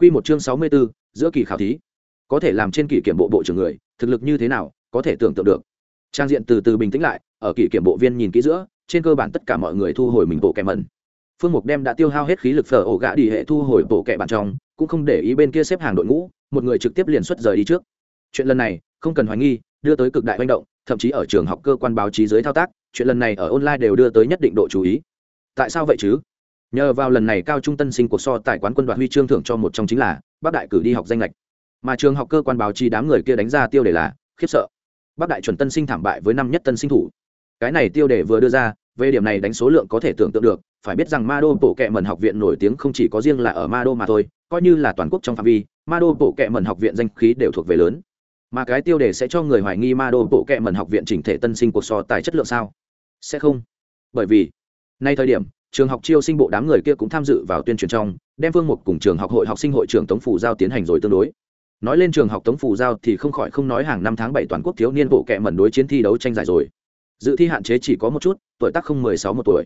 Quy một chương sáu mươi 64, giữa kỳ khảo thí. Có thể làm trên kỳ kiểm bộ bộ trưởng người, thực lực như thế nào, có thể tưởng tượng được. Trang diện từ từ bình tĩnh lại, ở kỳ kiểm bộ viên nhìn kỹ giữa, trên cơ bản tất cả mọi người thu hồi mình bộ kẻ mẩn. Phương Mục đem đã tiêu hao hết khí lực phở ổ gã đi hệ thu hồi bộ kẻ bản trong, cũng không để ý bên kia xếp hàng đội ngũ, một người trực tiếp liền xuất rời đi trước. Chuyện lần này, không cần hoài nghi, đưa tới cực đại hoành động, thậm chí ở trường học cơ quan báo chí dưới thao tác, chuyện lần này ở online đều đưa tới nhất định độ chú ý. Tại sao vậy chứ? Nhờ vào lần này cao trung tân sinh cuộc so tài quán quân đoạt huy chương thưởng cho một trong chính là bác đại cử đi học danh lệch. Mà trường học cơ quan báo chí đám người kia đánh ra tiêu đề là khiếp sợ. Bác đại chuẩn tân sinh thảm bại với năm nhất tân sinh thủ. Cái này tiêu đề vừa đưa ra, về điểm này đánh số lượng có thể tưởng tượng được, phải biết rằng ma đô bộ kệ mẩn học viện nổi tiếng không chỉ có riêng là ở ma đô mà thôi, coi như là toàn quốc trong phạm vi ma đô bộ kệ mẩn học viện danh khí đều thuộc về lớn. Mà cái tiêu đề sẽ cho người hoài nghi ma đô bộ kệ mẩn học viện chỉnh thể tân sinh cuộc so tài chất lượng sao? Sẽ không. Bởi vì, nay thời điểm trường học chiêu sinh bộ đám người kia cũng tham dự vào tuyên truyền trong, đem phương mục cùng trường học hội học sinh hội trưởng tống phủ giao tiến hành rồi tương đối. Nói lên trường học tống phủ giao thì không khỏi không nói hàng năm tháng bảy toàn quốc thiếu niên bộ kệ mẩn đối chiến thi đấu tranh giải rồi. Dự thi hạn chế chỉ có một chút, tuổi tác không mười sáu một tuổi.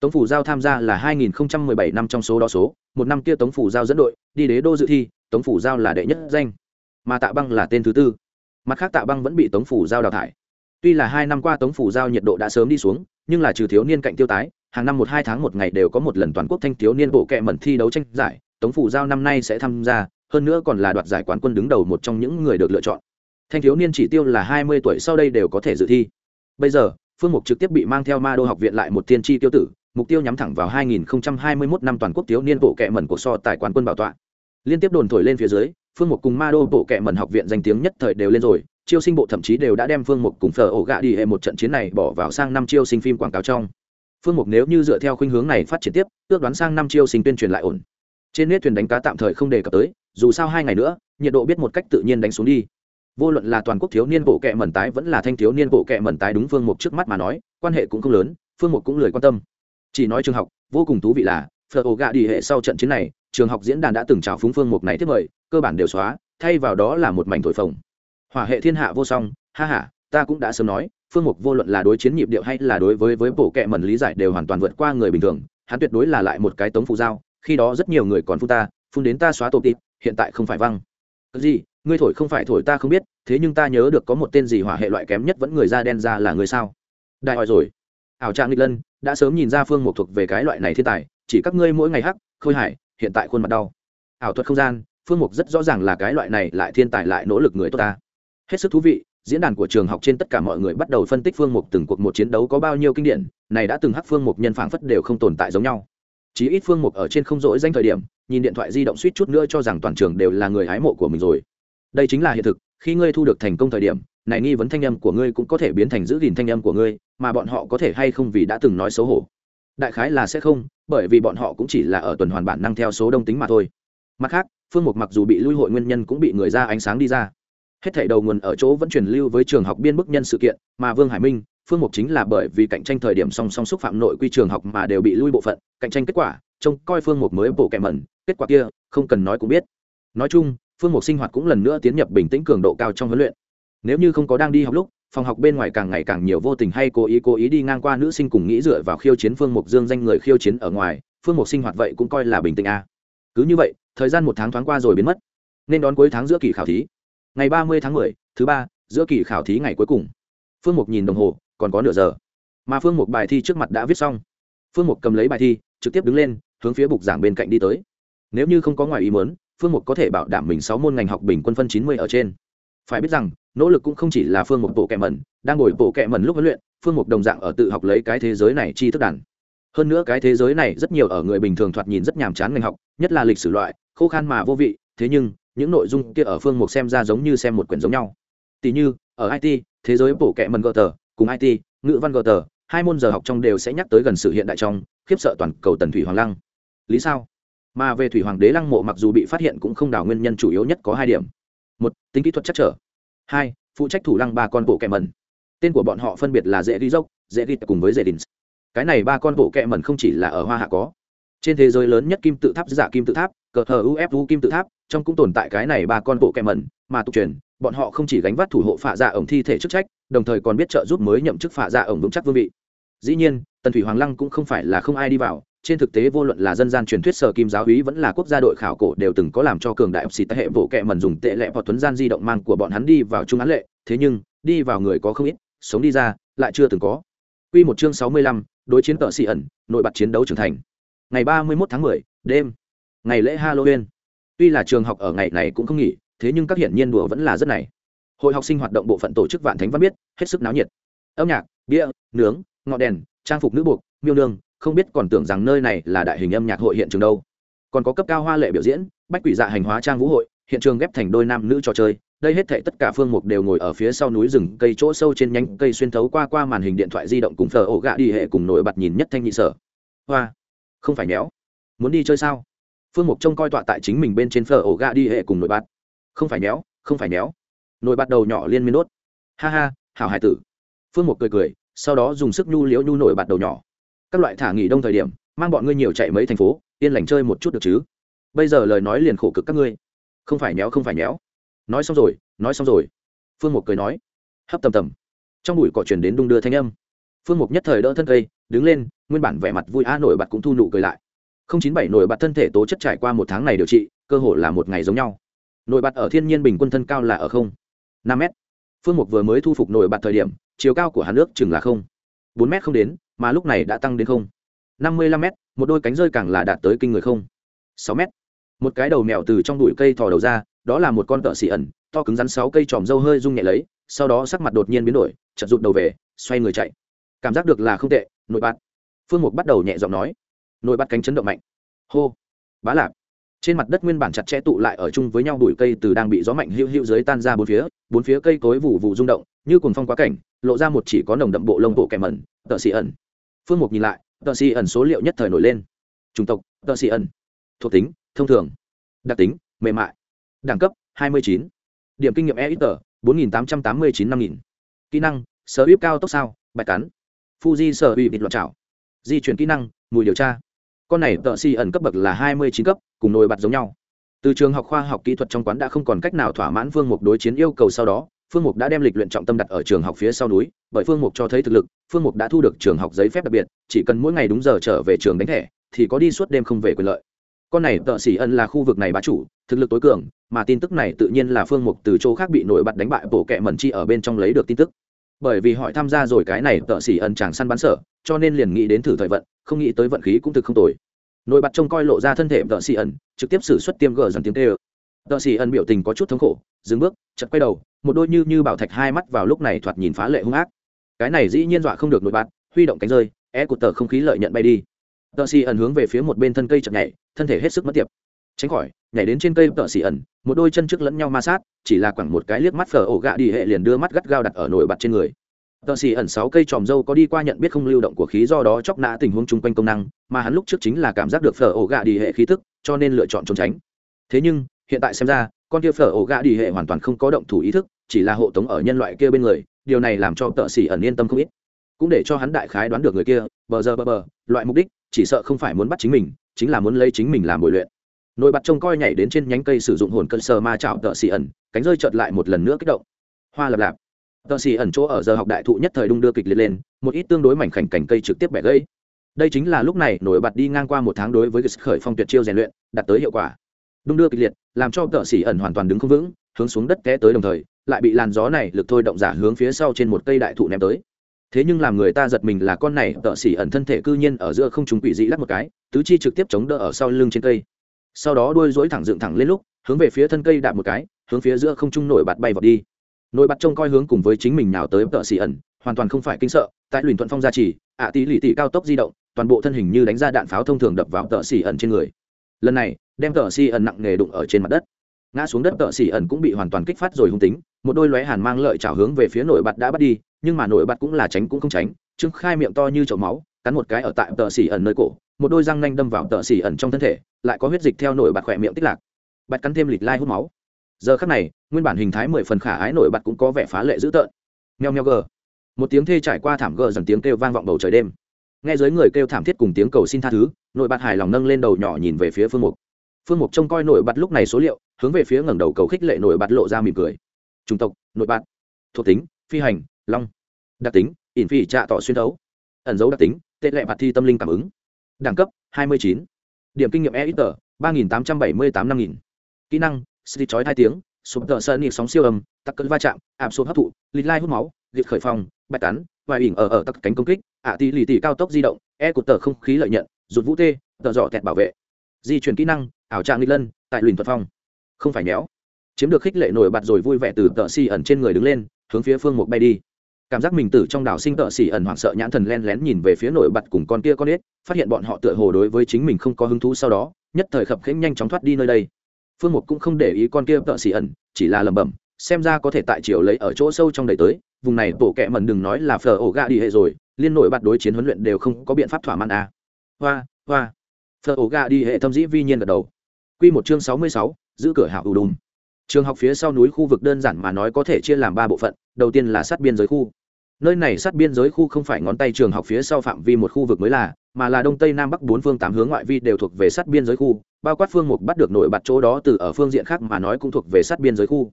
Tống phủ giao tham gia là hai nghìn bảy năm trong số đó số, một năm kia tống phủ giao dẫn đội, đi đế đô dự thi, tống phủ giao là đệ nhất danh. Mà tạ băng là tên thứ tư. Mặt khác tạ băng vẫn bị tống phủ giao đào thải. Tuy là hai năm qua tống phủ giao nhiệt độ đã sớm đi xuống, nhưng là trừ thiếu niên cạnh tiêu tái hàng năm một hai tháng một ngày đều có một lần toàn quốc thanh thiếu niên bộ kệ mẩn thi đấu tranh giải, tống phủ giao năm nay sẽ tham gia, hơn nữa còn là đoạt giải quán quân đứng đầu một trong những người được lựa chọn. Thanh thiếu niên chỉ tiêu là hai mươi tuổi sau đây đều có thể dự thi. Bây giờ, phương mục trực tiếp bị mang theo ma đô học viện lại một tiên tri tiêu tử, mục tiêu nhắm thẳng vào 2021 năm toàn quốc thiếu niên bộ kệ mẩn của so tài quán quân bảo tọa. Liên tiếp đồn thổi lên phía dưới, phương mục cùng ma đô bộ kệ mẩn học viện danh tiếng nhất thời đều lên rồi, chiêu sinh bộ thậm chí đều đã đem phương mục cùng phở ổ gạ đi hệ một trận chiến này bỏ vào sang năm chiêu sinh phim quảng cáo trong phương mục nếu như dựa theo khuynh hướng này phát triển tiếp ước đoán sang năm chiêu sinh tuyên truyền lại ổn. Trên nét thuyền đánh cá tạm thời không đề cập tới, dù sao hai ngày nữa, nhiệt độ biết một cách tự nhiên đánh xuống đi. Vô luận là toàn quốc thiếu niên bộ kệ mẩn tái vẫn là thanh thiếu niên bộ kệ mẩn tái đúng phương mục trước mắt mà nói, quan hệ cũng không lớn, phương mục cũng lười quan tâm. Chỉ nói trường học, vô cùng thú vị là, phở ổ gạ đi hệ sau trận chiến này, trường học diễn đàn đã từng chào phúng phương mục này thiết mời, cơ bản đều xóa, thay vào đó là một mảnh thổi phồng. Hỏa hệ thiên hạ vô song, ha ha, ta cũng đã sớm nói phương mục vô luận là đối chiến nhịp điệu hay là đối với với bộ kệ mẩn lý giải đều hoàn toàn vượt qua người bình thường, hắn tuyệt đối là lại một cái tống phụ giao, khi đó rất nhiều người còn phun ta, phun đến ta xóa tổ tịp, hiện tại không phải văng. Cái gì? Ngươi thổi không phải thổi ta không biết, thế nhưng ta nhớ được có một tên gì hỏa hệ loại kém nhất vẫn người da đen ra là người sao? Đại hỏi rồi. Ảo trạng nghịch lân đã sớm nhìn ra phương mục thuộc về cái loại này thiên tài, chỉ các ngươi mỗi ngày hắc, khôi hải hiện tại khuôn mặt đau. Ảo thuật không gian, phương mục rất rõ ràng là cái loại này lại thiên tài lại nỗ lực người tốt ta. Hết sức thú vị diễn đàn của trường học trên tất cả mọi người bắt đầu phân tích phương mục từng cuộc một chiến đấu có bao nhiêu kinh điển, này đã từng hắc phương mục nhân phảng phất đều không tồn tại giống nhau. Chí ít phương mục ở trên không rỗi danh thời điểm, nhìn điện thoại di động suýt chút nữa cho rằng toàn trường đều là người hái mộ của mình rồi. Đây chính là hiện thực, khi ngươi thu được thành công thời điểm, này nghi vấn thanh âm của ngươi cũng có thể biến thành giữ gìn thanh âm của ngươi, mà bọn họ có thể hay không vì đã từng nói xấu hổ. Đại khái là sẽ không, bởi vì bọn họ cũng chỉ là ở tuần hoàn bản năng theo số đông tính mà thôi. Mặt khác, phương mục mặc dù bị lui hội nguyên nhân cũng bị người ra ánh sáng đi ra hết thảy đầu nguồn ở chỗ vẫn truyền lưu với trường học biên bức nhân sự kiện, mà vương hải minh, phương mục chính là bởi vì cạnh tranh thời điểm song song xúc phạm nội quy trường học mà đều bị lui bộ phận, cạnh tranh kết quả, trông coi phương mục mới bộ kẹ mẩn, kết quả kia, không cần nói cũng biết. Nói chung, phương mục sinh hoạt cũng lần nữa tiến nhập bình tĩnh cường độ cao trong huấn luyện. Nếu như không có đang đi học lúc, phòng học bên ngoài càng ngày càng nhiều vô tình hay cố ý cố ý đi ngang qua nữ sinh cùng nghĩ dựa vào khiêu chiến phương mục dương danh người khiêu chiến ở ngoài, phương mục sinh hoạt vậy cũng coi là bình tĩnh a. Cứ như vậy, thời gian một tháng thoáng qua rồi biến mất. Nên đón cuối tháng giữa kỳ khảo thí ngày ba mươi tháng 10, thứ ba giữa kỳ khảo thí ngày cuối cùng. Phương mục nhìn đồng hồ còn có nửa giờ. Mà phương mục bài thi trước mặt đã viết xong. Phương mục cầm lấy bài thi trực tiếp đứng lên hướng phía bục giảng bên cạnh đi tới. Nếu như không có ngoài ý muốn phương mục có thể bảo đảm mình sáu môn ngành học bình quân phân chín mươi ở trên. Phải biết rằng nỗ lực cũng không chỉ là phương mục bộ kẹ mẩn đang ngồi bộ kẹ mẩn lúc huấn luyện phương mục đồng dạng ở tự học lấy cái thế giới này chi thức đàn. Hơn nữa cái thế giới này rất nhiều ở người bình thường thoạt nhìn rất nhàm chán ngành học nhất là lịch sử loại khô khan mà vô vị thế nhưng những nội dung kia ở phương mục xem ra giống như xem một quyển giống nhau. Tỷ như, ở it thế giới bổ kẹ mần gờ tờ, cùng it ngữ văn gờ tờ, hai môn giờ học trong đều sẽ nhắc tới gần sự hiện đại trong, khiếp sợ toàn cầu tần thủy hoàng lăng. Lý sao? Mà về thủy hoàng đế lăng mộ mặc dù bị phát hiện cũng không đảo nguyên nhân chủ yếu nhất có hai điểm. Một, tính kỹ thuật chắc trở. Hai, phụ trách thủ lăng ba con bộ kẹ mần. Tên của bọn họ phân biệt là dễ ghi dốc, dễ ghi cùng với dễ đình cái này ba con bộ kẹ mần không chỉ là ở hoa hạ có. Trên thế giới lớn nhất kim tự tháp, giả kim tự tháp, cờ thờ ufu kim tự tháp trong cũng tồn tại cái này ba con bộ kẹ mẩn mà tục truyền bọn họ không chỉ gánh vác thủ hộ phạ dạ ổng thi thể chức trách đồng thời còn biết trợ giúp mới nhậm chức phạ dạ ổng vững chắc vương vị dĩ nhiên tần thủy hoàng lăng cũng không phải là không ai đi vào trên thực tế vô luận là dân gian truyền thuyết sở kim giáo úy vẫn là quốc gia đội khảo cổ đều từng có làm cho cường đại xịt hệ bộ kệ mần dùng tệ lệ hoặc tuấn gian di động mang của bọn hắn đi vào trung án lệ thế nhưng đi vào người có không ít sống đi ra lại chưa từng có Quy một chương sáu mươi lăm, đối chiến tợ xì ẩn, nội bật chiến đấu trưởng thành. Ngày ba mươi 31 tháng 10, đêm. Ngày lễ Halloween. Tuy là trường học ở ngày này cũng không nghỉ, thế nhưng các hiển nhiên đùa vẫn là rất này. Hội học sinh hoạt động bộ phận tổ chức vạn thánh văn biết, hết sức náo nhiệt. Âm nhạc, bia, nướng, ngọn đèn, trang phục nữ buộc, miêu nương, không biết còn tưởng rằng nơi này là đại hình âm nhạc hội hiện trường đâu. Còn có cấp cao hoa lệ biểu diễn bách quỷ dạ hành hóa trang vũ hội hiện trường ghép thành đôi nam nữ trò chơi. Đây hết thệ tất cả phương mục đều ngồi ở phía sau núi rừng cây chỗ sâu trên nhánh cây xuyên thấu qua qua màn hình điện thoại di động cùng thờ ổ gạ đi hệ cùng nổi bật nhìn nhất thanh nhị sở. Hoa không phải nhéo. Muốn đi chơi sao? Phương mục trông coi tọa tại chính mình bên trên phở ổ gà đi hệ cùng nổi bạt không phải méo, không phải méo. Nổi bạt đầu nhỏ liên miên đốt. Ha ha, hảo hải tử. Phương mục cười cười, sau đó dùng sức nhu liễu nhu nổi bạt đầu nhỏ. Các loại thả nghỉ đông thời điểm, mang bọn ngươi nhiều chạy mấy thành phố, yên lành chơi một chút được chứ? Bây giờ lời nói liền khổ cực các ngươi. Không phải méo, không phải méo. Nói xong rồi, nói xong rồi. Phương mục cười nói. Hấp tầm tầm. Trong bụi cỏ chuyển đến đung đưa thanh âm. Phương mục nhất thời đỡ thân cây, đứng lên, nguyên bản vẻ mặt vui a nổi bật cũng thu nụ cười lại không chín bảy nổi bật thân thể tố chất trải qua một tháng này điều trị, cơ hội là một ngày giống nhau. Nổi bật ở thiên nhiên bình quân thân cao là ở không, năm m phương mục vừa mới thu phục nổi bật thời điểm, chiều cao của hắn nước chừng là không, bốn m không đến, mà lúc này đã tăng đến không. Năm mươi lăm m một đôi cánh rơi càng là đạt tới kinh người không. Sáu m một cái đầu mèo từ trong bụi cây thò đầu ra, đó là một con tợ xì ẩn, to cứng rắn sáu cây tròm dâu hơi rung nhẹ lấy, sau đó sắc mặt đột nhiên biến đổi chật rụt đầu về, xoay người chạy. Cảm giác được là không tệ nội bạn phương mục bắt đầu nhẹ giọng nói nồi bắt cánh chấn động mạnh. Hô. Bá lạp. Trên mặt đất nguyên bản chặt chẽ tụ lại ở chung với nhau bụi cây từ đang bị gió mạnh hữu hữu dưới tan ra bốn phía bốn phía cây cối vụ vụ rung động, như cuồng phong quá cảnh, lộ ra một chỉ có nồng đậm bộ lông bộ kẻ mẩn, tợ xì ẩn. Phương mục nhìn lại, tợ xì ẩn số liệu nhất thời nổi lên. Chủng tộc, tợ xì ẩn. Thuộc tính, thông thường. Đặc tính, mềm mại. Đẳng cấp 29. điểm kinh nghiệm e ít tờ 4.889 năm nghìn. Kỹ năng, sở hữu cao tốc sao, bạch cắn. Fuji sở hữu bịt loạn trào di chuyển kỹ năng, mùi điều tra con này tợ xì ẩn cấp bậc là 29 cấp, cùng nồi bạt giống nhau. Từ trường học khoa học kỹ thuật trong quán đã không còn cách nào thỏa mãn phương mục đối chiến yêu cầu sau đó, phương mục đã đem lịch luyện trọng tâm đặt ở trường học phía sau núi, bởi phương mục cho thấy thực lực, phương mục đã thu được trường học giấy phép đặc biệt, chỉ cần mỗi ngày đúng giờ trở về trường đánh thẻ, thì có đi suốt đêm không về quyền lợi. Con này tợ xỉ ân là khu vực này bá chủ, thực lực tối cường, mà tin tức này tự nhiên là phương mục từ chỗ khác bị nổi bật đánh bại bổ kẹ mẩn chi ở bên trong lấy được tin tức. Bởi vì họ tham gia rồi cái này tợ xỉ ân chàng săn bắn sở, cho nên liền nghĩ đến thử thời vận, không nghĩ tới vận khí cũng thực không tồi nổi bật trông coi lộ ra thân thể tợ xì ẩn, trực tiếp xử suất tiêm gờ dần tiếng tê tợ xì ẩn biểu tình có chút thống khổ, dừng bước chật quay đầu, một đôi như như bảo thạch hai mắt vào lúc này thoạt nhìn phá lệ hung ác. Cái này dĩ nhiên dọa không được nổi bật, huy động cánh rơi e cụt tờ không khí lợi nhận bay đi. Tợ xì ẩn hướng về phía một bên thân cây chậm nhảy, thân thể hết sức mất tiệp. Tránh khỏi, nhảy đến trên cây tợ xì ẩn, một đôi chân trước lẫn nhau ma sát, chỉ là quẳng một cái liếc mắt phở ổ gạ đi hệ liền đưa mắt gắt gao đặt ở nổi bật trên người tờ xì ẩn sáu cây tròm dâu có đi qua nhận biết không lưu động của khí do đó chóc nã tình huống chung quanh công năng, mà hắn lúc trước chính là cảm giác được phở ổ gà đi hệ khí tức, cho nên lựa chọn trốn tránh. Thế nhưng, hiện tại xem ra, con kia phở ổ gà đi hệ hoàn toàn không có động thủ ý thức, chỉ là hộ tống ở nhân loại kia bên người, điều này làm cho tợ xỉ ẩn yên tâm không ít. Cũng để cho hắn đại khái đoán được người kia, bờ giờ bờ bờ, loại mục đích, chỉ sợ không phải muốn bắt chính mình, chính là muốn lấy chính mình làm bồi luyện. Nồi bật trông coi nhảy đến trên nhánh cây sử dụng hồn cơn sơ ma chảo tợ xỉ ẩn, cánh rơi chợt lại một lần nữa kích động. Hoa lập lạp tờ xỉ ẩn chỗ ở giờ học đại thụ nhất thời đung đưa kịch liệt lên, một ít tương đối mảnh khảnh cành cây trực tiếp bẻ gây đây chính là lúc này nổi bật đi ngang qua một tháng đối với khởi phong tuyệt chiêu rèn luyện, đạt tới hiệu quả. Đung đưa kịch liệt, làm cho tờ xỉ ẩn hoàn toàn đứng không vững, hướng xuống đất té tới đồng thời, lại bị làn gió này lực thôi động giả hướng phía sau trên một cây đại thụ ném tới. Thế nhưng làm người ta giật mình là con này tợ xỉ ẩn thân thể cư nhiên ở giữa không chúng quỷ dị lắc một cái, tứ chi trực tiếp chống đỡ ở sau lưng trên cây. Sau đó đuôi dối thẳng dựng thẳng lên lúc, hướng về phía thân cây đạp một cái, hướng phía giữa không trung nổi bạt bay vào đi nổi bạt trông coi hướng cùng với chính mình nào tới tợ xì ẩn, hoàn toàn không phải kinh sợ, tại luyện thuận phong gia trì, ạ tỷ lì tỷ cao tốc di động, toàn bộ thân hình như đánh ra đạn pháo thông thường đập vào tợ xì ẩn trên người. Lần này, đem tợ xì ẩn nặng nghề đụng ở trên mặt đất. Ngã xuống đất tợ xì ẩn cũng bị hoàn toàn kích phát rồi hung tính, một đôi lóe hàn mang lợi trào hướng về phía nổi bật đã bắt đi, nhưng mà nổi bật cũng là tránh cũng không tránh, trương khai miệng to như chậu máu, cắn một cái ở tại tợ xì ẩn nơi cổ, một đôi răng nanh đâm vào tợ xì ẩn trong thân thể, lại có huyết dịch theo nổi bật khỏe miệng tích lạc. Bạch cắn thêm lịch lai hút máu giờ khắc này, nguyên bản hình thái mười phần khả ái nổi bật cũng có vẻ phá lệ dữ tợn. Nheo nheo gờ. Một tiếng thê trải qua thảm gờ dần tiếng kêu vang vọng bầu trời đêm. Nghe dưới người kêu thảm thiết cùng tiếng cầu xin tha thứ, nổi bật hài lòng nâng lên đầu nhỏ nhìn về phía phương mục. Phương mục trông coi nổi bật lúc này số liệu, hướng về phía ngẩng đầu cầu khích lệ nổi bật lộ ra mỉm cười. Chủng tộc, nổi bật. Thuộc tính, phi hành, long. Đặc tính, ỉn phi trạ tỏ xuyên thấu. Ẩn dấu đặc tính, tệ lệ bạt thi tâm linh cảm ứng. Đẳng cấp 29. điểm kinh nghiệm e ít tờ ba nghìn tám trăm bảy mươi tám năm nghìn. Kỹ năng xịt chói hai tiếng, sụp tợ sơn nhịp sóng siêu âm, tắc cơn va chạm áp suất hấp thụ lịch lai hút máu liệt khởi phòng, bạch tán và ỉn ở ở tắc cánh công kích, ạ tỷ lì tỷ cao tốc di động e của tờ không khí lợi nhận, rụt vũ tê, tờ dọ tẹt bảo vệ. Di chuyển kỹ năng, ảo trạng nghịch lân, tại luyện thuật phong. Không phải nhéo chiếm được khích lệ nổi bật rồi vui vẻ từ tợ xì ẩn trên người đứng lên, hướng phía phương một bay đi. Cảm giác mình từ trong đảo sinh tợ xì ẩn hoảng sợ nhãn thần len lén nhìn về phía nổi bật cùng con kia con ếch, phát hiện bọn họ tựa hồ đối với chính mình không có hứng thú sau đó, nhất thời khập khiễng nhanh chóng thoát đi nơi đây phương mục cũng không để ý con kia tợ xì ẩn, chỉ là lẩm bẩm, xem ra có thể tại chiều lấy ở chỗ sâu trong đầy tới, vùng này tổ kẹ mần đừng nói là phở ổ gà đi hệ rồi, liên nổi bạt đối chiến huấn luyện đều không có biện pháp thỏa mãn à. hoa hoa. Phở ổ gà đi hệ thâm dĩ vi nhiên gật đầu. Quy một chương sáu mươi sáu, giữ cửa hảo ủ đùm. Trường học phía sau núi khu vực đơn giản mà nói có thể chia làm ba bộ phận, đầu tiên là sát biên giới khu. Nơi này sát biên giới khu không phải ngón tay trường học phía sau phạm vi một khu vực mới là, mà là đông tây nam bắc bốn phương tám hướng ngoại vi đều thuộc về sát biên giới khu bao quát phương mục bắt được nổi bật chỗ đó từ ở phương diện khác mà nói cũng thuộc về sát biên giới khu.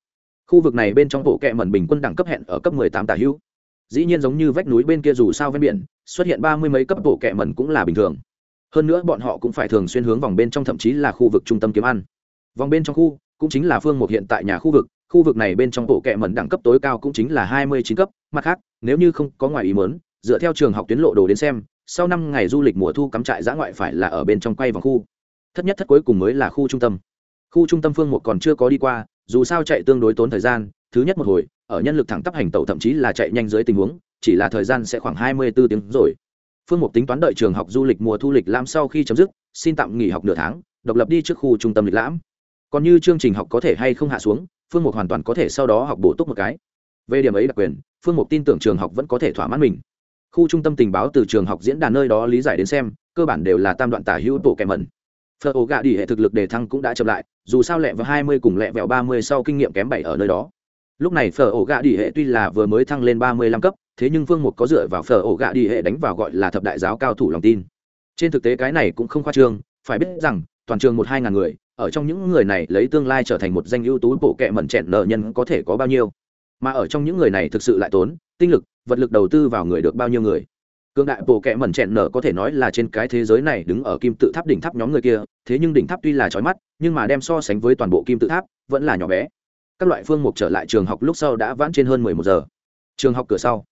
Khu vực này bên trong bộ kẹ mẩn bình quân đẳng cấp hẹn ở cấp mười tám tà hữu. Dĩ nhiên giống như vách núi bên kia dù sao ven biển, xuất hiện ba mươi mấy cấp bộ kẹ mẩn cũng là bình thường. Hơn nữa bọn họ cũng phải thường xuyên hướng vòng bên trong thậm chí là khu vực trung tâm kiếm ăn. Vòng bên trong khu cũng chính là phương mục hiện tại nhà khu vực khu vực này bên trong bộ kẹ mẩn đẳng cấp tối cao cũng chính là hai mươi chín cấp, mặt khác, nếu như không có ngoài ý mớn dựa theo trường học tuyến lộ đồ đến xem, sau năm ngày du lịch mùa thu cắm trại giã ngoại phải là ở bên trong quay vòng khu thất nhất thất cuối cùng mới là khu trung tâm. Khu trung tâm phương một còn chưa có đi qua, dù sao chạy tương đối tốn thời gian, thứ nhất một hồi, ở nhân lực thẳng tắp hành tẩu thậm chí là chạy nhanh dưới tình huống, chỉ là thời gian sẽ khoảng hai mươi bốn tiếng rồi. Phương mục tính toán đợi trường học du lịch mùa thu lịch lãm sau khi chấm dứt, xin tạm nghỉ học nửa tháng, độc lập đi trước khu trung tâm lịch lãm. Còn như chương trình học có thể hay không hạ xuống, phương mục hoàn toàn có thể sau đó học bổ túc một cái. Về điểm ấy đặc quyền, phương mục tin tưởng trường học vẫn có thể thỏa mãn mình. Khu trung tâm tình báo từ trường học diễn đàn nơi đó lý giải đến xem, cơ bản đều là tam đoạn tả hữu bộ kèm mẩn phở ổ gạ đi hệ thực lực đề thăng cũng đã chậm lại, dù sao lẹ vào hai mươi cùng lẹ vẹo ba mươi sau kinh nghiệm kém bảy ở nơi đó. Lúc này phở ổ gạ đi hệ tuy là vừa mới thăng lên ba mươi lăm cấp, thế nhưng phương mục có dựa vào phở ổ gạ đi hệ đánh vào gọi là thập đại giáo cao thủ lòng tin. Trên thực tế cái này cũng không khoa trương, phải biết rằng, toàn trường một hai ngàn người, ở trong những người này lấy tương lai trở thành một danh ưu tú bộ kệ mẩn chẹn nợ nhân có thể có bao nhiêu. Mà ở trong những người này thực sự lại tốn, tinh lực, vật lực đầu tư vào người được bao nhiêu người cương đại bộ kệ mẩn chẹn nở có thể nói là trên cái thế giới này đứng ở kim tự tháp đỉnh tháp nhóm người kia, thế nhưng đỉnh tháp tuy là trói mắt, nhưng mà đem so sánh với toàn bộ kim tự tháp, vẫn là nhỏ bé. Các loại phương mục trở lại trường học lúc sau đã vãn trên hơn mười một giờ. Trường học cửa sau,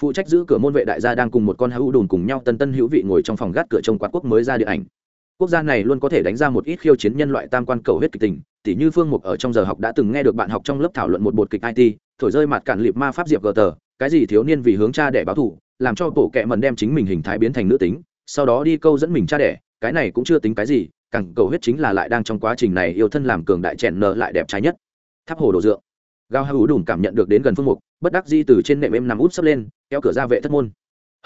phụ trách giữ cửa môn vệ đại gia đang cùng một con hữu đùn cùng nhau tân tân hữu vị ngồi trong phòng gác cửa trông quạt quốc mới ra điện ảnh. Quốc gia này luôn có thể đánh ra một ít khiêu chiến nhân loại tam quan cầu huyết kịch tình, tỉ như phương mục ở trong giờ học đã từng nghe được bạn học trong lớp thảo luận một bột kịch it thổi rơi mặt cản liệp ma pháp diệp gờ tờ, cái gì thiếu niên vì hướng cha để báo thủ làm cho bộ kệ mần đem chính mình hình thái biến thành nữ tính, sau đó đi câu dẫn mình cha đẻ, cái này cũng chưa tính cái gì, càng cầu huyết chính là lại đang trong quá trình này yêu thân làm cường đại chèn nợ lại đẹp trái nhất. Tháp hồ đồ dượng gao hữu đùn cảm nhận được đến gần phương mục, bất đắc di từ trên nệm em nằm út sấp lên, kéo cửa ra vệ thất môn.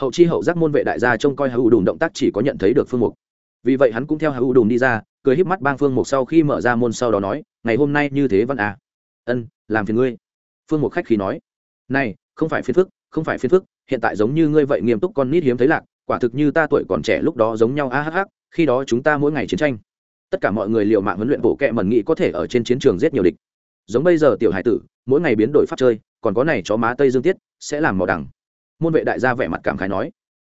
Hậu chi hậu giác môn vệ đại gia trông coi hữu đùn động tác chỉ có nhận thấy được phương mục. Vì vậy hắn cũng theo hữu đùn đi ra, cười híp mắt bang phương mục sau khi mở ra môn sau đó nói, ngày hôm nay như thế văn à? Ân, làm phiền ngươi. Phương mục khách khí nói, này, không phải phiền phức không phải phiền phức, hiện tại giống như ngươi vậy nghiêm túc con nít hiếm thấy lạc, quả thực như ta tuổi còn trẻ lúc đó giống nhau, a hh khi đó chúng ta mỗi ngày chiến tranh. Tất cả mọi người liều mạng huấn luyện bộ kệ mẩn nghĩ có thể ở trên chiến trường giết nhiều địch. Giống bây giờ tiểu hải tử, mỗi ngày biến đổi pháp chơi, còn có này chó má tây dương tiết, sẽ làm màu đằng. Môn vệ đại gia vẻ mặt cảm khái nói.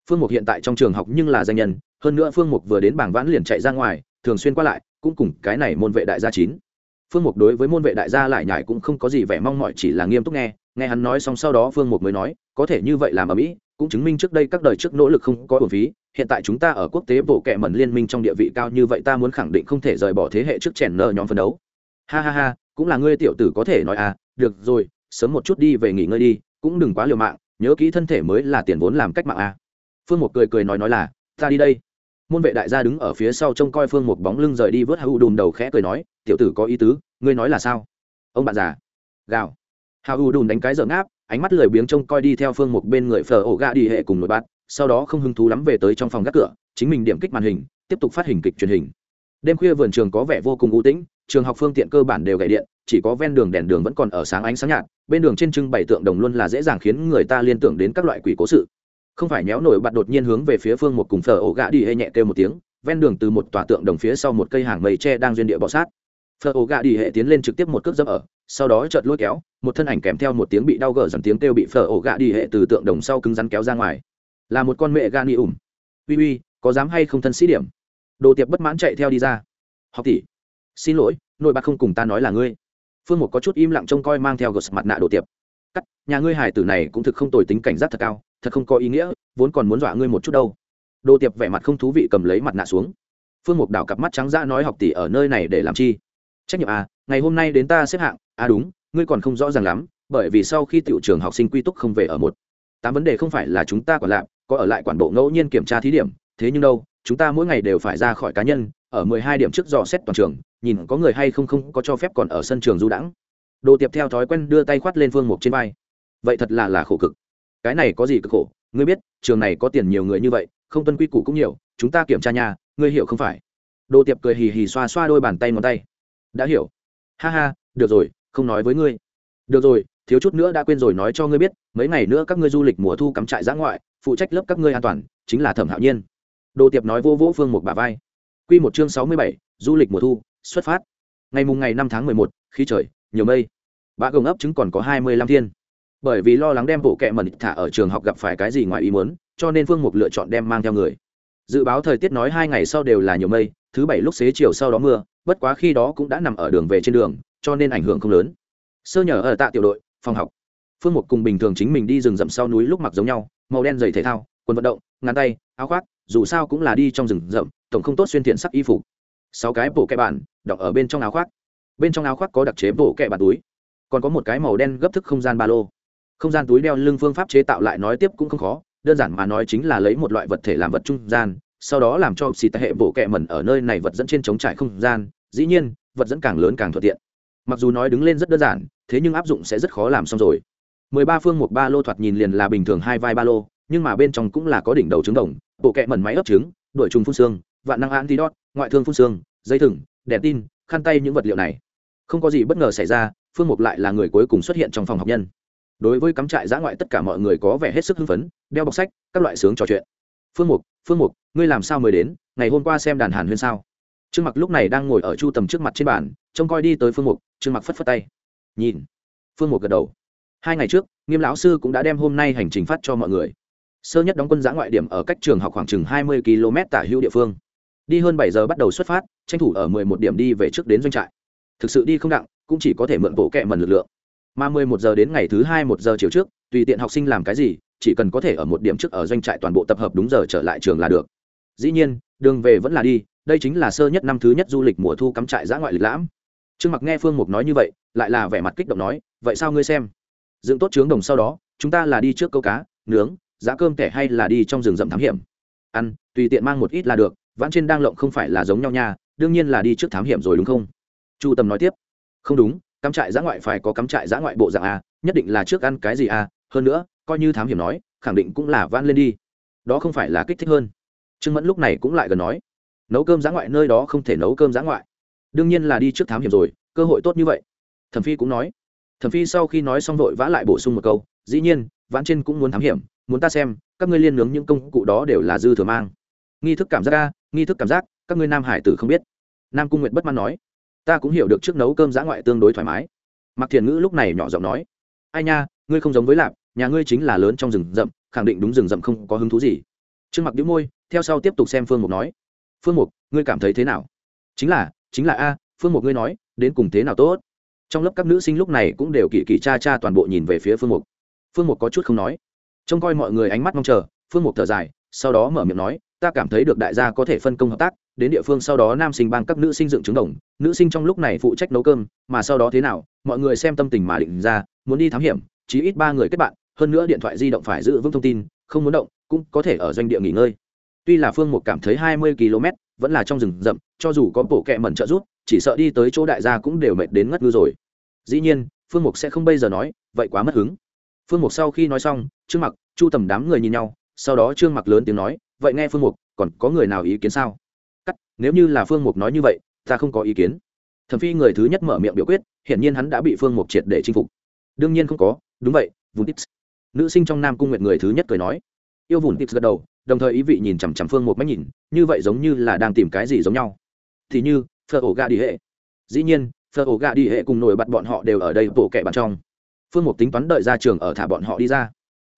Phương mục hiện tại trong trường học nhưng là danh nhân, hơn nữa phương mục vừa đến bảng vãn liền chạy ra ngoài, thường xuyên qua lại, cũng cùng cái này môn vệ đại gia chín. Phương mục đối với môn vệ đại gia lại nhải cũng không có gì vẻ mong mỏi, chỉ là nghiêm túc nghe nghe hắn nói xong sau đó phương mục mới nói, có thể như vậy làm ở mỹ, cũng chứng minh trước đây các đời trước nỗ lực không có bổn phí. Hiện tại chúng ta ở quốc tế bộ kệ mẩn liên minh trong địa vị cao như vậy, ta muốn khẳng định không thể rời bỏ thế hệ trước chèn nợ nhóm phân đấu. Ha ha ha, cũng là ngươi tiểu tử có thể nói à được rồi, sớm một chút đi về nghỉ ngơi đi, cũng đừng quá liều mạng, nhớ kỹ thân thể mới là tiền vốn làm cách mạng à. Phương một cười cười nói nói là, ta đi đây. Môn vệ đại gia đứng ở phía sau trông coi phương một bóng lưng rời đi vớt hau đùm đầu khẽ cười nói, tiểu tử có ý tứ, ngươi nói là sao? Ông bạn già. Gào hau u đùn đánh cái dở ngáp, ánh mắt lười biếng trông coi đi theo phương một bên người phở ổ gà đi hệ cùng nội bát sau đó không hứng thú lắm về tới trong phòng gác cửa chính mình điểm kích màn hình tiếp tục phát hình kịch truyền hình. Đêm khuya vườn trường có vẻ vô cùng u tĩnh trường học phương tiện cơ bản đều gậy điện chỉ có ven đường đèn đường vẫn còn ở sáng ánh sáng nhạt bên đường trên trưng bày tượng đồng luôn là dễ dàng khiến người ta liên tưởng đến các loại quỷ cố sự. Không phải nhéo nổi bật đột nhiên hướng về phía phương một cùng phở ổ gã đi hệ nhẹ kêu một tiếng ven đường từ một tòa tượng đồng phía sau một cây hàng mây tre đang duyên địa bọ sát. Phở ổ gã đi hệ tiến lên trực tiếp một cước dâm ở sau đó chợt lôi kéo một thân ảnh kèm theo một tiếng bị đau gở dần tiếng kêu bị phở ổ gạ đi hệ từ tượng đồng sau cứng rắn kéo ra ngoài. Là một con mẹ gan y ủng uy uy, có dám hay không thân sĩ điểm? Đồ tiệp bất mãn chạy theo đi ra. Học tỷ, xin lỗi, nội bạc không cùng ta nói là ngươi. Phương một có chút im lặng trông coi mang theo gột mặt nạ đồ tiệp. Cắt, nhà ngươi hải tử này cũng thực không tồi tính cảnh giác thật cao, thật không có ý nghĩa, vốn còn muốn dọa ngươi một chút đâu. Đồ tiệp vẻ mặt không thú vị cầm lấy mặt nạ xuống. Phương mục đảo cặp mắt trắng ra nói học tỷ ở nơi này để làm chi? Trách nhiệm à ngày hôm nay đến ta xếp hạng. À đúng ngươi còn không rõ ràng lắm, bởi vì sau khi tiểu trường học sinh quy túc không về ở một. Tám vấn đề không phải là chúng ta quản lạm có ở lại quản bộ ngẫu nhiên kiểm tra thí điểm, thế nhưng đâu, chúng ta mỗi ngày đều phải ra khỏi cá nhân, ở mười hai điểm trước dò xét toàn trường, nhìn có người hay không không có cho phép còn ở sân trường du đãng. Đồ tiệp theo thói quen đưa tay khoát lên phương mục trên vai. Vậy thật là là khổ cực. Cái này có gì cực khổ? Ngươi biết, trường này có tiền nhiều người như vậy, không tuân quy củ cũng nhiều, chúng ta kiểm tra nhà, ngươi hiểu không phải? Đồ tiệp cười hì hì xoa xoa đôi bàn tay ngón tay. Đã hiểu. Ha ha, được rồi không nói với ngươi. Được rồi, thiếu chút nữa đã quên rồi nói cho ngươi biết, mấy ngày nữa các ngươi du lịch mùa thu cắm trại giã ngoại, phụ trách lớp các ngươi an toàn, chính là thẩm hạo nhiên. Đồ tiệp nói vô vỗ phương một bà vai. Q một chương sáu mươi bảy, du lịch mùa thu, xuất phát. Ngày mùng ngày năm tháng mười một, khí trời, nhiều mây. Bã gồng ấp chứng còn có hai mươi lăm thiên. Bởi vì lo lắng đem bộ kẹ mẩn thả ở trường học gặp phải cái gì ngoài ý muốn, cho nên phương mục lựa chọn đem mang theo người. Dự báo thời tiết nói hai ngày sau đều là nhiều mây, thứ bảy lúc xế chiều sau đó mưa, bất quá khi đó cũng đã nằm ở đường về trên đường cho nên ảnh hưởng không lớn. Sơ nhờ ở tạ tiểu đội, phòng học. Phương mục cùng bình thường chính mình đi rừng rậm sau núi lúc mặc giống nhau, màu đen giày thể thao, quần vận động, ngắn tay, áo khoác, dù sao cũng là đi trong rừng rậm, tổng không tốt xuyên thiện sắc y phục. Sáu cái bộ kẹ bản, đọc ở bên trong áo khoác. Bên trong áo khoác có đặc chế bộ kẹ bản túi. Còn có một cái màu đen gấp thức không gian ba lô. Không gian túi đeo lưng phương pháp chế tạo lại nói tiếp cũng không khó, đơn giản mà nói chính là lấy một loại vật thể làm vật trung gian, sau đó làm cho xì hệ bộ kẹ mẩn ở nơi này vật dẫn trên chống trải không gian. Dĩ nhiên, vật dẫn càng lớn càng thuận tiện mặc dù nói đứng lên rất đơn giản, thế nhưng áp dụng sẽ rất khó làm xong rồi. Mười ba phương một ba lô thoạt nhìn liền là bình thường hai vai ba lô, nhưng mà bên trong cũng là có đỉnh đầu trứng đồng, bộ kẹ mẩn máy ấp trứng đổi trùng phun xương, vạn năng antidot ngoại thương phun xương, dây thừng, đèn tin, khăn tay những vật liệu này. Không có gì bất ngờ xảy ra, phương mục lại là người cuối cùng xuất hiện trong phòng học nhân. Đối với cắm trại giã ngoại tất cả mọi người có vẻ hết sức hưng phấn, đeo bọc sách, các loại sướng trò chuyện. Phương mục phương mục, ngươi làm sao mới đến? Ngày hôm qua xem đàn hàn huyên sao? Trương mặc lúc này đang ngồi ở chu tầm trước mặt trên bàn, trông coi đi tới phương mục trương mặc phất phất tay. Nhìn. Phương một gật đầu. Hai ngày trước, nghiêm lão sư cũng đã đem hôm nay hành trình phát cho mọi người. Sơ nhất đóng quân giã ngoại điểm ở cách trường học khoảng chừng hai mươi km tả hữu địa phương. Đi hơn bảy giờ bắt đầu xuất phát, tranh thủ ở mười một điểm đi về trước đến doanh trại. Thực sự đi không đặng, cũng chỉ có thể mượn bộ kẹ mần lực lượng. Mà mười một giờ đến ngày thứ hai một giờ chiều trước, tùy tiện học sinh làm cái gì, chỉ cần có thể ở một điểm trước ở doanh trại toàn bộ tập hợp đúng giờ trở lại trường là được. Dĩ nhiên, đường về vẫn là đi, đây chính là sơ nhất năm thứ nhất du lịch mùa thu cắm trại giã ngoại lịch lãm trương mặc nghe phương mục nói như vậy, lại là vẻ mặt kích động nói, vậy sao ngươi xem? Dựng tốt trướng đồng sau đó, chúng ta là đi trước câu cá, nướng, giá cơm kẻ hay là đi trong rừng rậm thám hiểm? Ăn, tùy tiện mang một ít là được, vãn trên đang lộng không phải là giống nhau nha, đương nhiên là đi trước thám hiểm rồi đúng không? Chu tâm nói tiếp, không đúng, cắm trại giã ngoại phải có cắm trại giã ngoại bộ dạng a, nhất định là trước ăn cái gì a, hơn nữa, coi như thám hiểm nói, khẳng định cũng là van lên đi. Đó không phải là kích thích hơn. Trương mẫn lúc này cũng lại gần nói, nấu cơm giã ngoại nơi đó không thể nấu cơm giã ngoại đương nhiên là đi trước thám hiểm rồi, cơ hội tốt như vậy. Thẩm phi cũng nói. Thẩm phi sau khi nói xong vội vã lại bổ sung một câu, dĩ nhiên, vãn trên cũng muốn thám hiểm, muốn ta xem, các ngươi liên nướng những công cụ đó đều là dư thừa mang. Nghi thức cảm giác a, nghi thức cảm giác, các ngươi nam hải tử không biết. Nam cung nguyệt bất mãn nói. Ta cũng hiểu được trước nấu cơm giã ngoại tương đối thoải mái. Mặc thiền ngữ lúc này nhỏ giọng nói. Ai nha, ngươi không giống với lạp, nhà ngươi chính là lớn trong rừng rậm, khẳng định đúng rừng rậm không có hứng thú gì. Trương mặc đĩu môi, theo sau tiếp tục xem phương mục nói. Phương mục, ngươi cảm thấy thế nào? Chính là chính là a, phương mục ngươi nói, đến cùng thế nào tốt? Trong lớp các nữ sinh lúc này cũng đều kỳ kỳ cha cha toàn bộ nhìn về phía phương mục. Phương mục có chút không nói. Trông coi mọi người ánh mắt mong chờ, phương mục thở dài, sau đó mở miệng nói, ta cảm thấy được đại gia có thể phân công hợp tác, đến địa phương sau đó nam sinh bang các nữ sinh dựng trứng đồng, nữ sinh trong lúc này phụ trách nấu cơm, mà sau đó thế nào, mọi người xem tâm tình mà định ra, muốn đi thám hiểm chỉ ít ba người kết bạn, hơn nữa điện thoại di động phải giữ vững thông tin, không muốn động, cũng có thể ở doanh địa nghỉ ngơi. Tuy là phương mục cảm thấy hai mươi km vẫn là trong rừng rậm cho dù có bộ kẹ mẩn trợ giúp, chỉ sợ đi tới chỗ đại gia cũng đều mệt đến ngất ngư rồi. Dĩ nhiên phương mục sẽ không bây giờ nói vậy quá mất hứng. Phương mục sau khi nói xong trương mặc chu tầm đám người nhìn nhau sau đó trương mặc lớn tiếng nói vậy nghe phương mục còn có người nào ý kiến sao? Cắt nếu như là phương mục nói như vậy ta không có ý kiến. Thẩm phi người thứ nhất mở miệng biểu quyết hiển nhiên hắn đã bị phương mục triệt để chinh phục. Đương nhiên không có đúng vậy vùng tips. Nữ sinh trong nam cung nguyện người thứ nhất cười nói. Yêu vùng tips gật đầu đồng thời ý vị nhìn chằm chằm phương một máy nhìn, như vậy giống như là đang tìm cái gì giống nhau. Thì như, phở ổ gà đi hệ. Dĩ nhiên, phở ổ gà đi hệ cùng nổi bật bọn họ đều ở đây bộ kệ bàn trong. Phương một tính toán đợi ra trường ở thả bọn họ đi ra.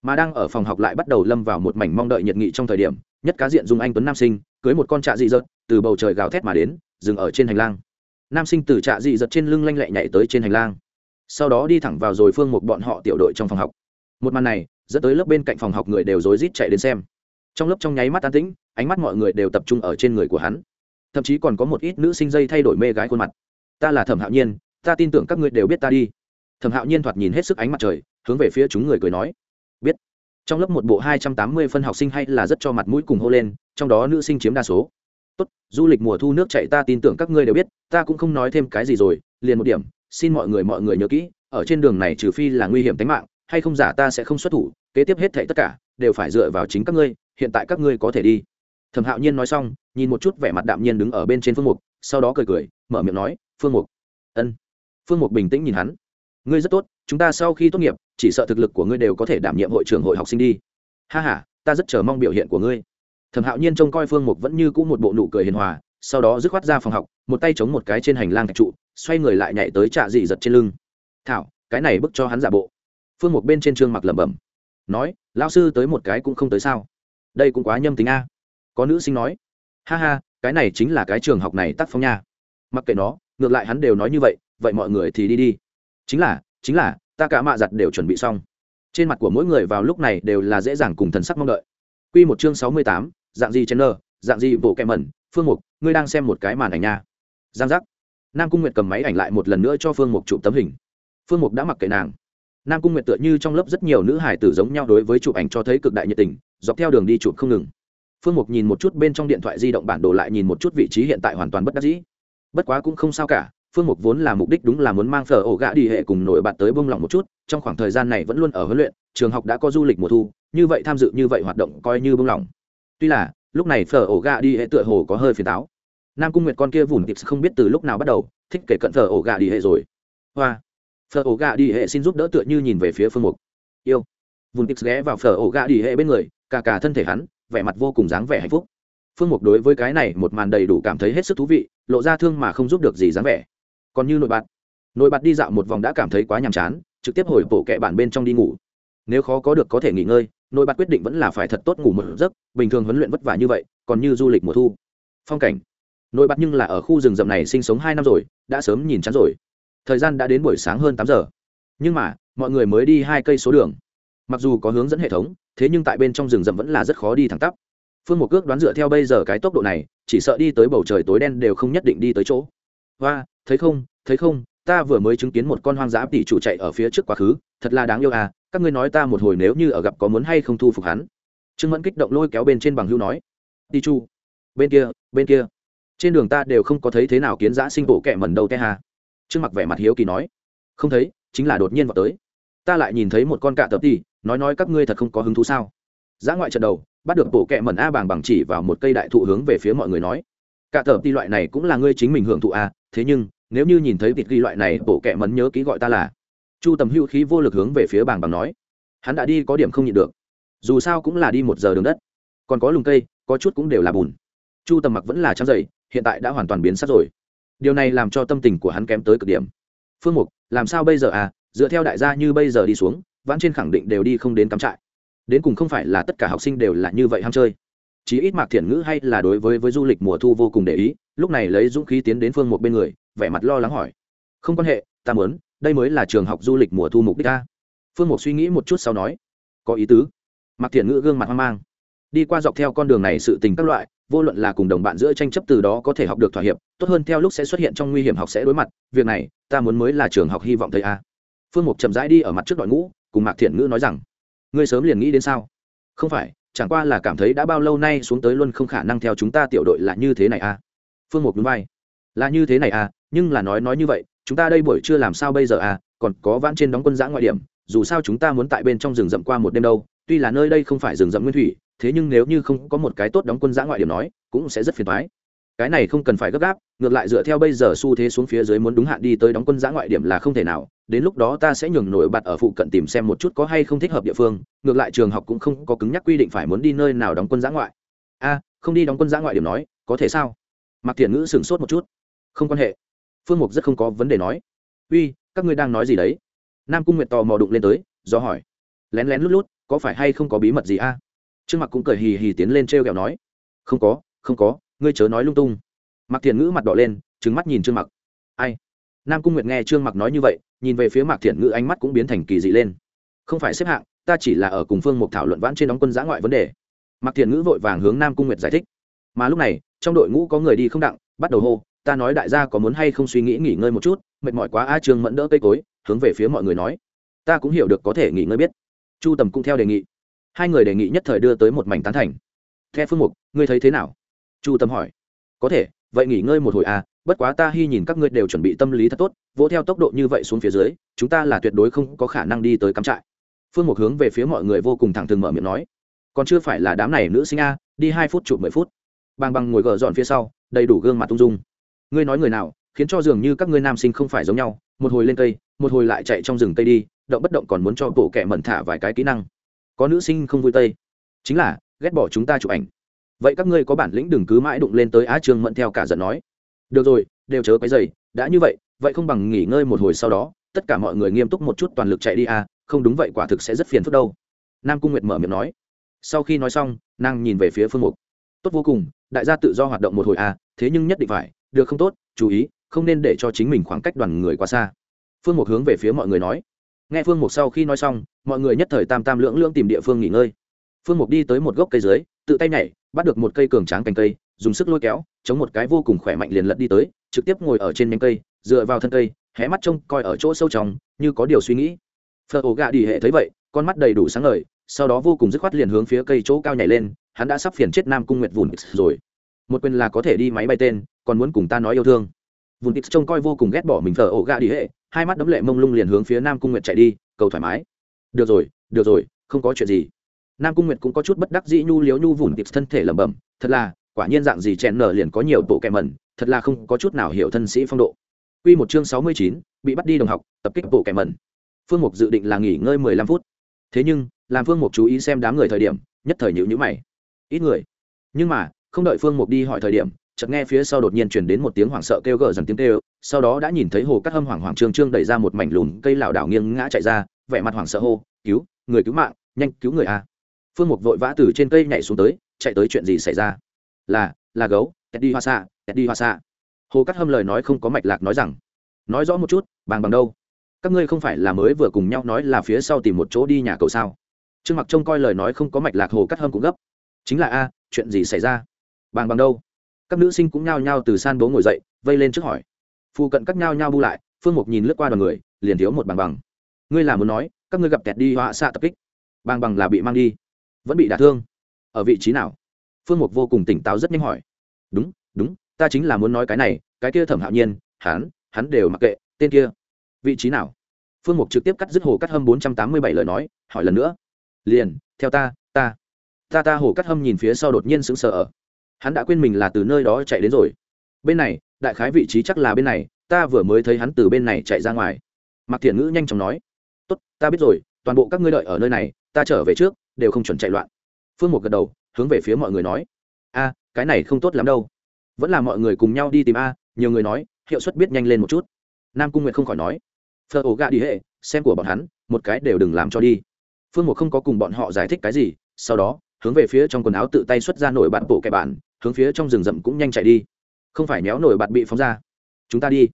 Mà đang ở phòng học lại bắt đầu lâm vào một mảnh mong đợi nhiệt nghị trong thời điểm, nhất cá diện dùng anh tuấn nam sinh, cưới một con trạ dị dật từ bầu trời gào thét mà đến, dừng ở trên hành lang. Nam sinh từ trạ dị dật trên lưng lanh lẹ nhảy tới trên hành lang. Sau đó đi thẳng vào rồi phương một bọn họ tiểu đội trong phòng học. Một màn này, dẫn tới lớp bên cạnh phòng học người đều rối rít chạy đến xem trong lớp trong nháy mắt an tĩnh, ánh mắt mọi người đều tập trung ở trên người của hắn. Thậm chí còn có một ít nữ sinh dây thay đổi mê gái khuôn mặt. Ta là thẩm hạo nhiên, ta tin tưởng các ngươi đều biết ta đi. Thẩm hạo nhiên thoạt nhìn hết sức ánh mặt trời, hướng về phía chúng người cười nói. Biết. Trong lớp một bộ hai trăm tám mươi phân học sinh hay là rất cho mặt mũi cùng hô lên, trong đó nữ sinh chiếm đa số. Tốt, du lịch mùa thu nước chạy ta tin tưởng các ngươi đều biết, ta cũng không nói thêm cái gì rồi, liền một điểm, xin mọi người mọi người nhớ kỹ, ở trên đường này trừ phi là nguy hiểm tính mạng, hay không giả ta sẽ không xuất thủ, kế tiếp hết thảy tất cả, đều phải dựa vào chính các ngươi hiện tại các ngươi có thể đi. Thẩm hạo nhiên nói xong, nhìn một chút vẻ mặt đạm nhiên đứng ở bên trên phương mục, sau đó cười cười, mở miệng nói, phương mục. Ân. Phương mục bình tĩnh nhìn hắn. Ngươi rất tốt, chúng ta sau khi tốt nghiệp, chỉ sợ thực lực của ngươi đều có thể đảm nhiệm hội trưởng hội học sinh đi. Ha h a ta rất chờ mong biểu hiện của ngươi. Thẩm hạo nhiên trông coi phương mục vẫn như c ũ một bộ nụ cười hiền hòa, sau đó dứt khoát ra phòng học, một tay chống một cái trên hành lang thạch trụ, xoay người lại nhảy tới trạ dị giật trên lưng. Thảo, cái này bức cho hắn giả bộ. Phương mục bên trên trương mặc lẩm bẩm, nói lao sư tới một cái cũng không tới sao? Đây cũng quá nhâm tính a. Có nữ sinh nói, ha ha, cái này chính là cái trường học này tác phong nha. Mặc kệ nó, ngược lại hắn đều nói như vậy vậy mọi người thì đi đi. Chính là chính là, ta cả mạ giặt đều chuẩn bị xong. Trên mặt của mỗi người vào lúc này đều là dễ dàng cùng thần sắc mong đợi. Q một chương sáu mươi tám, dạng gì chen nơ dạng gì bộ kẹ mẩn, phương mục, ngươi đang xem một cái màn ảnh nha. Giang giác. Nam cung nguyệt cầm máy ảnh lại một lần nữa cho phương mục chụp tấm hình. Phương mục đã mặc kệ nàng nam cung nguyệt tựa như trong lớp rất nhiều nữ hải tử giống nhau đối với chụp ảnh cho thấy cực đại nhiệt tình, dọc theo đường đi chụp không ngừng. Phương mục nhìn một chút bên trong điện thoại di động bản đồ lại nhìn một chút vị trí hiện tại hoàn toàn bất đắc dĩ. Bất quá cũng không sao cả, phương mục vốn là mục đích đúng là muốn mang phở ổ gã đi hệ cùng nổi bạn tới bông lỏng một chút, trong khoảng thời gian này vẫn luôn ở huấn luyện, trường học đã có du lịch mùa thu, như vậy tham dự như vậy hoạt động coi như bông lỏng tuy là, lúc này phở ổ gã đi hệ tựa hồ có hơi phiền táo. Nam cung nguyệt con kia vùn tiệp không biết từ lúc nào bắt đầu, thích kể cận phở ổ gã đi hệ rồi. Hoa phở ổ gà đi hệ xin giúp đỡ tựa như nhìn về phía phương mục. Yêu. Vùng tiệp ghé vào phở ổ gà đi hệ bên người cả cả thân thể hắn, vẻ mặt vô cùng dáng vẻ hạnh phúc. Phương mục đối với cái này một màn đầy đủ cảm thấy hết sức thú vị, lộ ra thương mà không giúp được gì dáng vẻ. Còn như nội bạt. Nội bạt đi dạo một vòng đã cảm thấy quá nhàm chán, trực tiếp hồi bộ kệ bản bên trong đi ngủ. Nếu khó có được có thể nghỉ ngơi, nội bạt quyết định vẫn là phải thật tốt ngủ một giấc, bình thường huấn luyện vất vả như vậy, còn như du lịch mùa thu. Phong cảnh. Nội bạt nhưng là ở khu rừng rậm này sinh sống hai năm rồi, đã sớm nhìn chán rồi thời gian đã đến buổi sáng hơn tám giờ. Nhưng mà mọi người mới đi hai cây số đường. Mặc dù có hướng dẫn hệ thống thế nhưng tại bên trong rừng rậm vẫn là rất khó đi thẳng tắp. Phương một cước đoán dựa theo bây giờ cái tốc độ này chỉ sợ đi tới bầu trời tối đen đều không nhất định đi tới chỗ. Hoa thấy không thấy không ta vừa mới chứng kiến một con hoang dã tỷ chủ chạy ở phía trước quá khứ thật là đáng yêu à các ngươi nói ta một hồi nếu như ở gặp có muốn hay không thu phục hắn. Trương mẫn kích động lôi kéo bên trên bằng hưu nói tỷ chủ, bên kia bên kia trên đường ta đều không có thấy thế nào kiến giã sinh bộ kẻ mẩn đầu te hà trương mặc vẻ mặt hiếu kỳ nói, không thấy, chính là đột nhiên vào tới. Ta lại nhìn thấy một con cạ tập đi nói nói các ngươi thật không có hứng thú sao? Giã ngoại trận đầu, bắt được bộ kẹ mẩn a bàng bằng chỉ vào một cây đại thụ hướng về phía mọi người nói, cạ tập đi loại này cũng là ngươi chính mình hưởng thụ a thế nhưng, nếu như nhìn thấy vịt ghi loại này, bộ kẹ mẩn nhớ ký gọi ta là. Chu tầm hữu khí vô lực hướng về phía bàng bằng nói, hắn đã đi có điểm không nhịn được. Dù sao cũng là đi một giờ đường đất. Còn có lùng cây, có chút cũng đều là bùn. Chu tầm mặc vẫn là trắng dày hiện tại đã hoàn toàn biến sắc rồi điều này làm cho tâm tình của hắn kém tới cực điểm. Phương mục, làm sao bây giờ à? Dựa theo đại gia như bây giờ đi xuống, vãn trên khẳng định đều đi không đến cắm trại. Đến cùng không phải là tất cả học sinh đều là như vậy ham chơi. Chí ít mạc thiện ngữ hay là đối với với du lịch mùa thu vô cùng để ý, lúc này lấy dũng khí tiến đến phương một bên người, vẻ mặt lo lắng hỏi. Không quan hệ, ta muốn, đây mới là trường học du lịch mùa thu mục đích ta. Phương một suy nghĩ một chút sau nói. Có ý tứ. Mạc thiện ngữ gương mặt hoang mang. Đi qua dọc theo con đường này sự tình các loại vô luận là cùng đồng bạn giữa tranh chấp từ đó có thể học được thỏa hiệp, tốt hơn theo lúc sẽ xuất hiện trong nguy hiểm học sẽ đối mặt, việc này, ta muốn mới là trường học hy vọng thầy a. Phương mục chậm rãi đi ở mặt trước đội ngũ, cùng mạc thiện ngữ nói rằng, ngươi sớm liền nghĩ đến sao? Không phải, chẳng qua là cảm thấy đã bao lâu nay xuống tới luôn không khả năng theo chúng ta tiểu đội là như thế này à phương mục núi vai. Là như thế này à nhưng là nói nói như vậy, chúng ta đây buổi chưa làm sao bây giờ à còn có vãn trên đóng quân giã ngoại điểm, dù sao chúng ta muốn tại bên trong rừng rậm qua một đêm đâu, tuy là nơi đây không phải rừng rậm nguyên thủy thế nhưng nếu như không có một cái tốt đóng quân giã ngoại điểm nói, cũng sẽ rất phiền thoái cái này không cần phải gấp gáp, ngược lại dựa theo bây giờ xu thế xuống phía dưới muốn đúng hạn đi tới đóng quân giã ngoại điểm là không thể nào, đến lúc đó ta sẽ nhường nổi bật ở phụ cận tìm xem một chút có hay không thích hợp địa phương, ngược lại trường học cũng không có cứng nhắc quy định phải muốn đi nơi nào đóng quân giã ngoại. A, không đi đóng quân giã ngoại điểm nói, có thể sao? Mặc thiện ngữ sửng sốt một chút. Không quan hệ. Phương mục rất không có vấn đề nói. Uy, các ngươi đang nói gì đấy? Nam cung nguyệt tò mò đụng lên tới, do hỏi. Lén lén lút lút, có phải hay không có bí mật gì a? Trương mặc cũng cười hì hì tiến lên t r e o kẹo nói, không có không có, ngươi chớ nói lung tung. Mặc thiện ngữ mặt đỏ lên trứng mắt nhìn trương mặc. Ai? Nam cung nguyệt nghe trương mặc nói như vậy, nhìn về phía mạc thiện ngữ ánh mắt cũng biến thành kỳ dị lên. Không phải xếp hạng, ta chỉ là ở cùng phương một thảo luận vãn trên đóng quân giã ngoại vấn đề. Mạc thiện ngữ vội vàng hướng nam cung nguyệt giải thích. Mà lúc này, trong đội ngũ có người đi không đặng, bắt đầu hô, ta nói đại gia có muốn hay không suy nghĩ nghỉ ngơi một chút, mệt mỏi quá a trương mẫn đỡ cây cối, hướng về phía mọi người nói. Ta cũng hiểu được có thể nghỉ ngơi biết. Chu tầm cũng theo đề nghị hai người đề nghị nhất thời đưa tới một mảnh tán thành. Theo phương mục, ngươi thấy thế nào? Chu tâm hỏi. Có thể, vậy nghỉ ngơi một hồi à bất quá ta hy nhìn các ngươi đều chuẩn bị tâm lý thật tốt, vỗ theo tốc độ như vậy xuống phía dưới, chúng ta là tuyệt đối không có khả năng đi tới cắm trại. Phương mục hướng về phía mọi người vô cùng thẳng thừng mở miệng nói. Còn chưa phải là đám này nữ sinh a, đi hai phút chụp mười phút. Bang bằng ngồi gờ dọn phía sau, đầy đủ gương mặt tung dung. Ngươi nói người nào, khiến cho dường như các ngươi nam sinh không phải giống nhau, một hồi lên cây, một hồi lại chạy trong rừng cây đi, động bất động còn muốn cho bộ kẻ mẩn thả vài cái kỹ năng có nữ sinh không vui tây. Chính là, ghét bỏ chúng ta chụp ảnh. Vậy các ngươi có bản lĩnh đừng cứ mãi đụng lên tới á trương mẫn theo cả giận nói. Được rồi, đều chớ cái dày đã như vậy vậy không bằng nghỉ ngơi một hồi sau đó, tất cả mọi người nghiêm túc một chút toàn lực chạy đi à không đúng vậy quả thực sẽ rất phiền phức đâu. Nam cung nguyệt mở miệng nói. Sau khi nói xong, nàng nhìn về phía phương mục. Tốt vô cùng, đại gia tự do hoạt động một hồi à thế nhưng nhất định phải, được không tốt, chú ý, không nên để cho chính mình khoảng cách đoàn người quá xa. Phương mục hướng về phía mọi người nói nghe phương mục sau khi nói xong, mọi người nhất thời tam tam lưỡng lưỡng tìm địa phương nghỉ ngơi. Phương mục đi tới một gốc cây dưới, tự tay nhảy, bắt được một cây cường tráng cành cây, dùng sức lôi kéo, chống một cái vô cùng khỏe mạnh liền lật đi tới, trực tiếp ngồi ở trên nhánh cây, dựa vào thân cây, hé mắt trông coi ở chỗ sâu trong, như có điều suy nghĩ. Phở ổ gà đi hệ thấy vậy, con mắt đầy đủ sáng ngời, sau đó vô cùng dứt khoát liền hướng phía cây chỗ cao nhảy lên, hắn đã sắp phiền chết nam cung nguyệt vùn rồi. Một quyền là có thể đi máy bay tên, còn muốn cùng ta nói yêu thương. Vùn tít trông coi vô cùng ghét bỏ mình phờ ổ gà đi hệ hai mắt đấm lệ mông lung liền hướng phía nam cung nguyệt chạy đi cầu thoải mái được rồi được rồi không có chuyện gì nam cung nguyệt cũng có chút bất đắc dĩ nhu liếu nhu vùn tít thân thể lẩm bẩm thật là quả nhiên dạng gì chèn nở liền có nhiều bộ kẹ mẩn thật là không có chút nào hiểu thân sĩ phong độ Quy một chương sáu mươi chín, bị bắt đi đồng học, tập kích bộ kẻ mẩn. Phương Mục dự định là nghỉ ngơi mười lăm phút. Thế nhưng, làm Phương Mục chú ý xem đám người thời điểm, nhất thời nhíu nhíu mày. Ít người. Nhưng mà, không đợi Phương Mục đi hỏi thời điểm, chợt nghe phía sau đột nhiên truyền đến một tiếng hoảng sợ kêu gở dần tiếng kêu, sau đó đã nhìn thấy Hồ Cát Hâm hoảng hoảng trương trương đẩy ra một mảnh lùn cây lão đảo nghiêng ngã chạy ra, vẻ mặt hoảng sợ hô, "Cứu, người cứu mạng, nhanh cứu người a." Phương Mục vội vã từ trên cây nhảy xuống tới, chạy tới chuyện gì xảy ra? Là, là gấu, đi hoa sa, đi hoa sa! Hồ Cát Hâm lời nói không có mạch lạc nói rằng, nói rõ một chút, bằng bằng đâu? Các ngươi không phải là mới vừa cùng nhau nói là phía sau tìm một chỗ đi nhà cậu sao? Trương Mặc trông coi lời nói không có mạch lạc Hồ Cát Hâm cũng gấp. Chính là a, chuyện gì xảy ra? Bằng bằng đâu? Các nữ sinh cũng nhao nhao từ san bố ngồi dậy, vây lên trước hỏi. Phụ cận các nhao nhao bu lại, phương mục nhìn lướt qua đoàn người, liền thiếu một bằng bằng. Ngươi là muốn nói, các ngươi gặp kẹt đi họa xạ tập kích. Bằng bằng là bị mang đi, vẫn bị đả thương. Ở vị trí nào? Phương mục vô cùng tỉnh táo rất nhanh hỏi. Đúng đúng, ta chính là muốn nói cái này, cái kia thẩm hạo nhiên, hắn hắn đều mặc kệ, tên kia. Vị trí nào? Phương mục trực tiếp cắt dứt hồ cắt hâm bốn trăm tám mươi bảy lời nói, hỏi lần nữa. Liền, theo ta ta. Ta ta hồ cắt hâm nhìn phía sau đột nhiên sững sờ ở hắn đã quên mình là từ nơi đó chạy đến rồi. Bên này, đại khái vị trí chắc là bên này, ta vừa mới thấy hắn từ bên này chạy ra ngoài. Mặc thiện ngữ nhanh chóng nói, tốt, ta biết rồi, toàn bộ các ngươi đợi ở nơi này, ta trở về trước, đều không chuẩn chạy loạn. Phương một gật đầu, hướng về phía mọi người nói, a, cái này không tốt lắm đâu. Vẫn là mọi người cùng nhau đi tìm a, nhiều người nói, hiệu suất biết nhanh lên một chút. Nam cung nguyệt không khỏi nói phờ ổ gạ đi hệ, xem của bọn hắn, một cái đều đừng làm cho đi. Phương một không có cùng bọn họ giải thích cái gì, sau đó hướng về phía trong quần áo tự tay xuất ra nổi bạn bộ kẻ bạn, hướng phía trong rừng rậm cũng nhanh chạy đi. Không phải méo nổi bạt bị phóng ra. Chúng ta đi.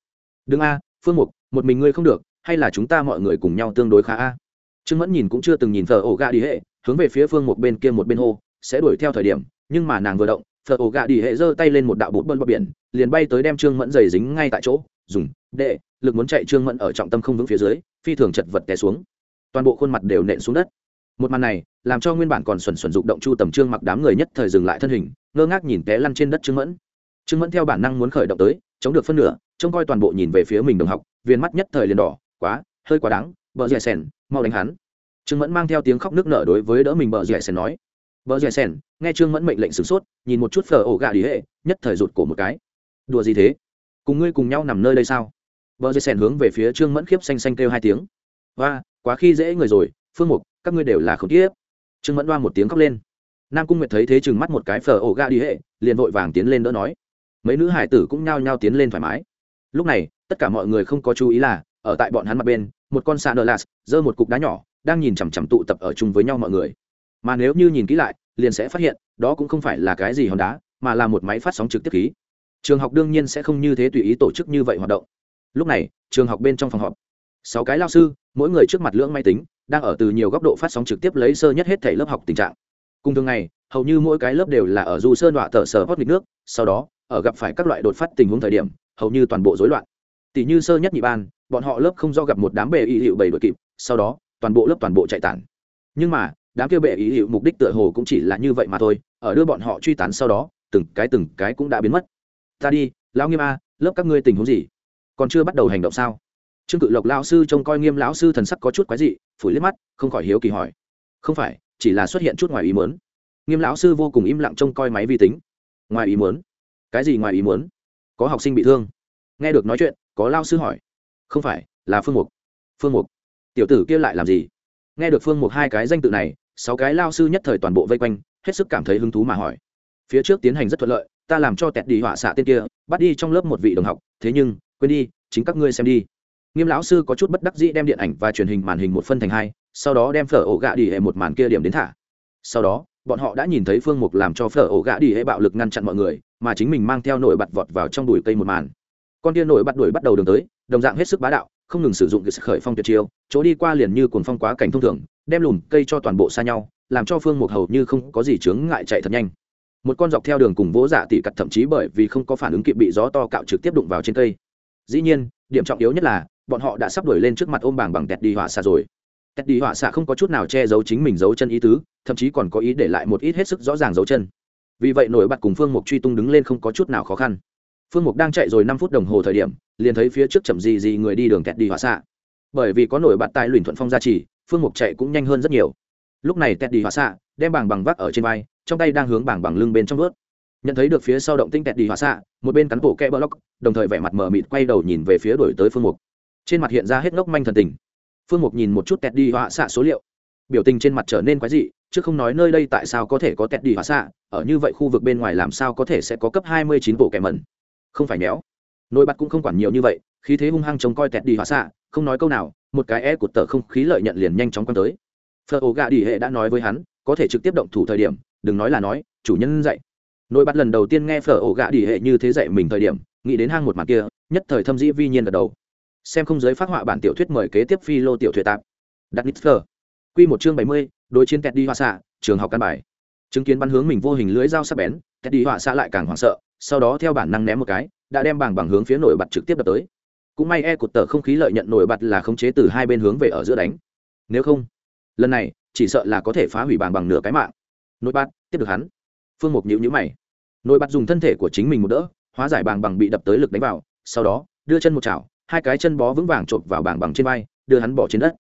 Đừng a, phương mục, một mình ngươi không được, hay là chúng ta mọi người cùng nhau tương đối khá a? Trương mẫn nhìn cũng chưa từng nhìn thờ ổ gà đi hệ, hướng về phía phương một bên kia một bên hô, sẽ đuổi theo thời điểm, nhưng mà nàng vừa động thờ ổ gà đi hệ giơ tay lên một đạo bút bơn bọc biển, liền bay tới đem trương mẫn giày dính ngay tại chỗ, dùng, đệ, lực muốn chạy trương mẫn ở trọng tâm không vững phía dưới, phi thường chật vật té xuống. Toàn bộ khuôn mặt đều nện xuống đất một màn này, làm cho nguyên bản còn xuẩn xuẩn dục động chu tầm trương mặc đám người nhất thời dừng lại thân hình, ngơ ngác nhìn té lăn trên đất trương mẫn. Trương mẫn theo bản năng muốn khởi động tới, chống được phân nửa, trông coi toàn bộ nhìn về phía mình đồng học, viên mắt nhất thời liền đỏ, quá, hơi quá đáng, bờ dẻ sèn, mau đánh hắn. Trương mẫn mang theo tiếng khóc nước nở đối với đỡ mình bờ dẻ sèn nói. Bờ dẻ sèn, nghe trương mẫn mệnh lệnh sửng sốt, nhìn một chút phở ổ gà đi hệ, nhất thời rụt cổ một cái. Đùa gì thế? Cùng ngươi cùng nhau nằm nơi đây sao? Bờ dẻ sèn hướng về phía trương mẫn khiếp xanh xanh kêu hai tiếng. Và quá khi dễ người rồi, phương mục các ngươi đều là không tiếp trương mẫn đoa một tiếng khóc lên. Nam cung nguyệt thấy thế chừng mắt một cái phở ổ ga đi hệ, liền vội vàng tiến lên đỡ nói. Mấy nữ hải tử cũng nhao nhao tiến lên thoải mái. Lúc này, tất cả mọi người không có chú ý là, ở tại bọn hắn mặt bên, một con xà nơ lạt, giơ một cục đá nhỏ, đang nhìn chằm chằm tụ tập ở chung với nhau mọi người. Mà nếu như nhìn kỹ lại, liền sẽ phát hiện, đó cũng không phải là cái gì hòn đá, mà là một máy phát sóng trực tiếp khí. Trường học đương nhiên sẽ không như thế tùy ý tổ chức như vậy hoạt động. Lúc này, trường học bên trong phòng họp. Sáu cái lao sư, mỗi người trước mặt lưỡng máy tính đang ở từ nhiều góc độ phát sóng trực tiếp lấy sơ nhất hết thể lớp học tình trạng. Cùng thường ngày, hầu như mỗi cái lớp đều là ở du sơn đọa tờ sở hót nghịch nước, sau đó, ở gặp phải các loại đột phát tình huống thời điểm, hầu như toàn bộ rối loạn. Tỷ như sơ nhất nhị ban, bọn họ lớp không do gặp một đám bệ y hiệu bảy đội kịp, sau đó, toàn bộ lớp toàn bộ chạy tản. Nhưng mà, đám kia bệ ý hiệu mục đích tựa hồ cũng chỉ là như vậy mà thôi, ở đưa bọn họ truy tán sau đó, từng cái từng cái cũng đã biến mất. Ta đi, lão nghiêm a, lớp các ngươi tình huống gì? Còn chưa bắt đầu hành động sao? Trương cự lộc lão sư trông coi nghiêm lão sư thần sắc có chút quái dị, phủi liếc mắt, không khỏi hiếu kỳ hỏi. Không phải, chỉ là xuất hiện chút ngoài ý muốn. Nghiêm lão sư vô cùng im lặng trông coi máy vi tính. Ngoài ý muốn? Cái gì ngoài ý muốn? Có học sinh bị thương. Nghe được nói chuyện, có lao sư hỏi. Không phải, là phương mục. Phương mục. Tiểu tử kia lại làm gì? Nghe được phương mục hai cái danh tự này, sáu cái lao sư nhất thời toàn bộ vây quanh, hết sức cảm thấy hứng thú mà hỏi. Phía trước tiến hành rất thuận lợi, ta làm cho tẹt đi họa xạ tên kia, bắt đi trong lớp một vị đồng học, thế nhưng, quên đi, chính các ngươi xem đi nghiêm lão sư có chút bất đắc dĩ đem điện ảnh và truyền hình màn hình một phân thành hai, sau đó đem phở ổ gạ đi hệ một màn kia điểm đến thả. Sau đó, bọn họ đã nhìn thấy phương mục làm cho phở ổ gạ đi hệ bạo lực ngăn chặn mọi người, mà chính mình mang theo nổi bật vọt vào trong đùi cây một màn. Con tia nổi bắt đuổi bắt đầu đường tới, đồng dạng hết sức bá đạo, không ngừng sử dụng cái khởi phong tuyệt chiêu, chỗ đi qua liền như cuồng phong quá cảnh thông thường, đem lùm cây cho toàn bộ xa nhau, làm cho phương mục hầu như không có gì chướng ngại chạy thật nhanh. Một con dọc theo đường cùng vỗ dạ tỉ cặt thậm chí bởi vì không có phản ứng kịp bị gió to cạo trực tiếp đụng vào trên cây. Dĩ nhiên điểm trọng yếu nhất là, bọn họ đã sắp đuổi lên trước mặt ôm bảng bằng tẹt đi hỏa xạ rồi. Tẹt đi hỏa xạ không có chút nào che giấu chính mình giấu chân ý tứ, thậm chí còn có ý để lại một ít hết sức rõ ràng giấu chân. Vì vậy nổi bật cùng phương mục truy tung đứng lên không có chút nào khó khăn. Phương mục đang chạy rồi năm phút đồng hồ thời điểm, liền thấy phía trước chậm gì gì người đi đường kẹt đi hỏa xạ. Bởi vì có nổi bật tại luyện thuận phong gia trì, phương mục chạy cũng nhanh hơn rất nhiều. Lúc này kẹt đi hỏa xạ đem bảng bằng vác ở trên vai, trong tay đang hướng bảng bằng lưng bên trong vớt nhận thấy được phía sau động tinh tẹt đi hỏa xạ, một bên cắn bộ kẽ block đồng thời vẻ mặt mờ mịt quay đầu nhìn về phía đổi tới phương mục. Trên mặt hiện ra hết ngốc manh thần tình. Phương mục nhìn một chút tẹt đi hỏa xạ số liệu. Biểu tình trên mặt trở nên quái dị, chứ không nói nơi đây tại sao có thể có tẹt đi hỏa xạ, ở như vậy khu vực bên ngoài làm sao có thể sẽ có cấp hai mươi chín bộ kẻ mẩn. Không phải méo. Nổi bật cũng không quản nhiều như vậy, khí thế hung hăng trông coi tẹt đi hóa xạ, không nói câu nào, một cái e cụt tờ không khí lợi nhận liền nhanh chóng quăng tới. Phở ổ gà đi hệ đã nói với hắn, có thể trực tiếp động thủ thời điểm, đừng nói là nói, chủ nhân dạy nỗi bắt lần đầu tiên nghe phở ổ gạ đi hệ như thế dạy mình thời điểm, nghĩ đến hang một mặt kia, nhất thời thâm dĩ vi nhiên gật đầu. Xem không giới phát họa bản tiểu thuyết mời kế tiếp phi lô tiểu thuyết tạp. Đặt nít phở. Quy một chương bảy mươi, đối chiến kẹt đi hoa xạ, trường học căn bài. Chứng kiến bắn hướng mình vô hình lưới dao sắc bén kẹt đi hoa xạ lại càng hoảng sợ, sau đó theo bản năng ném một cái, đã đem bảng bằng hướng phía nổi bật trực tiếp đập tới. Cũng may e cột tờ không khí lợi nhận nổi bật là khống chế từ hai bên hướng về ở giữa đánh. Nếu không, lần này, chỉ sợ là có thể phá hủy bảng bằng nửa cái mạng. Nổi bật, tiếp được hắn phương mục nhịu nhữ mày. Nổi bật dùng thân thể của chính mình một đỡ, hóa giải bảng bằng bị đập tới lực đánh vào, sau đó, đưa chân một chảo, hai cái chân bó vững vàng chộp vào bảng bằng trên vai, đưa hắn bỏ trên đất.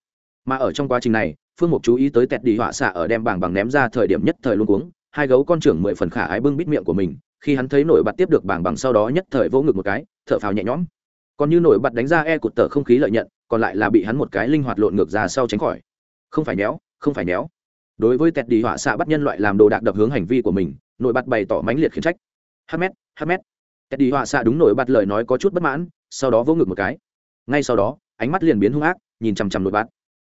Mà ở trong quá trình này, phương mục chú ý tới tẹt đi họa xạ ở đem bảng bằng ném ra thời điểm nhất thời luôn cuống, hai gấu con trưởng mười phần khả ái bưng bít miệng của mình, khi hắn thấy nổi bật tiếp được bảng bằng sau đó nhất thời vỗ ngực một cái, thở phào nhẹ nhõm. Còn như nổi bật đánh ra e cụt tờ không khí lợi nhận, còn lại là bị hắn một cái linh hoạt lộn ngược ra sau tránh khỏi. Không phải méo, không phải méo. Đối với tẹt đi họa xạ bắt nhân loại làm đồ đạc đập hướng hành vi của mình nổi bật bày tỏ mãnh liệt khiển trách. Hmet hmet teddy đi họa xạ đúng nổi bật lời nói có chút bất mãn, sau đó vỗ ngực một cái. Ngay sau đó, ánh mắt liền biến hung ác, nhìn chằm chằm nổi bật.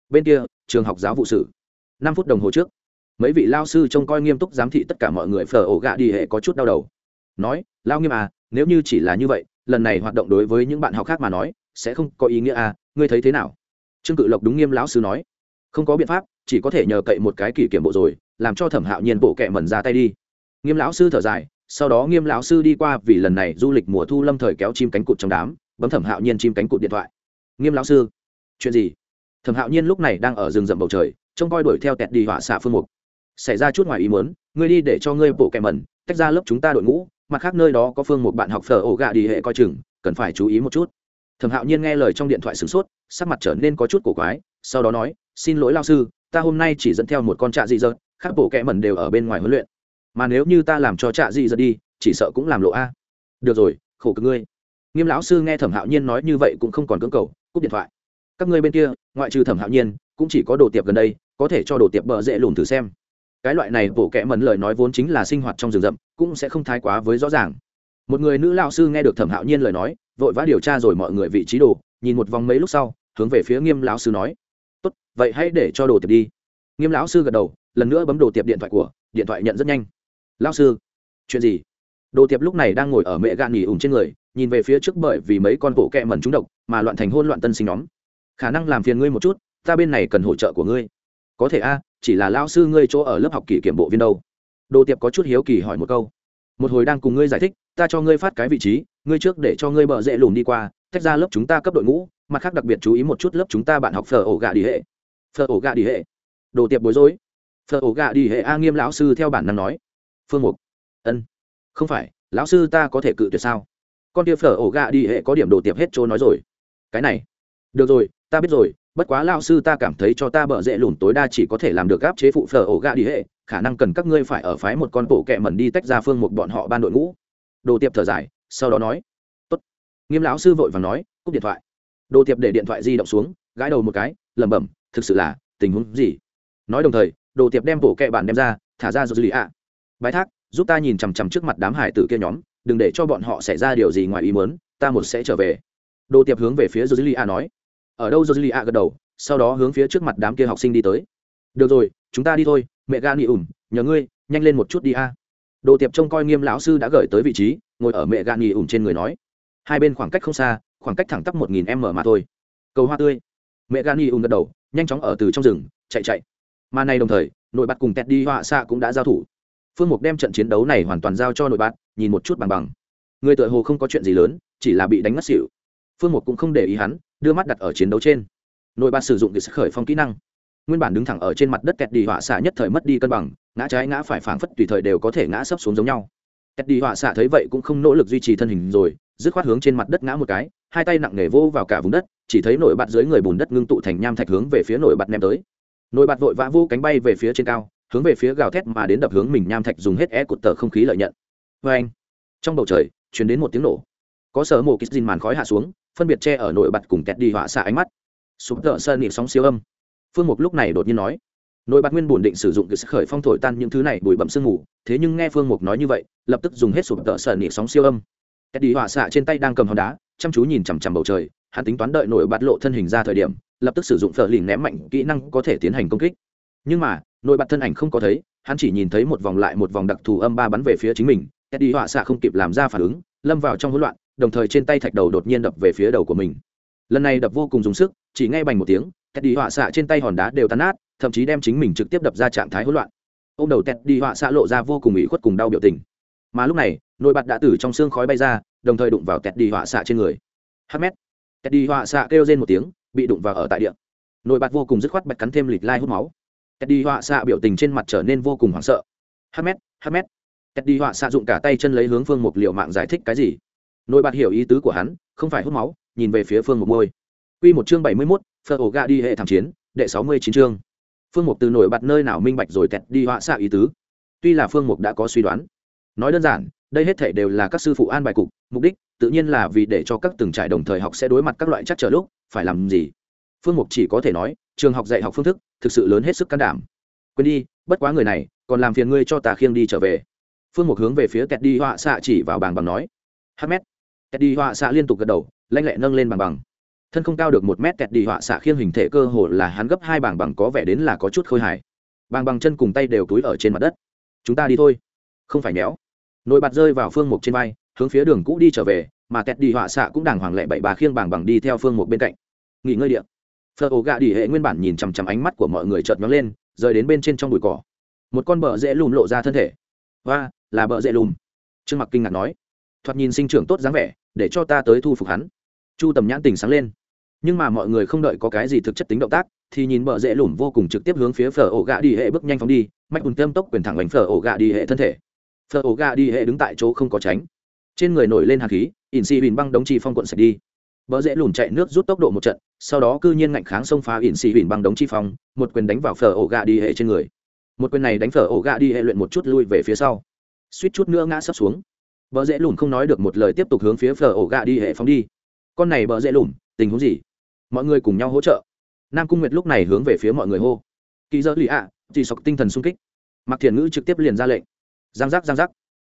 Bên kia, trường học giáo vụ sử. Năm phút đồng hồ trước, mấy vị lao sư trông coi nghiêm túc giám thị tất cả mọi người phở ổ gạ đi hệ có chút đau đầu. Nói, lao nghiêm à nếu như chỉ là như vậy, lần này hoạt động đối với những bạn học khác mà nói, sẽ không có ý nghĩa à ngươi thấy thế nào? Trương cự lộc đúng nghiêm lão sư nói. Không có biện pháp, chỉ có thể nhờ cậy một cái kỷ kiểm bộ rồi, làm cho thẩm hạo nhiên bộ kệ mẩn ra tay đi nghiêm lão sư thở dài, sau đó nghiêm lão sư đi qua vì lần này du lịch mùa thu lâm thời kéo chim cánh cụt trong đám, bấm thẩm hạo nhiên chim cánh cụt điện thoại. Nghiêm lão sư, chuyện gì? Thẩm hạo nhiên lúc này đang ở rừng rậm bầu trời, trông coi đuổi theo tẹt đi họa xạ phương mục. Xảy ra chút ngoài ý muốn, ngươi đi để cho ngươi bộ kẹ mẩn, tách ra lớp chúng ta đội ngũ, mặt khác nơi đó có phương một bạn học phở ổ gạ đi hệ coi chừng, cần phải chú ý một chút. Thẩm hạo nhiên nghe lời trong điện thoại sửng sốt, sắc mặt trở nên có chút cổ quái, sau đó nói, xin lỗi lao sư, ta hôm nay chỉ dẫn theo một con trạ dị dợt, khác bộ kẹ mẩn đều ở bên ngoài huấn luyện mà nếu như ta làm cho trạ dị giật đi, chỉ sợ cũng làm lộ a. Được rồi, khổ cực ngươi. Nghiêm lão sư nghe thẩm hạo nhiên nói như vậy cũng không còn cưỡng cầu, cúp điện thoại. Các ngươi bên kia, ngoại trừ thẩm hạo nhiên, cũng chỉ có đồ tiệp gần đây, có thể cho đồ tiệp bờ dễ lùm thử xem. Cái loại này bộ kẽ mẩn lời nói vốn chính là sinh hoạt trong rừng rậm, cũng sẽ không thái quá với rõ ràng. Một người nữ lao sư nghe được thẩm hạo nhiên lời nói, vội vã điều tra rồi mọi người vị trí đồ, nhìn một vòng mấy lúc sau, hướng về phía nghiêm lão sư nói, tốt, vậy hãy để cho đồ tiệp đi. Nghiêm lão sư gật đầu, lần nữa bấm đồ tiệp điện thoại của, điện thoại nhận rất nhanh lao sư, chuyện gì? Đồ tiệp lúc này đang ngồi ở mẹ gạn nghỉ ủng trên người, nhìn về phía trước bởi vì mấy con bộ kẹ mẩn trúng độc mà loạn thành hôn loạn tân sinh nhóm. Khả năng làm phiền ngươi một chút, ta bên này cần hỗ trợ của ngươi. Có thể a, chỉ là lao sư ngươi chỗ ở lớp học kỷ kiểm bộ viên đâu. Đồ tiệp có chút hiếu kỳ hỏi một câu. Một hồi đang cùng ngươi giải thích, ta cho ngươi phát cái vị trí, ngươi trước để cho ngươi bợ dễ lùm đi qua, tách ra lớp chúng ta cấp đội ngũ, mặt khác đặc biệt chú ý một chút lớp chúng ta bạn học phở ổ gà đi hệ. Phở ổ gà đi hệ? Đồ tiệp bối rối. Phở ổ gà đi hệ a nghiêm lão sư theo bản năng nói phương mục. Ân, không phải, lão sư ta có thể cự tuyệt sao? Con tia phở ổ gà đi hệ có điểm đồ tiệp hết chỗ nói rồi. Cái này. Được rồi, ta biết rồi, bất quá lao sư ta cảm thấy cho ta bợ dễ lùn tối đa chỉ có thể làm được gáp chế phụ phở ổ gà đi hệ, khả năng cần các ngươi phải ở phái một con bộ kẹ mẩn đi tách ra phương một bọn họ ban đội ngũ. Đồ tiệp thở dài, sau đó nói, tốt. Nghiêm lão sư vội và nói, cúp điện thoại. Đồ tiệp để điện thoại di động xuống, gãi đầu một cái, lẩm bẩm, thực sự là, tình huống gì? Nói đồng thời, đồ tiệp đem bộ kẹ bản đem ra, thả ra rồi dư lì ạ bái thác, giúp ta nhìn chằm chằm trước mặt đám hải tử kia nhóm, đừng để cho bọn họ xảy ra điều gì ngoài ý muốn, ta một sẽ trở về. Đồ tiệp hướng về phía rồi nói. Ở đâu rồi gật đầu, sau đó hướng phía trước mặt đám kia học sinh đi tới. Được rồi, chúng ta đi thôi, mẹ ga nghỉ ủn nhờ ngươi, nhanh lên một chút đi a. Đồ tiệp trông coi nghiêm lão sư đã gửi tới vị trí, ngồi ở mẹ ga nghỉ ủn trên người nói. Hai bên khoảng cách không xa, khoảng cách thẳng tắp một nghìn m mà thôi. Cầu hoa tươi. Mẹ ga nghỉ ủn gật đầu, nhanh chóng ở từ trong rừng, chạy chạy. Mà này đồng thời, nội bật cùng tẹt đi họa xạ cũng đã giao thủ phương mục đem trận chiến đấu này hoàn toàn giao cho nội bạn, nhìn một chút bằng bằng. Người tựa hồ không có chuyện gì lớn, chỉ là bị đánh mất xỉu. Phương mục cũng không để ý hắn, đưa mắt đặt ở chiến đấu trên. Nội bạn sử dụng để khởi phong kỹ năng. Nguyên bản đứng thẳng ở trên mặt đất kẹt đi họa xạ nhất thời mất đi cân bằng, ngã trái ngã phải phảng phất tùy thời đều có thể ngã sấp xuống giống nhau. Kẹt đi họa xạ thấy vậy cũng không nỗ lực duy trì thân hình rồi, dứt khoát hướng trên mặt đất ngã một cái, hai tay nặng nề vô vào cả vùng đất, chỉ thấy nổi bạt dưới người bùn đất ngưng tụ thành nham thạch hướng về phía nổi bạt ném tới. Nổi bạt vội vã vô cánh bay về phía trên cao hướng về phía gào thét mà đến đập hướng mình nham thạch dùng hết e é cột tờ không khí lợi nhận. Vê anh, trong bầu trời chuyển đến một tiếng nổ. Có sở mổ kích dìn màn khói hạ xuống, phân biệt che ở nội bật cùng kẹt đi họa xạ ánh mắt. Sụp tợ sơn nhịp sóng siêu âm. Phương mục lúc này đột nhiên nói nội bật nguyên bổn định sử dụng cái khởi phong thổi tan những thứ này bụi bậm sương ngủ thế nhưng nghe phương mục nói như vậy, lập tức dùng hết sụp tợ sơn nị sóng siêu âm. Kẹt đi hỏa xạ trên tay đang cầm hòn đá, chăm chú nhìn chằm chằm bầu trời, hắn tính toán đợi nội bật lộ thân hình ra thời điểm, lập tức sử dụng phở lìn ném mạnh kỹ năng có thể tiến hành công kích. Nhưng mà nội bật thân ảnh không có thấy, hắn chỉ nhìn thấy một vòng lại một vòng đặc thù âm ba bắn về phía chính mình kẹt đi hỏa xạ không kịp làm ra phản ứng, lâm vào trong hỗn loạn, đồng thời trên tay thạch đầu đột nhiên đập về phía đầu của mình. Lần này đập vô cùng dùng sức, chỉ ngay bành một tiếng tét đi họa xạ trên tay hòn đá đều tan nát, thậm chí đem chính mình trực tiếp đập ra trạng thái hỗn loạn. Ô m đầu tét đi họa xạ lộ ra vô cùng ủy khuất cùng đau biểu tình. Mà lúc này, nội bật đã từ trong xương khói bay ra, đồng thời đụng vào tét đi họa xạ trên người. Hm tét đi họa xạ kêu lên một tiếng, bị đụng vào ở tại địa. Nội bật vô cùng dứt khoát bạch cắn thêm lịch lai hút máu tét đi họa xạ biểu tình trên mặt trở nên vô cùng hoảng sợ hm hm tét đi họa xạ dụng cả tay chân lấy hướng phương một liệu mạng giải thích cái gì nội bạt hiểu ý tứ của hắn không phải hút máu nhìn về phía phương một môi Quy một chương bảy mươi mốt Phở ổ gạ đi hệ thảm chiến, đệ sáu mươi chín chương. Phương Mục từ nổi bật nơi nào minh bạch rồi tẹt đi họa xạ ý tứ. Tuy là Phương Mục đã có suy đoán. Nói đơn giản, đây hết thảy đều là các sư phụ an bài cục, mục đích tự nhiên là vì để cho các từng trải đồng thời học sẽ đối mặt các loại chắc trở lúc, phải làm gì. Phương Mục chỉ có thể nói, trường học dạy học phương thức, thực sự lớn hết sức can đảm. Quên đi, bất quá người này, còn làm phiền ngươi cho ta khiêng đi trở về. Phương Mục hướng về phía kẹt đi họa xạ chỉ vào bảng bằng nói. Hát mét, kẹt đi họa xạ liên tục gật đầu, lanh lẹ nâng lên bằng bằng. Thân không cao được một mét kẹt đi họa xạ khiêng hình thể cơ hồ là hắn gấp hai bảng bằng có vẻ đến là có chút khôi hài. Bàng bằng chân cùng tay đều túi ở trên mặt đất. Chúng ta đi thôi. Không phải méo. Nội bạt rơi vào phương mục trên vai hướng phía đường cũ đi trở về mà kẹt đi họa xạ cũng đàng hoàng lệ bậy bà khiêng bàng bằng đi theo phương mục bên cạnh. Nghỉ ngơi điện phở ổ gạ đi hệ nguyên bản nhìn chằm chằm ánh mắt của mọi người chợt nhóng lên, rời đến bên trên trong bụi cỏ. Một con bờ dễ lùm lộ ra thân thể. Và là bờ dễ lùm. Trương mặc kinh ngạc nói. Thoạt nhìn sinh trưởng tốt dáng vẻ, để cho ta tới thu phục hắn. Chu tầm nhãn tình sáng lên. Nhưng mà mọi người không đợi có cái gì thực chất tính động tác, thì nhìn bờ rễ lùm vô cùng trực tiếp hướng phía phở ổ gạ đi hệ bước nhanh phóng đi mạch ùn tâm tốc quyền thẳng bánh phở ổ gạ đi hệ thân thể. Phở ổ gạ đi hệ đứng tại chỗ không có tránh. Trên người nổi lên hạt khí, ỉn xì huỳnh băng đống chi phong quận sạch đi bờ dễ lùn chạy nước rút tốc độ một trận, sau đó cư nhiên ngạnh kháng xông phá ỉn xì ỉn băng đống chi phong, một quyền đánh vào phở ổ gà đi hệ trên người. Một quyền này đánh phở ổ gà đi hệ luyện một chút lui về phía sau. Suýt chút nữa ngã sấp xuống. Bờ dễ lùn không nói được một lời tiếp tục hướng phía phở ổ gà đi hệ phóng đi. Con này bờ dễ lùn, tình huống gì? Mọi người cùng nhau hỗ trợ. Nam cung nguyệt lúc này hướng về phía mọi người hô. Kỳ dơ lì ạ chỉ sọc tinh thần sung kích. Mặc thiền ngữ trực tiếp liền ra lệnh. Giang giác giang giác.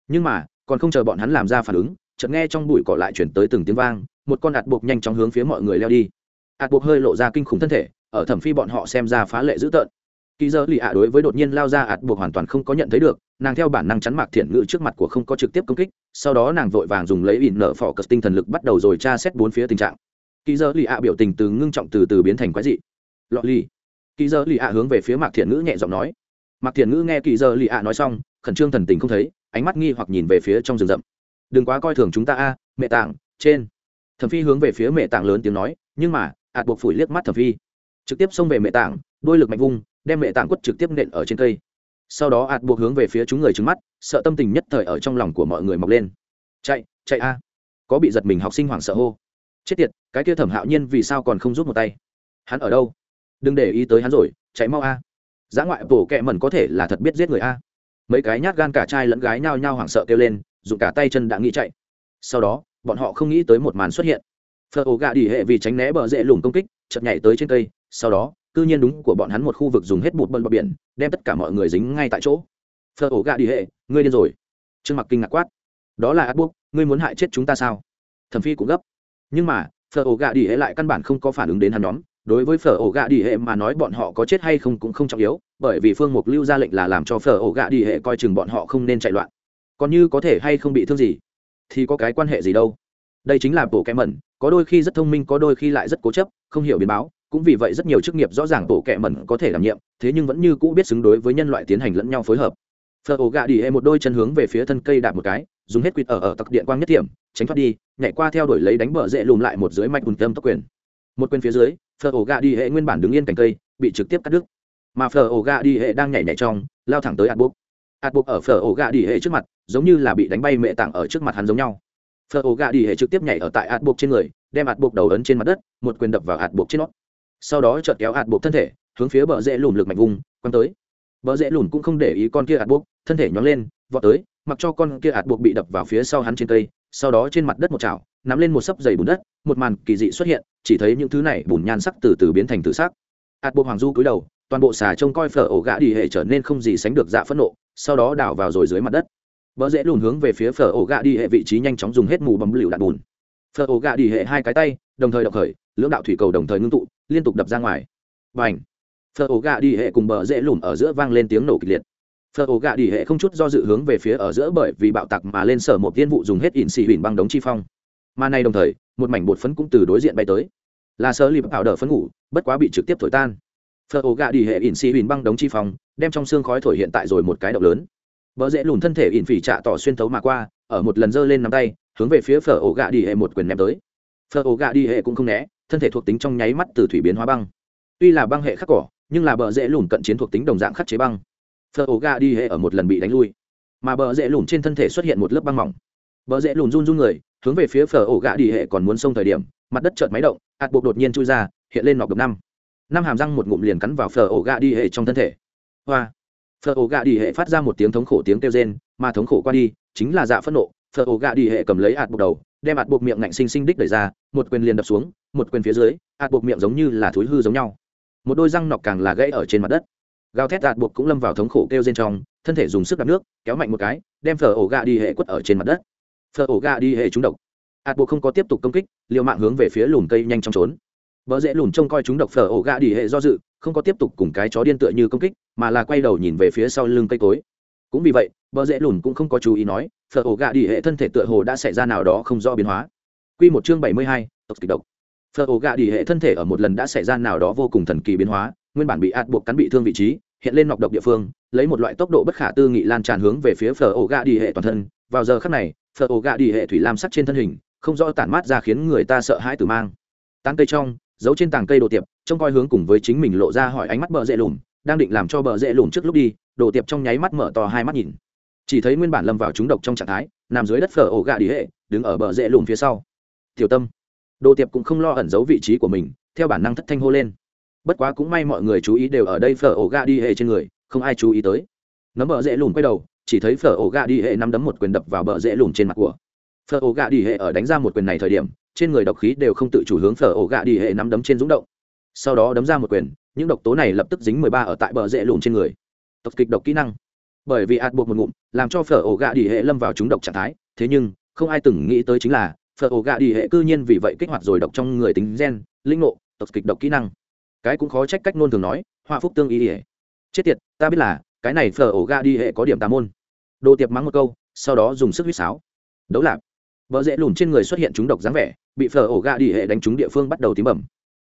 Nhưng mà, còn không chờ bọn hắn làm ra phản ứng, chợt nghe trong bụi cỏ lại chuyển tới từng tiếng vang một con ạt buộc nhanh chóng hướng phía mọi người leo đi. Ạt buộc hơi lộ ra kinh khủng thân thể, ở thẩm phi bọn họ xem ra phá lệ dữ tợn. Kỳ giờ lì ạ đối với đột nhiên lao ra ạt buộc hoàn toàn không có nhận thấy được, nàng theo bản năng chắn mạc thiện ngự trước mặt của không có trực tiếp công kích, sau đó nàng vội vàng dùng lấy ỉn nở phỏ cất tinh thần lực bắt đầu rồi tra xét bốn phía tình trạng. Kỳ giờ lì ạ biểu tình từ ngưng trọng từ từ biến thành quái dị. Lọ lì. Kỳ giờ lì ạ hướng về phía mạc thiện ngữ nhẹ giọng nói. Mạc thiện ngữ nghe kỳ giờ lì ạ nói xong, khẩn trương thần tình không thấy, ánh mắt nghi hoặc nhìn về phía trong rừng rậm. Đừng quá coi thường chúng ta a, mẹ tạng trên thẩm phi hướng về phía mẹ tạng lớn tiếng nói, nhưng mà, ạt buộc phủi liếc mắt thẩm phi. Trực tiếp xông về mẹ tạng đôi lực mạnh vung, đem mẹ tạng quất trực tiếp nện ở trên cây. Sau đó ạt buộc hướng về phía chúng người trứng mắt, sợ tâm tình nhất thời ở trong lòng của mọi người mọc lên. Chạy chạy a. Có bị giật mình học sinh hoảng sợ hô. Chết tiệt, cái kia thẩm hạo nhiên vì sao còn không rút một tay? Hắn ở đâu? Đừng để ý tới hắn rồi, chạy mau a. À. giá ngoại bổ kẹ mẩn có thể là thật biết giết người a. Mấy cái nhát gan cả trai lẫn gái nhao nhao hoảng sợ kêu lên, dùng cả tay chân đã nghĩ chạy. Sau đó bọn họ không nghĩ tới một màn xuất hiện. Phở ổ gà đi hệ vì tránh né bờ rễ lùm công kích, chợt nhảy tới trên cây, sau đó, cư nhiên đúng của bọn hắn một khu vực dùng hết bụt bận bờ biển, đem tất cả mọi người dính ngay tại chỗ. Phở ổ gà đi hệ, ngươi điên rồi. Trương mặc kinh ngạc quát. Đó là ác buộc ngươi muốn hại chết chúng ta sao? Thẩm phi cũng gấp. Nhưng mà, phở ổ gà đi hệ lại căn bản không có phản ứng đến hắn nhóm. Đối với phở ổ gạ đi hệ mà nói bọn họ có chết hay không cũng không trọng yếu, bởi vì phương mục lưu ra lệnh là làm cho phở ổ gạ đi hệ coi chừng bọn họ không nên chạy loạn. Còn như có thể hay không bị thương gì? Thì có cái quan hệ gì đâu. Đây chính là bộ kẽ mẩn, có đôi khi rất thông minh, có đôi khi lại rất cố chấp, không hiểu biến báo. Cũng vì vậy rất nhiều chức nghiệp rõ ràng bộ kẽ mẩn có thể đảm nhiệm, thế nhưng vẫn như cũ biết xứng đối với nhân loại tiến hành lẫn nhau phối hợp. Phở ổ gà đi hệ một đôi chân hướng về phía thân cây đạp một cái, dùng hết quýt ở ở tặc điện quang nhất điểm tránh thoát đi, nhảy qua theo đuổi lấy đánh bờ dễ lùm lại một dưới mạch bùn tâm tốc quyền. Một quyền phía dưới, phở ổ gà đi hệ nguyên bản đứng yên cành cây, bị trực tiếp cắt đứt. Mà phở ổ gà đi hệ đang nhảy nhảy trong, lao thẳng tới ạt bốc ạt buộc ở phở ổ gà đi hệ trước mặt, giống như là bị đánh bay mẹ tảng ở trước mặt hắn giống nhau. Phở ổ gà đi hệ trực tiếp nhảy ở tại ạt buộc trên người, đem ạt buộc đầu ấn trên mặt đất, một quyền đập vào ạt buộc trên nó. Sau đó chợt kéo ạt buộc thân thể, hướng phía bờ rễ lùm lực mạnh vùng, quăng tới. Bờ rễ lùm cũng không để ý con kia ạt buộc, thân thể nhón lên, vọt tới, mặc cho con kia ạt buộc bị đập vào phía sau hắn trên cây, sau đó trên mặt đất một chảo, nắm lên một sấp dày bùn đất, một màn kỳ dị xuất hiện, chỉ thấy những thứ này bùn nhan sắc từ từ biến thành tự sắc. Ạt buộc hoàng du cúi đầu, toàn bộ xà trông coi phở ổ gã đi hệ trở nên không gì sánh được dạ phẫn nộ sau đó đảo vào rồi dưới mặt đất. Vợ dễ lùn hướng về phía phở ổ gạ đi hệ vị trí nhanh chóng dùng hết mù bấm lựu đạn bùn. Phở ổ gạ đi hệ hai cái tay, đồng thời đập khởi, lưỡng đạo thủy cầu đồng thời ngưng tụ, liên tục đập ra ngoài. Và ảnh phở ổ gạ đi hệ cùng bờ dễ lùn ở giữa vang lên tiếng nổ kịch liệt. Phở ổ gạ đi hệ không chút do dự hướng về phía ở giữa bởi vì bạo tặc mà lên sở một tiên vụ dùng hết ỉn xì huỳnh băng đống chi phong. Mà này đồng thời, một mảnh bột phấn cũng từ đối diện bay tới. Là sơ lip ảo đờ phấn ngủ, bất quá bị trực tiếp thổi tan phở ổ gạ đi hệ ỉn xì huỳnh băng đống chi phòng, đem trong xương khói thổi hiện tại rồi một cái động lớn. Vợ dễ lùn thân thể ỉn phỉ trạ tỏ xuyên thấu mà qua, ở một lần giơ lên nắm tay, hướng về phía phở ổ gạ đi hệ một quyền ném tới. Phở ổ gạ đi hệ cũng không né, thân thể thuộc tính trong nháy mắt từ thủy biến hóa băng. Tuy là băng hệ khắc cỏ, nhưng là bờ dễ lùn cận chiến thuộc tính đồng dạng khắc chế băng. Phở ổ gạ đi hệ ở một lần bị đánh lui. Mà bờ dễ lùn trên thân thể xuất hiện một lớp băng mỏng. Bờ dễ lùn run run người, hướng về phía phở ổ gạ đi hệ còn muốn xông thời điểm, mặt đất chợt máy động ạt buộc đột nhiên chui ra, hiện lên nọc độc năm năm hàm răng một ngụm liền cắn vào phở ổ gạ đi hệ trong thân thể. Hoa. Phở ổ gạ đi hệ phát ra một tiếng thống khổ tiếng kêu rên, mà thống khổ qua đi, chính là dạ phẫn nộ. Phở ổ gạ đi hệ cầm lấy ạt buộc đầu, đem ạt buộc miệng ngạnh sinh sinh đích đẩy ra, một quyền liền đập xuống, một quyền phía dưới ạt buộc miệng giống như là thúi hư giống nhau. Một đôi răng nọc càng là gãy ở trên mặt đất. Gào thét ạt buộc cũng lâm vào thống khổ kêu rên trong, thân thể dùng sức đạp nước, kéo mạnh một cái, đem phở ổ gạ đi hệ quất ở trên mặt đất. Phở ổ gạ đi hệ trúng độc. Ạt buộc không có tiếp tục công kích, liều mạng hướng về phía lùm cây nhanh chóng trốn vợ dễ lùn trông coi chúng độc phở ổ gạ đi hệ do dự, không có tiếp tục cùng cái chó điên tựa như công kích, mà là quay đầu nhìn về phía sau lưng cây cối. Cũng vì vậy vợ dễ lùn cũng không có chú ý nói, phở ổ gạ đi hệ thân thể tựa hồ đã xảy ra nào đó không do biến hóa. Q một chương bảy mươi hai, tộc kịch độc. Phở ổ gạ đi hệ thân thể ở một lần đã xảy ra nào đó vô cùng thần kỳ biến hóa, nguyên bản bị ạt buộc cắn bị thương vị trí, hiện lên nọc độc địa phương, lấy một loại tốc độ bất khả tư nghị lan tràn hướng về phía phở ổ gạ đi hệ toàn thân. Vào giờ khắc này, phở ổ gạ đi hệ thủy lam sắc trên thân hình, không rõ tản mát ra khiến người ta sợ hãi từ mang. Tán cây trong giấu trên tảng cây đồ tiệp, trông coi hướng cùng với chính mình lộ ra hỏi ánh mắt bờ dễ lùm, đang định làm cho bờ dễ lùm trước lúc đi, đồ tiệp trong nháy mắt mở to hai mắt nhìn. Chỉ thấy nguyên bản lâm vào trúng độc trong trạng thái, nằm dưới đất phở ổ gà đi hệ, đứng ở bờ dễ lùm phía sau. Tiểu tâm, đồ tiệp cũng không lo ẩn giấu vị trí của mình, theo bản năng thất thanh hô lên. Bất quá cũng may mọi người chú ý đều ở đây phở ổ gà đi hệ trên người, không ai chú ý tới. Nấm bờ dễ lùm quay đầu, chỉ thấy phở ổ gà đi hệ nắm đấm một quyền đập vào bờ dễ lùm trên mặt của. Phở ổ gà đi hệ ở đánh ra một quyền này thời điểm trên người độc khí đều không tự chủ hướng phở ổ gạ đi hệ nắm đấm trên rúng động. Sau đó đấm ra một quyền, những độc tố này lập tức dính mười ba ở tại bờ rễ lùm trên người. Tộc kịch độc kỹ năng. Bởi vì ạt buộc một ngụm, làm cho phở ổ gạ đi hệ lâm vào trúng độc trạng thái, thế nhưng, không ai từng nghĩ tới chính là, phở ổ gạ đi hệ cư nhiên vì vậy kích hoạt rồi độc trong người tính gen, linh ngộ, tộc kịch độc kỹ năng. Cái cũng khó trách cách nôn thường nói, họa phúc tương ý ỉa chết tiệt, ta biết là, cái này phở ổ ga đi hệ có điểm tà môn. Đồ tiệp mắng một câu, sau đó dùng sức huýt sáo. Đấu lạp. Vợ dễ lùn trên người xuất hiện chúng độc dáng vẻ bị phở ổ ga đi hệ đánh trúng địa phương bắt đầu tím bẩm.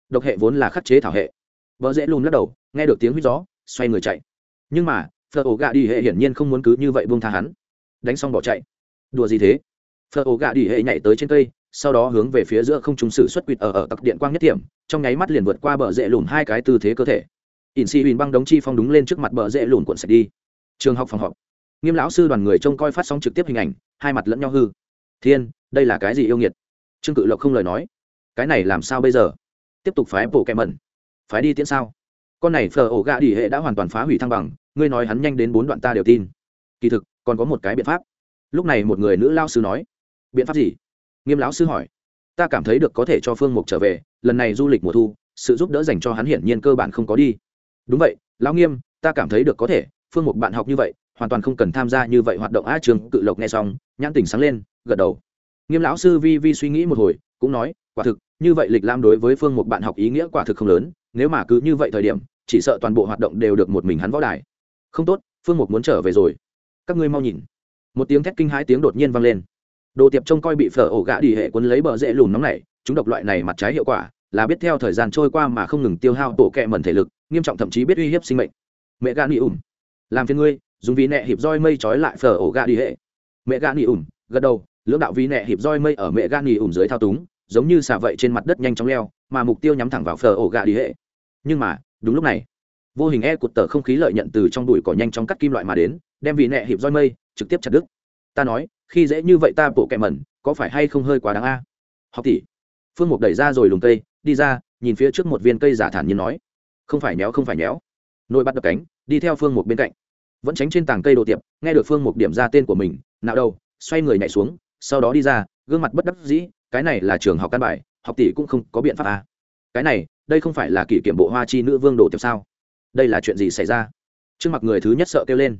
Độc hệ vốn là khắc chế thảo hệ. Vợ dễ lùn lắc đầu, nghe được tiếng huýt gió, xoay người chạy. Nhưng mà, phở ổ ga đi hệ hiển nhiên không muốn cứ như vậy buông tha hắn. Đánh xong bỏ chạy. Đùa gì thế? Phở ổ ga đi hệ nhảy tới trên cây, sau đó hướng về phía giữa không trung sử xuất quỵt ở ở tặc điện quang nhất điểm trong nháy mắt liền vượt qua bờ rễ lùn hai cái tư thế cơ thể. Ỉn xì huỳnh băng đống chi phong đúng lên trước mặt bờ rễ lùn cuộn sạch đi. Trường học phòng họp. Nghiêm lão sư đoàn người trông coi phát sóng trực tiếp hình ảnh, hai mặt lẫn nhau hư. Thiên, đây là cái gì yêu nghiệt? Trương cự lộc không lời nói cái này làm sao bây giờ tiếp tục phái bộ kẹ mẩn phái đi tiễn sao con này phờ ổ gạ đi hệ đã hoàn toàn phá hủy thăng bằng ngươi nói hắn nhanh đến bốn đoạn ta đều tin kỳ thực còn có một cái biện pháp lúc này một người nữ lao sư nói biện pháp gì nghiêm lão sư hỏi ta cảm thấy được có thể cho phương mục trở về lần này du lịch mùa thu sự giúp đỡ dành cho hắn hiển nhiên cơ bản không có đi đúng vậy lão nghiêm ta cảm thấy được có thể phương mục bạn học như vậy hoàn toàn không cần tham gia như vậy hoạt động a trường cự lộc nghe xong nhãn tình sáng lên gật đầu nghiêm lão sư vi vi suy nghĩ một hồi, cũng nói, quả thực, như vậy lịch lam đối với phương mục bạn học ý nghĩa quả thực không lớn, nếu mà cứ như vậy thời điểm, chỉ sợ toàn bộ hoạt động đều được một mình hắn võ đài. Không tốt, phương mục muốn trở về rồi. Các ngươi mau nhìn. Một tiếng thét kinh hãi tiếng đột nhiên vang lên. Đồ tiệp trông coi bị phở ổ gã đi hệ quấn lấy bờ rễ lùn nóng này chúng độc loại này mặt trái hiệu quả, là biết theo thời gian trôi qua mà không ngừng tiêu hao tổ kẹ mẩn thể lực, nghiêm trọng thậm chí biết uy hiếp sinh mệnh. Mẹ gã nỉ ủm. Làm phiền ngươi, dùng vì nẹ hiệp roi mây trói lại phở ổ gã đi hệ. Mẹ gã nỉ ủm. Gật đầu lưỡng đạo vi nẹ hiệp roi mây ở mẹ gan nghỉ ủm dưới thao túng, giống như xả vậy trên mặt đất nhanh chóng leo, mà mục tiêu nhắm thẳng vào phở ổ gà đi hệ. Nhưng mà, đúng lúc này, vô hình e cụt tờ không khí lợi nhận từ trong đùi cỏ nhanh chóng cắt kim loại mà đến, đem vị nẹ hiệp roi mây trực tiếp chặt đứt. Ta nói, khi dễ như vậy ta bộ kẹ mẩn, có phải hay không hơi quá đáng a? Học tỷ, phương mục đẩy ra rồi lùng cây, đi ra, nhìn phía trước một viên cây giả thản nhiên nói. Không phải nhéo, không phải nhéo. Nội bắt đập cánh, đi theo phương mục bên cạnh. Vẫn tránh trên tảng cây đồ tiệp, nghe được phương mục điểm ra tên của mình nào đâu xoay người nhảy xuống sau đó đi ra, gương mặt bất đắc dĩ, cái này là trường học căn bài, học tỷ cũng không có biện pháp à. cái này, đây không phải là kỷ kiểm bộ hoa chi nữ vương đồ tiệp sao? Đây là chuyện gì xảy ra? Trước mặt người thứ nhất sợ kêu lên.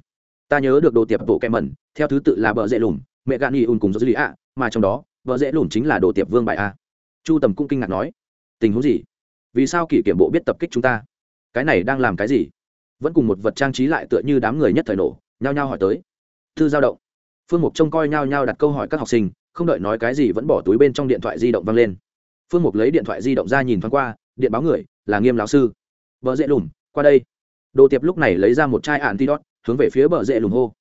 Ta nhớ được đồ tiệp bộ kem mẩn, theo thứ tự là bờ dễ lùm, mẹ gạn y ùn cùng dư lý ạ, mà trong đó vợ dễ lùm chính là đồ tiệp vương bài a. Chu tầm cũng kinh ngạc nói, tình huống gì? Vì sao kỷ kiểm bộ biết tập kích chúng ta? Cái này đang làm cái gì? Vẫn cùng một vật trang trí lại tựa như đám người nhất thời nổ, nhao nhao hỏi tới. Thư giao động phương mục trông coi nhau nhau đặt câu hỏi các học sinh, không đợi nói cái gì vẫn bỏ túi bên trong điện thoại di động văng lên. Phương mục lấy điện thoại di động ra nhìn thoáng qua, điện báo người, là nghiêm lão sư. Vợ dễ lùm, qua đây. Đồ tiệp lúc này lấy ra một chai ạn tidot hướng về phía bờ dễ lùm hô.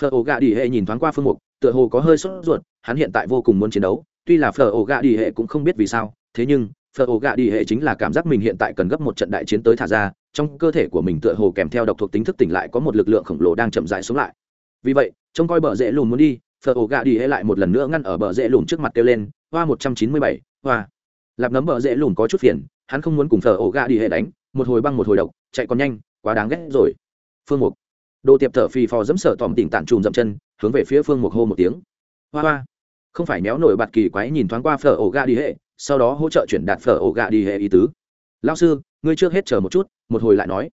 Phở ổ gà đi hệ nhìn thoáng qua phương mục, tựa hồ có hơi sốt ruột, hắn hiện tại vô cùng muốn chiến đấu, tuy là phở ổ gà đi hệ cũng không biết vì sao, thế nhưng, phở ổ gà đi hệ chính là cảm giác mình hiện tại cần gấp một trận đại chiến tới thả ra, trong cơ thể của mình tựa hồ kèm theo độc thuộc tính thức tỉnh lại có một lực lượng khổng lồ đang chậm dại xuống lại vì vậy, trông coi bờ rễ lùn muốn đi, phở ổ gà đi hệ lại một lần nữa ngăn ở bờ rễ lùn trước mặt kêu lên, hoa một trăm chín mươi bảy, hoa. Lạp nấm bờ rễ lùn có chút phiền, hắn không muốn cùng phở ổ gà đi hệ đánh, một hồi băng một hồi độc, chạy còn nhanh, quá đáng ghét rồi. Phương mục. Đồ tiệp thở phì phò dẫm sở tòm tỉnh tản trùm dậm chân, hướng về phía phương mục hô một tiếng. Hoa hoa. Không phải méo nổi bạt kỳ quái nhìn thoáng qua phở ổ gà đi hệ sau đó hỗ trợ chuyển đạt phở ổ gà đi hệ ý tứ. Lao sư, ngươi trước hết chờ một chút, một hồi lại nói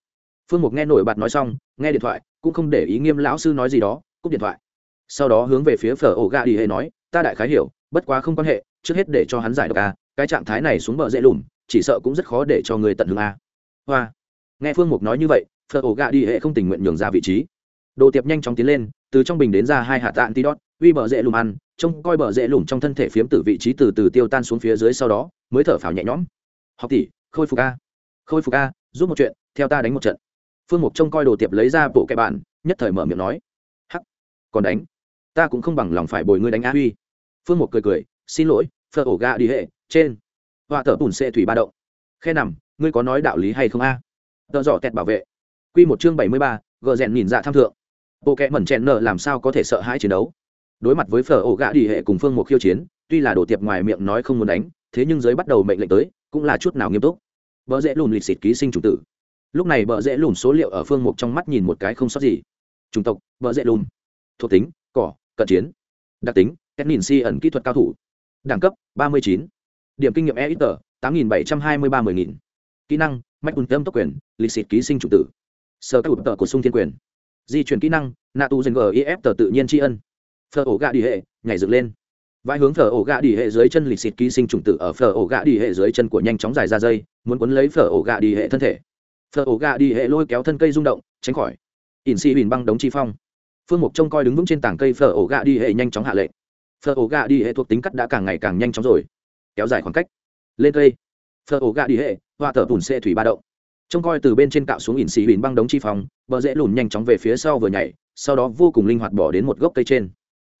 phương mục nghe nổi bạt nói xong, nghe điện thoại, cũng không để ý nghiêm lão sư nói gì đó, cúp điện thoại. Sau đó hướng về phía phở ổ gà đi hệ nói, ta đại khái hiểu, bất quá không quan hệ, trước hết để cho hắn giải độc a cái trạng thái này xuống bờ dễ lùm, chỉ sợ cũng rất khó để cho người tận hưởng a hoa. Nghe phương mục nói như vậy, phở ổ gà đi hệ không tình nguyện nhường ra vị trí. Đồ tiệp nhanh chóng tiến lên, từ trong bình đến ra hai hạt tạng tí đót, uy bờ dễ lùm ăn, trông coi bờ dễ lùm trong thân thể phiếm từ vị trí từ từ tiêu tan xuống phía dưới sau đó, mới thở phào nhẹ nhõm. Học tỷ, khôi phục a, khôi phục a, giúp một chuyện, theo ta đánh một trận phương mục trông coi đồ tiệp lấy ra bộ kẻ bạn, nhất thời mở miệng nói, hắc, còn đánh. Ta cũng không bằng lòng phải bồi ngươi đánh á huy. Phương mục cười cười, xin lỗi, phở ổ ga đi hệ, trên. Họa thở bùn xệ thủy ba động. Khe nằm, ngươi có nói đạo lý hay không a? Tợ dọ tẹt bảo vệ. Q một chương bảy mươi ba, gờ rèn nhìn dạ tham thượng. Bộ kẽ mẩn chèn nợ làm sao có thể sợ hãi chiến đấu? Đối mặt với phở ổ gã đi hệ cùng phương một khiêu chiến, tuy là đồ tiệp ngoài miệng nói không muốn đánh, thế nhưng giới bắt đầu mệnh lệnh tới, cũng là chút nào nghiêm túc. Vợ dễ lùn lịch xịt ký sinh chủ tử lúc này vợ dễ lùn số liệu ở phương mục trong mắt nhìn một cái không sót gì. Chủng tộc vợ dễ lùn. Thuộc tính, cỏ, cận chiến. Đặc tính cách nhìn si ẩn kỹ thuật cao thủ. Đẳng cấp, ba mươi chín. Điểm kinh nghiệm e ít tờ tám nghìn bảy trăm hai mươi ba mười nghìn. Kỹ năng mạch ùn tâm tốc quyền, lịch xịt ký sinh chủ tử. Sơ các ụt tờ của sung thiên quyền. Di chuyển kỹ năng, nạ tu dừng gif tờ tự nhiên tri ân. Phở ổ gà đi hệ, nhảy dựng lên. Vai hướng phở ổ gà đi hệ dưới chân lịch xịt ký sinh trùng tử ở phở ổ gà đi hệ dưới chân của nhanh chóng dài ra dây, muốn quấn lấy phở ổ gà đi hệ thân thể phở ổ gà đi hệ lôi kéo thân cây rung động, tránh khỏi. Ỉn xì ỉn băng đống chi phong. Phương mục trông coi đứng vững trên tảng cây phở ổ gà đi hệ nhanh chóng hạ lệnh. Phở ổ gà đi hệ thuộc tính cắt đã càng ngày càng nhanh chóng rồi. Kéo dài khoảng cách. Lên cây. Phở ổ gà đi hệ hoa tờ bùn xe thủy ba động. Trông coi từ bên trên cạo xuống ỉn xì ỉn băng đống chi phong, bờ dễ lùn nhanh chóng về phía sau vừa nhảy, sau đó vô cùng linh hoạt bỏ đến một gốc cây trên.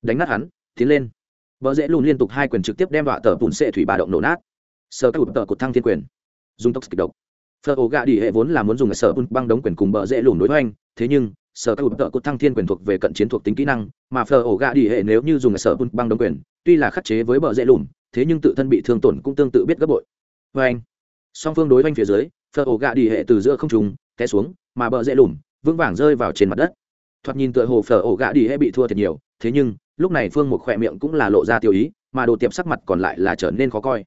Đánh nát hắn, tiến lên. Bờ dễ lùn liên tục hai quyền trực tiếp đem vạ tờ bùn xệ thủy ba động nổ nát. Sơ các ụt tờ cột thăng thiên quyền. Dùng tốc kịch độc phở ổ gạ đi hệ vốn là muốn dùng sở băng đống quyền cùng bờ dễ lùn đối với anh thế nhưng, sở các ụt tợ cột thăng thiên quyền thuộc về cận chiến thuộc tính kỹ năng, mà phờ ổ gạ đi hệ nếu như dùng sở băng đống quyền, tuy là khắc chế với bờ dễ lùn, thế nhưng tự thân bị thương tổn cũng tương tự biết gấp bội. Với anh song phương đối với anh phía dưới phờ ổ gạ đi hệ từ giữa không trùng té xuống, mà bờ dễ lùn, vững vàng rơi vào trên mặt đất. Thoạt nhìn tựa hồ phở ổ gạ đi hệ bị thua thiệt nhiều, thế nhưng, lúc này phương một khỏe miệng cũng là lộ ra tiêu ý, mà đồ tiệm sắc mặt còn lại là trở nên khó coi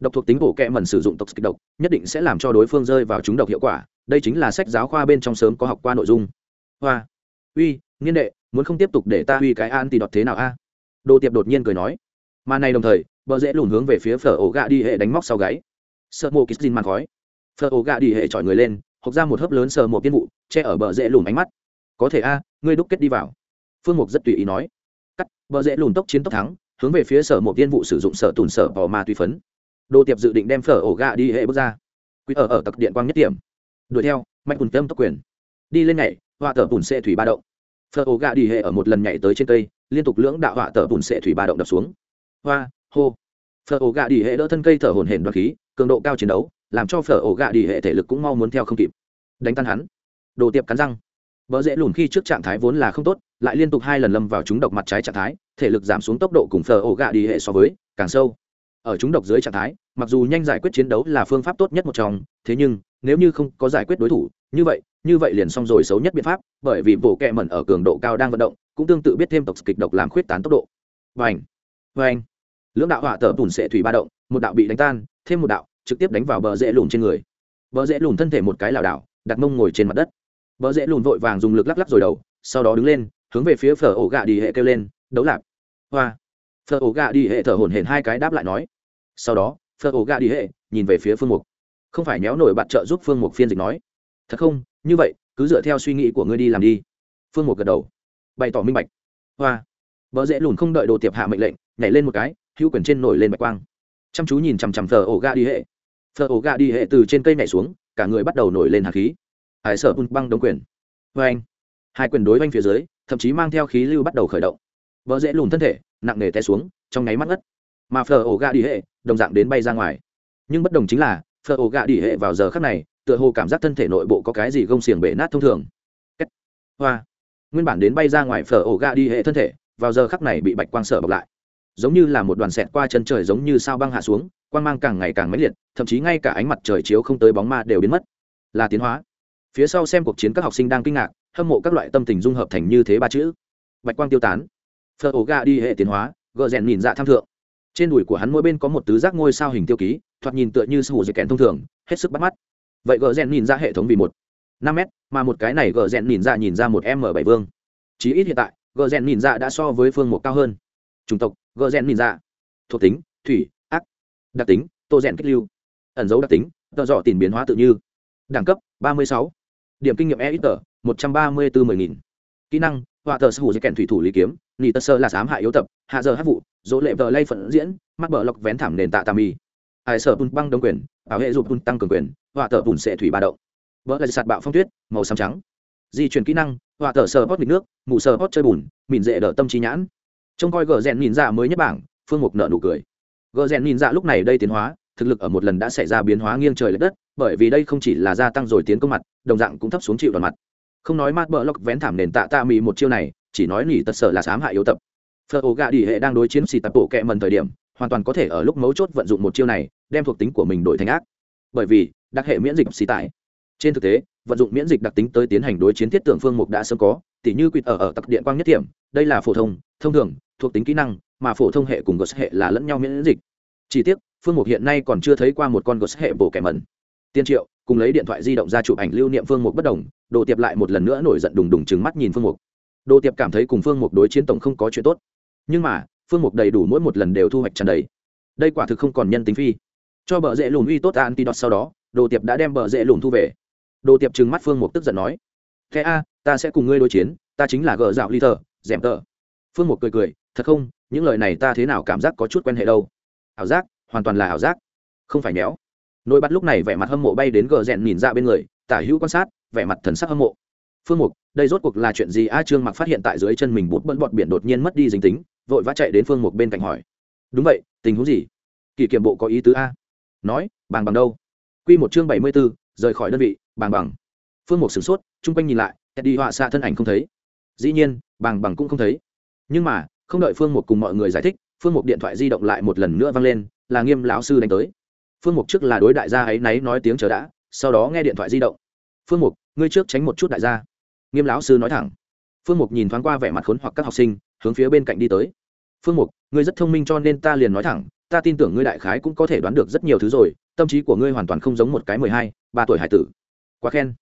độc thuộc tính bổ kẹ mẩn sử dụng tộc độc, nhất định sẽ làm cho đối phương rơi vào chúng độc hiệu quả. Đây chính là sách giáo khoa bên trong sớm có học qua nội dung. Hoa. Uy, nghiên đệ, muốn không tiếp tục để ta uy cái an thì đọt thế nào a? Đồ tiệp đột nhiên cười nói. Mà này đồng thời, bờ dễ lùn hướng về phía phở ổ gạ đi hệ đánh móc sau gáy. Sợ mộ kýt màn khói. Phở ổ gạ đi hệ chọi người lên, hộc ra một hớp lớn sờ một tiên vụ, che ở bờ dễ lùn ánh mắt. Có thể a, ngươi đúc kết đi vào. Phương mục rất tùy ý nói. Cắt, bờ dễ lùn tốc chiến tốc thắng, hướng về phía sở một tiên vụ sử dụng sở tùn sở bỏ ma tùy phấn đồ tiệp dự định đem phở ổ gạ đi hệ bước ra. Quý ở ở tặc điện quang nhất điểm đuổi theo, mạnh cùng tâm tốc quyền. Đi lên nhảy, họa tờ bùn xệ thủy ba động. Phở ổ gạ đi hệ ở một lần nhảy tới trên cây, liên tục lưỡng đạo họa tờ bùn xệ thủy ba động đập xuống. Hoa, hô. Phở ổ gạ đi hệ đỡ thân cây thở hồn hển đoạt khí, cường độ cao chiến đấu, làm cho phở ổ gạ đi hệ thể lực cũng mau muốn theo không kịp. Đánh tan hắn. Đồ tiệp cắn răng. Vỡ dễ lùn khi trước trạng thái vốn là không tốt, lại liên tục hai lần lâm vào chúng độc mặt trái trạng thái, thể lực giảm xuống tốc độ cùng phở ổ gạ đi hệ so với, càng sâu ở chúng độc dưới trạng thái, mặc dù nhanh giải quyết chiến đấu là phương pháp tốt nhất một trong, thế nhưng, nếu như không có giải quyết đối thủ, như vậy như vậy liền xong rồi xấu nhất biện pháp, bởi vì bộ kẹ mẩn ở cường độ cao đang vận động, cũng tương tự biết thêm tộc kịch độc làm khuyết tán tốc độ. Vành vành. Lưỡng đạo họa tở bùn sệ thủy ba động, một đạo bị đánh tan, thêm một đạo, trực tiếp đánh vào bờ rễ lùn trên người. Bờ rễ lùn thân thể một cái lảo đảo, đặt mông ngồi trên mặt đất. Bờ rễ lùn vội vàng dùng lực lắc lắc rồi đầu, sau đó đứng lên, hướng về phía phở ổ gạ đi hệ kêu lên, đấu lạp. Hoa phở ổ gà đi hệ thở hổn hển hai cái đáp lại nói. Sau đó, phở ổ gà đi hệ nhìn về phía phương mục. Không phải nhéo nổi bạn trợ giúp phương mục phiên dịch nói. Thật không? Như vậy, cứ dựa theo suy nghĩ của ngươi đi làm đi. Phương mục gật đầu. Bày tỏ minh bạch. Hoa. Vợ dễ lùn không đợi đồ tiệp hạ mệnh lệnh, nhảy lên một cái, hữu quyền trên nổi lên bạch quang. Chăm chú nhìn chằm chằm phở ổ Ga đi hệ. Phở ổ Ga đi hệ từ trên cây nhảy xuống, cả người bắt đầu nổi lên hạt khí. Hải sở bùn băng đồng quyền. Vê anh hai quyền đối oanh phía dưới, thậm chí mang theo khí lưu bắt đầu khởi động vỡ dễ lùn thân thể, nặng nề té xuống, trong nháy mắt ngất. Mà phở ổ gà đi hệ, đồng dạng đến bay ra ngoài. Nhưng bất đồng chính là phở ổ gà đi hệ vào giờ khắc này, tựa hồ cảm giác thân thể nội bộ có cái gì gông xiềng bể nát thông thường. Kết. hoa. Nguyên bản đến bay ra ngoài phở ổ gà đi hệ thân thể, vào giờ khắc này bị bạch quang sở bọc lại. Giống như là một đoàn xẹt qua chân trời giống như sao băng hạ xuống, quang mang càng ngày càng mãnh liệt, thậm chí ngay cả ánh mặt trời chiếu không tới bóng ma đều biến mất. Là tiến hóa. Phía sau xem cuộc chiến các học sinh đang kinh ngạc, hâm mộ các loại tâm tình dung hợp thành như thế ba chữ. Bạch quang tiêu tán phở ổ gà đi hệ tiến hóa gợ rèn nhìn dạ tham thượng. Trên đùi của hắn mỗi bên có một tứ giác ngôi sao hình tiêu ký, thoạt nhìn tựa như sư hủ dây kèn thông thường, hết sức bắt mắt. Vậy gờ rèn nhìn ra hệ thống vì một, năm m mà một cái này gờ rèn nhìn ra nhìn ra một m bảy vương. Chí ít hiện tại, gờ rèn nhìn ra đã so với phương một cao hơn. Chủng tộc, gờ rèn nhìn ra thuộc tính, thủy, ác. Đặc tính, tô rèn kích lưu. Ẩn dấu đặc tính tờ dọ tiền biến hóa tự như. Đẳng cấp, ba mươi sáu. Điểm kinh nghiệm e ít tờ một trăm ba mươi bốn mười nghìn. Kỹ năng, họa tờ sư hủ dây kèn thủy thủ lý kiếm nỉ tật sơ là dám hại yếu tập, hạ giờ hát vụ, dỗ lệ vợ lay phận diễn, mắt bờ lọc vén thảm nền tạ tà mì. Ai sợ bùn băng đông quyền, bảo hệ dục bùn tăng cường quyền, họa tờ bùn sệ thủy ba động. Vỡ là sạt bạo phong tuyết, màu xám trắng. Di chuyển kỹ năng, họa tờ sờ hót nghịch nước mụ sờ hót chơi bùn, mìn dễ đỡ tâm trí nhãn. Trông coi gờ rèn nhìn ra dạ mới nhất bảng, phương mục nợ nụ cười. Gờ rèn nhìn ra dạ lúc này đây tiến hóa, thực lực ở một lần đã xảy ra biến hóa nghiêng trời l ệ đất, bởi vì đây không chỉ là gia tăng rồi tiến công mặt, đồng dạng cũng thấp xuống chịu đoàn mặt. Không nói mát bờ lóc vén thảm nền tạ tạ mì một chiêu này chỉ nói nỉ tật sở là sám hại yếu tập. Phở ổ gạ đi hệ đang đối chiến xì tập bộ kẹ mần thời điểm, hoàn toàn có thể ở lúc mấu chốt vận dụng một chiêu này, đem thuộc tính của mình đổi thành ác. Bởi vì, đặc hệ miễn dịch xì tải. Trên thực tế, vận dụng miễn dịch đặc tính tới tiến hành đối chiến thiết tưởng phương mục đã sớm có, tỉ như quỵt ở ở tặc điện quang nhất điểm đây là phổ thông thông thường, thuộc tính kỹ năng, mà phổ thông hệ cùng gos hệ là lẫn nhau miễn dịch. Chỉ tiếc, phương mục hiện nay còn chưa thấy qua một con gos hệ bổ kẻ mẩn tiên triệu, cùng lấy điện thoại di động ra chụp ảnh lưu niệm phương mục bất đồng, đồ tiệp lại một lần nữa nổi giận đùng đùng trừng mắt nhìn phương mục đồ tiệp cảm thấy cùng phương mục đối chiến tổng không có chuyện tốt. Nhưng mà, phương mục đầy đủ mỗi một lần đều thu hoạch tràn đầy. Đây quả thực không còn nhân tính phi. Cho bờ rễ lùn uy tốt antidot sau đó đồ tiệp đã đem bờ rễ lùn thu về. Đồ tiệp trừng mắt phương mục tức giận nói, thế a, ta sẽ cùng ngươi đối chiến, ta chính là gờ dạo ly thờ dẻm tờ. Phương Mục cười cười, thật không, những lời này ta thế nào cảm giác có chút quen hệ đâu. Ảo giác, hoàn toàn là ảo giác. Không phải méo. Nỗi bắt lúc này vẻ mặt hâm mộ bay đến gờ rèn nhìn ra bên người, tả hữu quan sát, vẻ mặt thần sắc hâm mộ. Phương mục đây rốt cuộc là chuyện gì? A trương mặc phát hiện tại dưới chân mình bút bẩn bọt biển đột nhiên mất đi dính tính, vội vã chạy đến phương mục bên cạnh hỏi. Đúng vậy, tình huống gì? Kỳ kiểm bộ có ý tứ a. Nói, bàng bằng đâu? Q một chương bảy mươi b ố rời khỏi đơn vị, bàng bằng. Phương mục sửng sốt, chung quanh nhìn lại đi họa xa thân ảnh không thấy. Dĩ nhiên, bàng bằng cũng không thấy. Nhưng mà, không đợi phương mục cùng mọi người giải thích, phương mục điện thoại di động lại một lần nữa vang lên, là nghiêm lão sư đánh tới. Phương mục trước là đối đại gia ấy náy nói tiếng chờ đã, sau đó nghe điện thoại di động. Phương mục, ngươi trước tránh một chút đại gia nghiêm lão sư nói thẳng. Phương mục nhìn thoáng qua vẻ mặt khốn hoặc các học sinh, hướng phía bên cạnh đi tới. Phương mục, ngươi rất thông minh cho nên ta liền nói thẳng, ta tin tưởng ngươi đại khái cũng có thể đoán được rất nhiều thứ rồi, tâm trí của ngươi hoàn toàn không giống một cái mười hai, ba tuổi hải tử. Quá khen.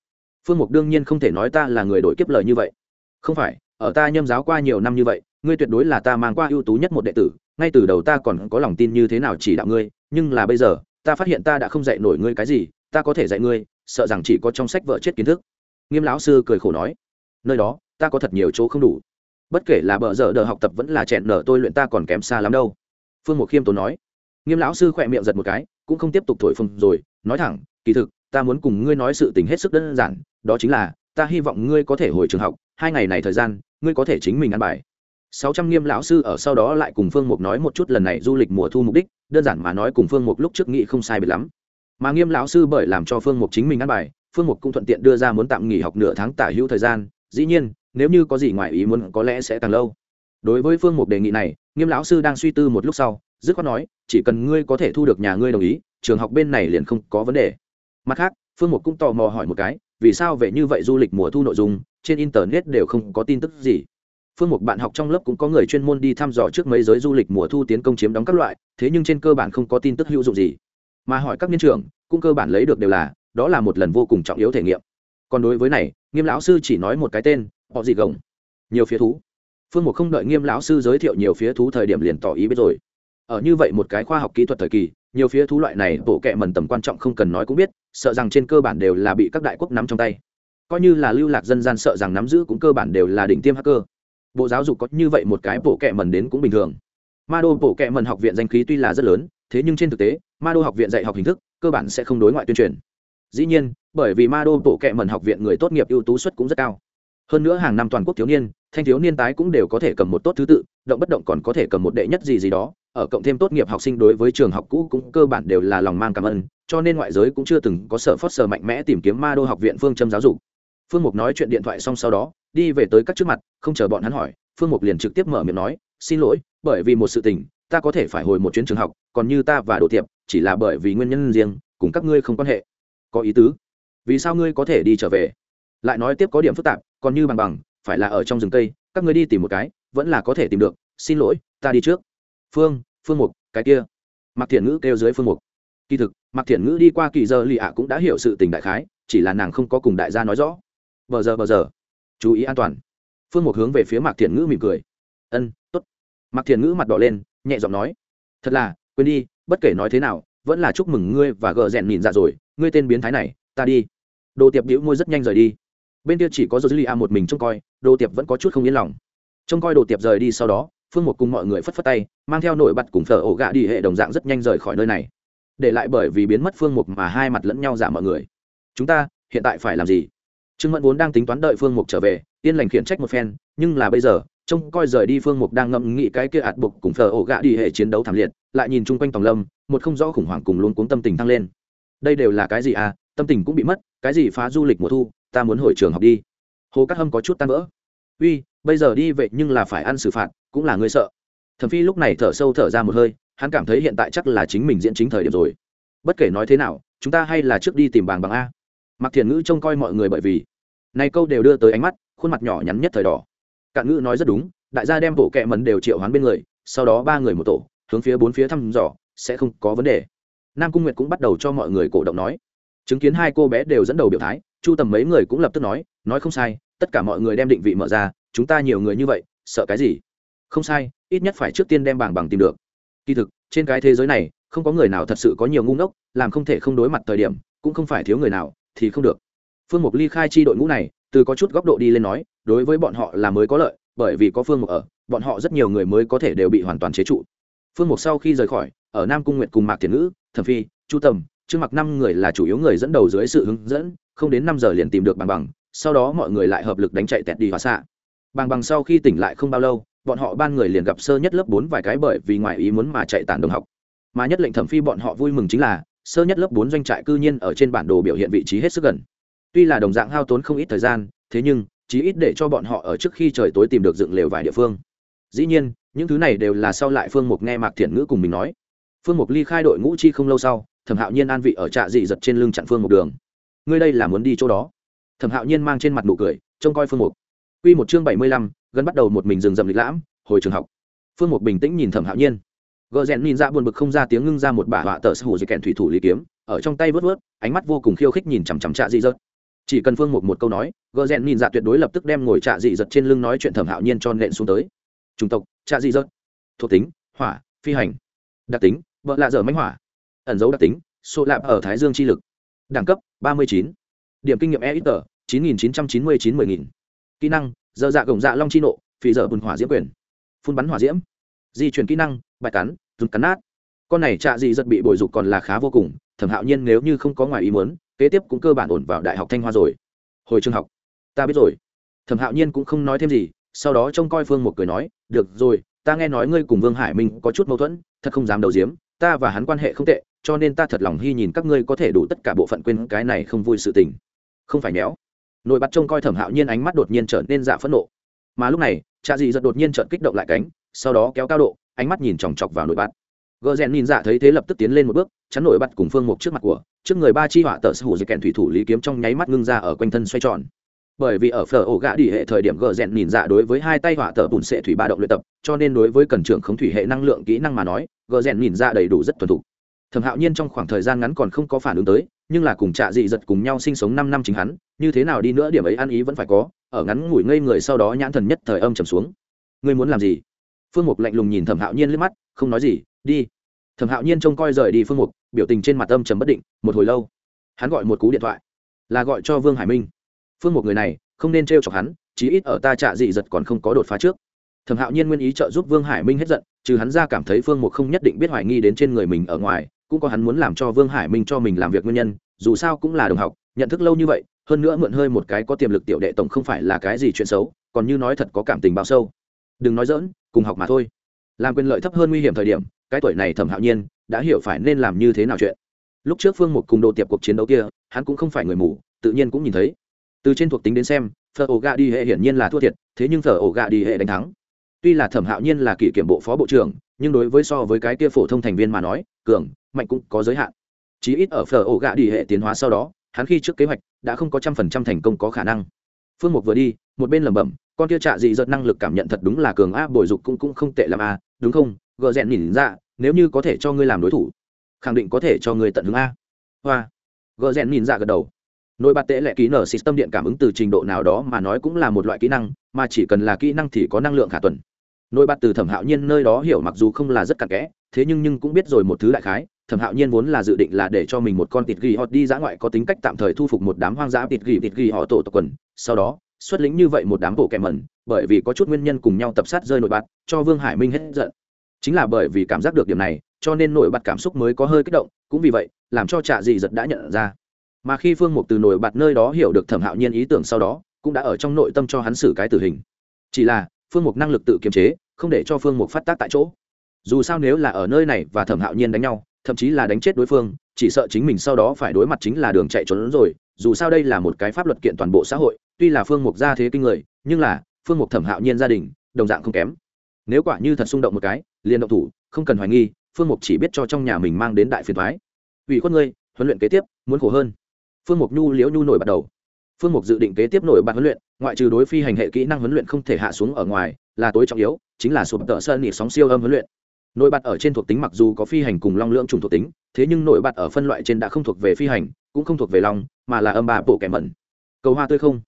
Phương mục đương nhiên không thể nói ta là người đổi kiếp lời như vậy. Không phải, ở ta nhâm giáo qua nhiều năm như vậy, ngươi tuyệt đối là ta mang qua ưu tú nhất một đệ tử, ngay từ đầu ta còn có lòng tin như thế nào chỉ đạo ngươi, nhưng là bây giờ, ta phát hiện ta đã không dạy nổi ngươi cái gì, ta có thể dạy ngươi, sợ rằng chỉ có trong sách vợ chết kiến thức nghiêm lão sư cười khổ nói, nơi đó, ta có thật nhiều chỗ không đủ. Bất kể là bợ giờ đờ học tập vẫn là chẹn nở tôi luyện ta còn kém xa lắm đâu. Phương mục khiêm tốn nói. Nghiêm lão sư khỏe miệng giật một cái, cũng không tiếp tục thổi phồng rồi, nói thẳng, kỳ thực, ta muốn cùng ngươi nói sự tình hết sức đơn giản, đó chính là, ta hy vọng ngươi có thể hồi trường học, hai ngày này thời gian, ngươi có thể chính mình ăn bài. Sáu trăm nghiêm lão sư ở sau đó lại cùng phương mục nói một chút lần này du lịch mùa thu mục đích, đơn giản mà nói cùng phương mục lúc trước nghĩ không sai biệt lắm. Mà nghiêm lão sư bởi làm cho phương mục chính mình ăn bài phương mục cũng thuận tiện đưa ra muốn tạm nghỉ học nửa tháng tả hữu thời gian, dĩ nhiên, nếu như có gì ngoài ý muốn có lẽ sẽ càng lâu. Đối với phương mục đề nghị này, nghiêm lão sư đang suy tư một lúc sau, dứt khoát nói, chỉ cần ngươi có thể thu được nhà ngươi đồng ý, trường học bên này liền không có vấn đề. Mặt khác, phương mục cũng tò mò hỏi một cái, vì sao về như vậy du lịch mùa thu nội dung, trên internet đều không có tin tức gì? Phương mục bạn học trong lớp cũng có người chuyên môn đi thăm dò trước mấy giới du lịch mùa thu tiến công chiếm đóng các loại, thế nhưng trên cơ bản không có tin tức hữu dụng gì. Mà hỏi các niên trưởng, cũng cơ bản lấy được đều là đó là một lần vô cùng trọng yếu thể nghiệm. Còn đối với này, nghiêm lão sư chỉ nói một cái tên, họ gì gồng. Nhiều phía thú. Phương mục không đợi nghiêm lão sư giới thiệu nhiều phía thú thời điểm liền tỏ ý biết rồi. Ở như vậy một cái khoa học kỹ thuật thời kỳ, nhiều phía thú loại này bộ kệ mần tầm quan trọng không cần nói cũng biết, sợ rằng trên cơ bản đều là bị các đại quốc nắm trong tay. Coi như là lưu lạc dân gian sợ rằng nắm giữ cũng cơ bản đều là đỉnh tiêm hacker. Bộ giáo dục có như vậy một cái bộ kệ mần đến cũng bình thường. Ma đô bộ kệ mần học viện danh khí tuy là rất lớn, thế nhưng trên thực tế, ma đô học viện dạy học hình thức cơ bản sẽ không đối ngoại tuyên truyền dĩ nhiên, bởi vì ma đô bộ kệ mần học viện người tốt nghiệp ưu tú suất cũng rất cao. Hơn nữa hàng năm toàn quốc thiếu niên, thanh thiếu niên tái cũng đều có thể cầm một tốt thứ tự, động bất động còn có thể cầm một đệ nhất gì gì đó. Ở cộng thêm tốt nghiệp học sinh đối với trường học cũ cũng cơ bản đều là lòng mang cảm ơn, cho nên ngoại giới cũng chưa từng có sở phót sở mạnh mẽ tìm kiếm ma đô học viện phương châm giáo dục. Phương mục nói chuyện điện thoại xong sau đó, đi về tới các trước mặt, không chờ bọn hắn hỏi, phương mục liền trực tiếp mở miệng nói, xin lỗi, bởi vì một sự tình, ta có thể phải hồi một chuyến trường học, còn như ta và đồ tiệp, chỉ là bởi vì nguyên nhân riêng, cùng các ngươi không quan hệ có ý tứ. Vì sao ngươi có thể đi trở về? Lại nói tiếp có điểm phức tạp, còn như bằng bằng, phải là ở trong rừng cây, các ngươi đi tìm một cái, vẫn là có thể tìm được. Xin lỗi, ta đi trước. Phương phương mục, cái kia. Mặc thiện ngữ kêu dưới phương mục. Kỳ thực mặc thiện ngữ đi qua kỳ giờ lì ạ cũng đã hiểu sự tình đại khái, chỉ là nàng không có cùng đại gia nói rõ. Bờ giờ bờ giờ. Chú ý an toàn. Phương mục hướng về phía mạc thiện ngữ mỉm cười. Ân t ố t mạc thiện ngữ mặt đỏ lên, nhẹ giọng nói. Thật là, quên đi, bất kể nói thế nào, vẫn là chúc mừng ngươi và gờ rèn nhìn ra rồi ngươi tên biến thái này, ta đi. Đồ tiệp đĩu môi rất nhanh rời đi. Bên kia chỉ có dô dư li a một mình trông coi, đồ tiệp vẫn có chút không yên lòng. Trông coi đồ tiệp rời đi sau đó, phương một cùng mọi người phất phất tay, mang theo nổi bật cùng phở ổ gạ đi hệ đồng dạng rất nhanh rời khỏi nơi này. Để lại bởi vì biến mất phương mục mà hai mặt lẫn nhau giả mọi người. Chúng ta, hiện tại phải làm gì? Trương mẫn vốn đang tính toán đợi phương mục trở về, yên lành khiển trách một phen, nhưng là bây giờ, trông coi rời đi phương mục đang ngẫm nghĩ cái kia ạt buộc cùng phở ổ gạ đi hệ chiến đấu thảm liệt, lại nhìn chung quanh tòng lâm, một không rõ khủng hoảng cùng luôn cuống tâm tình thăng lên đây đều là cái gì à tâm tình cũng bị mất, cái gì phá du lịch mùa thu, ta muốn hồi trường học đi. Hồ cát hâm có chút tan vỡ. Uy, bây giờ đi vậy nhưng là phải ăn xử phạt, cũng là ngươi sợ. Thẩm phi lúc này thở sâu thở ra một hơi, hắn cảm thấy hiện tại chắc là chính mình diễn chính thời điểm rồi. Bất kể nói thế nào, chúng ta hay là trước đi tìm bàng bằng a. Mặc thiền ngữ trông coi mọi người bởi vì, này câu đều đưa tới ánh mắt, khuôn mặt nhỏ nhắn nhất thời đỏ. Cạn ngữ nói rất đúng, đại gia đem bộ kẹ mần đều triệu hoán bên người, sau đó ba người một tổ, hướng phía bốn phía thăm dò, sẽ không có vấn đề nam cung nguyệt cũng bắt đầu cho mọi người cổ động nói. Chứng kiến hai cô bé đều dẫn đầu biểu thái, chu tầm mấy người cũng lập tức nói nói không sai, tất cả mọi người đem định vị mở ra, chúng ta nhiều người như vậy, sợ cái gì? Không sai, ít nhất phải trước tiên đem bảng bằng tìm được. Kỳ thực, trên cái thế giới này, không có người nào thật sự có nhiều ngu ngốc, làm không thể không đối mặt thời điểm, cũng không phải thiếu người nào, thì không được. Phương mục ly khai chi đội ngũ này, từ có chút góc độ đi lên nói, đối với bọn họ là mới có lợi, bởi vì có phương mục ở, bọn họ rất nhiều người mới có thể đều bị hoàn toàn chế trụ. Phương mục sau khi rời khỏi, ở nam cung nguyện cùng mạc thiền ngữ thẩm phi, chu tầm trước mặt năm người là chủ yếu người dẫn đầu dưới sự hướng dẫn, không đến năm giờ liền tìm được bằng bằng, sau đó mọi người lại hợp lực đánh chạy tẹt đi hòa xạ bằng bằng sau khi tỉnh lại không bao lâu, bọn họ ban người liền gặp sơ nhất lớp bốn vài cái bởi vì ngoài ý muốn mà chạy tàn đồng học. Mà nhất lệnh thẩm phi bọn họ vui mừng chính là, sơ nhất lớp bốn doanh trại cư nhiên ở trên bản đồ biểu hiện vị trí hết sức gần. Tuy là đồng dạng hao tốn không ít thời gian, thế nhưng, chí ít để cho bọn họ ở trước khi trời tối tìm được dựng lều vài địa phương. Dĩ nhiên, những thứ này đều là sau lại phương mục nghe mạc thiện ngữ cùng mình nói phương mục ly khai đội ngũ chi không lâu sau, thẩm hạo nhiên an vị ở trạ dị giật trên lưng chặn phương Mục đường. Ngươi đây là muốn đi chỗ đó? Thẩm hạo nhiên mang trên mặt nụ cười, trông coi phương mục. Quy một chương bảy mươi lăm, gần bắt đầu một mình dừng dầm lịch lãm, hồi trường học. Phương mục bình tĩnh nhìn thẩm hạo nhiên. Gợ rèn nhìn ra buồn bực không ra tiếng ngưng ra một bả họa tờ sủ dây kèn thủy thủ lý kiếm, ở trong tay vớt vớt, ánh mắt vô cùng khiêu khích nhìn chằm chằm trạ dị giật. Chỉ cần phương mục một câu nói gợ rèn nhìn ra tuyệt đối lập tức đem ngồi trạ dị giật trên lưng nói chuyện thẩm hạo nhiên cho nện xuống tới. Chủng tộc, trạ dị giật. Thuộc tính, hỏa, phi hành. Đặc tính vợ lạ dở mánh hỏa. Ẩn dấu đặc tính số lạp ở thái dương chi lực. Đẳng cấp, ba mươi chín. Điểm kinh nghiệm e ít tờ chín nghìn chín trăm chín mươi chín mươi nghìn. Kỹ năng, dơ dạ gồng dạ long chi nộ, phì dở bùn hỏa diễm quyền. Phun bắn hỏa diễm. Di chuyển kỹ năng bạch cắn dùng cắn nát. Con này trạ dị giật bị bồi dục còn là khá vô cùng, thẩm hạo nhiên nếu như không có ngoài ý muốn, kế tiếp cũng cơ bản ổn vào đại học thanh hoa rồi. Hồi trường học. Ta biết rồi. Thẩm hạo nhiên cũng không nói thêm gì, sau đó trông coi phương một cười nói, được rồi, ta nghe nói ngươi cùng vương hải minh có chút mâu thuẫn, thật không dám đầu diếm ta và hắn quan hệ không tệ, cho nên ta thật lòng hy nhìn các ngươi có thể đủ tất cả bộ phận quên cái này không vui sự tình. Không phải méo nổi bắt trông coi thẩm hạo nhiên ánh mắt đột nhiên trở nên dạ phẫn nộ. Mà lúc này cha dì giật đột nhiên trợn kích động lại cánh, sau đó kéo cao độ, ánh mắt nhìn chòng chọc vào nổi bát. Gờ rèn nhìn dạ thấy thế lập tức tiến lên một bước, chắn nổi bắt cùng phương mục trước mặt của, trước người ba chi họa tờ sư hủ dây kèn thủy thủ lý kiếm trong nháy mắt ngưng ra ở quanh thân xoay tròn bởi vì ở phở ổ gạ đi hệ thời điểm gờ rèn nhìn dạ đối với hai tay họa tờ bùn sệ thủy ba động luyện tập, cho nên đối với cần trưởng khống thủy hệ năng lượng kỹ năng mà nói, gờ rèn nhìn dạ đầy đủ rất thuần thục. Thẩm hạo nhiên trong khoảng thời gian ngắn còn không có phản ứng tới, nhưng là cùng trạ dị giật cùng nhau sinh sống năm năm chính hắn, như thế nào đi nữa điểm ấy ăn ý vẫn phải có, ở ngắn ngủi ngây người sau đó nhãn thần nhất thời âm trầm xuống. Ngươi muốn làm gì? Phương mục lạnh lùng nhìn thẩm hạo nhiên liếc mắt, không nói gì, đi. Thẩm hạo nhiên trông coi rời đi phương mục, biểu tình trên mặt âm trầm bất định, một hồi lâu. Hắn gọi một cú điện thoại, là gọi cho vương hải minh phương một người này, không nên t r e o chọc hắn, chí ít ở ta trạ dị giật còn không có đột phá trước. Thẩm hạo nhiên nguyên ý trợ giúp vương hải minh hết giận, trừ hắn ra cảm thấy phương mục không nhất định biết hoài nghi đến trên người mình ở ngoài, cũng có hắn muốn làm cho vương hải minh cho mình làm việc nguyên nhân, dù sao cũng là đồng học, nhận thức lâu như vậy, hơn nữa mượn hơi một cái có tiềm lực tiểu đệ tổng không phải là cái gì chuyện xấu, còn như nói thật có cảm tình bao sâu. Đừng nói dỡn cùng học mà thôi. Làm quyền lợi thấp hơn nguy hiểm thời điểm, cái tuổi này thẩm hạo nhiên đã hiểu phải nên làm như thế nào chuyện. Lúc trước phương một cùng đồ tiệp cuộc chiến đấu kia, hắn cũng không phải người mù, tự nhiên cũng nhìn thấy từ trên thuộc tính đến xem thờ ổ gà đi hệ hiển nhiên là thua thiệt, thế nhưng thờ ổ gà đi hệ đánh thắng. Tuy là thẩm hạo nhiên là kỷ kiểm bộ phó bộ trưởng, nhưng đối với so với cái kia phổ thông thành viên mà nói, cường, mạnh cũng có giới hạn. Chí ít ở phở ổ gạ đi hệ tiến hóa sau đó, hắn khi trước kế hoạch đã không có trăm phần trăm thành công có khả năng. Phương mục vừa đi, một bên lẩm bẩm, con kia trạ dị dợt năng lực cảm nhận thật đúng là cường a, bồi dục cũng cũng không tệ làm a, đúng không? Gợ rẽn nhìn ra dạ, nếu như có thể cho ngươi làm đối thủ, khẳng định có thể cho ngươi tận hứng a. Hoa. Gợ rẽn nhìn ra dạ gật đầu nỗi bạt tệ lệ kỹ nở system điện cảm ứng từ trình độ nào đó mà nói cũng là một loại kỹ năng, mà chỉ cần là kỹ năng thì có năng lượng khả tuần. Nỗi bạt từ thẩm hạo nhiên nơi đó hiểu mặc dù không là rất cặn kẽ, thế nhưng nhưng cũng biết rồi một thứ đại khái, thẩm hạo nhiên vốn là dự định là để cho mình một con tịt ghi họ đi dã ngoại có tính cách tạm thời thu phục một đám hoang dã tịt ghi tịt ghi họ tổ tộc quần. Sau đó, xuất lĩnh như vậy một đám bộ kẻ mẩn, bởi vì có chút nguyên nhân cùng nhau tập sát rơi nội bạt, cho vương hải minh hết giận. Chính là bởi vì cảm giác được điểm này, cho nên nổi bật cảm xúc mới có hơi kích động, cũng vì vậy, làm cho trạ dị giật đã nhận ra mà khi phương mục từ nổi bật nơi đó hiểu được thẩm hạo nhiên ý tưởng sau đó, cũng đã ở trong nội tâm cho hắn xử cái tử hình. Chỉ là, phương mục năng lực tự kiềm chế, không để cho phương mục phát tác tại chỗ. Dù sao nếu là ở nơi này và thẩm hạo nhiên đánh nhau, thậm chí là đánh chết đối phương, chỉ sợ chính mình sau đó phải đối mặt chính là đường chạy trốn rồi. Dù sao đây là một cái pháp luật kiện toàn bộ xã hội, tuy là phương mục gia thế kinh người, nhưng là, phương mục thẩm hạo nhiên gia đình, đồng dạng không kém. Nếu quả như thật xung động một cái, liền động thủ, không cần hoài nghi, phương mục chỉ biết cho trong nhà mình mang đến đại phiền thoái ủy khuất ngươi, huấn luyện kế tiếp, muốn khổ hơn phương mục nhu, liễu nhu nổi bắt đầu. Phương mục dự định kế tiếp nổi bật huấn luyện, ngoại trừ đối phi hành hệ kỹ năng huấn luyện không thể hạ xuống ở ngoài, là tối trọng yếu, chính là sụp tợ sơn nỉ sóng siêu âm huấn luyện. Nổi bật ở trên thuộc tính mặc dù có phi hành cùng long lượng trùng thuộc tính, thế nhưng nổi bật ở phân loại trên đã không thuộc về phi hành, cũng không thuộc về long, mà là âm ba bộ kẻ mẩn. Cầu hoa tươi không.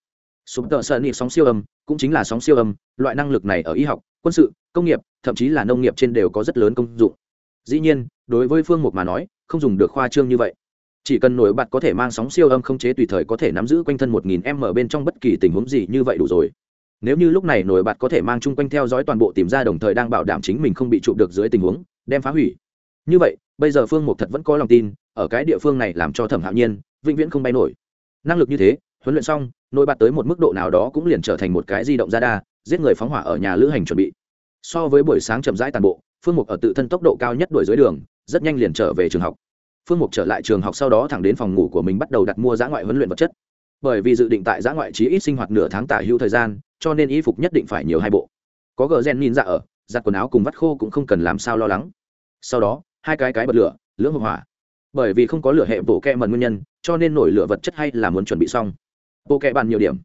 Sụp tợ sơn nỉ sóng siêu âm, cũng chính là sóng siêu âm, loại năng lực này ở y học, quân sự, công nghiệp, thậm chí là nông nghiệp trên đều có rất lớn công dụng. Dĩ nhiên, đối với phương mục mà nói, không dùng được khoa trương như vậy chỉ cần nổi bật có thể mang sóng siêu âm không chế tùy thời có thể nắm giữ quanh thân một nghìn m bên trong bất kỳ tình huống gì như vậy đủ rồi. Nếu như lúc này nổi bật có thể mang chung quanh theo dõi toàn bộ tìm ra đồng thời đang bảo đảm chính mình không bị chụp được dưới tình huống, đem phá hủy. Như vậy, bây giờ phương mục thật vẫn có lòng tin, ở cái địa phương này làm cho thẩm hạo nhiên, vĩnh viễn không bay nổi. Năng lực như thế, huấn luyện xong, nổi bật tới một mức độ nào đó cũng liền trở thành một cái di động ra đa giết người phóng hỏa ở nhà lữ hành chuẩn bị. So với buổi sáng chậm rãi toàn bộ, phương mục ở tự thân tốc độ cao nhất đuổi dưới đường, rất nhanh liền trở về trường học phương mục trở lại trường học sau đó thẳng đến phòng ngủ của mình bắt đầu đặt mua giã ngoại huấn luyện vật chất. Bởi vì dự định tại giã ngoại trí ít sinh hoạt nửa tháng tả hữu thời gian, cho nên y phục nhất định phải nhiều hai bộ. Có gờ gen nhìn ra ở, giặt quần áo cùng vắt khô cũng không cần làm sao lo lắng. Sau đó, hai cái cái bật lửa, lưỡng hộp hỏa. Bởi vì không có lửa hệ bộ kẹ mần nguyên nhân, cho nên nổi lửa vật chất hay là muốn chuẩn bị xong. Bộ kẹ bàn nhiều điểm.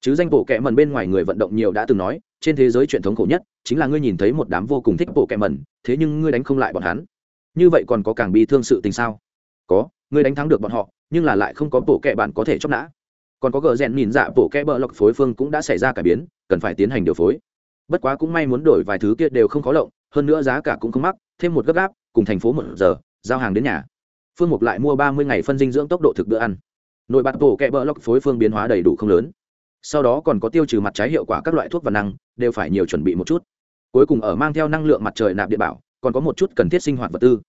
Chứ danh bộ kẹ mần bên ngoài người vận động nhiều đã từng nói, trên thế giới truyền thống khổ nhất chính là ngươi nhìn thấy một đám vô cùng thích bộ kẹ mần thế nhưng ngươi đánh không lại bọn hắn. Như vậy còn có càng bi thương sự tình sao? Có, ngươi đánh thắng được bọn họ, nhưng là lại không có bộ kẹ bạn có thể chóc nã. Còn có gờ rèn nhìn dạ bộ kẹ bờ lọc phối phương cũng đã xảy ra cải biến, cần phải tiến hành điều phối. Bất quá cũng may muốn đổi vài thứ kia đều không khó lộng, hơn nữa giá cả cũng không mắc, thêm một gấp gáp, cùng thành phố một giờ, giao hàng đến nhà. Phương mục lại mua ba mươi ngày phân dinh dưỡng tốc độ thực bữa ăn. Nội bạt bộ kẹ bờ lọc phối phương biến hóa đầy đủ không lớn. Sau đó còn có tiêu trừ mặt trái hiệu quả các loại thuốc và năng, đều phải nhiều chuẩn bị một chút. Cuối cùng ở mang theo năng lượng mặt trời nạp điện bảo, còn có một chút cần thiết sinh hoạt vật tư.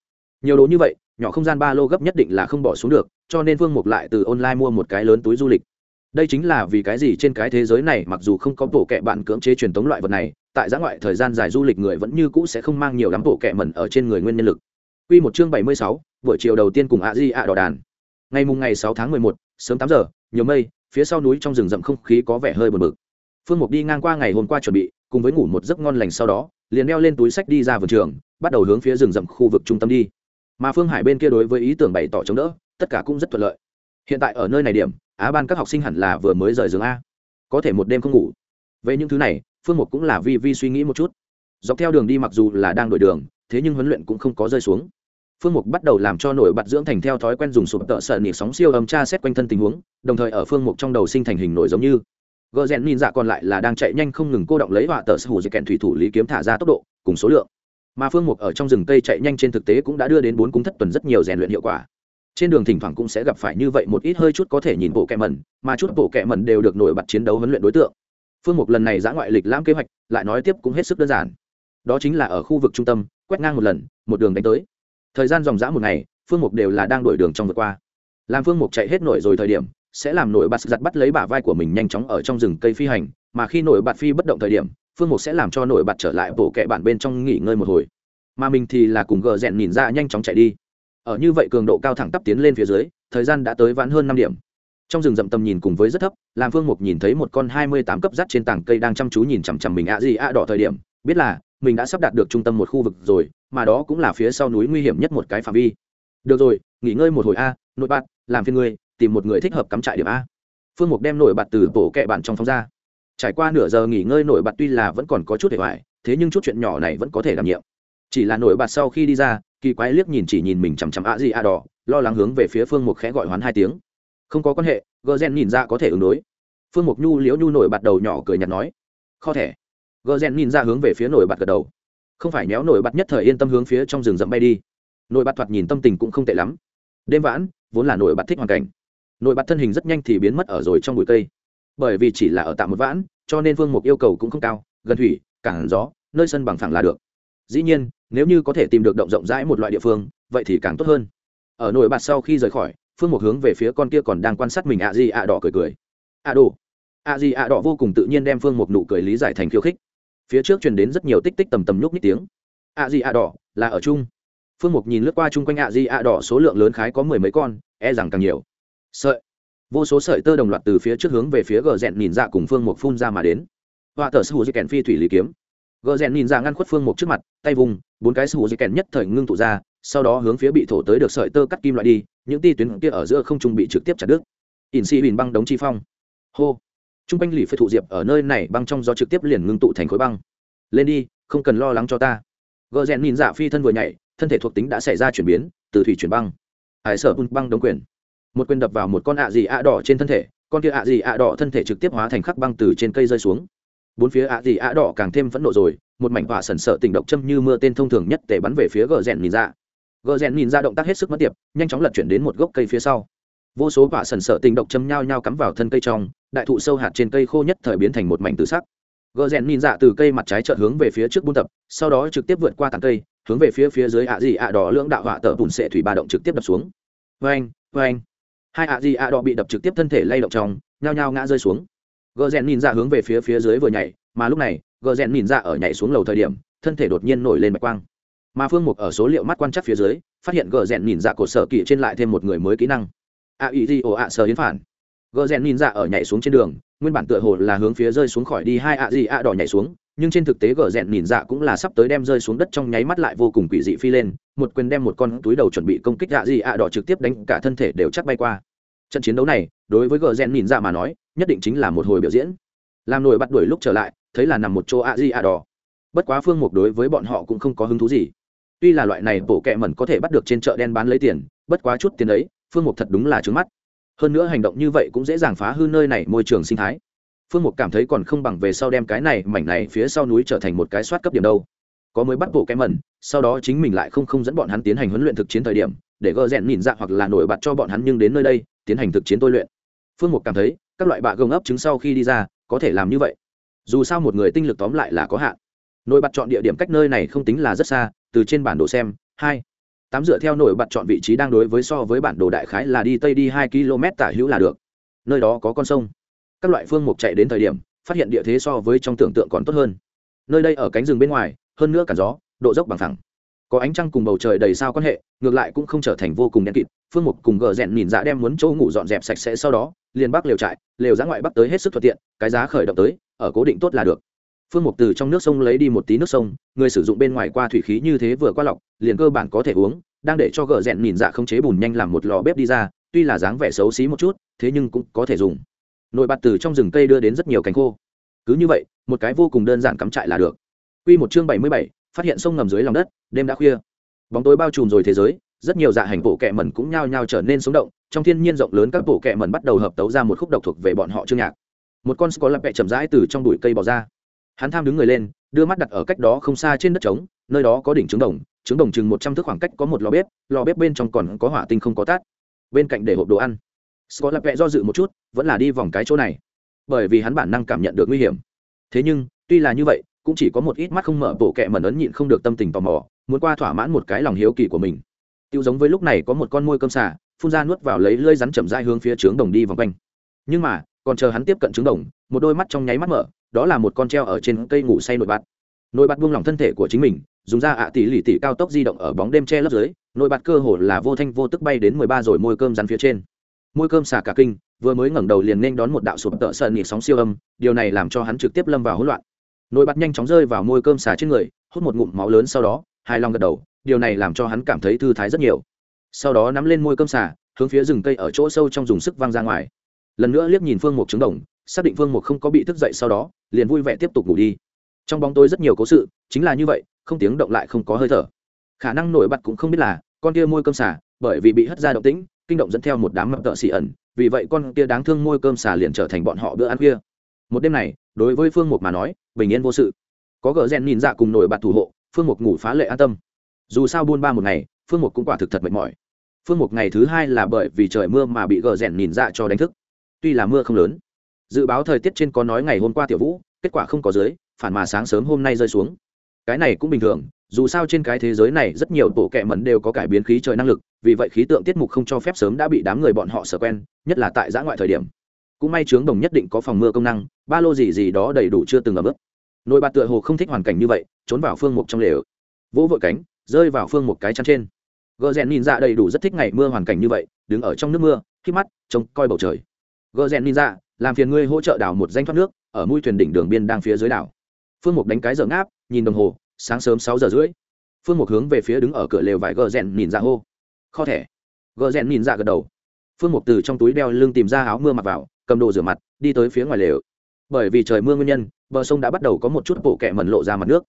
Nhiều đồ như vậy nhỏ không gian ba lô gấp nhất định là không bỏ xuống được cho nên Vương mục lại từ online mua một cái lớn túi du lịch. Đây chính là vì cái gì trên cái thế giới này mặc dù không có bộ kệ bạn cưỡng chế truyền tống loại vật này tại giã ngoại thời gian dài du lịch người vẫn như cũ sẽ không mang nhiều lắm bộ kệ mẩn ở trên người nguyên nhân lực. Quy một chương bảy mươi sáu, buổi chiều đầu tiên cùng ạ di ạ đỏ đàn. Ngày mùng ngày sáu tháng mười một, sớm tám giờ nhiều mây phía sau núi trong rừng rậm không khí có vẻ hơi buồn bực. Phương mục đi ngang qua ngày hôm qua chuẩn bị cùng với ngủ một giấc ngon lành sau đó liền đeo lên túi sách đi ra vườn trường bắt đầu hướng phía rừng rậm khu vực trung tâm đi mà phương hải bên kia đối với ý tưởng bày tỏ chống đỡ, tất cả cũng rất thuận lợi. Hiện tại ở nơi này điểm, á ban các học sinh hẳn là vừa mới rời giường a. Có thể một đêm không ngủ. Về những thứ này, phương mục cũng là vi vi suy nghĩ một chút. Dọc theo đường đi mặc dù là đang đổi đường, thế nhưng huấn luyện cũng không có rơi xuống. Phương mục bắt đầu làm cho nổi bật dưỡng thành theo thói quen dùng sụp tợ sợ nỉ sóng siêu âm tra xét quanh thân tình huống, đồng thời ở phương mục trong đầu sinh thành hình nổi giống như. Gờ rèn nhìn dạ còn lại là đang chạy nhanh không ngừng cô động lấy họa tờ sở hữu kèn thủy thủ lý kiếm thả ra tốc độ, cùng số lượng mà phương mục ở trong rừng cây chạy nhanh trên thực tế cũng đã đưa đến bốn cung thất tuần rất nhiều rèn luyện hiệu quả. Trên đường thỉnh thoảng cũng sẽ gặp phải như vậy một ít hơi chút có thể nhìn bộ kẹ mẩn, mà chút bộ kẹ mẩn đều được nổi bật chiến đấu huấn luyện đối tượng. Phương mục lần này giã ngoại lịch lãm kế hoạch, lại nói tiếp cũng hết sức đơn giản. Đó chính là ở khu vực trung tâm, quét ngang một lần, một đường đánh tới. Thời gian dòng dã một ngày, phương mục đều là đang đổi đường trong vượt qua. Làm phương mục chạy hết nổi rồi thời điểm, sẽ làm nổi bật giặt bắt lấy bả vai của mình nhanh chóng ở trong rừng cây phi hành, mà khi nổi bật phi bất động thời điểm phương mục sẽ làm cho nổi bật trở lại bộ kẹ bản bên trong nghỉ ngơi một hồi. Mà mình thì là cùng gờ rèn nhìn ra nhanh chóng chạy đi. Ở như vậy cường độ cao thẳng tắp tiến lên phía dưới thời gian đã tới vãn hơn năm điểm. Trong rừng rậm tầm nhìn cùng với rất thấp làm phương mục nhìn thấy một con hai mươi tám cấp rắt trên tảng cây đang chăm chú nhìn chằm chằm mình ạ gì ạ đỏ thời điểm biết là mình đã sắp đạt được trung tâm một khu vực rồi mà đó cũng là phía sau núi nguy hiểm nhất một cái phạm vi. Được rồi nghỉ ngơi một hồi a nội bạn, làm phiên ngươi tìm một người thích hợp cắm trại điểm a. Phương mục đem nổi bạt từ tổ kẹ bạn trong phóng ra trải qua nửa giờ nghỉ ngơi nổi bật tuy là vẫn còn có chút hề hoài, thế nhưng chút chuyện nhỏ này vẫn có thể đảm nhiệm. Chỉ là nổi bật sau khi đi ra, kỳ quái liếc nhìn chỉ nhìn mình chằm chằm ạ gì ạ đỏ, lo lắng hướng về phía phương mục khẽ gọi hoán hai tiếng. Không có quan hệ gờ rèn nhìn ra có thể ứng đối. Phương mục nhu liễu nhu nổi bật đầu nhỏ cười nhạt nói, kho thẻ. Gờ rèn nhìn ra hướng về phía nổi bật gật đầu. Không phải méo nổi bật nhất thời yên tâm hướng phía trong rừng rậm bay đi. Nổi bật thoạt nhìn tâm tình cũng không tệ lắm. Đêm vãn, vốn là nổi bật thích hoàn cảnh. Nổi bật thân hình rất nhanh thì biến mất ở rồi trong bụi cây bởi vì chỉ là ở tạm một vãn, cho nên vương mục yêu cầu cũng không cao, gần thủy cảng gió, nơi sân bằng phẳng là được. Dĩ nhiên, nếu như có thể tìm được động rộng rãi một loại địa phương, vậy thì càng tốt hơn. Ở nổi bạt sau khi rời khỏi phương mục hướng về phía con kia còn đang quan sát mình ạ gì ạ đỏ cười cười. Ạ đồ. ạ gì ạ đỏ vô cùng tự nhiên đem phương mục nụ cười lý giải thành khiêu khích. Phía trước truyền đến rất nhiều tích tích tầm tầm nhúc nhích tiếng. Ạ gì ạ đỏ, là ở chung. Phương mục nhìn lướt qua chung quanh ạ gì ạ đỏ, số lượng lớn khái có mười mấy con e rằng càng nhiều. Sợi vô số sợi tơ đồng loạt từ phía trước hướng về phía gờ rẽn nhìn dạ cùng phương mục phun ra mà đến. Họa tờ sư hù di kèn phi thủy lý kiếm. Gờ rẽn nhìn dạ ngăn khuất phương mục trước mặt, tay vùng, bốn cái sư hù di kèn nhất thời ngưng tụ ra, sau đó hướng phía bị thổ tới được sợi tơ cắt kim loại đi, những ti tuyến kia ở giữa không trung bị trực tiếp chặt đứt. Ỉn xì bình băng đống chi phong. Hô. T r u n g quanh lì phơi thụ diệp ở nơi này băng trong gió trực tiếp liền ngưng tụ thành khối băng. Lên đi, không cần lo lắng cho ta. Gờ rèn nhìn dạ phi thân vừa nhảy, thân thể thuộc tính đã xảy ra chuyển biến, từ thủy chuyển băng. Hải sở bùn băng đống quyền một quyền đập vào một con ạ gì ạ đỏ trên thân thể, con kia ạ gì ạ đỏ thân thể trực tiếp hóa thành khắc băng từ trên cây rơi xuống. Bốn phía ạ gì ạ đỏ càng thêm phẫn nộ rồi, một mảnh hỏa sần sợ tình độc châm như mưa tên thông thường nhất để bắn về phía gờ rèn nhìn ra. Gờ rèn nhìn ra động tác hết sức mất tiệp, nhanh chóng lật chuyển đến một gốc cây phía sau. Vô số quả sần sợ tình độc châm nhau nhau cắm vào thân cây trong, đại thụ sâu hạt trên cây khô nhất thời biến thành một mảnh tự sắc. Gờ rèn nhìn dạ từ cây mặt trái chợt hướng về phía trước buôn tập, sau đó trực tiếp vượt qua tảng cây, hướng về phía phía dưới ạ gì ạ đỏ lưỡng đạo họa tờ bùn sệ thủy ba động trực tiếp đập xuống. Vê anh vê anh hai ạ gì ạ đỏ bị đập trực tiếp thân thể lay động trong, nhao nhao ngã rơi xuống. Gờ rèn nhìn ra hướng về phía phía dưới vừa nhảy, mà lúc này, gờ rèn nhìn ra ở nhảy xuống lầu thời điểm, thân thể đột nhiên nổi lên bạch quang. Mà phương mục ở số liệu mắt quan chắc phía dưới, phát hiện gờ rèn nhìn ra cổ sở kỵ trên lại thêm một người mới kỹ năng. A ý gì ồ ạ sờ hiến phản. Gờ rèn nhìn ra ở nhảy xuống trên đường, nguyên bản tựa hồ là hướng phía rơi xuống khỏi đi, hai ạ gì ạ đỏ nhảy xuống nhưng trên thực tế gờ rèn nhìn dạ cũng là sắp tới đem rơi xuống đất trong nháy mắt lại vô cùng quỷ dị phi lên, một quyền đem một con túi đầu chuẩn bị công kích dạ gì ạ đỏ trực tiếp đánh cả thân thể đều chắc bay qua. Trận chiến đấu này, đối với gờ rèn nhìn dạ mà nói, nhất định chính là một hồi biểu diễn. Làm nổi bắt đuổi lúc trở lại, thấy là nằm một chỗ ạ gì ạ đỏ. Bất quá phương mục đối với bọn họ cũng không có hứng thú gì. Tuy là loại này bổ kẹ mẩn có thể bắt được trên chợ đen bán lấy tiền, bất quá chút tiền đấy phương mục thật đúng là trướng mắt. Hơn nữa hành động như vậy cũng dễ dàng phá hư nơi này môi trường sinh thái phương mục cảm thấy còn không bằng về sau đem cái này mảnh này phía sau núi trở thành một cái soát cấp điểm đâu. Có mới bắt bộ kém mẩn sau đó chính mình lại không không dẫn bọn hắn tiến hành huấn luyện thực chiến thời điểm, để gỡ rèn nhìn ra hoặc là nổi bật cho bọn hắn nhưng đến nơi đây, tiến hành thực chiến tôi luyện. Phương mục cảm thấy, các loại bạ gồng ấp trứng sau khi đi ra, có thể làm như vậy. Dù sao một người tinh lực tóm lại là có hạn. Nổi bật chọn địa điểm cách nơi này không tính là rất xa, từ trên bản đồ xem, hai, tám dựa theo nổi bật chọn vị trí đang đối với so với bản đồ đại khái là đi tây đi hai km tả hữu là được. Nơi đó có con sông các loại phương mục chạy đến thời điểm, phát hiện địa thế so với trong tưởng tượng còn tốt hơn. Nơi đây ở cánh rừng bên ngoài, hơn nữa cả gió, độ dốc bằng thẳng có ánh trăng cùng bầu trời đầy sao quan hệ, ngược lại cũng không trở thành vô cùng đen kịt, phương mục cùng gờ rẽn nhìn dạ đem muốn chỗ ngủ dọn dẹp sạch sẽ sau đó, liền bắc lều trại, lều giá ngoại bắc tới hết sức thuận tiện, cái giá khởi động tới, ở cố định tốt là được. Phương mục từ trong nước sông lấy đi một tí nước sông, người sử dụng bên ngoài qua thủy khí như thế vừa qua lọc, liền cơ bản có thể uống, đang để cho gờ rẽn nhìn dạ không chế bùn nhanh làm một lò bếp đi ra, tuy là dáng vẻ xấu xí một chút, thế nhưng cũng có thể dùng nồi bạt từ trong rừng cây đưa đến rất nhiều cánh khô. Cứ như vậy một cái vô cùng đơn giản cắm trại là được. Quy một chương bảy mươi bảy, phát hiện sông ngầm dưới lòng đất, đêm đã khuya. Bóng tối bao trùm rồi thế giới, rất nhiều dạ hành bộ kệ mẩn cũng nhao nhao trở nên sống động, trong thiên nhiên rộng lớn các bộ kệ mẩn bắt đầu hợp tấu ra một khúc độc thuộc về bọn họ chương nhạc. Một con có lập bẹ chậm rãi từ trong bụi cây bỏ ra. Hắn tham đứng người lên đưa mắt đặt ở cách đó không xa trên đất trống nơi đó có đỉnh trứng đồng trứng đồng chừng một trăm thước khoảng cách có một lò bếp lò bếp bên trong còn có hỏa tinh không có tát. Bên cạnh để hộp đồ ăn scott lặp vẹ do dự một chút, vẫn là đi vòng cái chỗ này. Bởi vì hắn bản năng cảm nhận được nguy hiểm. Thế nhưng, tuy là như vậy, cũng chỉ có một ít mắt không mở bộ kẹ mẩn ấn nhịn không được tâm tình tò mò, muốn qua thỏa mãn một cái lòng hiếu kỳ của mình. Tiêu giống với lúc này có một con môi cơm xà phun ra nuốt vào lấy lơi rắn chậm dai hướng phía trướng đồng đi vòng quanh. Nhưng mà, còn chờ hắn tiếp cận trứng đồng, một đôi mắt trong nháy mắt mở, đó là một con treo ở trên cây ngủ say nội bạt. Nội bạt buông lỏng thân thể của chính mình, dùng ra ạ tỷ lì tỷ cao tốc di động ở bóng đêm che lấp dưới, nội bạt cơ hồ là vô thanh vô tức bay đến mười ba rồi môi cơm rắn phía trên môi cơm xả cả kinh, vừa mới ngẩng đầu liền nên đón một đạo sụp tợ sợ nhị sóng siêu âm, điều này làm cho hắn trực tiếp lâm vào hỗn loạn. Nổi bạt nhanh chóng rơi vào môi cơm xả trên người, hút một ngụm máu lớn sau đó, hài lòng gật đầu, điều này làm cho hắn cảm thấy thư thái rất nhiều. Sau đó nắm lên môi cơm xả, hướng phía rừng cây ở chỗ sâu trong dùng sức văng ra ngoài. Lần nữa liếc nhìn phương mục trứng đồng, xác định phương mục không có bị thức dậy sau đó, liền vui vẻ tiếp tục ngủ đi. Trong bóng tối rất nhiều cố sự, chính là như vậy, không tiếng động lại không có hơi thở. Khả năng nổi bật cũng không biết là, con kia môi cơm xả, bởi vì bị hất ra động tĩnh kinh động dẫn theo một đám mập tợ xì ẩn, vì vậy con kia đáng thương môi cơm xà liền trở thành bọn họ bữa ăn kia một đêm này, đối với phương mục mà nói, bình yên vô sự. Có gờ rèn nhìn dạ cùng nổi bật thủ hộ, phương mục ngủ phá lệ an tâm. Dù sao buôn ba một ngày, phương mục cũng quả thực thật mệt mỏi. Phương mục ngày thứ hai là bởi vì trời mưa mà bị gờ rèn nhìn dạ cho đánh thức. Tuy là mưa không lớn, dự báo thời tiết trên có nói ngày hôm qua tiểu vũ, kết quả không có dưới, phản mà sáng sớm hôm nay rơi xuống. Cái này cũng bình thường dù sao trên cái thế giới này rất nhiều tổ kệ mẩn đều có cải biến khí trời năng lực, vì vậy khí tượng tiết mục không cho phép sớm đã bị đám người bọn họ sở quen, nhất là tại giã ngoại thời điểm. Cũng may trướng đồng nhất định có phòng mưa công năng, ba lô gì gì đó đầy đủ chưa từng ở bước nội bạt tựa hồ không thích hoàn cảnh như vậy, trốn vào phương mục trong lều. Vỗ vội cánh, rơi vào phương một cái chăn trên. Gờ rèn nhìn ra đầy đủ rất thích ngày mưa hoàn cảnh như vậy, đứng ở trong nước mưa khi mắt, trông coi bầu trời. Gờ rèn nhìn ra làm phiền ngươi hỗ trợ đào một danh thoát nước, ở mũi thuyền đỉnh đường biên đang phía dưới đảo. Phương mục đánh cái dở ngáp, nhìn đồng hồ sáng sớm sáu giờ rưỡi. Phương mục hướng về phía đứng ở cửa lều vải gờ rèn nhìn ra hô. Kho thẻ. Gờ rèn nhìn ra gật đầu. Phương mục từ trong túi đeo lưng tìm ra áo mưa mặc vào, cầm đồ rửa mặt, đi tới phía ngoài lều. Bởi vì trời mưa nguyên nhân, bờ sông đã bắt đầu có một chút bộ kẹ mẩn lộ ra mặt nước.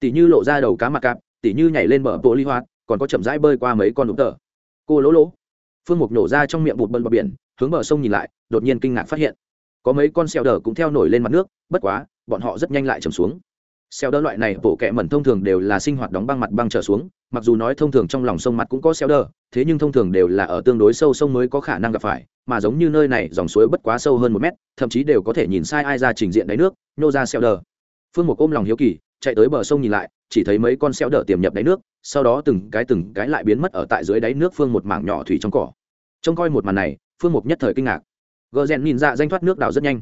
Tỉ như lộ ra đầu cá mặt cạp, tỉ như nhảy lên bờ bộ ly hoạt, còn có chậm rãi bơi qua mấy con đụng tờ. Cô lỗ lỗ. Phương mục nổ ra trong miệng bụt bận bờ biển, hướng bờ sông nhìn lại, đột nhiên kinh ngạc phát hiện. Có mấy con xèo đờ cũng theo nổi lên mặt nước, bất quá, bọn họ rất nhanh lại chầm xuống xeo đơ loại này, bộ kẹ mẩn thông thường đều là sinh hoạt đóng băng mặt băng trở xuống, mặc dù nói thông thường trong lòng sông mặt cũng có xeo đơ, thế nhưng thông thường đều là ở tương đối sâu sông mới có khả năng gặp phải, mà giống như nơi này, dòng suối bất quá sâu hơn một mét, thậm chí đều có thể nhìn sai ai ra trình diện đáy nước, nhô ra xeo đờ phương mục ôm lòng hiếu kỳ, chạy tới bờ sông nhìn lại, chỉ thấy mấy con xeo đờ tiềm nhập đáy nước, sau đó từng cái từng cái lại biến mất ở tại dưới đáy nước phương một mảng nhỏ thủy trong cỏ. Trông coi một màn này, phương mục nhất thời kinh ngạc. Gờ rèn nhìn ra danh thoát nước đào rất nhanh.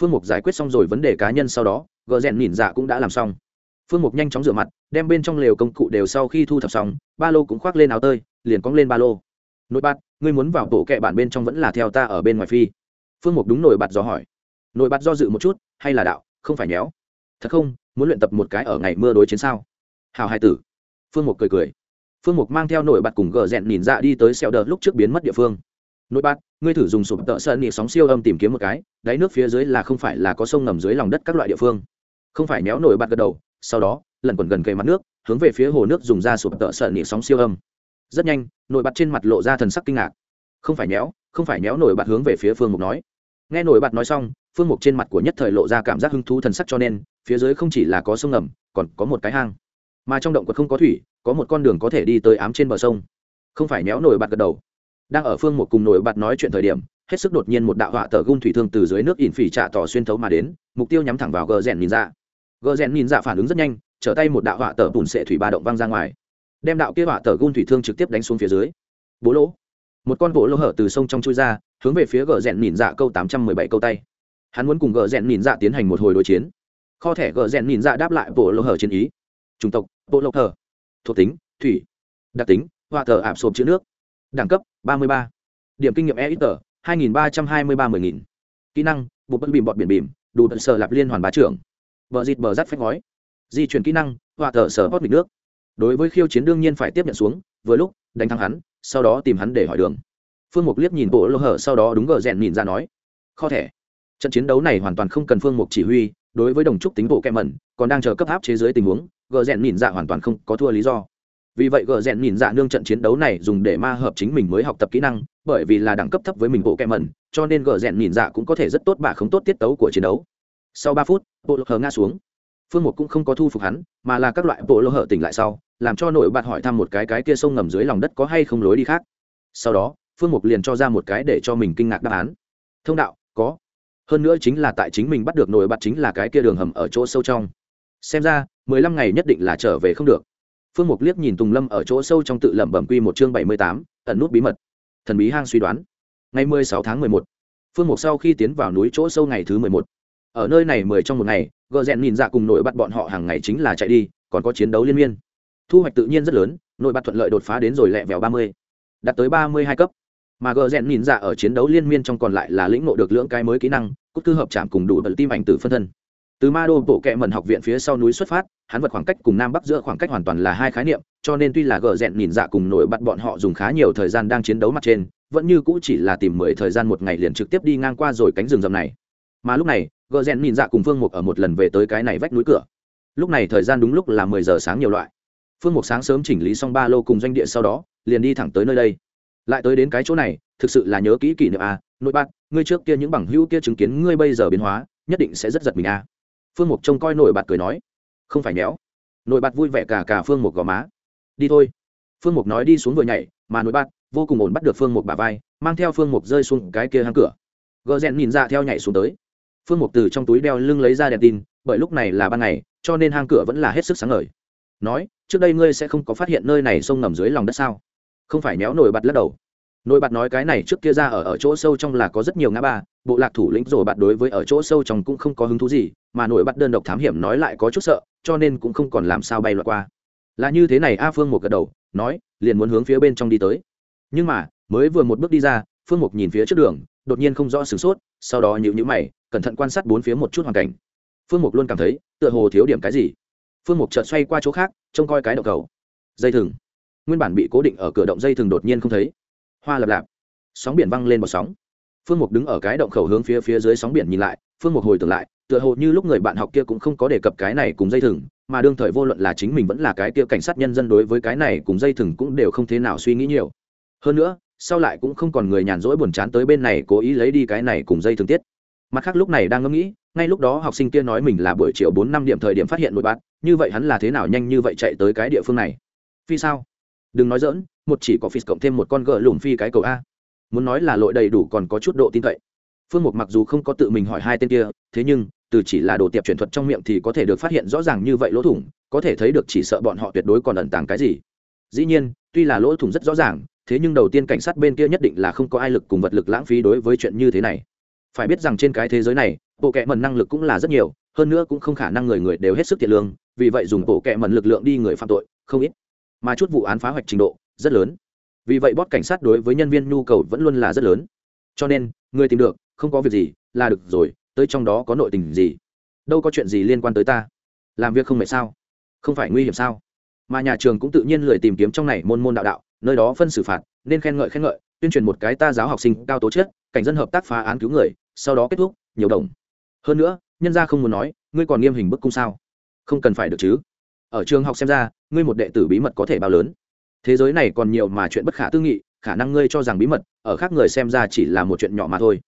Phương mục giải quyết xong rồi vấn đề cá nhân sau đó gờ rèn nhìn dạ cũng đã làm xong. Phương mục nhanh chóng rửa mặt, đem bên trong lều công cụ đều sau khi thu thập xong, ba lô cũng khoác lên áo tơi, liền cóng lên ba lô. Nội bạt, ngươi muốn vào bộ kệ bản bên trong vẫn là theo ta ở bên ngoài phi? Phương mục đúng Nội bạt do hỏi. Nội bạt do dự một chút, hay là đạo, không phải nhéo. Thật không, muốn luyện tập một cái ở ngày mưa đối chiến sao? Hào hai tử. Phương mục cười cười. Phương mục mang theo Nội bạt cùng gờ rèn nhìn dạ đi tới xeo đợt lúc trước biến mất địa phương. Nội bạt, ngươi thử dùng sụp tợ sơn nị sóng siêu âm tìm kiếm một cái, đáy nước phía dưới là không phải là có sông ngầm dưới lòng đất các loại địa phương không phải méo nổi bạt gật đầu, sau đó lần quần gần cây mặt nước, hướng về phía hồ nước dùng ra sụp tợ sợ nị sóng siêu âm. Rất nhanh, nổi bật trên mặt lộ ra thần sắc kinh ngạc. Không phải méo, không phải méo nổi bật hướng về phía phương mục nói. Nghe nổi bật nói xong, phương mục trên mặt của nhất thời lộ ra cảm giác hứng thú thần sắc cho nên, phía dưới không chỉ là có sông ngầm, còn có một cái hang. Mà trong động quật không có thủy, có một con đường có thể đi tới ám trên bờ sông. Không phải méo nổi bật gật đầu. Đang ở phương mục cùng nổi bật nói chuyện thời điểm, hết sức đột nhiên một đạo họa tờ gung thủy thương từ dưới nước ỉn phỉ trạ tỏ xuyên thấu mà đến, mục tiêu nhắm thẳng vào gờ rèn nhìn ra gờ rèn nhìn Dạ phản ứng rất nhanh, trở tay một đạo họa tờ bùn sệ thủy ba động văng ra ngoài. Đem đạo kia họa tờ gun thủy thương trực tiếp đánh xuống phía dưới. Bố lỗ. Một con bộ lỗ hở từ sông trong chui ra, hướng về phía gờ rèn nhìn dạ câu tám trăm mười bảy câu tay. Hắn muốn cùng gờ rèn nhìn dạ tiến hành một hồi đối chiến. Kho thẻ gờ rèn nhìn dạ đáp lại bộ lỗ hở chiến ý. Chủng tộc bộ lỗ hở. Thuộc tính, thủy. Đặc tính họa tờ ạp sộp chữ nước. Đẳng cấp, ba mươi ba. Điểm kinh nghiệm e ít tờ, hai nghìn ba trăm hai mươi ba mười nghìn. Kỹ năng bộ bất bìm bọt biển bìm, đủ tận sở lạp liên hoàn bá trưởng bờ dịt bờ rắt phách ngói. Di chuyển kỹ năng, họa thở sở hót mịt nước. Đối với khiêu chiến đương nhiên phải tiếp nhận xuống, vừa lúc, đánh thắng hắn, sau đó tìm hắn để hỏi đường. Phương mục liếc nhìn bộ lô hở, sau đó đúng gờ rèn nhìn ra nói, kho thẻ. Trận chiến đấu này hoàn toàn không cần phương mục chỉ huy, đối với đồng trúc tính bộ kẹm mẩn, còn đang chờ cấp áp chế giới tình huống, gờ rèn nhìn dạ hoàn toàn không có thua lý do. Vì vậy gờ rèn nhìn dạ nương trận chiến đấu này dùng để ma hợp chính mình mới học tập kỹ năng, bởi vì là đẳng cấp thấp với mình bộ kẹm mẩn, cho nên gờ rèn nhìn dạ cũng có thể rất tốt bả không tốt tiết tấu của chiến đấu. Sau ba phút bộ lộc hở ngã xuống. Phương mục cũng không có thu phục hắn, mà là các loại bộ lộc hở tỉnh lại sau, làm cho nội bạn hỏi thăm một cái cái kia sông ngầm dưới lòng đất có hay không lối đi khác. Sau đó, phương mục liền cho ra một cái để cho mình kinh ngạc đáp án. Thông đạo, có. Hơn nữa chính là tại chính mình bắt được nổi bật chính là cái kia đường hầm ở chỗ sâu trong. Xem ra, mười lăm ngày nhất định là trở về không được. Phương mục liếc nhìn tùng lâm ở chỗ sâu trong tự lẩm bẩm quy một chương bảy mươi tám, ẩn nút bí mật. Thần bí hang suy đoán. Ngày mười sáu tháng mười một, phương mục sau khi tiến vào núi chỗ sâu ngày thứ mười một ở nơi này mười trong một ngày gờ rẽn nhìn dạ cùng nổi bắt bọn họ hàng ngày chính là chạy đi, còn có chiến đấu liên miên. Thu hoạch tự nhiên rất lớn, nội bắt thuận lợi đột phá đến rồi lẹ vèo ba mươi, đạt tới ba mươi hai cấp. Mà gờ rèn nhìn dạ ở chiến đấu liên miên trong còn lại là lĩnh ngộ được lưỡng cái mới kỹ năng, cút tư hợp chạm cùng đủ bật tim ảnh từ phân thân. Từ ma đô bộ kệ mần học viện phía sau núi xuất phát, hắn vật khoảng cách cùng nam bắc giữa khoảng cách hoàn toàn là hai khái niệm, cho nên tuy là gờ rèn nhìn dạ cùng nổi bắt bọn họ dùng khá nhiều thời gian đang chiến đấu mặt trên, vẫn như cũ chỉ là tìm mười thời gian một ngày liền trực tiếp đi ngang qua rồi cánh rừng rầm này. Mà lúc này gờ rèn nhìn dạ cùng phương mục ở một lần về tới cái này vách núi cửa. Lúc này thời gian đúng lúc là mười giờ sáng nhiều loại. Phương mục sáng sớm chỉnh lý xong ba lô cùng doanh địa sau đó, liền đi thẳng tới nơi đây. Lại tới đến cái chỗ này, thực sự là nhớ kỹ kỷ niệm à nội bát, ngươi trước kia những bằng hữu kia chứng kiến ngươi bây giờ biến hóa, nhất định sẽ rất giật mình à. Phương mục trông coi nổi bạt cười nói, không phải nhéo. Nội bạt vui vẻ cả cả phương mục gò má. Đi thôi. Phương mục nói đi xuống vừa nhảy, mà nội bạt vô cùng ổn bắt được phương mục bà vai, mang theo phương mục rơi xuống cái kia hang cửa. Gờ rèn nhìn ra dạ theo nhảy xuống tới phương mục từ trong túi đeo lưng lấy ra đèn tin, bởi lúc này là ban ngày, cho nên hang cửa vẫn là hết sức sáng ngời. Nói, trước đây ngươi sẽ không có phát hiện nơi này sông ngầm dưới lòng đất sao? Không phải méo nổi bật lắc đầu. Nổi bật nói cái này trước kia ra ở ở chỗ sâu trong là có rất nhiều ngã ba, bộ lạc thủ lĩnh rồi bạt đối với ở chỗ sâu trong cũng không có hứng thú gì, mà nổi bật đơn độc thám hiểm nói lại có chút sợ, cho nên cũng không còn làm sao bay loại qua. Là như thế này, a phương một gật đầu, nói, liền muốn hướng phía bên trong đi tới. Nhưng mà, mới vừa một bước đi ra, phương mục nhìn phía trước đường, đột nhiên không rõ sửng sốt, sau đó nhịu nhữ mày cẩn thận quan sát bốn phía một chút hoàn cảnh. Phương mục luôn cảm thấy, tựa hồ thiếu điểm cái gì. Phương mục chợt xoay qua chỗ khác, trông coi cái động cầu. Dây thừng. Nguyên bản bị cố định ở cửa động dây thừng đột nhiên không thấy. Hoa lập lạp. Sóng biển văng lên một sóng. Phương mục đứng ở cái động khẩu hướng phía phía dưới sóng biển nhìn lại, phương mục hồi tưởng lại, tựa hồ như lúc người bạn học kia cũng không có đề cập cái này cùng dây thừng, mà đương thời vô luận là chính mình vẫn là cái kia cảnh sát nhân dân đối với cái này cùng dây thừng cũng đều không thế nào suy nghĩ nhiều. Hơn nữa, sau lại cũng không còn người nhàn rỗi buồn chán tới bên này cố ý lấy đi cái này cùng dây thừng tiết mặt khác lúc này đang ngẫm nghĩ, ngay lúc đó học sinh kia nói mình là buổi chiều bốn năm điểm thời điểm phát hiện nội bạt như vậy hắn là thế nào nhanh như vậy chạy tới cái địa phương này? Vì sao? Đừng nói dỡn một chỉ có phi cộng thêm một con gờ lùm phi cái cầu a. Muốn nói là lội đầy đủ còn có chút độ tin cậy. Phương mục mặc dù không có tự mình hỏi hai tên kia, thế nhưng, từ chỉ là đồ tiệp truyền thuật trong miệng thì có thể được phát hiện rõ ràng như vậy lỗ thủng, có thể thấy được chỉ sợ bọn họ tuyệt đối còn ẩn tàng cái gì. Dĩ nhiên, tuy là lỗ thủng rất rõ ràng, thế nhưng đầu tiên cảnh sát bên kia nhất định là không có ai lực cùng vật lực lãng phí đối với chuyện như thế này phải biết rằng trên cái thế giới này, bộ kệ mần năng lực cũng là rất nhiều, hơn nữa cũng không khả năng người người đều hết sức thiện lương, vì vậy dùng bộ kệ mần lực lượng đi người phạm tội, không ít. Mà chút vụ án phá hoạch trình độ, rất lớn. Vì vậy bót cảnh sát đối với nhân viên nhu cầu vẫn luôn là rất lớn. Cho nên, người tìm được, không có việc gì, là được rồi, tới trong đó có nội tình gì? Đâu có chuyện gì liên quan tới ta. Làm việc không mệt sao? Không phải nguy hiểm sao? Mà nhà trường cũng tự nhiên lười tìm kiếm trong này môn môn đạo đạo, nơi đó phân xử phạt, nên khen ngợi khen ngợi, tuyên truyền một cái ta giáo học sinh cao tố chất, cảnh dân hợp tác phá án cứu người sau đó kết thúc, nhiều đồng. Hơn nữa, nhân gia không muốn nói, ngươi còn nghiêm hình bức cung sao? Không cần phải được chứ. Ở trường học xem ra, ngươi một đệ tử bí mật có thể bao lớn. Thế giới này còn nhiều mà chuyện bất khả tư nghị, khả năng ngươi cho rằng bí mật, ở khác người xem ra chỉ là một chuyện nhỏ mà thôi.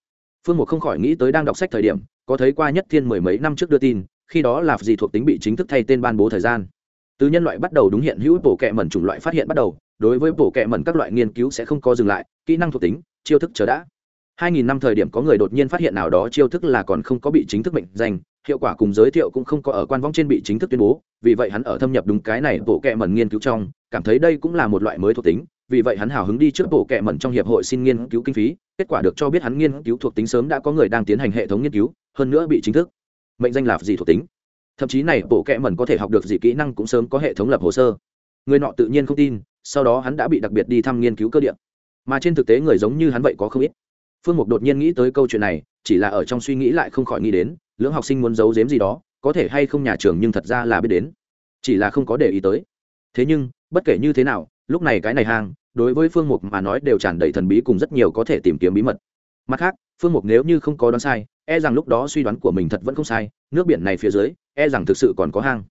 Phương mục không khỏi nghĩ tới đang đọc sách thời điểm, có thấy qua nhất thiên mười mấy năm trước đưa tin, khi đó là gì thuộc tính bị chính thức thay tên ban bố thời gian. Từ nhân loại bắt đầu đúng hiện hữu bổ kẹ mẩn chủng loại phát hiện bắt đầu, đối với bổ kẹ mẩn các loại nghiên cứu sẽ không có dừng lại, kỹ năng thuộc tính, chiêu thức chờ đã. 2000 năm thời điểm có người đột nhiên phát hiện nào đó chiêu thức là còn không có bị chính thức mệnh danh, hiệu quả cùng giới thiệu cũng không có ở quan vong trên bị chính thức tuyên bố, vì vậy hắn ở thâm nhập đúng cái này bộ kệ mẩn nghiên cứu trong, cảm thấy đây cũng là một loại mới thuộc tính, vì vậy hắn hào hứng đi trước bộ kệ mẩn trong hiệp hội xin nghiên cứu kinh phí, kết quả được cho biết hắn nghiên cứu thuộc tính sớm đã có người đang tiến hành hệ thống nghiên cứu, hơn nữa bị chính thức mệnh danh là gì thuộc tính. Thậm chí này bộ kệ mẩn có thể học được gì kỹ năng cũng sớm có hệ thống lập hồ sơ. Người nọ tự nhiên không tin, sau đó hắn đã bị đặc biệt đi thăm nghiên cứu cơ địa. Mà trên thực tế người giống như hắn vậy có không ít phương mục đột nhiên nghĩ tới câu chuyện này chỉ là ở trong suy nghĩ lại không khỏi nghĩ đến lưỡng học sinh muốn giấu giếm gì đó có thể hay không nhà trường nhưng thật ra là biết đến. Chỉ là không có để ý tới. Thế nhưng bất kể như thế nào lúc này cái này hang, đối với phương mục mà nói đều tràn đầy thần bí cùng rất nhiều có thể tìm kiếm bí mật. Mặt khác phương mục nếu như không có đoán sai e rằng lúc đó suy đoán của mình thật vẫn không sai nước biển này phía dưới e rằng thực sự còn có hang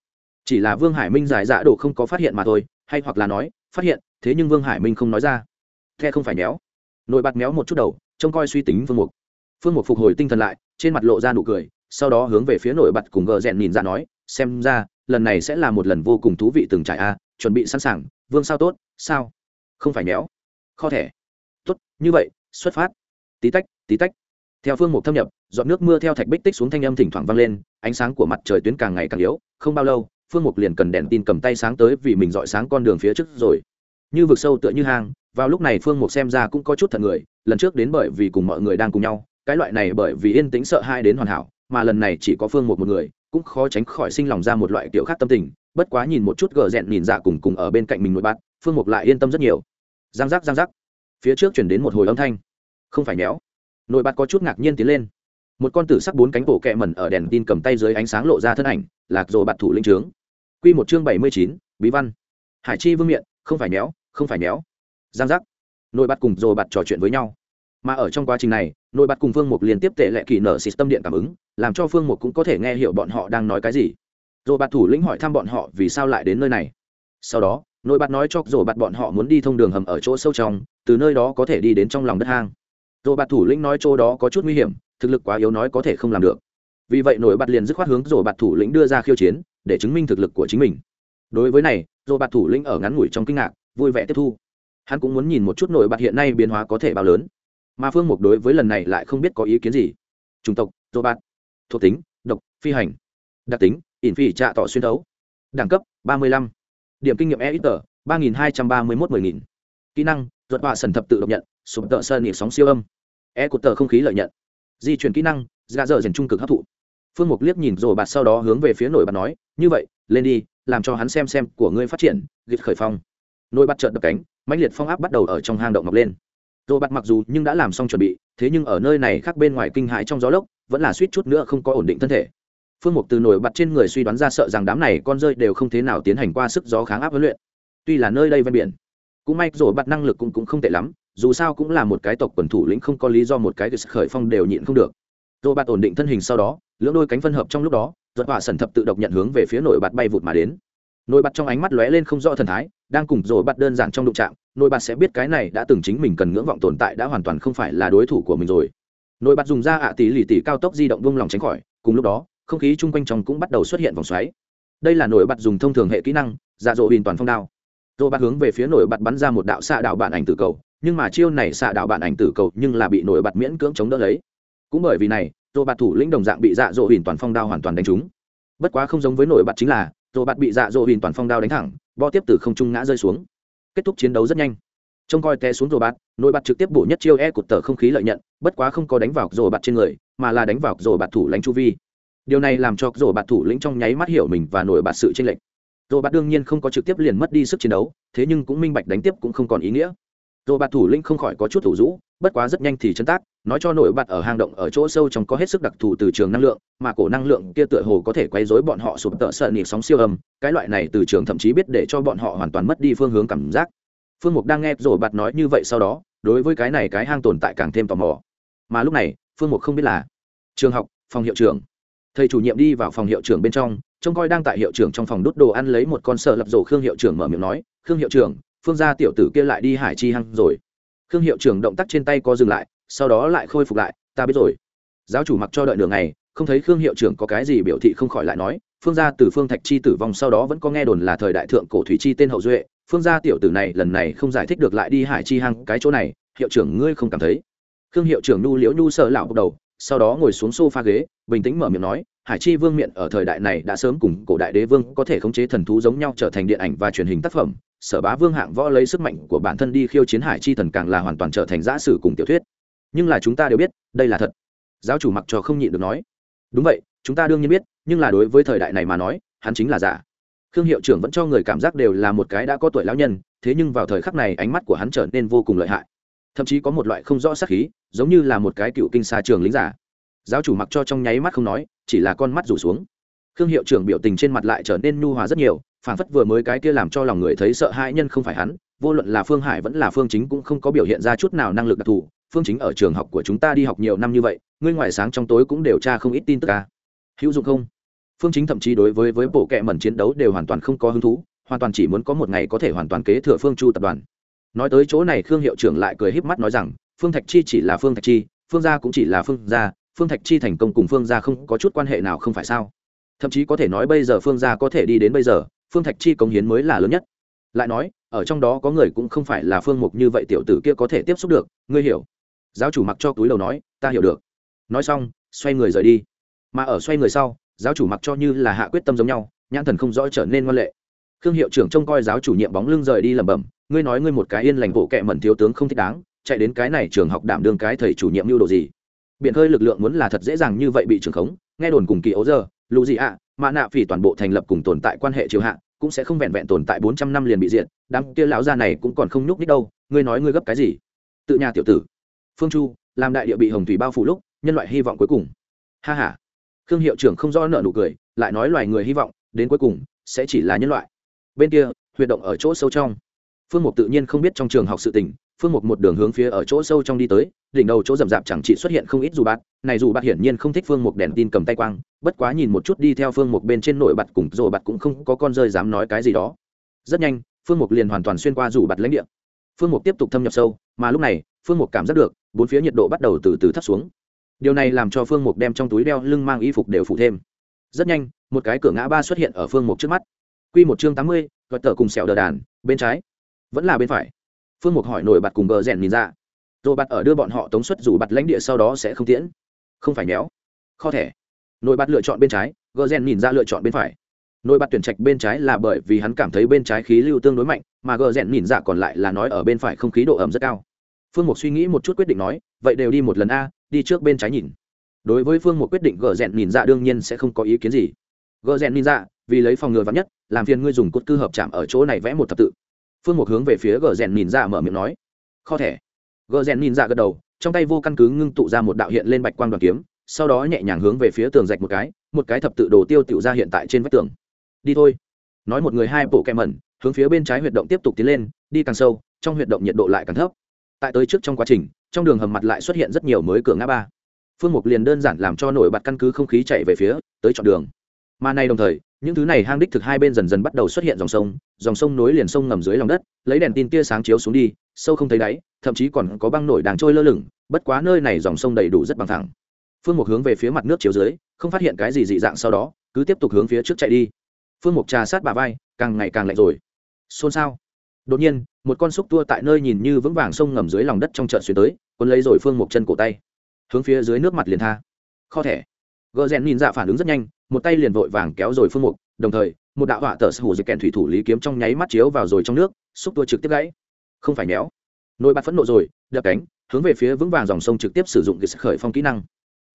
chỉ là vương hải minh giải dạ đồ không có phát hiện mà thôi hay hoặc là nói phát hiện thế nhưng vương hải minh không nói ra. The không phải méo. Nội bạt méo một chút đầu trông coi suy tính phương mục. Phương mục phục hồi tinh thần lại, trên mặt lộ ra nụ cười, sau đó hướng về phía nổi bật cùng gờ rèn nhìn ra nói, xem ra, lần này sẽ là một lần vô cùng thú vị từng trải a, chuẩn bị sẵn sàng, vương sao tốt, sao? Không phải méo. Kho thẻ. Tốt, như vậy, xuất phát. Tí tách tí tách. Theo phương mục thâm nhập dọn nước mưa theo thạch bích tích xuống thanh âm thỉnh thoảng vang lên, ánh sáng của mặt trời tuyến càng ngày càng yếu, không bao lâu, phương mục liền cần đèn tin cầm tay sáng tới vì mình dọi sáng con đường phía trước rồi như vực sâu tựa như hang, vào lúc này phương mục xem ra cũng có chút thật người, lần trước đến bởi vì cùng mọi người đang cùng nhau, cái loại này bởi vì yên tĩnh sợ hai đến hoàn hảo, mà lần này chỉ có phương một một người, cũng khó tránh khỏi sinh lòng ra một loại kiểu khác tâm tình, bất quá nhìn một chút gờ rẹn nhìn dạ cùng cùng ở bên cạnh mình nội bát phương mục lại yên tâm rất nhiều. Giang giác giang giác. Phía trước chuyển đến một hồi âm thanh. Không phải méo. Nội bát có chút ngạc nhiên tiến lên. Một con tử sắc bốn cánh bộ kẹ mẩn ở đèn tin cầm tay dưới ánh sáng lộ ra thân ảnh, lạc rồi bạt thủ linh trướng. Q một chương bảy mươi chín, bí văn. Hải chi vương miện, không phải méo không phải méo. Giang giác. Nội bát cùng rồi bạt trò chuyện với nhau. Mà ở trong quá trình này, nội bạt cùng phương mục liên tiếp tệ lệ kỳ nở xịt tâm điện cảm ứng, làm cho phương mục cũng có thể nghe hiểu bọn họ đang nói cái gì. Rồi bạt thủ lĩnh hỏi thăm bọn họ vì sao lại đến nơi này. Sau đó, nội bạt nói cho rồi bạt bọn họ muốn đi thông đường hầm ở chỗ sâu trong, từ nơi đó có thể đi đến trong lòng đất hang. Rồi bạt thủ lĩnh nói chỗ đó có chút nguy hiểm, thực lực quá yếu nói có thể không làm được. Vì vậy Nội bật liền dứt khoát hướng rồi bạt thủ lĩnh đưa ra khiêu chiến, để chứng minh thực lực của chính mình. Đối với này rồi bạt thủ lĩnh ở ngắn ngủi trong kinh ngạc, vui vẻ tiếp thu. Hắn cũng muốn nhìn một chút nổi bật hiện nay biến hóa có thể bao lớn. Mà phương mục đối với lần này lại không biết có ý kiến gì. Chủng tộc, rồi bạt. Thuộc tính, độc, phi hành. Đặc tính, ỉn phi trạ tỏ xuyên đấu đẳng cấp, ba mươi lăm. Điểm kinh nghiệm e ít tờ ba nghìn hai trăm ba mươi mốt mười nghìn. Kỹ năng ruột họa sần thập tự độc nhận, sụp tợ sơn nhịp sóng siêu âm. E cột tờ không khí lợi nhận. Di chuyển kỹ năng ra dở dành trung cực hấp thụ. Phương mục liếc nhìn rồi bạt sau đó hướng về phía nổi bạt nói, như vậy, lên đi làm cho hắn xem xem của ngươi phát triển gịt khởi phong. Nồi bắt trợn đập cánh mãnh liệt phong áp bắt đầu ở trong hang động mọc lên. Rồi bắt mặc dù nhưng đã làm xong chuẩn bị thế nhưng ở nơi này khác bên ngoài kinh hãi trong gió lốc vẫn là suýt chút nữa không có ổn định thân thể. Phương mục từ nổi bật trên người suy đoán ra sợ rằng đám này con rơi đều không thế nào tiến hành qua sức gió kháng áp huấn luyện. Tuy là nơi đây ven biển cũng may rồi bắt năng lực cũng, cũng không tệ lắm dù sao cũng là một cái tộc quần thủ lĩnh không có lý do một cái khởi phong đều nhịn không được. Rồi bắt ổn định thân hình sau đó lưỡng đôi cánh phân hợp trong lúc đó giọt hỏa sần thập tự động nhận hướng về phía nổi bật bay vụt mà đến. Nổi bật trong ánh mắt lóe lên không rõ thần thái, đang cùng rồi bật đơn giản trong đụng trạng nổi bật sẽ biết cái này đã từng chính mình cần ngưỡng vọng tồn tại đã hoàn toàn không phải là đối thủ của mình rồi. Nổi bật dùng ra ạ tỷ lì tỷ cao tốc di động vung lòng tránh khỏi, cùng lúc đó, không khí chung quanh trong cũng bắt đầu xuất hiện vòng xoáy. Đây là nổi bật dùng thông thường hệ kỹ năng dạ dỗ bình toàn phong đao. Rồi bạt hướng về phía nổi bật bắn ra một đạo xạ đạo bản ảnh tử cầu, nhưng mà chiêu này xạ đạo bản ảnh tử cầu nhưng là bị nổi bật miễn cưỡng chống đỡ lấy. Cũng bởi vì này rồi bạt thủ lĩnh đồng dạng bị dạ dỗ huyền toàn phong đao hoàn toàn đánh trúng. Bất quá không giống với nổi bật chính là rồi bạt bị dạ dỗ huyền toàn phong đao đánh thẳng bo tiếp từ không trung ngã rơi xuống. Kết thúc chiến đấu rất nhanh. Trông coi té xuống rồi bạt nổi bật trực tiếp bổ nhất chiêu e cụt tờ không khí lợi nhận, bất quá không có đánh vào rồi bạt trên người, mà là đánh vào rồi bạt thủ lãnh chu vi. Điều này làm cho rồi bạt thủ lĩnh trong nháy mắt hiểu mình và nổi bạt sự chênh lệch. Rồi bạt đương nhiên không có trực tiếp liền mất đi sức chiến đấu, thế nhưng cũng minh bạch đánh tiếp cũng không còn ý nghĩa rồi bạt thủ lĩnh không khỏi có chút thủ rũ bất quá rất nhanh thì chân tác, nói cho nổi bật ở hang động ở chỗ sâu trong có hết sức đặc thù từ trường năng lượng, mà cổ năng lượng kia tựa hồ có thể quấy rối bọn họ sụp tợ sợ nịp sóng siêu âm, cái loại này từ trường thậm chí biết để cho bọn họ hoàn toàn mất đi phương hướng cảm giác. Phương mục đang nghe rồi bạt nói như vậy sau đó, đối với cái này cái hang tồn tại càng thêm tò mò. Mà lúc này, phương mục không biết là trường học, phòng hiệu trưởng. Thầy chủ nhiệm đi vào phòng hiệu trưởng bên trong, trông coi đang tại hiệu trưởng trong phòng đút đồ ăn lấy một con sợ lập rổ khương hiệu trưởng mở miệng nói, khương hiệu trưởng phương gia tiểu tử kia lại đi hải chi hăng rồi. Khương hiệu trưởng động tác trên tay có dừng lại, sau đó lại khôi phục lại, ta biết rồi. Giáo chủ mặc cho đợi nửa ngày, không thấy khương hiệu trưởng có cái gì biểu thị không khỏi lại nói, phương gia từ phương thạch chi tử vong sau đó vẫn có nghe đồn là thời đại thượng cổ thủy chi tên hậu duệ, phương gia tiểu tử này lần này không giải thích được lại đi hải chi hăng cái chỗ này, hiệu trưởng ngươi không cảm thấy? Khương hiệu trưởng nu liễu nu sợ lão bốc đầu, sau đó ngồi xuống sofa ghế, bình tĩnh mở miệng nói hải chi vương miện ở thời đại này đã sớm cùng cổ đại đế vương có thể khống chế thần thú giống nhau trở thành điện ảnh và truyền hình tác phẩm. Sở bá vương hạng võ lấy sức mạnh của bản thân đi khiêu chiến hải chi thần càng là hoàn toàn trở thành giã sử cùng tiểu thuyết. Nhưng là chúng ta đều biết, đây là thật. Giáo chủ mặc cho không nhịn được nói. Đúng vậy, chúng ta đương nhiên biết, nhưng là đối với thời đại này mà nói, hắn chính là giả. Khương hiệu trưởng vẫn cho người cảm giác đều là một cái đã có tuổi lão nhân, thế nhưng vào thời khắc này ánh mắt của hắn trở nên vô cùng lợi hại. Thậm chí có một loại không rõ sắc khí, giống như là một cái cựu kinh xa trường lính giả giáo chủ mặc cho trong nháy mắt không nói, chỉ là con mắt rủ xuống. Khương hiệu trưởng biểu tình trên mặt lại trở nên nhu hòa rất nhiều phản phất vừa mới cái kia làm cho lòng người thấy sợ hãi nhân không phải hắn, vô luận là phương hải vẫn là phương chính cũng không có biểu hiện ra chút nào năng lực đặc thù. Phương chính ở trường học của chúng ta đi học nhiều năm như vậy, ngươi ngoài sáng trong tối cũng đều tra không ít tin tức ca hữu dụng không? Phương chính thậm chí đối với với bộ kệ mẩn chiến đấu đều hoàn toàn không có hứng thú, hoàn toàn chỉ muốn có một ngày có thể hoàn toàn kế thừa phương chu tập đoàn. Nói tới chỗ này, khương hiệu trưởng lại cười híp mắt nói rằng, phương thạch chi chỉ là phương thạch chi, phương gia cũng chỉ là phương gia phương thạch chi thành công cùng phương gia không có chút quan hệ nào không phải sao? Thậm chí có thể nói bây giờ phương gia có thể đi đến bây giờ, phương thạch chi cống hiến mới là lớn nhất. Lại nói, ở trong đó có người cũng không phải là phương mục như vậy tiểu tử kia có thể tiếp xúc được, ngươi hiểu. Giáo chủ mặc cho túi đầu nói, ta hiểu được. Nói xong, xoay người rời đi. Mà ở xoay người sau, giáo chủ mặc cho như là hạ quyết tâm giống nhau, nhãn thần không rõ trở nên ngoan lệ. Khương hiệu trưởng trông coi giáo chủ nhiệm bóng lưng rời đi lẩm bẩm, ngươi nói ngươi một cái yên lành bộ kệ mẩn thiếu tướng không thích đáng, chạy đến cái này trường học đảm đương cái thầy chủ nhiệm mưu đồ gì? Biển khơi lực lượng muốn là thật dễ dàng như vậy bị trưởng khống, nghe đồn cùng kỳ ấu giờ lũ gì ạ mà nạ phỉ toàn bộ thành lập cùng tồn tại quan hệ triều hạ, cũng sẽ không vẹn vẹn tồn tại bốn trăm năm liền bị diệt, đám kia lão gia này cũng còn không nhúc nít đâu, ngươi nói ngươi gấp cái gì? Tự nhà tiểu tử. Phương chu, làm đại địa bị hồng thủy bao phủ lúc, nhân loại hy vọng cuối cùng. Ha ha. Khương hiệu trưởng không rõ nợ nụ cười, lại nói loài người hy vọng, đến cuối cùng, sẽ chỉ là nhân loại. Bên kia, huyệt động ở chỗ sâu trong. Phương mục tự nhiên không biết trong trường học sự tình phương mục một đường hướng phía ở chỗ sâu trong đi tới, đỉnh đầu chỗ rậm rạp chẳng chỉ xuất hiện không ít dù bạt. này dù bạt hiển nhiên không thích phương mục đèn tin cầm tay quang, bất quá nhìn một chút đi theo phương mục bên trên nổi bạt cùng rồi bạt cũng không có con rơi dám nói cái gì đó. Rất nhanh, phương mục liền hoàn toàn xuyên qua rủ bạt lãnh địa. Phương mục tiếp tục thâm nhập sâu, mà lúc này, phương mục cảm giác được, bốn phía nhiệt độ bắt đầu từ từ thấp xuống. Điều này làm cho phương mục đem trong túi đeo lưng mang y phục đều phụ thêm. Rất nhanh, một cái cửa ngã ba xuất hiện ở phương mục trước mắt. Q một chương tám mươi gợt tờ cùng sẹo đờ đàn, bên trái. Vẫn là bên phải phương mục hỏi nổi bật cùng gờ rèn nhìn ra. Rồi bật ở đưa bọn họ tống xuất rủ bật lãnh địa sau đó sẽ không tiễn. Không phải nhéo. Kho thẻ. Nổi bật lựa chọn bên trái, gờ rèn nhìn ra lựa chọn bên phải. Nổi bật tuyển trạch bên trái là bởi vì hắn cảm thấy bên trái khí lưu tương đối mạnh, mà gờ rèn nhìn ra còn lại là nói ở bên phải không khí độ ẩm rất cao. Phương mục suy nghĩ một chút quyết định nói, vậy đều đi một lần a, đi trước bên trái nhìn. Đối với phương mục quyết định gờ rèn nhìn ra đương nhiên sẽ không có ý kiến gì. Gờ rèn nhìn ra, vì lấy phòng ngừa vắng nhất, làm phiền ngươi dùng cốt cư hợp chạm ở chỗ này vẽ một thập tự phương mục hướng về phía gờ rèn nhìn ra mở miệng nói, kho thẻ. Gờ rèn nhìn ra gật đầu, trong tay vô căn cứ ngưng tụ ra một đạo hiện lên bạch quang đoàn kiếm, sau đó nhẹ nhàng hướng về phía tường rạch một cái một cái thập tự đồ tiêu tiểu ra hiện tại trên vách tường. Đi thôi. Nói một người hai bộ kẹ mẩn, hướng phía bên trái huyệt động tiếp tục tiến lên, đi càng sâu, trong huyệt động nhiệt độ lại càng thấp. Tại tới trước trong quá trình, trong đường hầm mặt lại xuất hiện rất nhiều mới cửa ngã ba. Phương mục liền đơn giản làm cho nổi bật căn cứ không khí chạy về phía, tới chọn đường mà nay đồng thời, những thứ này hang đích thực hai bên dần dần bắt đầu xuất hiện dòng sông dòng sông nối liền sông ngầm dưới lòng đất, lấy đèn tin tia sáng chiếu xuống đi, sâu không thấy đáy, thậm chí còn có băng nổi đang trôi lơ lửng, bất quá nơi này dòng sông đầy đủ rất bằng thẳng. Phương mục hướng về phía mặt nước chiếu dưới, không phát hiện cái gì dị dạng sau đó, cứ tiếp tục hướng phía trước chạy đi. Phương mục trà sát bà vai, càng ngày càng lạnh rồi. Xôn xao. Đột nhiên, một con xúc tua tại nơi nhìn như vững vàng sông ngầm dưới lòng đất trong trận xuyên tới quân lấy rồi phương mục chân cổ tay. Hướng phía dưới nước mặt liền tha. Kho thẻ gờ rèn nhìn dạ phản ứng rất nhanh, một tay liền vội vàng kéo rồi phương mục, đồng thời, một đạo họa tờ sở hữu dịch kèn thủy thủ lý kiếm trong nháy mắt chiếu vào rồi trong nước, xúc tua trực tiếp gãy. Không phải méo. Nồi bạt phẫn nộ rồi, đập cánh, hướng về phía vững vàng dòng sông trực tiếp sử dụng cái khởi phong kỹ năng.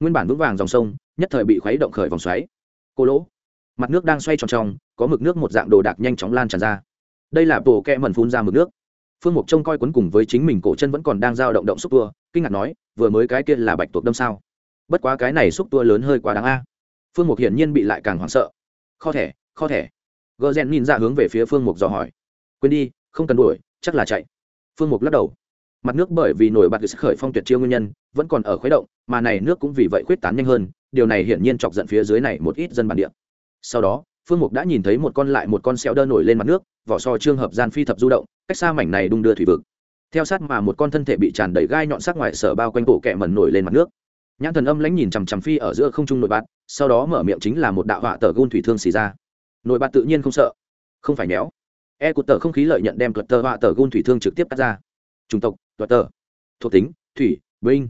Nguyên bản vững vàng dòng sông, nhất thời bị khuấy động khởi vòng xoáy. Cô lỗ. Mặt nước đang xoay tròn tròn, có mực nước một dạng đồ đạc nhanh chóng lan tràn ra. Đây là bộ kẹ mẩn phun ra mực nước. Phương mục trông coi quấn cùng với chính mình cổ chân vẫn còn đang dao động động xúc tua, kinh ngạc nói, vừa mới cái kia là bạch tuộc đâm sao? Bất quá cái này xúc tua lớn hơi quá đáng a. Phương mục hiển nhiên bị lại càng hoảng sợ. Kho thẻ kho thẻ. Gờ rèn nhìn ra hướng về phía phương mục dò hỏi. Quên đi, không cần đuổi, chắc là chạy. Phương mục lắc đầu. Mặt nước bởi vì nổi bật sức khởi phong tuyệt chiêu nguyên nhân, vẫn còn ở khuấy động, mà này nước cũng vì vậy khuyết tán nhanh hơn, điều này hiển nhiên chọc giận phía dưới này một ít dân bản địa. Sau đó, phương mục đã nhìn thấy một con lại một con xéo đơ nổi lên mặt nước, vỏ so trương hợp gian phi thập du động, cách xa mảnh này đung đưa thủy vực. Theo sát mà một con thân thể bị tràn đầy gai nhọn sắc ngoài sở bao quanh cổ kẹ mẩn nổi lên mặt nước nhãn thần âm lãnh nhìn chằm chằm phi ở giữa không trung nội bạt, sau đó mở miệng chính là một đạo họa tờ gôn thủy thương xì ra. Nội bạt tự nhiên không sợ, không phải méo. E cụt tờ không khí lợi nhận đem tuật tờ họa tờ gôn thủy thương trực tiếp cắt ra. Chủng tộc tuật tờ. Thuộc tính, thủy, binh.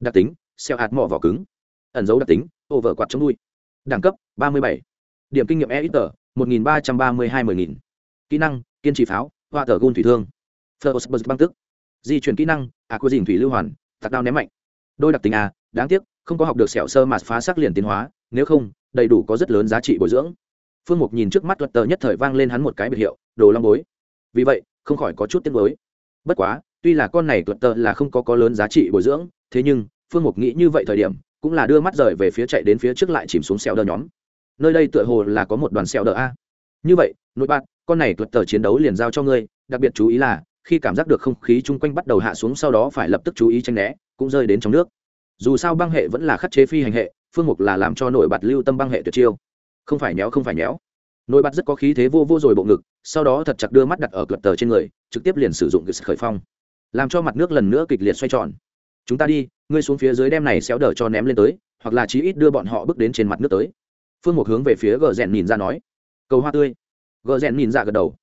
Đặc tính, xeo hạt mỏ vỏ cứng. Ẩn dấu đặc tính, ô vợ quạt chống đuôi. Đẳng cấp, ba mươi bảy. Điểm kinh nghiệm e ít tờ, một nghìn ba trăm ba mươi hai mười nghìn. Kỹ năng, kiên trì pháo, họa tờ gôn thủy thương. First băng tức. Di chuyển kỹ năng à quy thủy lưu hoàn, tạc đao ném mạnh. Đôi đặc tính a đáng tiếc, không có học được sẹo sơ mà phá xác liền tiến hóa, nếu không, đầy đủ có rất lớn giá trị bồi dưỡng. Phương mục nhìn trước mắt luật tờ nhất thời vang lên hắn một cái biệt hiệu, đồ long bối. Vì vậy, không khỏi có chút tiếc mới bất quá, tuy là con này luật tờ là không có có lớn giá trị bồi dưỡng, thế nhưng, phương mục nghĩ như vậy thời điểm, cũng là đưa mắt rời về phía chạy đến phía trước lại chìm xuống sẹo đờ nhóm. Nơi đây tựa hồ là có một đoàn sẹo đờ a. Như vậy, nội bạn con này luật tờ chiến đấu liền giao cho ngươi, đặc biệt chú ý là, khi cảm giác được không khí chung quanh bắt đầu hạ xuống sau đó phải lập tức chú ý tranh né, cũng rơi đến trong nước dù sao băng hệ vẫn là khắc chế phi hành hệ, phương mục là làm cho nổi bật lưu tâm băng hệ tuyệt chiêu. Không phải nhéo, không phải nhéo. Nổi bật rất có khí thế vô vô rồi bộ ngực, sau đó thật chặt đưa mắt đặt ở cợt tờ trên người, trực tiếp liền sử dụng cái khởi phong. Làm cho mặt nước lần nữa kịch liệt xoay tròn. Chúng ta đi, ngươi xuống phía dưới đem này xéo đờ cho ném lên tới, hoặc là chí ít đưa bọn họ bước đến trên mặt nước tới. Phương mục hướng về phía gờ rèn nhìn ra nói. Cầu hoa tươi. Gờ rèn nhìn ra gật đầu.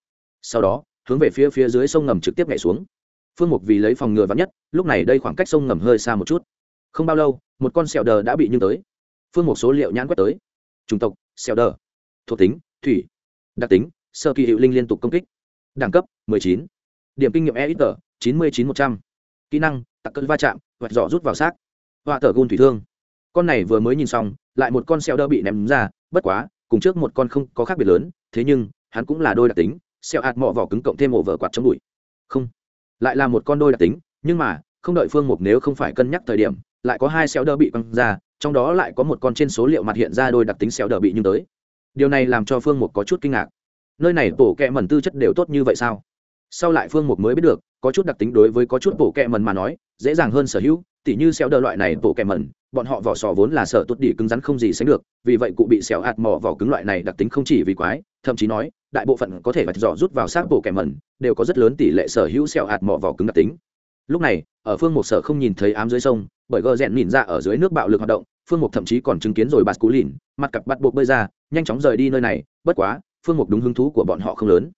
Sau đó, hướng về phía phía dưới sông ngầm trực tiếp nhảy xuống. Phương mục vì lấy phòng ngừa vắn nhất, lúc này đây khoảng cách sông ngầm hơi xa một chút không bao lâu, một con sẹo đờ đã bị nhưng tới. Phương một số liệu nhãn quét tới. Chủng tộc, sẹo đờ. Thuộc tính, thủy. Đặc tính, sơ kỳ hiệu linh liên tục công kích. Đẳng cấp 19. điểm kinh nghiệm e ít tờ 99 100. kỹ năng, tặc cơn va chạm hoặc giỏ rút vào xác. Họa tờ gôn thủy thương. Con này vừa mới nhìn xong, lại một con sẹo đơ bị ném ra, bất quá, cùng trước một con không có khác biệt lớn, thế nhưng, hắn cũng là đôi đặc tính, sẹo hạt mọ vỏ cứng cộng thêm ổ vở quạt chống bụi. Không, lại là một con đôi đặc tính, nhưng mà, không đợi phương mục nếu không phải cân nhắc thời điểm lại có hai xéo đỡ bị văng ra, trong đó lại có một con trên số liệu mặt hiện ra đôi đặc tính xéo đỡ bị nhưng tới. Điều này làm cho phương mục có chút kinh ngạc. Nơi này bổ kẹ mẩn tư chất đều tốt như vậy sao? Sau lại phương mục mới biết được, có chút đặc tính đối với có chút bổ kẹ mẩn mà nói, dễ dàng hơn sở hữu, tỉ như xéo đỡ loại này bổ kẹ mẩn, bọn họ vỏ sò vốn là sợ tốt đỉ cứng rắn không gì sánh được, vì vậy cụ bị xéo hạt mỏ vỏ cứng loại này đặc tính không chỉ vì quái, thậm chí nói, đại bộ phận có thể vạch dò rút vào xác bổ kẹ mẩn, đều có rất lớn tỷ lệ sở hữu xéo hạt mỏ vỏ cứng đặc tính lúc này, ở phương mục sở không nhìn thấy ám dưới sông, bởi gờ rẽn nhìn ra ở dưới nước bạo lực hoạt động, phương mục thậm chí còn chứng kiến rồi bạt cú lìn, mặt cặp bắt buộc bơi ra, nhanh chóng rời đi nơi này, bất quá, phương mục đúng hứng thú của bọn họ không lớn.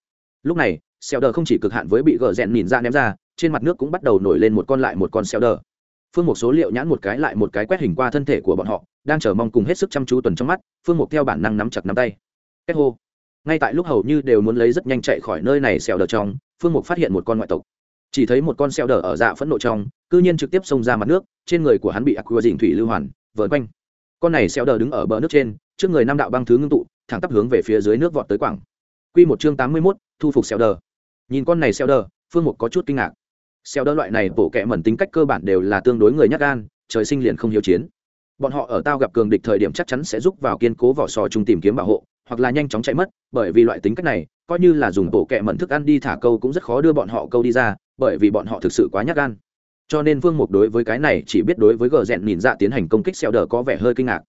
Lúc này xeo đờ không chỉ cực hạn với bị gờ rẽn nhìn ra ném ra, trên mặt nước cũng bắt đầu nổi lên một con lại một con xeo đờ phương mục số liệu nhãn một cái lại một cái quét hình qua thân thể của bọn họ, đang chờ mong cùng hết sức chăm chú tuần trong mắt, phương mục theo bản năng nắm chặt nắm tay. Kết hô. Ngay tại lúc hầu như đều muốn lấy rất nhanh chạy khỏi nơi này xèo đờ trong, phương mục phát hiện một con ngoại tộc chỉ thấy một con xeo đờ ở dạ phẫn nộ trong cư nhiên trực tiếp xông ra mặt nước trên người của hắn bị aqua dình thủy lưu hoàn vợn quanh. Con này xeo đờ đứng ở bờ nước trên trước người nam đạo băng thứ ngưng tụ thẳng tắp hướng về phía dưới nước vọt tới quảng. Quy một chương tám mươi 81, thu phục xeo đờ. Nhìn con này xeo đờ phương mục có chút kinh ngạc. Xeo đờ loại này bổ kẹ mẩn tính cách cơ bản đều là tương đối người nhát gan trời sinh liền không hiếu chiến. Bọn họ ở tao gặp cường địch thời điểm chắc chắn sẽ giúp vào kiên cố vỏ sò chung tìm kiếm bảo hộ hoặc là nhanh chóng chạy mất bởi vì loại tính cách này coi như là dùng bổ kẹ mẩn thức ăn đi thả câu cũng rất khó đưa bọn họ câu đi ra bởi vì bọn họ thực sự quá nhát gan. Cho nên phương mục đối với cái này chỉ biết đối với gờ rẽn nhìn dạ tiến hành công kích xeo đờ có vẻ hơi kinh ngạc.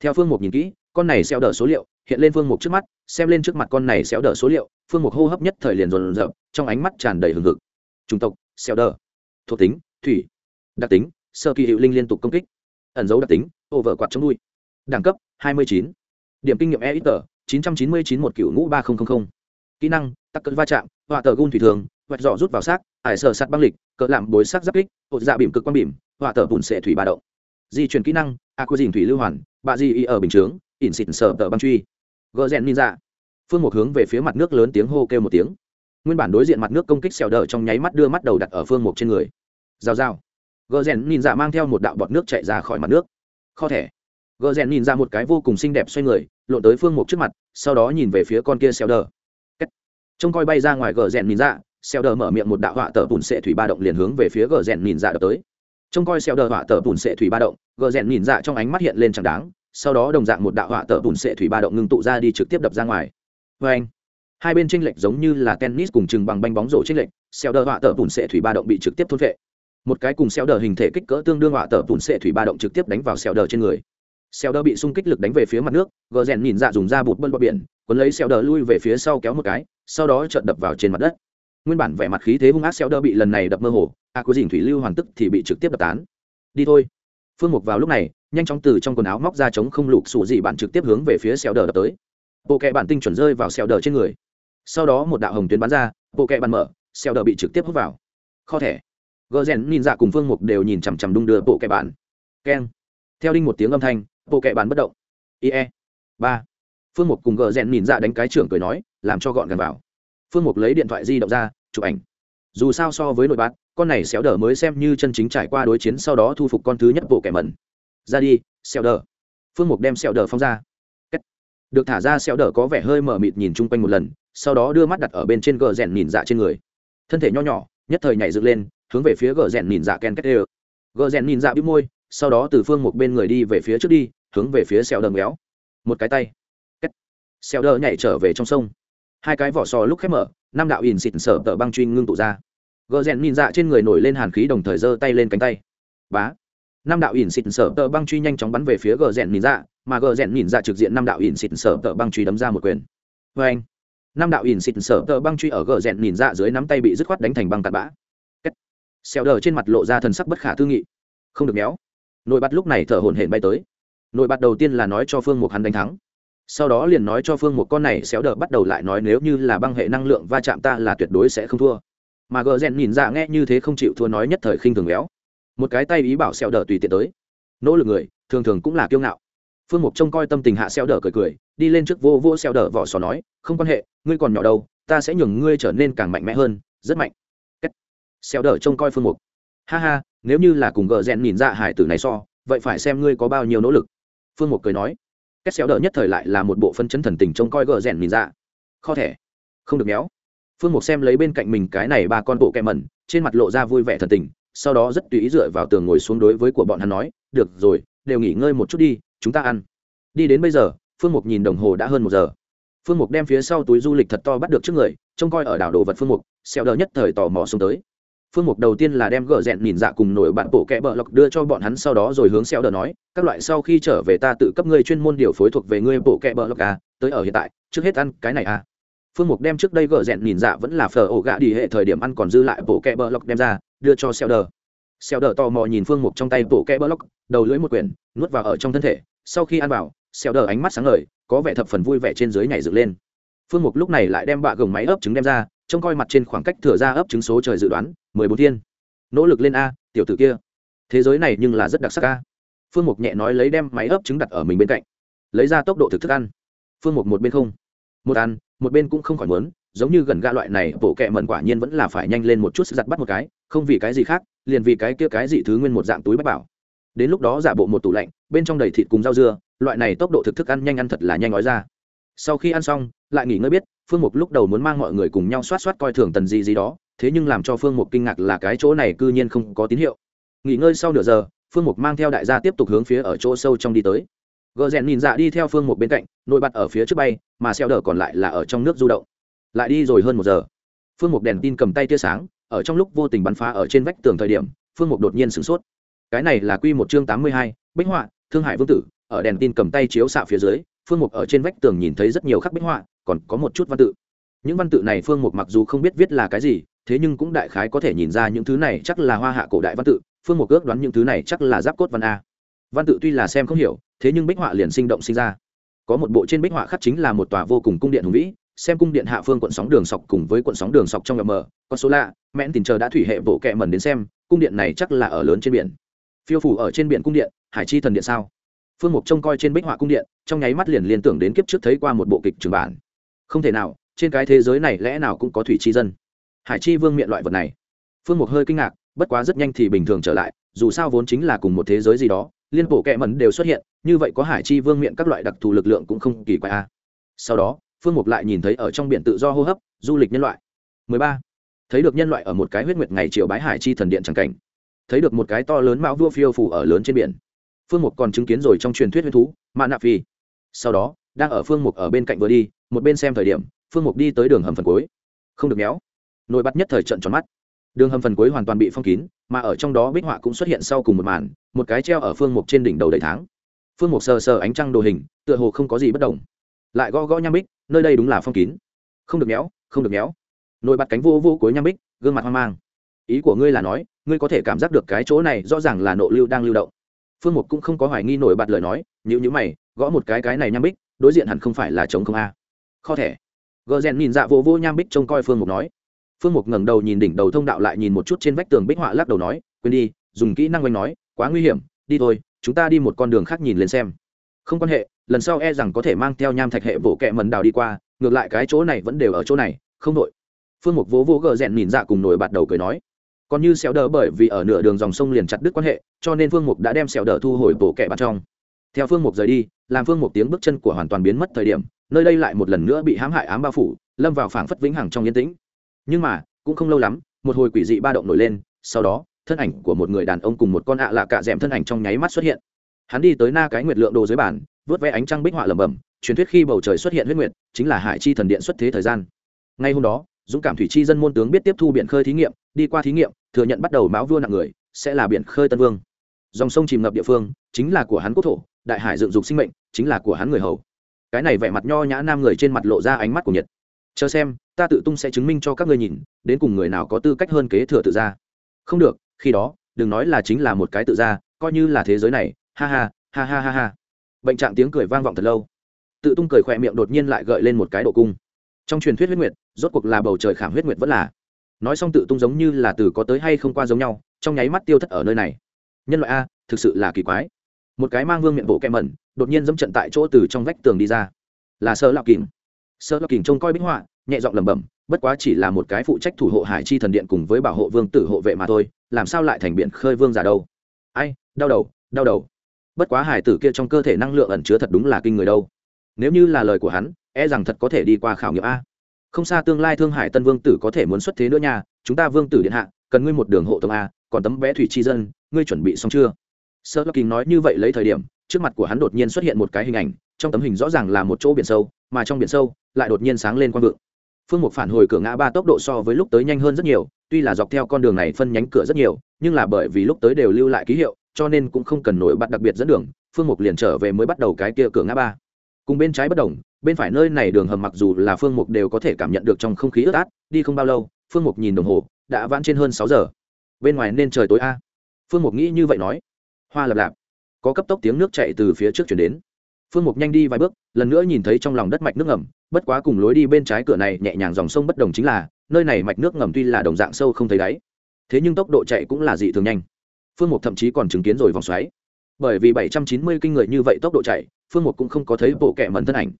Theo phương mục nhìn kỹ, con này xeo đờ số liệu hiện lên phương mục trước mắt, xem lên trước mặt con này xeo đờ số liệu, phương mục hô hấp nhất thời liền rồn rợp trong ánh mắt tràn đầy hừng hực. Chủng tộc, xeo đờ. Thuộc tính, thủy. Đặc tính, sơ kỳ hiệu linh liên tục công kích. Ẩn dấu đặc tính ô vở quạt chống đuôi. Đẳng cấp 29. điểm kinh nghiệm e ít tờ 999 một cựu ngũ ba nghìn kỹ năng, tắc cỡ va chạm, họa tờ gun thủy thường vạch dọ rút vào xác, ải sờ sạt băng lịch, cỡ làm bối sắc giáp kích hột dạ bìm cực quang bìm họa tờ bùn sệ thủy ba động. Di chuyển kỹ năng, a quy dình thủy lưu hoàn, bạ di y ở bình chướng, ỉn xịt sờ tờ băng truy. Gỡ rèn ninja. Phương một hướng về phía mặt nước lớn tiếng hô kêu một tiếng. Nguyên bản đối diện mặt nước công kích xèo đờ trong nháy mắt đưa mắt đầu đặt ở phương một trên người. Rào rào. Gờ rèn nhìn ra mang theo một đạo bọt nước chạy ra khỏi mặt nước. Kho thẻ. Gờ rèn nhìn ra một cái vô cùng xinh đẹp xoay người, lộn tới phương một trước mặt, sau đó nhìn về phía con kia xèo đờ. Trông coi bay ra ngoài gờ rèn nhìn ra xeo đờ mở miệng một đạo họa tờ bùn sệ thủy ba động liền hướng về phía gờ rèn nhìn dạ đập tới. Trông coi xeo đờ họa tờ bùn sệ thủy ba động, gờ rèn nhìn dạ trong ánh mắt hiện lên chẳng đáng, sau đó đồng dạng một đạo họa tờ bùn sệ thủy ba động ngưng tụ ra đi trực tiếp đập ra ngoài. Vê anh, hai bên tranh lệch giống như là tennis cùng chừng bằng banh bóng rổ tranh lệch, xeo đờ họa tờ bùn sệ thủy ba động bị trực tiếp thôn vệ một cái cùng xeo đờ hình thể kích cỡ tương đương họa tờ bùn sệ thủy ba động trực tiếp đánh vào xeo đờ trên người. Xeo đờ bị xung kích lực đánh về phía mặt nước, gờ rèn nhìn dạ dùng ra bụt bân bờ biển quấn lấy xeo đờ lui về phía sau kéo một cái, sau đó trợn đập vào trên mặt đất nguyên bản vẻ mặt khí thế hung ác xéo đơ bị lần này đập mơ hồ, a cuối dình thủy lưu hoàn tức thì bị trực tiếp đập tán. Đi thôi. Phương mục vào lúc này, nhanh chóng từ trong quần áo móc ra chống không lục sủ dị bạn trực tiếp hướng về phía xéo đờ đập tới. Bộ kẹ bản tinh chuẩn rơi vào xéo đờ trên người. Sau đó một đạo hồng tuyến bắn ra, bộ kẹ bản mở xeo đờ bị trực tiếp hút vào. Kho thẻ. Gờ rèn nhìn dạ cùng phương mục đều nhìn chằm chằm đung đưa bộ kẹ bản keng. Theo đinh một tiếng âm thanh, bộ kẹ bản bất động. Ie ba. Phương mục cùng gờ rèn nhìn dạ đánh cái trưởng cười nói, làm cho gọn gần vào phương mục lấy điện thoại di động ra, chụp ảnh. Dù sao so với nội bát, con này xéo đờ mới xem như chân chính trải qua đối chiến sau đó thu phục con thứ nhất bộ kẻ mẩn. Ra đi, xéo đờ. Phương mục đem xéo đờ phong ra. Được thả ra, xéo đờ có vẻ hơi mở mịt nhìn chung quanh một lần, sau đó đưa mắt đặt ở bên trên gờ rèn nhìn dạ trên người. Thân thể nho nhỏ, nhất thời nhảy dựng lên, hướng về phía gờ rèn nhìn dạ ken két ê gờ rèn nhìn dạ bĩu môi, sau đó từ phương một bên người đi về phía trước đi, hướng về phía xéo đờ méo một cái tay. Xéo đờ nhảy trở về trong sông hai cái vỏ sò lúc khép mở, năm đạo ỉn xịt sở tờ băng truy ngưng tụ ra. Gờ rèn nhìn dạ trên người nổi lên hàn khí đồng thời giơ tay lên cánh tay. Bá. Năm đạo ỉn xịt sở tờ băng truy nhanh chóng bắn về phía gờ rèn nhìn dạ mà gờ rèn nhìn dạ trực diện năm đạo ỉn xịt sở tờ băng truy đấm ra một quyền. Vê anh. Năm đạo ỉn xịt sở tờ băng truy ở gờ rèn nhìn dạ dưới nắm tay bị dứt khoát đánh thành băng tạt bã. Xèo đờ trên mặt lộ ra thần sắc bất khả tư nghị. Không được méo. Nội bạt lúc này thở hổn hển bay tới. Nội bạt đầu tiên là nói cho phương mục hắn đánh thắng sau đó liền nói cho phương một con này xéo đờ bắt đầu lại nói nếu như là băng hệ năng lượng va chạm ta là tuyệt đối sẽ không thua. Mà gờ rèn nhìn ra nghe như thế không chịu thua nói nhất thời khinh thường béo. Một cái tay ý bảo xéo đờ tùy tiện tới. Nỗ lực người, thường thường cũng là kiêu ngạo. Phương mục trông coi tâm tình hạ xéo đờ cười cười, đi lên trước vô vô xéo đờ vỏ sò nói, không quan hệ, ngươi còn nhỏ đâu, ta sẽ nhường ngươi trở nên càng mạnh mẽ hơn, rất mạnh. Xéo đờ trông coi phương mục. Ha ha, nếu như là cùng gờ rèn nhìn ra hải tử này so, vậy phải xem ngươi có bao nhiêu nỗ lực. Phương mục cười nói két xéo đỡ nhất thời lại là một bộ phân chấn thần tình trông coi gờ rèn nhìn ra. Kho thẻ. Không được méo. Phương mục xem lấy bên cạnh mình cái này ba con bộ kẹ mẩn trên mặt lộ ra vui vẻ thần tình, sau đó rất tùy ý dựa vào tường ngồi xuống đối với của bọn hắn nói, được rồi, đều nghỉ ngơi một chút đi, chúng ta ăn. Đi đến bây giờ, phương mục nhìn đồng hồ đã hơn một giờ. Phương mục đem phía sau túi du lịch thật to bắt được trước người, trông coi ở đảo đồ vật phương mục xẹo đỡ nhất thời tò mò xuống tới phương mục đầu tiên là đem gỡ rẽn nhìn dạ cùng nổi bạn bộ kẽ bờ lọc đưa cho bọn hắn sau đó rồi hướng xeo đờ nói, các loại sau khi trở về ta tự cấp ngươi chuyên môn điều phối thuộc về ngươi bộ kẽ bờ lọc à tới ở hiện tại, trước hết ăn cái này à. Phương mục đem trước đây gỡ rẽn nhìn dạ vẫn là phở ổ gạ đi hệ thời điểm ăn còn dư lại bộ kẽ bờ lọc đem ra, đưa cho xeo đờ. Xeo đờ tò mò nhìn phương mục trong tay bộ kẽ bờ lọc, đầu lưỡi một quyển, nuốt vào ở trong thân thể. Sau khi ăn vào xeo đờ ánh mắt sáng ngời, có vẻ thập phần vui vẻ trên dưới nhảy dựng lên. Phương mục lúc này lại đem bạ gồng máy ấp trứng đem ra trông coi mặt trên khoảng cách thừa ra ấp trứng số trời dự đoán, mười bốn thiên. Nỗ lực lên a, tiểu tử kia. Thế giới này nhưng là rất đặc sắc a. Phương mục nhẹ nói lấy đem máy ấp trứng đặt ở mình bên cạnh. Lấy ra tốc độ thực thức ăn. Phương mục một bên không. Một ăn, một bên cũng không khỏi muốn, giống như gần ga loại này, bộ kẹ mẩn quả nhiên vẫn là phải nhanh lên một chút giặt bắt một cái, không vì cái gì khác, liền vì cái kia cái gì thứ nguyên một dạng túi bách bảo. Đến lúc đó giả bộ một tủ lạnh, bên trong đầy thịt cùng rau dưa, loại này tốc độ thực thức ăn nhanh ăn thật là nhanh nói ra sau khi ăn xong, lại nghỉ ngơi biết, phương mục lúc đầu muốn mang mọi người cùng nhau soát soát coi thường tần gì gì đó, thế nhưng làm cho phương mục kinh ngạc là cái chỗ này cư nhiên không có tín hiệu. Nghỉ ngơi sau nửa giờ, phương mục mang theo đại gia tiếp tục hướng phía ở chỗ sâu trong đi tới. Gờ rèn nhìn dạ đi theo phương mục bên cạnh, nội bật ở phía trước bay, mà xeo đờ còn lại là ở trong nước du động. Lại đi rồi hơn một giờ. Phương mục đèn tin cầm tay tia sáng, ở trong lúc vô tình bắn phá ở trên vách tường thời điểm, phương mục đột nhiên sửng sốt. Cái này là quy một chương tám mươi hai, bích họa, thương hải vương tử, ở đèn tin cầm tay chiếu xạ phía dưới phương mục ở trên vách tường nhìn thấy rất nhiều khắc bích họa, còn có một chút văn tự. Những văn tự này phương mục mặc dù không biết viết là cái gì, thế nhưng cũng đại khái có thể nhìn ra những thứ này chắc là hoa hạ cổ đại văn tự, phương mục ước đoán những thứ này chắc là giáp cốt văn a. Văn tự tuy là xem không hiểu, thế nhưng bích họa liền sinh động sinh ra. Có một bộ trên bích họa khắc chính là một tòa vô cùng cung điện hùng vĩ, xem cung điện hạ phương quận sóng đường sọc cùng với quận sóng đường sọc trong ngầm mờ, con số lạ, mẹn tình chờ đã thủy hệ bộ kẹ mần đến xem, cung điện này chắc là ở lớn trên biển. Phiêu phủ ở trên biển cung điện, hải chi thần điện sao? Phương mục trông coi trên bích họa cung điện, trong nháy mắt liền liên tưởng đến kiếp trước thấy qua một bộ kịch trường bản. Không thể nào, trên cái thế giới này lẽ nào cũng có thủy chi dân. Hải chi vương miệng loại vật này. Phương mục hơi kinh ngạc, bất quá rất nhanh thì bình thường trở lại, dù sao vốn chính là cùng một thế giới gì đó, liên bộ kẹ mẩn đều xuất hiện, như vậy có hải chi vương miệng các loại đặc thù lực lượng cũng không kỳ quái a sau đó, phương mục lại nhìn thấy ở trong biển tự do hô hấp, du lịch nhân loại. 13. thấy được nhân loại ở một cái huyết nguyệt ngày chiều bái hải chi thần điện chẳng cảnh. Thấy được một cái to lớn mão vua phiêu phủ ở lớn trên biển phương mục còn chứng kiến rồi trong truyền thuyết huyết thú mạ nạp phi. Sau đó, đang ở phương mục ở bên cạnh vừa đi, một bên xem thời điểm, phương mục đi tới đường hầm phần cuối. Không được méo. Nổi bắt nhất thời trận tròn mắt. Đường hầm phần cuối hoàn toàn bị phong kín, mà ở trong đó bích họa cũng xuất hiện sau cùng một màn, một cái treo ở phương mục trên đỉnh đầu đầy tháng. Phương mục sờ sờ ánh trăng đồ hình, tựa hồ không có gì bất đồng. Lại gõ gõ nham bích, nơi đây đúng là phong kín. Không được méo, không được méo. Nổi bật cánh vô vô cuối nham bích, gương mặt hoang mang. Ý của ngươi là nói, ngươi có thể cảm giác được cái chỗ này rõ ràng là nộ lưu đang lưu động phương mục cũng không có hoài nghi nổi bạt lời nói nhữ nhữ mày, gõ một cái cái này nham bích, đối diện hẳn không phải là chống không a. Kho thẻ. Gờ rèn nhìn dạ vô vô nham bích trông coi phương mục nói. Phương mục ngẩng đầu nhìn đỉnh đầu thông đạo lại nhìn một chút trên vách tường bích họa lắc đầu nói, quên đi, dùng kỹ năng oanh nói, quá nguy hiểm, đi thôi, chúng ta đi một con đường khác nhìn lên xem. Không quan hệ, lần sau e rằng có thể mang theo nham thạch hệ vỗ kẹ mần đào đi qua, ngược lại cái chỗ này vẫn đều ở chỗ này, không đội. Phương mục vỗ vỗ gờ rèn nhìn dạ cùng nổi bạt đầu cười nói còn như xẻo đờ bởi vì ở nửa đường dòng sông liền chặt đứt quan hệ, cho nên phương mục đã đem xẻo đờ thu hồi bộ kẹ bạt trong. Theo phương mục rời đi, làm phương mục tiếng bước chân của hoàn toàn biến mất thời điểm, nơi đây lại một lần nữa bị hãm hại ám bao phủ, lâm vào phảng phất vĩnh hằng trong yên tĩnh. Nhưng mà, cũng không lâu lắm, một hồi quỷ dị ba động nổi lên, sau đó, thân ảnh của một người đàn ông cùng một con ạ lạ cạ d thân ảnh trong nháy mắt xuất hiện. Hắn đi tới na cái nguyệt lượng đồ dưới bàn, vớt vẽ ánh trăng bích họa lẩm bẩm, truyền thuyết khi bầu trời xuất hiện huyết nguyệt, chính là hải chi thần điện xuất thế thời gian. Ngay hôm đó, dũng cảm thủy chi dân môn tướng biết tiếp thu biện khơi thí nghiệm, đi qua thí nghiệm thừa nhận bắt đầu mão vua nặng người, sẽ là biển khơi tân vương. Dòng sông chìm ngập địa phương, chính là của hắn quốc thổ, đại hải dựng dục sinh mệnh, chính là của hắn người hầu. Cái này vẻ mặt nho nhã nam người trên mặt lộ ra ánh mắt của nhật chờ xem, ta tự tung sẽ chứng minh cho các ngươi nhìn, đến cùng người nào có tư cách hơn kế thừa tự gia. Không được, khi đó, đừng nói là chính là một cái tự gia, coi như là thế giới này. Ha ha ha ha ha ha. Bệnh trạng tiếng cười vang vọng thật lâu. Tự tung cười khỏe miệng đột nhiên lại gợi lên một cái độ cung. Trong truyền thuyết huyết nguyệt, rốt cuộc là bầu trời khảm huyết nguyệt vẫn là nói xong tự tung giống như là từ có tới hay không qua giống nhau, trong nháy mắt tiêu thất ở nơi này. Nhân loại a, thực sự là kỳ quái. Một cái mang vương miệng bộ kẹ mẩn, đột nhiên dẫm trận tại chỗ từ trong vách tường đi ra. Là sơ lạo kìm sơ lạo kìm trông coi bích họa, nhẹ giọng lẩm bẩm, bất quá chỉ là một cái phụ trách thủ hộ hải chi thần điện cùng với bảo hộ vương tử hộ vệ mà thôi, làm sao lại thành biện khơi vương giả đâu? Ai, đau đầu đau đầu. Bất quá hải tử kia trong cơ thể năng lượng ẩn chứa thật đúng là kinh người đâu. Nếu như là lời của hắn e rằng thật có thể đi qua khảo nghiệm a không xa tương lai thương hải tân vương tử có thể muốn xuất thế nữa nha, chúng ta vương tử điện hạ, cần ngươi một đường hộ tống a, còn tấm bé thủy tri dân, ngươi chuẩn bị xong chưa? Sơ lắc kính nói như vậy lấy thời điểm, trước mặt của hắn đột nhiên xuất hiện một cái hình ảnh, trong tấm hình rõ ràng là một chỗ biển sâu, mà trong biển sâu, lại đột nhiên sáng lên quang vượng. Phương mục phản hồi cửa ngã ba tốc độ so với lúc tới nhanh hơn rất nhiều, tuy là dọc theo con đường này phân nhánh cửa rất nhiều, nhưng là bởi vì lúc tới đều lưu lại ký hiệu, cho nên cũng không cần nổi bật đặc biệt dẫn đường, phương mục liền trở về mới bắt đầu cái kia cửa ngã ba. Cùng bên trái bất đồng bên phải nơi này đường hầm mặc dù là phương mục đều có thể cảm nhận được trong không khí ướt át, đi không bao lâu, phương mục nhìn đồng hồ, đã vãn trên hơn sáu giờ. Bên ngoài nên trời tối a. Phương mục nghĩ như vậy nói. Hoa lập lạp. Có cấp tốc tiếng nước chạy từ phía trước chuyển đến. Phương mục nhanh đi vài bước, lần nữa nhìn thấy trong lòng đất mạch nước ngầm, bất quá cùng lối đi bên trái cửa này nhẹ nhàng dòng sông bất đồng chính là, nơi này mạch nước ngầm tuy là đồng dạng sâu không thấy đáy, thế nhưng tốc độ chạy cũng là dị thường nhanh. Phương mục thậm chí còn chứng kiến rồi vòng xoáy. Bởi vì bảy trăm chín mươi kinh người như vậy tốc độ chạy, phương mục cũng không có thấy bộ kẹ mẩn thân ảnh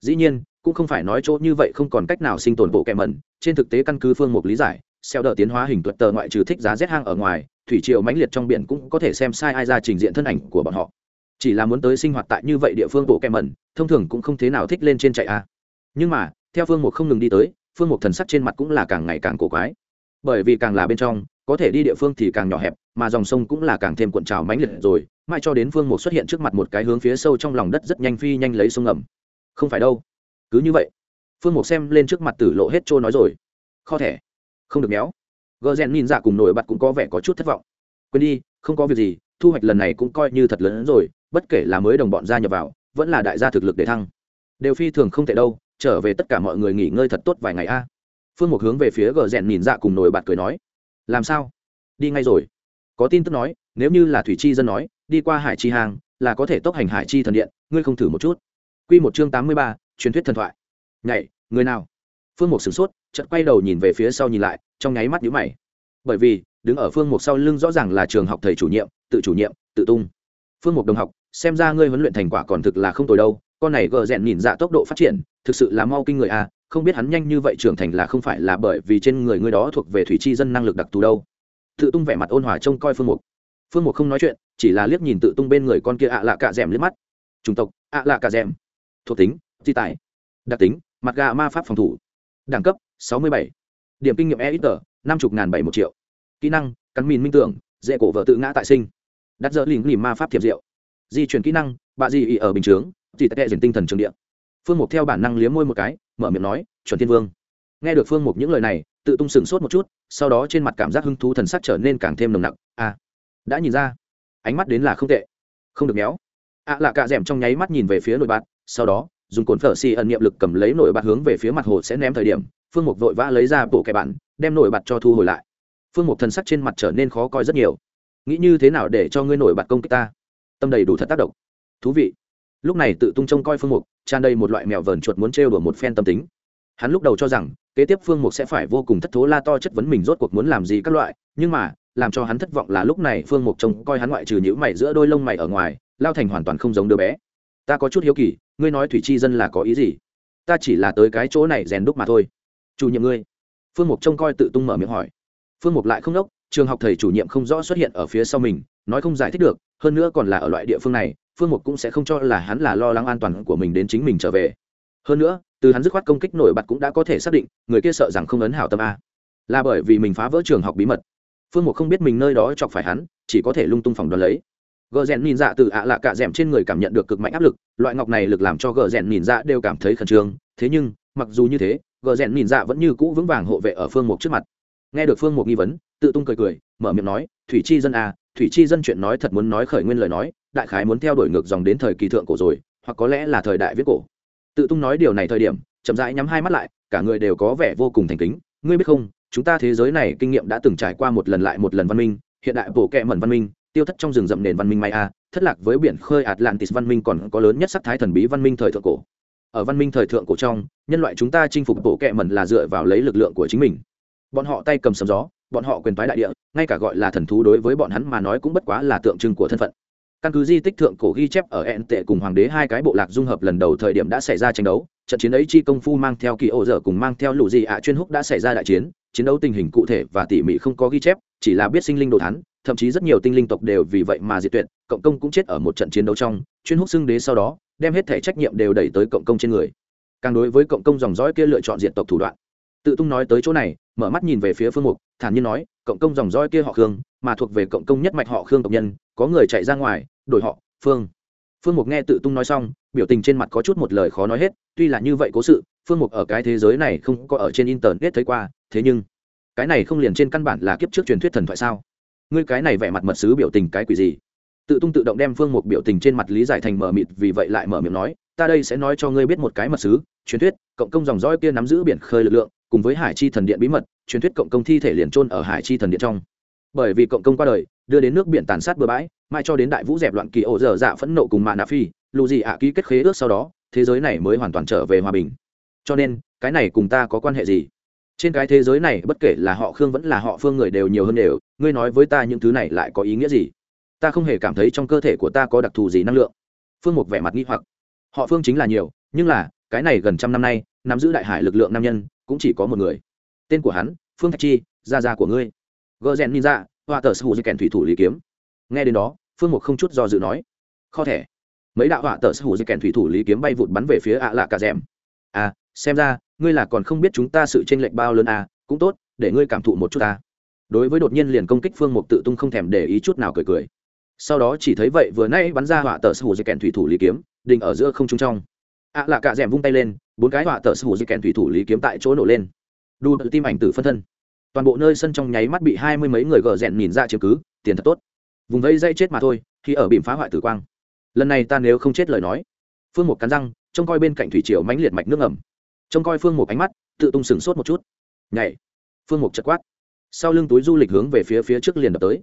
dĩ nhiên, cũng không phải nói chỗ như vậy không còn cách nào sinh tồn bộ kẹ mẩn. Trên thực tế căn cứ phương mục lý giải, xeo đỡ tiến hóa hình tuật tờ ngoại trừ thích giá rét hang ở ngoài, thủy triều mãnh liệt trong biển cũng có thể xem sai ai ra trình diện thân ảnh của bọn họ. Chỉ là muốn tới sinh hoạt tại như vậy địa phương bộ kẹ mẩn, thông thường cũng không thế nào thích lên trên chạy a. Nhưng mà, theo phương mục không ngừng đi tới, phương mục thần sắc trên mặt cũng là càng ngày càng cổ quái. Bởi vì càng là bên trong, có thể đi địa phương thì càng nhỏ hẹp, mà dòng sông cũng là càng thêm cuộn trào mãnh liệt rồi. Mãi cho đến phương mục xuất hiện trước mặt một cái hướng phía sâu trong lòng đất rất nhanh phi nhanh lấy sông ngầm không phải đâu. Cứ như vậy, phương mục xem lên trước mặt tử lộ hết trôi nói rồi. Kho thẻ. Không được méo. Gờ rèn nhìn dạ cùng nổi bật cũng có vẻ có chút thất vọng. Quên đi, không có việc gì, thu hoạch lần này cũng coi như thật lớn hơn rồi, bất kể là mới đồng bọn gia nhập vào, vẫn là đại gia thực lực để thăng. Đều phi thường không thể đâu, trở về tất cả mọi người nghỉ ngơi thật tốt vài ngày a. À. Phương mục hướng về phía gờ rèn nhìn dạ cùng nổi bật cười nói. Làm sao? Đi ngay rồi. Có tin tức nói, nếu như là thủy chi dân nói, đi qua hải chi hàng là có thể tốc hành hải chi thần điện, ngươi không thử một chút. Quy một chương tám mươi ba, truyền thuyết thần thoại. Nhảy, người nào? Phương mục sửng sốt, chợt quay đầu nhìn về phía sau nhìn lại, trong nháy mắt nhíu mày. Bởi vì, đứng ở phương mục sau lưng rõ ràng là trường học thầy chủ nhiệm, tự chủ nhiệm, tự tung. Phương mục đồng học, xem ra ngươi huấn luyện thành quả còn thực là không tồi đâu, con này gờ rèn nhìn dạ tốc độ phát triển, thực sự là mau kinh người à không biết hắn nhanh như vậy trưởng thành là không phải là bởi vì trên người ngươi đó thuộc về thủy chi dân năng lực đặc thù đâu. Tự tung vẻ mặt ôn hòa trông coi phương mục. Phương mục không nói chuyện, chỉ là liếc nhìn tự tung bên người con kia ạ lạ cả rèm liếc mắt. Chủng tộc, ạ lạ cả rèm thuộc tính di tài đặc tính mặt gà ma pháp phòng thủ đẳng cấp sáu mươi bảy điểm kinh nghiệm e ít tờ năm chục ngàn bảy một triệu. Kỹ năng cắn mìn minh tưởng dễ cổ vợ tự ngã tại sinh. Đắt dỡ lìm lìm ma pháp thiệp diệu di chuyển kỹ năng bạ di ỉ ở bình chướng chỉ tệ diện tinh thần trường địa, phương mục theo bản năng liếm môi một cái mở miệng nói chuẩn thiên vương. Nghe được phương mục những lời này tự tung sừng sốt một chút sau đó trên mặt cảm giác hứng thú thần sắc trở nên càng thêm nồng nặc. À đã nhìn ra. Ánh mắt đến là không tệ. Không được méo. Ạ à lạ cạ d m trong nháy mắt nhìn về phía nội bạt sau đó, dùng cồn phở xì ẩn niệm lực cầm lấy nổi bạt hướng về phía mặt hồ sẽ ném thời điểm, phương mục vội vã lấy ra bộ kẻ bản, đem nổi bạt cho thu hồi lại. Phương mục thần sắc trên mặt trở nên khó coi rất nhiều. Nghĩ như thế nào để cho ngươi nổi bạt công kích ta? Tâm đầy đủ thật tác động. Thú vị. Lúc này tự tung trông coi phương mục, tràn đầy một loại mèo vờn chuột muốn trêu đùa một phen tâm tính. Hắn lúc đầu cho rằng, kế tiếp phương mục sẽ phải vô cùng thất thố la to chất vấn mình rốt cuộc muốn làm gì các loại, nhưng mà, làm cho hắn thất vọng là lúc này phương mục trông coi hắn ngoại trừ nhữ mày giữa đôi lông mày ở ngoài, lao thành hoàn toàn không giống đứa bé ta có chút hiếu kỳ, ngươi nói thủy chi dân là có ý gì? Ta chỉ là tới cái chỗ này rèn đúc mà thôi. Chủ nhiệm ngươi. Phương mục trông coi tự tung mở miệng hỏi. Phương mục lại không đốc, trường học thầy chủ nhiệm không rõ xuất hiện ở phía sau mình, nói không giải thích được, hơn nữa còn là ở loại địa phương này, phương mục cũng sẽ không cho là hắn là lo lắng an toàn của mình đến chính mình trở về. Hơn nữa, từ hắn dứt khoát công kích nổi bật cũng đã có thể xác định, người kia sợ rằng không ấn hảo tâm a. Là bởi vì mình phá vỡ trường học bí mật. Phương mục không biết mình nơi đó chọc phải hắn, chỉ có thể lung tung phòng đoán lấy gờ rèn nhìn dạ từ ạ lạ cạ d trên người cảm nhận được cực mạnh áp lực loại ngọc này lực làm cho gờ rèn nhìn dạ đều cảm thấy khẩn trương. Thế nhưng mặc dù như thế gờ rèn nhìn dạ vẫn như cũ vững vàng hộ vệ ở phương mục trước mặt. Nghe được phương mục nghi vấn tự tung cười cười mở miệng nói thủy chi dân à, thủy chi dân chuyện nói thật muốn nói khởi nguyên lời nói đại khái muốn theo đuổi ngược dòng đến thời kỳ thượng cổ rồi hoặc có lẽ là thời đại viết cổ. Tự tung nói điều này thời điểm chậm rãi nhắm hai mắt lại cả người đều có vẻ vô cùng thành kính. Ngươi biết không chúng ta thế giới này kinh nghiệm đã từng trải qua một lần lại một lần văn minh hiện đại bộ kệ mẩn văn minh tiêu thất trong rừng rậm nền văn minh maya, thất lạc với biển khơi atlantis văn minh còn có lớn nhất sắc thái thần bí văn minh thời thượng cổ. Ở văn minh thời thượng cổ trong, nhân loại chúng ta chinh phục bộ kệ mẩn là dựa vào lấy lực lượng của chính mình. Bọn họ tay cầm sấm gió, bọn họ quyền phái đại địa, ngay cả gọi là thần thú đối với bọn hắn mà nói cũng bất quá là tượng trưng của thân phận. Căn cứ di tích thượng cổ ghi chép ở ẹn tệ cùng hoàng đế hai cái bộ lạc dung hợp lần đầu thời điểm đã xảy ra tranh đấu, trận chiến ấy chi công phu mang theo kỳ ô dở cùng mang theo lũ gì ạ chuyên húc đã xảy ra đại chiến chiến đấu tình hình cụ thể và tỉ mỉ không có ghi chép, chỉ là biết sinh linh đồ thắn thậm chí rất nhiều tinh linh tộc đều vì vậy mà diệt tuyệt, cộng công cũng chết ở một trận chiến đấu trong, chuyên húc xưng đế sau đó, đem hết thể trách nhiệm đều đẩy tới cộng công trên người. Càng đối với cộng công dòng dõi kia lựa chọn diệt tộc thủ đoạn, tự tung nói tới chỗ này, mở mắt nhìn về phía phương mục, thản nhiên nói, cộng công dòng dõi kia họ khương, mà thuộc về cộng công nhất mạch họ khương tộc nhân, có người chạy ra ngoài, đổi họ, phương. Phương mục nghe tự tung nói xong, biểu tình trên mặt có chút một lời khó nói hết, tuy là như vậy cố sự, phương mục ở cái thế giới này không có ở trên internet thấy qua, thế nhưng, cái này không liền trên căn bản là kiếp trước truyền thuyết thần thoại sao? Ngươi cái này vẻ mặt mật sứ biểu tình cái quỷ gì? Tự tung tự động đem phương mục biểu tình trên mặt lý giải thành mở mịt, vì vậy lại mở miệng nói, ta đây sẽ nói cho ngươi biết một cái mật sứ, truyền thuyết, cộng công dòng dõi kia nắm giữ biển khơi lực lượng, cùng với hải chi thần điện bí mật, truyền thuyết cộng công thi thể liền trôn ở hải chi thần điện trong. Bởi vì cộng công qua đời, đưa đến nước biển tàn sát bừa bãi mai cho đến đại vũ dẹp loạn kỳ ổ dở dạ phẫn nộ cùng mạ nạ phi, lù gì ạ ký kết khế ước sau đó, thế giới này mới hoàn toàn trở về hòa bình. Cho nên, cái này cùng ta có quan hệ gì? Trên cái thế giới này bất kể là họ khương vẫn là họ phương người đều nhiều hơn đều, ngươi nói với ta những thứ này lại có ý nghĩa gì? Ta không hề cảm thấy trong cơ thể của ta có đặc thù gì năng lượng. Phương mục vẻ mặt nghi hoặc. Họ phương chính là nhiều, nhưng là, cái này gần trăm năm nay, nắm giữ đại hải lực lượng nam nhân, cũng chỉ có một người. Tên của hắn, phương thạch chi, gia gia của ngươi. Gờ rèn ninja, hoa tờ sư kèn thủy thủ lý kiếm. Nghe đến đó, phương mục không chút do dự nói. Kho thẻ. Mấy đạo họa tờ sư kèn thủy thủ lý kiếm bay vụt bắn về phía ạ lạ cả rèm. À xem ra ngươi là còn không biết chúng ta sự chênh lệch bao lớn à cũng tốt, để ngươi cảm thụ một chút ta. Đối với đột nhiên liền công kích phương mục tự tung không thèm để ý chút nào cười cười. Sau đó chỉ thấy vậy vừa nay bắn ra hỏa tở tờ sư kèn thủy thủ lý kiếm đình ở giữa không trung trong. Ạ lạ cả rèm vung tay lên, bốn cái hỏa tở tờ sư kèn thủy thủ lý kiếm tại chỗ nổ lên. Đu tim ảnh tử phân thân. Toàn bộ nơi sân trong nháy mắt bị hai mươi mấy người gờ rèn nhìn ra chứng cứ, tiền thật tốt. Vùng vây dây chết mà thôi, khi ở bìm phá hoại tử quang. Lần này ta nếu không chết lời nói. Phương Mục cắn răng, trông coi bên cạnh thủy triều mãnh liệt mạch nước ẩm trông coi phương một ánh mắt, tự tung sừng sốt một chút. Nhảy. Phương một chật quát. Sau lưng túi du lịch hướng về phía phía trước liền đập tới.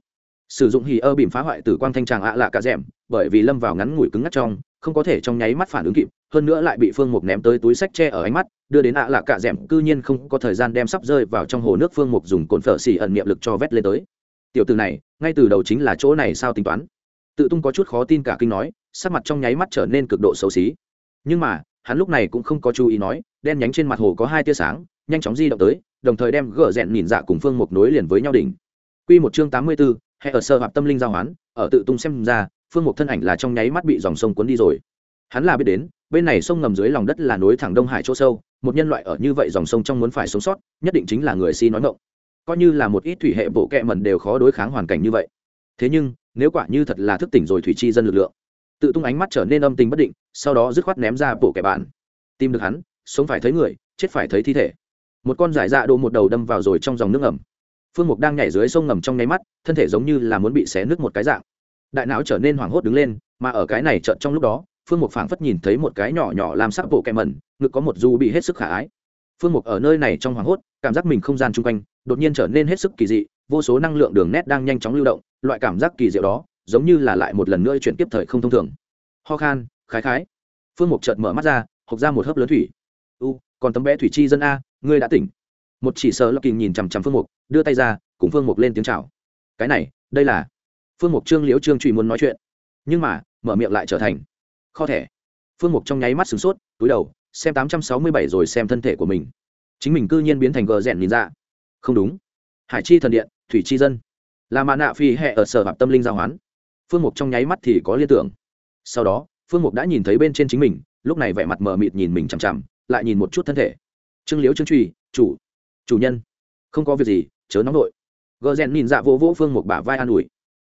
Sử dụng hì ơ bìm phá hoại tử quang thanh tràng ạ lạ cả rẽm bởi vì lâm vào ngắn ngủi cứng ngắt trong, không có thể trong nháy mắt phản ứng kịp, hơn nữa lại bị phương mục ném tới túi sách tre ở ánh mắt, đưa đến ạ à lạ cả d ẻ m cư nhiên không có thời gian đem sắp rơi vào trong hồ nước phương mục dùng cồn phở xì ẩn niệm lực cho vét lên tới. Tiểu từ này, ngay từ đầu chính là chỗ này sao tính toán? Tự tung có chút khó tin cả kinh nói, sắc mặt trong nháy mắt trở nên cực độ xấu xí. Nhưng mà, hắn lúc này cũng không có chú ý nói đen nhánh trên mặt hồ có hai tia sáng, nhanh chóng di động tới, đồng thời đem gỡ rẽn nhìn dạ cùng phương mục nối liền với nhau đỉnh. Q một chương tám mươi b ố hệ ở sơ hoạt tâm linh giao hoán, ở tự tung xem ra, phương mục thân ảnh là trong nháy mắt bị dòng sông cuốn đi rồi. Hắn là biết đến, bên này sông ngầm dưới lòng đất là nối thẳng đông hải chỗ sâu, một nhân loại ở như vậy dòng sông trong muốn phải sống sót, nhất định chính là người si nói ngộng coi như là một ít thủy hệ bộ kẹ mẩn đều khó đối kháng hoàn cảnh như vậy. Thế nhưng, nếu quả như thật là thức tỉnh rồi thủy chi dân lực lượng, tự tung ánh mắt trở nên âm tình bất định, sau đó dứt khoát ném ra bộ kẻ bạn. Tìm được hắn sống phải thấy người, chết phải thấy thi thể. Một con giải dạ đổ một đầu đâm vào rồi trong dòng nước ngầm phương mục đang nhảy dưới sông ngầm trong nháy mắt, thân thể giống như là muốn bị xé nước một cái dạng. Đại não trở nên hoảng hốt đứng lên, mà ở cái này trợn trong lúc đó, phương mục phảng phất nhìn thấy một cái nhỏ nhỏ làm sắc bộ kẹ mẩn, ngực có một du bị hết sức khả ái. Phương mục ở nơi này trong hoảng hốt, cảm giác mình không gian chung quanh, đột nhiên trở nên hết sức kỳ dị, vô số năng lượng đường nét đang nhanh chóng lưu động, loại cảm giác kỳ diệu đó, giống như là lại một lần nữa chuyển tiếp thời không thông thường. Ho khan, khái khái. Phương mục chợt mở mắt ra, hộc ra một hớp lớn thủy còn tấm bé thủy chi dân a, ngươi đã tỉnh. Một chỉ sợ lộc kình nhìn chằm chằm phương mục, đưa tay ra, cùng phương mục lên tiếng chào. Cái này, đây là phương mục trương liễu trương trụy muốn nói chuyện. Nhưng mà, mở miệng lại trở thành kho thẻ. Phương mục trong nháy mắt sửng sốt, túi đầu, xem tám trăm sáu mươi bảy rồi xem thân thể của mình. Chính mình cư nhiên biến thành gờ rẽn nhìn ra. Không đúng. Hải chi thần điện, thủy chi dân. Là mạ nạ phi hệ ở sở hạp tâm linh giao hoán. Phương mục trong nháy mắt thì có liên tưởng. Sau đó, phương mục đã nhìn thấy bên trên chính mình, lúc này vẻ mặt mờ mịt nhìn mình chằm chằm lại nhìn một chút thân thể. Trương liễu trương truy, chủ chủ nhân. Không có việc gì, chớ nóng nội. Gờ rèn nhìn dạ vỗ vỗ phương mục bả vai an ủi.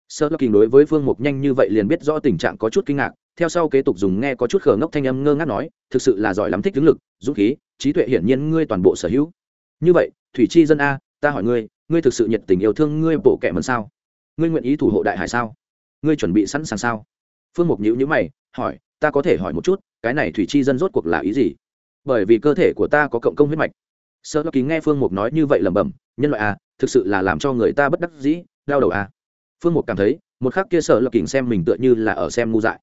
Sơ lắc kinh đối với phương mục nhanh như vậy liền biết rõ tình trạng có chút kinh ngạc, theo sau kế tục dùng nghe có chút khờ ngốc thanh âm ngơ ngác nói, thực sự là giỏi lắm, thích tướng lực, dũng khí, trí tuệ hiển nhiên ngươi toàn bộ sở hữu. Như vậy, thủy chi dân a, ta hỏi ngươi ngươi thực sự nhiệt tình yêu thương ngươi bộ kẻ mần sao? Ngươi nguyện ý thủ hộ đại hải sao? Ngươi chuẩn bị sẵn sàng sao? Phương mục nhữ nhữ mày, hỏi, ta có thể hỏi một chút, cái này thủy chi dân rốt cuộc là ý gì? Bởi vì cơ thể của ta có cộng công huyết mạch. Sơ lo ký nghe phương mục nói như vậy lẩm bẩm nhân loại à, thực sự là làm cho người ta bất đắc dĩ đau đầu à. phương mục cảm thấy một khắc kia sợ lo kính xem mình tựa như là ở xem ngu dại.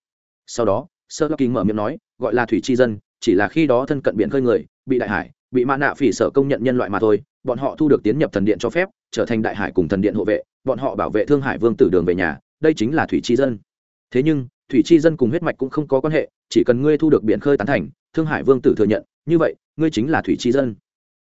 Sau đó sơ lo kính mở miệng nói gọi là thủy chi dân chỉ là khi đó thân cận biển khơi người bị đại hải bị mã nạ phỉ sở công nhận nhân loại mà thôi bọn họ thu được tiến nhập thần điện cho phép trở thành đại hải cùng thần điện hộ vệ bọn họ bảo vệ thương hải vương tử đường về nhà đây chính là thủy chi dân. Thế nhưng thủy chi dân cùng huyết mạch cũng không có quan hệ chỉ cần ngươi thu được biển khơi tán thành thương hải vương tử thừa nhận như vậy, ngươi chính là thủy chi dân.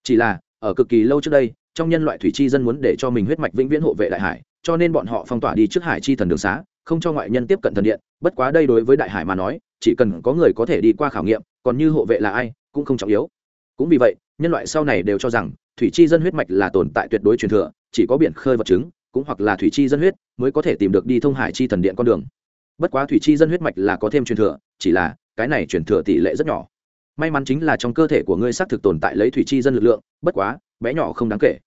Chỉ là, ở cực kỳ lâu trước đây, trong nhân loại thủy chi dân muốn để cho mình huyết mạch vĩnh viễn hộ vệ đại hải, cho nên bọn họ phong tỏa đi trước hải chi thần đường xá, không cho ngoại nhân tiếp cận thần điện. Bất quá đây đối với đại hải mà nói, chỉ cần có người có thể đi qua khảo nghiệm, còn như hộ vệ là ai, cũng không trọng yếu. Cũng vì vậy, nhân loại sau này đều cho rằng, thủy chi dân huyết mạch là tồn tại tuyệt đối truyền thừa, chỉ có biển khơi vật chứng, cũng hoặc là thủy chi dân huyết, mới có thể tìm được đi thông hải chi thần điện con đường. Bất quá thủy chi dân huyết mạch là có thêm truyền thừa, chỉ là, cái này truyền thừa tỷ lệ rất nhỏ may mắn chính là trong cơ thể của ngươi xác thực tồn tại lấy thủy chi dân lực lượng, bất quá, bé nhỏ không đáng kể.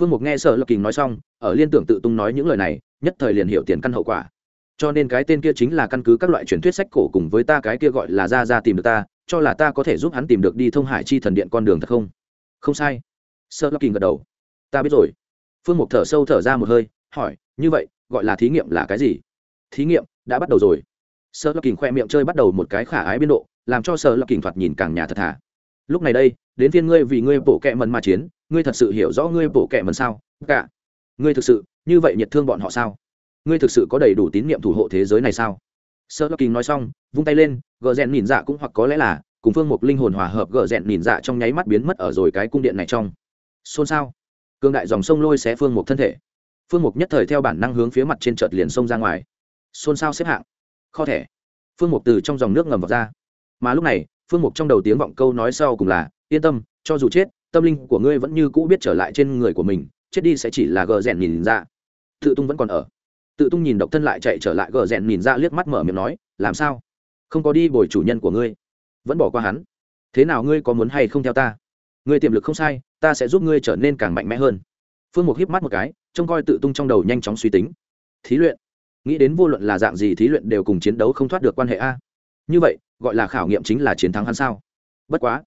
Phương mục nghe sợ lập kình nói xong, ở liên tưởng tự tung nói những lời này, nhất thời liền hiểu tiền căn hậu quả. Cho nên cái tên kia chính là căn cứ các loại truyền thuyết sách cổ cùng với ta cái kia gọi là ra ra tìm được ta, cho là ta có thể giúp hắn tìm được đi thông hải chi thần điện con đường thật không? Không sai. Sơ kình gật đầu. Ta biết rồi. Phương mục thở sâu thở ra một hơi, hỏi, như vậy, gọi là thí nghiệm là cái gì? Thí nghiệm, đã bắt đầu rồi. Sơ kình khoe miệng chơi bắt đầu một cái khả ái biên độ làm cho sơ lắc thoạt nhìn càng nhà thật thà. Lúc này đây, đến phiên ngươi vì ngươi bổ kẹ mần mà chiến, ngươi thật sự hiểu rõ ngươi bổ kẹ mần sao? Cả. Ngươi thực sự, như vậy nhiệt thương bọn họ sao? Ngươi thực sự có đầy đủ tín nhiệm thủ hộ thế giới này sao? Sơ lắc nói xong, vung tay lên, gờ rèn nhìn dạ cũng hoặc có lẽ là, cùng phương mục linh hồn hòa hợp gờ rèn nhìn dạ trong nháy mắt biến mất ở rồi cái cung điện này trong. Xôn xao. Cương đại dòng sông lôi xé phương mục thân thể. Phương mục nhất thời theo bản năng hướng phía mặt trên chợt liền sông ra ngoài. Xôn xao xếp hạng. Kho thẻ. Phương mục từ trong dòng nước ngầm vào ra mà lúc này, phương mục trong đầu tiếng vọng câu nói sau cùng là, yên tâm, cho dù chết, tâm linh của ngươi vẫn như cũ biết trở lại trên người của mình, chết đi sẽ chỉ là gờ rèn nhìn ra. Tự tung vẫn còn ở. Tự tung nhìn độc thân lại chạy trở lại gờ rèn nhìn ra liếc mắt mở miệng nói, làm sao? Không có đi bồi chủ nhân của ngươi. Vẫn bỏ qua hắn. Thế nào ngươi có muốn hay không theo ta? Ngươi tiềm lực không sai, ta sẽ giúp ngươi trở nên càng mạnh mẽ hơn. Phương mục hiếp mắt một cái, trông coi tự tung trong đầu nhanh chóng suy tính. Thí luyện? Nghĩ đến vô luận là dạng gì thí luyện đều cùng chiến đấu không thoát được quan hệ a như vậy, gọi là khảo nghiệm chính là chiến thắng hắn sao? Bất quá.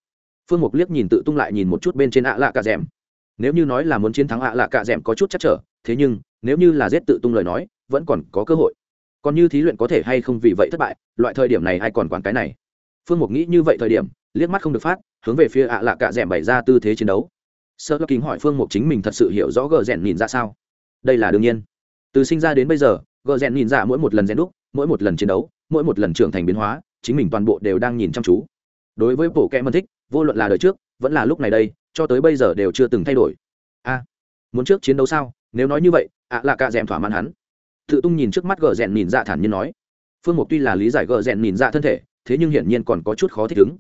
Phương mục liếc nhìn tự tung lại nhìn một chút bên trên ạ lạ cạ d m nếu như nói là muốn chiến thắng ạ lạ cạ d m có chút chắc trở, thế nhưng, nếu như là giết tự tung lời nói, vẫn còn có cơ hội. Còn như thí luyện có thể hay không vì vậy thất bại, loại thời điểm này ai còn quán cái này? Phương mục nghĩ như vậy thời điểm, liếc mắt không được phát, hướng về phía ạ lạ cạ d bày ra tư thế chiến đấu. Sợ lắc kính hỏi phương mục chính mình thật sự hiểu rõ gờ rèn nhìn ra sao? Đây là đương nhiên. Từ sinh ra đến bây giờ, gờ rèn nhìn ra mỗi một lần rèn đúc, mỗi một lần chiến đấu mỗi một lần trưởng thành biến hóa, chính mình toàn bộ đều đang nhìn chăm chú. Đối với bộ kẽ mân thích, vô luận là đời trước, vẫn là lúc này đây, cho tới bây giờ đều chưa từng thay đổi. A, muốn trước chiến đấu sao? Nếu nói như vậy, ạ là cạ rèm thỏa mãn hắn. Tự tung nhìn trước mắt gờ rèn nhìn dạ thản nhiên nói. Phương mục tuy là lý giải gờ rèn nhìn dạ thân thể, thế nhưng hiển nhiên còn có chút khó thích ứng.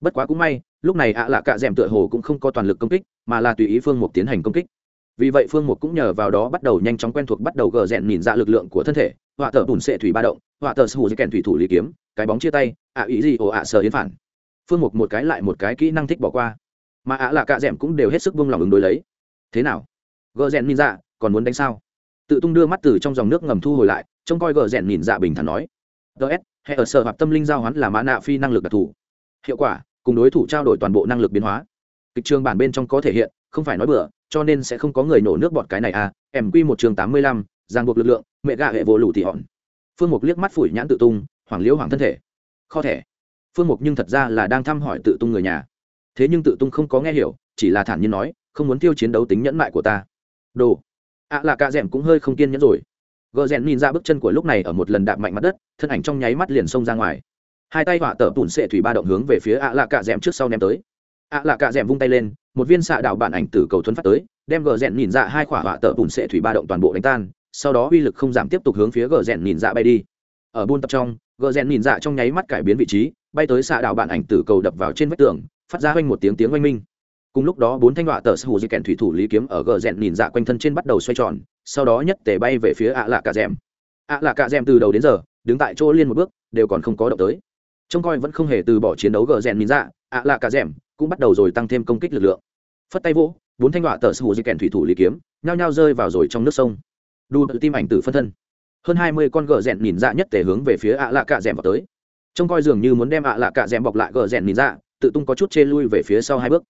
Bất quá cũng may, lúc này ạ là cạ rèm tựa hồ cũng không có toàn lực công kích, mà là tùy ý phương mục tiến hành công kích. Vì vậy phương mục cũng nhờ vào đó bắt đầu nhanh chóng quen thuộc bắt đầu gờ rèn nhìn ra lực lượng của thân thể họa tờ bùn sệ thủy ba động họa tờ sù kèn thủy thủ lý kiếm cái bóng chia tay ạ ý gì ồ ạ sờ yến phản. Phương mục một cái lại một cái kỹ năng thích bỏ qua. Mà ạ là cạ d cũng đều hết sức vung lòng ứng đối lấy. Thế nào? Gờ rèn nhìn dạ, còn muốn đánh sao? Tự tung đưa mắt từ trong dòng nước ngầm thu hồi lại trông coi gờ rèn nhìn dạ bình thản nói. Ts hệ ở sở hoặc tâm linh giao hoán là mã nạ phi năng lực đặc thù. Hiệu quả cùng đối thủ trao đổi toàn bộ năng lực biến hóa. Kịch trường bản bên trong có thể hiện không phải nói bừa cho nên sẽ không có người nổ nước bọt cái này à mq quy một trường tám mươi lăm ràng buộc lực lượng, mẹ gạ hệ vô lù thì hòn. Phương mục liếc mắt phủi nhãn tự tung hoàng liễu hoàng thân thể. Kho thẻ. Phương mục nhưng thật ra là đang thăm hỏi tự tung người nhà. Thế nhưng tự tung không có nghe hiểu, chỉ là thản nhiên nói, không muốn tiêu chiến đấu tính nhẫn mại của ta. Đồ. Ạ là cạ d cũng hơi không kiên nhẫn rồi. Gờ rèn nhìn ra bước chân của lúc này ở một lần đạp mạnh mặt đất, thân ảnh trong nháy mắt liền xông ra ngoài. Hai tay họa tở tủn sệ thủy ba động hướng về phía ạ là cạ d trước sau ném tới. Ạ là cạ d vung tay lên, một viên xạ đạo bản ảnh từ cầu thuấn phát tới, đem gờ rèn nhìn ra hai khỏa họa tở tủn sệ thủy ba động toàn bộ đánh tan sau đó uy lực không giảm tiếp tục hướng phía gờ rèn nhìn dạ bay đi. Ở buôn tập trong, gờ rèn nhìn dạ trong nháy mắt cải biến vị trí, bay tới xạ đảo bạn ảnh từ cầu đập vào trên vách tường, phát ra hoanh một tiếng tiếng oanh minh. Cùng lúc đó bốn thanh họa tờ sù di kèn thủy thủ lý kiếm ở gờ rèn nhìn dạ quanh thân trên bắt đầu xoay tròn, sau đó nhất tề bay về phía ạ lạ cà rèm. Ạ lạ cà rèm từ đầu đến giờ, đứng tại chỗ liên một bước, đều còn không có động tới. Trông coi vẫn không hề từ bỏ chiến đấu gờ rèn nhìn dạ ạ lạ cà rèm cũng bắt đầu rồi tăng thêm công kích lực lượng. Phất tay vỗ, bốn thanh họa tờ sù di kèn thủy thủ lý kiếm, nhao nhao rơi vào rồi trong nước sông đu tự tim ảnh tử phân thân. Hơn hai mươi con gờ rèn nhìn dạ nhất tề hướng về phía ạ lạ cạ rèm vào tới. Trông coi dường như muốn đem ạ lạ cạ rèm bọc lại gờ rèn nhìn dạ tự tung có chút chê lui về phía sau hai bước.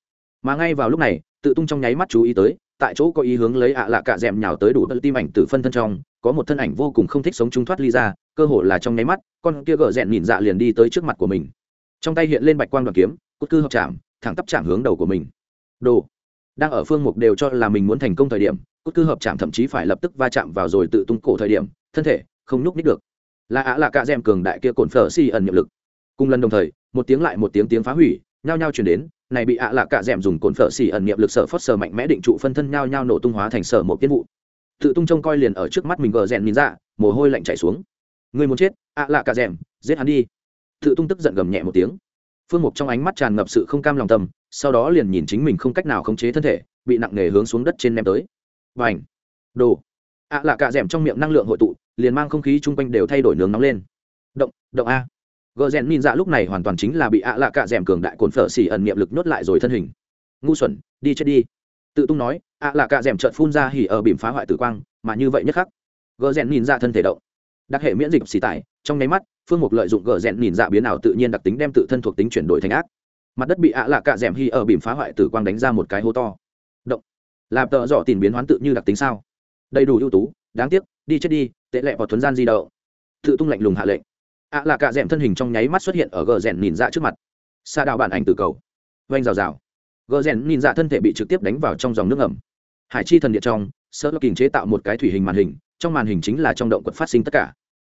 Mà ngay vào lúc này, tự tung trong nháy mắt chú ý tới, tại chỗ có ý hướng lấy ạ lạ cạ rèm nhào tới đủ tim ảnh tử phân thân trong, có một thân ảnh vô cùng không thích sống trung thoát ly ra, cơ hồ là trong nháy mắt, con kia gờ rèn nhìn dạ liền đi tới trước mặt của mình. Trong tay hiện lên bạch quang đoàn kiếm cốt cư hợp chạm, thẳng tắp chạm hướng đầu của mình. Đồ! Đang ở phương mục đều cho là mình muốn thành công thời điểm cốt cư hợp chạm thậm chí phải lập tức va chạm vào rồi tự tung cổ thời điểm, thân thể không nhúc nít được. Là ạ lạ cạ d cường đại kia cồn phở xì ẩn nhiệm lực. Cùng lần đồng thời, một tiếng lại một tiếng tiếng phá hủy, nhao nhao chuyển đến, này bị ạ à lạ cạ d dùng cồn phở xì ẩn nhiệm lực sở phớt sờ mạnh mẽ định trụ phân thân nhao nhao nổ tung hóa thành sở một tiên vụ. Tự tung trông coi liền ở trước mắt mình gờ rèn nhìn ra, mồ hôi lạnh chảy xuống. Người muốn chết, ạ à lạ cạ d giết hắn đi. Tự tung tức giận gầm nhẹ một tiếng phương mục trong ánh mắt tràn ngập sự không cam lòng tâm, sau đó liền nhìn chính mình không cách nào khống chế thân thể, bị nặng nề hướng xuống đất trên ném tới. Và ảnh đồ! Ạ à cạ d trong miệng năng lượng hội tụ, liền mang không khí chung quanh đều thay đổi nướng nóng lên. Động động a! Gờ rèn nhìn dạ lúc này hoàn toàn chính là bị ạ lạ cạ d m cường đại cồn phở xỉ ẩn niệm lực nhốt lại rồi thân hình. Ngu xuẩn, đi chết đi. Tự tung nói ạ lạ cạ d m trợn phun ra hỉ ở bìm phá hoại tử quang, mà như vậy nhất khắc, gờ rèn nhìn dạ thân thể động. Đặc hệ miễn dịch xỉ tải trong nháy mắt, phương mục lợi dụng gờ rèn nhìn dạ biến ảo tự nhiên đặc tính đem tự thân thuộc tính chuyển đổi thành ác. Mặt đất bị ạ lạ cạ d ẻ m hy ở bìm phá hoại tử quang đánh ra một cái hố to. Động. Làm tợ dọ tìm biến hoán tự như đặc tính sao? Đầy đủ ưu tú, đáng tiếc, đi chết đi, tệ lẹ vào thuấn gian di đậu tự tung lạnh lùng hạ lệnh. Ạ lạ cạ d thân hình trong nháy mắt xuất hiện ở gờ rèn nhìn dạ trước mặt. Xa đào bản ảnh từ cầu. Vanh rào rào. Gờ rèn nhìn dạ thân thể bị trực tiếp đánh vào trong dòng nước ẩm hải chi thần điện trong sơ lo kình chế tạo một cái thủy hình màn hình, trong màn hình chính là trong động quật phát sinh tất cả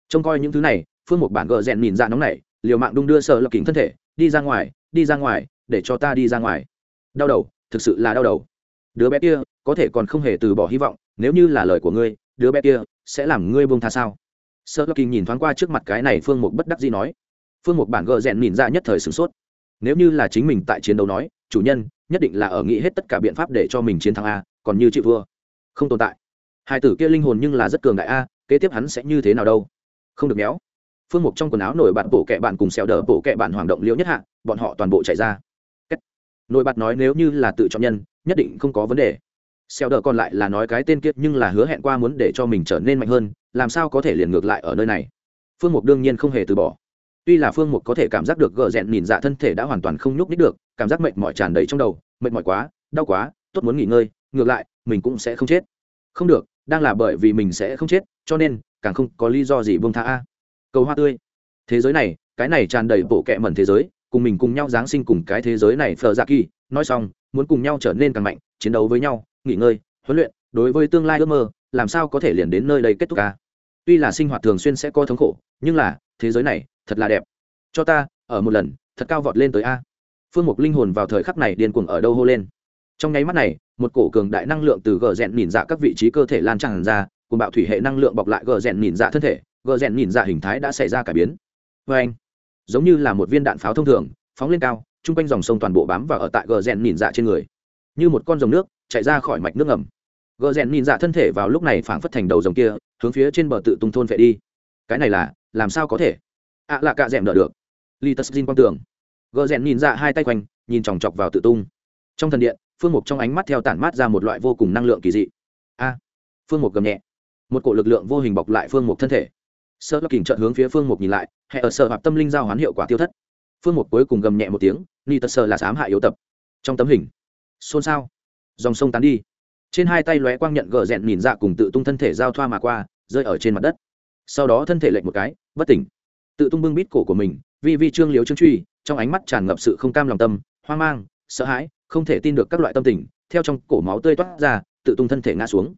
trông coi những thứ này, phương một bản gờ rèn nhìn ra nóng này, liều mạng đung đưa sợ lập kính thân thể, đi ra ngoài, đi ra ngoài, để cho ta đi ra ngoài. Đau đầu, thực sự là đau đầu. Đứa bé kia, có thể còn không hề từ bỏ hy vọng, nếu như là lời của ngươi, đứa bé kia sẽ làm ngươi buông tha sao? Sợ lập kinh nhìn thoáng qua trước mặt cái này phương mục bất đắc dĩ nói. Phương mục bản gợ rèn nhìn ra nhất thời sửng sốt. Nếu như là chính mình tại chiến đấu nói, chủ nhân, nhất định là ở nghĩ hết tất cả biện pháp để cho mình chiến thắng a, còn như chị vua. Không tồn tại. Hai tử kia linh hồn nhưng là rất cường đại a, kế tiếp hắn sẽ như thế nào đâu? Không được méo. Phương mục trong quần áo nổi bật bổ kẹ bạn cùng xèo đờ bổ kẹ bạn hoàng động liễu nhất hạ, bọn họ toàn bộ chạy ra. Nổi bật nói nếu như là tự chọn nhân, nhất định không có vấn đề. Xèo đờ còn lại là nói cái tên kiệt nhưng là hứa hẹn qua muốn để cho mình trở nên mạnh hơn, làm sao có thể liền ngược lại ở nơi này? Phương mục đương nhiên không hề từ bỏ. Tuy là phương mục có thể cảm giác được gờ rẽn nhìn dạ thân thể đã hoàn toàn không nhúc nít được, cảm giác mệt mỏi tràn đầy trong đầu, mệt mỏi quá, đau quá, tốt muốn nghỉ ngơi, ngược lại, mình cũng sẽ không chết. Không được, đang là bởi vì mình sẽ không chết, cho nên càng không có lý do gì buông tha a. Cầu hoa tươi. Thế giới này, cái này tràn đầy bộ kẹ mẩn thế giới, cùng mình cùng nhau giáng sinh cùng cái thế giới này phờ ra dạ kỳ. Nói xong, muốn cùng nhau trở nên càng mạnh, chiến đấu với nhau, nghỉ ngơi, huấn luyện, đối với tương lai ước mơ, làm sao có thể liền đến nơi đây kết thúc ca tuy là sinh hoạt thường xuyên sẽ có thống khổ, nhưng là, thế giới này, thật là đẹp. Cho ta, ở một lần, thật cao vọt lên tới a. Phương mục linh hồn vào thời khắc này điên cuồng ở đâu hô lên. Trong nháy mắt này, một cổ cường đại năng lượng từ gờ rẽn nhìn dạ các vị trí cơ thể lan tràn ra cùng bạo thủy hệ năng lượng bọc lại gờ rèn nhìn dạ thân thể, gờ rèn nhìn dạ hình thái đã xảy ra cải biến. Vê anh, giống như là một viên đạn pháo thông thường, phóng lên cao, chung quanh dòng sông toàn bộ bám vào ở tại gờ rèn nhìn dạ trên người. Như một con dòng nước, chạy ra khỏi mạch nước ngầm. Gờ rèn nhìn dạ thân thể vào lúc này phảng phất thành đầu dòng kia, hướng phía trên bờ tự tung thôn vệ đi. Cái này là, làm sao có thể? Ạ à là cạ rẽm đỡ được. Li tất xin quang tưởng. Gờ rèn nhìn dạ hai tay quanh, nhìn chòng chọc vào tự tung. Trong thần điện, phương mục trong ánh mắt theo tản mát ra một loại vô cùng năng lượng kỳ dị. A, phương mục gầm nhẹ một cổ lực lượng vô hình bọc lại phương mục thân thể. Sợ lắc kỉnh trợn hướng phía phương mục nhìn lại hệ ở sợ hợp tâm linh giao hoán hiệu quả tiêu thất. Phương mục cuối cùng gầm nhẹ một tiếng, ni tật sợ là dám hại yếu tập. Trong tấm hình, xôn xao. Dòng sông tán đi. Trên hai tay lóe quang nhận gờ rẹn nhìn dạ cùng tự tung thân thể giao thoa mà qua, rơi ở trên mặt đất. Sau đó thân thể lệch một cái, bất tỉnh. Tự tung bưng bít cổ của mình, vi vi trương liếu trương truy, trong ánh mắt tràn ngập sự không cam lòng tâm, hoang mang, sợ hãi, không thể tin được các loại tâm tình, theo trong cổ máu tươi toát ra, tự tung thân thể ngã xuống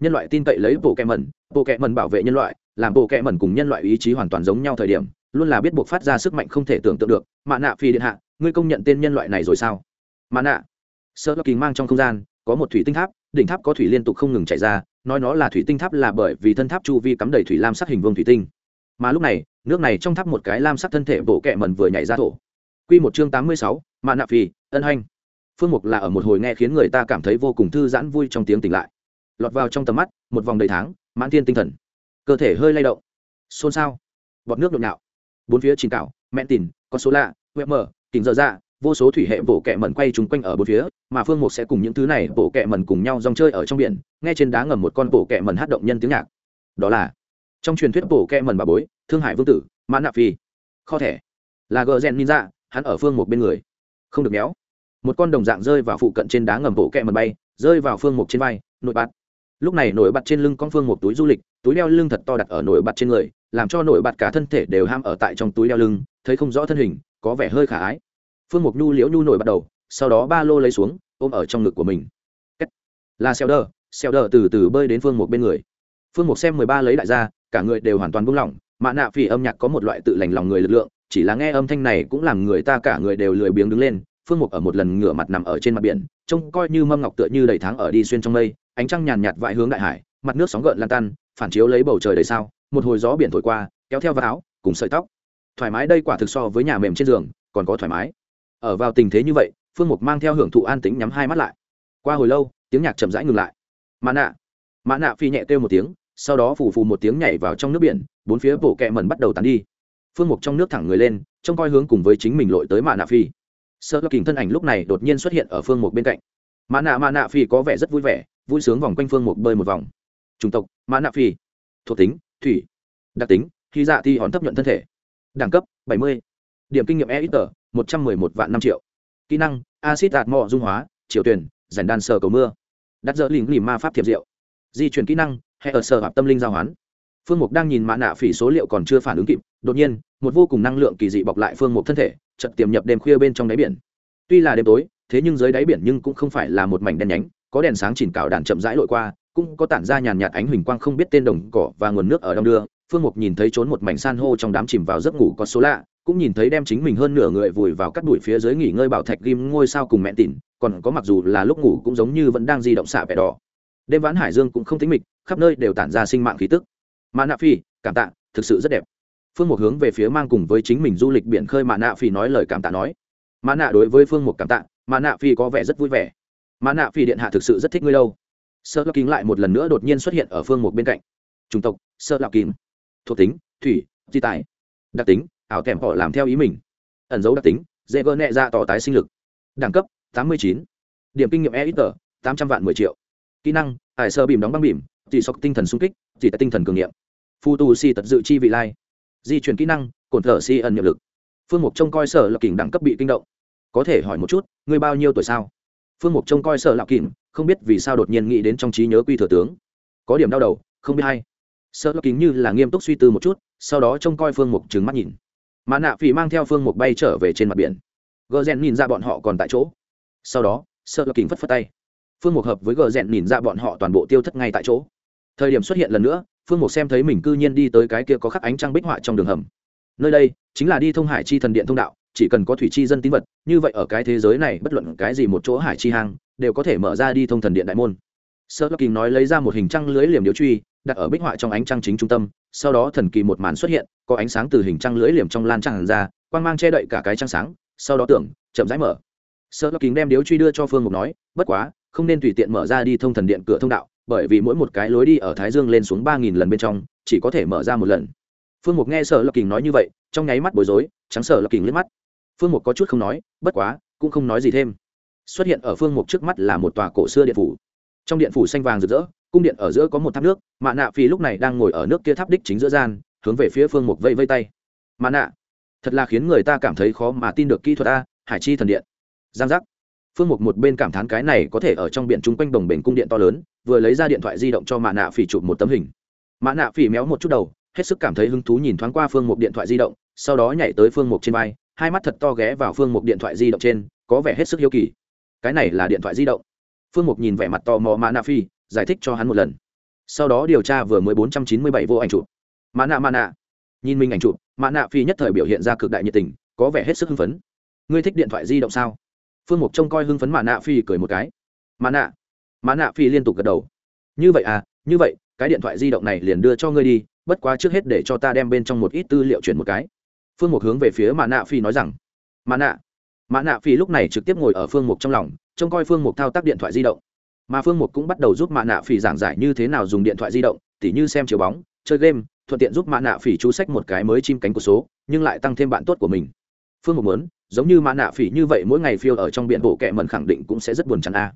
nhân loại tin cậy lấy bộ kẹ mẩn, bộ kẹ mẩn bảo vệ nhân loại, làm bộ kẹ mẩn cùng nhân loại ý chí hoàn toàn giống nhau thời điểm, luôn là biết buộc phát ra sức mạnh không thể tưởng tượng được. Mạ nạ phi điện hạ, ngươi công nhận tên nhân loại này rồi sao? Mạ nạ, sơ kỳ mang trong không gian, có một thủy tinh tháp, đỉnh tháp có thủy liên tục không ngừng chảy ra, nói nó là thủy tinh tháp là bởi vì thân tháp chu vi cắm đầy thủy lam sắc hình vương thủy tinh. Mà lúc này, nước này trong tháp một cái lam sắc thân thể bộ kẹ mẩn vừa nhảy ra thổ. Quy một chương tám mươi sáu mạ nạ phi, ân hành phương mục là ở một hồi nghe khiến người ta cảm thấy vô cùng thư giãn vui trong tiếng tỉnh lại lọt vào trong tầm mắt, một vòng đầy tháng, mãn thiên tinh thần. Cơ thể hơi lay động. Xôn xao. Bọt nước nhộn nhạo. Bốn phía chìm cạo mẹn tìn, con số lạ web mở kính dở dạ vô số thủy hệ bổ kẹ mẩn quay trúng quanh ở bốn phía, mà phương mục sẽ cùng những thứ này bổ kẹ mẩn cùng nhau rong chơi ở trong biển, nghe trên đá ngầm một con bổ kẹ mẩn hát động nhân tiếng nhạc. Đó là, trong truyền thuyết bổ kẹ mẩn bà bối, thương hải vương tử mã nạp phi. Kho thẻ. Là gờ rèn ninja, hắn ở phương một bên người. Không được méo. Một con đồng dạng rơi vào phụ cận trên đá ngầm bổ kẹ mẩn bay, rơi vào phương mục trên vai, nội bạt lúc này nổi bật trên lưng con phương một túi du lịch, túi đeo lưng thật to đặt ở nổi bật trên người, làm cho nổi bật cả thân thể đều ham ở tại trong túi đeo lưng, thấy không rõ thân hình, có vẻ hơi khả ái. Phương mục nhu liễu nhu nổi bắt đầu, sau đó ba lô lấy xuống, ôm ở trong ngực của mình. Là xeo đờ xeo đờ từ từ bơi đến phương mục bên người. Phương mục xem mười ba lấy đại gia, cả người đều hoàn toàn buông lỏng mạ nạ phỉ âm nhạc có một loại tự lành lòng người lực lượng, chỉ là nghe âm thanh này cũng làm người ta cả người đều lười biếng đứng lên. Phương mục ở một lần ngửa mặt nằm ở trên mặt biển, trông coi như mâm ngọc tựa như đầy tháng ở đi xuyên trong mây ánh trăng nhàn nhạt vãi hướng đại hải, mặt nước sóng gợn lan tan, phản chiếu lấy bầu trời đầy sao, một hồi gió biển thổi qua, kéo theo vào áo, cùng sợi tóc. Thoải mái đây quả thực so với nhà mềm trên giường, còn có thoải mái. Ở vào tình thế như vậy, phương mục mang theo hưởng thụ an tính nhắm hai mắt lại. Qua hồi lâu, tiếng nhạc chậm rãi ngừng lại. Mã nạ. Mã nạ phi nhẹ kêu một tiếng, sau đó phù phù một tiếng nhảy vào trong nước biển, bốn phía bộ kẹ mần bắt đầu tàn đi. Phương mục trong nước thẳng người lên, trông coi hướng cùng với chính mình lội tới mã nạ phi. Sợ lắc kình thân ảnh lúc này đột nhiên xuất hiện ở phương mục bên cạnh. Mã nạ mã nạ phi có vẻ rất vui vẻ vui sướng vòng quanh phương mục bơi một vòng. Chủng tộc, mã nạ phi. Thuộc tính, thủy. Đặc tính khi dạ thi hòn thấp nhuận thân thể. Đẳng cấp 70. điểm kinh nghiệm e ít tờ một trăm mười một vạn năm triệu. Kỹ năng acid đạt mò dung hóa, triều tuyển, rèn đan sờ cầu mưa. Đắt dỡ lìm lìm ma pháp thiệp diệu. Di chuyển kỹ năng hay ở sở hợp tâm linh giao hoán. Phương mục đang nhìn mã nạ phỉ số liệu còn chưa phản ứng kịp, đột nhiên, một vô cùng năng lượng kỳ dị bọc lại phương mục thân thể chật tiềm nhập đêm khuya bên trong đáy biển. Tuy là đêm tối, thế nhưng dưới đáy biển nhưng cũng không phải là một mảnh đen nhánh có đèn sáng chìm cào đàn chậm rãi lội qua, cũng có tản ra nhàn nhạt ánh huỳnh quang không biết tên đồng cỏ và nguồn nước ở đông đưa. Phương mục nhìn thấy trốn một mảnh san hô trong đám chìm vào giấc ngủ có số lạ, cũng nhìn thấy đem chính mình hơn nửa người vùi vào cắt đùi phía dưới nghỉ ngơi bảo thạch ghim ngôi sao cùng mẹ tỉn, còn có mặc dù là lúc ngủ cũng giống như vẫn đang di động xạ vẻ đỏ. Đêm vãn hải dương cũng không tính mịch, khắp nơi đều tản ra sinh mạng khí tức. Mà nạ phi, cảm tạ, thực sự rất đẹp. Phương một hướng về phía mang cùng với chính mình du lịch biển khơi mà nạ phi nói lời cảm tạ nói. Mà nạ đối với phương một cảm tạ mà nạ phi có vẻ rất vui vẻ mà nạ phi điện hạ thực sự rất thích ngươi đâu. Sơ lạc kính lại một lần nữa đột nhiên xuất hiện ở phương một bên cạnh. Chủng tộc, sơ lạc kính. Thuộc tính, thủy, di tài. Đặc tính, ảo kèm họ làm theo ý mình. Ẩn dấu đặc tính dễ gỡ nhẹ ra tỏ tái sinh lực. Đẳng cấp, tám mươi chín. Điểm kinh nghiệm e ít tờ tám trăm vạn mười triệu. Kỹ năng ải sơ bìm đóng băng bìm chỉ sọc tinh thần sung kích chỉ tại tinh thần cường nghiệm. Phu tu si tật dự chi vị lai. Di chuyển kỹ năng, cổn thở si ẩn nhiệm lực. Phương mục trông coi sở lập kỉnh đẳng cấp bị kinh động. Có thể hỏi một chút, ngươi bao nhiêu tuổi sao? Phương mục trông coi sợ lạo kìm không biết vì sao đột nhiên nghĩ đến trong trí nhớ quy thừa tướng. Có điểm đau đầu, không biết hay. Sợ lạo kìm như là nghiêm túc suy tư một chút, sau đó trông coi phương mục trừng mắt nhìn. Mà nạ phỉ mang theo phương mục bay trở về trên mặt biển. Gờ rèn nhìn ra bọn họ còn tại chỗ. Sau đó sợ lạo kìm phất phất tay. Phương mục hợp với gờ rèn nhìn ra bọn họ toàn bộ tiêu thất ngay tại chỗ. Thời điểm xuất hiện lần nữa, phương mục xem thấy mình cư nhiên đi tới cái kia có khắc ánh trăng bích họa trong đường hầm. Nơi đây chính là đi thông hải chi thần điện thông đạo chỉ cần có thủy chi dân tín vật, như vậy ở cái thế giới này, bất luận cái gì một chỗ hải chi hang, đều có thể mở ra đi thông thần điện đại môn. Sơ lắc kính nói lấy ra một hình trăng lưới liềm điếu truy, đặt ở bích họa trong ánh trăng chính trung tâm, sau đó thần kỳ một màn xuất hiện, có ánh sáng từ hình trăng lưới liềm trong lan trăng ra, quang mang che đậy cả cái trăng sáng, sau đó tưởng, chậm rãi mở. Sơ lắc kính đem điếu truy đưa cho phương mục nói, bất quá, không nên tùy tiện mở ra đi thông thần điện cửa thông đạo, bởi vì mỗi một cái lối đi ở thái dương lên xuống ba nghìn lần bên trong, chỉ có thể mở ra một lần. Phương mục nghe sở lập kình nói như vậy, trong nháy mắt bối rối, trắng sở lập kình liếc mắt phương mục có chút không nói, bất quá, cũng không nói gì thêm. Xuất hiện ở phương mục trước mắt là một tòa cổ xưa điện phủ. Trong điện phủ xanh vàng rực rỡ, cung điện ở giữa có một tháp nước mạ nạ phi lúc này đang ngồi ở nước kia tháp đích chính giữa gian, hướng về phía phương mục vây vây tay. Mạ nạ, thật là khiến người ta cảm thấy khó mà tin được kỹ thuật a, hải chi thần điện. Giang giác. Phương mục một bên cảm thán cái này có thể ở trong biển chung quanh đồng bể cung điện to lớn, vừa lấy ra điện thoại di động cho mạ nạ phỉ chụp một tấm hình. Mạ nạ phỉ méo một chút đầu, hết sức cảm thấy hứng thú nhìn thoáng qua phương mục điện thoại di động, sau đó nhảy tới phương mục trên vai hai mắt thật to ghé vào phương mục điện thoại di động trên, có vẻ hết sức hiếu kỳ. Cái này là điện thoại di động. Phương mục nhìn vẻ mặt tò mò mã nạ phi, giải thích cho hắn một lần. Sau đó điều tra vừa mới bốn trăm chín mươi bảy vô ảnh chụp. Mã nạ mã nạ nhìn mình ảnh chụp, mã nạ phi nhất thời biểu hiện ra cực đại nhiệt tình, có vẻ hết sức hưng phấn. Ngươi thích điện thoại di động sao? Phương mục trông coi hưng phấn mã nạ phi cười một cái. Mã nạ mã nạ phi liên tục gật đầu. Như vậy à như vậy, cái điện thoại di động này liền đưa cho ngươi đi, bất quá trước hết để cho ta đem bên trong một ít tư liệu chuyển một cái phương mục hướng về phía mã nạ phi nói rằng, mã nạ mã nạ phi lúc này trực tiếp ngồi ở phương mục trong lòng, trông coi phương mục thao tác điện thoại di động. Mà phương mục cũng bắt đầu giúp mã nạ phi giảng giải như thế nào dùng điện thoại di động, tỉ như xem chiếu bóng, chơi game, thuận tiện giúp mã nạ phỉ chú sách một cái mới chim cánh của số, nhưng lại tăng thêm bạn tốt của mình. Phương mục muốn, giống như mã nạ phỉ như vậy mỗi ngày phiêu ở trong biển bộ kệ mần khẳng định cũng sẽ rất buồn chán a.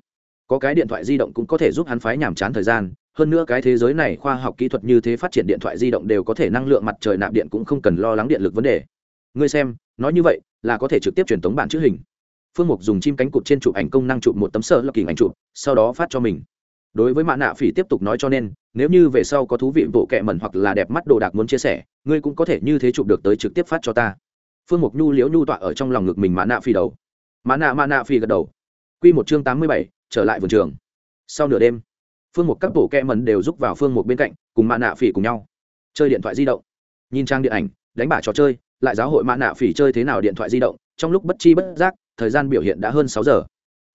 Có cái điện thoại di động cũng có thể giúp hắn phái nhàm chán thời gian, hơn nữa cái thế giới này khoa học kỹ thuật như thế phát triển điện thoại di động đều có thể năng lượng mặt trời nạp điện cũng không cần lo lắng điện lực vấn đề ngươi xem, nói như vậy, là có thể trực tiếp truyền tống bản chữ hình. Phương mục dùng chim cánh cụt trên chụp ảnh công năng chụp một tấm sơ lập kỳ ảnh chụp, sau đó phát cho mình. Đối với mạ nạ phỉ tiếp tục nói cho nên, nếu như về sau có thú vị bộ kệ mẩn hoặc là đẹp mắt đồ đạc muốn chia sẻ, ngươi cũng có thể như thế chụp được tới trực tiếp phát cho ta. Phương mục nhu liễu nhu tọa ở trong lòng ngực mình mạ nạ phỉ đầu. Mạ nạ mạ nạ phỉ gật đầu. Q một chương tám mươi bảy, trở lại vườn trường. Sau nửa đêm, phương mục các bộ kệ mẩn đều rúc vào phương mục bên cạnh, cùng mạ nạ phỉ cùng nhau. Chơi điện thoại di động. Nhìn trang điện ảnh, đánh bả trò chơi lại giáo hội mã nạ phỉ chơi thế nào điện thoại di động, trong lúc bất chi bất giác, thời gian biểu hiện đã hơn sáu giờ.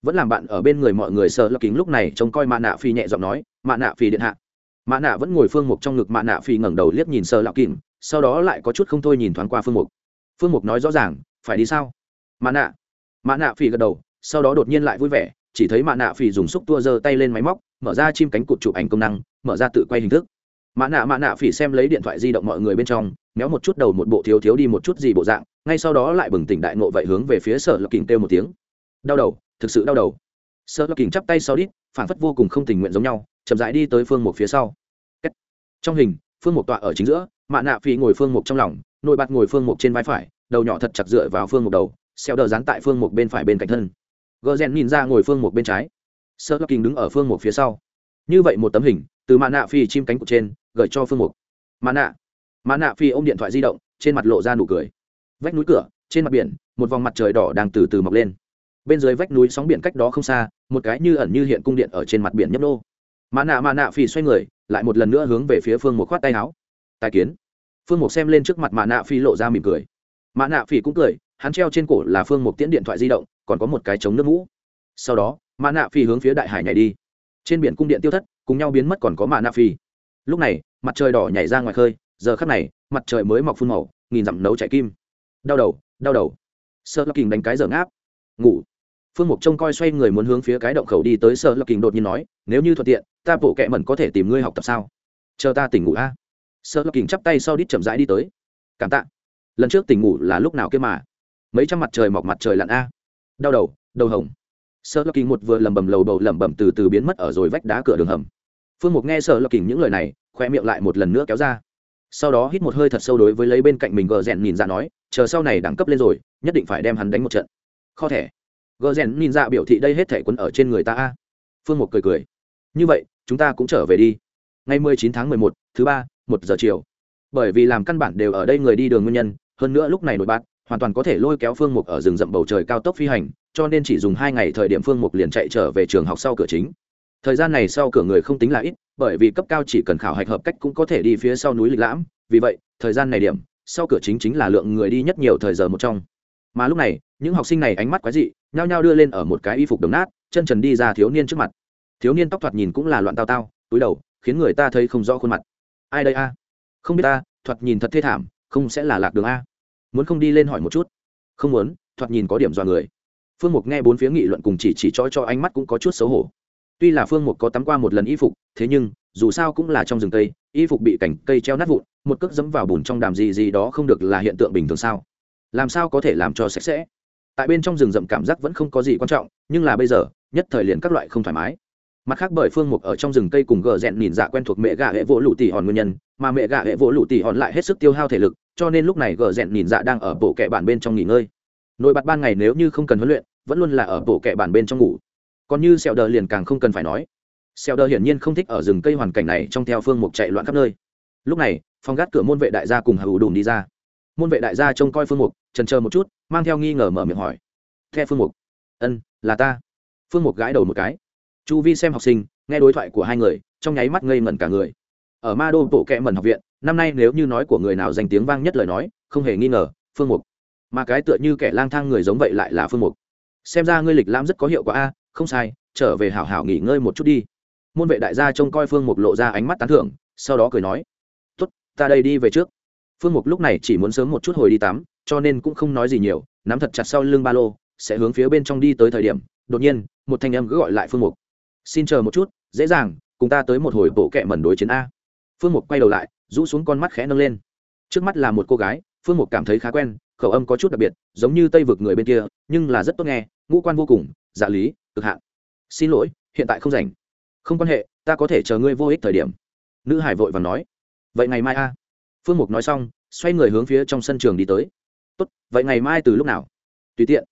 Vẫn làm bạn ở bên người mọi người sợ lập kính lúc này trông coi mạ nạ phi nhẹ giọng nói mạ nạ phi điện hạ. Mạ nạ vẫn ngồi phương mục trong ngực mạ nạ phi ngẩng đầu liếc nhìn sợ lập kính, sau đó lại có chút không thôi nhìn thoáng qua phương mục. Phương mục nói rõ ràng, phải đi sao? Mạ nạ. Mạ nạ phi gật đầu, sau đó đột nhiên lại vui vẻ, chỉ thấy mạ nạ phi dùng xúc tua giơ tay lên máy móc, mở ra chim cánh cụt chụp ảnh công năng, mở ra tự quay hình thức mạ nạ mạ nạ phỉ xem lấy điện thoại di động mọi người bên trong, méo một chút đầu một bộ thiếu thiếu đi một chút gì bộ dạng, ngay sau đó lại bừng tỉnh đại ngộ vậy hướng về phía sở lập kình kêu một tiếng. Đau đầu, thực sự đau đầu. Sở lập kình chắp tay sau đít, phản phất vô cùng không tình nguyện giống nhau, chậm rãi đi tới phương một phía sau. Trong hình, phương một tọa ở chính giữa mạ nạ phỉ ngồi phương một trong lòng, nội bạt ngồi phương một trên vai phải, đầu nhỏ thật chặt dựa vào phương một đầu xeo đờ dán tại phương một bên phải bên cạnh thân. Gờ rèn nhìn ra ngồi phương một bên trái. Sở lập kình đứng ở phương một phía sau như vậy một tấm hình, từ mã nạ phi chim cánh cụt trên, gửi cho phương mục. Mã nạ. Mã nạ phi ôm điện thoại di động, trên mặt lộ ra nụ cười. Vách núi cửa, trên mặt biển, một vòng mặt trời đỏ đang từ từ mọc lên. Bên dưới vách núi sóng biển cách đó không xa, một cái như ẩn như hiện cung điện ở trên mặt biển nhấp nô. Mã nạ mã nạ phi xoay người, lại một lần nữa hướng về phía phương một khoát tay áo. Tài kiến. Phương một xem lên trước mặt mã nạ phi lộ ra mỉm cười. Mã nạ phi cũng cười, hắn treo trên cổ là phương một tiễn điện thoại di động, còn có một cái chống nước mũ. Sau đó, mã nạ phi hướng phía đại hải nhảy đi trên biển cung điện tiêu thất, cùng nhau biến mất còn có mạ na phi. Lúc này, mặt trời đỏ nhảy ra ngoài khơi, giờ khắc này, mặt trời mới mọc phun màu, nghìn dặm nấu chạy kim. Đau đầu đau đầu. Sợ lập kình đánh cái giờ ngáp. Ngủ. Phương mục trông coi xoay người muốn hướng phía cái động khẩu đi tới sợ lập kình đột nhiên nói, nếu như thuận tiện, ta bộ kệ mẩn có thể tìm ngươi học tập sao? Chờ ta tỉnh ngủ a. Sợ lập kình chắp tay sau đít chậm rãi đi tới. Cảm tạ. Lần trước tỉnh ngủ là lúc nào kia mà? Mấy trăm mặt trời mọc mặt trời lặn a. Đau đầu đầu hồng sợ lập kình một vừa lẩm bẩm lầu bầu lẩm bẩm từ từ biến mất ở rồi vách đá cửa đường hầm. Phương mục nghe sợ lập kình những lời này khoe miệng lại một lần nữa kéo ra. Sau đó hít một hơi thật sâu đối với lấy bên cạnh mình gờ rèn nhìn ra nói, chờ sau này đẳng cấp lên rồi, nhất định phải đem hắn đánh một trận. Kho thẻ. Gờ rèn nhìn ra biểu thị đây hết thẻ quân ở trên người ta a. Phương mục cười cười. Như vậy, chúng ta cũng trở về đi. Ngày mười chín tháng mười một, thứ ba, một giờ chiều. Bởi vì làm căn bản đều ở đây người đi đường nguyên nhân, hơn nữa lúc này nổi bạt hoàn toàn có thể lôi kéo phương mục ở rừng rậm bầu trời cao tốc phi hành cho nên chỉ dùng hai ngày thời điểm phương mục liền chạy trở về trường học sau cửa chính. Thời gian này sau cửa người không tính là ít, bởi vì cấp cao chỉ cần khảo hạch hợp cách cũng có thể đi phía sau núi lịch lãm. Vì vậy, thời gian này điểm, sau cửa chính chính là lượng người đi nhất nhiều thời giờ một trong. Mà lúc này, những học sinh này ánh mắt quái dị, nhao nhao đưa lên ở một cái y phục đồng nát, chân trần đi ra thiếu niên trước mặt. Thiếu niên tóc thoạt nhìn cũng là loạn tao tao, túi đầu, khiến người ta thấy không rõ khuôn mặt. Ai đây a? Không biết ta, thoạt nhìn thật thê thảm, không sẽ là lạc đường a? Muốn không đi lên hỏi một chút? Không muốn, thoạt nhìn có điểm dọa người phương mục nghe bốn phía nghị luận cùng chỉ chỉ cho cho ánh mắt cũng có chút xấu hổ. Tuy là phương mục có tắm qua một lần y phục, thế nhưng, dù sao cũng là trong rừng cây, y phục bị cảnh cây treo nát vụn, một cước dẫm vào bùn trong đàm gì gì đó không được là hiện tượng bình thường sao? Làm sao có thể làm cho sạch sẽ? Tại bên trong rừng rậm cảm giác vẫn không có gì quan trọng, nhưng là bây giờ, nhất thời liền các loại không thoải mái. Mặt khác bởi phương mục ở trong rừng cây cùng gờ rẹn nhìn dạ quen thuộc mẹ gà hệ vỗ lụ tỉ hòn nguyên nhân, mà mẹ gà hệ vỗ lụ tỉ hòn lại hết sức tiêu hao thể lực, cho nên lúc này gờ rẹn nhìn dạ đang ở bộ kệ bản bên trong nghỉ ngơi. Nổi bật ban ngày nếu như không cần huấn luyện vẫn luôn là ở bộ kệ bản bên trong ngủ. Còn như sẹo đờ liền càng không cần phải nói. Sẹo đờ hiển nhiên không thích ở rừng cây hoàn cảnh này trong theo phương mục chạy loạn khắp nơi. Lúc này, phòng gác cửa môn vệ đại gia cùng hầu đùm đi ra. Môn vệ đại gia trông coi phương mục, trần chờ một chút, mang theo nghi ngờ mở miệng hỏi. Theo phương mục? Ân, là ta. Phương mục gãi đầu một cái. Chu vi xem học sinh, nghe đối thoại của hai người, trong nháy mắt ngây ngẩn cả người. Ở ma đô bộ kệ mẩn học viện, năm nay nếu như nói của người nào danh tiếng vang nhất lời nói, không hề nghi ngờ, phương mục. Mà cái tựa như kẻ lang thang người giống vậy lại là phương mục xem ra ngươi lịch lãm rất có hiệu quả a, không sai, trở về hảo hảo nghỉ ngơi một chút đi. Môn vệ đại gia trông coi phương mục lộ ra ánh mắt tán thưởng, sau đó cười nói, tốt, ta đây đi về trước. Phương mục lúc này chỉ muốn sớm một chút hồi đi tắm, cho nên cũng không nói gì nhiều, nắm thật chặt sau lưng ba lô, sẽ hướng phía bên trong đi tới thời điểm, đột nhiên, một thanh âm cứ gọi lại phương mục. Xin chờ một chút, dễ dàng, cùng ta tới một hồi bộ kệ mẩn đối chiến a. Phương mục quay đầu lại, rũ xuống con mắt khẽ nâng lên. Trước mắt là một cô gái, phương mục cảm thấy khá quen khẩu âm có chút đặc biệt, giống như tây vực người bên kia, nhưng là rất tốt nghe, ngũ quan vô cùng dạ lý, cực hạn. Xin lỗi, hiện tại không rảnh. Không quan hệ, ta có thể chờ ngươi vô ích thời điểm. Nữ hải vội và nói. Vậy ngày mai a. Phương mục nói xong, xoay người hướng phía trong sân trường đi tới. Tốt, vậy ngày mai từ lúc nào? Tùy tiện.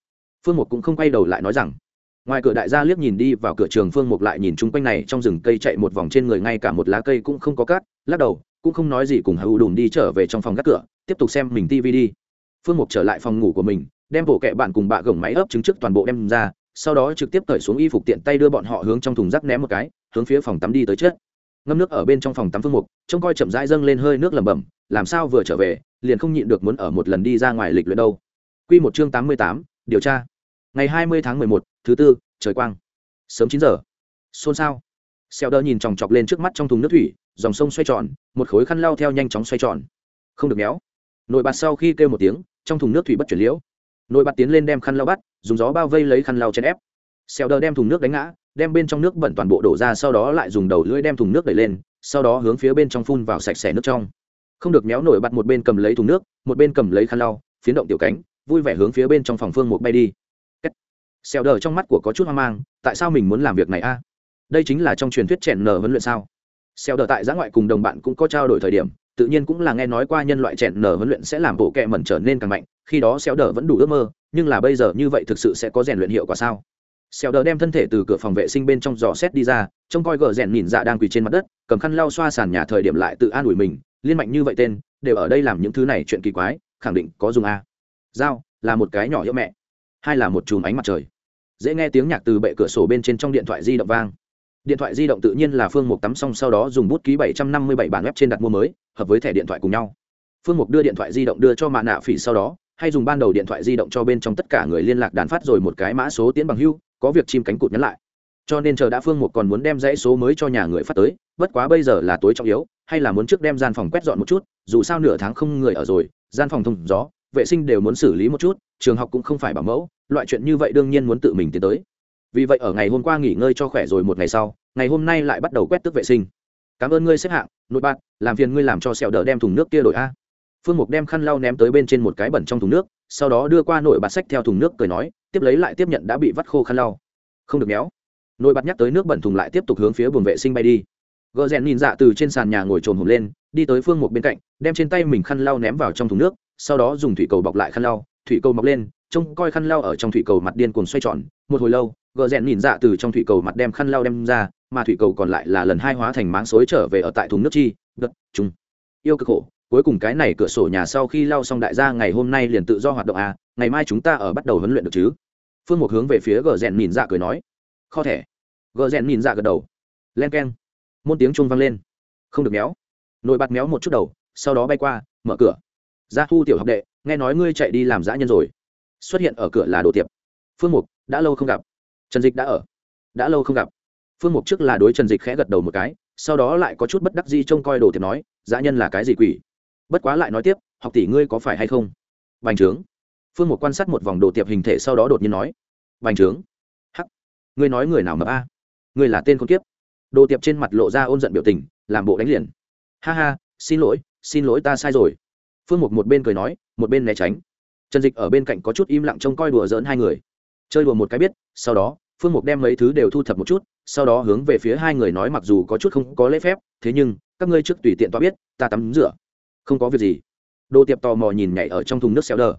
Phương mục cũng không quay đầu lại nói rằng. Ngoài cửa đại gia liếc nhìn đi, vào cửa trường, phương mục lại nhìn chung quanh này, trong rừng cây chạy một vòng trên người ngay cả một lá cây cũng không có cát, lắc đầu, cũng không nói gì cùng hữu đùm đi trở về trong phòng gác cửa, tiếp tục xem mình tv đi phương mục trở lại phòng ngủ của mình, đem bộ kệ bạn cùng bạ gồng máy ấp trứng trước toàn bộ đem ra, sau đó trực tiếp cởi xuống y phục tiện tay đưa bọn họ hướng trong thùng rác ném một cái, hướng phía phòng tắm đi tới chết ngâm nước ở bên trong phòng tắm phương mục, trông coi chậm rãi dâng lên hơi nước lẩm bẩm, làm sao vừa trở về, liền không nhịn được muốn ở một lần đi ra ngoài lịch luyện đâu. Quy một chương tám mươi tám, điều tra. Ngày hai mươi tháng mười một, thứ tư, trời quang. Sớm chín giờ. Xôn xao. Xeo đỡ nhìn chòng chọc lên trước mắt trong thùng nước thủy, dòng sông xoay tròn, một khối khăn lao theo nhanh chóng xoay tròn. Không được méo. Nồi bạt sau khi kêu một tiếng trong thùng nước thủy bất chuyển liễu. Nồi bạt tiến lên đem khăn lau bắt dùng gió bao vây lấy khăn lau chèn ép. Xèo đờ đem thùng nước đánh ngã, đem bên trong nước bẩn toàn bộ đổ ra, sau đó lại dùng đầu lưỡi đem thùng nước đẩy lên, sau đó hướng phía bên trong phun vào sạch sẽ nước trong. Không được méo nổi bật một bên cầm lấy thùng nước, một bên cầm lấy khăn lau, phiến động tiểu cánh, vui vẻ hướng phía bên trong phòng phương một bay đi. Xèo đờ trong mắt của có chút hoang mang, tại sao mình muốn làm việc này a? Đây chính là trong truyền thuyết chèn nở huấn luyện sao? Xèo đờ tại giã ngoại cùng đồng bạn cũng có trao đổi thời điểm tự nhiên cũng là nghe nói qua nhân loại chèn nở huấn luyện sẽ làm bộ kẹ mẩn trở nên càng mạnh, khi đó xéo đờ vẫn đủ ước mơ, nhưng là bây giờ như vậy thực sự sẽ có rèn luyện hiệu quả sao? Xéo đờ đem thân thể từ cửa phòng vệ sinh bên trong giò xét đi ra, trông coi gờ rèn nhìn dạ đang quỳ trên mặt đất, cầm khăn lau xoa sàn nhà thời điểm lại tự an ủi mình, liên mạnh như vậy tên, đều ở đây làm những thứ này chuyện kỳ quái, khẳng định có dùng a. Dao là một cái nhỏ hiệu mẹ, hai là một chùm ánh mặt trời. Dễ nghe tiếng nhạc từ bệ cửa sổ bên trên trong điện thoại di động vang điện thoại di động tự nhiên là phương mục tắm xong sau đó dùng bút ký bảy trăm năm mươi bảy bản web trên đặt mua mới, hợp với thẻ điện thoại cùng nhau. Phương mục đưa điện thoại di động đưa cho mạ nạ phỉ sau đó, hay dùng ban đầu điện thoại di động cho bên trong tất cả người liên lạc đàn phát rồi một cái mã số tiến bằng hưu, có việc chim cánh cụt nhắn lại. Cho nên chờ đã phương mục còn muốn đem dãy số mới cho nhà người phát tới, bất quá bây giờ là tối trọng yếu, hay là muốn trước đem gian phòng quét dọn một chút, dù sao nửa tháng không người ở rồi, gian phòng thông gió, vệ sinh đều muốn xử lý một chút, trường học cũng không phải bảo mẫu, loại chuyện như vậy đương nhiên muốn tự mình tiến tới vì vậy ở ngày hôm qua nghỉ ngơi cho khỏe rồi một ngày sau, ngày hôm nay lại bắt đầu quét tước vệ sinh. Cảm ơn ngươi xếp hạng, nội bạn làm phiền ngươi làm cho sẹo đỡ đem thùng nước kia đổi a. Phương mục đem khăn lau ném tới bên trên một cái bẩn trong thùng nước, sau đó đưa qua nội bạt sách theo thùng nước cười nói, tiếp lấy lại tiếp nhận đã bị vắt khô khăn lau. Không được méo. Nội bạt nhắc tới nước bẩn thùng lại tiếp tục hướng phía buồng vệ sinh bay đi. Gờ rèn nhìn dạ từ trên sàn nhà ngồi trồn hồn lên, đi tới phương mục bên cạnh, đem trên tay mình khăn lau ném vào trong thùng nước, sau đó dùng thủy cầu bọc lại khăn lau, thủy cầu mọc lên, trông coi khăn lau ở trong thủy cầu mặt điên cuồng xoay tròn, một hồi lâu gờ rèn nhìn dạ từ trong thủy cầu mặt đem khăn lau đem ra, mà thủy cầu còn lại là lần hai hóa thành máng xối trở về ở tại thùng nước chi đất chung yêu cực khổ, cuối cùng cái này cửa sổ nhà sau khi lau xong đại gia ngày hôm nay liền tự do hoạt động à ngày mai chúng ta ở bắt đầu huấn luyện được chứ? Phương mục hướng về phía gờ rèn nhìn dạ cười nói. Kho thẻ. Gờ rèn nhìn dạ gật đầu. Len k e n môn tiếng chuông vang lên. Không được méo. Nội bạt méo một chút đầu, sau đó bay qua, mở cửa. Ra thu tiểu học đệ, nghe nói ngươi chạy đi làm dã nhân rồi. Xuất hiện ở cửa là đồ tiệp. Phương mục, đã lâu không gặp trần dịch đã ở. Đã lâu không gặp. Phương mục trước là đối trần dịch khẽ gật đầu một cái, sau đó lại có chút bất đắc di trông coi đồ tiệp nói, dã nhân là cái gì quỷ? Bất quá lại nói tiếp, học tỷ ngươi có phải hay không? Bành trướng. Phương mục quan sát một vòng đồ tiệp hình thể sau đó đột nhiên nói, bành trướng. Hắc, ngươi nói người nào mập a? Ngươi là tên con kiếp. Đồ tiệp trên mặt lộ ra ôn giận biểu tình, làm bộ đánh liền. Ha ha, xin lỗi xin lỗi ta sai rồi. Phương mục một bên cười nói, một bên né tránh. Trần dịch ở bên cạnh có chút im lặng trông coi đùa dỡn hai người chơi đùa một cái biết, sau đó, phương mục đem mấy thứ đều thu thập một chút, sau đó hướng về phía hai người nói mặc dù có chút không có lễ phép, thế nhưng, các ngươi trước tùy tiện tao biết, ta tắm rửa. Không có việc gì. Đồ tiệp tò mò nhìn nhảy ở trong thùng nước xeo đờ.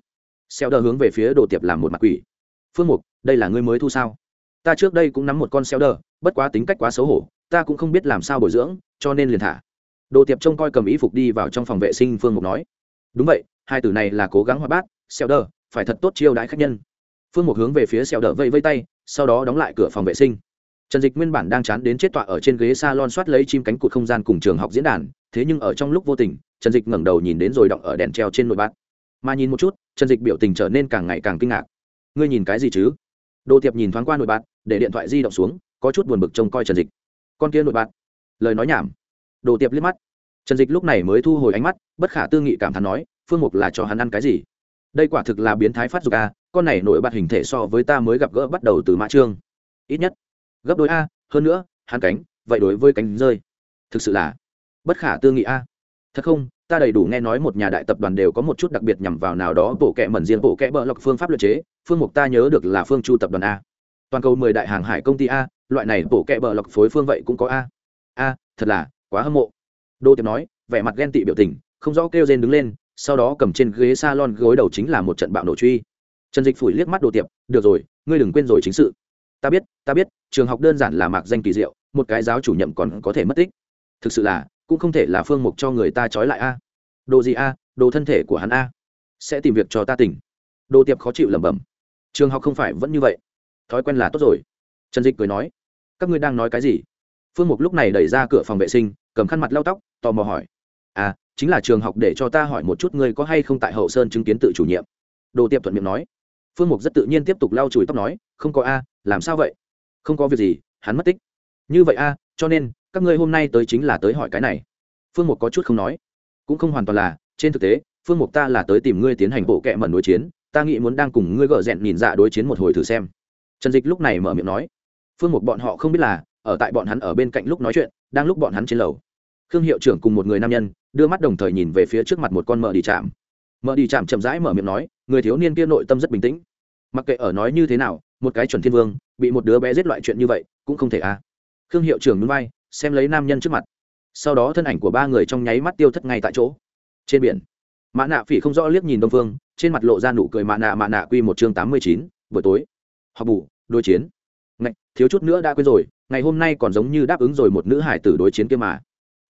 Xeo đờ hướng về phía đồ tiệp làm một mặt quỷ. Phương mục, đây là ngươi mới thu sao? Ta trước đây cũng nắm một con xeo đờ, bất quá tính cách quá xấu hổ, ta cũng không biết làm sao bồi dưỡng, cho nên liền thả. Đồ tiệp trông coi cầm ý phục đi vào trong phòng vệ sinh, phương mục nói. Đúng vậy, hai từ này là cố gắng hoạt bát xeo đờ, phải thật tốt chiêu đãi khách nhân phương mục hướng về phía xeo đỡ vây vây tay, sau đó đóng lại cửa phòng vệ sinh. Trần dịch nguyên bản đang chán đến chết tọa ở trên ghế s a lon soát lấy chim cánh cụt không gian cùng trường học diễn đàn, thế nhưng ở trong lúc vô tình, trần dịch ngẩng đầu nhìn đến rồi động ở đèn treo trên nội bát. Mà nhìn một chút, trần dịch biểu tình trở nên càng ngày càng kinh ngạc. Ngươi nhìn cái gì chứ? Đồ tiệp nhìn thoáng qua nội bát, để điện thoại di động xuống, có chút buồn bực trông coi trần dịch. Con kia nội bát. Lời nói nhảm. Đồ tiệp liếc mắt. Trần dịch lúc này mới thu hồi ánh mắt, bất khả tư nghị cảm thán nói, phương mục là cho hắn ăn cái gì? Đây quả thực là biến thái phát dục a, con này nổi bật hình thể so với ta mới gặp gỡ bắt đầu từ mã trương. Ít nhất, gấp đôi a, hơn nữa, hắn cánh, vậy đối với cánh rơi. Thực sự là bất khả tư nghị a. Thật không, ta đầy đủ nghe nói một nhà đại tập đoàn đều có một chút đặc biệt nhằm vào nào đó bộ kệ mẩn riêng, bộ kệ bờ lọc phương pháp luật chế. Phương mục ta nhớ được là phương chu tập đoàn a. Toàn cầu mười đại hàng hải công ty a, loại này bộ kệ bờ lọc phối phương vậy cũng có a. A, thật là quá hâm mộ. Đô tiệp nói, vẻ mặt ghen tị biểu tình, không rõ kêu rên đứng lên sau đó cầm trên ghế salon gối đầu chính là một trận bạo nổ truy. Trần dịch phủi liếc mắt đồ tiệp, được rồi, ngươi đừng quên rồi chính sự. Ta biết ta biết, trường học đơn giản là mạc danh kỳ diệu, một cái giáo chủ nhậm còn có thể mất tích. Thực sự là, cũng không thể là phương mục cho người ta trói lại a. Đồ gì a? Đồ thân thể của hắn a? Sẽ tìm việc cho ta tỉnh. Đồ tiệp khó chịu lẩm bẩm. Trường học không phải vẫn như vậy. Thói quen là tốt rồi. Trần dịch cười nói. Các ngươi đang nói cái gì? Phương mục lúc này đẩy ra cửa phòng vệ sinh, cầm khăn mặt lau tóc, tò mò hỏi. À chính là trường học để cho ta hỏi một chút ngươi có hay không tại hậu sơn chứng kiến tự chủ nhiệm. Đồ tiệp thuận miệng nói. Phương mục rất tự nhiên tiếp tục lau chùi tóc nói, không có a, làm sao vậy? Không có việc gì, hắn mất tích. Như vậy a, cho nên, các ngươi hôm nay tới chính là tới hỏi cái này. Phương mục có chút không nói. Cũng không hoàn toàn là, trên thực tế, phương mục ta là tới tìm ngươi tiến hành bộ kệ mẩn đối chiến, ta nghĩ muốn đang cùng ngươi gỡ rẽn nhìn dạ đối chiến một hồi thử xem. Trần dịch lúc này mở miệng nói. Phương mục bọn họ không biết là, ở tại bọn hắn ở bên cạnh lúc nói chuyện, đang lúc bọn hắn trên lầu. Khương hiệu trưởng cùng một người nam nhân đưa mắt đồng thời nhìn về phía trước mặt một con mợ đi chạm. Mợ đi chạm chậm rãi mở miệng nói người thiếu niên kia nội tâm rất bình tĩnh. Mặc kệ ở nói như thế nào một cái chuẩn thiên vương bị một đứa bé giết loại chuyện như vậy cũng không thể à khương hiệu trưởng núi vai xem lấy nam nhân trước mặt. Sau đó thân ảnh của ba người trong nháy mắt tiêu thất ngay tại chỗ. Trên biển mã nạ phỉ không rõ liếc nhìn đông phương trên mặt lộ ra nụ cười mã nạ mã nạ quy một chương tám mươi chín buổi tối. Học bù đối chiến. Ngạch, thiếu chút nữa đã quên rồi ngày hôm nay còn giống như đáp ứng rồi một nữ hải tử đối chiến kia mà.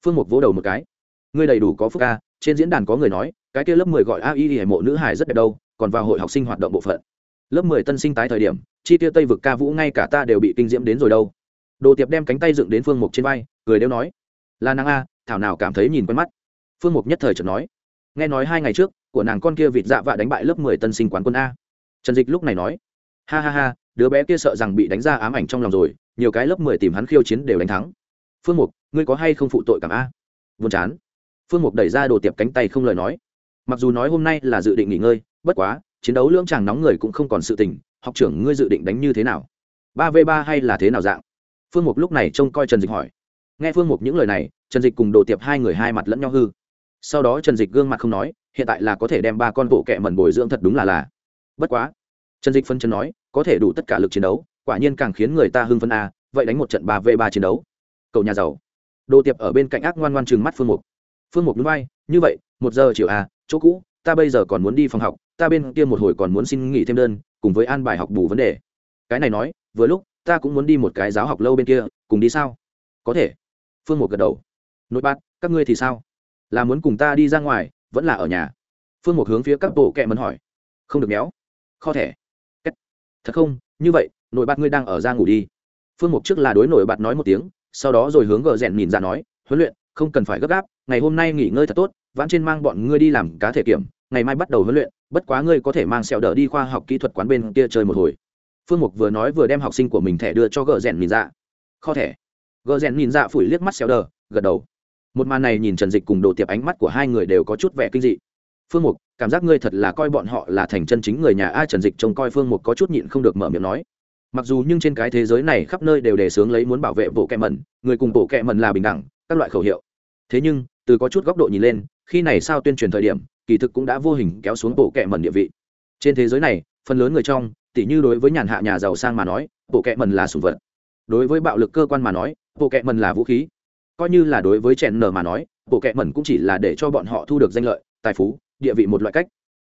Phương mục vỗ đầu một cái ngươi đầy đủ có phúc ca, trên diễn đàn có người nói, cái kia lớp mười gọi a y hải mộ nữ hải rất đẹp đâu, còn vào hội học sinh hoạt động bộ phận. Lớp mười tân sinh tái thời điểm, chi tiêu tây vực ca vũ ngay cả ta đều bị kinh diễm đến rồi đâu. Đồ tiệp đem cánh tay dựng đến phương mục trên vai, cười đều nói, là nàng a, thảo nào cảm thấy nhìn quen mắt. Phương mục nhất thời chợt nói, nghe nói hai ngày trước, của nàng con kia vịt dạ vạ đánh bại lớp mười tân sinh quán quân a. Trần dịch lúc này nói, ha ha ha, đứa bé kia sợ rằng bị đánh ra ám ảnh trong lòng rồi, nhiều cái lớp mười tìm hắn khiêu chiến đều đánh thắng. Phương mục, ngươi có hay không phụ tội cảm a? Vốn chán phương mục đẩy ra đồ tiệp cánh tay không lời nói. Mặc dù nói hôm nay là dự định nghỉ ngơi, bất quá, chiến đấu lưỡng chàng nóng người cũng không còn sự tình, học trưởng ngươi dự định đánh như thế nào? Ba v ba hay là thế nào dạng? Phương mục lúc này trông coi trần dịch hỏi. Nghe phương mục những lời này, trần dịch cùng đồ tiệp hai người hai mặt lẫn nhau hư. Sau đó trần dịch gương mặt không nói, hiện tại là có thể đem ba con bộ kẹ mẩn bồi dưỡng thật đúng là là. Bất quá, trần dịch phân chân nói, có thể đủ tất cả lực chiến đấu, quả nhiên càng khiến người ta hưng phân a à, vậy đánh một trận ba v ba chiến đấu. Cậu nhà giàu. Đồ tiệp ở bên cạnh ác ngoan ngoan chừng mắt phương mục phương mục núi bay như vậy một giờ chiều à, chỗ cũ ta bây giờ còn muốn đi phòng học ta bên kia một hồi còn muốn xin nghỉ thêm đơn cùng với an bài học bù vấn đề. Cái này nói vừa lúc ta cũng muốn đi một cái giáo học lâu bên kia cùng đi sao? Có thể. Phương một gật đầu. Nội bát các ngươi thì sao? Là muốn cùng ta đi ra ngoài vẫn là ở nhà? Phương một hướng phía các bộ kẹ mẫn hỏi. Không được méo. Kho thẻ. Kết. thật không? Như vậy nội bạt ngươi đang ở ra ngủ đi. Phương mục trước là đối nội bạt nói một tiếng sau đó rồi hướng gờ rèn nhìn ra nói huấn luyện không cần phải gấp gáp ngày hôm nay nghỉ ngơi thật tốt, vãn trên mang bọn ngươi đi làm cá thể kiểm, ngày mai bắt đầu huấn luyện, bất quá ngươi có thể mang sẹo đỡ đi khoa học kỹ thuật quán bên kia chơi một hồi. Phương mục vừa nói vừa đem học sinh của mình thẻ đưa cho gờ rèn nhìn dạ. Kho thẻ. Gờ rèn nhìn dạ phủi liếc mắt sẹo đờ gật đầu. Một màn này nhìn trần dịch cùng đồ tiệp ánh mắt của hai người đều có chút vẻ kinh dị. Phương mục, cảm giác ngươi thật là coi bọn họ là thành chân chính người nhà a. Trần dịch trông coi phương mục có chút nhịn không được mở miệng nói. Mặc dù nhưng trên cái thế giới này khắp nơi đều đề xướng lấy muốn bảo vệ bộ kẹ mẩn, người cùng bộ kẹ mẩn là bình đẳng, các loại khẩu hiệu. Thế nhưng từ có chút góc độ nhìn lên, khi này sao tuyên truyền thời điểm, kỳ thực cũng đã vô hình kéo xuống bộ kệ mẩn địa vị. Trên thế giới này, phần lớn người trong, tỉ như đối với nhàn hạ nhà giàu sang mà nói, bộ kệ mẩn là sủng vật. Đối với bạo lực cơ quan mà nói, bộ kệ mẩn là vũ khí. Coi như là đối với chèn nở mà nói, bộ kệ mẩn cũng chỉ là để cho bọn họ thu được danh lợi, tài phú, địa vị một loại cách.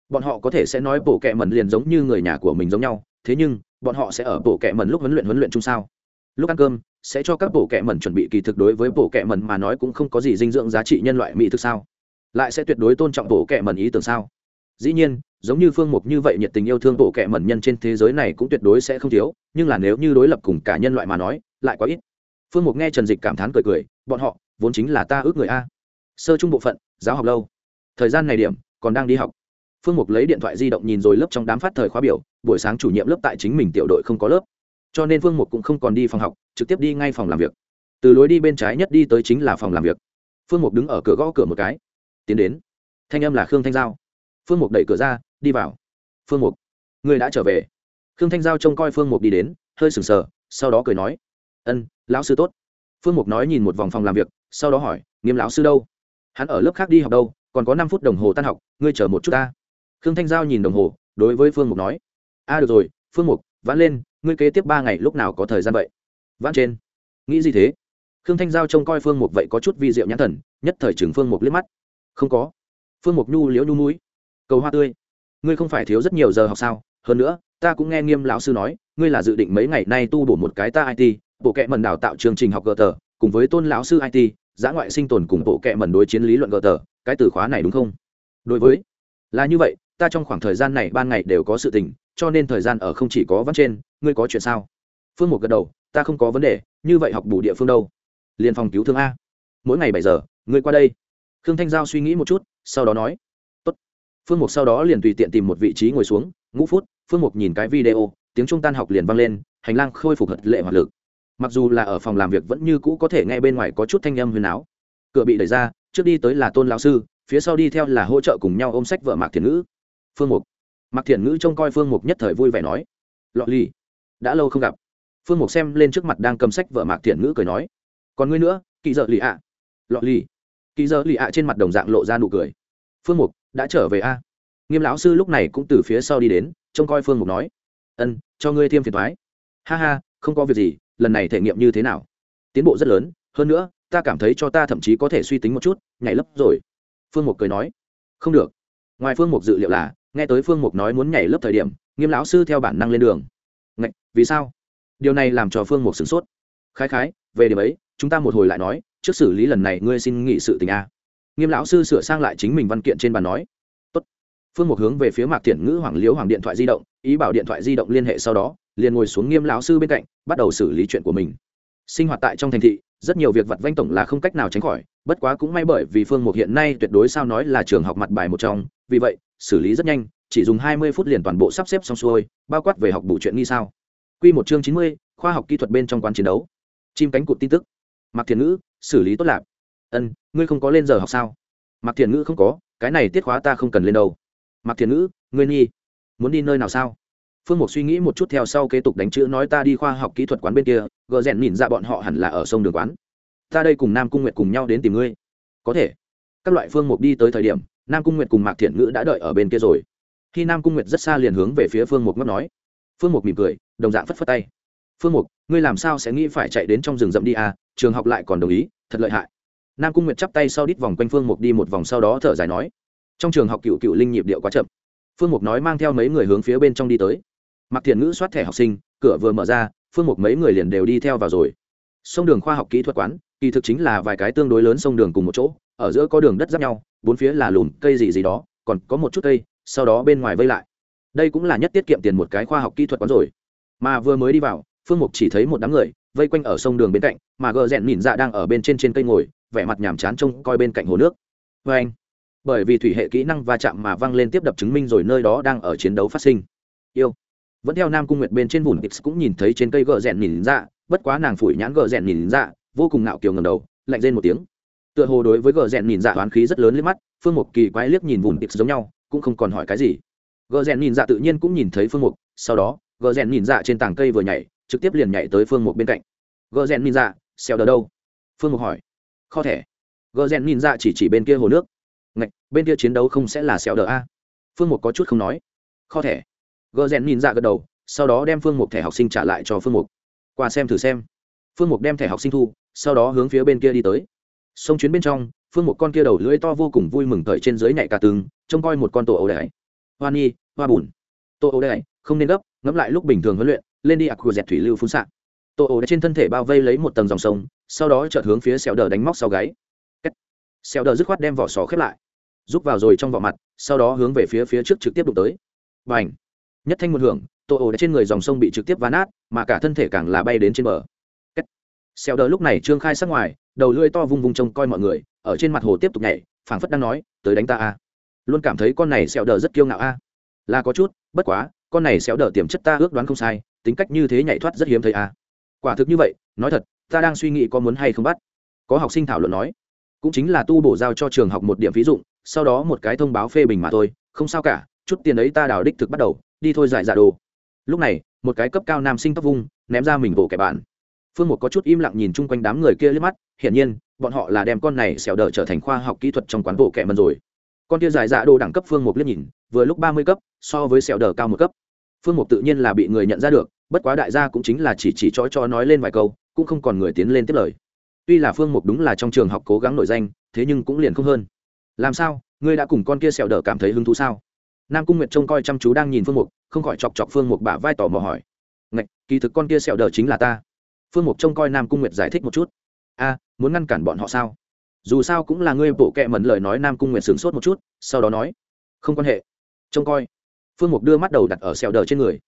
Bọn họ có thể sẽ nói bộ kệ mẩn liền giống như người nhà của mình giống nhau, thế nhưng, bọn họ sẽ ở bộ kệ mẩn lúc huấn luyện huấn luyện chung sao. Lúc ăn cơm sẽ cho các bộ kệ mẩn chuẩn bị kỳ thực đối với bộ kệ mẩn mà nói cũng không có gì dinh dưỡng giá trị nhân loại mỹ thực sao? Lại sẽ tuyệt đối tôn trọng bộ kệ mẩn ý tưởng sao? Dĩ nhiên, giống như phương mục như vậy nhiệt tình yêu thương bộ kệ mẩn nhân trên thế giới này cũng tuyệt đối sẽ không thiếu, nhưng là nếu như đối lập cùng cả nhân loại mà nói, lại quá ít. Phương mục nghe trần dịch cảm thán cười cười, bọn họ vốn chính là ta ước người a. Sơ trung bộ phận, giáo học lâu. Thời gian này điểm, còn đang đi học. Phương mục lấy điện thoại di động nhìn rồi lớp trong đám phát thời khóa biểu, buổi sáng chủ nhiệm lớp tại chính mình tiểu đội không có lớp cho nên phương mục cũng không còn đi phòng học, trực tiếp đi ngay phòng làm việc. Từ lối đi bên trái nhất đi tới chính là phòng làm việc. Phương mục đứng ở cửa gõ cửa một cái. Tiến đến. Thanh âm là khương thanh giao. Phương mục đẩy cửa ra, đi vào. Phương mục, người đã trở về. Khương thanh giao trông coi phương mục đi đến, hơi sừng sờ, sau đó cười nói. Ân, lão sư tốt. Phương mục nói nhìn một vòng phòng làm việc, sau đó hỏi, nghiêm lão sư đâu? Hắn ở lớp khác đi học đâu, còn có năm phút đồng hồ tan học, ngươi chờ một chút ta. Khương thanh giao nhìn đồng hồ, đối với phương mục nói. A, được rồi phương mục, vãn lên ngươi kế tiếp ba ngày lúc nào có thời gian vậy? Vãn trên. Nghĩ gì thế? Khương thanh giao trông coi phương mục vậy có chút vi diệu nhãn thần, nhất thời chừng phương mục liếc mắt. Không có. Phương mục nhu liễu nhu mũi. Cầu hoa tươi. Ngươi không phải thiếu rất nhiều giờ học sao? Hơn nữa, ta cũng nghe nghiêm lão sư nói, ngươi là dự định mấy ngày nay tu bổ một cái ta it bộ kệ mần đào tạo chương trình học gờ tờ, cùng với tôn lão sư it giã ngoại sinh tồn cùng bộ kệ mần đối chiến lý luận gờ tờ, cái từ khóa này đúng không? Đối với, là như vậy, ta trong khoảng thời gian này ban ngày đều có sự tình, cho nên thời gian ở không chỉ có văn trên ngươi có chuyện sao? Phương một gật đầu, ta không có vấn đề, như vậy học bù địa phương đâu? Liền phòng cứu thương a. Mỗi ngày bảy giờ, ngươi qua đây. Khương thanh giao suy nghĩ một chút, sau đó nói. Tốt. phương mục sau đó liền tùy tiện tìm một vị trí ngồi xuống, ngũ phút, phương mục nhìn cái video, tiếng trung tan học liền vang lên, hành lang khôi phục hật lệ hoạt lực. Mặc dù là ở phòng làm việc vẫn như cũ có thể nghe bên ngoài có chút thanh âm huyền áo. Cửa bị đẩy ra, trước đi tới là tôn lão sư, phía sau đi theo là hỗ trợ cùng nhau ôm sách vợ mạc thiền ngữ. Phương mục. Mạc thiền ngữ trông coi phương mục nhất thời vui vẻ nói. Lọ ly đã lâu không gặp. Phương mục xem lên trước mặt đang cầm sách vợ mạc thiện ngữ cười nói còn ngươi nữa kỳ dợ lì ạ. Lọ lì, kỳ dợ lì ạ trên mặt đồng dạng lộ ra nụ cười. Phương mục đã trở về a? Nghiêm lão sư lúc này cũng từ phía sau đi đến trông coi phương mục nói ân cho ngươi thêm phiền thoái ha ha không có việc gì lần này thể nghiệm như thế nào? Tiến bộ rất lớn hơn nữa ta cảm thấy cho ta thậm chí có thể suy tính một chút nhảy lớp rồi. Phương mục cười nói không được. Ngoài phương mục dự liệu là nghe tới phương mục nói muốn nhảy lớp thời điểm nghiêm lão sư theo bản năng lên đường vì sao? Điều này làm cho phương mục sửng sốt. Khái khái, về điểm ấy, chúng ta một hồi lại nói, trước xử lý lần này ngươi xin nghị sự tình a. Nghiêm lão sư sửa sang lại chính mình văn kiện trên bàn nói. Tốt. phương mục hướng về phía mạc thiện ngữ hoàng liễu hoàng điện thoại di động, ý bảo điện thoại di động liên hệ sau đó, liền ngồi xuống nghiêm lão sư bên cạnh, bắt đầu xử lý chuyện của mình. Sinh hoạt tại trong thành thị, rất nhiều việc vặt vanh tổng là không cách nào tránh khỏi, bất quá cũng may bởi vì phương mục hiện nay tuyệt đối sao nói là trường học mặt bài một trong, vì vậy, xử lý rất nhanh, chỉ dùng hai mươi phút liền toàn bộ sắp xếp xong xuôi, bao quát về học bù chuyện nghi sao. Quy một chương chín mươi, khoa học kỹ thuật bên trong quán chiến đấu. Chim cánh cụt tin tức. Mặc thiền ngữ, xử lý tốt lạc. ân, ngươi không có lên giờ học sao? Mặc thiền ngữ không có, cái này tiết khóa ta không cần lên đâu. Mặc thiền ngữ, ngươi nghi. Muốn đi nơi nào sao? Phương mục suy nghĩ một chút theo sau kế tục đánh chữ nói ta đi khoa học kỹ thuật quán bên kia, gờ rèn nhìn ra bọn họ hẳn là ở sông đường quán. Ta đây cùng nam cung nguyệt cùng nhau đến tìm ngươi. Có thể. Các loại phương mục đi tới thời điểm, nam cung nguyệt cùng mạc Thiền ngữ đã đợi ở bên kia rồi. Khi nam cung nguyệt rất xa liền hướng về phía phương mục ngóc nói phương mục mỉm cười, đồng dạng phất phất tay. Phương mục, ngươi làm sao sẽ nghĩ phải chạy đến trong rừng rậm đi à? Trường học lại còn đồng ý, thật lợi hại. Nam cung nguyệt chắp tay sau đít vòng quanh phương mục đi một vòng sau đó thở dài nói, trong trường học cựu cựu linh nhịp điệu quá chậm. Phương mục nói mang theo mấy người hướng phía bên trong đi tới. Mặc thiện ngữ soát thẻ học sinh, cửa vừa mở ra, phương mục mấy người liền đều đi theo vào rồi. Sông đường khoa học kỹ thuật quán, kỳ thực chính là vài cái tương đối lớn sông đường cùng một chỗ, ở giữa có đường đất giáp nhau, bốn phía là lùm cây gì gì đó, còn có một chút cây, sau đó bên ngoài vây lại đây cũng là nhất tiết kiệm tiền một cái khoa học kỹ thuật quán rồi. Mà vừa mới đi vào, phương mục chỉ thấy một đám người, vây quanh ở sông đường bên cạnh, mà gờ rẽn nhìn dạ đang ở bên trên trên cây ngồi, vẻ mặt nhàm chán trông coi bên cạnh hồ nước. Vê anh, bởi vì thủy hệ kỹ năng va chạm mà văng lên tiếp đập chứng minh rồi nơi đó đang ở chiến đấu phát sinh. Yêu. Vẫn theo nam cung nguyệt bên trên vùng x cũng nhìn thấy trên cây gờ rẽn nhìn dạ bất quá nàng phủi nhãn gờ rẽn nhìn dạ vô cùng ngạo kiều ngầm đầu, lạnh lên một tiếng. Tựa hồ đối với gờ rẽn nhìn dạ oán khí rất lớn liếc mắt, phương mục kỳ quái liếc nhìn vùng x giống nhau, cũng không còn hỏi cái gì gờ rèn nhìn dạ tự nhiên cũng nhìn thấy phương mục, sau đó, gờ rèn nhìn dạ trên tảng cây vừa nhảy, trực tiếp liền nhảy tới phương mục bên cạnh. Gờ rèn nhìn dạ xèo đờ đâu? Phương mục hỏi. Kho thẻ. Gờ rèn nhìn dạ chỉ chỉ bên kia hồ nước. Ngạch, bên kia chiến đấu không sẽ là xèo đờ a? Phương mục có chút không nói. Kho thẻ. Gờ rèn nhìn dạ gật đầu, sau đó đem phương mục thẻ học sinh trả lại cho phương mục. Qua xem thử xem. Phương mục đem thẻ học sinh thu, sau đó hướng phía bên kia đi tới. Sông chuyến bên trong, phương một con kia đầu lưỡi to vô cùng vui mừng cởi trên dưới nhảy cả tường, trông coi một con tổ ấu đẻ hoa ni, hoa bùn. Tô ô đây không nên gấp, ngẫm lại lúc bình thường huấn luyện, lên đi ạc của dẹt thủy lưu phun xạ. Tô ô đài trên thân thể bao vây lấy một tầng dòng sông, sau đó chợt hướng phía xẻo đờ đánh móc sau gáy. Xẻo đờ dứt khoát đem vỏ sò khép lại. Rút vào rồi trong vỏ mặt, sau đó hướng về phía phía trước trực tiếp đụng tới. Và ảnh nhất thanh một hưởng tổ ấu đài trên người dòng sông bị trực tiếp ván nát, mà cả thân thể càng là bay đến trên bờ. Xẻo đờ lúc này trương khai sát ngoài, đầu lưỡi to vung vung trông coi mọi người, ở trên mặt hồ tiếp tục nhảy, phảng phất đang nói, tới đánh ta a luôn cảm thấy con này xẹo đờ rất kiêu ngạo a. Là có chút, bất quá, con này xẹo đờ tiềm chất ta ước đoán không sai, tính cách như thế nhảy thoát rất hiếm thấy a. Quả thực như vậy, nói thật, ta đang suy nghĩ có muốn hay không bắt. Có học sinh thảo luận nói, cũng chính là tu bổ giao cho trường học một điểm ví dụ, sau đó một cái thông báo phê bình mà thôi, không sao cả, chút tiền ấy ta đào đích thực bắt đầu, đi thôi giải giả đồ. Lúc này, một cái cấp cao nam sinh tóc vung, ném ra mình vỗ kẻ bạn. Phương một có chút im lặng nhìn chung quanh đám người kia liếc mắt, hiển nhiên, bọn họ là đem con này xẻo đờ trở thành khoa học kỹ thuật trong quán bộ kẻ mần rồi con kia giải dạ đồ đẳng cấp phương một liếc nhìn, vừa lúc ba mươi cấp, so với sẹo đờ cao một cấp. Phương một tự nhiên là bị người nhận ra được, bất quá đại gia cũng chính là chỉ chỉ cho cho nói lên vài câu, cũng không còn người tiến lên tiếp lời. Tuy là phương mục đúng là trong trường học cố gắng nổi danh, thế nhưng cũng liền không hơn. Làm sao, ngươi đã cùng con kia sẹo đờ cảm thấy hứng thú sao? Nam cung nguyệt trông coi chăm chú đang nhìn phương mục, không khỏi chọc chọc phương mục bả vai tỏ mò hỏi. Ngạch, kỳ thực con kia sẹo đờ chính là ta. Phương mục trông coi nam cung nguyệt giải thích một chút. A, muốn ngăn cản bọn họ sao? Dù sao cũng là ngươi bộ kệ mẩn lời nói nam cung nguyệt sửng sốt một chút, sau đó nói, không quan hệ, trông coi. Phương mục đưa mắt đầu đặt ở sẹo đờ trên người.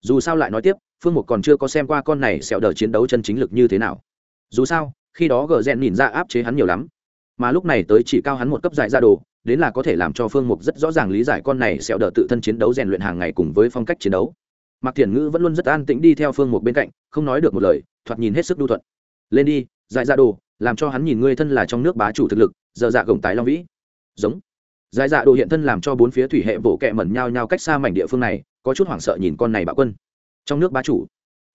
Dù sao lại nói tiếp, phương mục còn chưa có xem qua con này sẹo đờ chiến đấu chân chính lực như thế nào. Dù sao, khi đó gờ rèn nhìn ra áp chế hắn nhiều lắm, mà lúc này tới chỉ cao hắn một cấp giải ra đồ, đến là có thể làm cho phương mục rất rõ ràng lý giải con này sẹo đờ tự thân chiến đấu rèn luyện hàng ngày cùng với phong cách chiến đấu. Mạc thiền ngữ vẫn luôn rất an tĩnh đi theo phương mục bên cạnh, không nói được một lời, thoạt nhìn hết sức đu thuận. Lên đi dại dạ đồ, làm cho hắn nhìn ngươi thân là trong nước bá chủ thực lực, giờ dạ gồng tái long vĩ. Giống. Dại dạ đồ hiện thân làm cho bốn phía thủy hệ bộ kẹ mẩn nhau nhau cách xa mảnh địa phương này, có chút hoảng sợ nhìn con này bạo quân. Trong nước bá chủ.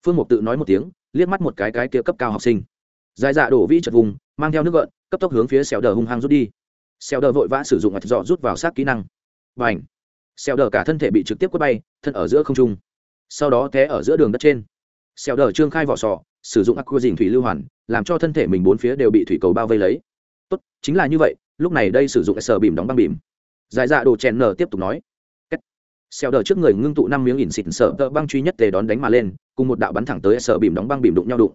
Phương mục tự nói một tiếng, liếc mắt một cái cái kia cấp cao học sinh. Dại dạ đổ vĩ chật vùng, mang theo nước gợn, cấp tốc hướng phía xèo đờ hung hăng rút đi. Xèo đờ vội vã sử dụng mặt dọ rút vào sát kỹ năng. Và ảnh xèo đờ cả thân thể bị trực tiếp quất bay, thân ở giữa không trung. Sau đó té ở giữa đường đất trên xèo đờ trương khai vỏ sò, sử dụng ác dình thủy lưu hoàn, làm cho thân thể mình bốn phía đều bị thủy cầu bao vây lấy. Tốt, chính là như vậy, lúc này đây sử dụng sờ bìm đóng băng bìm. Giải dạ đồ chèn nở tiếp tục nói. Xèo đờ trước người ngưng tụ năm miếng ỉn xịt sợ tợ băng truy nhất tề đón đánh mà lên, cùng một đạo bắn thẳng tới sờ bìm đóng băng bìm đụng nhau đụng.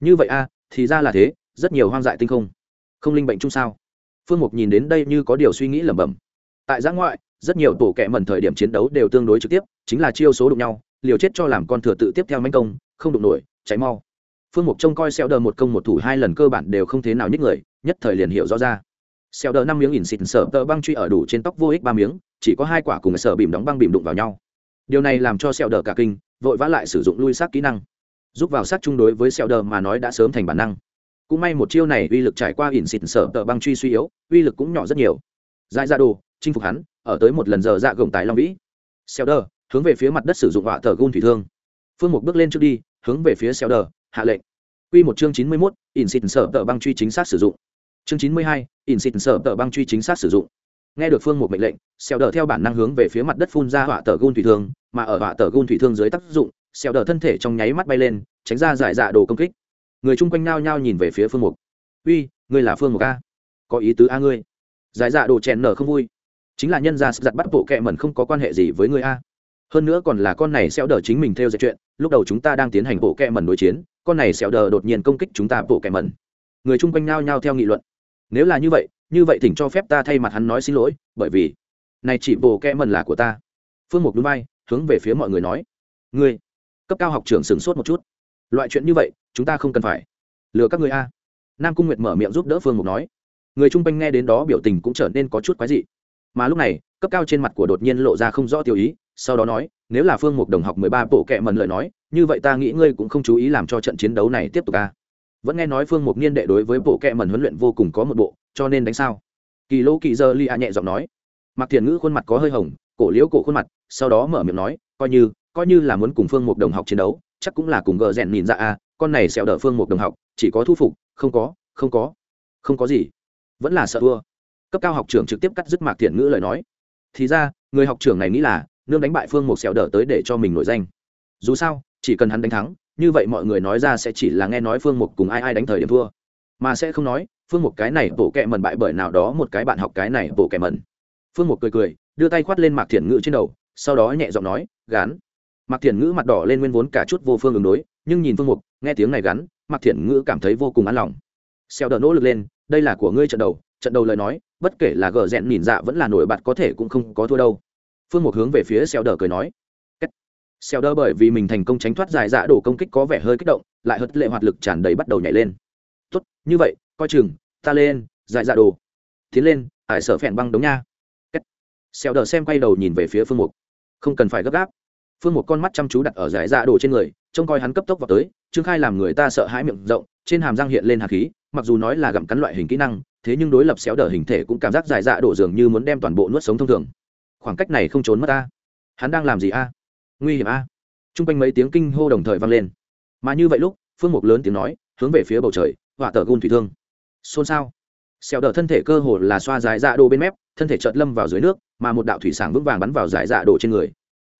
Như vậy a, thì ra là thế, rất nhiều hoang dại tinh không. Không linh bệnh chung sao? Phương mục nhìn đến đây như có điều suy nghĩ lẩm bẩm. Tại giã ngoại, rất nhiều tổ kẻ mẩn thời điểm chiến đấu đều tương đối trực tiếp, chính là chiêu số đụng nhau, liều chết cho làm con thừa tự tiếp theo manh công không đụng nổi, cháy mau. Phương mục trông coi xeo đờ một công một thủ hai lần cơ bản đều không thế nào nhích người, nhất thời liền hiểu rõ ra. Xeo đờ năm miếng ỉn xịt sở tờ băng truy ở đủ trên tóc vô ích ba miếng, chỉ có hai quả cùng sở bìm đóng băng bìm đụng vào nhau. Điều này làm cho xeo đờ cả kinh, vội vã lại sử dụng lui sát kỹ năng. Giúp vào sát chung đối với xeo đờ mà nói đã sớm thành bản năng. Cũng may một chiêu này uy lực trải qua ỉn xịt sở tờ băng truy suy yếu, uy lực cũng nhỏ rất nhiều. Dại ra đồ, chinh phục hắn, ở tới một lần giờ dạ gồng tài long vĩ. Xeo đờ, hướng về phía mặt đất sử dụng họa thờ gun thủy thương phương một bước lên trước đi hướng về phía xeo đờ hạ lệnh. Quy một chương chín mươi 91, in xịt sở tờ băng truy chính xác sử dụng. Chương chín mươi hai, in xịt sở tờ băng truy chính xác sử dụng. Nghe được phương một mệnh lệnh xeo đờ theo bản năng hướng về phía mặt đất phun ra họa tờ gun thủy thương mà ở họa tờ gun thủy thương dưới tác dụng xeo đờ thân thể trong nháy mắt bay lên tránh ra giải dạ đồ công kích. Người chung quanh nao nhao nhìn về phía phương mục. Uy ngươi là phương mục a? Có ý tứ a ngươi? Giải dạ đồ chèn nở không vui. Chính là nhân gia giặt bắt bộ kẹ mẩn không có quan hệ gì với ngươi a hơn nữa còn là con này xéo đờ chính mình theo dệt chuyện, lúc đầu chúng ta đang tiến hành bộ kẹ mẩn đối chiến, con này xéo đờ đột nhiên công kích chúng ta bộ kẹ mẩn. Người chung quanh nao nhao theo nghị luận. Nếu là như vậy như vậy thỉnh cho phép ta thay mặt hắn nói xin lỗi, bởi vì, này chỉ bộ kẹ mẩn là của ta. Phương mục núi bay hướng về phía mọi người nói, ngươi, cấp cao học trưởng sửng sốt một chút. Loại chuyện như vậy, chúng ta không cần phải lừa các người a. Nam cung nguyệt mở miệng giúp đỡ phương mục nói, người chung quanh nghe đến đó biểu tình cũng trở nên có chút quái dị. Mà lúc này, cấp cao trên mặt của đột nhiên lộ ra không rõ tiêu ý sau đó nói, nếu là phương mục đồng học mười ba bộ kệ mần lời nói, như vậy ta nghĩ ngươi cũng không chú ý làm cho trận chiến đấu này tiếp tục ca vẫn nghe nói phương mục niên đệ đối với bộ kệ mần huấn luyện vô cùng có một bộ, cho nên đánh sao? Kỳ lỗ kỳ dơ li a nhẹ giọng nói. Mặc thiền ngữ khuôn mặt có hơi hồng, cổ liễu cổ khuôn mặt, sau đó mở miệng nói, coi như coi như là muốn cùng phương mục đồng học chiến đấu, chắc cũng là cùng gờ rèn nhìn ra a con này xẹo đỡ phương mục đồng học, chỉ có thu phục, không có không có không có gì, vẫn là sợ thua. Cấp cao học trưởng trực tiếp cắt dứt mạc thiện ngữ lời nói. Thì ra, người học trưởng này nghĩ là nương đánh bại phương mục xẻo đỡ tới để cho mình nổi danh. Dù sao, chỉ cần hắn đánh thắng, như vậy mọi người nói ra sẽ chỉ là nghe nói phương mục cùng ai ai đánh thời điểm thua. Mà sẽ không nói, phương mục cái này bộ kẹ mần bại bởi nào đó một cái bạn học cái này bộ kẹ mần phương mục cười cười, đưa tay khoát lên mạc thiện ngữ trên đầu, sau đó nhẹ giọng nói, gán. Mạc thiện ngữ mặt đỏ lên nguyên vốn cả chút vô phương ứng đối, nhưng nhìn phương mục, nghe tiếng này gắn, mạc thiện ngữ cảm thấy vô cùng an lòng. Xeo đỡ nỗ lực lên, đây là của ngươi trận đầu trận đầu lời nói, bất kể là gờ rẽn nhìn dạ vẫn là nổi bật có thể cũng không có thua đâu phương mục hướng về phía xeo Đờ cười nói. Xeo Đờ bởi vì mình thành công tránh thoát dài dạ đổ công kích có vẻ hơi kích động, lại hất lệ hoạt lực tràn đầy bắt đầu nhảy lên. Tốt, như vậy, coi chừng, ta lên, dài dạ đồ. Tiến lên, ải sở phèn băng đống nha. Xeo Đờ xem quay đầu nhìn về phía phương mục. Không cần phải gấp gáp. Phương một con mắt chăm chú đặt ở giải dạ đồ trên người, trông coi hắn cấp tốc vào tới, trương khai làm người ta sợ hãi miệng rộng, trên hàm răng hiện lên hạt khí, mặc dù nói là gặm cắn loại hình kỹ năng, thế nhưng đối lập xéo đờ hình thể cũng cảm giác giải dạ đổ dường như muốn đem toàn bộ nuốt sống thông thường khoảng cách này không trốn mất ta. hắn đang làm gì a? Nguy hiểm a. T r u n g quanh mấy tiếng kinh hô đồng thời vang lên. Mà như vậy lúc, phương mục lớn tiếng nói, hướng về phía bầu trời họa tờ gôn thủy thương. Xôn xao. Xẹo đờ thân thể cơ hồ là xoa dài dạ đồ bên mép, thân thể trợt lâm vào dưới nước, mà một đạo thủy sản vững vàng bắn vào giải dạ đồ trên người.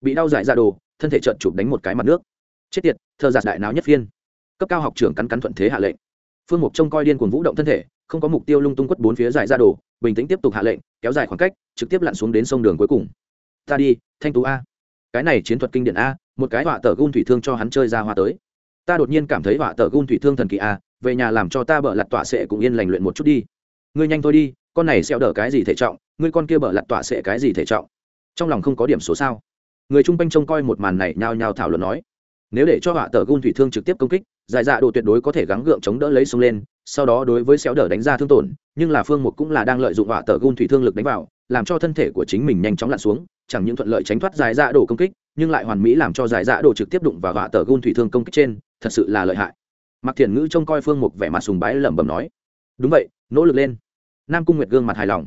Bị đau giải dạ đồ, thân thể trợn chụp đánh một cái mặt nước. Chết tiệt thơ giạt đại náo nhất phiên. Cấp cao học trưởng cắn cắn thuận thế hạ lệnh. Phương mục trông coi điên cuồng vũ động thân thể, không có mục tiêu lung tung quất bốn phía giải dạ đồ, bình tĩnh tiếp tục hạ lệnh kéo dài khoảng cách, trực tiếp lặn xuống đến sông đường cuối cùng. Ta đi, thanh tú a. Cái này chiến thuật kinh điển a, một cái họa tờ gun thủy thương cho hắn chơi ra hoa tới. Ta đột nhiên cảm thấy họa tờ gun thủy thương thần kỳ a, về nhà làm cho ta bợ lặt tọa sệ cũng yên lành luyện một chút đi. Ngươi nhanh thôi đi, con này xẹo đỡ cái gì thể trọng, ngươi con kia bợ lặt tọa sệ cái gì thể trọng? Trong lòng không có điểm số sao? Người chung quanh trông coi một màn này nhao nhao thảo luận nói. Nếu để cho họa tờ gun thủy thương trực tiếp công kích, giải dạ độ tuyệt đối có thể gắng gượng chống đỡ lấy sông lên, sau đó đối với xéo đỡ đánh ra thương tổn nhưng là phương mục cũng là đang lợi dụng họa tờ gun thủy thương lực đánh vào, làm cho thân thể của chính mình nhanh chóng lặn xuống, chẳng những thuận lợi tránh thoát giải dạ đổ công kích, nhưng lại hoàn mỹ làm cho giải dạ đổ trực tiếp đụng vào họa tờ gun thủy thương công kích trên, thật sự là lợi hại. Mặc thiền ngữ trông coi phương mục vẻ mặt sùng bái lẩm bẩm nói, đúng vậy, nỗ lực lên. Nam cung nguyệt gương mặt hài lòng.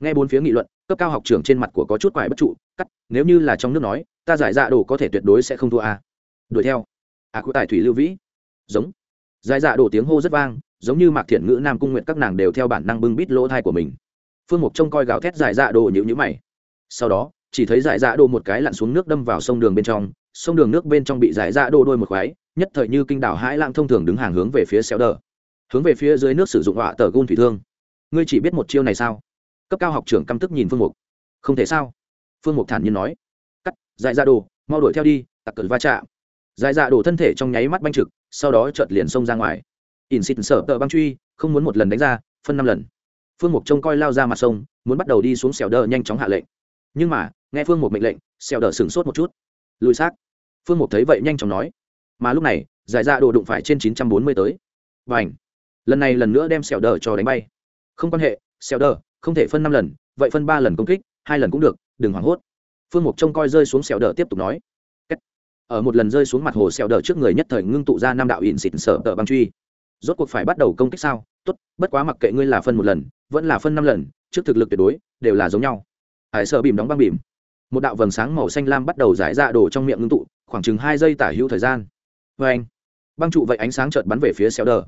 Nghe bốn phía nghị luận, cấp cao học trưởng trên mặt của có chút quải bất trụ, cắt, nếu như là trong nước nói, ta giải dạ đồ có thể tuyệt đối sẽ không thua a. À. đuổi theo. À cụ tài thủy lưu vĩ. Giống. Giải dạ đồ tiếng hô rất vang giống như mạc thiện ngữ nam cung nguyện các nàng đều theo bản năng bưng bít lỗ thai của mình. Phương mục trông coi gào thét giải dạ đồ nhữ nhữ mày. Sau đó, chỉ thấy giải dạ đồ một cái lặn xuống nước đâm vào sông đường bên trong, sông đường nước bên trong bị giải dạ đồ đôi một khoái, nhất thời như kinh đảo hãi lãng thông thường đứng hàng hướng về phía xéo đờ. Hướng về phía dưới nước sử dụng họa tờ gun thủy thương. Ngươi chỉ biết một chiêu này sao? Cấp cao học trưởng căm tức nhìn phương mục. Không thể sao? Phương mục thản nhiên nói. Cắt, dài dạ đồ, mau đuổi theo đi, tặc cờ va chạm. Dài dạ đồ thân thể trong nháy mắt banh trực, sau đó chợt liền xông ra ngoài in xịt sợ tờ băng truy, không muốn một lần đánh ra, phân năm lần. Phương mục trông coi lao ra mặt sông, muốn bắt đầu đi xuống xẻo đờ nhanh chóng hạ lệnh. Nhưng mà, nghe phương mục mệnh lệnh, xẻo đờ sửng sốt một chút. Lùi xác. Phương mục thấy vậy nhanh chóng nói. Mà lúc này, giải ra đồ đụng phải trên chín trăm bốn mươi tới. Và ảnh lần này lần nữa đem xẻo đờ cho đánh bay. Không quan hệ, xẻo đờ, không thể phân năm lần, vậy phân ba lần công kích, hai lần cũng được, đừng hoảng hốt. Phương mục trông coi rơi xuống xẻo đờ tiếp tục nói. Ở một lần rơi xuống mặt hồ xẻo đờ trước người nhất thời ngưng tụ ra năm đạo ỉn xịt sở tờ băng truy rốt cuộc phải bắt đầu công kích sao? Tốt, bất quá mặc kệ ngươi là phân một lần, vẫn là phân năm lần, trước thực lực tuyệt đối, đều là giống nhau. Hải sợ bìm đóng băng bìm. Một đạo vầng sáng màu xanh lam bắt đầu giải ra đổ trong miệng ngưng tụ, khoảng chừng hai giây tả hữu thời gian. Vê anh, băng trụ vậy ánh sáng chợt bắn về phía xeo đờ.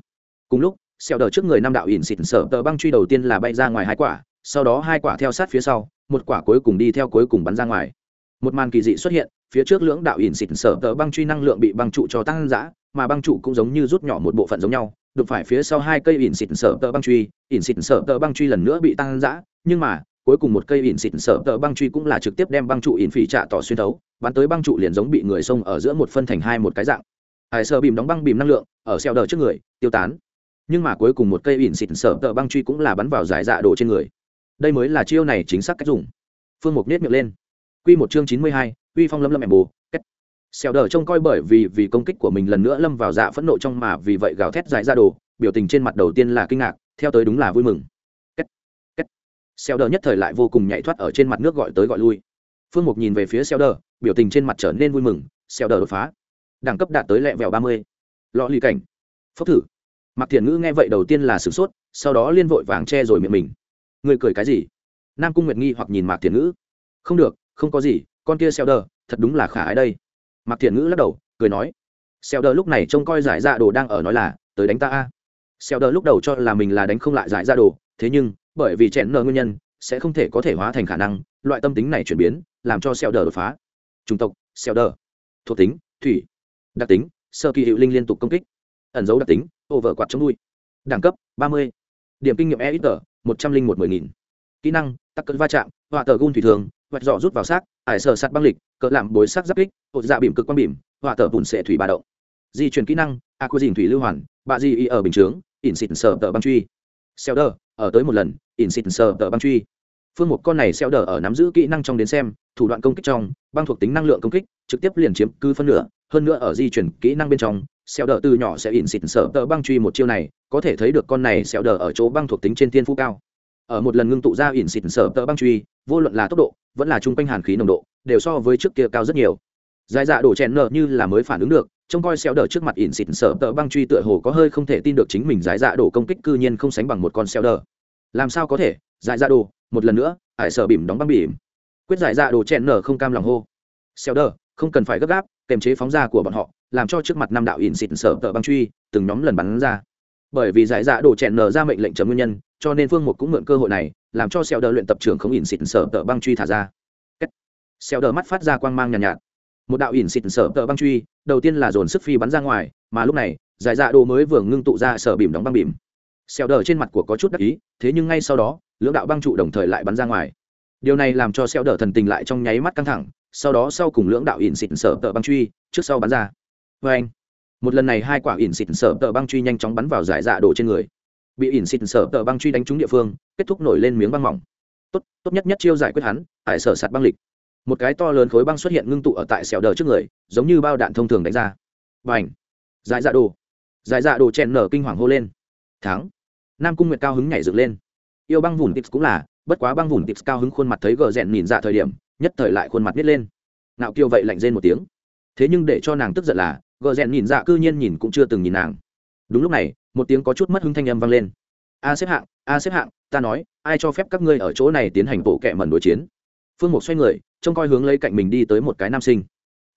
Cùng lúc, xeo đờ trước người năm đạo ỉn xịt sở tờ băng truy đầu tiên là bay ra ngoài hai quả, sau đó hai quả theo sát phía sau, một quả cuối cùng đi theo cuối cùng bắn ra ngoài. Một màn kỳ dị xuất hiện, phía trước lưỡng đạo ỉn xịt sở tờ băng truy năng lượng bị băng trụ cho tăng giã mà băng trụ cũng giống như rút nhỏ một bộ phận giống nhau đụng phải phía sau hai cây ỉn xịt sở tờ băng truy, ỉn xịt sở tờ băng truy lần nữa bị tăng giã nhưng mà, cuối cùng một cây ỉn xịt sở tờ băng truy cũng là trực tiếp đem băng trụ ỉn phỉ trạ tỏ xuyên thấu, bắn tới băng trụ liền giống bị người xông ở giữa một phân thành hai một cái dạng. Hải sơ bìm đóng băng bìm năng lượng, ở xeo đờ trước người, tiêu tán. Nhưng mà cuối cùng một cây ỉn xịt sợ tờ băng truy cũng là bắn vào giải dạ đồ trên người. Đây mới là chiêu này chính xác cách dùng. Phương mục nết miệng lên. Quy một chương chín mươi hai, uy phong lâm lâm em bù xèo đờ trông coi bởi vì vì công kích của mình lần nữa lâm vào dạ phẫn nộ trong mà vì vậy gào thét dài ra đồ, biểu tình trên mặt đầu tiên là kinh ngạc, theo tới đúng là vui mừng. Cách xèo đờ nhất thời lại vô cùng nhảy thoát ở trên mặt nước gọi tới gọi lui. Phương mục nhìn về phía xèo đờ, biểu tình trên mặt trở nên vui mừng, xèo đờ đột phá. Đẳng cấp đạt tới lẹ vẹo ba mươi. Lọ lì cảnh. Phốc thử. Mặc thiền ngữ nghe vậy đầu tiên là sửng sốt, sau đó liên vội vàng che rồi miệng mình. Người cười cái gì? Nam cung nguyệt nghi hoặc nhìn mạc thiền ngữ. Không được, không có gì, con kia xeo đờ, thật đúng là khả ái đây mạc thiện ngữ lắc đầu, cười nói, xeo đờ lúc này trông coi giải ra đồ đang ở nói là, tới đánh ta a. Xeo đờ lúc đầu cho là mình là đánh không lại giải ra đồ, thế nhưng, bởi vì chèn nợ nguyên nhân, sẽ không thể có thể hóa thành khả năng, loại tâm tính này chuyển biến, làm cho xeo đờ đột phá. Chủng tộc, xeo đờ. Thuộc tính, thủy. Đặc tính, sơ kỳ hiệu linh liên tục công kích. Ẩn dấu đặc tính ô vợ quạt chống nuôi đẳng cấp, ba mươi. Điểm kinh nghiệm e ít tờ một trăm linh một mười nghìn. Kỹ năng, tắc cỡ va chạm, họa tờ gun thủy thường vạch dọ rút vào xác, ải sờ sạt băng lịch, cỡ làm bối sắc giáp kích hột dạ bìm cực quang bìm họa tờ bùn sệ thủy ba động. Di chuyển kỹ năng a quy dìn thủy lưu hoàn bạ di y ở bình chướng, ỉn xịt sờ tờ băng truy. Xeo đờ, ở tới một lần, ỉn xịt sờ tờ băng truy. Phương một con này xeo đờ ở nắm giữ kỹ năng trong đến xem, thủ đoạn công kích trong, băng thuộc tính năng lượng công kích, trực tiếp liền chiếm cứ phân nửa, hơn nữa ở di chuyển kỹ năng bên trong, xeo đờ từ nhỏ sẽ ỉn xịt sờ tờ băng truy một chiêu này, có thể thấy được con này xeo đờ ở chỗ băng thuộc tính trên tiên phú cao ở một lần ngưng tụ ra ỉn xịt sở tờ băng truy, vô luận là tốc độ, vẫn là trung quanh hàn khí nồng độ, đều so với trước kia cao rất nhiều. Dài dạ đổ chèn nợ như là mới phản ứng được, trông coi xeo đờ trước mặt ỉn xịt sở tờ băng truy tựa hồ có hơi không thể tin được chính mình giải dạ đổ công kích cư nhiên không sánh bằng một con xeo đờ. Làm sao có thể? Giải dạ đồ một lần nữa, ải sở bìm đóng băng bìm quyết giải dạ đồ chèn nở không cam lòng hô. Xeo đờ, không cần phải gấp gáp, kềm chế phóng ra của bọn họ, làm cho trước mặt năm đạo ỉn xịt sở tờ băng truy, từng nhóm lần bắn ra bởi vì giải dạ đồ chèn nở ra mệnh lệnh chấm nguyên nhân cho nên phương mục cũng mượn cơ hội này làm cho xeo đờ luyện tập trưởng không ỉn xịt sở tờ băng truy thả ra. Xeo đờ mắt phát ra quang mang nhàn nhạt, nhạt. Một đạo ỉn xịt sở tờ băng truy đầu tiên là dồn sức phi bắn ra ngoài mà lúc này giải dạ đồ mới vừa ngưng tụ ra sở bìm đóng băng bìm. Xeo đờ trên mặt của có chút đắc ý thế nhưng ngay sau đó lưỡng đạo băng trụ đồng thời lại bắn ra ngoài. Điều này làm cho xeo đờ thần tình lại trong nháy mắt căng thẳng sau đó sau cùng lưỡng đạo ỉn xịt sở tờ băng truy trước sau bắn ra. Vê anh một lần này hai quả ỉn xịt sở tờ băng truy nhanh chóng bắn vào giải dạ đồ trên người. Bị ỉn xịt sở tờ băng truy đánh trúng địa phương, kết thúc nổi lên miếng băng mỏng. Tốt tốt nhất nhất chiêu giải quyết hắn tại sở sạt băng lịch. Một cái to lớn khối băng xuất hiện ngưng tụ ở tại sẹo đờ trước người, giống như bao đạn thông thường đánh ra. Và ảnh giải dạ đồ. Giải dạ đồ chèn nở kinh hoàng hô lên. Thắng! Nam cung nguyệt cao hứng nhảy dựng lên. Yêu băng vùn tips cũng là, bất quá băng vùn tips cao hứng khuôn mặt thấy gờ rẽn nhìn dạ thời điểm, nhất thời lại khuôn mặt nít lên. Nạo kiêu vậy lạnh rên một tiếng. Thế nhưng để cho nàng tức giận là gờ rèn nhìn dạ cư nhiên nhìn cũng chưa từng nhìn nàng. Đúng lúc này, một tiếng có chút mất hứng thanh âm vang lên. A xếp hạng, a xếp hạng, ta nói, ai cho phép các ngươi ở chỗ này tiến hành bộ kệ mẩn đối chiến? Phương mục xoay người, trông coi hướng lấy cạnh mình đi tới một cái nam sinh.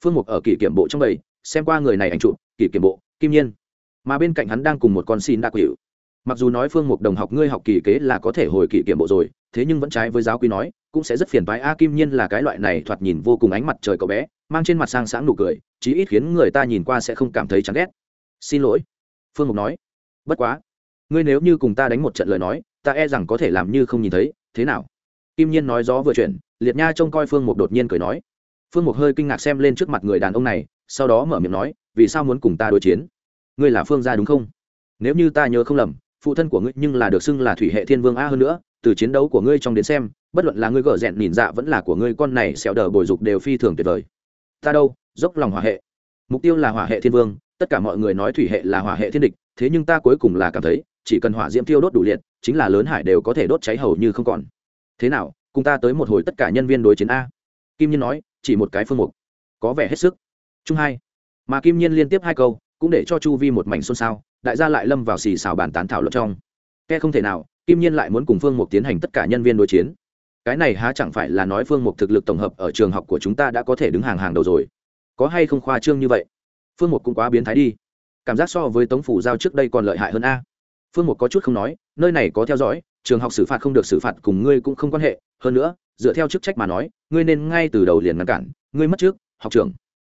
Phương mục ở kỷ kiểm bộ trong bầy, xem qua người này ảnh chụp, kỷ kiểm bộ, kim nhiên. Mà bên cạnh hắn đang cùng một con xin đa quỷ. Mặc dù nói phương mục đồng học ngươi học kỳ kế là có thể hồi kỷ kiểm bộ rồi, thế nhưng vẫn trái với giáo quy nói cũng sẽ rất phiền phái a kim nhiên là cái loại này thoạt nhìn vô cùng ánh mặt trời cậu bé, mang trên mặt sang sáng nụ cười, chí ít khiến người ta nhìn qua sẽ không cảm thấy chán ghét. Xin lỗi, phương mục nói. Bất quá, ngươi nếu như cùng ta đánh một trận lời nói, ta e rằng có thể làm như không nhìn thấy, thế nào? Kim nhiên nói gió vừa chuyển, liệt nha trông coi phương mục đột nhiên cười nói. Phương mục hơi kinh ngạc xem lên trước mặt người đàn ông này, sau đó mở miệng nói, vì sao muốn cùng ta đối chiến? Ngươi là phương gia đúng không? Nếu như ta nhớ không lầm, phụ thân của ngươi nhưng là được xưng là thủy hệ thiên vương a hơn nữa từ chiến đấu của ngươi trong đến xem, bất luận là ngươi gỡ rẽn nhìn dạ vẫn là của ngươi con này xẹo đờ bồi dục đều phi thường tuyệt vời. Ta đâu, dốc lòng hỏa hệ. Mục tiêu là hỏa hệ thiên vương, tất cả mọi người nói thủy hệ là hỏa hệ thiên địch, thế nhưng ta cuối cùng là cảm thấy, chỉ cần hỏa diễm tiêu đốt đủ liệt, chính là lớn hải đều có thể đốt cháy hầu như không còn. Thế nào, cùng ta tới một hồi tất cả nhân viên đối chiến a? Kim nhiên nói, chỉ một cái phương mục. Có vẻ hết sức. Chung hai. Mà kim nhiên liên tiếp hai câu, cũng để cho chu vi một mảnh xôn xao, đại gia lại lâm vào xì xào bàn tán thảo luận trong. Ke không thể nào kim nhiên lại muốn cùng phương mục tiến hành tất cả nhân viên đối chiến. Cái này há chẳng phải là nói phương mục thực lực tổng hợp ở trường học của chúng ta đã có thể đứng hàng hàng đầu rồi. Có hay không khoa trương như vậy? Phương mục cũng quá biến thái đi. Cảm giác so với tống phủ giao trước đây còn lợi hại hơn a. Phương mục có chút không nói, nơi này có theo dõi, trường học xử phạt không được xử phạt cùng ngươi cũng không quan hệ. Hơn nữa, dựa theo chức trách mà nói, ngươi nên ngay từ đầu liền ngăn cản, ngươi mất trước, học trưởng.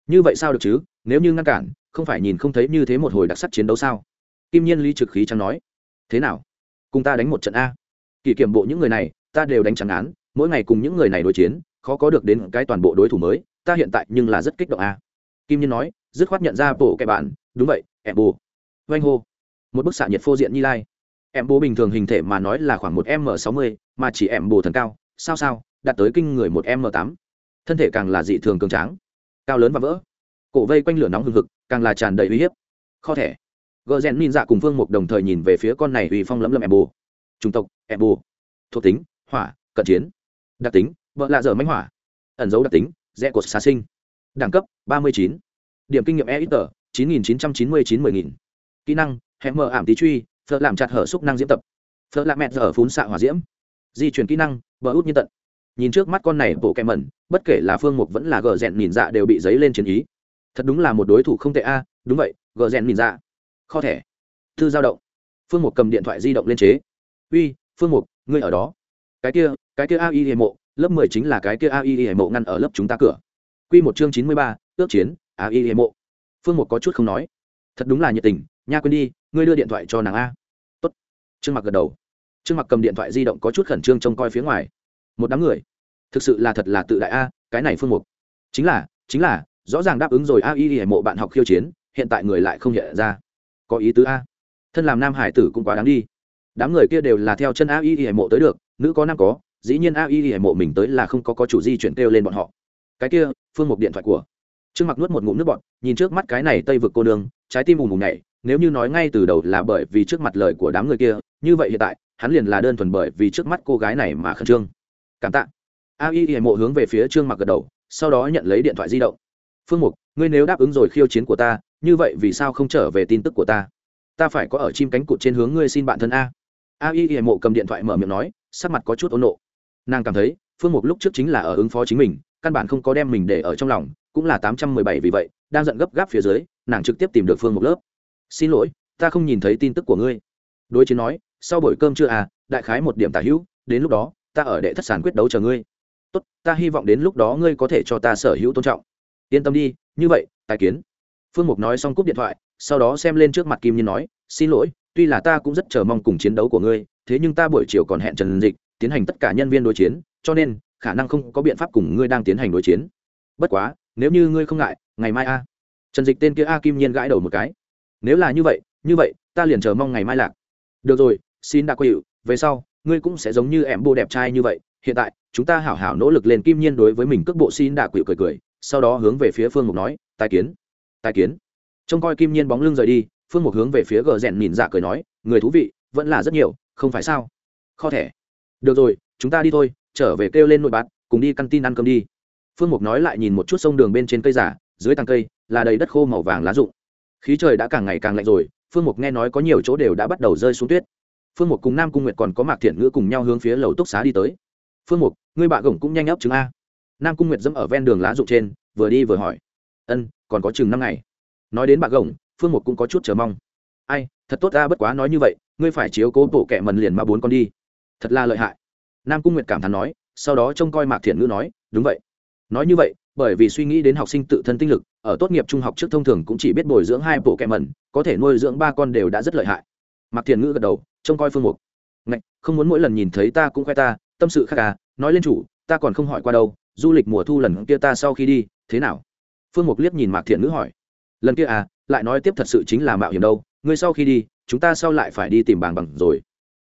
Như vậy sao được chứ? Nếu như ngăn cản, không phải nhìn không thấy như thế một hồi đặc sắc chiến đấu sao? Kim nhiên lý trực khí chẳng nói. Thế nào? Cùng ta đánh một trận a. Kỷ kiểm bộ những người này, ta đều đánh chẳng án, mỗi ngày cùng những người này đối chiến, khó có được đến cái toàn bộ đối thủ mới, ta hiện tại nhưng là rất kích động a. Kim nhiên nói, dứt khoát nhận ra bộ kẻ bạn, đúng vậy, em bù oanh hô. Một bức xạ nhiệt phô diện như lai. Em bố bình thường hình thể mà nói là khoảng một m sáu mươi, mà chỉ em bồ thần cao, sao sao, đạt tới kinh người một m tám. Thân thể càng là dị thường cường tráng. Cao lớn và vỡ. Cổ vây quanh lửa nóng hừng hực, càng là tràn đầy uy hiếp. Kho thẻ gờ rèn nhìn dạ cùng phương mục đồng thời nhìn về phía con này uy phong lẫm lẫm em bồ chủng tộc em bồ thuộc tính, hỏa, cận chiến. Đặc tính, vợ lạ dở mánh hỏa. Ẩn dấu đặc tính, rẽ cột xá sinh. Đẳng cấp, ba mươi chín. Điểm kinh nghiệm e ít tờ chín nghìn chín trăm chín mươi chín mươi nghìn. Kỹ năng hẹn mở ảm tí truy, phở làm chặt hở xúc năng diễm tập. Phở làm mẹt dở phún xạ hỏa diễm. Di chuyển kỹ năng vợ út như tận. Nhìn trước mắt con này bộ kẹ mẩn, bất kể là phương mục vẫn là gờ rèn nhìn dạ đều bị dấy lên chiến ý. Thật đúng là một đối thủ không tệ a, đúng vậy, gờ rèn nhìn dạ kho thẻ. Thư giao động. Phương mục cầm điện thoại di động lên chế. Uy, phương mục, ngươi ở đó. Cái kia cái kia ai hệ mộ, lớp mười chính là cái kia ai hệ mộ ngăn ở lớp chúng ta cửa. Q một chương chín mươi ba, ước chiến ai hệ mộ. Phương mục có chút không nói. Thật đúng là nhiệt tình, nha quên đi, ngươi đưa điện thoại cho nàng a. Tốt. Trương mặc gật đầu. Trương mặc cầm điện thoại di động có chút khẩn trương trông coi phía ngoài. Một đám người, thực sự là thật là tự đại a, cái này phương mục. Chính là chính là, rõ ràng đáp ứng rồi ai hệ mộ bạn học khiêu chiến, hiện tại người lại không hiện ra có ý tứ a. Thân làm nam hải tử cũng quá đáng đi. Đám người kia đều là theo chân a y hệ mộ tới được, nữ có nam có, dĩ nhiên a y hệ mộ mình tới là không có có chủ di chuyển kêu lên bọn họ. Cái kia, phương mục điện thoại của. Trương mặc nuốt một ngụm nước bọn nhìn trước mắt cái này tây vực cô nương, trái tim ùm ùm nhảy, nếu như nói ngay từ đầu là bởi vì trước mặt lời của đám người kia, như vậy hiện tại, hắn liền là đơn thuần bởi vì trước mắt cô gái này mà khẩn trương. Cảm tạ. A y y mộ hướng về phía trương mặc gật đầu, sau đó nhận lấy điện thoại di động. Phương mục, ngươi nếu đáp ứng rồi khiêu chiến của ta như vậy vì sao không trở về tin tức của ta? Ta phải có ở chim cánh cụt trên hướng ngươi xin bạn thân a. A y y mộ cầm điện thoại mở miệng nói, sắc mặt có chút ôn nộ. Nàng cảm thấy, phương mục lúc trước chính là ở ứng phó chính mình, căn bản không có đem mình để ở trong lòng, cũng là tám trăm mười bảy vì vậy, đang giận gấp gáp phía dưới, nàng trực tiếp tìm được phương mục lớp. Xin lỗi, ta không nhìn thấy tin tức của ngươi. Đối chiến nói, sau buổi cơm chưa à đại khái một điểm tả hữu, đến lúc đó, ta ở đệ thất sản quyết đấu chờ ngươi. Tốt, ta hy vọng đến lúc đó ngươi có thể cho ta sở hữu tôn trọng. Yên tâm đi, như vậy, tài kiến phương mục nói xong cúp điện thoại, sau đó xem lên trước mặt kim nhiên nói, xin lỗi, tuy là ta cũng rất chờ mong cùng chiến đấu của ngươi, thế nhưng ta buổi chiều còn hẹn trần dịch, tiến hành tất cả nhân viên đối chiến, cho nên, khả năng không có biện pháp cùng ngươi đang tiến hành đối chiến. Bất quá, nếu như ngươi không ngại, ngày mai a. Trần dịch tên kia a kim nhiên gãi đầu một cái. Nếu là như vậy như vậy, ta liền chờ mong ngày mai lạc. Được rồi, xin đã quỵ về sau, ngươi cũng sẽ giống như em bô đẹp trai như vậy, hiện tại, chúng ta hảo hảo nỗ lực lên kim nhiên đối với mình cước bộ xin đã quỵ cười cười, sau đó hướng về phía phương mục nói, tài kiến tài kiến. Trông coi kim nhiên bóng lưng rời đi, phương mục hướng về phía gờ rèn nhìn dạ cười nói, người thú vị, vẫn là rất nhiều, không phải sao? Kho thẻ. Được rồi, chúng ta đi thôi, trở về kêu lên nội bát cùng đi căn tin ăn cơm đi. Phương mục nói lại nhìn một chút sông đường bên trên cây giả, dưới tàng cây, là đầy đất khô màu vàng lá rụng. Khí trời đã càng ngày càng lạnh rồi, phương mục nghe nói có nhiều chỗ đều đã bắt đầu rơi xuống tuyết. Phương mục cùng nam cung nguyệt còn có mạc thiện ngữ cùng nhau hướng phía lầu túc xá đi tới. Phương mục, ngươi bạ gồng cũng nhanh ấp chứng a. Nam cung nguyệt dẫm ở ven đường lá rụng trên, vừa đi vừa hỏi ân, còn có chừng năm ngày. Nói đến bạc gồng, phương mục cũng có chút chờ mong. Ai, thật tốt ta, bất quá nói như vậy, ngươi phải chiếu cố bộ kẻ mần liền mà bốn con đi. Thật là lợi hại. Nam cung nguyệt cảm thán nói, sau đó trông coi mạc thiện ngữ nói, đúng vậy. Nói như vậy, bởi vì suy nghĩ đến học sinh tự thân tinh lực, ở tốt nghiệp trung học trước thông thường cũng chỉ biết bồi dưỡng hai bộ kẹ mẩn có thể nuôi dưỡng ba con đều đã rất lợi hại. Mặc thiền ngữ gật đầu, trông coi phương mục. Ngạch, không muốn mỗi lần nhìn thấy ta cũng khoe ta, tâm sự khác à nói lên chủ, ta còn không hỏi qua đâu, du lịch mùa thu lần kia ta sau khi đi, thế nào? Phương mục liếc nhìn mạc thiện ngữ hỏi, lần kia à lại nói tiếp thật sự chính là mạo hiểm đâu. Ngươi sau khi đi, chúng ta sau lại phải đi tìm bàng bằng rồi.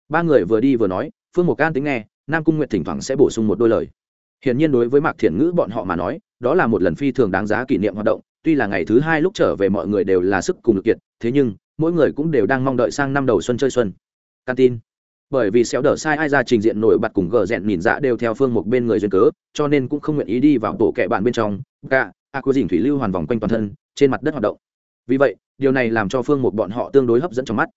Ba người vừa đi vừa nói, phương mục an tính nghe, nam cung nguyện thỉnh thoảng sẽ bổ sung một đôi lời. Hiển nhiên đối với mạc thiện ngữ bọn họ mà nói, đó là một lần phi thường đáng giá kỷ niệm hoạt động, tuy là ngày thứ hai lúc trở về mọi người đều là sức cùng lực kiệt, thế nhưng, mỗi người cũng đều đang mong đợi sang năm đầu xuân chơi xuân. Can tin. Bởi vì xéo đỡ sai ai ra trình diện nổi bật cùng gờ rẹn nhìn dạ đều theo phương một bên người duyên cớ, cho nên cũng không nguyện ý đi vào tổ kệ bạn bên trong. Cả a cô dình thủy lưu hoàn vòng quanh toàn thân, trên mặt đất hoạt động. Vì vậy, điều này làm cho phương một bọn họ tương đối hấp dẫn trong mắt.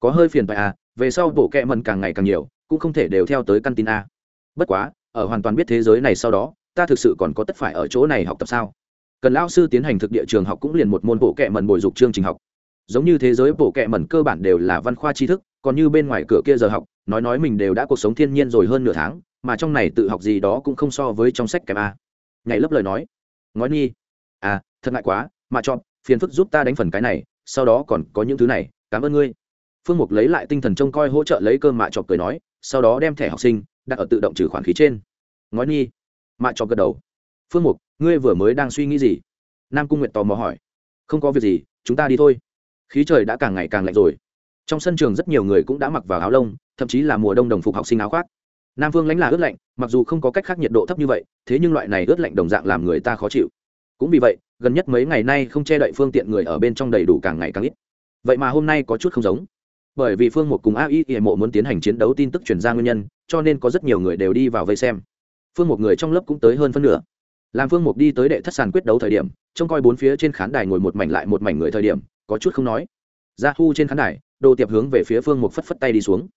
Có hơi phiền phải à về sau bộ kẹ mần càng ngày càng nhiều, cũng không thể đều theo tới căn tin a. Bất quá, ở hoàn toàn biết thế giới này sau đó, ta thực sự còn có tất phải ở chỗ này học tập sao? Cần lao sư tiến hành thực địa trường học cũng liền một môn bộ kệ mần bồi dục chương trình học. Giống như thế giới bộ kệ mần cơ bản đều là văn khoa tri thức, còn như bên ngoài cửa kia giờ học, nói nói mình đều đã cuộc sống thiên nhiên rồi hơn nửa tháng, mà trong này tự học gì đó cũng không so với trong sách kèm a. Nhảy lớp lời nói. Ngói nhi à thật ngại quá, mà chọn, phiền phức giúp ta đánh phần cái này, sau đó còn có những thứ này, cảm ơn ngươi. Phương mục lấy lại tinh thần trông coi hỗ trợ lấy cơm mạ chọc cười nói, sau đó đem thẻ học sinh đặt ở tự động trừ khoản khí trên. Ngói nhi, mạ chọc gật đầu. Phương mục, ngươi vừa mới đang suy nghĩ gì? Nam cung nguyệt tò mò hỏi. Không có việc gì, chúng ta đi thôi. Khí trời đã càng ngày càng lạnh rồi. Trong sân trường rất nhiều người cũng đã mặc vào áo lông, thậm chí là mùa đông đồng phục học sinh áo khoác. Nam phương lãnh là ướt lạnh, mặc dù không có cách khác nhiệt độ thấp như vậy, thế nhưng loại này ướt lạnh đồng dạng làm người ta khó chịu cũng vì vậy, gần nhất mấy ngày nay không che đậy phương tiện người ở bên trong đầy đủ càng ngày càng ít. Vậy mà hôm nay có chút không giống. Bởi vì phương một cùng a y y mộ muốn tiến hành chiến đấu tin tức chuyển ra nguyên nhân, cho nên có rất nhiều người đều đi vào vây xem. Phương một người trong lớp cũng tới hơn phân nửa. Làm phương mục đi tới đệ thất sàn quyết đấu thời điểm, trông coi bốn phía trên khán đài ngồi một mảnh lại một mảnh người thời điểm, có chút không nói. Ra thu trên khán đài, đồ tiệp hướng về phía phương mục phất phất tay đi xuống.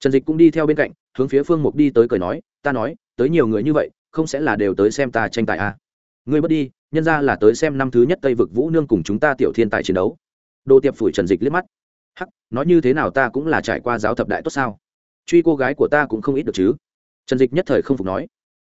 Trần dịch cũng đi theo bên cạnh, hướng phía phương mục đi tới cười nói, ta nói, tới nhiều người như vậy, không sẽ là đều tới xem ta tranh tài à. ngươi bất đi nhân ra là tới xem năm thứ nhất tây vực vũ nương cùng chúng ta tiểu thiên tài chiến đấu. Đồ tiệp phủi trần dịch liếc mắt. Hắc, nói như thế nào ta cũng là trải qua giáo thập đại tốt sao? Truy cô gái của ta cũng không ít được chứ? Trần dịch nhất thời không phục nói.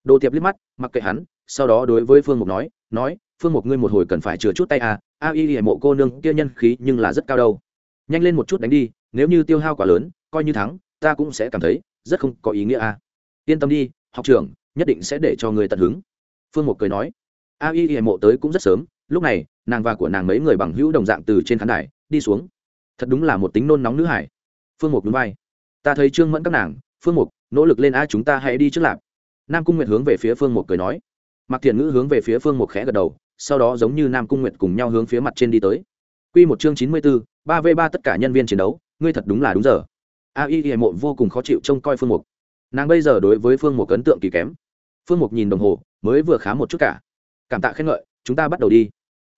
Đồ tiệp liếc mắt, mặc kệ hắn, sau đó đối với phương mục nói nói, phương mục ngươi một hồi cần phải chừa chút tay à a y hệ mộ cô nương, kia nhân khí nhưng là rất cao đâu. Nhanh lên một chút đánh đi, nếu như tiêu hao quá lớn, coi như thắng, ta cũng sẽ cảm thấy rất không có ý nghĩa à. Yên tâm đi, học trưởng, nhất định sẽ để cho người tận hứng. Phương mục cười nói a y y mộ tới cũng rất sớm, lúc này, nàng và của nàng mấy người bằng hữu đồng dạng từ trên khán đài, đi xuống. Thật đúng là một tính nôn nóng nữ hải. Phương mục núi vai. Ta thấy trương mẫn các nàng, phương mục, nỗ lực lên a, chúng ta hãy đi trước lạp. Nam cung nguyệt hướng về phía phương mục cười nói. Mặc thiện ngữ hướng về phía phương mục khẽ gật đầu, sau đó giống như nam cung nguyệt cùng nhau hướng phía mặt trên đi tới. Q một chương chín mươi bốn ba v ba tất cả nhân viên chiến đấu, ngươi thật đúng là đúng giờ. A y y mộ vô cùng khó chịu trông coi phương mục. Nàng bây giờ đối với phương mục ấn tượng kỳ kém. Phương mục nhìn đồng hồ, mới vừa khá một chút cả cảm tạ khen ngợi, chúng ta bắt đầu đi.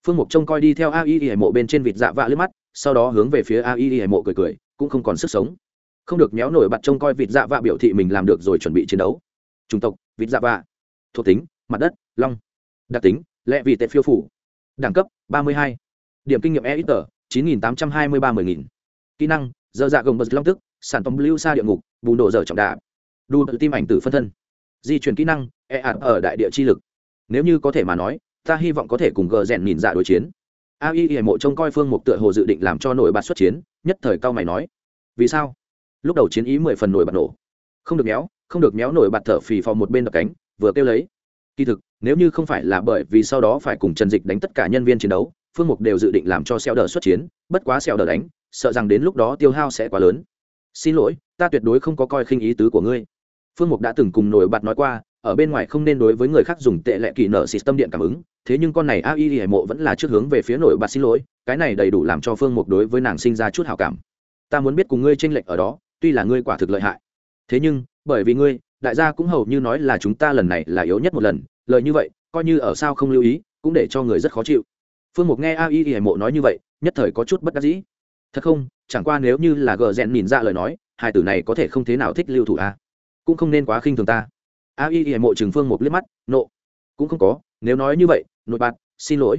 Phương mục trông coi đi theo a y y mộ bên trên vịt dạ vạ lướt mắt, sau đó hướng về phía a y y mộ cười cười, cũng không còn sức sống. Không được méo nổi bật trông coi vịt dạ vạ biểu thị mình làm được rồi chuẩn bị chiến đấu. Chủng tộc, vịt dạ vạ. Thuộc tính, mặt đất, long. Đặc tính, lệ vị tệ phiêu phủ. Đẳng cấp, ba mươi hai. Điểm kinh nghiệm e ít tờ chín nghìn tám trăm hai mươi ba mươi nghìn. Kỹ năng, dơ dạ gồng bật long tức, sản phẩm lưu xa địa ngục bùn độ dở trọng đà đu tự tim ảnh tử phân thân. Di chuyển kỹ năng e ạt ở đại địa chi lực nếu như có thể mà nói, ta hy vọng có thể cùng gờ rèn nhìn dạ đối chiến. A y y mộ trông coi phương mục tựa hồ dự định làm cho nổi bật xuất chiến, nhất thời cao mày nói, vì sao? Lúc đầu chiến ý mười phần nổi bật nổ. Không được méo, không được méo nổi bật thở phì phò một bên đập cánh, vừa kêu lấy. Kỳ thực, nếu như không phải là bởi vì sau đó phải cùng trần dịch đánh tất cả nhân viên chiến đấu, phương mục đều dự định làm cho xeo đờ xuất chiến, bất quá xeo đờ đánh, sợ rằng đến lúc đó tiêu hao sẽ quá lớn. Xin lỗi, ta tuyệt đối không có coi khinh ý tứ của ngươi. Phương mục đã từng cùng nổi bật nói qua ở bên ngoài không nên đối với người khác dùng tệ lệ kỳ nợ system điện cảm ứng. Thế nhưng con này Ai hải mộ vẫn là trước hướng về phía nổi bật xin lỗi, cái này đầy đủ làm cho phương mục đối với nàng sinh ra chút hào cảm. Ta muốn biết cùng ngươi tranh lệch ở đó, tuy là ngươi quả thực lợi hại. Thế nhưng, bởi vì ngươi, đại gia cũng hầu như nói là chúng ta lần này là yếu nhất một lần, lời như vậy, coi như ở sao không lưu ý, cũng để cho người rất khó chịu. Phương mục nghe Ai hải mộ nói như vậy, nhất thời có chút bất đắc dĩ. Thật không, chẳng qua nếu như là gờ rèn nhìn ra lời nói, hai tử này có thể không thế nào thích lưu thủ a cũng không nên quá khinh thường ta a y y mộ trường phương một liếc mắt, nộ, cũng không có, nếu nói như vậy, nội bạt, xin lỗi.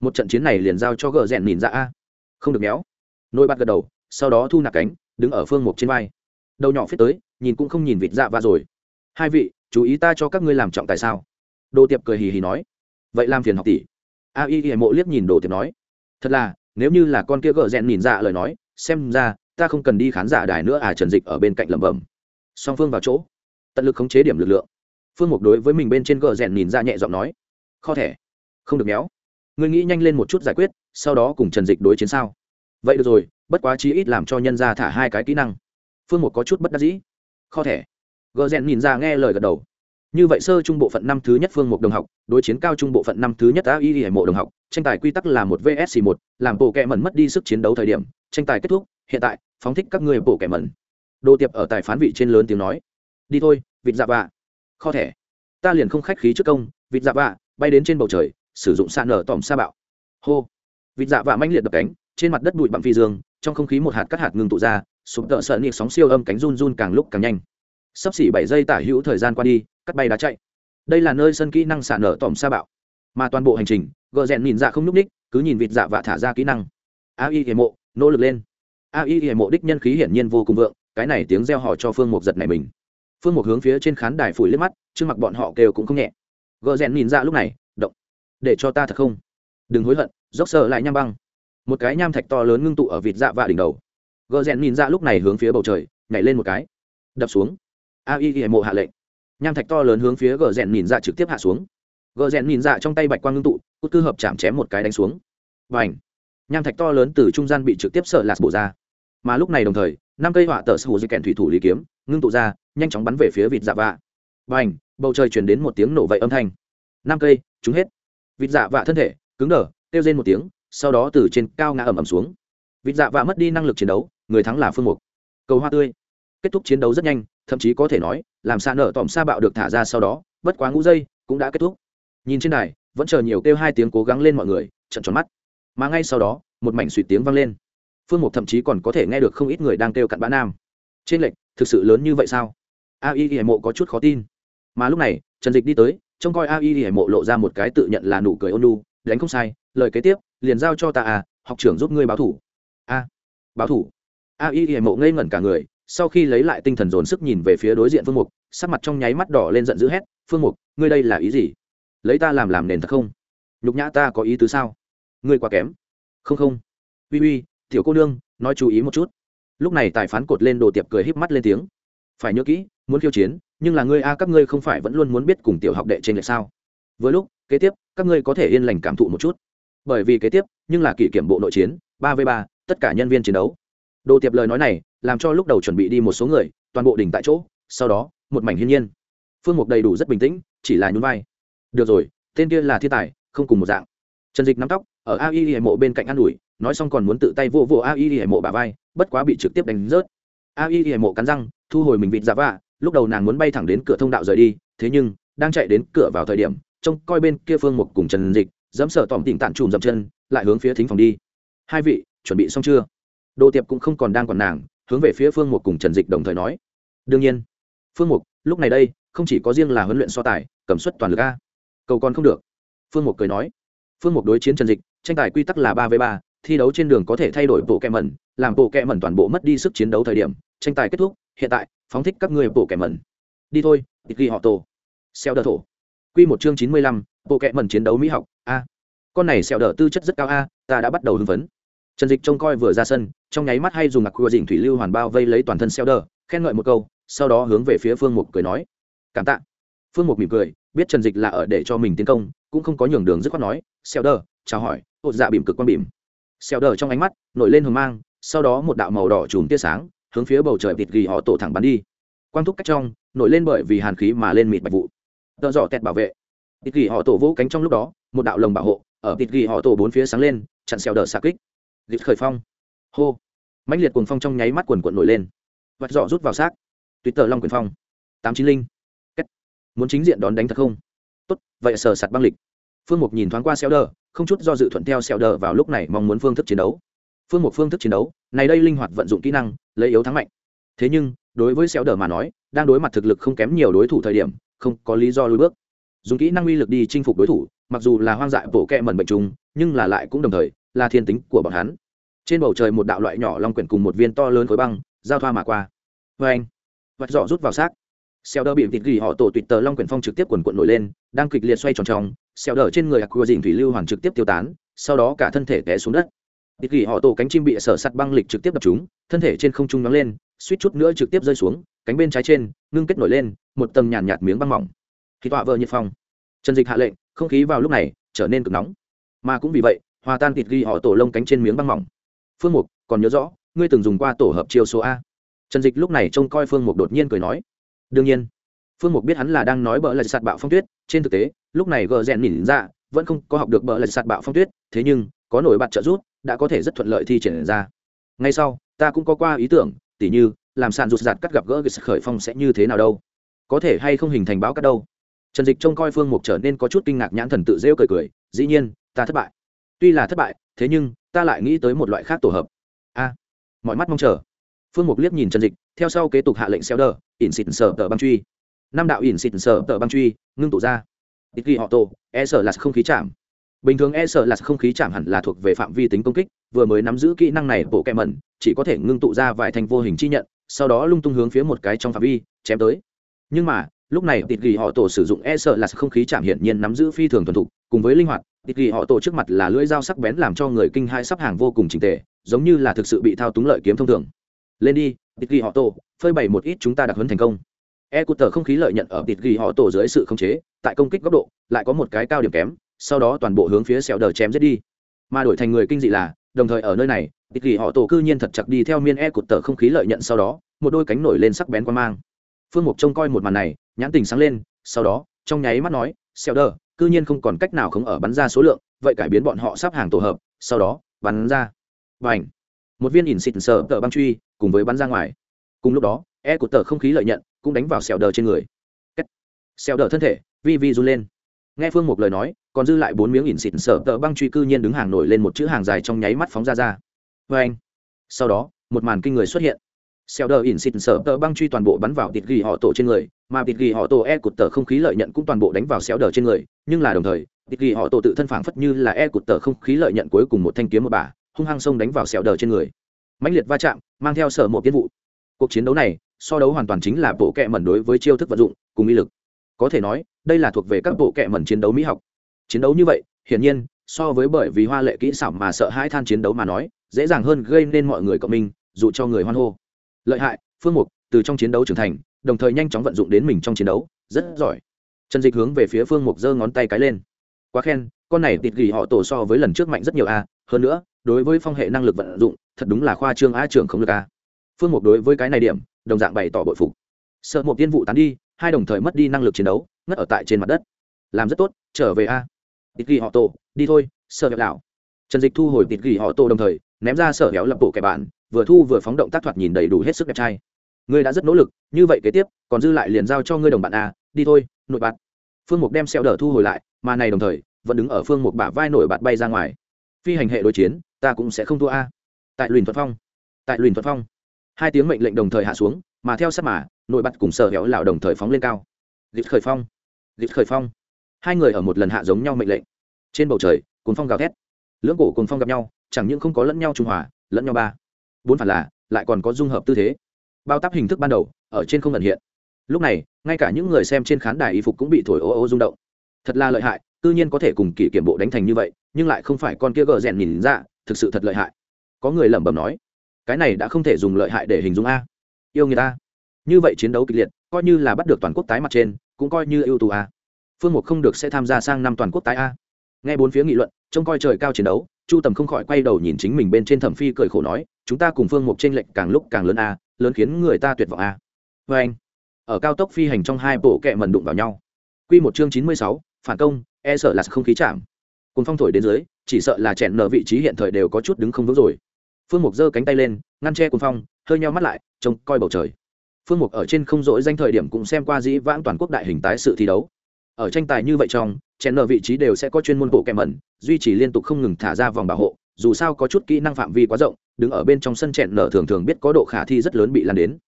Một trận chiến này liền giao cho gờ rèn nhìn ra a. Không được méo. Nội bạt gật đầu, sau đó thu nạp cánh, đứng ở phương mục trên vai. Đầu nhỏ phết tới, nhìn cũng không nhìn vịt dạ va rồi. Hai vị, chú ý ta cho các ngươi làm trọng tại sao? Đồ tiệp cười hì hì nói. Vậy làm phiền học tỷ. A y y mộ liếc nhìn đồ tiệp nói. Thật là, nếu như là con kia gợ rèn nhìn dạ lời nói, xem ra, ta không cần đi khán giả đài nữa à trần dịch ở bên cạnh lẩm bẩm. Song phương vào chỗ, tận lực khống chế điểm lực lượng phương mục đối với mình bên trên gờ rèn nhìn ra nhẹ giọng nói, kho thẻ, không được méo. Ngươi nghĩ nhanh lên một chút giải quyết, sau đó cùng trần dịch đối chiến sao? Vậy được rồi, bất quá chí ít làm cho nhân ra thả hai cái kỹ năng. Phương mục có chút bất đắc dĩ. Kho thẻ. Gờ rèn nhìn ra nghe lời gật đầu. Như vậy sơ trung bộ phận năm thứ nhất phương mục đồng học, đối chiến cao trung bộ phận năm thứ nhất a y hải mộ đồng học, tranh tài quy tắc là một vsc một, làm bộ kẹ mẩn mất đi sức chiến đấu thời điểm, tranh tài kết thúc, hiện tại, phóng thích các người bộ kẹ mẩn. Đồ tiệp ở tài phán vị trên lớn tiếng nói, đi thôi, vịt dạ vạ kho thẻ. Ta liền không khách khí trước công, vịt dạ vạ, bay đến trên bầu trời, sử dụng xa nở tòm sa bạo. Hô. Vịt dạ vạ manh liệt đập cánh, trên mặt đất bụi bặm phi dương, trong không khí một hạt cắt hạt ngừng tụ ra, sụp tợ sợ nghiệt sóng siêu âm cánh run run càng lúc càng nhanh. Sắp xỉ bảy giây tả hữu thời gian qua đi, cắt bay đá chạy. Đây là nơi sân kỹ năng xả nở tòm sa bạo. Mà toàn bộ hành trình, gợ rèn nhìn dạ không nhúc ních cứ nhìn vịt dạ vạ thả ra kỹ năng. A y hiểm mộ, nỗ lực lên. A y hiểm mộ đích nhân khí hiển nhiên vô cùng vượng, cái này tiếng reo hò cho phương mục giật này mình phương mục hướng phía trên khán đài phủi liếc mắt, trước mặt bọn họ kêu cũng không nhẹ. Gợ rèn nhìn ra lúc này, động. Để cho ta thật không? Đừng hối hận, dốc sợ lại nham băng. Một cái nham thạch to lớn ngưng tụ ở vịt dạ và đỉnh đầu. Gợ rèn nhìn ra lúc này hướng phía bầu trời, nhảy lên một cái. Đập xuống. A y y mộ hạ lệnh. Nham thạch to lớn hướng phía gờ rèn nhìn ra trực tiếp hạ xuống. Gờ rèn nhìn ra trong tay bạch quang ngưng tụ, cút cư hợp chạm chém một cái đánh xuống. Và ảnh nham thạch to lớn từ trung gian bị trực tiếp sợ lạt bổ ra. Mà lúc này đồng thời, năm cây họa tờ sù dây kèn thủy thủ lý kiếm, ngưng tụ ra nhanh chóng bắn về phía vịt dạ vạ. Và ảnh bầu trời chuyển đến một tiếng nổ vậy âm thanh. Năm cây, chúng hết. Vịt dạ vạ thân thể, cứng đờ, kêu rên một tiếng, sau đó từ trên cao ngã ầm ầm xuống. Vịt dạ vạ mất đi năng lực chiến đấu, người thắng là phương mục. Cầu hoa tươi. Kết thúc chiến đấu rất nhanh, thậm chí có thể nói, làm xa nở tòm xa bạo được thả ra sau đó, bất quá ngũ giây cũng đã kết thúc. Nhìn trên này vẫn chờ nhiều kêu hai tiếng cố gắng lên mọi người trận tròn mắt. Mà ngay sau đó, một mảnh suy tiếng vang lên. Phương mục thậm chí còn có thể nghe được không ít người đang kêu cặn bã nam. Trên lệnh thực sự lớn như vậy sao? A y mộ có chút khó tin. Mà lúc này, trần dịch đi tới, trông coi a y mộ lộ ra một cái tự nhận là nụ cười ôn lu đánh không sai, lời kế tiếp, liền giao cho ta à học trưởng giúp ngươi báo thủ. A, báo thủ. A y mộ ngây ngẩn cả người, sau khi lấy lại tinh thần dồn sức nhìn về phía đối diện phương mục, sắc mặt trong nháy mắt đỏ lên giận dữ hét, phương mục, ngươi đây là ý gì? Lấy ta làm làm nền thật không? Nhục nhã ta có ý tứ sao? Ngươi quá kém. Không không. Uy uy, tiểu cô nương, nói chú ý một chút. Lúc này tài phán cột lên đồ tiệp cười híp mắt lên tiếng phải nhớ kỹ, muốn khiêu chiến, nhưng là ngươi a, các ngươi không phải vẫn luôn muốn biết cùng tiểu học đệ trên lệch sao? Với lúc, kế tiếp, các ngươi có thể yên lành cảm thụ một chút. Bởi vì kế tiếp, nhưng là kỷ kiểm bộ nội chiến, ba v ba, tất cả nhân viên chiến đấu. Đồ tiệp lời nói này, làm cho lúc đầu chuẩn bị đi một số người, toàn bộ đỉnh tại chỗ, sau đó, một mảnh hiên nhiên. Phương mục đầy đủ rất bình tĩnh, chỉ là nhún vai. Được rồi, tên kia là thiên tài, không cùng một dạng. Trần dịch nắm tóc, ở a y mộ bên cạnh ă n ủi, nói xong còn muốn tự tay vô vô a y mộ bà vai, bất quá bị trực tiếp đánh rớt a y mộ cắn răng, thu hồi mình vịt giả vạ, lúc đầu nàng muốn bay thẳng đến cửa thông đạo rời đi, thế nhưng, đang chạy đến cửa vào thời điểm, trông coi bên kia phương mục cùng trần dịch, dẫm sợ tỏm tỉnh tản trùm dậm chân, lại hướng phía thính phòng đi. Hai vị, chuẩn bị xong chưa? Đồ tiệp cũng không còn đang còn nàng, hướng về phía phương mục cùng trần dịch đồng thời nói. Đương nhiên. Phương mục, lúc này đây, không chỉ có riêng là huấn luyện so tài, cầm suất toàn lực a. Cầu còn không được. Phương mục cười nói. Phương mục đối chiến trần dịch, tranh tài quy tắc là ba v ba thi đấu trên đường có thể thay đổi bộ kẹ mẩn, làm bộ kẹ mẩn toàn bộ mất đi sức chiến đấu thời điểm, tranh tài kết thúc, hiện tại, phóng thích các người bộ kẹ mẩn. Đi thôi ít ghi họ tổ. Xeo đờ thổ. Q một chương chín mươi lăm, bộ kẹ mẩn chiến đấu mỹ học, a. Con này xeo đờ tư chất rất cao, a, ta đã bắt đầu hưng phấn. Trần dịch trông coi vừa ra sân, trong nháy mắt hay dùng ngạc cua dình thủy lưu hoàn bao vây lấy toàn thân xeo đờ, khen ngợi một câu, sau đó hướng về phía phương mục cười nói. Cảm tạ. Phương mục mỉm cười, biết trần dịch là ở để cho mình tiến công, cũng không có nhường đường dứt khoát nói, xeo đờ, chào hỏi. Ột dạ bìm cực quan bìm xèo đờ trong ánh mắt, nổi lên hừng mang, sau đó một đạo màu đỏ chùm tia sáng, hướng phía bầu trời vịt ghi họ tổ thẳng bắn đi. Quang thúc cách trong, nổi lên bởi vì hàn khí mà lên mịt bạch vụ. Tợ dọ tẹt bảo vệ. Vịt ghi họ tổ vỗ cánh trong lúc đó, một đạo lồng bảo hộ, ở vịt ghi họ tổ bốn phía sáng lên, chặn xèo đờ xa kích. Gịt khởi phong. Hô. Mãnh liệt cuồng phong trong nháy mắt quần quận nổi lên. Vạch dọ rút vào xác. Tuyệt tờ long quyền phong. Tám chín linh. Muốn chính diện đón đánh thật không? Tốt, vậy sờ sạt băng lịch phương mục nhìn thoáng qua xeo đờ, không chút do dự thuận theo xeo đờ vào lúc này mong muốn phương thức chiến đấu. Phương mục phương thức chiến đấu, này đây linh hoạt vận dụng kỹ năng, lấy yếu thắng mạnh. Thế nhưng, đối với xeo đờ mà nói, đang đối mặt thực lực không kém nhiều đối thủ thời điểm, không có lý do lùi bước. Dùng kỹ năng uy lực đi chinh phục đối thủ, mặc dù là hoang dại bổ kẹ mẩn bệnh trùng, nhưng là lại cũng đồng thời là thiên tính của bọn hắn. Trên bầu trời một đạo loại nhỏ long quyển cùng một viên to lớn khối băng, giao thoa mà qua. Vâng. Vê anh vạch dọ rút vào xác xeo đờ bị thịt gỉ họ tổ tuyệt tờ long quyển phong trực tiếp quần quận nổi lên đang kịch liệt xoay tròn tròn xeo đờ trên người ạc của dình thủy lưu hoàn trực tiếp tiêu tán sau đó cả thân thể té xuống đất. Thịt gỉ họ tổ cánh chim bị sở sắt băng lịch trực tiếp đập chúng thân thể trên không trung nóng lên suýt chút nữa trực tiếp rơi xuống cánh bên trái trên ngưng kết nổi lên một tầng nhàn nhạt, nhạt miếng băng mỏng. Khi tọa vợ nhiệt phong trần dịch hạ lệnh không khí vào lúc này trở nên cực nóng. Mà cũng vì vậy hòa tan thịt ghi họ tổ lông cánh trên miếng băng mỏng. Phương mục còn nhớ rõ ngươi từng dùng qua tổ hợp chiêu số a. Trần dịch lúc này trông coi phương mục đột nhiên cười nói đương nhiên, phương mục biết hắn là đang nói bỡ lại sạt bạo phong tuyết, trên thực tế, lúc này gờ rèn nhìn ra dạ vẫn không có học được bỡ lại sạt bạo phong tuyết, thế nhưng, có nổi bật trợ rút đã có thể rất thuận lợi thi triển ra. Ngay sau, ta cũng có qua ý tưởng, tỉ như, làm sàn rụt giạt cắt gặp gỡ cái khởi phong sẽ như thế nào đâu. Có thể hay không hình thành báo cắt đâu. Trần dịch trông coi phương mục trở nên có chút kinh ngạc nhãn thần tự rêu cười cười, dĩ nhiên, ta thất bại. Tuy là thất bại, thế nhưng, ta lại nghĩ tới một loại khác tổ hợp. A, mọi mắt mong chờ phương mục liếc nhìn trần dịch, theo sau kế tục hạ lệnh xéo đờ, ỉn xịt sở tờ băng truy. Năm đạo ỉn xịt sở tờ băng truy, ngưng tụ ra. Ít ghi họ tổ e sở là không khí chạm. Bình thường e sở là không khí chạm hẳn là thuộc về phạm vi tính công kích, vừa mới nắm giữ kỹ năng này bộ kẹ mẩn, chỉ có thể ngưng tụ ra vài thành vô hình chi nhận, sau đó lung tung hướng phía một cái trong phạm vi, chém tới. Nhưng mà, lúc này tịt ghi họ tổ sử dụng e sợ là không khí chạm hiển nhiên nắm giữ phi thường thuần thục, cùng với linh hoạt tịt ghi họ tổ trước mặt là lưỡi dao sắc bén làm cho người kinh hai sắp hàng vô cùng trình tề, giống như là thực sự bị thao túng lợi kiếm thông thường lên đi, tịt ghi họ tổ, phơi bày một ít chúng ta đặc huấn thành công. E cụt tờ không khí lợi nhận ở tịt ghi họ tổ dưới sự khống chế, tại công kích góc độ, lại có một cái cao điểm kém, sau đó toàn bộ hướng phía sẹo đờ chém giết đi. Mà đổi thành người kinh dị là, đồng thời ở nơi này, tịt ghi họ tổ cư nhiên thật chặt đi theo miên e cụt tờ không khí lợi nhận sau đó, một đôi cánh nổi lên sắc bén quan mang. Phương mục trông coi một màn này, nhãn tình sáng lên, sau đó, trong nháy mắt nói xeo đờ cư nhiên không còn cách nào không ở bắn ra số lượng, vậy cải biến bọn họ sắp hàng tổ hợp, sau đó, bắn ra. Và ảnh một viên ỉn xịt sờ tờ băng truy cùng với bắn ra ngoài. Cùng lúc đó e của tờ không khí lợi nhận cũng đánh vào xẻo đờ trên người. Xẻo đờ thân thể, vi vi run lên. Nghe phương một lời nói, còn dư lại bốn miếng ỉn xịn sở tờ băng truy cư nhiên đứng hàng nổi lên một chữ hàng dài trong nháy mắt phóng ra ra. Vê anh. Sau đó, một màn kinh người xuất hiện. Xẻo đờ ỉn xịn sở tờ băng truy toàn bộ bắn vào tiệt ghi họ tổ trên người, mà tiệt ghi họ tổ e cụt tờ không khí lợi nhận cũng toàn bộ đánh vào xéo đờ trên người, nhưng là đồng thời tiệt ghi họ tổ tự thân phảng phất như là e cụt tờ không khí lợi nhận cuối cùng một thanh kiếm một bà, hung hăng xông đánh vào xẻo đờ trên người. Mãnh liệt va chạm mang theo sở một tiến vụ. Cuộc chiến đấu này, so đấu hoàn toàn chính là bộ kệ mẩn đối với chiêu thức vận dụng, cùng uy lực. Có thể nói, đây là thuộc về các bộ kệ mẩn chiến đấu mỹ học. Chiến đấu như vậy, hiển nhiên, so với bởi vì hoa lệ kỹ xảo mà sợ hãi than chiến đấu mà nói, dễ dàng hơn gây nên mọi người cộng minh dụ cho người hoan hô. Lợi hại, phương mục, từ trong chiến đấu trưởng thành, đồng thời nhanh chóng vận dụng đến mình trong chiến đấu, rất giỏi. Trần dịch hướng về phía phương mục giơ ngón tay cái lên. Quá khen, con này tịt gỉ họ tổ so với lần trước mạnh rất nhiều a, hơn nữa đối với phong hệ năng lực vận dụng, thật đúng là khoa trương a trưởng không được a. Phương mục đối với cái này điểm, đồng dạng bày tỏ bội phục. Sợ một tiên vụ tán đi, hai đồng thời mất đi năng lực chiến đấu, ngất ở tại trên mặt đất. Làm rất tốt, trở về a. Tịt ghi họ tổ, đi thôi, sợ hẹo đảo trần dịch thu hồi tịt ghi họ tổ đồng thời, ném ra sở hẹo lập bộ kẻ bạn, vừa thu vừa phóng động tác thoạt nhìn đầy đủ hết sức đẹp trai. Ngươi đã rất nỗ lực, như vậy kế tiếp, còn dư lại liền giao cho ngươi đồng bạn a, đi thôi, nội bạn phương mục đem xeo đờ thu hồi lại, mà này đồng thời, vẫn đứng ở phương mục bả vai nổi bạt bay ra ngoài phi hành hệ đối chiến, ta cũng sẽ không thua a. Tại luyện thuật phong, tại luyện thuật phong. Hai tiếng mệnh lệnh đồng thời hạ xuống, mà theo sát mà, nội bật cùng sở hẻo lão đồng thời phóng lên cao. Gịp khởi phong gịp khởi phong. Hai người ở một lần hạ giống nhau mệnh lệnh. Trên bầu trời cùng phong gào thét. Lưỡng cổ cùng phong gặp nhau, chẳng những không có lẫn nhau trung hòa, lẫn nhau ba. Bốn phản là, lại còn có dung hợp tư thế. Bao tắp hình thức ban đầu, ở trên không ẩn hiện. Lúc này, ngay cả những người xem trên khán đài y phục cũng bị thổi ô ô rung động. Thật là lợi hại tư nhiên có thể cùng kỷ kiểm bộ đánh thành như vậy nhưng lại không phải con kia gờ rèn nhìn ra, thực sự thật lợi hại. Có người lẩm bẩm nói, cái này đã không thể dùng lợi hại để hình dung a. Yêu người ta như vậy chiến đấu kịch liệt, coi như là bắt được toàn quốc tái mặt trên, cũng coi như ưu tú a. Phương mục không được sẽ tham gia sang năm toàn quốc tái a. Nghe bốn phía nghị luận, trông coi trời cao chiến đấu, chu tầm không khỏi quay đầu nhìn chính mình bên trên thẩm phi cười khổ nói, chúng ta cùng phương mục t r ê n lệch càng lúc càng lớn a, lớn khiến người ta tuyệt vọng a. Vê anh, ở cao tốc phi hành trong hai bộ kẹ mần đụng vào nhau. Q một chương chín mươi sáu, phản công e sợ là không khí chạm cùng phong thổi đến dưới chỉ sợ là chèn nở vị trí hiện thời đều có chút đứng không vững rồi. Phương mục giơ cánh tay lên ngăn che cùng phong hơi nheo mắt lại trông coi bầu trời. Phương mục ở trên không rỗi danh thời điểm cũng xem qua dĩ vãng toàn quốc đại hình tái sự thi đấu. Ở tranh tài như vậy trong chèn nở vị trí đều sẽ có chuyên môn bộ kèm ẩn, duy trì liên tục không ngừng thả ra vòng bảo hộ dù sao có chút kỹ năng phạm vi quá rộng đứng ở bên trong sân chèn nở thường thường biết có độ khả thi rất lớn bị lan đến.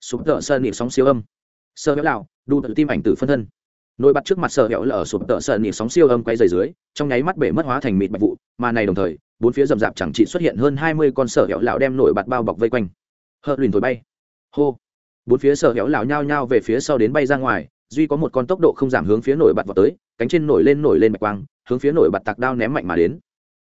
Sụp tợ sơn nịp sóng siêu âm. Sơ béo lạo đu tự tim ảnh tử phân thân nổi bật trước mặt sở hẹo là ở sụp tợ sợ nỉ sóng siêu âm quay dày dưới, trong nháy mắt bể mất hóa thành mịt bạch vụ, mà này đồng thời, bốn phía rậm rạp chẳng chỉ xuất hiện hơn hai mươi con sở hẹo lão đem nổi bật bao bọc vây quanh. Hờ lùn thổi bay. Hô. Bốn phía sở hẹo lão nhao nhao về phía sau đến bay ra ngoài, duy có một con tốc độ không giảm hướng phía nổi bật vào tới, cánh trên nổi lên nổi lên bạch quang, hướng phía nổi bật tạc đao ném mạnh mà đến.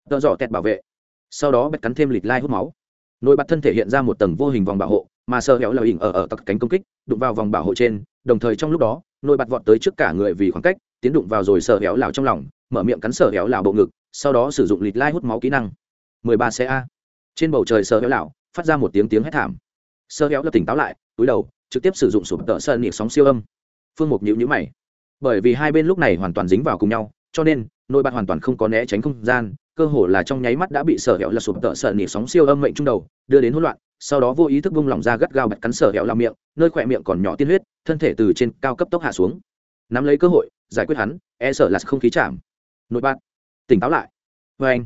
Tợ dọ tẹt bảo vệ. Sau đó bạch cắn thêm lịch lai hút máu. Nổi bật thân thể hiện ra một tầng vô hình vòng bảo hộ, mà sở hẹo lão ỉn ở ở tặc cánh công kích, đụng vào vòng bảo hộ trên, đồng thời trong lúc đó nội bật vọt tới trước cả người vì khoảng cách, tiến đụng vào rồi sở héo lào trong lòng, mở miệng cắn sở héo lào bộ ngực, sau đó sử dụng lịt lai hút máu kỹ năng. 13 xe a. Trên bầu trời sở héo lào, phát ra một tiếng tiếng hét thảm. Sở héo lập tỉnh táo lại, túi đầu, trực tiếp sử dụng sụp tợ sơn nhịp sóng siêu âm. Phương mục nhữ nhữ mày. Bởi vì hai bên lúc này hoàn toàn dính vào cùng nhau, cho nên nội bật hoàn toàn không có né tránh không gian, cơ hồ là trong nháy mắt đã bị sở hẻo là sụp tợ sợ nhịp sóng siêu âm mệnh trung đầu, đưa đến hỗn loạn sau đó vô ý thức vung lỏng ra gắt gao bạch cắn sở hẹo lao miệng, nơi khỏe miệng còn nhỏ tiên huyết, thân thể từ trên cao cấp tốc hạ xuống. Nắm lấy cơ hội, giải quyết hắn e sợ là không khí chạm. Nội bát tỉnh táo lại. Vê anh.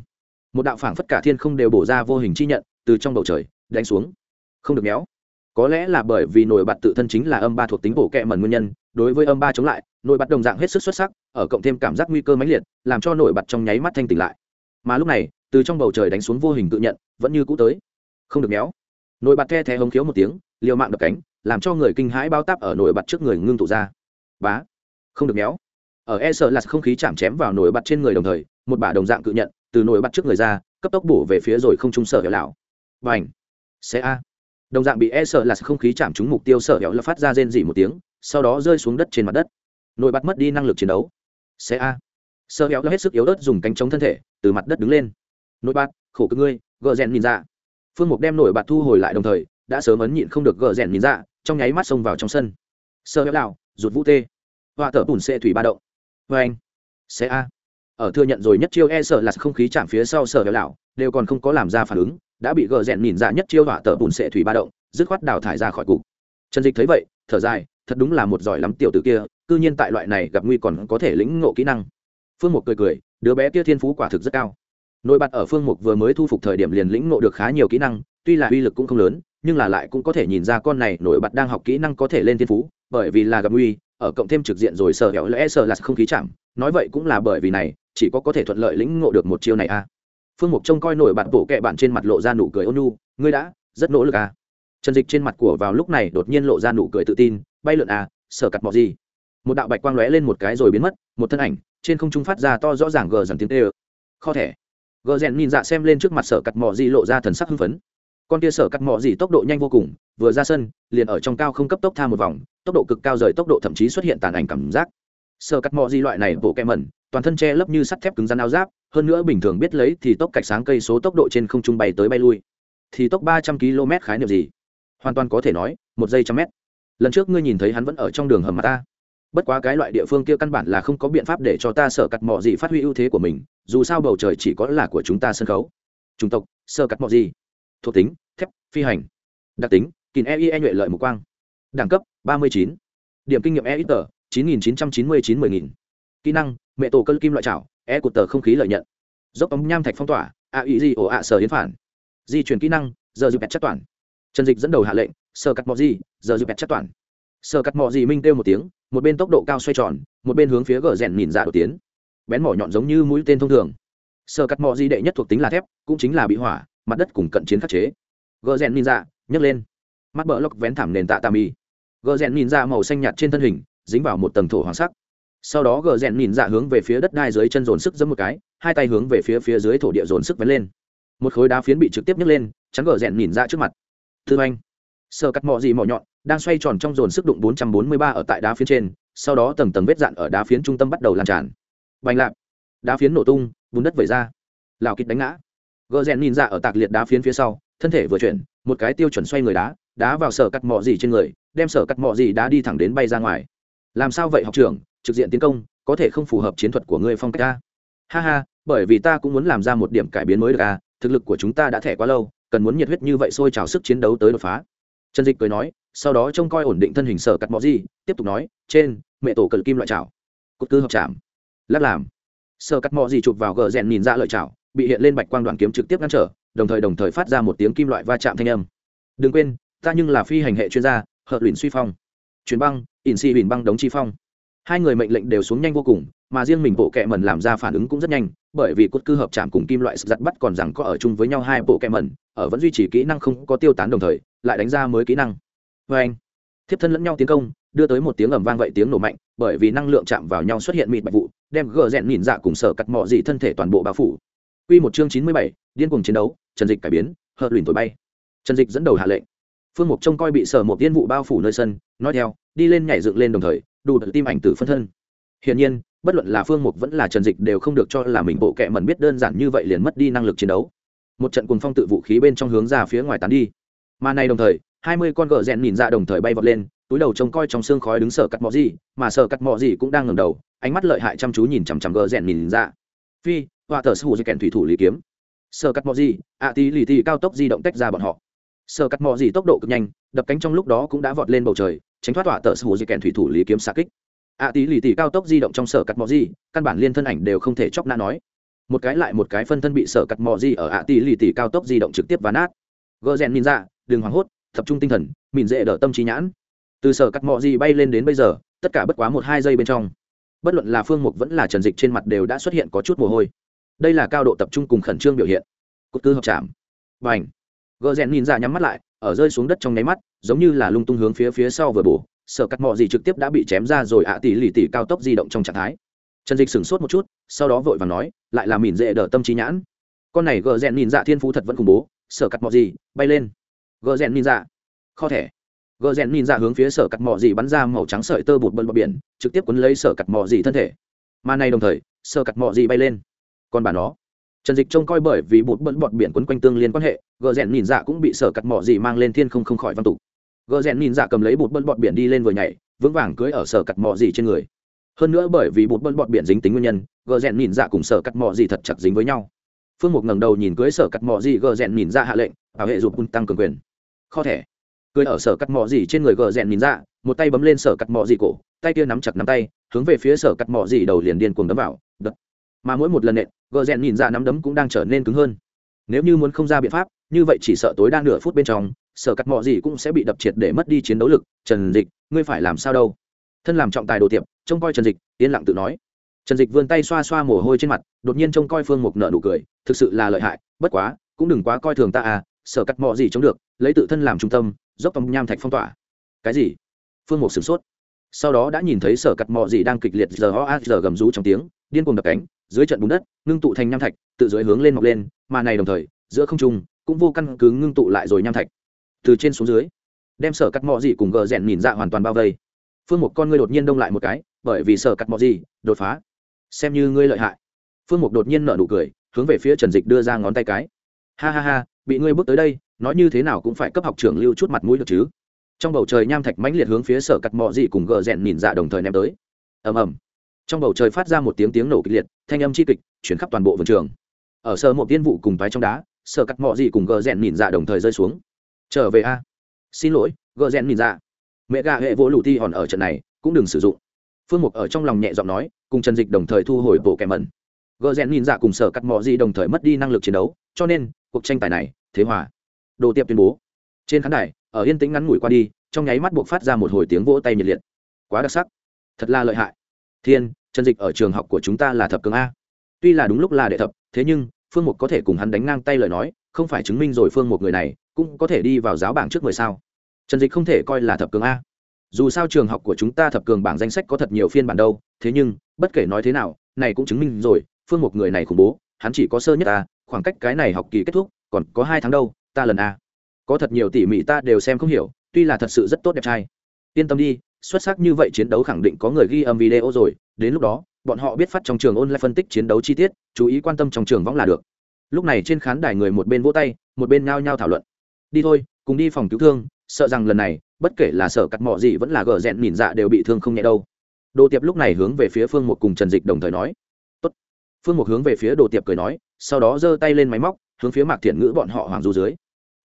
Một đạo phảng phất cả thiên không đều bổ ra vô hình chi nhận, từ trong bầu trời, đánh xuống. Không được méo. Có lẽ là bởi vì nổi bật tự thân chính là âm ba thuộc tính bổ kẹ mẩn nguyên nhân, đối với âm ba chống lại nổi bật đồng dạng hết sức xuất sắc, ở cộng thêm cảm giác nguy cơ mãnh liệt, làm cho nổi bật trong nháy mắt thanh tỉnh lại. Mà lúc này, từ trong bầu trời đánh xuống vô hình tự nhận, vẫn như cũ tới. Không được méo nổi bật the thé hống khiếu một tiếng, liều mạng đập cánh, làm cho người kinh hãi bao táp ở nổi bật trước người ngưng tụ ra. Bá, không được méo. Ở e sợ là không khí chạm chém vào nổi bật trên người đồng thời, một bả đồng dạng cự nhận, từ nổi bật trước người ra, cấp tốc bổ về phía rồi không trung sở hẻo lão và ảnh xe a. Đồng dạng bị e sợ là không khí chạm trúng mục tiêu sở hẻo là phát ra rên dỉ một tiếng, sau đó rơi xuống đất trên mặt đất. Nổi bật mất đi năng lực chiến đấu. Xe a. Sở hẻo là hết sức yếu ớt dùng cánh chống thân thể, từ mặt đất đứng lên. Nổi bật khổ cực ngươi gờ rèn nhìn ra phương mục đem nổi bạt thu hồi lại đồng thời, đã sớm ấn nhịn không được gờ rèn nhìn ra, trong nháy mắt xông vào trong sân. Sơ béo lào rụt vũ tê. Họa thở bùn xệ thủy ba động. Vê anh xe a. Ở thừa nhận rồi nhất chiêu e sợ là không khí chạm phía sau sở béo lào đều còn không có làm ra phản ứng, đã bị gờ rèn nhìn ra nhất chiêu họa thở bùn xệ thủy ba động, dứt khoát đào thải ra khỏi cục. Trần dịch thấy vậy, thở dài, thật đúng là một giỏi lắm tiểu tử kia, cư nhiên tại loại này gặp nguy còn có thể lĩnh ngộ kỹ năng. Phương mục cười cười, đứa bé kia thiên phú quả thực rất cao nổi bật ở phương mục vừa mới thu phục thời điểm liền lĩnh ngộ được khá nhiều kỹ năng, tuy là uy lực cũng không lớn, nhưng là lại cũng có thể nhìn ra con này nổi bật đang học kỹ năng có thể lên thiên phú, bởi vì là gặp nguy, ở cộng thêm trực diện rồi sợ hẻo lẽ sợ là không khí chạm. Nói vậy cũng là bởi vì này, chỉ có có thể thuận lợi lĩnh ngộ được một chiêu này a phương mục trông coi nổi bật bổ kệ bạn trên mặt lộ ra nụ cười ônu ngươi đã, rất nỗ lực a trần dịch trên mặt của vào lúc này đột nhiên lộ ra nụ cười tự tin, bay lượn à, a sở cặt mọ gì? Một đạo bạch quang lóe lên một cái rồi biến mất, một thân ảnh, trên không trung phát ra to rõ ràng gờ dần tiếng tê ơ kho thẻ gờ rèn nhìn dạ xem lên trước mặt sở cắt mỏ gì lộ ra thần sắc hưng phấn. Con kia sở cắt mỏ gì tốc độ nhanh vô cùng, vừa ra sân, liền ở trong cao không cấp tốc tha một vòng, tốc độ cực cao rời tốc độ thậm chí xuất hiện tàn ảnh cảm giác. Sở cắt mỏ gì loại này bộ kẹ mẩn, toàn thân che lấp như sắt thép cứng rắn áo giáp, hơn nữa bình thường biết lấy thì tốc cạch sáng cây số tốc độ trên không trung bay tới bay lui. Thì tốc ba trăm km khái niệm gì? Hoàn toàn có thể nói, một giây trăm mét. Lần trước ngươi nhìn thấy hắn vẫn ở trong đường hầm mà ta bất quá cái loại địa phương kia căn bản là không có biện pháp để cho ta sở cắt mỏ gì phát huy ưu thế của mình, dù sao bầu trời chỉ có là của chúng ta sân khấu. Chủng tộc sơ cắt mỏ gì? Thuộc tính, thép, phi hành. Đặc tính, kín e e nhuệ lợi mục quang. Đẳng cấp, ba mươi chín. Điểm kinh nghiệm e ít tờ chín nghìn chín trăm chín mươi chín mười nghìn. Kỹ năng, mẹ tổ cân kim loại chảo e cột tờ không khí lợi nhận. Dốc ống nham thạch phong tỏa, a ý gì ổ ạ sở hiến phản. Di chuyển kỹ năng, giờ dịp bẹt chất toàn. Trần dịch dẫn đầu hạ lệnh sơ cắt mỏ gì, giờ dịp bẹt chất toàn sơ cắt mò gì minh kêu một tiếng, một bên tốc độ cao xoay tròn, một bên hướng phía gờ rèn nhìn ra đầu tiến. Bén mỏ nhọn giống như mũi tên thông thường. Sơ cắt mò gì đệ nhất thuộc tính là thép, cũng chính là bị hỏa, mặt đất cùng cận chiến khắc chế. Gờ rèn nhìn ra, nhấc lên. Mắt bờ lóc vén thảm nền tạ tà mì. Gờ rèn nhìn ra màu xanh nhạt trên thân hình, dính vào một tầng thổ hoàng sắc. Sau đó gờ rèn nhìn dạ hướng về phía đất đai dưới chân dồn sức giấm một cái, hai tay hướng về phía phía dưới thổ địa dồn sức vén lên. Một khối đá phiến bị trực tiếp nhấc lên, chắn gờ rèn nhìn ra trước mặt. Thư anh. Sơ cắt mỏ gì mỏ nhọn đang xoay tròn trong dồn sức đụng 443 ở tại đá phiến trên sau đó tầng tầng vết dạn ở đá phiến trung tâm bắt đầu lan tràn. Bành lạp đá phiến nổ tung bùn đất vẩy ra. Lão kịch đánh ngã. Gờ rèn nhìn ra ở tạc liệt đá phiến phía sau thân thể vừa chuyển một cái tiêu chuẩn xoay người đá đá vào sở cắt mọ gì trên người đem sở cắt mọ gì đá đi thẳng đến bay ra ngoài. Làm sao vậy học trưởng? Trực diện tiến công có thể không phù hợp chiến thuật của ngươi phong cách ta. Ha ha bởi vì ta cũng muốn làm ra một điểm cải biến mới được a, thực lực của chúng ta đã thẻ quá lâu cần muốn nhiệt huyết như vậy sôi trào sức chiến đấu tới đột phá trần dịch cười nói, sau đó trông coi ổn định thân hình sở cắt mọ gì, tiếp tục nói, trên, mẹ tổ cờ kim loại chảo. Cột tư hợp chạm. Lắc làm. Sở cắt mọ gì chụp vào gờ rèn nhìn ra lợi chảo, bị hiện lên bạch quang đoạn kiếm trực tiếp ngăn trở, đồng thời đồng thời phát ra một tiếng kim loại va chạm thanh âm. Đừng quên, ta nhưng là phi hành hệ chuyên gia, hợp luyện suy phong. Chuyến băng, ỉn si bìn băng đống chi phong. Hai người mệnh lệnh đều xuống nhanh vô cùng mà riêng mình bộ kệ mẩn làm ra phản ứng cũng rất nhanh bởi vì cốt cư hợp chạm cùng kim loại giặt bắt còn rằng có ở chung với nhau hai bộ kệ mẩn ở vẫn duy trì kỹ năng không có tiêu tán đồng thời lại đánh ra mới kỹ năng vê anh thiếp thân lẫn nhau tiến công đưa tới một tiếng ầm vang vậy tiếng nổ mạnh bởi vì năng lượng chạm vào nhau xuất hiện mịt bạch vụ đem gờ rẽn nhìn dạ cùng sở cắt mọ dị thân thể toàn bộ bao phủ Quy một chương chín mươi bảy, điên cuồng chiến đấu, Trần Dịch cải biến, hợt luyện thổi bay. Trần Dịch dẫn đầu hạ lệnh. Phương Mục trông coi bị sở một tiên vụ bao phủ nơi sân, nói theo, đi lên nhảy dựng lên đồng thời, đủ tự tim ảnh tử phân thân. Hiển nhiên, bất luận là Phương Mục vẫn là Trần Dịch đều không được cho là mình bộ kệ mẩn biết đơn giản như vậy liền mất đi năng lực chiến đấu. Một trận cuồng phong tự vũ khí bên trong hướng ra phía ngoài tán đi. Mà này đồng thời, hai mươi con gợ rèn nhìn ra đồng thời bay vọt lên, túi đầu trông coi trong xương khói đứng sở cắt mọ gì, mà sở cắt mọ gì cũng đang ngẩng đầu, ánh mắt lợi hại chăm chú nhìn chằm chằm gợ rèn nhìn ra. Phi, họa thờ sư hù kèn thủy thủ lý kiếm sở cắt mò gì ạ tí lì tì cao tốc di động tách ra bọn họ sở cắt mò gì tốc độ cực nhanh đập cánh trong lúc đó cũng đã vọt lên bầu trời tránh thoát họa thờ sư hù kèn thủy thủ lý kiếm xa kích ạ tí lì tì cao tốc di động trong sở cắt mò gì, căn bản liên thân ảnh đều không thể chóc nã nói. Một cái lại một cái phân thân bị sở cắt mò gì ở ạ tí lì tì cao tốc di động trực tiếp và nát. Gỡ rèn nhìn ra, đừng hoảng hốt, tập trung tinh thần, mìn dễ đỡ tâm trí nhãn. Từ sở cắt mò gì bay lên đến bây giờ, tất cả bất quá một hai giây bên trong. Bất luận là phương mục vẫn là trần dịch trên mặt đều đã xuất hiện có chút mồ hôi. Đây là cao độ tập trung cùng khẩn trương biểu hiện. Cụt tư hợp chạm. Và ảnh gờ rèn nhìn ra nhắm mắt lại, ở rơi xuống đất trong nháy mắt, giống như là lung tung hướng phía phía sau vừa bổ sở cắt mọ gì trực tiếp đã bị chém ra rồi ạ tỷ lì tỷ cao tốc di động trong trạng thái. Trần dịch sửng sốt một chút, sau đó vội và nói, lại là mìn dễ đỡ tâm trí nhãn. Con này gờ rèn nhìn dạ thiên phú thật vẫn khủng bố, sở cắt mọ gì, bay lên. Gờ rèn nhìn dạ. Kho thẻ. Gờ rèn nhìn dạ hướng phía sở cắt mọ gì bắn ra màu trắng sợi tơ bột bận bờ biển, trực tiếp quấn lấy sở cắt mọ gì thân thể. Mà này đồng thời, sở cắt mọ gì bay lên. Còn bà nó. Trần dịch trông coi bởi vì bột bận bọt biển quấn quanh tương liên quan hệ, gờ rèn nhìn dạ cũng bị sở cắt mọ gì mang lên thiên không không khỏi văn tục gờ rèn nhìn dạ cầm lấy bụt bận bọt biển đi lên vừa nhảy, vững vàng cưới ở sở cặt mò gì trên người. Hơn nữa bởi vì bụt bận bọt biển dính tính nguyên nhân, gờ rèn nhìn dạ cùng sở cặt mò gì thật chặt dính với nhau. Phương mục ngẩng đầu nhìn cưới sở cặt mò gì, gờ rèn nhìn dạ hạ lệnh, bảo hệ dục tăng cường quyền. Kho thẻ. Cưới ở sở cắt mò gì trên người gờ rèn nhìn dạ một tay bấm lên sở cắt mò gì cổ, tay kia nắm chặt nắm tay, hướng về phía sở cắt mò gì đầu liền điên cuồng đấm vào, đập. Mà mỗi một lần nện, gờ rèn nhìn dạ nắm đấm cũng đang trở nên cứng hơn. Nếu như muốn không ra biện pháp, như vậy chỉ sợ tối đa nửa phút bên trong sở cắt mỏ gì cũng sẽ bị đập triệt để mất đi chiến đấu lực, trần dịch, ngươi phải làm sao đâu? Thân làm trọng tài đồ tiệp, trông coi trần dịch, yên lặng tự nói. Trần dịch vươn tay xoa xoa mồ hôi trên mặt, đột nhiên trông coi phương mục nợ nụ cười, thực sự là lợi hại, bất quá, cũng đừng quá coi thường ta à sở cắt mỏ gì chống được, lấy tự thân làm trung tâm, dốc tòng nham thạch phong tỏa. Cái gì? Phương mục sửng sốt. Sau đó đã nhìn thấy sở cắt mỏ gì đang kịch liệt giờ ho a giờ gầm rú trong tiếng, điên cuồng đập cánh, dưới trận bùn đất, ngưng tụ thành nham thạch, tự dưới hướng lên mọc lên, mà này đồng thời, giữa không trung, cũng vô căn cứ ngưng tụ lại rồi nham thạch từ trên xuống dưới, đem sở cắt mỏ gì cùng gờ rèn nhìn dạ hoàn toàn bao vây. Phương một con ngươi đột nhiên đông lại một cái, bởi vì sở cắt mỏ gì, đột phá. Xem như ngươi lợi hại. Phương mục đột nhiên nở nụ cười, hướng về phía trần dịch đưa ra ngón tay cái. Ha ha ha, bị ngươi bước tới đây, nói như thế nào cũng phải cấp học trưởng lưu chút mặt mũi được chứ. Trong bầu trời nham thạch mãnh liệt hướng phía sở cắt mọ gì cùng gờ rèn nhìn dạ đồng thời ném tới. Ầm ầm. Trong bầu trời phát ra một tiếng tiếng nổ kịch liệt, thanh âm chi kịch, chuyển khắp toàn bộ vườn trường. Ở sở một tiên vụ cùng toái trong đá, sở cắt mọ gì cùng gờ rèn nhìn dạ đồng thời rơi xuống trở về a. Xin lỗi, gợ rèn nhìn ra mẹ gà hệ vỗ lụ ti hòn ở trận này, cũng đừng sử dụng. Phương mục ở trong lòng nhẹ giọng nói, cùng trần dịch đồng thời thu hồi bộ kẻ mẩn gợ rèn nhìn ra cùng sở cắt mò dị đồng thời mất đi năng lực chiến đấu, cho nên, cuộc tranh tài này, thế hòa. Đồ tiệp tuyên bố. Trên khán đài, ở yên tĩnh ngắn ngủi qua đi, trong nháy mắt buộc phát ra một hồi tiếng vỗ tay nhiệt liệt. Quá đặc sắc. Thật là lợi hại. Thiên, trần dịch ở trường học của chúng ta là thập cường a. Tuy là đúng lúc là đệ thập, thế nhưng, phương mục có thể cùng hắn đánh ngang tay lời nói, không phải chứng minh rồi phương một người này cũng có thể đi vào giáo bảng trước mười sao. Trần dịch không thể coi là thập cường a. Dù sao trường học của chúng ta thập cường bảng danh sách có thật nhiều phiên bản đâu, thế nhưng, bất kể nói thế nào, này cũng chứng minh rồi, phương một người này khủng bố, hắn chỉ có sơ nhất ta. khoảng cách cái này học kỳ kết thúc, còn có hai tháng đâu, ta lần a. Có thật nhiều tỉ mỉ ta đều xem không hiểu, tuy là thật sự rất tốt đẹp trai. Yên tâm đi, xuất sắc như vậy chiến đấu khẳng định có người ghi âm video rồi, đến lúc đó, bọn họ biết phát trong trường ôn lại phân tích chiến đấu chi tiết, chú ý quan tâm trong trường võng là được. Lúc này trên khán đài người một bên vỗ tay, một bên nhao nhao thảo luận đi thôi, cùng đi phòng cứu thương, sợ rằng lần này, bất kể là sở cắt mỏ gì vẫn là gờ rẽn nhìn dạ đều bị thương không nhẹ đâu. Đồ tiệp lúc này hướng về phía phương một cùng trần dịch đồng thời nói. Tốt. phương một hướng về phía đồ tiệp cười nói, sau đó giơ tay lên máy móc, hướng phía mạc thiện ngữ bọn họ hoàng du dưới.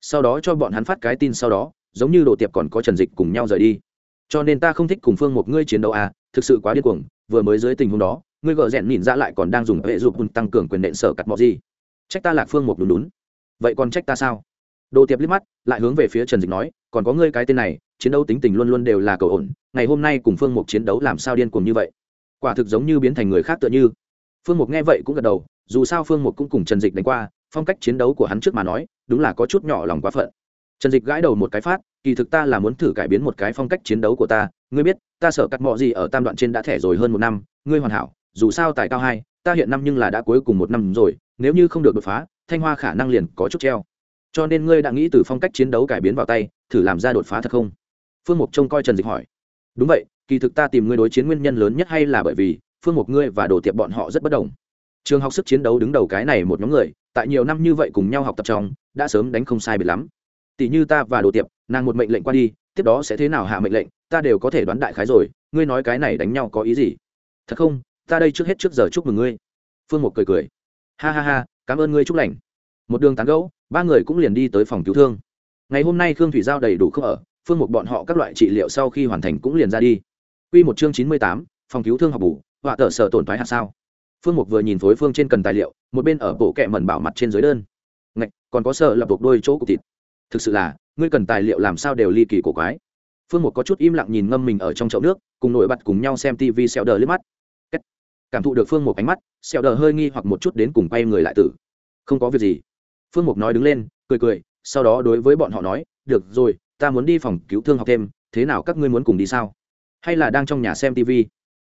Sau đó cho bọn hắn phát cái tin sau đó, giống như đồ tiệp còn có trần dịch cùng nhau rời đi. Cho nên ta không thích cùng phương một ngươi chiến đấu à thực sự quá điên cuồng, vừa mới dưới tình huống đó, ngươi gợ rẽn nhìn ra dạ lại còn đang dùng hệ dục tăng cường quyền nện sở cắt mọ gì. Trách ta lạc phương một đúng đúng vậy còn trách ta sao? Đồ tiệp liếc mắt, lại hướng về phía trần dịch nói, còn có ngươi cái tên này, chiến đấu tính tình luôn luôn đều là cầu ổn, ngày hôm nay cùng phương mục chiến đấu làm sao điên cuồng như vậy? Quả thực giống như biến thành người khác tựa như. Phương mục nghe vậy cũng gật đầu, dù sao phương mục cũng cùng trần dịch đánh qua, phong cách chiến đấu của hắn trước mà nói, đúng là có chút nhỏ lòng quá phận. Trần dịch gãi đầu một cái phát, kỳ thực ta là muốn thử cải biến một cái phong cách chiến đấu của ta, ngươi biết, ta sợ cắt mọ gì ở tam đoạn trên đã thẻ rồi hơn một năm, ngươi hoàn hảo, dù sao tại cao hai, ta hiện năm nhưng là đã cuối cùng một năm rồi, nếu như không được đột phá, thanh hoa khả năng liền có chút treo cho nên ngươi đã nghĩ từ phong cách chiến đấu cải biến vào tay, thử làm ra đột phá thật không? Phương mục trông coi trần dịch hỏi. Đúng vậy, kỳ thực ta tìm ngươi đối chiến nguyên nhân lớn nhất hay là bởi vì, phương mục ngươi và đồ tiệp bọn họ rất bất đồng. Trường học sức chiến đấu đứng đầu cái này một nhóm người, tại nhiều năm như vậy cùng nhau học tập trong, đã sớm đánh không sai biệt lắm. Tỷ như ta và đồ tiệp, nàng một mệnh lệnh qua đi, tiếp đó sẽ thế nào hạ mệnh lệnh, ta đều có thể đoán đại khái rồi, ngươi nói cái này đánh nhau có ý gì? Thật không? Ta đây trước hết trước giờ chúc mừng ngươi. Phương một cười cười. Ha ha ha, cảm ơn ngươi chúc lành. Một đường tán gẫu ba người cũng liền đi tới phòng cứu thương. Ngày hôm nay khương thủy giao đầy đủ không ở, phương một bọn họ các loại trị liệu sau khi hoàn thành cũng liền ra đi. Quy một chương chín mươi tám, phòng cứu thương học bù, họa tờ sở tổn thoái hạt sao. Phương mục vừa nhìn phối phương trên cần tài liệu, một bên ở bộ kẹ mẩn bảo mặt trên dưới đơn. Ngạch, còn có sợ lập buộc đôi chỗ cục thịt. Thực sự là, ngươi cần tài liệu làm sao đều ly kỳ cổ quái. Phương mục có chút im lặng nhìn ngâm mình ở trong chậu nước, cùng nổi bật cùng nhau xem tv xẹo đờ liếc mắt. Cảm thụ được phương mục ánh mắt, xẹo đờ hơi nghi hoặc một chút đến cùng quay người lại tử. Không có việc gì phương mục nói đứng lên, cười cười, sau đó đối với bọn họ nói, được rồi, ta muốn đi phòng cứu thương học thêm, thế nào các ngươi muốn cùng đi sao? Hay là đang trong nhà xem tv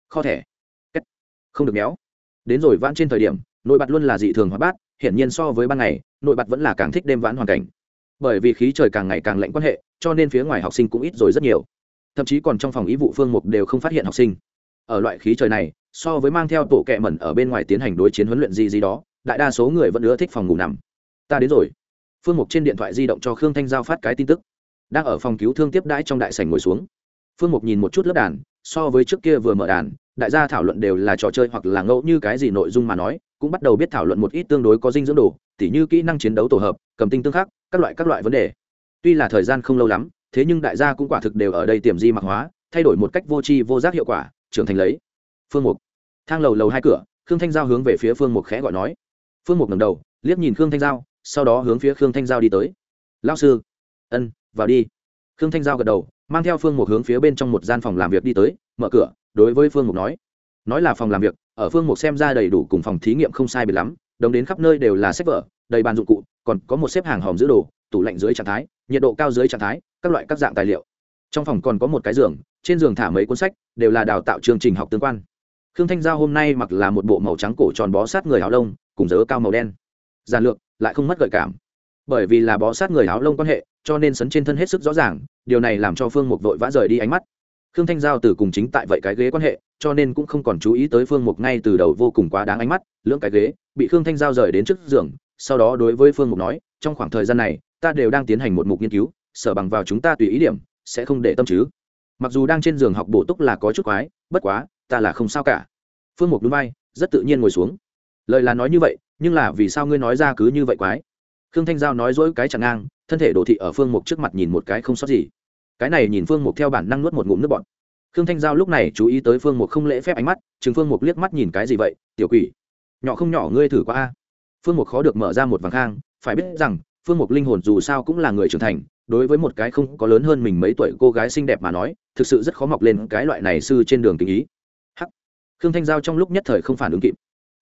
kho thẻ. Không được méo. Đến rồi vãn trên thời điểm, nội bật luôn là dị thường hoạt bát, hiển nhiên so với ban ngày, nội bật vẫn là càng thích đêm vãn hoàn cảnh. Bởi vì khí trời càng ngày càng lạnh quan hệ, cho nên phía ngoài học sinh cũng ít rồi rất nhiều. Thậm chí còn trong phòng ý vụ phương mục đều không phát hiện học sinh. Ở loại khí trời này, so với mang theo tổ kẹ mẩn ở bên ngoài tiến hành đối chiến huấn luyện gì gì đó, đại đa số người vẫn ưa thích phòng ngủ nằm ta đến rồi. Phương mục trên điện thoại di động cho khương thanh giao phát cái tin tức. Đang ở phòng cứu thương tiếp đãi trong đại sảnh ngồi xuống. Phương mục nhìn một chút lớp đàn, so với trước kia vừa mở đàn, đại gia thảo luận đều là trò chơi hoặc là ngẫu như cái gì nội dung mà nói, cũng bắt đầu biết thảo luận một ít tương đối có dinh dưỡng đồ, tỉ như kỹ năng chiến đấu tổ hợp, cầm tinh tương khắc, các loại các loại vấn đề. Tuy là thời gian không lâu lắm, thế nhưng đại gia cũng quả thực đều ở đây tiềm di mạc hóa, thay đổi một cách vô tri vô giác hiệu quả, trưởng thành lấy. Phương mục. Thang lầu lầu hai cửa, khương thanh giao hướng về phía phương mục khẽ gọi nói. Phương mục ngầm đầu, liếc nhìn khương thanh giao sau đó hướng phía khương thanh giao đi tới. Lao sư. Ân, vào đi. Khương thanh giao gật đầu, mang theo phương mục hướng phía bên trong một gian phòng làm việc đi tới, mở cửa, đối với phương mục nói. Nói là phòng làm việc, ở phương mục xem ra đầy đủ cùng phòng thí nghiệm không sai biệt lắm, đồng đến khắp nơi đều là sách vở, đầy bàn dụng cụ, còn có một xếp hàng hòm giữ đồ, tủ lạnh dưới trạng thái, nhiệt độ cao dưới trạng thái, các loại các dạng tài liệu. Trong phòng còn có một cái giường, trên giường thả mấy cuốn sách, đều là đào tạo chương trình học tương quan. Khương thanh giao hôm nay mặc là một bộ màu trắng cổ tròn bó sát người áo lông, cùng dớ cao màu đen. Giản lược lại không mất gợi cảm. Bởi vì là bó sát người áo lông quan hệ, cho nên sấn trên thân hết sức rõ ràng, điều này làm cho phương mục vội vã rời đi ánh mắt. Khương thanh giao từ cùng chính tại vậy cái ghế quan hệ, cho nên cũng không còn chú ý tới phương mục ngay từ đầu vô cùng quá đáng ánh mắt, lưỡng cái ghế, bị khương thanh giao rời đến trước giường, sau đó đối với phương mục nói, trong khoảng thời gian này, ta đều đang tiến hành một mục nghiên cứu, sở bằng vào chúng ta tùy ý điểm, sẽ không để tâm chứ. Mặc dù đang trên giường học bổ túc là có chút quái, bất quá, ta là không sao cả. Phương mục núi bay rất tự nhiên ngồi xuống. Lời là nói như vậy nhưng là vì sao ngươi nói ra cứ như vậy quái? Khương thanh giao nói dỗi cái chẳng ngang, thân thể đồ thị ở phương mục trước mặt nhìn một cái không sót gì. Cái này nhìn phương mục theo bản năng nuốt một ngụm nước bọt. Khương thanh giao lúc này chú ý tới phương mục không lễ phép ánh mắt, chừng phương mục liếc mắt nhìn cái gì vậy, tiểu quỷ? Nhỏ không nhỏ ngươi thử qua a. Phương mục khó được mở ra một vàng khang, phải biết rằng, phương mục linh hồn dù sao cũng là người trưởng thành, đối với một cái không có lớn hơn mình mấy tuổi cô gái xinh đẹp mà nói, thực sự rất khó mọc lên cái loại này sư trên đường tình ý. Hắc. Khương thanh giao trong lúc nhất thời không phản ứng kịp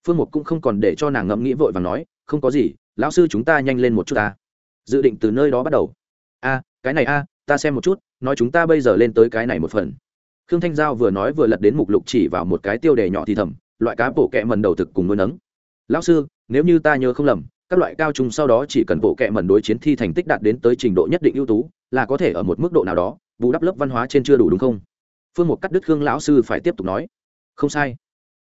phương mục cũng không còn để cho nàng ngẫm nghĩ vội và nói, không có gì, lão sư chúng ta nhanh lên một chút ta. Dự định từ nơi đó bắt đầu. A, cái này a, ta xem một chút, nói chúng ta bây giờ lên tới cái này một phần. Khương thanh giao vừa nói vừa lật đến mục lục chỉ vào một cái tiêu đề nhỏ thì thầm, loại cá bộ kẹ mần đầu thực cùng nuôi nấng. Lão sư, nếu như ta nhớ không lầm, các loại cao trung sau đó chỉ cần bộ kẹ mần đối chiến thi thành tích đạt đến tới trình độ nhất định ưu tú, là có thể ở một mức độ nào đó, bù đắp lớp văn hóa trên chưa đủ đúng không? Phương một cắt đứt khương lão sư phải tiếp tục nói. Không sai.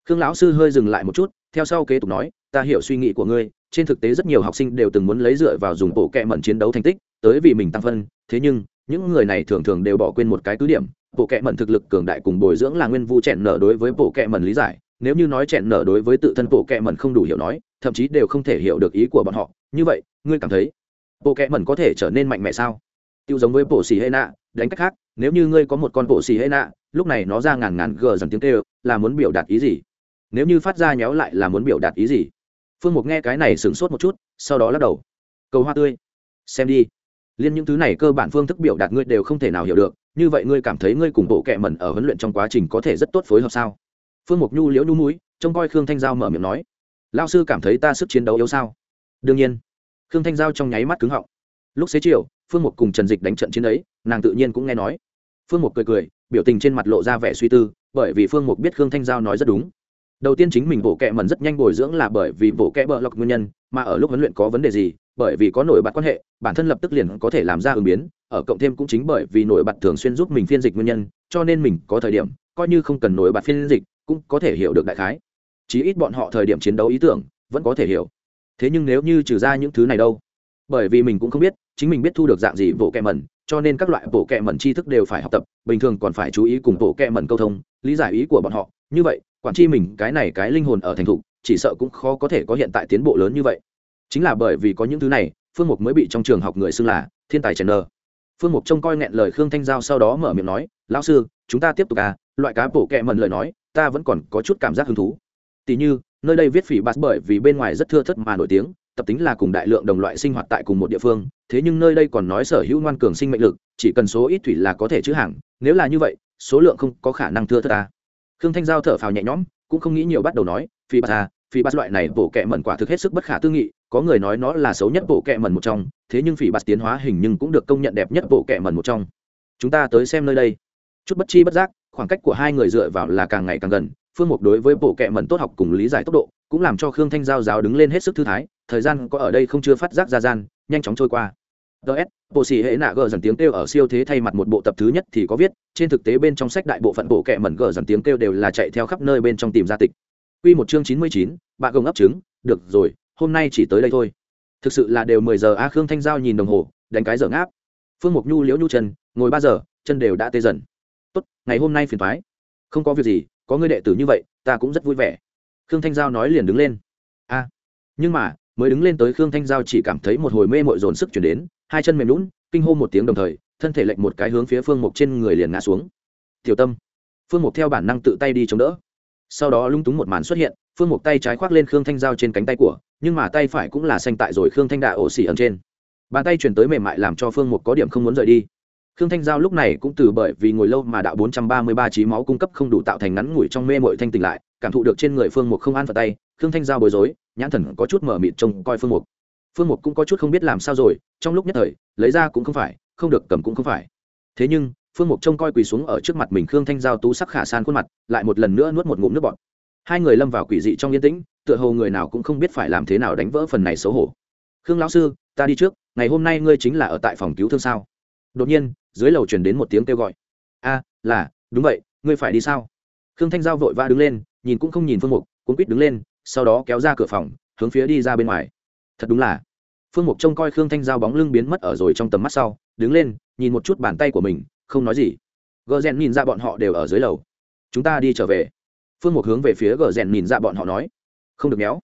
Khương lão sư hơi dừng lại một chút theo sau kế tục nói, ta hiểu suy nghĩ của ngươi, trên thực tế rất nhiều học sinh đều từng muốn lấy dựa vào dùng bộ kẹ mẩn chiến đấu thành tích, tới vì mình tăng phân, thế nhưng, những người này thường thường đều bỏ quên một cái cứ điểm, bộ kẹ mẩn thực lực cường đại cùng bồi dưỡng là nguyên vu chẹn nở đối với bộ kẹ mẩn lý giải, nếu như nói chẹn nở đối với tự thân bộ kẹ mẩn không đủ hiểu nói, thậm chí đều không thể hiểu được ý của bọn họ, như vậy, ngươi cảm thấy, bộ kẹ mẩn có thể trở nên mạnh mẽ sao? Tiêu giống với bộ xì hệ nạ, đánh cách khác, nếu như ngươi có một con bộ xì hệ nạ, lúc này nó ra ngàn ngàn gờ dần tiếng kêu, là muốn biểu đạt ý gì? Nếu như phát ra nhéo lại là muốn biểu đạt ý gì? Phương mục nghe cái này sửng sốt một chút, sau đó lắc đầu. Cầu hoa tươi. Xem đi. Liên những thứ này cơ bản phương thức biểu đạt ngươi đều không thể nào hiểu được, như vậy ngươi cảm thấy ngươi cùng bộ kệ mẩn ở huấn luyện trong quá trình có thể rất tốt phối hợp sao? Phương mục nhu liễu nhu núi trông coi khương thanh giao mở miệng nói. Lao sư cảm thấy ta sức chiến đấu yếu sao? Đương nhiên. Khương thanh giao trong nháy mắt cứng họng. Lúc xế chiều, phương mục cùng trần dịch đánh trận chiến ấy, nàng tự nhiên cũng nghe nói. Phương mục cười cười, biểu tình trên mặt lộ ra vẻ suy tư, bởi vì phương mục biết khương thanh giao nói rất đúng đầu tiên chính mình bộ kệ mẩn rất nhanh bồi dưỡng là bởi vì bộ kệ bờ lọc nguyên nhân, mà ở lúc huấn luyện có vấn đề gì, bởi vì có nổi bật quan hệ, bản thân lập tức liền có thể làm ra ứng biến, ở cộng thêm cũng chính bởi vì nổi bật thường xuyên giúp mình phiên dịch nguyên nhân, cho nên mình có thời điểm, coi như không cần nổi bật phiên dịch, cũng có thể hiểu được đại khái. Chí ít bọn họ thời điểm chiến đấu ý tưởng, vẫn có thể hiểu. Thế nhưng nếu như trừ ra những thứ này đâu? Bởi vì mình cũng không biết, chính mình biết thu được dạng gì bộ kẹ mẩn, cho nên các loại bộ kẹ mẩn tri thức đều phải học tập, bình thường còn phải chú ý cùng bộ kẹ mẩn câu thông, lý giải ý của bọn họ. Như vậy quản tri mình cái này cái linh hồn ở thành thục, chỉ sợ cũng khó có thể có hiện tại tiến bộ lớn như vậy. Chính là bởi vì có những thứ này, phương mục mới bị trong trường học người xưng là thiên tài trần nơ phương mục trông coi nghẹn lời khương thanh giao sau đó mở miệng nói, lão sư, chúng ta tiếp tục à loại cá bổ kẹ mần lời nói, ta vẫn còn có chút cảm giác hứng thú. Tỉ như, nơi đây viết phỉ bát bởi vì bên ngoài rất thưa thất mà nổi tiếng, tập tính là cùng đại lượng đồng loại sinh hoạt tại cùng một địa phương, thế nhưng nơi đây còn nói sở hữu ngoan cường sinh mệnh lực, chỉ cần số ít thủy là có thể chữ hàng, nếu là như vậy, số lượng không có khả năng thưa thất ta à khương thanh giao thở phào nhẹ nhõm, cũng không nghĩ nhiều bắt đầu nói, phi bát à phi bát loại này bộ kẹ mẩn quả thực hết sức bất khả tư nghị, có người nói nó là xấu nhất bộ kẹ mẩn một trong, thế nhưng phi bà tiến hóa hình nhưng cũng được công nhận đẹp nhất bộ kẹ mẩn một trong. Chúng ta tới xem nơi đây. Chút bất chi bất giác, khoảng cách của hai người dựa vào là càng ngày càng gần, phương mục đối với bộ kẹ mẩn tốt học cùng lý giải tốc độ, cũng làm cho khương thanh giao giáo đứng lên hết sức thư thái, thời gian có ở đây không chưa phát giác ra gian, nhanh chóng trôi qua ts bộ xì hệ nạ gờ dần tiếng kêu ở siêu thế thay mặt một bộ tập thứ nhất thì có viết trên thực tế bên trong sách đại bộ phận bộ kẹ mẩn gờ dần tiếng kêu đều là chạy theo khắp nơi bên trong tìm gia tịch. Quy một chương chín mươi chín, bạn gồng ấp trứng, được rồi, hôm nay chỉ tới đây thôi. Thực sự là đều mười giờ a khương thanh giao nhìn đồng hồ đánh cái giờ ngáp. Phương mục nhu liễu nhu chân ngồi ba giờ chân đều đã tê dần. Tốt ngày hôm nay phiền thoái không có việc gì có người đệ tử như vậy ta cũng rất vui vẻ. Khương thanh giao nói liền đứng lên. A nhưng mà mới đứng lên tới khương thanh giao chỉ cảm thấy một hồi mê mội dồn sức chuyển đến hai chân mềm lún, kinh hô một tiếng đồng thời, thân thể lệnh một cái hướng phía phương mục trên người liền ngã xuống. Tiểu tâm. Phương mục theo bản năng tự tay đi chống đỡ. Sau đó lung túng một màn xuất hiện, phương mục tay trái khoác lên khương thanh giao trên cánh tay của, nhưng mà tay phải cũng là xanh tại rồi khương thanh đạ ổ xỉ ẩn trên. Bàn tay chuyển tới mềm mại làm cho phương mục có điểm không muốn rời đi. Khương thanh giao lúc này cũng từ bởi vì ngồi lâu mà đạo bốn trăm ba mươi ba trí máu cung cấp không đủ tạo thành ngắn ngủi trong mê mội thanh tỉnh lại, cảm thụ được trên người phương mục không an phật tay, khương thanh giao bối rối, nhãn thần có chút mở mịt trông coi phương mục phương mục cũng có chút không biết làm sao rồi, trong lúc nhất thời, lấy ra cũng không phải, không được cầm cũng không phải. Thế nhưng, phương mục trông coi quỳ xuống ở trước mặt mình khương thanh giao tú sắc khả san khuôn mặt, lại một lần nữa nuốt một ngụm nước bọt. Hai người lâm vào quỷ dị trong yên tĩnh, tựa hồ người nào cũng không biết phải làm thế nào đánh vỡ phần này xấu hổ. Khương lão sư, ta đi trước, ngày hôm nay ngươi chính là ở tại phòng cứu thương sao? Đột nhiên, dưới lầu truyền đến một tiếng kêu gọi. A, là, đúng vậy, ngươi phải đi sao? Khương thanh giao vội vã đứng lên, nhìn cũng không nhìn phương mục cuốn quýt đứng lên, sau đó kéo ra cửa phòng, hướng phía đi ra bên ngoài thật đúng là. Phương mục trông coi khương thanh giao bóng lưng biến mất ở rồi trong tầm mắt sau, đứng lên, nhìn một chút bàn tay của mình, không nói gì. Gờ rèn nhìn ra bọn họ đều ở dưới lầu. Chúng ta đi trở về. Phương mục hướng về phía gờ rèn nhìn ra bọn họ nói. Không được méo.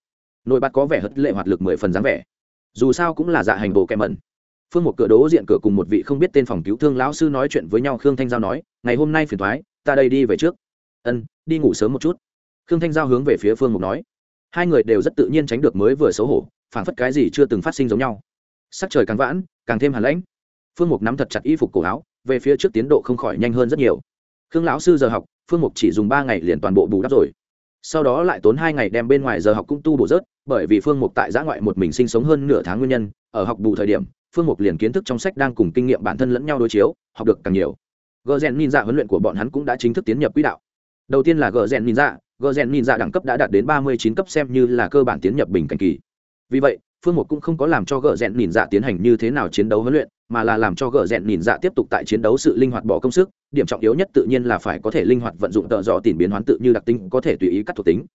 Nội bát có vẻ hất lệ hoạt lực mười phần dáng vẻ. Dù sao cũng là dạ hành bộ kèm mẩn. Phương một cửa đố diện cửa cùng một vị không biết tên phòng cứu thương lão sư nói chuyện với nhau, khương thanh giao nói, ngày hôm nay phiền thoái ta đây đi về trước. Ân, đi ngủ sớm một chút. Khương thanh giao hướng về phía phương mục nói. Hai người đều rất tự nhiên tránh được mới vừa xấu hổ phảng phất cái gì chưa từng phát sinh giống nhau. Sắc trời càng vãn, càng thêm hàn lãnh. Phương mục nắm thật chặt y phục cổ áo, về phía trước tiến độ không khỏi nhanh hơn rất nhiều. Khương lão sư giờ học, phương mục chỉ dùng ba ngày liền toàn bộ bù đắp rồi. Sau đó lại tốn hai ngày đem bên ngoài giờ học cũng tu bổ rớt, bởi vì phương mục tại giã ngoại một mình sinh sống hơn nửa tháng nguyên nhân, ở học bù thời điểm, phương mục liền kiến thức trong sách đang cùng kinh nghiệm bản thân lẫn nhau đối chiếu, học được càng nhiều. Gờ rèn nhìn dạ huấn luyện của bọn hắn cũng đã chính thức tiến nhập quỹ đạo. Đầu tiên là gờ rèn nhìn dạ gờ rèn nhìn dạ đẳng cấp đã đạt đến ba mươi chín cấp, xem như là cơ bản tiến nhập bình cảnh kỳ vì vậy, phương mục cũng không có làm cho gờ rèn nhìn dạ tiến hành như thế nào chiến đấu huấn luyện, mà là làm cho gờ rèn nhìn dạ tiếp tục tại chiến đấu sự linh hoạt bỏ công sức. Điểm trọng yếu nhất tự nhiên là phải có thể linh hoạt vận dụng tợ dọ tìm biến hoán tự như đặc tính có thể tùy ý cắt thuộc tính.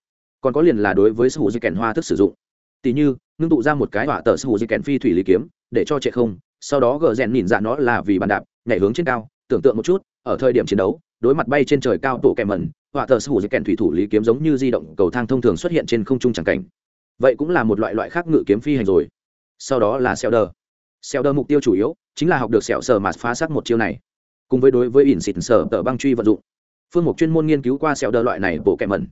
Còn có liền là đối với sự di kèn hoa thức sử dụng. Tỷ như, ngưng tụ ra một cái họa tờ sự di kèn phi thủy lý kiếm, để cho trệ không, sau đó gờ rèn nhìn dạ nó là vì bàn đạp, nhảy hướng trên cao, tưởng tượng một chút, ở thời điểm chiến đấu, đối mặt bay trên trời cao tổ kèm mẩn họa tờ sự di kèn thủy thủ lý kiếm giống như di động cầu thang thông thường xuất hiện trên không trung chẳng cảnh vậy cũng là một loại loại khác ngự kiếm phi hành rồi. Sau đó là xeo đờ. Xeo đờ mục tiêu chủ yếu chính là học được sẹo sờ mà phá xác một chiêu này, cùng với đối với ỉn xịt sờ tờ băng truy vận dụng. Phương mục chuyên môn nghiên cứu qua xeo đờ loại này bộ kẹm mẩn.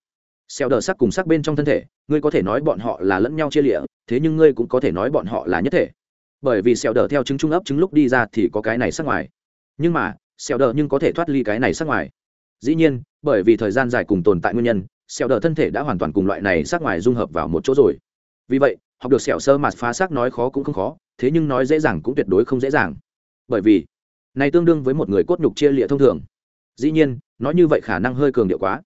Xeo đờ sắc cùng sắc bên trong thân thể, ngươi có thể nói bọn họ là lẫn nhau chia lịa, thế nhưng ngươi cũng có thể nói bọn họ là nhất thể. Bởi vì xeo đờ theo trứng trung ấp trứng lúc đi ra thì có cái này sắc ngoài. Nhưng mà, xeo đờ nhưng có thể thoát ly cái này sắc ngoài. Dĩ nhiên, bởi vì thời gian dài cùng tồn tại nguyên nhân sẹo đờ thân thể đã hoàn toàn cùng loại này sát ngoài dung hợp vào một chỗ rồi. Vì vậy, học được sẹo sơ mà phá xác nói khó cũng không khó, thế nhưng nói dễ dàng cũng tuyệt đối không dễ dàng. Bởi vì, này tương đương với một người cốt nhục chia lịa thông thường. Dĩ nhiên, nói như vậy khả năng hơi cường điệu quá.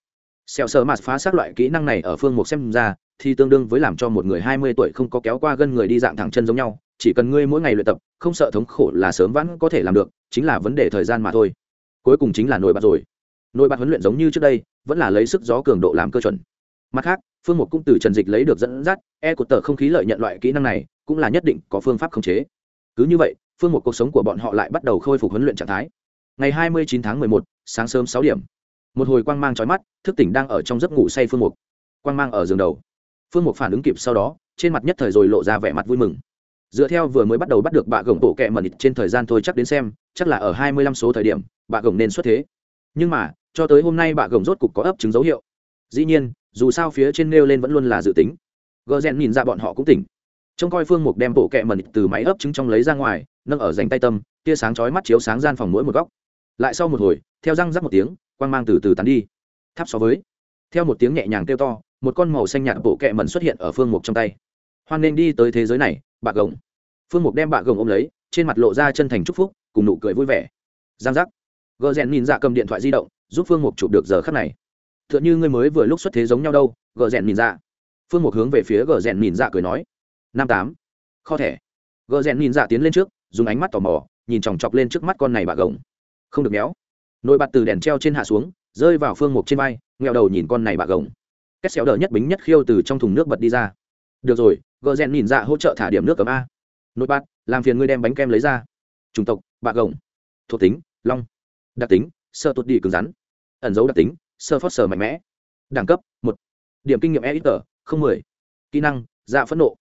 Sẹo sơ mà phá xác loại kỹ năng này ở phương mục xem ra, thì tương đương với làm cho một người hai mươi tuổi không có kéo qua gân người đi dạng thẳng chân giống nhau, chỉ cần ngươi mỗi ngày luyện tập, không sợ thống khổ là sớm vẫn có thể làm được, chính là vấn đề thời gian mà thôi. Cuối cùng chính là nổi bật rồi. Nổi bật huấn luyện giống như trước đây vẫn là lấy sức gió cường độ làm cơ chuẩn. Mặt khác, phương mục cũng từ trần dịch lấy được dẫn dắt e của tờ không khí lợi nhận loại kỹ năng này cũng là nhất định có phương pháp khống chế. Cứ như vậy, phương mục cuộc sống của bọn họ lại bắt đầu khôi phục huấn luyện trạng thái. Ngày hai mươi chín tháng mười một, sáng sớm sáu điểm. Một hồi quang mang trói mắt, thức tỉnh đang ở trong giấc ngủ say phương mục. Quang mang ở giường đầu. Phương mục phản ứng kịp sau đó, trên mặt nhất thời rồi lộ ra vẻ mặt vui mừng. Dựa theo vừa mới bắt đầu bắt được bạ gồng bộ kẹ mẩn trên thời gian thôi chắc đến xem, chắc là ở hai mươi lăm số thời điểm, bạ gồng nên xuất thế. Nhưng mà cho tới hôm nay bạ gồng rốt cục có ấp chứng dấu hiệu. Dĩ nhiên, dù sao phía trên nêu lên vẫn luôn là dự tính. Gờ rèn nhìn ra bọn họ cũng tỉnh. Trông coi phương mục đem bộ kẹ mần từ máy ấp trứng trong lấy ra ngoài, nâng ở dành tay tâm, tia sáng chói mắt chiếu sáng gian phòng mỗi một góc. Lại sau một hồi, theo răng rắc một tiếng, quang mang từ từ tắn đi. Tháp so với. Theo một tiếng nhẹ nhàng kêu to, một con màu xanh nhạt bộ kẹ mẩn xuất hiện ở phương mục trong tay. Hoan nên đi tới thế giới này, bạ gồng. Phương mục đem bạ gồng ôm lấy, trên mặt lộ ra chân thành chúc phúc, cùng nụ cười vui vẻ. Giang giác. Gờ rèn nhìn dạ cầm điện thoại di động giúp phương mục chụp được giờ khắc này. T h ư ợ n h ư ngươi mới vừa lúc xuất thế giống nhau đâu, gờ rèn nhìn dạ. Phương mục hướng về phía gờ rèn nhìn dạ cười nói. Năm tám. Kho thẻ. Gờ rèn nhìn dạ tiến lên trước, dùng ánh mắt tò mò, nhìn chòng chọc lên trước mắt con này bà gồng. Không được méo. Nồi bạt từ đèn treo trên hạ xuống, rơi vào phương mục trên vai nghèo đầu nhìn con này bà gồng. Két xéo đờ nhất bính nhất khiêu từ trong thùng nước bật đi ra. Được rồi, Gờ rèn nhìn dạ hỗ trợ thả điểm nước cấm a. Nồi bát làm phiền ngươi đem bánh kem lấy ra. Chủng tộc bà gồng. Thuộc tính, long. Đặc tính, sơ tuột đi cứng rắn ẩn dấu đặc tính, sơ phót sở mạnh mẽ. Đẳng cấp, một. Điểm kinh nghiệm e ít tờ, không mười. Kỹ năng dạ phẫn nộ.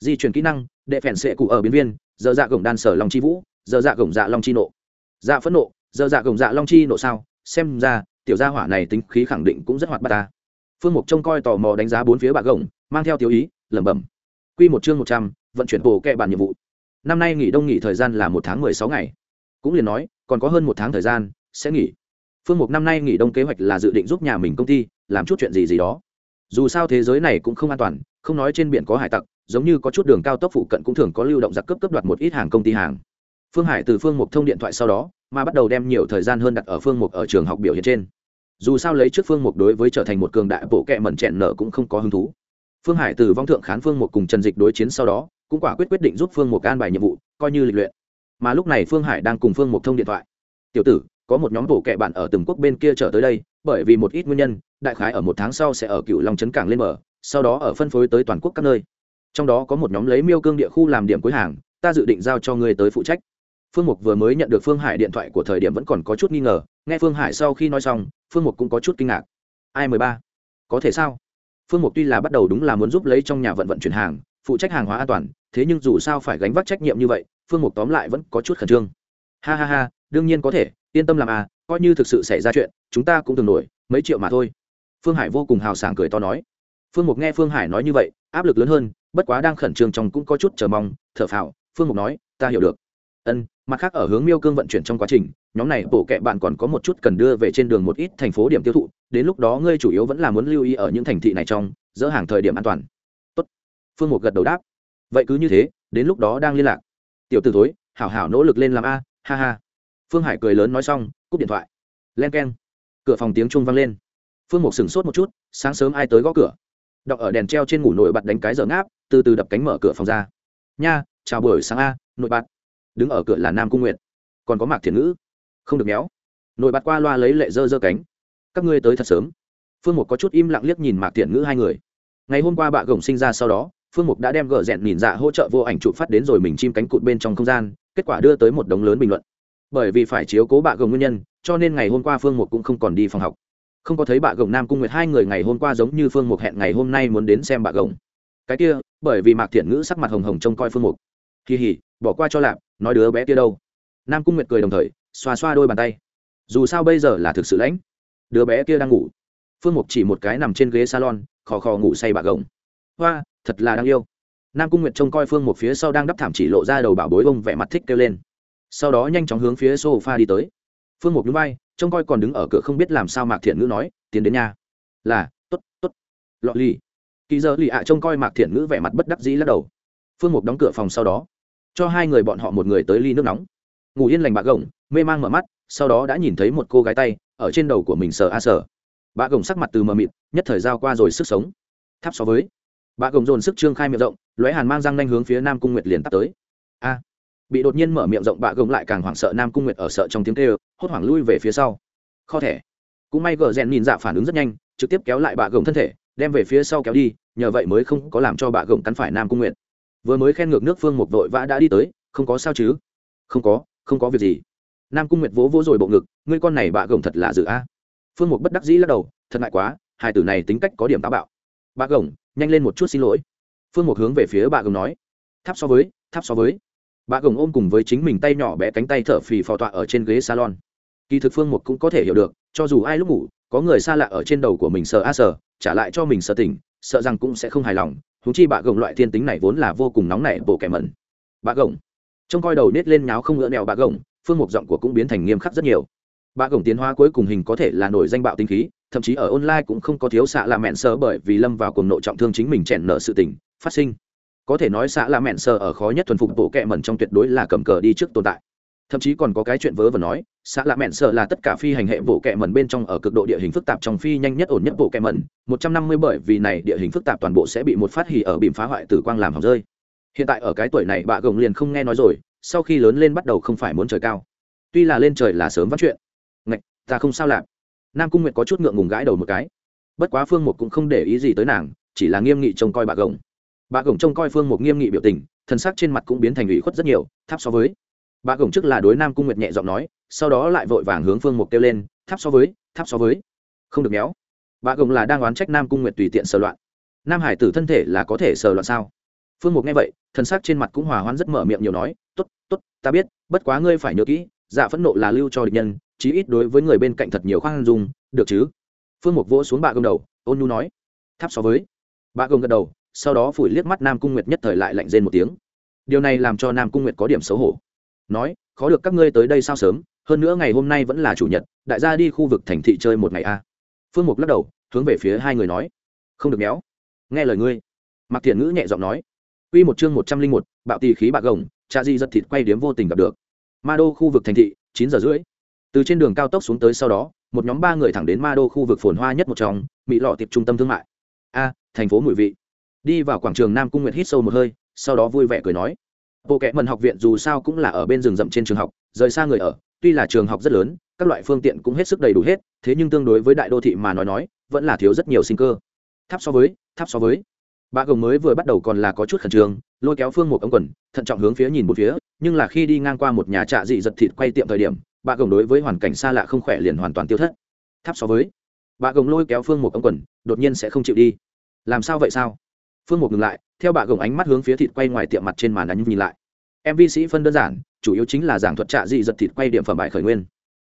Di chuyển kỹ năng, đệ phèn sệ cụ ở biến viên giờ dạ gồng đan sở long chi vũ giờ dạ gồng dạ long chi nộ. Dạ phẫn nộ giờ dạ gồng dạ long chi nộ sao? Xem ra, tiểu gia hỏa này tính khí khẳng định cũng rất hoạt bát ta. Phương mục trông coi tò mò đánh giá bốn phía bạc gồng, mang theo tiểu ý, lẩm bẩm. Q một chương một trăm, vận chuyển bổ kẹ bản nhiệm vụ. Năm nay nghỉ đông nghỉ thời gian là một tháng mười sáu ngày. Cũng liền nói, còn có hơn một tháng thời gian, sẽ nghỉ phương mục năm nay nghỉ đông kế hoạch là dự định giúp nhà mình công ty làm chút chuyện gì gì đó. Dù sao thế giới này cũng không an toàn, không nói trên biển có hải tặc, giống như có chút đường cao tốc phụ cận cũng thường có lưu động giặc cướp cấp đoạt một ít hàng công ty hàng. Phương hải từ phương mục thông điện thoại sau đó, mà bắt đầu đem nhiều thời gian hơn đặt ở phương mục ở trường học biểu hiện trên. Dù sao lấy trước phương mục đối với trở thành một cường đại bộ kệ mẩn chẹn nở cũng không có hứng thú. Phương hải từ vong thượng khán phương mục cùng trần dịch đối chiến sau đó, cũng quả quyết quyết định giúp phương mục an bài nhiệm vụ, coi như lịch luyện. Mà lúc này phương hải đang cùng phương mục thông điện thoại. Tiểu tử có một nhóm bộ kệ bạn ở từng quốc bên kia trở tới đây, bởi vì một ít nguyên nhân, đại khái ở một tháng sau sẽ ở cựu long trấn cảng lên mở sau đó ở phân phối tới toàn quốc các nơi. Trong đó có một nhóm lấy miêu cương địa khu làm điểm cuối hàng, ta dự định giao cho ngươi tới phụ trách. Phương mục vừa mới nhận được phương hải điện thoại của thời điểm vẫn còn có chút nghi ngờ, nghe phương hải sau khi nói xong, phương mục cũng có chút kinh ngạc. Ai mười ba? Có thể sao? Phương mục tuy là bắt đầu đúng là muốn giúp lấy trong nhà vận vận chuyển hàng, phụ trách hàng hóa an toàn, thế nhưng dù sao phải gánh vác trách nhiệm như vậy, phương mục tóm lại vẫn có chút khẩn trương. Ha ha ha, đương nhiên có thể yên tâm làm à coi như thực sự xảy ra chuyện, chúng ta cũng thường nổi, mấy triệu mà thôi. Phương hải vô cùng hào sảng cười to nói. Phương mục nghe phương hải nói như vậy, áp lực lớn hơn, bất quá đang khẩn trương trong cũng có chút chờ mong, thở phào, phương mục nói, ta hiểu được. Ân, mặt khác ở hướng miêu cương vận chuyển trong quá trình, nhóm này bổ kẹ bạn còn có một chút cần đưa về trên đường một ít thành phố điểm tiêu thụ, đến lúc đó ngươi chủ yếu vẫn là muốn lưu ý ở những thành thị này trong, dỡ hàng thời điểm an toàn. Tốt. phương mục gật đầu đáp. Vậy cứ như thế, đến lúc đó đang liên lạc. Tiểu t ử tối hảo hảo nỗ lực lên làm a, ha ha phương hải cười lớn nói xong, cúp điện thoại. Len k e n cửa phòng tiếng trung vang lên. Phương mục sửng sốt một chút, sáng sớm ai tới gõ cửa. Đọc ở đèn treo trên ngủ nội bật đánh cái giờ ngáp, từ từ đập cánh mở cửa phòng ra. Nha, chào buổi sáng a, nội bật. Đứng ở cửa là nam cung nguyệt. Còn có mạc thiện ngữ. Không được méo. Nội bật qua loa lấy lệ dơ dơ cánh. Các ngươi tới thật sớm. Phương mục có chút im lặng liếc nhìn mạc thiện ngữ hai người. Ngày hôm qua bạ gồng sinh ra sau đó, phương mục đã đem gờ rẽn nhìn dạ hỗ trợ vô ảnh chụp phát đến rồi mình chim cánh cụt bên trong không gian, kết quả đưa tới một đống lớn bình luận bởi vì phải chiếu cố bạ gồng nguyên nhân, cho nên ngày hôm qua phương mục cũng không còn đi phòng học. Không có thấy bạ gồng nam cung nguyệt hai người ngày hôm qua giống như phương mục hẹn ngày hôm nay muốn đến xem bạ gồng. Cái kia, bởi vì mạc thiện ngữ sắc mặt hồng hồng trông coi phương mục. Kỳ hỉ, bỏ qua cho lạp, nói đứa bé kia đâu? Nam cung nguyệt cười đồng thời, xoa xoa đôi bàn tay. Dù sao bây giờ là thực sự lãnh. Đứa bé kia đang ngủ. Phương mục chỉ một cái nằm trên ghế salon, khò khò ngủ say bạ gồng. Hoa, thật là đáng yêu. Nam cung nguyệt trông coi phương một phía sau đang đắp thảm chỉ lộ ra đầu bảo bối bông vẻ mặt thích kêu lên sau đó nhanh chóng hướng phía sofa đi tới. Phương một núi bay trông coi còn đứng ở cửa không biết làm sao mạc thiện ngữ nói, tiến đến nhà là t ố t t ố t lọ lì. Kỳ giờ lì ạ trông coi mạc thiện ngữ vẻ mặt bất đắc dĩ lắc đầu. Phương mục đóng cửa phòng sau đó, cho hai người bọn họ một người tới ly nước nóng. Ngủ yên lành bạc gồng, mê man mở mắt, sau đó đã nhìn thấy một cô gái tay, ở trên đầu của mình sờ a sờ. Bạc gồng sắc mặt từ mờ mịt, nhất thời giao qua rồi sức sống. Tháp so với. Bà gồng dồn sức trương khai miệng rộng, lóe hàn mang răng nanh hướng phía nam cung nguyệt liền tắt tới. A bị đột nhiên mở miệng rộng bạ gồng lại càng hoảng sợ nam cung nguyệt ở sợ trong tiếng kêu, hốt hoảng lui về phía sau. Kho thẻ. Cũng may gờ rèn nhìn dạ phản ứng rất nhanh, trực tiếp kéo lại bạ gồng thân thể, đem về phía sau kéo đi, nhờ vậy mới không có làm cho bạ gồng cắn phải nam cung nguyệt. Vừa mới khen ngược nước phương một vội vã đã đi tới, không có sao chứ? Không có không có việc gì. Nam cung nguyệt vỗ vỗ rồi bộ ngực, ngươi con này bạ gồng thật là dự a. Phương một bất đắc dĩ lắc đầu, thật ngại quá, hai tử này tính cách có điểm táo bạo. Bạ gồng, nhanh lên một chút xin lỗi. Phương một hướng về phía bạ gồng nói, tháp so với, tháp so với bà gồng ôm cùng với chính mình tay nhỏ bé cánh tay thở phì phò tọa ở trên ghế salon. Kỳ thực phương một cũng có thể hiểu được, cho dù ai lúc ngủ, có người xa lạ ở trên đầu của mình sờ a sờ, trả lại cho mình sợ tỉnh, sợ rằng cũng sẽ không hài lòng. Thú chi bà gồng loại thiên tính này vốn là vô cùng nóng nảy bộ kẻ mẩn. Bà gồng. Trông coi đầu nết lên nháo không ngỡ nẹo bà gồng, phương một giọng của cũng biến thành nghiêm khắc rất nhiều. Bà gồng tiến hóa cuối cùng hình có thể là nổi danh bạo tinh khí, thậm chí ở online cũng không có thiếu xạ là mẹn sơ bởi vì lâm vào cùng nộ trọng thương chính mình chèn nợ sự tình, phát sinh có thể nói xã là mẹn sờ ở khó nhất thuần phục bộ kẹ mẩn trong tuyệt đối là cầm cờ đi trước tồn tại. Thậm chí còn có cái chuyện vớ vẩn nói xã là mẹn sợ là tất cả phi hành hệ bộ kẹ mẩn bên trong ở cực độ địa hình phức tạp trong phi nhanh nhất ổn nhất bộ kẹ mẩn, một trăm năm mươi bởi vì này địa hình phức tạp toàn bộ sẽ bị một phát hì ở bìm phá hoại tử quang làm hỏng rơi. Hiện tại ở cái tuổi này, bà gồng liền không nghe nói rồi, sau khi lớn lên bắt đầu không phải muốn trời cao. Tuy là lên trời là sớm vắt chuyện, ngạch, ta không sao làm. Nam cung nguyệt có chút ngượng ngùng gãi đầu một cái. Bất quá phương một cũng không để ý gì tới nàng, chỉ là nghiêm nghị trông coi bà gồng bà gồng trông coi phương một nghiêm nghị biểu tình, thân sắc trên mặt cũng biến thành ủy khuất rất nhiều, tháp so với. Bà gồng trước là đối nam cung nguyệt nhẹ giọng nói, sau đó lại vội vàng hướng phương một kêu lên, tháp so với, tháp so với. Không được méo. Bà gồng là đang oán trách nam cung nguyệt tùy tiện sờ loạn. Nam hải tử thân thể là có thể sờ loạn sao? Phương mục nghe vậy, thân xác trên mặt cũng hòa hoãn rất mở miệng nhiều nói t ố t t ố t ta biết, bất quá ngươi phải nhớ kỹ dạ phẫn nộ là lưu cho địch nhân, chí ít đối với người bên cạnh thật nhiều khoan dung, được chứ? Phương mục vỗ xuống bà gồng đầu, ôn nhu nói, tháp so với. Bà gồng gật đầu sau đó phủi liếc mắt nam cung nguyệt nhất thời lại lạnh rên một tiếng điều này làm cho nam cung nguyệt có điểm xấu hổ nói khó được các ngươi tới đây sao sớm hơn nữa ngày hôm nay vẫn là chủ nhật đại gia đi khu vực thành thị chơi một ngày a phương mục lắc đầu hướng về phía hai người nói không được méo nghe lời ngươi mặc thiện ngữ nhẹ giọng nói Quy một chương một trăm linh một, bạo tì khí bạc gồng, cha di giật thịt quay điếm vô tình gặp được. Ma đô khu vực thành thị, chín giờ rưỡi. Từ trên đường cao tốc xuống tới sau đó, một nhóm ba người thẳng đến Ma đô khu vực phồn hoa nhất một trong, mỹ lọ tiệp trung tâm thương mại. A, thành phố mùi vị. Đi vào quảng trường Nam Cung Nguyệt hít sâu một hơi, sau đó vui vẻ cười nói: "Bộ kệ mần học viện dù sao cũng là ở bên rừng rậm trên trường học, rời xa người ở, tuy là trường học rất lớn, các loại phương tiện cũng hết sức đầy đủ hết, thế nhưng tương đối với đại đô thị mà nói nói, vẫn là thiếu rất nhiều sinh cơ." Tháp so với, tháp so với. Bà gồng mới vừa bắt đầu còn là có chút khẩn trương lôi kéo phương một ống quần thận trọng hướng phía nhìn một phía nhưng là khi đi ngang qua một nhà trạ dị giật thịt quay tiệm thời điểm bà gồng đối với hoàn cảnh xa lạ không khỏe liền hoàn toàn tiêu thất. Tháp so với. Bà gồng lôi kéo phương một ống quần đột nhiên sẽ không chịu đi. Làm sao vậy sao? Phương một ngừng lại theo bà gồng ánh mắt hướng phía thịt quay ngoài tiệm mặt trên màn ánh nhìn lại. Mv sĩ phân đơn giản chủ yếu chính là giảng thuật trạ dị giật thịt quay điểm phẩm bài khởi nguyên.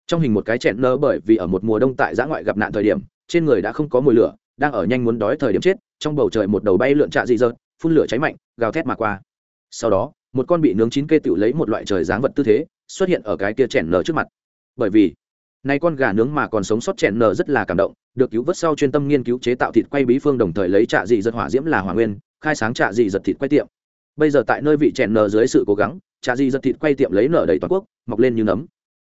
Trong hình một cái chẹn nơ bởi vì ở một mùa đông tại giã ngoại gặp nạn thời điểm trên người đã không có mùi lửa đang ở nhanh muốn đói thời điểm chết trong bầu trời một đầu bay lượn trạ dị giật, phun lửa cháy mạnh gào thét mà qua. Sau đó một con bị nướng chín kê tự lấy một loại trời dáng vật tư thế xuất hiện ở cái kia chẹn nơ trước mặt. Bởi vì nay con gà nướng mà còn sống sót chẹn nơ rất là cảm động được cứu vớt sau chuyên tâm nghiên cứu chế tạo thịt quay bí phương đồng thời lấy trạ dị giật hỏa diễm là hỏa nguyên, khai sáng trạ dị giật thịt quay tiệm. Bây giờ tại nơi vị chèn nở dưới sự cố gắng, trạ dị giật thịt quay tiệm lấy nở đầy toàn quốc, mọc lên như nấm.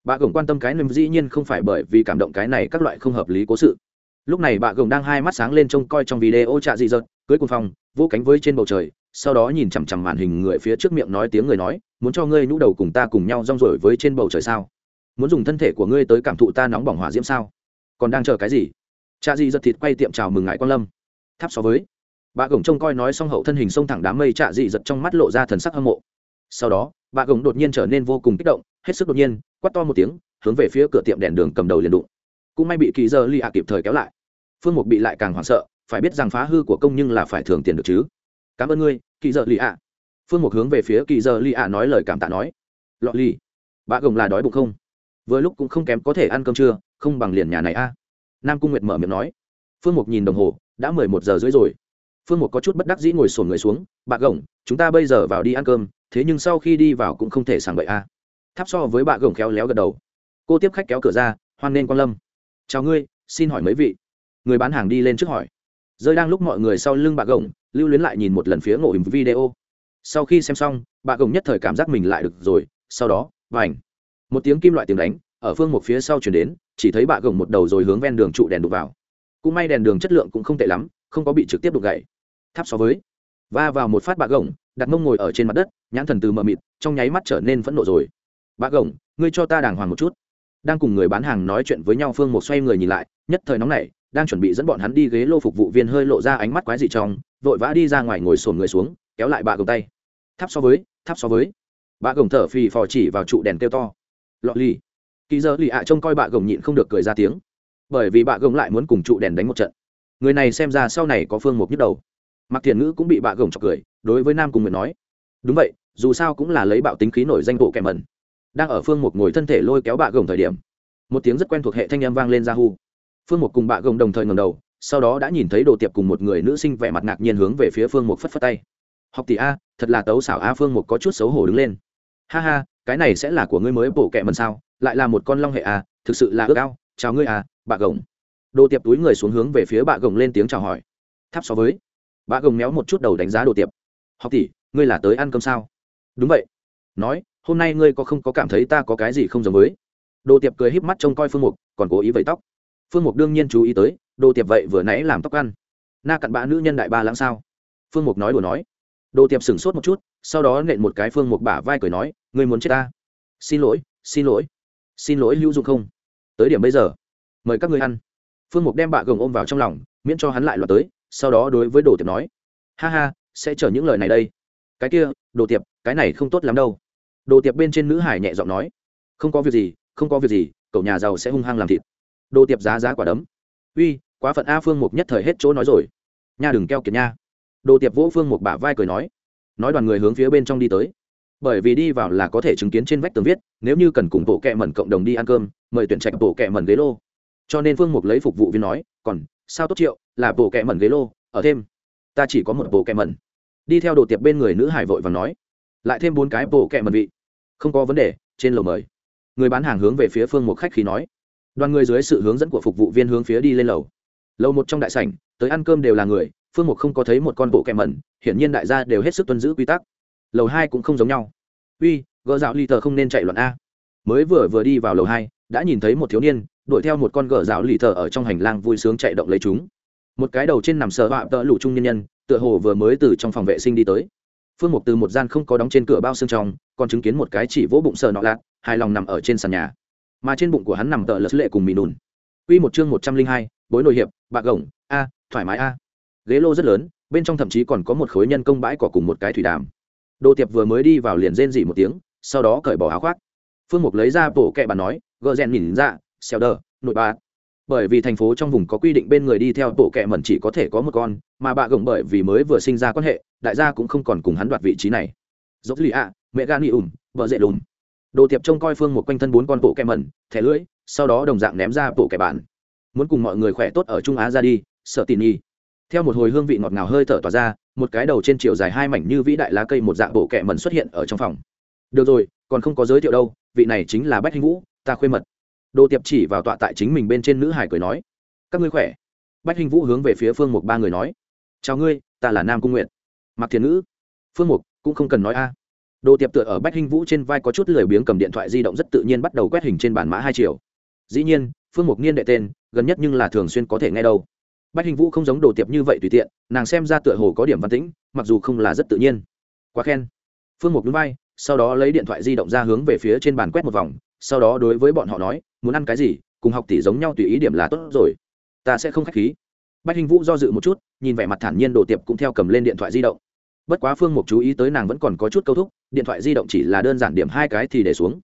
Bà gồng quan tâm cái nấm dĩ nhiên không phải bởi vì cảm động cái này các loại không hợp lý cố sự. Lúc này bà gồng đang hai mắt sáng lên trông coi trong video trạ dị giật, cưới cùng phong vô cánh với trên bầu trời, sau đó nhìn chằm chằm màn hình người phía trước miệng nói tiếng người nói, muốn cho ngươi nhũ đầu cùng ta cùng nhau rong rổi với trên bầu trời sao? Muốn dùng thân thể của ngươi tới cảm thụ ta nóng bỏng hỏa diễm sao? Còn đang chờ cái gì? Cha di giật thịt quay tiệm chào mừng ngài quan lâm. Tháp so với. Bà gồng trông coi nói xong hậu thân hình xông thẳng đám mây trạ dị giật trong mắt lộ ra thần sắc hâm mộ. Sau đó, bà gồng đột nhiên trở nên vô cùng kích động, hết sức đột nhiên quắt to một tiếng, hướng về phía cửa tiệm đèn đường cầm đầu liền đụng. Cũng may bị kỳ giờ ly hạ kịp thời kéo lại. Phương mục bị lại càng hoảng sợ, phải biết rằng phá hư của công nhưng là phải thường tiền được chứ. Cảm ơn ngươi, kỳ giờ ly ạ. Phương mục hướng về phía kỳ giờ ly ạ nói lời cảm tạ nói. Lọ ly, bà gồng là đói bụng không? Vừa lúc cũng không kém có thể ăn cơm trưa, không bằng liền nhà này a nam cung nguyệt mở miệng nói. Phương mục nhìn đồng hồ, đã mười một giờ rưỡi rồi. Phương mục có chút bất đắc dĩ ngồi sổn người xuống bà gồng chúng ta bây giờ vào đi ăn cơm, thế nhưng sau khi đi vào cũng không thể sàng bậy a. Tháp so với bà gồng khéo léo gật đầu. Cô tiếp khách kéo cửa ra, hoan nên quan lâm. Chào ngươi, xin hỏi mấy vị. Người bán hàng đi lên trước hỏi. Rơi đang lúc mọi người sau lưng bà gồng lưu luyến lại nhìn một lần phía ngộ hình video. Sau khi xem xong bà gồng nhất thời cảm giác mình lại được rồi, sau đó và ảnh một tiếng kim loại tiếng đánh ở phương một phía sau chuyển đến, chỉ thấy bạ gồng một đầu rồi hướng ven đường trụ đèn đục vào. Cũng may đèn đường chất lượng cũng không tệ lắm, không có bị trực tiếp đục gậy tháp so với. Va vào một phát bạ gồng, đặt mông ngồi ở trên mặt đất, nhãn thần từ mờ mịt, trong nháy mắt trở nên phẫn nộ rồi. Bạ gồng, ngươi cho ta đàng hoàng một chút. Đang cùng người bán hàng nói chuyện với nhau, phương một xoay người nhìn lại, nhất thời nóng này đang chuẩn bị dẫn bọn hắn đi ghế lô phục vụ viên hơi lộ ra ánh mắt quái dị trong, vội vã đi ra ngoài ngồi sồn người xuống, kéo lại bạ gồng tay. Tháp so với, tháp so với. Bạ gồng thở phì phò chỉ vào trụ đèn kêu to. Lọ ly kỳ giờ lì ạ trông coi bạ gồng nhịn không được cười ra tiếng. Bởi vì bạ gồng lại muốn cùng trụ đèn đánh một trận. Người này xem ra sau này có phương mục nhức đầu. Mặc thiền ngữ cũng bị bạ gồng chọc cười, đối với nam cùng nguyện nói, đúng vậy, dù sao cũng là lấy bạo tính khí nổi danh bộ kẻ mẩn. Đang ở phương mục ngồi thân thể lôi kéo bạ gồng thời điểm, một tiếng rất quen thuộc hệ thanh âm vang lên ra hu. Phương một cùng bạ gồng đồng thời ngầm đầu, sau đó đã nhìn thấy đồ tiệp cùng một người nữ sinh vẻ mặt ngạc nhiên hướng về phía phương một phất phất tay. Học tỷ a, thật là tấu xảo a, phương một có chút xấu hổ đứng lên. Ha ha, cái này sẽ là của ngươi mới bộ kẹ mần sao? Lại là một con long hệ à, thực sự là ước ao. Chào ngươi à, bạ gồng. Đồ tiệp túi người xuống hướng về phía bạ gồng lên tiếng chào hỏi. Tháp so với. Bạ gồng méo một chút đầu đánh giá đồ tiệp. Học tỷ ngươi là tới ăn cơm sao? Đúng vậy. Nói hôm nay ngươi có không có cảm thấy ta có cái gì không giống với? Đồ tiệp cười híp mắt trông coi phương mục còn cố ý vẫy tóc. Phương mục đương nhiên chú ý tới đồ tiệp vậy vừa nãy làm tóc ăn. Na cặn bã nữ nhân đại ba lãng sao? Phương mục nói đùa nói. Đồ tiệp sửng sốt một chút sau đó nện một cái phương mục bả vai cười nói ngươi muốn chết ta? Xin lỗi xin lỗi xin lỗi hữu dụng không? Tới điểm bây giờ, mời các ngươi ăn. Phương mục đem bạ gồng ôm vào trong lòng, miễn cho hắn lại loạt tới, sau đó đối với đồ tiệp nói, ha ha, sẽ chở những lời này đây. Cái kia, đồ tiệp, cái này không tốt lắm đâu. Đồ tiệp bên trên nữ hải nhẹ giọng nói, không có việc gì, không có việc gì, cậu nhà giàu sẽ hung hăng làm thịt. Đồ tiệp giá giá quả đấm, uy, quá phận a phương mục nhất thời hết chỗ nói rồi. Nha đừng keo kiệt nha. Đồ tiệp vỗ phương mục bả vai cười nói nói đoàn người hướng phía bên trong đi tới bởi vì đi vào là có thể chứng kiến trên vách tường viết, nếu như cần cùng bộ kệ mẩn cộng đồng đi ăn cơm, mời tuyển trạch bộ kệ mẩn ghế lô. Cho nên phương mục lấy phục vụ viên nói, còn, sao tốt triệu, là bộ kệ mẩn ghế lô, ở thêm. Ta chỉ có một bộ kệ mẩn. Đi theo đồ tiệp bên người nữ hải vội và nói, lại thêm bốn cái bộ kệ mẩn vị. Không có vấn đề, trên lầu mời. Người bán hàng hướng về phía phương mục khách khí nói. Đoàn người dưới sự hướng dẫn của phục vụ viên hướng phía đi lên lầu. Lầu một trong đại sảnh, tới ăn cơm đều là người, phương mục không có thấy một con bộ kẹ mẩn, hiển nhiên đại gia đều hết sức tuân giữ quy tắc. Lầu hai cũng không giống nhau uy, gỡ dạo lì tờ không nên chạy loạn a. Mới vừa vừa đi vào lầu hai, đã nhìn thấy một thiếu niên, đuổi theo một con gỡ dạo lì tờ ở trong hành lang vui sướng chạy động lấy chúng. Một cái đầu trên nằm sờ họa tợ lũ trung nhân nhân, tựa hồ vừa mới từ trong phòng vệ sinh đi tới. Phương mục từ một gian không có đóng trên cửa bao xương trong, còn chứng kiến một cái chỉ vỗ bụng sờ nọ lạc hài lòng nằm ở trên sàn nhà. Mà trên bụng của hắn nằm tợ lật lệ cùng mì nùn. Quy một chương một trăm linh hai, bối nội hiệp, bạc gồng a, thoải mái a. Ghế lô rất lớn, bên trong thậm chí còn có một khối nhân công bãi cỏ cùng một cái thủy đàm đồ tiệp vừa mới đi vào liền rên dỉ một tiếng, sau đó cởi bỏ áo khoác. Phương mục lấy ra bộ kệ bàn nói gợ rèn nhìn ra xèo đờ, nội ba bởi vì thành phố trong vùng có quy định bên người đi theo bộ kệ mẩn chỉ có thể có một con, mà bà gồng bởi vì mới vừa sinh ra quan hệ, đại gia cũng không còn cùng hắn đoạt vị trí này. Dốc lì ạ, mẹ gan y ùm vợ dễ lùm. Đồ tiệp trông coi phương một quanh thân bốn con bộ kẹ mẩn, thẻ lưỡi, sau đó đồng dạng ném ra bộ kẹ bản muốn cùng mọi người khỏe tốt ở trung á ra đi, sợ tỉ nhi theo một hồi hương vị ngọt ngào hơi thở tỏa ra một cái đầu trên chiều dài hai mảnh như vĩ đại lá cây một dạng bộ kẹ mẩn xuất hiện ở trong phòng. Được rồi, còn không có giới thiệu đâu, vị này chính là bách hinh vũ, ta khuê mật. Đồ tiệp chỉ vào tọa tại chính mình bên trên nữ hải cười nói, các ngươi khỏe? Bách hinh vũ hướng về phía phương mục ba người nói, chào ngươi, ta là nam cung nguyện mặc thiền ngữ. Phương mục cũng không cần nói a. Đồ tiệp tựa ở bách hinh vũ trên vai có chút lười biếng cầm điện thoại di động rất tự nhiên bắt đầu quét hình trên bản mã hai triệu dĩ nhiên, phương mục niên đệ tên, gần nhất nhưng là thường xuyên có thể nghe đâu bách Hình vũ không giống đồ tiệp như vậy tùy tiện, nàng xem ra tựa hồ có điểm văn tĩnh, mặc dù không là rất tự nhiên. Quá khen. Phương mục núi vai, sau đó lấy điện thoại di động ra hướng về phía trên bàn quét một vòng, sau đó đối với bọn họ nói, muốn ăn cái gì, cùng học tỷ giống nhau tùy ý điểm là tốt rồi. Ta sẽ không k h á c h khí. Bách Hình vũ do dự một chút, nhìn vẻ mặt thản nhiên đồ tiệp cũng theo cầm lên điện thoại di động. Bất quá phương mục chú ý tới nàng vẫn còn có chút câu thúc, điện thoại di động chỉ là đơn giản điểm hai cái thì để xuống.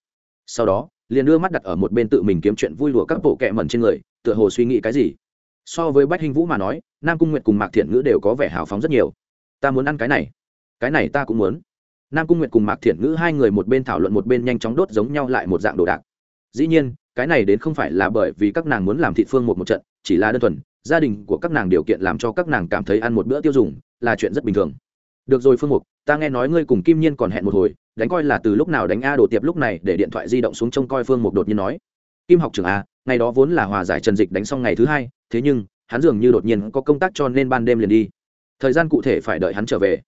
Sau đó, liền đưa mắt đặt ở một bên tự mình kiếm chuyện vui lùa các bộ kẹ mẩn trên người, tựa hồ suy nghĩ cái gì so với bách hình vũ mà nói, nam cung nguyệt cùng mạc thiện ngữ đều có vẻ hào phóng rất nhiều. Ta muốn ăn cái này. Cái này ta cũng muốn. Nam cung nguyệt cùng mạc thiện ngữ hai người một bên thảo luận một bên nhanh chóng đốt giống nhau lại một dạng đồ đạc. Dĩ nhiên, cái này đến không phải là bởi vì các nàng muốn làm thị phương một một trận, chỉ là đơn thuần, gia đình của các nàng điều kiện làm cho các nàng cảm thấy ăn một bữa tiêu dùng là chuyện rất bình thường. Được rồi phương mục, ta nghe nói ngươi cùng kim nhiên còn hẹn một hồi, đánh coi là từ lúc nào đánh a đồ tiệp lúc này để điện thoại di động xuống trông coi phương mục đột nhiên nói. Kim học trưởng a, ngày đó vốn là hòa giải trần dịch đánh xong ngày thứ hai thế nhưng, hắn dường như đột nhiên có công tác cho nên ban đêm liền đi. Thời gian cụ thể phải đợi hắn trở về.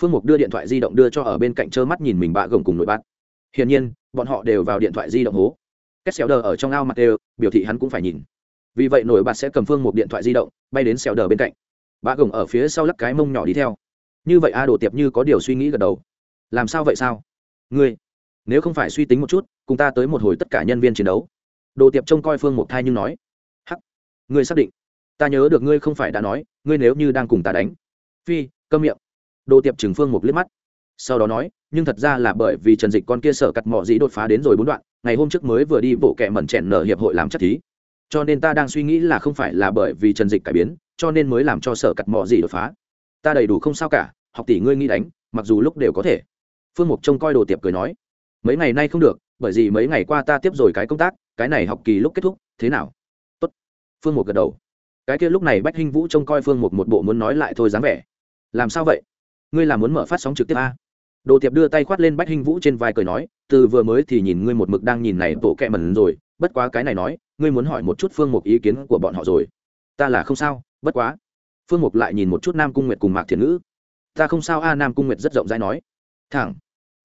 Phương mục đưa điện thoại di động đưa cho ở bên cạnh trơ mắt nhìn mình bạ gồng cùng nội bát hiển nhiên, bọn họ đều vào điện thoại di động hố. Kết xéo đờ ở trong ao mặt đều, biểu thị hắn cũng phải nhìn. Vì vậy nổi bạt sẽ cầm phương một điện thoại di động, bay đến xéo đờ bên cạnh. Bạ gồng ở phía sau lắc cái mông nhỏ đi theo. Như vậy a đồ tiệp như có điều suy nghĩ gật đầu. Làm sao vậy sao? Ngươi, nếu không phải suy tính một chút, cùng ta tới một hồi tất cả nhân viên chiến đấu. Đồ tiệp trông coi phương một thai nhưng nói ngươi xác định. Ta nhớ được ngươi không phải đã nói, ngươi nếu như đang cùng ta đánh. Phi, câm miệng. Đồ tiệp trừng phương một liếc mắt. Sau đó nói, nhưng thật ra là bởi vì trần dịch con kia sợ cắt mỏ dĩ đột phá đến rồi bốn đoạn, ngày hôm trước mới vừa đi bộ kẹ mẩn chèn nở hiệp hội làm chất thí. Cho nên ta đang suy nghĩ là không phải là bởi vì trần dịch cải biến, cho nên mới làm cho sợ cắt mỏ dĩ đột phá. Ta đầy đủ không sao cả, học tỷ ngươi nghĩ đánh, mặc dù lúc đều có thể. Phương mục trông coi đồ tiệp cười nói, mấy ngày nay không được, bởi vì mấy ngày qua ta tiếp rồi cái công tác, cái này học kỳ lúc kết thúc, thế nào? Phương mục gật đầu. Cái kia lúc này bách hinh vũ trông coi phương mục một bộ muốn nói lại thôi dáng vẻ. Làm sao vậy? Ngươi là muốn mở phát sóng trực tiếp a? Đồ tiệp đưa tay khoát lên bách hinh vũ trên vai cười nói, từ vừa mới thì nhìn ngươi một mực đang nhìn này bộ kẹ mần rồi, bất quá cái này nói, ngươi muốn hỏi một chút phương mục ý kiến của bọn họ rồi. Ta là không sao, bất quá. Phương mục lại nhìn một chút nam cung nguyệt cùng mạc thiền ngữ. Ta không sao a, nam cung nguyệt rất rộng rãi nói. Thẳng.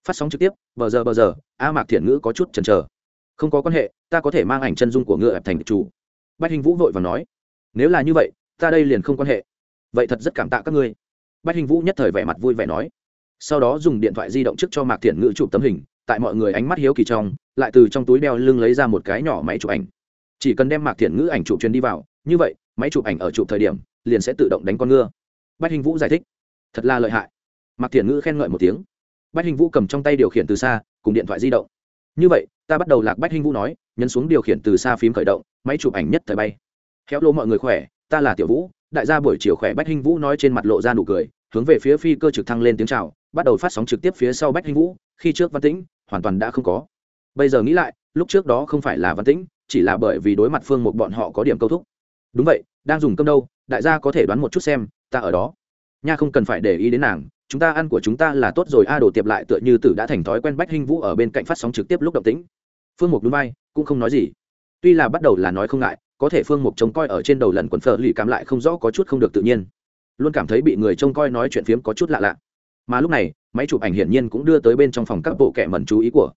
Phát sóng trực tiếp, bờ giờ bờ giờ, a mạc thiền ngữ có chút chần chờ. Không có quan hệ, ta có thể mang ảnh chân dung của ngựa ập thành chủ bách hình vũ vội và nói, nếu là như vậy, ta đây liền không quan hệ. Vậy thật rất cảm tạ các ngươi. Bách hình vũ nhất thời vẻ mặt vui vẻ nói. Sau đó dùng điện thoại di động trước cho mạc thiện ngữ chụp tấm hình, tại mọi người ánh mắt hiếu kỳ trong, lại từ trong túi đeo lưng lấy ra một cái nhỏ máy chụp ảnh. Chỉ cần đem mạc thiện ngữ ảnh chụp truyền đi vào, như vậy, máy chụp ảnh ở chụp thời điểm, liền sẽ tự động đánh con ngựa. Bách hình vũ giải thích, thật là lợi hại. Mặc thiện ngữ khen ngợi một tiếng. Bách hình vũ cầm trong tay điều khiển từ xa, cùng điện thoại di động. Như vậy ta bắt đầu lạc bách hinh vũ nói, nhấn xuống điều khiển từ xa phím khởi động, máy chụp ảnh nhất thời bay. Khéo lô mọi người khỏe, ta là tiểu vũ, đại gia buổi chiều khỏe, bách hinh vũ nói trên mặt lộ ra nụ cười, hướng về phía phi cơ trực thăng lên tiếng chào, bắt đầu phát sóng trực tiếp phía sau bách hinh vũ, khi trước văn tĩnh, hoàn toàn đã không có. Bây giờ nghĩ lại, lúc trước đó không phải là văn tĩnh, chỉ là bởi vì đối mặt phương một bọn họ có điểm câu thúc. Đúng vậy, đang dùng cơm đâu, đại gia có thể đoán một chút xem, ta ở đó. Nha không cần phải để ý đến nàng, chúng ta ăn của chúng ta là tốt rồi, a đồ tiệp lại tựa như tử đã thành thói quen bách hinh vũ ở bên cạnh phát sóng trực tiếp lúc động tĩnh phương mục núi bay cũng không nói gì. Tuy là bắt đầu là nói không ngại, có thể phương mục trông coi ở trên đầu lần quần phở lì cảm lại không rõ có chút không được tự nhiên. Luôn cảm thấy bị người trông coi nói chuyện phiếm có chút lạ lạ. Mà lúc này, máy chụp ảnh hiển nhiên cũng đưa tới bên trong phòng các bộ kệ mẩn chú ý của.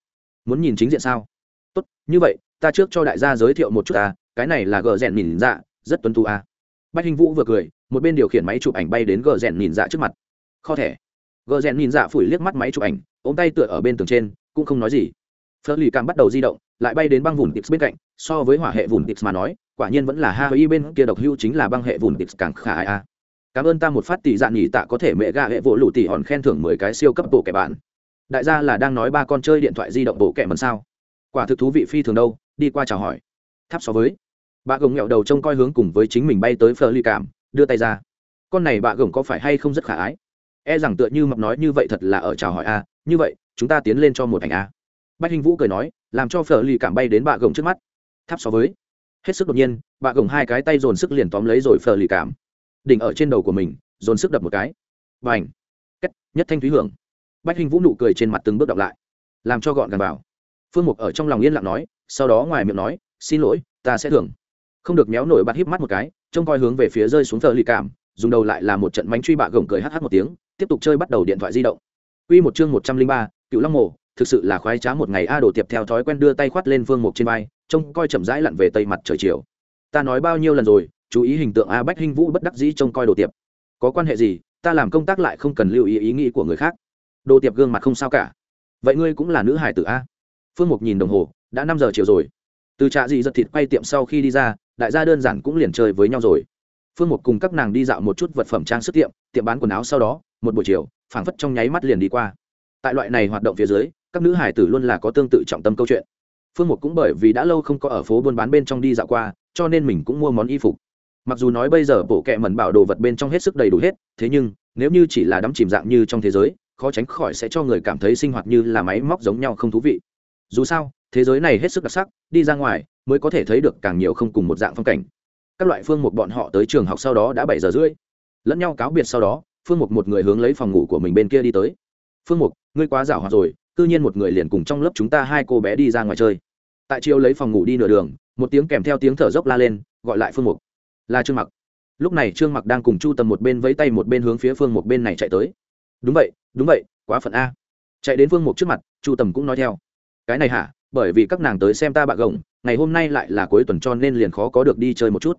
Muốn nhìn chính diện sao? Tốt, như vậy, ta trước cho đại gia giới thiệu một chút ta cái này là gờ rèn nhìn dạ rất tuân tu a à. bách hình vũ vừa cười, một bên điều khiển máy chụp ảnh bay đến gờ rèn nhìn dạ trước mặt. Kho thẻ. Gờ rèn nhìn dạ phủi liếc mắt máy chụp ảnh, ôm tay tựa ở bên tường trên, cũng không nói gì phớt lì càng bắt đầu di động, lại bay đến băng vùng tips bên cạnh, so với hỏa hệ vùng tips mà nói, quả nhiên vẫn là ha y bên kia độc hưu chính là băng hệ vùng tips càng khả ai a. Cảm ơn ta một phát tỷ dạn nhỉ tạ có thể mẹ gà hệ vỗ lụ tỷ hòn khen thưởng mười cái siêu cấp bộ kẻ bạn. Đại gia là đang nói ba con chơi điện thoại di động bộ kẻ mần sao? Quả thực thú vị phi thường đâu, đi qua chào hỏi. Tháp so với. Bà gồng nghẹo đầu trông coi hướng cùng với chính mình bay tới phơ ly cảm đưa tay ra. Con này bà gồng có phải hay không rất khả ái? E rằng tựa như mập nói như vậy thật là ở chào hỏi a, như vậy, chúng ta tiến lên cho một ảnh a bách hình vũ cười nói làm cho phở lì cảm bay đến bạ gồng trước mắt. Tháp so với. Hết sức đột nhiên bạ gồng hai cái tay dồn sức liền tóm lấy rồi phở lì cảm. Đỉnh ở trên đầu của mình dồn sức đập một cái. Và ảnh cách nhất thanh thúy hưởng. Bách hình vũ nụ cười trên mặt từng bước đọc lại. Làm cho gọn gàng vào. Phương mục ở trong lòng yên lặng nói sau đó ngoài miệng nói xin lỗi ta sẽ thưởng. Không được méo nổi bạt híp mắt một cái trông coi hướng về phía rơi xuống thờ lì cảm dùng đầu lại là một trận bánh truy bạ gồng cười hh một tiếng tiếp tục chơi bắt đầu điện thoại di động. Quy một chương một trăm linh ba, Cựu Long Mộ, thực sự là khoái trá một ngày a đồ tiệp theo thói quen đưa tay khoát lên phương mục trên vai, trông coi chậm rãi lặn về tây mặt trời chiều. Ta nói bao nhiêu lần rồi, chú ý hình tượng a Bách Hinh Vũ bất đắc dĩ trông coi đồ tiệp. Có quan hệ gì, ta làm công tác lại không cần lưu ý ý nghĩ của người khác. Đồ tiệp gương mặt không sao cả. Vậy ngươi cũng là nữ hải tử a? Phương Mục nhìn đồng hồ, đã năm giờ chiều rồi. Từ trạ dị giật thịt quay tiệm sau khi đi ra, đại gia đơn giản cũng liền chơi với nhau rồi. Phương Mục cùng các nàng đi dạo một chút vật phẩm trang sức tiệm, tiệm bán quần áo sau đó, một buổi chiều, phảng phất trong nháy mắt liền đi qua tại loại này hoạt động phía dưới các nữ hải tử luôn là có tương tự trọng tâm câu chuyện. Phương mục cũng bởi vì đã lâu không có ở phố buôn bán bên trong đi dạo qua, cho nên mình cũng mua món y phục. Mặc dù nói bây giờ bộ kệ mẩn bảo đồ vật bên trong hết sức đầy đủ hết, thế nhưng, nếu như chỉ là đắm chìm dạng như trong thế giới, khó tránh khỏi sẽ cho người cảm thấy sinh hoạt như là máy móc giống nhau không thú vị. Dù sao, thế giới này hết sức đặc sắc, đi ra ngoài mới có thể thấy được càng nhiều không cùng một dạng phong cảnh. Các loại phương một bọn họ tới trường học sau đó đã bảy giờ rưỡi. Lẫn nhau cáo biệt sau đó, phương mục một người hướng lấy phòng ngủ của mình bên kia đi tới. Phương mục, ngươi quá giảo hoạt rồi cư nhiên một người liền cùng trong lớp chúng ta hai cô bé đi ra ngoài chơi. Tại chiều lấy phòng ngủ đi nửa đường, một tiếng kèm theo tiếng thở dốc la lên, gọi lại phương mục. Là trương mặc. Lúc này trương mặc đang cùng chu tầm một bên vẫy tay một bên hướng phía phương mục bên này chạy tới. Đúng vậy đúng vậy, quá phận a. Chạy đến phương mục trước mặt, chu tầm cũng nói theo. Cái này hả? Bởi vì các nàng tới xem ta bạc gồng, ngày hôm nay lại là cuối tuần cho nên liền khó có được đi chơi một chút.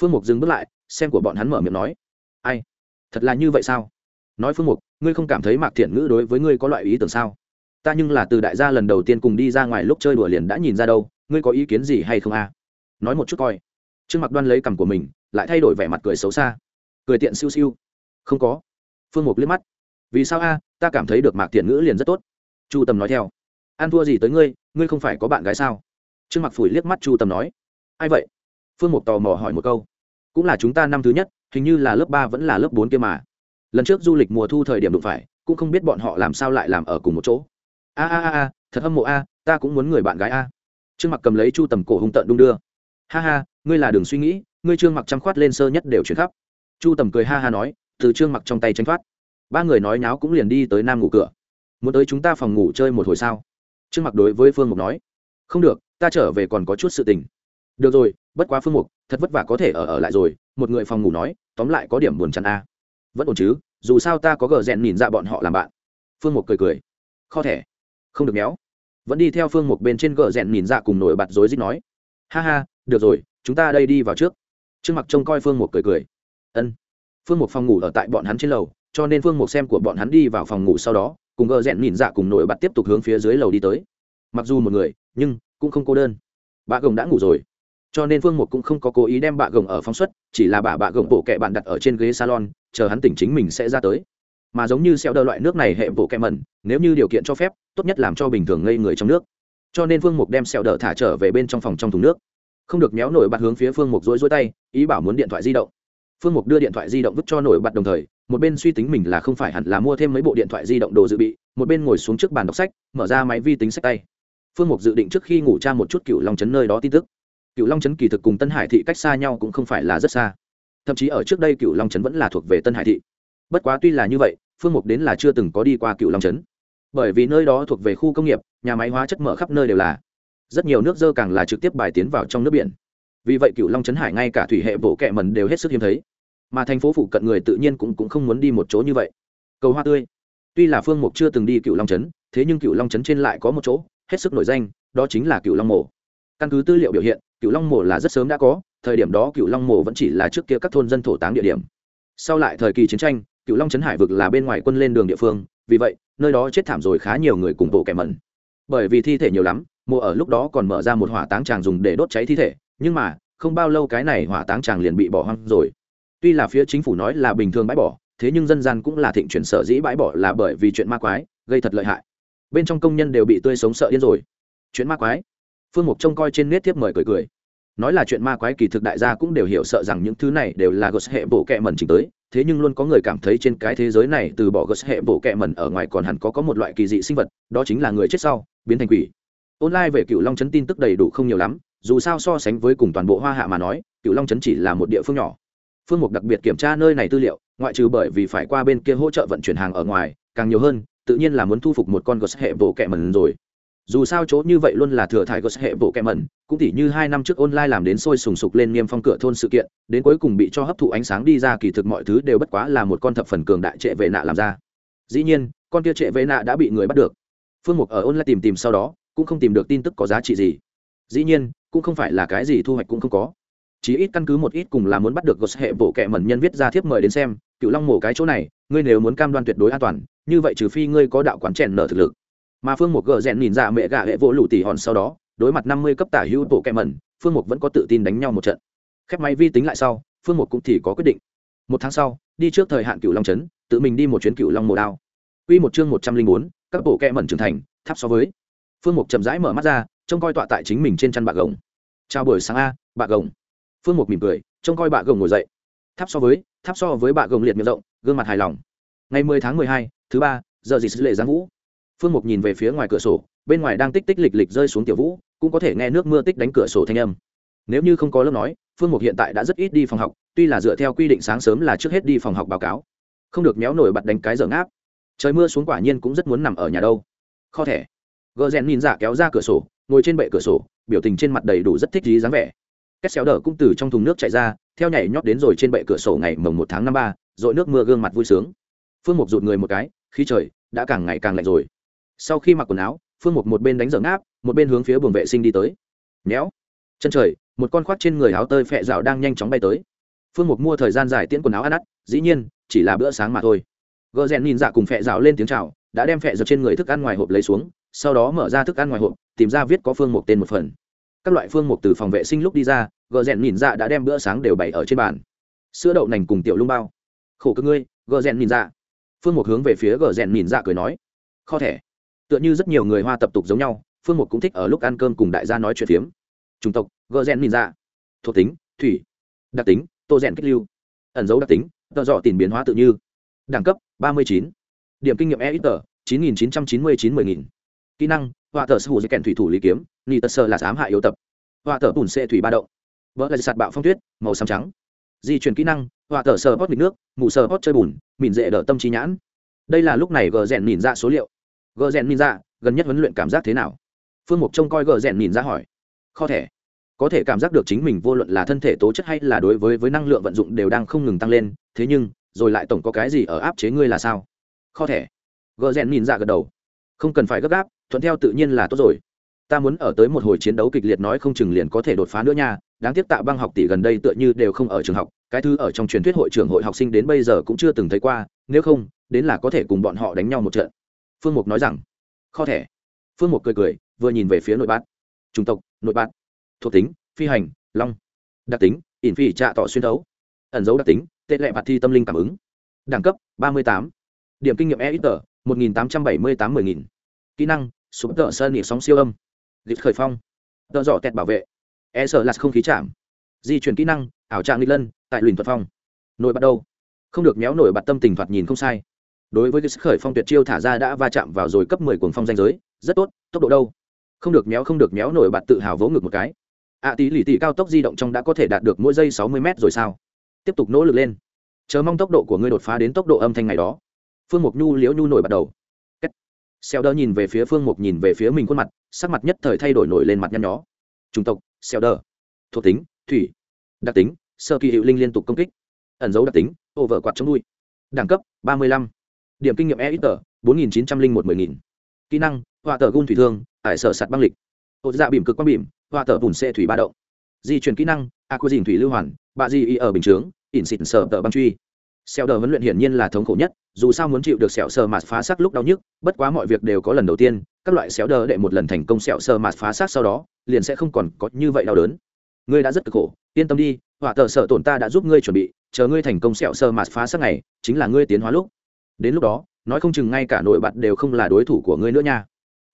Phương mục dừng bước lại, xem của bọn hắn mở miệng nói. Ai? Thật là như vậy sao? Nói phương mục, ngươi không cảm thấy mạc thiện ngữ đối với ngươi có loại ý tưởng sao? Ta nhưng là từ đại gia lần đầu tiên cùng đi ra ngoài lúc chơi đùa liền đã nhìn ra đâu, ngươi có ý kiến gì hay không a? Nói một chút coi. Trương mặc đoan lấy cằm của mình, lại thay đổi vẻ mặt cười xấu xa. Cười tiện siêu siêu. Không có. Phương mục liếc mắt. Vì sao a? Ta cảm thấy được mạc tiện ngữ liền rất tốt. Chu tầm nói theo. Ăn thua gì tới ngươi ngươi không phải có bạn gái sao? Trương mặc phủi liếc mắt chu tầm nói. Ai vậy? Phương mục tò mò hỏi một câu. Cũng là chúng ta năm thứ nhất, hình như là lớp ba vẫn là lớp bốn kia mà. Lần trước du lịch mùa thu thời điểm đụng phải, cũng không biết bọn họ làm sao lại làm ở cùng một chỗ a a a a, thật hâm mộ a, ta cũng muốn người bạn gái a. Trương mặc cầm lấy chu tầm cổ hung tợn đung đưa. Ha ha, ngươi là đường suy nghĩ, ngươi trương mặc chăm khoát lên sơ nhất đều chuyển khắp. Chu tầm cười ha ha nói, từ trương mặc trong tay tranh thoát. Ba người nói nháo cũng liền đi tới nam ngủ cửa. Muốn tới chúng ta phòng ngủ chơi một hồi sao? Trương mặc đối với phương mục nói. Không được, ta trở về còn có chút sự tình. Được rồi, bất quá phương mục, thật vất vả có thể ở ở lại rồi, một người phòng ngủ nói, tóm lại có điểm buồn chăn a. Vẫn ổn chứ, dù sao ta có gờ rèn nhìn ra bọn họ làm bạn. Phương mục cười cười. Kho thẻ không được méo. Vẫn đi theo phương mục bên trên gờ rèn nhìn dạ cùng nổi bật rối rít nói. Ha ha, được rồi, chúng ta đây đi vào trước. Trương mặc trông coi phương mục cười cười. Ân. Phương mục phòng ngủ ở tại bọn hắn trên lầu, cho nên phương mục xem của bọn hắn đi vào phòng ngủ sau đó, cùng gờ rèn nhìn dạ cùng nổi bật tiếp tục hướng phía dưới lầu đi tới. Mặc dù một người, nhưng cũng không cô đơn. Bà gồng đã ngủ rồi. Cho nên phương mục cũng không có cố ý đem bà gồng ở phóng xuất, chỉ là bà Bà gồng bộ kệ bạn đặt ở trên ghế salon, chờ hắn tỉnh chính mình sẽ ra tới mà giống như xeo đơ loại nước này hệ bộ kẹ mẩn, nếu như điều kiện cho phép, tốt nhất làm cho bình thường ngây người trong nước. Cho nên phương mục đem xeo đờ thả trở về bên trong phòng trong thùng nước. Không được méo nổi bật hướng phía phương mục rối rối tay, ý bảo muốn điện thoại di động. Phương mục đưa điện thoại di động vứt cho nổi bật đồng thời, một bên suy tính mình là không phải hẳn là mua thêm mấy bộ điện thoại di động đồ dự bị, một bên ngồi xuống trước bàn đọc sách, mở ra máy vi tính sách tay. Phương mục dự định trước khi ngủ tra một chút cựu long trấn nơi đó tin tức. Cựu long trấn kỳ thực cùng tân hải thị cách xa nhau cũng không phải là rất xa. Thậm chí ở trước đây cựu long trấn vẫn là thuộc về tân hải thị. Bất quá tuy là như vậy phương mục đến là chưa từng có đi qua cựu long trấn. Bởi vì nơi đó thuộc về khu công nghiệp nhà máy hóa chất mở khắp nơi đều là. Rất nhiều nước dơ càng là trực tiếp bài tiến vào trong nước biển. Vì vậy cựu long trấn hải ngay cả thủy hệ bộ kẹ mần đều hết sức hiếm thấy. Mà thành phố phụ cận người tự nhiên cũng, cũng không muốn đi một chỗ như vậy. Cầu hoa tươi. Tuy là phương mục chưa từng đi cựu long trấn thế nhưng cựu long trấn trên lại có một chỗ hết sức nổi danh đó chính là cựu long mộ. Căn cứ tư liệu biểu hiện cựu long mộ là rất sớm đã có thời điểm đó cựu long mộ vẫn chỉ là trước kia các thôn dân thổ táng địa điểm. Sau lại thời kỳ chiến tranh cựu long trấn hải vực là bên ngoài quân lên đường địa phương, vì vậy, nơi đó chết thảm rồi khá nhiều người cùng bộ kẻ mẩn. Bởi vì thi thể nhiều lắm, mùa ở lúc đó còn mở ra một hỏa táng tràng dùng để đốt cháy thi thể, nhưng mà, không bao lâu cái này hỏa táng tràng liền bị bỏ hoang rồi. Tuy là phía chính phủ nói là bình thường bãi bỏ, thế nhưng dân gian cũng là thịnh chuyển sở dĩ bãi bỏ là bởi vì chuyện ma quái, gây thật lợi hại. Bên trong công nhân đều bị tươi sống sợ điên rồi. Chuyện ma quái? Phương mục trông coi trên nét tiếp mời cười cười nói là chuyện ma quái kỳ thực đại gia cũng đều hiểu sợ rằng những thứ này đều là gos hệ bộ kẹ mẩn chỉnh tới, thế nhưng luôn có người cảm thấy trên cái thế giới này từ bỏ gos hệ bộ kẹ mẩn ở ngoài còn hẳn có có một loại kỳ dị sinh vật, đó chính là người chết sau, biến thành quỷ. Online về cựu long chấn tin tức đầy đủ không nhiều lắm, dù sao so sánh với cùng toàn bộ hoa hạ mà nói cựu long chấn chỉ là một địa phương nhỏ. Phương mục đặc biệt kiểm tra nơi này tư liệu, ngoại trừ bởi vì phải qua bên kia hỗ trợ vận chuyển hàng ở ngoài, càng nhiều hơn, tự nhiên là muốn thu phục một con gos hệ bộ kẹ mẩn rồi dù sao chỗ như vậy luôn là thừa thải gos hệ bộ kẹm mẩn, cũng tỉ như hai năm trước online làm đến sôi sùng sục lên niêm phong cửa thôn sự kiện, đến cuối cùng bị cho hấp thụ ánh sáng đi ra kỳ thực mọi thứ đều bất quá là một con thập phần cường đại trệ vệ nạ làm ra. Dĩ nhiên, con kia trệ vệ nạ đã bị người bắt được. Phương mục ở online tìm tìm sau đó, cũng không tìm được tin tức có giá trị gì. Dĩ nhiên, cũng không phải là cái gì thu hoạch cũng không có. Chỉ ít căn cứ một ít cùng là muốn bắt được gos hệ bộ kẹm mẩn nhân viết ra thiếp mời đến xem cựu long mổ cái chỗ này, ngươi nếu muốn cam đoan tuyệt đối an toàn, như vậy trừ phi ngươi có đạo quán chèn nở thực lực mà phương mục gờ rèn nhìn ra mẹ gà hệ vỗ lụ tỉ hòn sau đó, đối mặt năm mươi cấp tả hữu bộ kẹ mẩn, phương mục vẫn có tự tin đánh nhau một trận. Khép máy vi tính lại sau, phương mục cũng thì có quyết định. Một tháng sau, đi trước thời hạn cựu long trấn, tự mình đi một chuyến cựu long mồ đao. Quy một chương một trăm linh bốn, các bộ kẹ mẩn trưởng thành, tháp so với. Phương mục chậm rãi mở mắt ra, trông coi tọa tại chính mình trên chăn bạc gồng. Chào buổi sáng a, bạc gồng. Phương mục mỉm cười, trông coi bạc gồng ngồi dậy. Tháp so với, tháp so với bạc gồng liệt miệng rộng, gương mặt hài lòng. Ngày mười tháng mười hai, thứ ba, giờ gì sứ lệ giáng vũ phương mục nhìn về phía ngoài cửa sổ, bên ngoài đang tích tích lịch lịch rơi xuống tiểu vũ, cũng có thể nghe nước mưa tích đánh cửa sổ thanh âm. Nếu như không có lớp nói, phương mục hiện tại đã rất ít đi phòng học, tuy là dựa theo quy định sáng sớm là trước hết đi phòng học báo cáo. Không được méo nổi bật đánh cái dở ngáp. Trời mưa xuống quả nhiên cũng rất muốn nằm ở nhà đâu. Kho thẻ. Gờ rèn nhìn dạ kéo ra cửa sổ, ngồi trên bệ cửa sổ, biểu tình trên mặt đầy đủ rất thích lý dáng vẻ. Két xéo đờ cũng từ trong thùng nước chạy ra, theo nhảy nhót đến rồi trên bệ cửa sổ ngày mồng một tháng năm ba, rồi nước mưa gương mặt vui sướng. Phương mục rụt người một cái, khí trời đã càng ngày càng lạnh rồi sau khi mặc quần áo, phương mục một bên đánh dở ngáp, một bên hướng phía buồng vệ sinh đi tới. Nhéo. Chân trời, một con khoác trên người áo tơi phẹ rào đang nhanh chóng bay tới. Phương mục mua thời gian dài tiễn quần áo ăn ắt dĩ nhiên, chỉ là bữa sáng mà thôi. Gợ rèn nhìn dạ cùng phẹ rào lên tiếng chào, đã đem phẹ giật trên người thức ăn ngoài hộp lấy xuống, sau đó mở ra thức ăn ngoài hộp, tìm ra viết có phương mục tên một phần. Các loại phương mục từ phòng vệ sinh lúc đi ra gợ rèn nhìn dạ đã đem bữa sáng đều bày ở trên bàn. Sữa đậu nành cùng tiểu lung bao. Khổ cơ ngươi gợ rèn nhìn dạ. Phương mục hướng về phía gợ rèn nhìn dạ cười nói. Kho thẻ tựa như rất nhiều người hoa tập tục giống nhau phương mục cũng thích ở lúc ăn cơm cùng đại gia nói chuyện phiếm. Chủng tộc gờ rèn nhìn ra, thuộc tính thủy. Đặc tính tô rèn kích lưu. Ẩn dấu đặc tính tợ dọ tiền biến hóa tự như. Đẳng cấp ba mươi chín. Điểm kinh nghiệm e ít tờ chín nghìn chín trăm chín mươi chín mươi nghìn. Kỹ năng họa tờ sư hữu kèn thủy thủ lý kiếm ni tật sơ là ám hại yếu tập. Họa tờ bùn xệ thủy ba động. Vỡ là sạt bạo phong tuyết màu xám trắng. Di chuyển kỹ năng họa tờ sơ hót nghịch nước mù sơ hót chơi bùn mìn dễ đỡ tâm trí nhãn. Đây là lúc này gờ rèn nhìn ra số liệu gờ rèn nhìn ra gần nhất huấn luyện cảm giác thế nào? Phương mục trông coi gờ rèn nhìn ra hỏi. Kho thể, có thể cảm giác được chính mình vô luận là thân thể tố chất hay là đối với với năng lượng vận dụng đều đang không ngừng tăng lên thế nhưng rồi lại tổng có cái gì ở áp chế ngươi là sao? Kho thể, gờ rèn nhìn ra gật đầu. Không cần phải gấp gáp thuận theo tự nhiên là tốt rồi. Ta muốn ở tới một hồi chiến đấu kịch liệt nói không chừng liền có thể đột phá nữa nha đáng tiếc tạ băng học tỷ gần đây tựa như đều không ở trường học cái thứ ở trong truyền thuyết hội trưởng hội học sinh đến bây giờ cũng chưa từng thấy qua nếu không đến là có thể cùng bọn họ đánh nhau một trận phương mục nói rằng, kho thẻ. Phương mục cười cười, vừa nhìn về phía nội bát. Chủng tộc, nội bát. Thuộc tính, phi hành, long. Đặc tính, ỉn phi trạ tỏ xuyên thấu. Ẩn dấu đặc tính, tệ lệ bạt thi tâm linh cảm ứng. Đẳng cấp, ba mươi tám. Điểm kinh nghiệm e ít tờ, một nghìn tám trăm bảy mươi tám mười nghìn. Kỹ năng, sụp tợ sơn nhị sóng siêu âm. Lịch khởi phong. Tợ dỏ tẹt bảo vệ. E sợ lạt không khí chạm. Di chuyển kỹ năng, ảo trạng nghịch lân, tại luyện thuật phong. Nội bắt đầu không được méo nổi bật tâm tình thoạt nhìn không sai đối với cái sức khởi phong tuyệt chiêu thả ra đã va chạm vào rồi cấp mười cuồng phong danh giới rất tốt tốc độ đâu? Không được méo không được méo nổi bạt tự hào vỗ ngực một cái. Ạ à, tí lì tỷ cao tốc di động trong đã có thể đạt được mỗi giây sáu mươi m rồi sao? Tiếp tục nỗ lực lên. Chờ mong tốc độ của ngươi đột phá đến tốc độ âm thanh ngày đó. Phương mục nhu liễu nhu nổi bắt đầu. Xeo đơ nhìn về phía phương mục nhìn về phía mình khuôn mặt sắc mặt nhất thời thay đổi nổi lên mặt nhăn nhó. Chủng tộc xeo đơ. Thuộc tính thủy. Đặc tính sơ kỳ hiệu linh liên tục công kích. Ẩn dấu đặc tính ô vở quạt chống nuôi đẳng cấp ba mươi lăm điểm kinh nghiệm e ít tờ, bốn nghìn chín trăm linh một mười nghìn. Kỹ năng, họa tờ gun thủy thương, ải sở sạt băng lịch. Hộ dạ bìm cực quang bìm, họa tờ bùn xe thủy ba động. Di chuyển kỹ năng, a quy dình thủy lưu hoàn, bạ di y ở bình chướng, ỉn xịt sở tờ băng truy. Xẻo đờ huấn luyện hiển nhiên là thống khổ nhất, dù sao muốn chịu được sẹo sờ mạt phá xác lúc đau nhức, bất quá mọi việc đều có lần đầu tiên, các loại xéo đờ đệ một lần thành công sẹo sờ mạt phá xác sau đó, liền sẽ không còn có như vậy đau đớn. Ngươi đã rất cực khổ, yên tâm đi, họa tờ sợ tổn ta đã giúp ngươi chuẩn bị, chờ ngươi thành công sẹo sờ mạt phá xác này, chính là ngươi tiến hóa lúc đến lúc đó, nói không chừng ngay cả nội bạn đều không là đối thủ của ngươi nữa nha.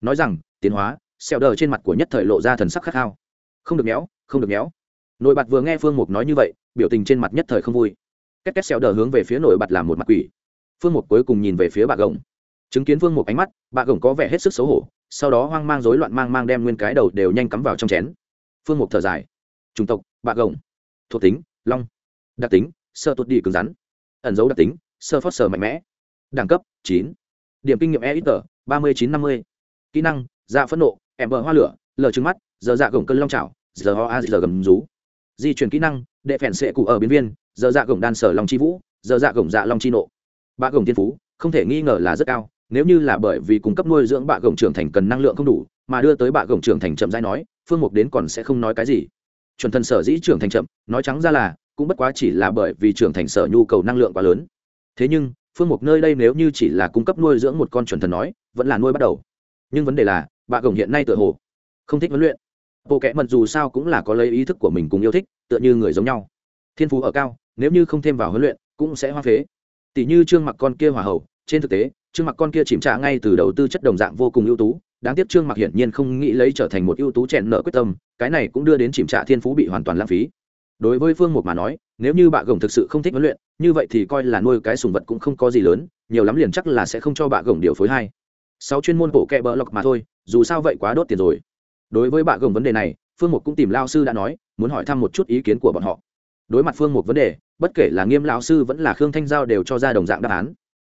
Nói rằng, tiến hóa, xẹo đờ trên mặt của nhất thời lộ ra thần sắc khát khao. Không được méo, không được méo. Nội bạt vừa nghe phương mục nói như vậy, biểu tình trên mặt nhất thời không vui. Két két xẹo đờ hướng về phía nội bạt làm một mặt quỷ. Phương mục cuối cùng nhìn về phía bà gồng. Chứng kiến phương mục ánh mắt bà gồng có vẻ hết sức xấu hổ, sau đó hoang mang rối loạn mang mang đem nguyên cái đầu đều nhanh cắm vào trong chén. Phương mục thở dài. Chủng tộc bà gồng. Thuộc tính, long. Đặc tính, sơ tuột đi cứng rắn. Ẩn dấu đặc tính, sơ phót sờ mạnh mẽ đẳng cấp, chín. Điểm kinh nghiệm e ít tờ ba mươi chín năm mươi. Kỹ năng dạ phẫn nộ, em bờ hoa lửa, lờ trứng mắt, giờ dạ gồng cân long trào giờ ho a, giờ gầm rú. Di chuyển kỹ năng, đệ phèn sệ cụ ở biến viên, giờ dạ gồng đan sở long chi vũ, giờ dạ gồng dạ long chi nộ. Bạ gồng thiên phú, không thể nghi ngờ là rất cao, nếu như là bởi vì cung cấp nuôi dưỡng bạ gồng trưởng thành cần năng lượng không đủ, mà đưa tới bạ gồng trưởng thành chậm dai nói, phương mục đến còn sẽ không nói cái gì. Chuẩn thần sở dĩ trưởng thành chậm, nói trắng ra là, cũng bất quá chỉ là bởi vì trưởng thành sở nhu cầu năng lượng quá lớn. Thế nhưng phương mục nơi đây nếu như chỉ là cung cấp nuôi dưỡng một con chuẩn thần nói, vẫn là nuôi bắt đầu. Nhưng vấn đề là bạ gồng hiện nay tựa hồ không thích huấn luyện. Bộ kẽ mật dù sao cũng là có lấy ý thức của mình cùng yêu thích, tựa như người giống nhau. Thiên phú ở cao, nếu như không thêm vào huấn luyện, cũng sẽ hoa phế. Tỷ như trương mặc con kia hòa hậu trên thực tế, trương mặc con kia chìm trả ngay từ đầu tư chất đồng dạng vô cùng ưu tú. Đáng tiếc trương mặc hiển nhiên không nghĩ lấy trở thành một ưu tú chèn nợ quyết tâm, cái này cũng đưa đến chìm trả thiên phú bị hoàn toàn lãng phí. Đối với phương mục mà nói nếu như bạ gồng thực sự không thích huấn luyện, như vậy thì coi là nuôi cái sùng vật cũng không có gì lớn, nhiều lắm liền chắc là sẽ không cho bạ gồng điều phối hai. Sáu chuyên môn bộ kẹ bỡ lọc mà thôi, dù sao vậy quá đốt tiền rồi. Đối với bạ gồng vấn đề này, phương mục cũng tìm lao sư đã nói, muốn hỏi thăm một chút ý kiến của bọn họ. Đối mặt phương mục vấn đề, bất kể là nghiêm lão sư vẫn là khương thanh giao đều cho ra đồng dạng đáp án.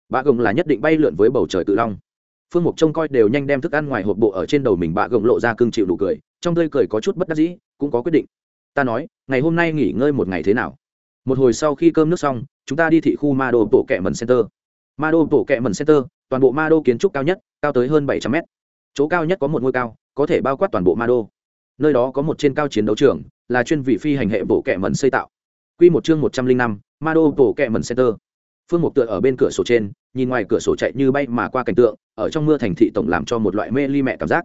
Bạ gồng là nhất định bay lượn với bầu trời tự long. Phương mục trông coi đều nhanh đem thức ăn ngoài hộp bộ ở trên đầu mình bạ gồng lộ ra cưng chịu đủ cười, trong tươi cười có chút bất đắc dĩ, cũng có quyết định. Ta nói, ngày hôm nay nghỉ ngơi một ngày thế nào? Một hồi sau khi cơm nước xong chúng ta đi thị khu ma đô bộ kẹ mần center ma đô bộ kẹ mần center toàn bộ ma đô kiến trúc cao nhất cao tới hơn bảy trăm mét chỗ cao nhất có một ngôi cao có thể bao quát toàn bộ ma đô nơi đó có một trên cao chiến đấu trường là chuyên vị phi hành hệ bộ kẹ mần xây tạo Quy một chương 105, Mado tổ kẹ mần center. Phương Mục tựa ở bên cửa sổ trên, nhìn ngoài cửa sổ chạy như bay mà qua cảnh tượng, ở trong mưa thành thị tổng làm cho một loại mê ly mẹ cảm giác.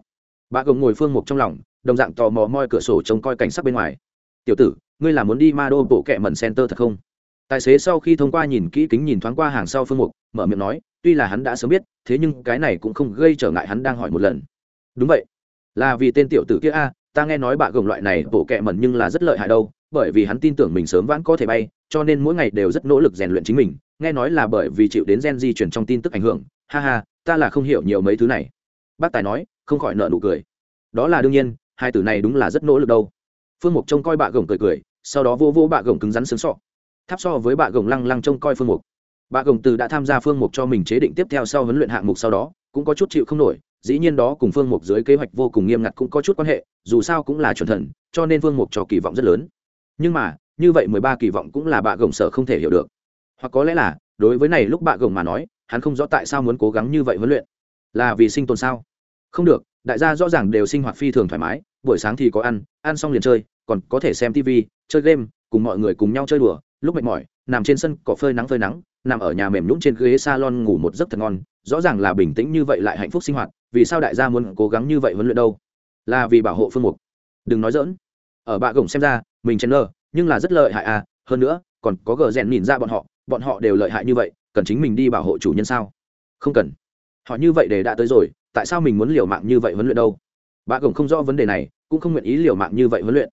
Bà gồng ngồi Phương Mục trong lòng, đồng dạng tò mò moi cửa sổ trông coi cảnh sắc bên ngoài. "Tiểu tử, ngươi là muốn đi Mado bộ kệ mẩn center thật không?" Tài xế sau khi thông qua nhìn kỹ kính nhìn thoáng qua hàng sau Phương Mục, mở miệng nói, tuy là hắn đã sớm biết, thế nhưng cái này cũng không gây trở ngại hắn đang hỏi một lần. "Đúng vậy, là vì tên tiểu tử kia a, ta nghe nói bạ gồng loại này bộ kệ mẩn nhưng là rất lợi hại đâu, bởi vì hắn tin tưởng mình sớm vãn có thể bay cho nên mỗi ngày đều rất nỗ lực rèn luyện chính mình nghe nói là bởi vì chịu đến gen di chuyển trong tin tức ảnh hưởng. Ha ha ta là không hiểu nhiều mấy thứ này. Bác tài nói không khỏi nợ nụ cười. Đó là đương nhiên hai tử này đúng là rất nỗ lực đâu. Phương mục trông coi bạ gồng cười cười sau đó vô vô bạ gồng cứng rắn sướng sọ. Tháp so với bạ gồng lăng lăng trông coi phương mục. Bạ gồng từ đã tham gia phương mục cho mình chế định tiếp theo sau huấn luyện hạng mục sau đó, cũng có chút chịu không nổi, dĩ nhiên đó cùng phương mục dưới kế hoạch vô cùng nghiêm ngặt cũng có chút quan hệ, dù sao cũng là chuẩn thần, cho nên phương mục cho kỳ vọng rất lớn. Nhưng mà, như vậy mười ba kỳ vọng cũng là bạ gồng sở không thể hiểu được. Hoặc có lẽ là, đối với này lúc bạ gồng mà nói, hắn không rõ tại sao muốn cố gắng như vậy huấn luyện. Là vì sinh tồn sao? Không được, đại gia rõ ràng đều sinh hoạt phi thường thoải mái, buổi sáng thì có ăn ăn xong liền chơi, còn có thể xem tv chơi game, cùng mọi người cùng nhau chơi đùa, lúc mệt mỏi, nằm trên sân, cỏ phơi nắng phơi nắng, nằm ở nhà mềm nhũng trên ghế salon ngủ một giấc thật ngon, rõ ràng là bình tĩnh như vậy lại hạnh phúc sinh hoạt, vì sao đại gia muốn cố gắng như vậy huấn luyện đâu? Là vì bảo hộ phương mục. Đừng nói dỡn ở bạ gồng xem ra, mình chen lơ nhưng là rất lợi hại à hơn nữa, còn có gờ rèn nhìn ra bọn họ bọn họ đều lợi hại như vậy, cần chính mình đi bảo hộ chủ nhân sao? Không cần. Họ như vậy để đã tới rồi, tại sao mình muốn liều mạng như vậy huấn luyện đâu? Bạ gồng không rõ vấn đề này, cũng không nguyện ý liều mạng như vậy huấn luyện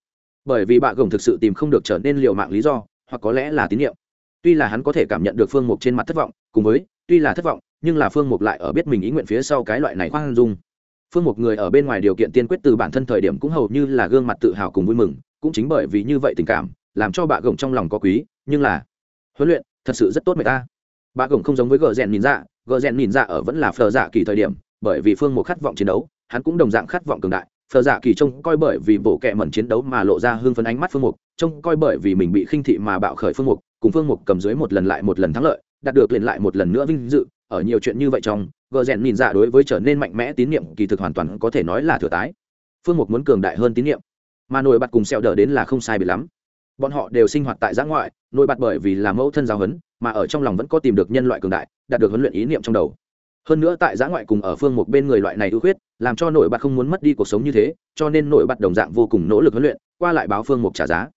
bởi vì bạ gồng thực sự tìm không được trở nên liều mạng lý do, hoặc có lẽ là tín nhiệm. Tuy là hắn có thể cảm nhận được phương mục trên mặt thất vọng, cùng với, tuy là thất vọng, nhưng là phương mục lại ở biết mình ý nguyện phía sau cái loại này khoan dung. Phương mục người ở bên ngoài điều kiện tiên quyết từ bản thân thời điểm cũng hầu như là gương mặt tự hào cùng vui mừng, cũng chính bởi vì như vậy tình cảm, làm cho bạ gồng trong lòng có quý, nhưng là, huấn luyện, thật sự rất tốt mày ta. Bạ gồng không giống với gờ rèn nhìn dạ gờ rèn nhìn dạ ở vẫn là phờ dạ kỳ thời điểm, bởi vì phương mục khát vọng chiến đấu, hắn cũng đồng dạng khát vọng cường đại phờ dạ kỳ trông coi bởi vì bộ kẹ mẩn chiến đấu mà lộ ra hương phấn ánh mắt phương mục, trông coi bởi vì mình bị khinh thị mà bạo khởi phương mục, cùng phương mục cầm dưới một lần lại một lần thắng lợi, đạt được liền lại một lần nữa vinh dự, ở nhiều chuyện như vậy trong, gờ rèn nhìn dạ đối với trở nên mạnh mẽ tín nhiệm kỳ thực hoàn toàn có thể nói là thừa tái. Phương mục muốn cường đại hơn tín nhiệm, mà nổi bật cùng sẹo đỡ đến là không sai bị lắm. Bọn họ đều sinh hoạt tại giã ngoại, nổi bật bởi vì là mẫu thân giáo huấn, mà ở trong lòng vẫn có tìm được nhân loại cường đại, đạt được huấn luyện ý niệm trong đầu hơn nữa tại giã ngoại cùng ở phương một bên người loại này ưu khuyết, làm cho nổi bật không muốn mất đi cuộc sống như thế, cho nên nổi bật đồng dạng vô cùng nỗ lực huấn luyện, qua lại báo phương một trả giá.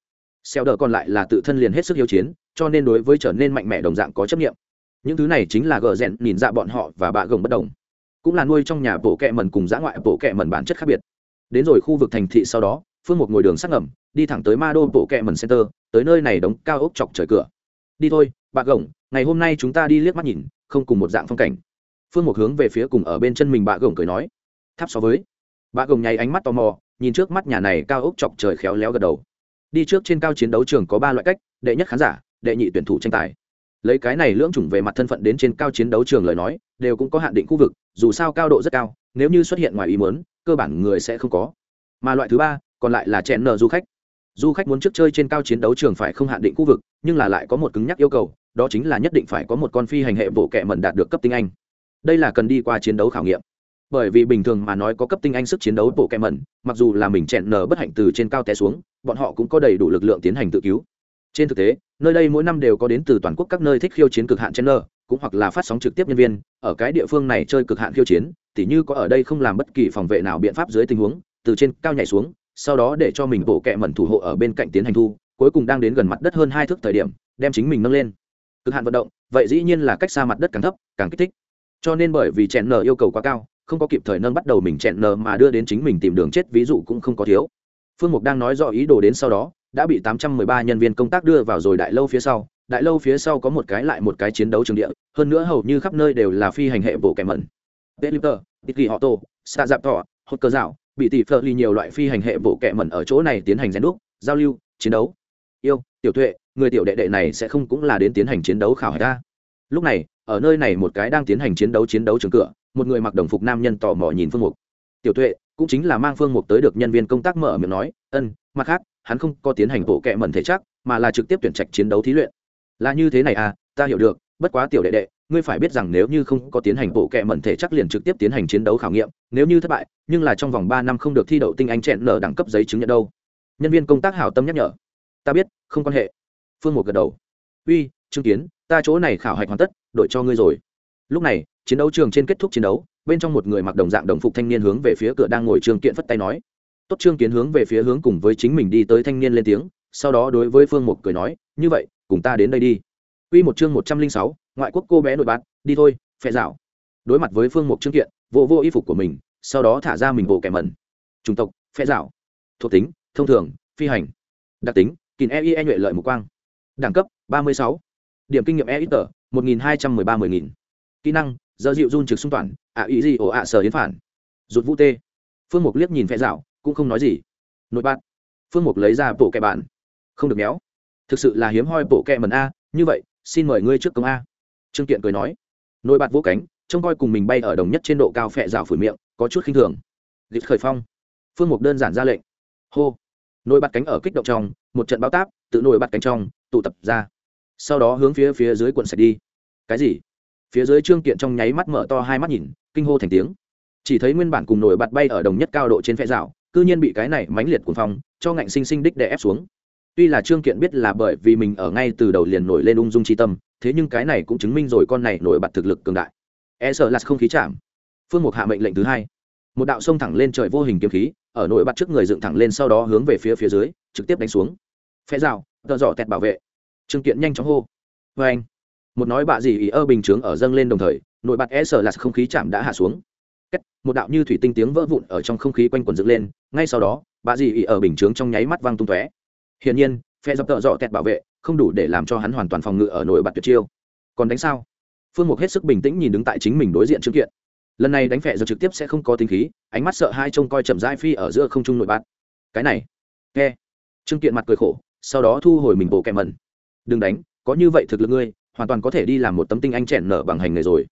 Xeo đờ còn lại là tự thân liền hết sức hiếu chiến, cho nên đối với trở nên mạnh mẽ đồng dạng có chấp nghiệm những thứ này chính là gờ rẽn nhìn ra bọn họ và bạ gồng bất đồng. Cũng là nuôi trong nhà bộ kẹ mần cùng giã ngoại bộ kẹ mần bản chất khác biệt. Đến rồi khu vực thành thị sau đó, phương một ngồi đường sắc ngầm, đi thẳng tới ma đô bộ kẹ mần center, tới nơi này đóng cao ốc chọc trời cửa. Đi thôi, bạ gồng, ngày hôm nay chúng ta đi liếc mắt nhìn, không cùng một dạng phong cảnh phương một hướng về phía cùng ở bên chân mình bà gồng cười nói, tháp so với. Bà gồng nháy ánh mắt tò mò, nhìn trước mắt nhà này cao ốc chọc trời khéo léo gật đầu. Đi trước trên cao chiến đấu trường có ba loại cách, đệ nhất khán giả, đệ nhị tuyển thủ tranh tài. Lấy cái này lưỡng chủng về mặt thân phận đến trên cao chiến đấu trường lời nói, đều cũng có hạn định khu vực, dù sao cao độ rất cao, nếu như xuất hiện ngoài ý muốn, cơ bản người sẽ không có. Mà loại thứ ba, còn lại là chèn nợ du khách. Du khách muốn trước chơi trên cao chiến đấu trường phải không hạn định khu vực, nhưng là lại có một cứng nhắc yêu cầu, đó chính là nhất định phải có một con phi hành hệ bộ kệ mẩn đạt được cấp tinh anh đây là cần đi qua chiến đấu khảo nghiệm. Bởi vì bình thường mà nói có cấp tinh anh sức chiến đấu bộ kẹm mẩn, mặc dù là mình chẹn nở bất hạnh từ trên cao té xuống, bọn họ cũng có đầy đủ lực lượng tiến hành tự cứu. Trên thực tế, nơi đây mỗi năm đều có đến từ toàn quốc các nơi thích khiêu chiến cực hạn chen nơ cũng hoặc là phát sóng trực tiếp nhân viên, ở cái địa phương này chơi cực hạn khiêu chiến, tỉ như có ở đây không làm bất kỳ phòng vệ nào biện pháp dưới tình huống, từ trên cao nhảy xuống, sau đó để cho mình bộ kẹ mẩn thủ hộ ở bên cạnh tiến hành thu, cuối cùng đang đến gần mặt đất hơn hai thước thời điểm, đem chính mình nâng lên. Cực hạn vận động, vậy dĩ nhiên là cách xa mặt đất càng thấp, càng kích thích cho nên bởi vì chèn nờ yêu cầu quá cao không có kịp thời nâng bắt đầu mình chèn nờ mà đưa đến chính mình tìm đường chết ví dụ cũng không có thiếu phương mục đang nói rõ ý đồ đến sau đó đã bị 813 nhân viên công tác đưa vào rồi đại lâu phía sau đại lâu phía sau có một cái lại một cái chiến đấu trường địa hơn nữa hầu như khắp nơi đều là phi hành hệ bộ kẻ mẩn Deliter, Tiki tổ, Sa Dạp Thọ, hốt Cơ Dạo, bị tỷ phơ ly nhiều loại phi hành hệ bộ kẻ mẩn ở chỗ này tiến hành rèn đúc, giao lưu, chiến đấu. Yêu, tiểu tuệ, người tiểu đệ đệ này sẽ không cũng là đến tiến hành chiến đấu khảo hạch ta. Lúc này, ở nơi này một cái đang tiến hành chiến đấu chiến đấu trường cửa, một người mặc đồng phục nam nhân tò mò nhìn Phương Mục. Tiểu tuệ, cũng chính là mang Phương Mục tới được nhân viên công tác mở miệng nói, "Ân, mặt khác, hắn không có tiến hành bộ kệ mẩn thể chắc mà là trực tiếp tuyển trạch chiến đấu thí luyện. Là như thế này à ta hiểu được bất quá tiểu đệ đệ ngươi phải biết rằng nếu như không có tiến hành bộ kệ mẩn thể chắc liền trực tiếp tiến hành chiến đấu khảo nghiệm nếu như thất bại nhưng là trong vòng ba năm không được thi đậu tinh anh chẹn nở đẳng cấp giấy chứng nhận đâu. Nhân viên công tác hảo tâm nhắc nhở. Ta biết không quan hệ. Phương mục gật đầu. Uy chứng kiến ta chỗ này khảo hạch hoàn tất đội cho ngươi rồi lúc này chiến đấu trường trên kết thúc chiến đấu bên trong một người mặc đồng dạng đồng phục thanh niên hướng về phía cửa đang ngồi trương kiện phất tay nói tốt trương kiến hướng về phía hướng cùng với chính mình đi tới thanh niên lên tiếng sau đó đối với phương mục cười nói như vậy cùng ta đến đây đi Quy một chương một trăm linh sáu, ngoại quốc cô bé nội bạt đi thôi, phệ dạo. Đối mặt với Phương Mục Trương Kiện, vô vô y phục của mình, sau đó thả ra mình bộ kẻ mẩn. Chủng tộc, phệ dạo. Thuộc tính, thông thường, phi hành. Đặc tính, kín e e nhuệ lợi mục quang. Đẳng cấp, ba mươi sáu. Điểm kinh nghiệm e ít tờ, một nghìn hai trăm mười ba mười nghìn. Kỹ năng, giờ dịu run trực xung toàn, ạ ý gì ổ ạ sở yến phản. Rụt vũ tê. Phương Mục liếc nhìn phe dạo, cũng không nói gì. Nội bạn phương mục lấy ra bộ kẹ bạn không được méo. Thực sự là hiếm hoi bộ kẹ mần a như vậy xin mời ngươi trước công a. Trương kiện cười nói. Nội bạn vỗ cánh trông coi cùng mình bay ở đồng nhất trên độ cao phẹ rào phủi miệng có chút khinh thường. Lịch khởi phong. Phương mục đơn giản ra lệnh. Hô. Nội bạt cánh ở kích động trong một trận bao táp tự nổi bạt cánh trong tụ tập ra sau đó hướng phía phía dưới quận sạch đi. Cái gì? Phía dưới trương kiện trong nháy mắt mở to hai mắt nhìn, kinh hô thành tiếng. Chỉ thấy nguyên bản cùng nổi bật bay ở đồng nhất cao độ trên phe rào, cư nhiên bị cái này mãnh liệt cuồng phong, cho ngạnh sinh sinh đích đè ép xuống. Tuy là trương kiện biết là bởi vì mình ở ngay từ đầu liền nổi lên ung dung chi tâm, thế nhưng cái này cũng chứng minh rồi con này nổi bật thực lực cường đại. E sợ là không khí chạm. Phương mục hạ mệnh lệnh thứ hai. Một đạo sông thẳng lên trời vô hình kiếm khí, ở nổi bật trước người dựng thẳng lên sau đó hướng về phía phía dưới, trực tiếp đánh xuống. Phe rào tờ dọ tẹt bảo vệ trương kiện nhanh chóng hô. Vê anh một nói bạ gì ý ơ bình chướng ở dâng lên đồng thời nội bạt e sợ là không khí chạm đã hạ xuống. Kết, một đạo như thủy tinh tiếng vỡ vụn ở trong không khí quanh quần dựng lên ngay sau đó bà dì ý ở bình chướng trong nháy mắt văng tung tóe. Hiển nhiên phe dập tợ dọ tẹt bảo vệ không đủ để làm cho hắn hoàn toàn phòng ngự ở nội bạt tuyệt chiêu. Còn đánh sao? Phương mục hết sức bình tĩnh nhìn đứng tại chính mình đối diện Trương kiện. Lần này đánh phẹ giờ trực tiếp sẽ không có tính khí ánh mắt sợ hai trông coi chậm rãi phi ở giữa không trung nội bạt. cái này. Nghe trương kiện mặt cười khổ sau đó thu hồi mình bộ kẹm mẩn đừng đánh, có như vậy thực lực ngươi, hoàn toàn có thể đi làm một tấm tinh anh chèn nở bằng hành nghề rồi.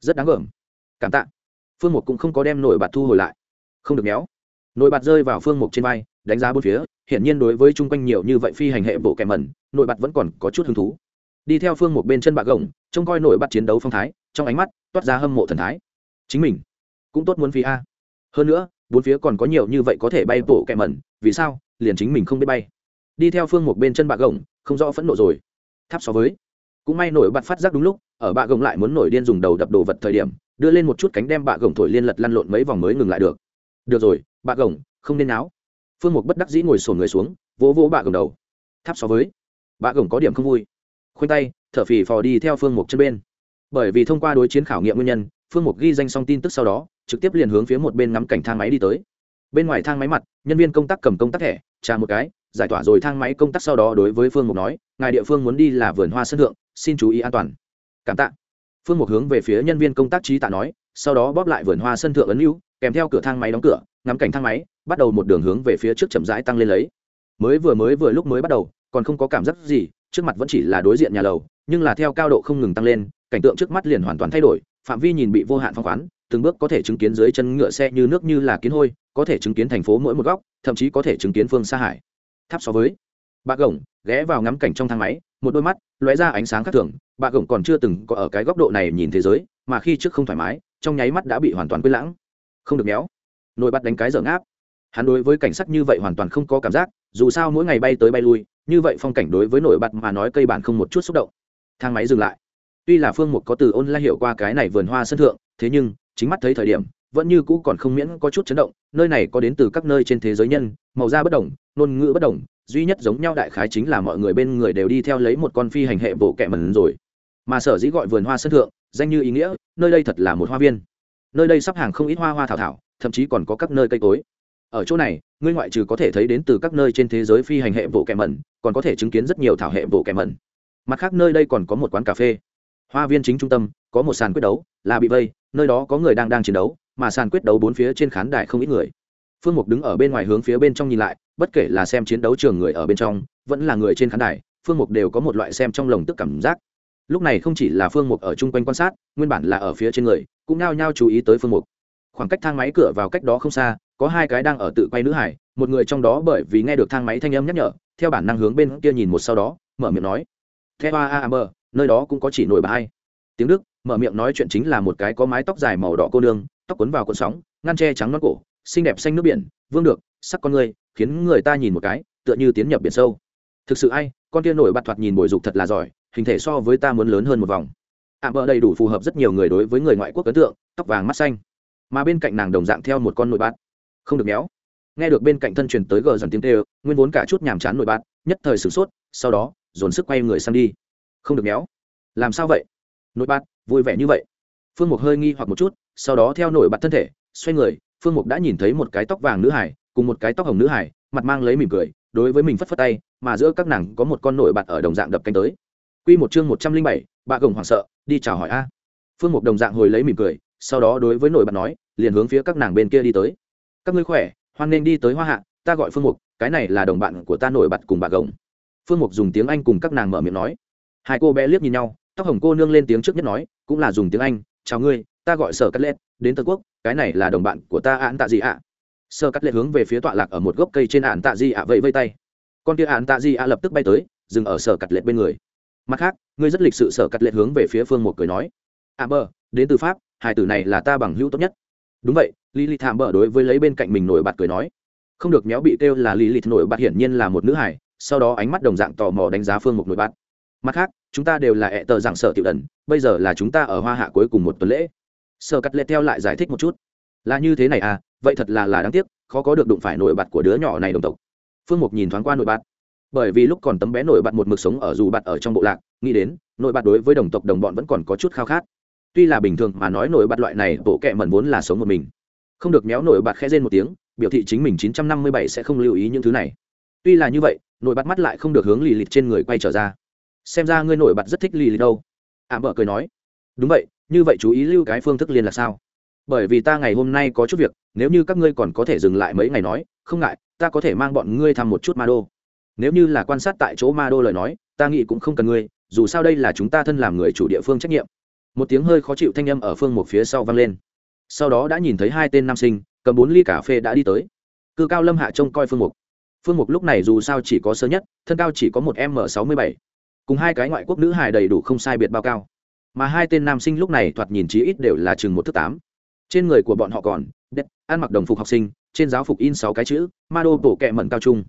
Rất đáng gờm cảm tạ. Phương mục cũng không có đem nổi bạt thu hồi lại. Không được méo. Nổi bạt rơi vào phương mục trên vai, đánh giá bốn phía, hiển nhiên đối với chung quanh nhiều như vậy phi hành hệ bộ kẹm mẩn, nổi bạt vẫn còn có chút hứng thú. Đi theo phương một bên chân bạc gồng, trông coi nổi bạt chiến đấu phong thái, trong ánh mắt toát ra hâm mộ thần thái. Chính mình cũng tốt muốn phi a. Hơn nữa, bốn phía còn có nhiều như vậy có thể bay bộ kẹm mẩn, vì sao, liền chính mình không biết bay đi theo phương một bên chân bạc gồng, không rõ phẫn nộ rồi. Tháp so với. Cũng may nổi bật phát giác đúng lúc, ở bạc gồng lại muốn nổi điên dùng đầu đập đồ vật thời điểm, đưa lên một chút cánh đem bạc gồng thổi liên lật lăn lộn mấy vòng mới ngừng lại được. Được rồi bạc gồng, không nên náo. Phương một bất đắc dĩ ngồi sổn người xuống, vỗ vỗ bạc gồng đầu. Tháp so với. Bạc gồng có điểm không vui. Khoanh tay, thở phì phò đi theo phương mục chân bên. Bởi vì thông qua đối chiến khảo nghiệm nguyên nhân, phương mục ghi danh xong tin tức sau đó, trực tiếp liền hướng phía một bên ngắm cảnh thang máy đi tới bên ngoài thang máy mặt, nhân viên công tác cầm công tác thẻ trà một cái, giải tỏa rồi thang máy công tác sau đó đối với phương mục nói, ngài địa phương muốn đi là vườn hoa sân thượng, xin chú ý an toàn. Cảm tạ. Phương mục hướng về phía nhân viên công tác trí tạ nói, sau đó bóp lại vườn hoa sân thượng ấn lưu kèm theo cửa thang máy đóng cửa, ngắm cảnh thang máy, bắt đầu một đường hướng về phía trước chậm rãi tăng lên lấy. Mới vừa mới vừa lúc mới bắt đầu, còn không có cảm giác gì, trước mặt vẫn chỉ là đối diện nhà lầu, nhưng là theo cao độ không ngừng tăng lên, cảnh tượng trước mắt liền hoàn toàn thay đổi, phạm vi nhìn bị vô hạn phong khoán từng bước có thể chứng kiến dưới chân ngựa xe như nước như là kiến hôi, có thể chứng kiến thành phố mỗi một góc, thậm chí có thể chứng kiến phương xa hải. Tháp so với bà gồng ghé vào ngắm cảnh trong thang máy, một đôi mắt lóe ra ánh sáng khác thường bà gồng còn chưa từng có ở cái góc độ này nhìn thế giới, mà khi trước không thoải mái, trong nháy mắt đã bị hoàn toàn quên lãng. Không được méo. Nổi bắt đánh cái dở ngáp. Hắn đối với cảnh sắc như vậy hoàn toàn không có cảm giác, dù sao mỗi ngày bay tới bay lui, như vậy phong cảnh đối với nổi bật mà nói cây bản không một chút xúc động. Thang máy dừng lại. Tuy là phương mục có từ ôn la hiệu qua cái này vườn hoa sân thượng, thế nhưng chính mắt thấy thời điểm, vẫn như cũ còn không miễn có chút chấn động, nơi này có đến từ các nơi trên thế giới nhân, màu da bất đồng, ngôn ngữ bất đồng, duy nhất giống nhau đại khái chính là mọi người bên người đều đi theo lấy một con phi hành hệ bộ kẹ mần rồi. Mà sở dĩ gọi vườn hoa sân thượng, danh như ý nghĩa, nơi đây thật là một hoa viên. Nơi đây sắp hàng không ít hoa hoa thảo thảo, thậm chí còn có các nơi cây cối. Ở chỗ này, ngươi ngoại trừ có thể thấy đến từ các nơi trên thế giới phi hành hệ bộ kẹ mẩn, còn có thể chứng kiến rất nhiều thảo hệ bộ kẹ mẩn. Mặt khác nơi đây còn có một quán cà phê hoa viên chính trung tâm, có một sàn quyết đấu, là bị vây, nơi đó có người đang đang chiến đấu, mà sàn quyết đấu bốn phía trên khán đài không ít người. Phương mục đứng ở bên ngoài hướng phía bên trong nhìn lại, bất kể là xem chiến đấu trường người ở bên trong, vẫn là người trên khán đài, phương mục đều có một loại xem trong lồng tức cảm giác. Lúc này không chỉ là phương mục ở chung quanh quan sát, nguyên bản là ở phía trên người, cũng nao nhao chú ý tới phương mục. Khoảng cách thang máy cửa vào cách đó không xa, có hai cái đang ở tự quay nữ hải, một người trong đó bởi vì nghe được thang máy thanh âm nhắc nhở, theo bản năng hướng bên kia nhìn một sau đó, mở miệng nói, theo a a nơi đó cũng có chỉ nổi bà hai tiếng đức mở miệng nói chuyện chính là một cái có mái tóc dài màu đỏ cô nương tóc quấn vào cuộn sóng ngăn tre trắng non cổ xinh đẹp xanh nước biển vương được sắc con người khiến người ta nhìn một cái tựa như tiến nhập biển sâu. Thực sự ai con kia nổi bật thoạt nhìn bồi dục thật là giỏi hình thể so với ta muốn lớn hơn một vòng. Ạ à, đầy đủ phù hợp rất nhiều người đối với người ngoại quốc ấn tượng tóc vàng mắt xanh. Mà bên cạnh nàng đồng dạng theo một con nổi bạt. Không được méo. Nghe được bên cạnh thân truyền tới gờ dần tiếng tê nguyên vốn cả chút nhàm chán nổi bạt nhất thời sửng sốt sau đó dồn sức quay người sang đi không được méo. Làm sao vậy? Nổi bạt vui vẻ như vậy. Phương mục hơi nghi hoặc một chút sau đó theo nổi bật thân thể xoay người phương mục đã nhìn thấy một cái tóc vàng nữ hải cùng một cái tóc hồng nữ hải mặt mang lấy mỉm cười đối với mình phất phất tay mà giữa các nàng có một con nổi bật ở đồng dạng đập cánh tới. Quy một chương một trăm linh bảy, bà gồng hoảng sợ, đi chào hỏi a. Phương Mục đồng dạng hồi lấy mỉm cười, sau đó đối với nổi bật nói, liền hướng phía các nàng bên kia đi tới. Các ngươi khỏe hoan nên đi tới hoa hạ ta gọi phương mục cái này là đồng bạn của ta nổi bật cùng bà gồng. Phương mục dùng tiếng anh cùng các nàng mở miệng nói hai cô bé liếc nhìn nhau, tóc hồng cô nương lên tiếng trước nhất nói, cũng là dùng tiếng anh, chào ngươi, ta gọi sở cắt lết đến tân quốc, cái này là đồng bạn của ta án tạ gì ạ. À? sơ cắt lết hướng về phía tọa lạc ở một gốc cây trên án tạ gì ạ vậy vây tay. Con kia án tạ gì ạ lập tức bay tới, dừng ở sở cắt lết bên người. Mặt khác, ngươi rất lịch sự sở cắt lết hướng về phía phương một cười nói à bờ, đến từ pháp, hai tử này là ta bằng hữu tốt nhất. Đúng vậy lily thảm bờ đối với lấy bên cạnh mình nổi bật cười nói. Không được méo bị kêu là lily nổi bật hiển nhiên là một nữ hải sau đó ánh mắt đồng dạng tò mò đánh giá phương mục nổi bật mặt khác, chúng ta đều là ẹ tờ giảng sở tiểu đần. bây giờ là chúng ta ở hoa hạ cuối cùng một tuần lễ. Sở cắt lệ theo lại giải thích một chút. Là như thế này à vậy thật là là đáng tiếc, khó có được đụng phải nổi bật của đứa nhỏ này đồng tộc. Phương mục nhìn thoáng qua nổi bật. Bởi vì lúc còn tấm bé nổi bật một mực sống ở dù bạt ở trong bộ lạc, nghĩ đến, nổi bật đối với đồng tộc đồng bọn vẫn còn có chút khao khát. Tuy là bình thường mà nói nổi bật loại này, bộ kệ mẩn vốn là sống một mình. Không được méo nổi bật khẽ rên một tiếng, biểu thị chính mình 957 sẽ không lưu ý những thứ này. Tuy là như vậy, nổi bật mắt lại không được hướng lì lịt trên người quay trở ra xem ra ngươi nổi bật rất thích lì lì đâu. À, Ảm mợ cười nói. Đúng vậy, như vậy chú ý lưu cái phương thức liên là sao? Bởi vì ta ngày hôm nay có chút việc, nếu như các ngươi còn có thể dừng lại mấy ngày nói, không ngại, ta có thể mang bọn ngươi thăm một chút ma đô. Nếu như là quan sát tại chỗ ma đô lời nói, ta nghĩ cũng không cần ngươi, dù sao đây là chúng ta thân làm người chủ địa phương trách nhiệm. Một tiếng hơi khó chịu thanh âm ở phương một phía sau vang lên. Sau đó đã nhìn thấy hai tên nam sinh, cầm bốn ly cà phê đã đi tới. Cư cao lâm hạ trông coi phương mục. Phương mục lúc này dù sao chỉ có sơ nhất, thân cao chỉ có một m sáu mươi bảy cùng hai cái ngoại quốc nữ hài đầy đủ không sai biệt bao cao. Mà hai tên nam sinh lúc này thoạt nhìn chí ít đều là chừng một thước tám. Trên người của bọn họ còn đét ăn mặc đồng phục học sinh, trên giáo phục in sáu cái chữ, ma đô bổ kẹ mẩn cao trung.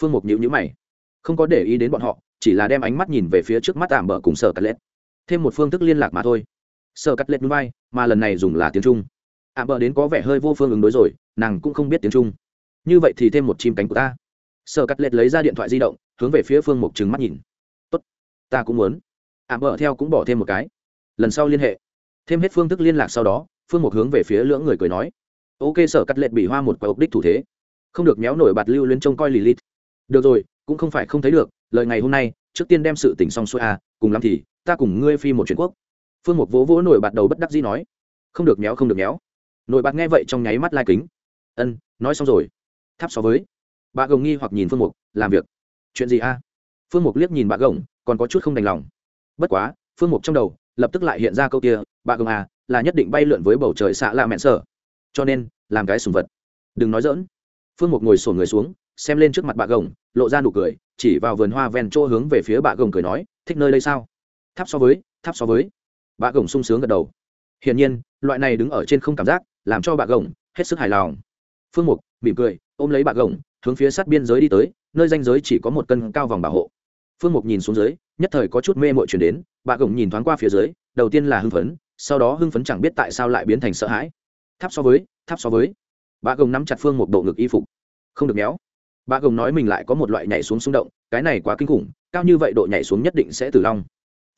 Phương mục nhữ nhữ mày. Không có để ý đến bọn họ, chỉ là đem ánh mắt nhìn về phía trước mắt tạm bỡ cùng sở cắt lết thêm một phương thức liên lạc mà thôi. Sở cắt lết núi bay, mà lần này dùng là tiếng trung. Ạ bỡ đến có vẻ hơi vô phương ứng đối rồi, nàng cũng không biết tiếng trung. Như vậy thì thêm một chim cánh của ta. Sở cắt lết lấy ra điện thoại di động, hướng về phía phương mục trừng mắt nhìn ta cũng muốn. Ạ bợ theo cũng bỏ thêm một cái. Lần sau liên hệ. Thêm hết phương thức liên lạc sau đó, phương mục hướng về phía lưỡng người cười nói. Ok, sở cắt lệ bị hoa một quả ốc đích thủ thế. Không được méo nổi bạt lưu luyến trông coi lì lít được rồi, cũng không phải không thấy được, lời ngày hôm nay, trước tiên đem sự tỉnh xong xuôi à cùng lắm thì, ta cùng ngươi phi một chuyện quốc. Phương mục vỗ vỗ nổi bạt đầu bất đắc dĩ nói. Không được méo, không được méo. Nổi bạt nghe vậy trong nháy mắt lai kính. Ân, nói xong rồi. Tháp so với. Bà gồng nghi hoặc nhìn phương mục, làm việc. Chuyện gì a phương mục liếc nhìn bà gồng, còn có chút không đành lòng. Bất quá, phương mục trong đầu lập tức lại hiện ra câu kia bà gồng à là nhất định bay lượn với bầu trời xạ lạ mẹn sở. Cho nên, làm cái sùng vật. Đừng nói dỡn phương mục ngồi xổm người xuống, xem lên trước mặt bà gồng, lộ ra nụ cười, chỉ vào vườn hoa ven chỗ hướng về phía bà gồng cười nói, thích nơi đây sao? Tháp so với, tháp so với. Bà gồng sung sướng gật đầu. Hiển nhiên, loại này đứng ở trên không cảm giác, làm cho bà gồng hết sức hài lòng. Phương mục mỉm cười, ôm lấy bà gồng, hướng phía sát biên giới đi tới, nơi danh giới chỉ có một cân cao vòng bảo hộ phương mục nhìn xuống dưới, nhất thời có chút mê mội chuyển đến, bà gồng nhìn thoáng qua phía dưới, đầu tiên là hưng phấn, sau đó hưng phấn chẳng biết tại sao lại biến thành sợ hãi. Tháp so với, tháp so với. Bà gồng nắm chặt phương Mục bộ ngực y phục. Không được méo. Bà gồng nói mình lại có một loại nhảy xuống xung động, cái này quá kinh khủng, cao như vậy độ nhảy xuống nhất định sẽ tử long.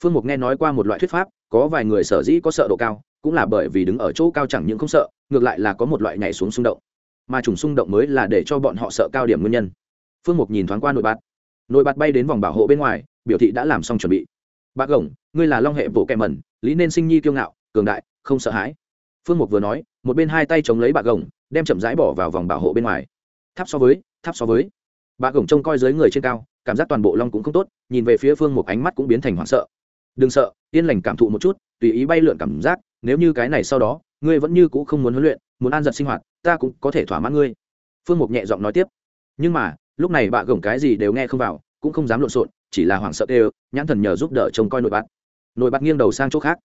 Phương mục nghe nói qua một loại thuyết pháp, có vài người sở dĩ có sợ độ cao, cũng là bởi vì đứng ở chỗ cao chẳng những không sợ, ngược lại là có một loại nhảy xuống xung động. Mà trùng xung động mới là để cho bọn họ sợ cao điểm nguyên nhân. Phương mục nhìn thoáng qua nội bạt nội bạt bay đến vòng bảo hộ bên ngoài, biểu thị đã làm xong chuẩn bị. Bác gồng ngươi là long hệ bộ kẹ mẩn, lý nên sinh nhi kiêu ngạo, cường đại, không sợ hãi. Phương mục vừa nói, một bên hai tay chống lấy bạc gồng đem chậm rãi bỏ vào vòng bảo hộ bên ngoài. Tháp so với, tháp so với. Bạc gồng trông coi dưới người trên cao, cảm giác toàn bộ long cũng không tốt, nhìn về phía phương mục ánh mắt cũng biến thành hoảng sợ. Đừng sợ, yên lành cảm thụ một chút, tùy ý bay lượn cảm giác, nếu như cái này sau đó, ngươi vẫn như c ũ không muốn huấn luyện, muốn an giật sinh hoạt, ta cũng có thể thỏa mãn ngươi. Phương mục nhẹ giọng nói tiếp. Nhưng mà lúc này bạ gồng cái gì đều nghe không vào, cũng không dám lộn xộn, chỉ là hoảng sợ đều nhãn thần nhờ giúp đỡ trông coi nội bạt. Nội bạt nghiêng đầu sang chỗ khác.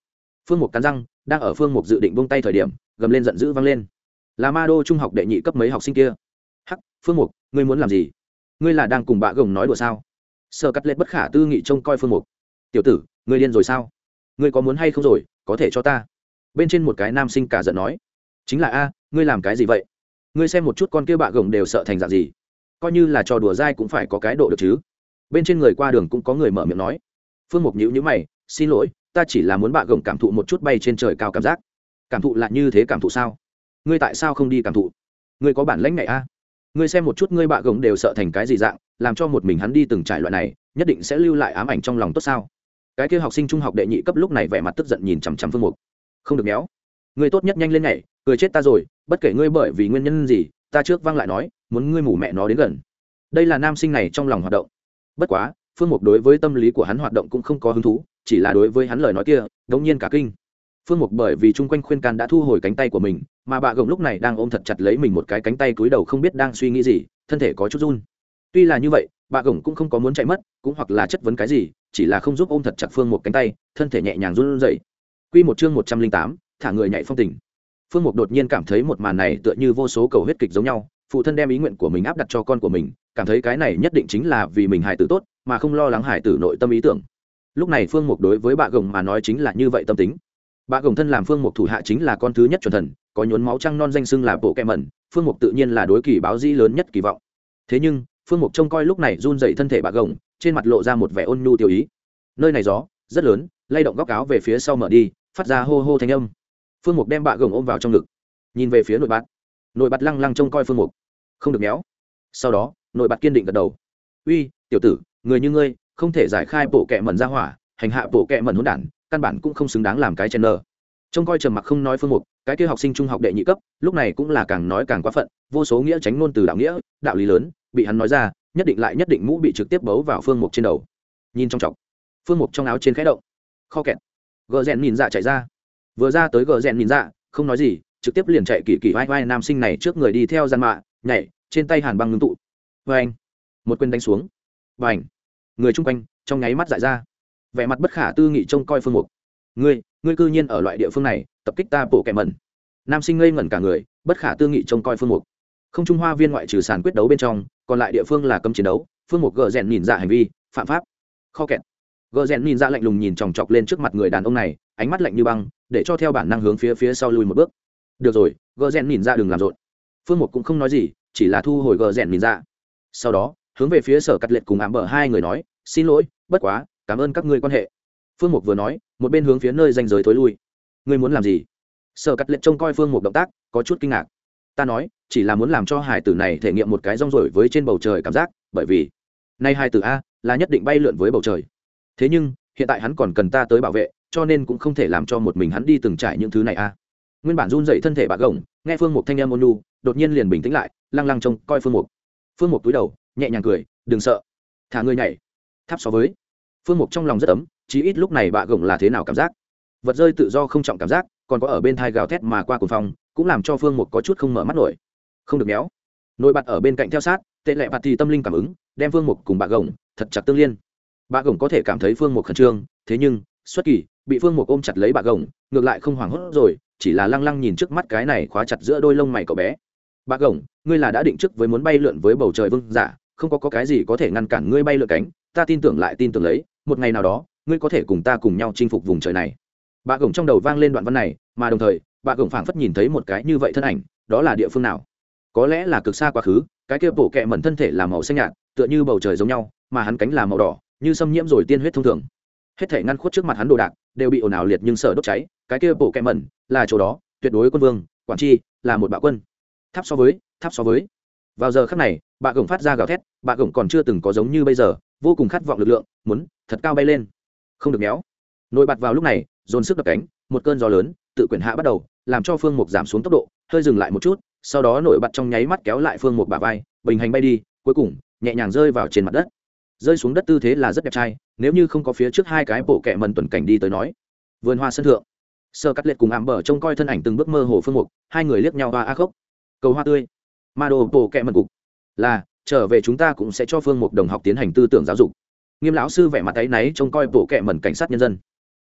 Phương mục cắn răng, đang ở phương mục dự định vung tay thời điểm, gầm lên giận dữ vang lên. Là ma đô trung học đệ nhị cấp mấy học sinh kia. Hắc, phương mục, ngươi muốn làm gì? Ngươi là đang cùng bạ gồng nói đùa sao? Sợ cắt lết bất khả tư nghị trông coi phương mục. Tiểu tử, ngươi điên rồi sao? Ngươi có muốn hay không rồi, có thể cho ta. Bên trên một cái nam sinh cả giận nói. Chính là a, ngươi làm cái gì vậy? Ngươi xem một chút con kia bạ gồng đều sợ thành dạng gì coi như là trò đùa dai cũng phải có cái độ được chứ. Bên trên người qua đường cũng có người mở miệng nói. Phương mục nhữ nhữ mày, xin lỗi, ta chỉ là muốn bạ gồng cảm thụ một chút bay trên trời cao cảm giác. Cảm thụ là như thế cảm thụ sao? Ngươi tại sao không đi cảm thụ? Ngươi có bản lãnh này a à? ngươi xem một chút ngươi bạ gồng đều sợ thành cái gì dạng, làm cho một mình hắn đi từng trải loại này, nhất định sẽ lưu lại ám ảnh trong lòng tốt sao? Cái kia học sinh trung học đệ nhị cấp lúc này vẻ mặt tức giận nhìn chằm chằm phương mục. Không được méo. Ngươi tốt nhất nhanh lên nhảy, cười chết ta rồi, bất kể ngươi bởi vì nguyên nhân gì, ta trước vang lại nói muốn ngươi mủ mẹ nó đến gần. Đây là nam sinh này trong lòng hoạt động. Bất quá, phương mục đối với tâm lý của hắn hoạt động cũng không có hứng thú, chỉ là đối với hắn lời nói kia, đống nhiên cả kinh. Phương mục bởi vì chung quanh khuyên can đã thu hồi cánh tay của mình, mà bà gồng lúc này đang ôm thật chặt lấy mình một cái cánh tay cúi đầu không biết đang suy nghĩ gì, thân thể có chút run. Tuy là như vậy, bà gồng cũng không có muốn chạy mất, cũng hoặc là chất vấn cái gì, chỉ là không giúp ôm thật chặt phương một cánh tay, thân thể nhẹ nhàng run dậy q một chương một trăm linh tám, thả người nhảy phong tình. Phương mục đột nhiên cảm thấy một màn này tựa như vô số cầu huyết kịch giống nhau phụ thân đem ý nguyện của mình áp đặt cho con của mình, cảm thấy cái này nhất định chính là vì mình hải tử tốt, mà không lo lắng hải tử nội tâm ý tưởng. Lúc này phương mục đối với bà gồng mà nói chính là như vậy tâm tính. Bà gồng thân làm phương mục thủ hạ chính là con thứ nhất chuẩn thần, có nhốn máu trăng non danh xưng là bộ kẹ mẩn, phương mục tự nhiên là đối kỳ báo dĩ lớn nhất kỳ vọng. Thế nhưng, phương mục trông coi lúc này run dậy thân thể bà gồng, trên mặt lộ ra một vẻ ôn nhu tiêu ý. Nơi này gió, rất lớn, lay động góc áo về phía sau mở đi, phát ra hô hô thanh âm. Phương mục đem bà gồng ôm vào trong ngực, nhìn về phía nội bát nội bát lăng lăng trông coi phương mục không được méo. Sau đó, nội bạt kiên định gật đầu. Uy, tiểu tử, người như ngươi, không thể giải khai bộ kẹ mẩn ra hỏa, hành hạ bộ kẹ mẩn hỗn đản, căn bản cũng không xứng đáng làm cái chen nơ trông coi trầm mặc không nói phương mục, cái kia học sinh trung học đệ nhị cấp, lúc này cũng là càng nói càng quá phận, vô số nghĩa tránh ngôn từ đạo nghĩa, đạo lý lớn, bị hắn nói ra, nhất định lại nhất định mũ bị trực tiếp bấu vào phương mục trên đầu. Nhìn trong chọc, phương mục trong áo trên khẽ động. Kho kẹt. Gờ rèn nhìn dạ chạy ra. Vừa ra tới gờ rèn nhìn dạ không nói gì, trực tiếp liền chạy kỳ kỳ vai vai nam sinh này trước người đi theo gian mạ nhảy, trên tay hàn băng ngưng tụ. Vê anh một quyền đánh xuống. Và ảnh người chung quanh, trong nháy mắt dại ra. Vẻ mặt bất khả tư nghị trông coi phương mục. Ngươi ngươi cư nhiên ở loại địa phương này, tập kích ta bổ kẻ mẩn. Nam sinh ngây ngẩn cả người, bất khả tư nghị trông coi phương mục. Không trung hoa viên ngoại trừ sàn quyết đấu bên trong, còn lại địa phương là cấm chiến đấu, phương mục gờ rèn nhìn ra hành vi, phạm pháp. Kho kẹt. Gờ rèn nhìn ra lạnh lùng nhìn chòng chọc lên trước mặt người đàn ông này, ánh mắt lạnh như băng, để cho theo bản năng hướng phía phía sau lui một bước. Được rồi gờ rèn nhìn ra đừng làm rộn phương mục cũng không nói gì, chỉ là thu hồi gờ rèn mình ra. Sau đó, hướng về phía sở cắt lệ cùng ám bờ hai người nói, xin lỗi, bất quá, cảm ơn các ngươi quan hệ. Phương mục vừa nói, một bên hướng phía nơi danh giới thối lui. Ngươi muốn làm gì? Sở cắt lệ trông coi phương mục động tác, có chút kinh ngạc. Ta nói, chỉ là muốn làm cho hải tử này thể nghiệm một cái rong rổi với trên bầu trời cảm giác, bởi vì nay Hải tử a là nhất định bay lượn với bầu trời. Thế nhưng, hiện tại hắn còn cần ta tới bảo vệ, cho nên cũng không thể làm cho một mình hắn đi từng trải những thứ này a. Nguyên bản run dậy thân thể bà gồng, nghe phương mục thanh em ôn nu đột nhiên liền bình tĩnh lại, lăng lăng trông coi phương mục. Phương mục túi đầu, nhẹ nhàng cười, đừng sợ. Thả người nhảy. Tháp so với. Phương mục trong lòng rất ấm, chí ít lúc này bạ gồng là thế nào cảm giác? Vật rơi tự do không trọng cảm giác, còn có ở bên thai gào thét mà qua cuồng phong, cũng làm cho phương mục có chút không mở mắt nổi. Không được méo. Nổi bật ở bên cạnh theo sát, tệ lệ bạt thì tâm linh cảm ứng, đem phương mục cùng bạ gồng thật chặt tương liên. Bạ gồng có thể cảm thấy phương mục khẩn trương, thế nhưng, xuất kỳ, bị phương mục ôm chặt lấy bạ gồng ngược lại không hoảng hốt rồi, chỉ là lăng lăng nhìn trước mắt cái này khóa chặt giữa đôi lông mày cậu bé bạc gồng ngươi là đã định trước với muốn bay lượn với bầu trời vương giả không có, có cái gì có thể ngăn cản ngươi bay lượn cánh ta tin tưởng lại tin tưởng lấy một ngày nào đó ngươi có thể cùng ta cùng nhau chinh phục vùng trời này. Bà gồng trong đầu vang lên đoạn văn này mà đồng thời bà gồng phảng phất nhìn thấy một cái như vậy thân ảnh đó là địa phương nào? Có lẽ là cực xa quá khứ cái kia bổ kẹ mẩn thân thể là màu xanh nhạt tựa như bầu trời giống nhau mà hắn cánh là màu đỏ như xâm nhiễm rồi tiên huyết thông thường. Hết thể ngăn khuất trước mặt hắn đồ đạc đều bị ồn ào liệt nhưng sợ đốt cháy cái kia bổ kẹ mẩn là chỗ đó tuyệt đối quân vương quản chi là một bạo quân tháp so với, tháp so với. Vào giờ khắc này, bà gồng phát ra gào thét, bà gồng còn chưa từng có giống như bây giờ, vô cùng khát vọng lực lượng, muốn, thật cao bay lên. Không được méo. Nổi bật vào lúc này, dồn sức đập cánh, một cơn gió lớn, tự quyển hạ bắt đầu, làm cho phương mục giảm xuống tốc độ, hơi dừng lại một chút, sau đó nổi bật trong nháy mắt kéo lại phương mục bà vai, bình hành bay đi, cuối cùng, nhẹ nhàng rơi vào trên mặt đất. Rơi xuống đất tư thế là rất đẹp trai, nếu như không có phía trước hai cái bộ kẹ mần tuần cảnh đi tới nói. Vườn hoa sân thượng. Sơ cắt liệt cùng ảm bờ trông coi thân ảnh từng bước mơ hồ phương mục, hai người liếc nhau hoa a khốc cầu hoa tươi. Ma đồ bộ kẹ mật cục. Là, trở về chúng ta cũng sẽ cho phương mục đồng học tiến hành tư tưởng giáo dục. Nghiêm lão sư vẻ mặt áy náy trông coi bộ kẹ mẩn cảnh sát nhân dân.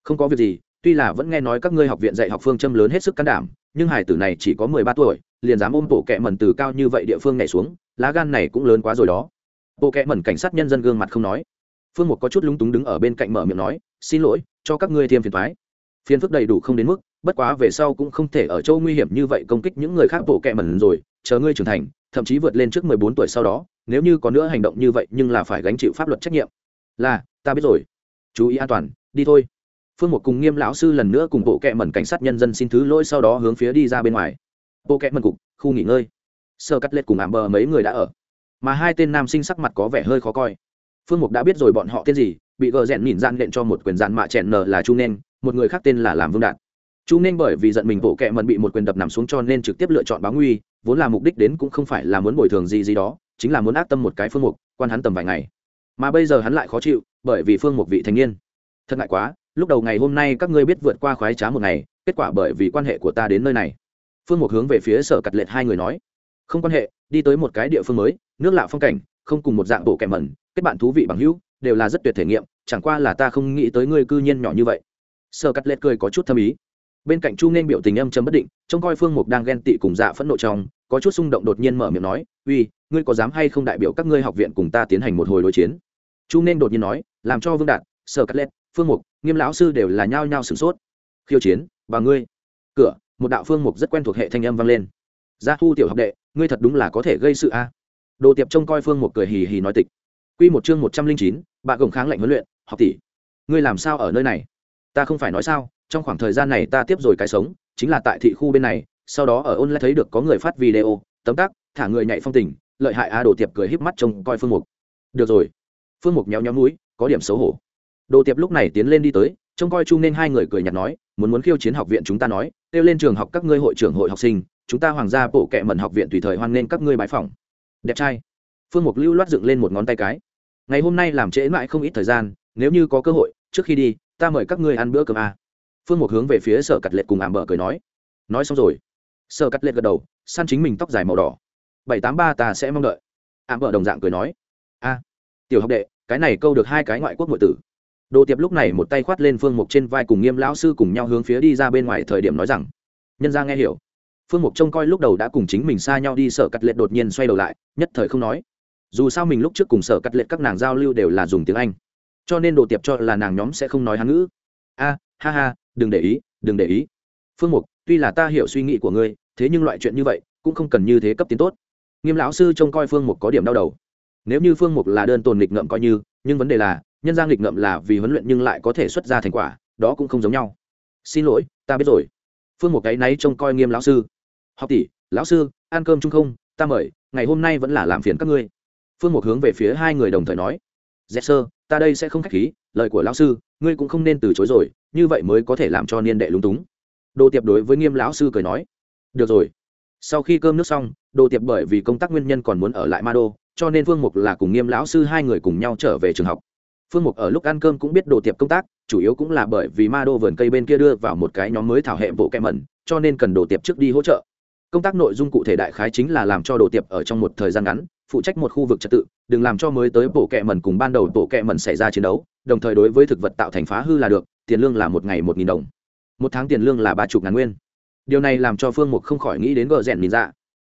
Không có việc gì, tuy là vẫn nghe nói các ngươi học viện dạy học phương châm lớn hết sức can đảm, nhưng hải tử này chỉ có mười ba tuổi, liền dám ôm bộ kẹ mẩn từ cao như vậy địa phương nhảy xuống, lá gan này cũng lớn quá rồi đó. Bộ kẹ mẩn cảnh sát nhân dân gương mặt không nói. Phương mục có chút lúng túng đứng ở bên cạnh mở miệng nói, xin lỗi, cho các ngươi thêm phiền thoái phiền phức đầy đủ không đến mức bất quá về sau cũng không thể ở châu nguy hiểm như vậy công kích những người khác bộ kẹ mẩn rồi, chờ ngươi trưởng thành, thậm chí vượt lên trước mười bốn tuổi sau đó, nếu như có nữa hành động như vậy nhưng là phải gánh chịu pháp luật trách nhiệm. Là, ta biết rồi. Chú ý an toàn, đi thôi. Phương một cùng nghiêm lão sư lần nữa cùng bộ kệ mẩn cảnh sát nhân dân xin thứ lỗi sau đó hướng phía đi ra bên ngoài. Bộ kệ mẩn cục, khu nghỉ ngơi. Sơ cắt lết cùng ảm bờ mấy người đã ở. Mà hai tên nam sinh sắc mặt có vẻ hơi khó coi. Phương mục đã biết rồi bọn họ tên gì, bị gờ rèn nhìn gian lệnh cho một quyền gian mạ chèn nờ là chu nên, một người khác tên là làm vương đạt chú nên bởi vì giận mình bộ kệ mần bị một quyền đập nằm xuống cho nên trực tiếp lựa chọn báo nguy, vốn là mục đích đến cũng không phải là muốn bồi thường gì gì đó, chính là muốn ác tâm một cái phương mục, quan hắn tầm vài ngày. Mà bây giờ hắn lại khó chịu, bởi vì phương mục vị thành niên. Thật ngại quá, lúc đầu ngày hôm nay các ngươi biết vượt qua khoái trá một ngày, kết quả bởi vì quan hệ của ta đến nơi này. Phương mục hướng về phía sở cặt lệch hai người nói. Không quan hệ, đi tới một cái địa phương mới, nước lạ phong cảnh, không cùng một dạng bộ kẻ mẩn, kết bạn thú vị bằng hữu, đều là rất tuyệt thể nghiệm, chẳng qua là ta không nghĩ tới ngươi cư nhiên nhỏ như vậy. Sở cắt lệch cười có chút thâm ý bên cạnh chu nên biểu tình âm chấm bất định, trông coi phương mục đang ghen tị cùng dạ phẫn nộ trong, có chút xung động đột nhiên mở miệng nói, uy, ngươi có dám hay không đại biểu các ngươi học viện cùng ta tiến hành một hồi đối chiến? Chu nên đột nhiên nói, làm cho vương đạt, sở cắt lét phương mục, nghiêm lão sư đều là nhao nhao sửng sốt. Khiêu chiến, và ngươi. Cửa, một đạo phương mục rất quen thuộc hệ thanh âm vang lên. Gia thu tiểu học đệ, ngươi thật đúng là có thể gây sự a. Đồ tiệp trông coi phương mục cười hì hì nói tịch. Q một chương một trăm linh chín, bà gồng kháng lệnh huấn luyện, học tỷ, ngươi làm sao ở nơi này? Ta không phải nói sao trong khoảng thời gian này ta tiếp rồi cái sống, chính là tại thị khu bên này, sau đó ở ôn lại thấy được có người phát video, tấm tắc, thả người nhảy phong tình, lợi hại a đồ tiệp cười híp mắt trông coi phương mục. Được rồi. Phương mục nhéo nhéo núi, có điểm xấu hổ. Đồ tiệp lúc này tiến lên đi tới, trông coi chung nên hai người cười nhạt nói, muốn muốn khiêu chiến học viện chúng ta nói, kêu lên trường học các ngươi hội trưởng hội học sinh, chúng ta hoàng gia bộ kệ mẩn học viện tùy thời hoan nghênh các ngươi bãi phòng đẹp trai. Phương mục lưu loát dựng lên một ngón tay cái. Ngày hôm nay làm trễ mãi không ít thời gian, nếu như có cơ hội, trước khi đi, ta mời các ngươi ăn bữa cơm a phương mục hướng về phía sở cắt lệ cùng ảm bờ cười nói. Nói xong rồi, sở cắt lệ gật đầu săn chính mình tóc dài màu đỏ. Bảy tám ba ta sẽ mong đợi. Ảm bờ đồng dạng cười nói. A, tiểu học đệ, cái này câu được hai cái ngoại quốc nội tử. Đồ tiệp lúc này một tay khoát lên phương mục trên vai cùng nghiêm lão sư cùng nhau hướng phía đi ra bên ngoài thời điểm nói rằng, nhân ra nghe hiểu. Phương mục trông coi lúc đầu đã cùng chính mình xa nhau đi, sở cắt lệ đột nhiên xoay đầu lại, nhất thời không nói. Dù sao mình lúc trước cùng sở cắt lệ các nàng giao lưu đều là dùng tiếng anh, cho nên đồ tiệp cho là nàng nhóm sẽ không nói hán ngữ. A, ha ha đừng để ý, đừng để ý. Phương mục, tuy là ta hiểu suy nghĩ của ngươi, thế nhưng loại chuyện như vậy cũng không cần như thế cấp tiến tốt. Nghiêm lão sư trông coi phương mục có điểm đau đầu. Nếu như phương mục là đơn tồn nghịch ngợm coi như, nhưng vấn đề là, nhân giang nghịch ngợm là vì huấn luyện nhưng lại có thể xuất ra thành quả, đó cũng không giống nhau. Xin lỗi, ta biết rồi. Phương mục cái náy trông coi nghiêm lão sư. Học tỷ, lão sư, ăn cơm chung không? Ta mời, ngày hôm nay vẫn là làm phiền các ngươi. Phương mục hướng về phía hai người đồng thời nói. Dẹp sơ, ta đây sẽ không khách khí, lời của lão sư, ngươi cũng không nên từ chối rồi như vậy mới có thể làm cho niên đệ lúng túng. Đồ tiệp đối với nghiêm lão sư cười nói, được rồi, sau khi cơm nước xong đồ tiệp bởi vì công tác nguyên nhân còn muốn ở lại ma đô, cho nên phương mục là cùng nghiêm lão sư hai người cùng nhau trở về trường học. Phương mục ở lúc ăn cơm cũng biết đồ tiệp công tác, chủ yếu cũng là bởi vì ma đô vườn cây bên kia đưa vào một cái nhóm mới thảo hệ bộ kẹ mẩn, cho nên cần đồ tiệp trước đi hỗ trợ. Công tác nội dung cụ thể đại khái chính là làm cho đồ tiệp ở trong một thời gian ngắn, phụ trách một khu vực trật tự, đừng làm cho mới tới bộ kẹ mẩn cùng ban đầu bộ kẹ mẩn xảy ra chiến đấu, đồng thời đối với thực vật tạo thành phá hư là được tiền lương là một ngày một nghìn đồng. Một tháng tiền lương là ba chục ngàn nguyên. Điều này làm cho phương mục không khỏi nghĩ đến gờ rèn nhìn dạ.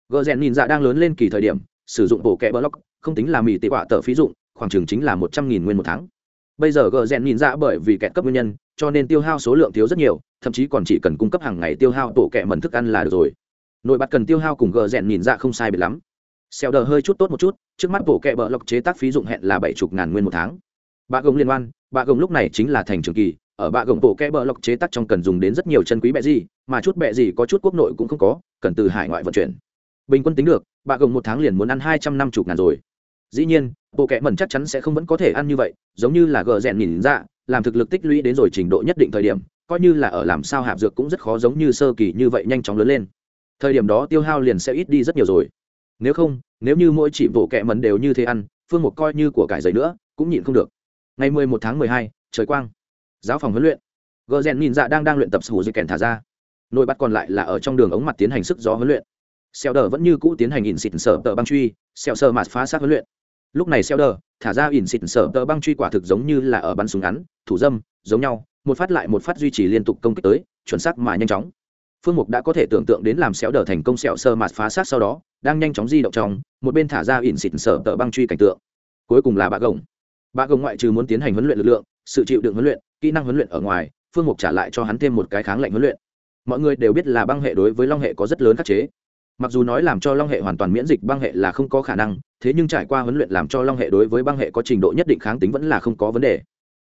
Gờ rèn nhìn dạ đang lớn lên kỳ thời điểm, sử dụng bộ kẽ block, không tính là mì tị quả tờ phí dụng, khoảng chừng chính là một trăm nghìn nguyên một tháng. Bây giờ gờ rèn nhìn dạ bởi vì kẹt cấp nguyên nhân, cho nên tiêu hao số lượng thiếu rất nhiều, thậm chí còn chỉ cần cung cấp hàng ngày tiêu hao bộ kẹ mần thức ăn là được rồi. Nội bát cần tiêu hao cùng gờ rèn nhìn dạ không sai biệt lắm. Xeo đờ hơi chút tốt một chút, trước mắt bộ kẹ bờ lọc chế tác phí dụng hẹn là bảy chục ngàn nguyên một tháng. Bà gồng liên quan bà gồng lúc này chính là thành trường kỳ ở bạ gồng bộ kẽ bờ lọc chế tác trong cần dùng đến rất nhiều chân quý bẹ gì, mà chút bẹ gì có chút quốc nội cũng không có, cần từ hải ngoại vận chuyển. Bình quân tính được, bạ gồng một tháng liền muốn ăn hai trăm năm mươi ngàn rồi. Dĩ nhiên, bộ kẽ mẩn chắc chắn sẽ không vẫn có thể ăn như vậy, giống như là gờ rèn nhìn ra, làm thực lực tích lũy đến rồi trình độ nhất định thời điểm, coi như là ở làm sao hạp dược cũng rất khó giống như sơ kỳ như vậy nhanh chóng lớn lên. Thời điểm đó tiêu hao liền sẽ ít đi rất nhiều rồi. Nếu không, nếu như mỗi chỉ bộ kẹ mần đều như thế ăn, phương mục coi như của cải giấy nữa, cũng nhịn không được. Ngày mười một tháng mười hai, trời quang giáo phòng huấn luyện. Gờ rèn nhìn dạ đang đang luyện tập sủ dây kèn thả ra. Nồi bắt còn lại là ở trong đường ống mặt tiến hành sức gió huấn luyện. Xeo đờ vẫn như cũ tiến hành ỉn xịt sở tờ băng truy, xeo sơ mạt phá sát huấn luyện. Lúc này xeo đờ thả ra ỉn xịt sở tờ băng truy quả thực giống như là ở bắn súng ngắn, thủ dâm, giống nhau, một phát lại một phát duy trì liên tục công kích tới, chuẩn xác mà nhanh chóng. Phương mục đã có thể tưởng tượng đến làm xéo đờ thành công sẹo sơ mạt phá sát sau đó, đang nhanh chóng di động trong, một bên thả ra ỉn xịt sở tờ băng truy cảnh tượng. Cuối cùng là bạ gồng. Bạ gồng ngoại trừ muốn tiến hành huấn luyện lực lượng, sự chịu đựng huấn luyện kỹ năng huấn luyện ở ngoài, phương mục trả lại cho hắn thêm một cái kháng lệnh huấn luyện. Mọi người đều biết là băng hệ đối với long hệ có rất lớn khắc chế. Mặc dù nói làm cho long hệ hoàn toàn miễn dịch băng hệ là không có khả năng, thế nhưng trải qua huấn luyện làm cho long hệ đối với băng hệ có trình độ nhất định kháng tính vẫn là không có vấn đề.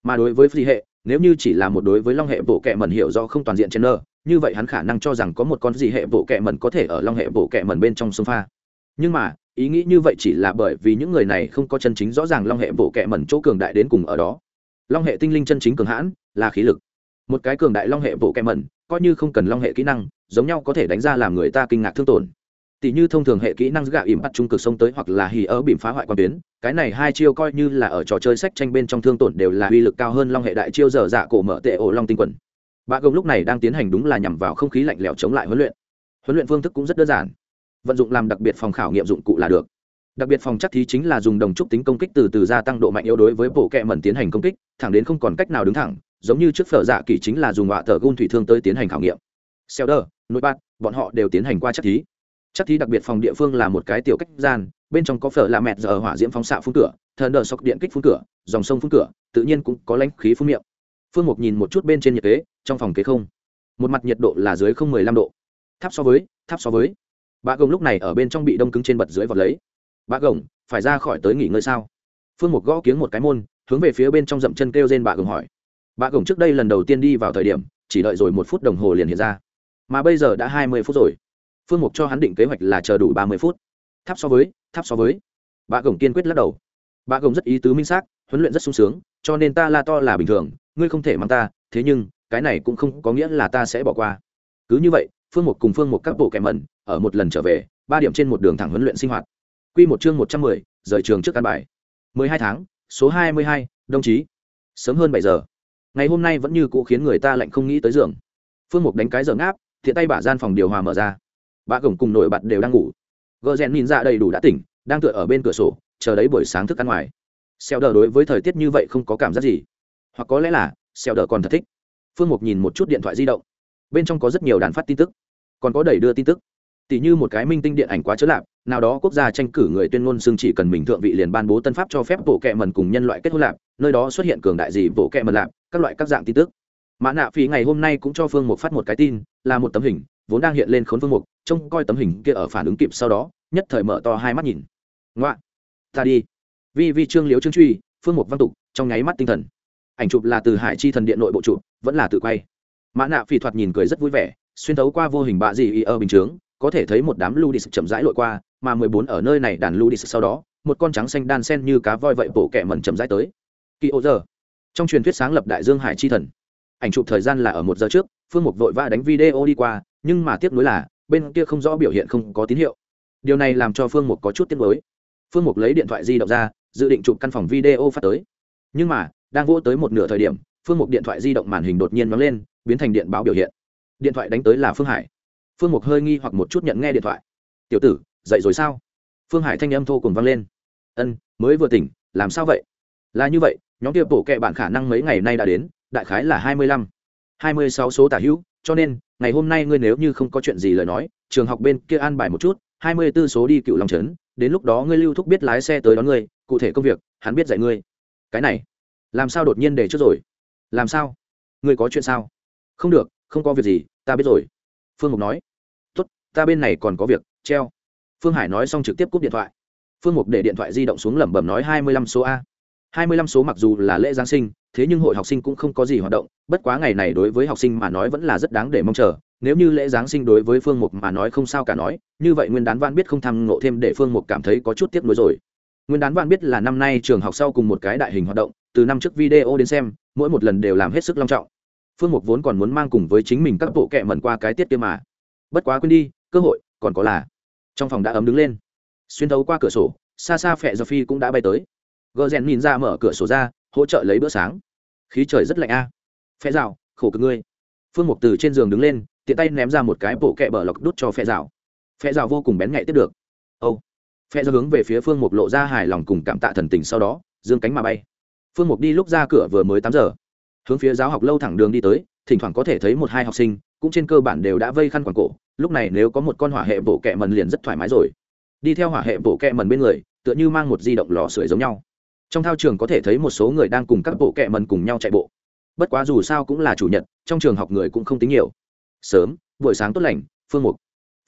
Mà đối với phi hệ, nếu như chỉ là một đối với long hệ bộ kệ mẩn hiểu do không toàn diện trên nơ, như vậy hắn khả năng cho rằng có một con gì hệ bộ kệ mẩn có thể ở long hệ bộ kệ mẩn bên trong sông pha. Nhưng mà, ý nghĩ như vậy chỉ là bởi vì những người này không có chân chính rõ ràng long hệ bộ kệ mẩn chỗ cường đại đến cùng ở đó long hệ tinh linh chân chính cường hãn, là khí lực. Một cái cường đại long hệ bộ kẹm mẩn, coi như không cần long hệ kỹ năng, giống nhau có thể đánh ra làm người ta kinh ngạc thương tổn. Tỷ như thông thường hệ kỹ năng gạ ỉm bắt trung cực sông tới hoặc là hì ớ bìm phá hoại quan tuyến, cái này hai chiêu coi như là ở trò chơi sách tranh bên trong thương tổn đều là uy lực cao hơn long hệ đại chiêu dở dạ cổ mở tệ ổ long tinh quần. Bà gồng lúc này đang tiến hành đúng là nhằm vào không khí lạnh lẽo chống lại huấn luyện. Huấn luyện phương thức cũng rất đơn giản. Vận dụng làm đặc biệt phòng khảo nghiệm dụng cụ là được đặc biệt phòng chắc thí chính là dùng đồng trúc tính công kích từ từ gia tăng độ mạnh yếu đối với bộ kẹ mẩn tiến hành công kích, thẳng đến không còn cách nào đứng thẳng, giống như trước phở dạ kỳ chính là dùng họa thờ gun thủy thương tới tiến hành khảo nghiệm. Xeo đơ nội bát bọn họ đều tiến hành qua chắc thí. Chắc thí đặc biệt phòng địa phương là một cái tiểu cách gian, bên trong có phở là mẹt giờ hỏa diễm phóng xạ phun cửa, thần đờ sọc điện kích phun cửa, dòng sông phun cửa, tự nhiên cũng có lãnh khí phun miệng. Phương mục nhìn một chút bên trên nhiệt kế, trong phòng kế không. Một mặt nhiệt độ là dưới không mười lăm độ. Tháp so với, tháp so với. Bà gồng lúc này ở bên trong bị đông cứng trên bật dưới vọt lấy bà gồng, phải ra khỏi tới nghỉ ngơi sao? Phương mục gõ kiếng một cái môn, hướng về phía bên trong dậm chân kêu trên bà gồng hỏi. Bà gồng trước đây lần đầu tiên đi vào thời điểm, chỉ đợi rồi một phút đồng hồ liền hiện ra. Mà bây giờ đã hai mươi phút rồi. Phương mục cho hắn định kế hoạch là chờ đủ ba mươi phút. Tháp so với, tháp so với. Bà gồng kiên quyết lắc đầu. Bà gồng rất ý tứ minh xác, huấn luyện rất sung sướng, cho nên ta la to là bình thường, ngươi không thể mang ta, thế nhưng, cái này cũng không có nghĩa là ta sẽ bỏ qua. Cứ như vậy, phương mục cùng phương mục các bộ kèm mẩn, ở một lần trở về, ba điểm trên một đường thẳng huấn luyện sinh hoạt. Quy một chương một trăm mười rời trường trước căn bài. mười hai tháng số hai mươi hai đồng chí. Sớm hơn bảy giờ. Ngày hôm nay vẫn như cũ khiến người ta lạnh không nghĩ tới giường. Phương mục đánh cái giờ ngáp thiện tay bả gian phòng điều hòa mở ra. Bà cổng cùng nổi bật đều đang ngủ. Gơ rèn nhìn ra đầy đủ đã tỉnh đang tựa ở bên cửa sổ chờ đấy buổi sáng thức ăn ngoài. Xeo đờ đối với thời tiết như vậy không có cảm giác gì. Hoặc có lẽ là xeo đờ còn thật thích. Phương mục nhìn một chút điện thoại di động. Bên trong có rất nhiều đàn phát tin tức. Còn có đẩy đưa tin tức. Tỷ như một cái minh tinh điện ảnh quá chớ lạc, nào đó quốc gia tranh cử người tuyên ngôn xưng chỉ cần mình thượng vị liền ban bố tân pháp cho phép bộ kệ mần cùng nhân loại kết hôn lạp, nơi đó xuất hiện cường đại gì bộ kệ mần lạp, các loại các dạng tin tức. Mã nạ phí ngày hôm nay cũng cho phương mục phát một cái tin, là một tấm hình, vốn đang hiện lên khốn phương mục, trông coi tấm hình kia ở phản ứng kịp sau đó, nhất thời mở to hai mắt nhìn. Ngoạ, ta đi. Vi vi trương liếu trương truy, phương mục văn tục, trong nháy mắt tinh thần. Ảnh chụp là từ hải chi thần điện nội bộ chụp, vẫn là tự quay. Mã nạ phỉ thoạt nhìn cười rất vui vẻ, xuyên thấu qua vô hình bạ gì y ở bình chướng có thể thấy một đám ludis chậm rãi lội qua, mà mười bốn ở nơi này đàn ludis sau đó, một con trắng xanh đan sen như cá voi vậy bổ kẹ mẩn chậm rãi tới. Kỳ ô giờ trong truyền thuyết sáng lập đại dương hải chi thần. Ảnh chụp thời gian là ở một giờ trước, phương mục vội vã đánh video đi qua, nhưng mà tiếc nuối là, bên kia không rõ biểu hiện không có tín hiệu. Điều này làm cho phương mục có chút tiếc nuối. Phương mục lấy điện thoại di động ra, dự định chụp căn phòng video phát tới. Nhưng mà, đang vỗ tới một nửa thời điểm, phương mục điện thoại di động màn hình đột nhiên nóng lên, biến thành điện báo biểu hiện. Điện thoại đánh tới là phương hải phương mục hơi nghi hoặc một chút nhận nghe điện thoại. Tiểu tử, dậy rồi sao? Phương hải thanh âm thô cùng vang lên. Ân, mới vừa tỉnh, làm sao vậy? Là như vậy, nhóm kia bổ kệ bạn khả năng mấy ngày nay đã đến, đại khái là hai mươi lăm, hai mươi sáu số tả hữu, cho nên, ngày hôm nay ngươi nếu như không có chuyện gì lời nói, trường học bên kia an bài một chút, hai mươi b ố số đi cựu long trấn, đến lúc đó ngươi lưu thúc biết lái xe tới đón ngươi, cụ thể công việc, hắn biết dạy ngươi. Cái này, làm sao đột nhiên để trước rồi? Làm sao? Ngươi có chuyện sao? Không được, không có việc gì, ta biết rồi phương mục nói, tốt, ta bên này còn có việc, treo. Phương hải nói xong trực tiếp cúp điện thoại. Phương mục để điện thoại di động xuống lẩm bẩm nói, hai mươi lăm số a. Hai mươi lăm số mặc dù là lễ giáng sinh, thế nhưng hội học sinh cũng không có gì hoạt động, bất quá ngày này đối với học sinh mà nói vẫn là rất đáng để mong chờ. Nếu như lễ giáng sinh đối với phương mục mà nói không sao cả nói, như vậy nguyên đán văn biết không tham ngộ thêm để phương mục cảm thấy có chút tiếc nuối rồi. Nguyên đán văn biết là năm nay trường học sau cùng một cái đại hình hoạt động, từ năm trước video đến xem, mỗi một lần đều làm hết sức long trọng phương mục vốn còn muốn mang cùng với chính mình các bộ kệ mẩn qua cái tiết kia mà. Bất quá quên đi, cơ hội còn có là. Trong phòng đã ấm đứng lên. Xuyên thấu qua cửa sổ, xa xa phẹ do phi cũng đã bay tới. Gờ rèn nhìn ra mở cửa sổ ra, hỗ trợ lấy bữa sáng. Khí trời rất lạnh a. À. phe rào khổ cực ngươi. Phương mục từ trên giường đứng lên, tiện tay ném ra một cái bộ kẹ bờ lọc đút cho phẹ rào phẹ rào vô cùng bén nhạy tiếp được. Âu. Phẹ do hướng về phía phương mục lộ ra hài lòng cùng cảm tạ thần tình sau đó, dương cánh mà bay. Phương mục đi lúc ra cửa vừa mới tám giờ hướng phía giáo học lâu thẳng đường đi tới, thỉnh thoảng có thể thấy một hai học sinh, cũng trên cơ bản đều đã vây khăn quảng cổ, lúc này nếu có một con hỏa hệ bộ kẹ mần liền rất thoải mái rồi. Đi theo hỏa hệ bộ kẹ mần bên người, tựa như mang một di động lò sưởi giống nhau. Trong thao trường có thể thấy một số người đang cùng các bộ kẹ mần cùng nhau chạy bộ. Bất quá dù sao cũng là chủ nhật, trong trường học người cũng không tính nhiều. Sớm, buổi sáng tốt lành, phương mục.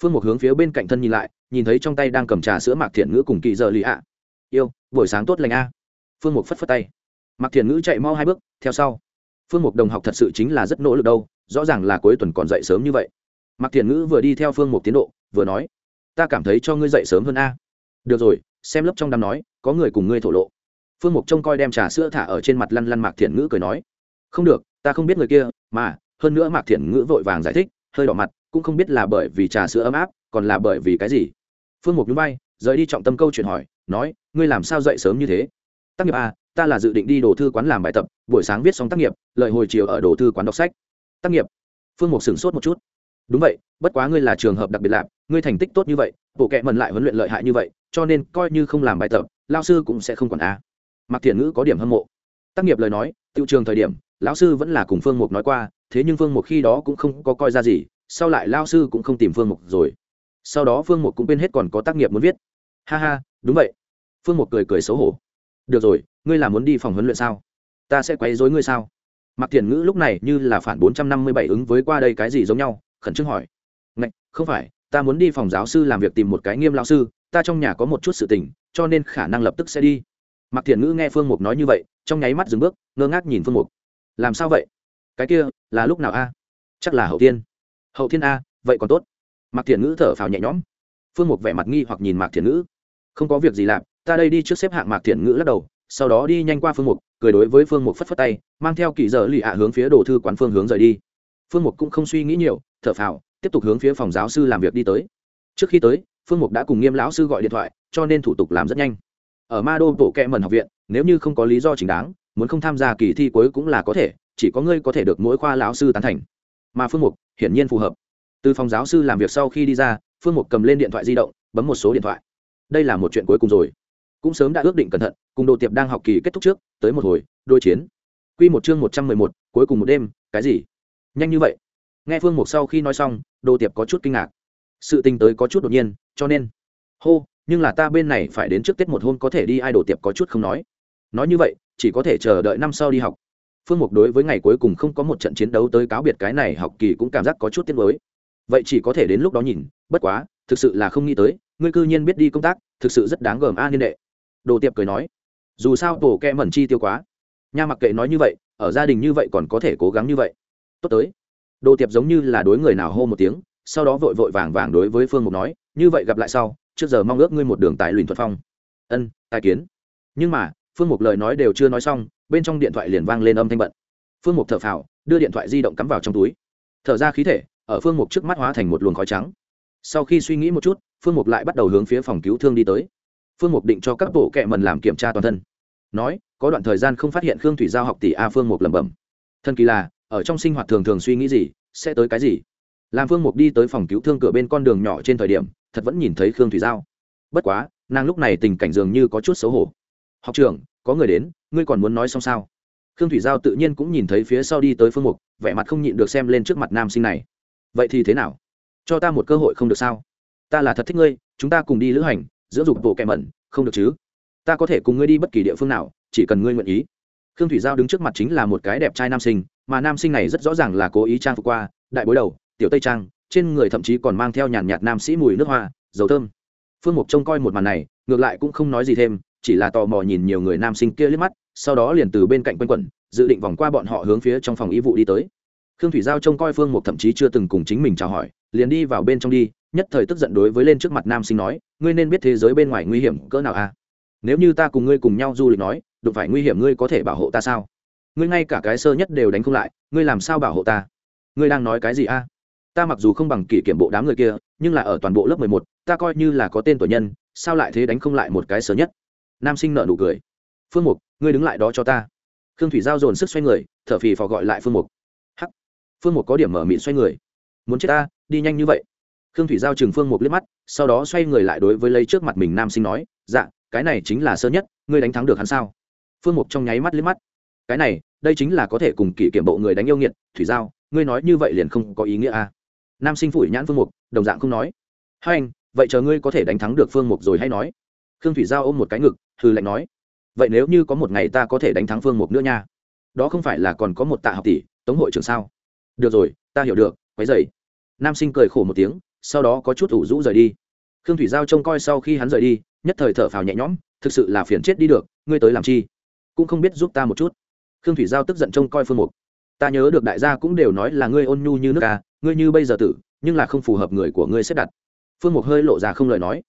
Phương mục hướng phía bên cạnh thân nhìn lại, nhìn thấy trong tay đang cầm trà sữa mạc thiện ngữ cùng kỳ giờ lì ạ. Yêu, buổi sáng tốt lành a. Phương mục phất phất tay. Mạc thiện ngữ chạy mau hai bước, theo sau phương mục đồng học thật sự chính là rất nỗ lực đâu, rõ ràng là cuối tuần còn dậy sớm như vậy. Mạc thiền ngữ vừa đi theo phương mục tiến độ, vừa nói, ta cảm thấy cho ngươi dậy sớm hơn a. Được rồi, xem lớp trong đám nói, có người cùng ngươi thổ lộ. Phương mục trông coi đem trà sữa thả ở trên mặt lăn lăn mạc thiền ngữ cười nói, không được, ta không biết người kia, mà, hơn nữa mạc thiền ngữ vội vàng giải thích, hơi đỏ mặt, cũng không biết là bởi vì trà sữa ấm áp, còn là bởi vì cái gì. Phương mục núi bay rời đi trọng tâm câu chuyện hỏi, nói, ngươi làm sao dậy sớm như thế? Tác nghiệp à ta là dự định đi đồ thư quán làm bài tập, buổi sáng viết xong tác nghiệp, lợi hồi chiều ở đồ thư quán đọc sách. Tác nghiệp. Phương mục sửng sốt một chút. Đúng vậy, bất quá ngươi là trường hợp đặc biệt lạp ngươi thành tích tốt như vậy, bộ kệ mần lại huấn luyện lợi hại như vậy, cho nên coi như không làm bài tập lao sư cũng sẽ không còn á mặc thiền ngữ có điểm hâm mộ. Tác nghiệp lời nói, tiêu trường thời điểm, lão sư vẫn là cùng phương mục nói qua, thế nhưng phương mục khi đó cũng không có coi ra gì, sau lại lao sư cũng không tìm phương mục rồi. Sau đó phương mục cũng quên hết còn có tác nghiệp muốn viết. Ha ha, đúng vậy. Phương mục cười cười xấu hổ được rồi, ngươi là muốn đi phòng huấn luyện sao? Ta sẽ quấy dối ngươi sao? Mặc thiền ngữ lúc này như là phản bốn trăm năm mươi bảy ứng với qua đây cái gì giống nhau, khẩn trương hỏi. Ngạch, không phải, ta muốn đi phòng giáo sư làm việc tìm một cái nghiêm lao sư, ta trong nhà có một chút sự tình, cho nên khả năng lập tức sẽ đi. Mặc thiền ngữ nghe phương mục nói như vậy, trong nháy mắt dừng bước, ngơ ngác nhìn phương mục. Làm sao vậy? Cái kia, là lúc nào a? Chắc là hậu thiên. Hậu thiên a, vậy còn tốt. Mạc thiền ngữ thở phào nhẹ nhõm. Phương mục vẻ mặt nghi hoặc nhìn mạc thiền ngữ. Không có việc gì làm ta đây đi trước xếp hạng mạc thiện ngữ lắc đầu, sau đó đi nhanh qua phương mục, cười đối với phương mục phất phất tay, mang theo kỳ giờ lì ạ hướng phía đồ thư quán phương hướng rời đi. Phương mục cũng không suy nghĩ nhiều, thở phào, tiếp tục hướng phía phòng giáo sư làm việc đi tới. Trước khi tới, phương mục đã cùng nghiêm lão sư gọi điện thoại, cho nên thủ tục làm rất nhanh. Ở ma đô bộ kẹ mần học viện, nếu như không có lý do chính đáng, muốn không tham gia kỳ thi cuối cũng là có thể, chỉ có ngươi có thể được mỗi khoa lão sư tán thành. Mà phương mục, hiển nhiên phù hợp. Từ phòng giáo sư làm việc sau khi đi ra, phương mục cầm lên điện thoại di động, bấm một số điện thoại. Đây là một chuyện cuối cùng rồi cũng sớm đã ước định cẩn thận, cùng đồ tiệp đang học kỳ kết thúc trước, tới một hồi đôi chiến. Q một chương một trăm mười một, cuối cùng một đêm, cái gì? Nhanh như vậy. Nghe phương mục sau khi nói xong, đồ tiệp có chút kinh ngạc. Sự tình tới có chút đột nhiên, cho nên, hô, nhưng là ta bên này phải đến trước tết một hôm có thể đi, ai đồ tiệp có chút không nói. Nói như vậy, chỉ có thể chờ đợi năm sau đi học. Phương mục đối với ngày cuối cùng không có một trận chiến đấu tới cáo biệt cái này học kỳ cũng cảm giác có chút tiếc mới vậy chỉ có thể đến lúc đó nhìn, bất quá, thực sự là không nghĩ tới, ngươi cư nhiên biết đi công tác, thực sự rất đáng gờm a, niên đệ đồ tiệp cười nói, dù sao tổ kẹ mẩn chi tiêu quá. Nha mặc kệ nói như vậy, ở gia đình như vậy còn có thể cố gắng như vậy. Tốt tới. Đồ tiệp giống như là đối người nào hô một tiếng, sau đó vội vội vàng vàng đối với phương mục nói, như vậy gặp lại sau, trước giờ mong ước ngươi một đường tại luyện thuật phong. Ân, tài kiến. Nhưng mà, phương mục lời nói đều chưa nói xong, bên trong điện thoại liền vang lên âm thanh bận. Phương mục thở phào, đưa điện thoại di động cắm vào trong túi. Thở ra khí thể, ở phương mục trước mắt hóa thành một luồng khói trắng. Sau khi suy nghĩ một chút, phương mục lại bắt đầu hướng phía phòng cứu thương đi tới phương mục định cho các bộ kệ mần làm kiểm tra toàn thân. Nói, có đoạn thời gian không phát hiện khương thủy giao học tỷ a phương mục lẩm bẩm. Thân kỳ là, ở trong sinh hoạt thường thường suy nghĩ gì, sẽ tới cái gì? Làm phương mục đi tới phòng cứu thương cửa bên con đường nhỏ trên thời điểm, thật vẫn nhìn thấy khương thủy giao. Bất quá, nàng lúc này tình cảnh dường như có chút xấu hổ. Học trưởng, có người đến, ngươi còn muốn nói xong sao? Khương thủy giao tự nhiên cũng nhìn thấy phía sau đi tới phương mục, vẻ mặt không nhịn được xem lên trước mặt nam sinh này. Vậy thì thế nào? Cho ta một cơ hội không được sao? Ta là thật thích ngươi, chúng ta cùng đi lữ hành dưỡng dục bộ kẹ mẩn, không được chứ? Ta có thể cùng ngươi đi bất kỳ địa phương nào, chỉ cần ngươi nguyện ý. Khương thủy giao đứng trước mặt chính là một cái đẹp trai nam sinh, mà nam sinh này rất rõ ràng là cố ý trang phục qua, đại bối đầu, tiểu tây trang, trên người thậm chí còn mang theo nhàn nhạt nam sĩ mùi nước hoa, dầu thơm. Phương mục trông coi một màn này, ngược lại cũng không nói gì thêm, chỉ là tò mò nhìn nhiều người nam sinh kia liếc mắt, sau đó liền từ bên cạnh quanh quẩn, dự định vòng qua bọn họ hướng phía trong phòng y vụ đi tới. Khương thủy giao trông coi phương mục thậm chí chưa từng cùng chính mình chào hỏi, liền đi vào bên trong đi nhất thời tức giận đối với lên trước mặt nam sinh nói, ngươi nên biết thế giới bên ngoài nguy hiểm cỡ nào à? Nếu như ta cùng ngươi cùng nhau du lịch nói, đụng phải nguy hiểm ngươi có thể bảo hộ ta sao? Ngươi ngay cả cái sơ nhất đều đánh không lại, ngươi làm sao bảo hộ ta? Ngươi đang nói cái gì a à? ta mặc dù không bằng kỷ kiểm bộ đám người kia, nhưng là ở toàn bộ lớp mười một, ta coi như là có tên tuổi nhân, sao lại thế đánh không lại một cái sơ nhất? Nam sinh nợ nụ cười. Phương mục, ngươi đứng lại đó cho ta. Khương thủy giao dồn sức xoay người, thở phì phò gọi lại phương mục. Hắc. Phương mục có điểm mở mịn xoay người. Muốn chết ta, đi nhanh như vậy? Khương thủy giao Trừng phương mục liếc mắt, sau đó xoay người lại đối với lấy trước mặt mình nam sinh nói dạ cái này chính là sơ nhất, ngươi đánh thắng được hắn sao? Phương mục trong nháy mắt liếc mắt. Cái này, đây chính là có thể cùng kỷ kiểm bộ người đánh yêu nghiệt, thủy giao, ngươi nói như vậy liền không có ý nghĩa à? Nam sinh phủi nhãn phương mục, đồng dạng không nói. Hai anh, vậy chờ ngươi có thể đánh thắng được phương mục rồi hay nói. Khương thủy giao ôm một cái ngực hư lạnh nói. Vậy nếu như có một ngày ta có thể đánh thắng phương mục nữa nha, đó không phải là còn có một tạ học tỷ, tống hội trưởng sao? Được rồi, ta hiểu được, quấy dày nam sinh cười khổ một tiếng sau đó có chút ủ rũ rời đi. Khương thủy giao trông coi sau khi hắn rời đi, nhất thời thở phào nhẹ nhõm, thực sự là phiền chết đi được, ngươi tới làm chi? Cũng không biết giúp ta một chút. Khương thủy giao tức giận trông coi phương mục. Ta nhớ được đại gia cũng đều nói là ngươi ôn nhu như nước ca ngươi như bây giờ tử, nhưng là không phù hợp người của ngươi xếp đặt. Phương mục hơi lộ ra không lời nói.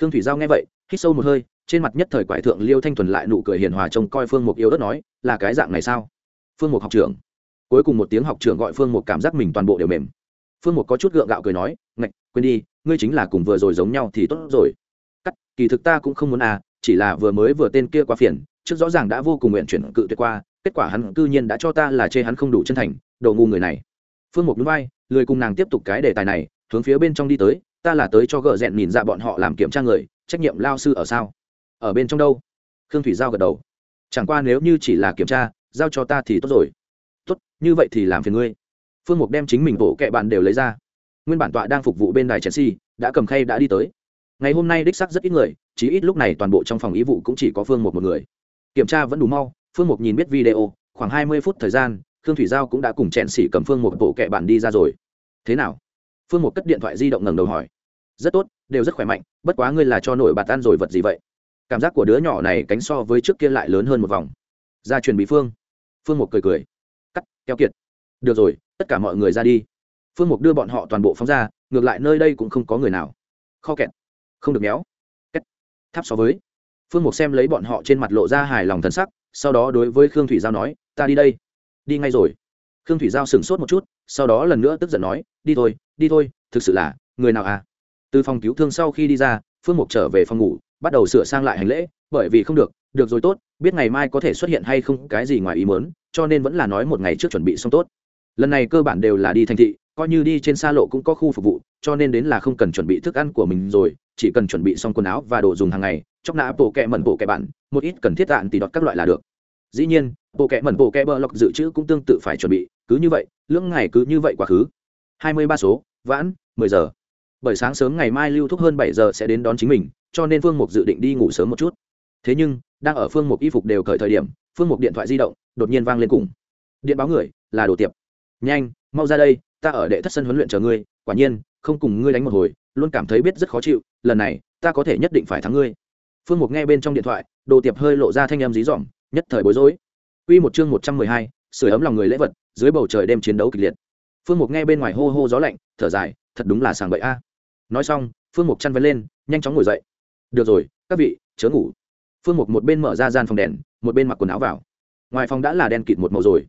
Khương thủy giao nghe vậy, hít sâu một hơi, trên mặt nhất thời quải thượng liêu thanh thuần lại nụ cười hiền hòa trông coi phương mục yếu đất nói, là cái dạng này sao? Phương mục học trưởng. Cuối cùng một tiếng học trưởng gọi phương mục cảm giác mình toàn bộ đều mềm phương mục có chút gượng gạo cười nói, ngạch, quên đi, ngươi chính là cùng vừa rồi giống nhau thì tốt rồi. Cắt, kỳ thực ta cũng không muốn à chỉ là vừa mới vừa tên kia quá phiền, trước rõ ràng đã vô cùng nguyện chuyển cự tuyệt qua, kết quả hắn cư nhiên đã cho ta là chê hắn không đủ chân thành, đồ ngu người này. Phương mục núi vai, lười cùng nàng tiếp tục cái đề tài này, hướng phía bên trong đi tới, ta là tới cho gợ rẹn nhìn ra bọn họ làm kiểm tra người, trách nhiệm lao sư ở sao? Ở bên trong đâu? Khương thủy giao gật đầu. Chẳng qua nếu như chỉ là kiểm tra, giao cho ta thì tốt rồi. Tốt, như vậy thì làm phiền ngươi phương mục đem chính mình bộ kệ bạn đều lấy ra. Nguyên bản tọa đang phục vụ bên đài chelsea, đã cầm khay đã đi tới. Ngày hôm nay đích sắc rất ít người chỉ ít lúc này toàn bộ trong phòng ý vụ cũng chỉ có phương một một người. Kiểm tra vẫn đủ mau, phương mục nhìn biết video, khoảng hai mươi phút thời gian, khương thủy giao cũng đã cùng chèn xỉ cầm phương một bộ kệ bạn đi ra rồi. Thế nào? Phương một cất điện thoại di động ngẩng đầu hỏi. Rất tốt, đều rất khỏe mạnh, bất quá ngươi là cho nổi bạt tan rồi vật gì vậy? Cảm giác của đứa nhỏ này cánh so với trước kia lại lớn hơn một vòng. Ra truyền bị phương. Phương một cười cười. Cắt, keo kiệt. Được rồi tất cả mọi người ra đi. Phương mục đưa bọn họ toàn bộ phóng ra, ngược lại nơi đây cũng không có người nào. Kho kẹt. Không được méo. Kết. tháp so với. Phương mục xem lấy bọn họ trên mặt lộ ra hài lòng thân sắc, sau đó đối với khương thủy giao nói, ta đi đây. Đi ngay rồi. Khương thủy giao sửng sốt một chút, sau đó lần nữa tức giận nói, đi thôi đi thôi, thực sự là, người nào à? Từ phòng cứu thương sau khi đi ra, phương mục trở về phòng ngủ, bắt đầu sửa sang lại hành lễ, bởi vì không được được rồi tốt, biết ngày mai có thể xuất hiện hay không cái gì ngoài ý mớn cho nên vẫn là nói một ngày trước chuẩn bị xong tốt lần này cơ bản đều là đi thành thị, coi như đi trên xa lộ cũng có khu phục vụ, cho nên đến là không cần chuẩn bị thức ăn của mình rồi, chỉ cần chuẩn bị xong quần áo và đồ dùng hàng ngày chóc nã bộ kẹ mẩn bộ kẹ bản một ít cần thiết tạn tỷ đọt các loại là được. Dĩ nhiên, bộ kẹ mẩn bộ kẹ bơ lọc dự trữ cũng tương tự phải chuẩn bị, cứ như vậy, lưỡng ngày cứ như vậy quá khứ. Hai mươi ba số, vãn, mười giờ. Bởi sáng sớm ngày mai lưu thúc hơn bảy giờ sẽ đến đón chính mình, cho nên phương mục dự định đi ngủ sớm một chút. Thế nhưng, đang ở phương mục y phục đều cởi thời điểm, phương mục điện thoại di động, đột nhiên vang lên cùng. Điện báo người, là đồ tiệp nhanh mau ra đây ta ở đệ thất sân huấn luyện chờ ngươi quả nhiên không cùng ngươi đánh một hồi luôn cảm thấy biết rất khó chịu lần này ta có thể nhất định phải thắng ngươi phương mục nghe bên trong điện thoại đồ tiệp hơi lộ ra thanh em dí dỏm nhất thời bối rối Quy một chương một trăm mười hai, sưởi ấm lòng người lễ vật, dưới bầu trời đêm chiến đấu kịch liệt. Phương Mục nghe bên ngoài hô hô gió lạnh, thở dài, thật đúng là sàng bậy a. Nói xong, Phương Mục chăn vén lên, nhanh chóng ngồi dậy. Được rồi, các vị, chớ ngủ. Phương Mục một bên mở ra gian phòng đèn, một bên mặc quần áo vào. Ngoài phòng đã là đen kịt một màu rồi.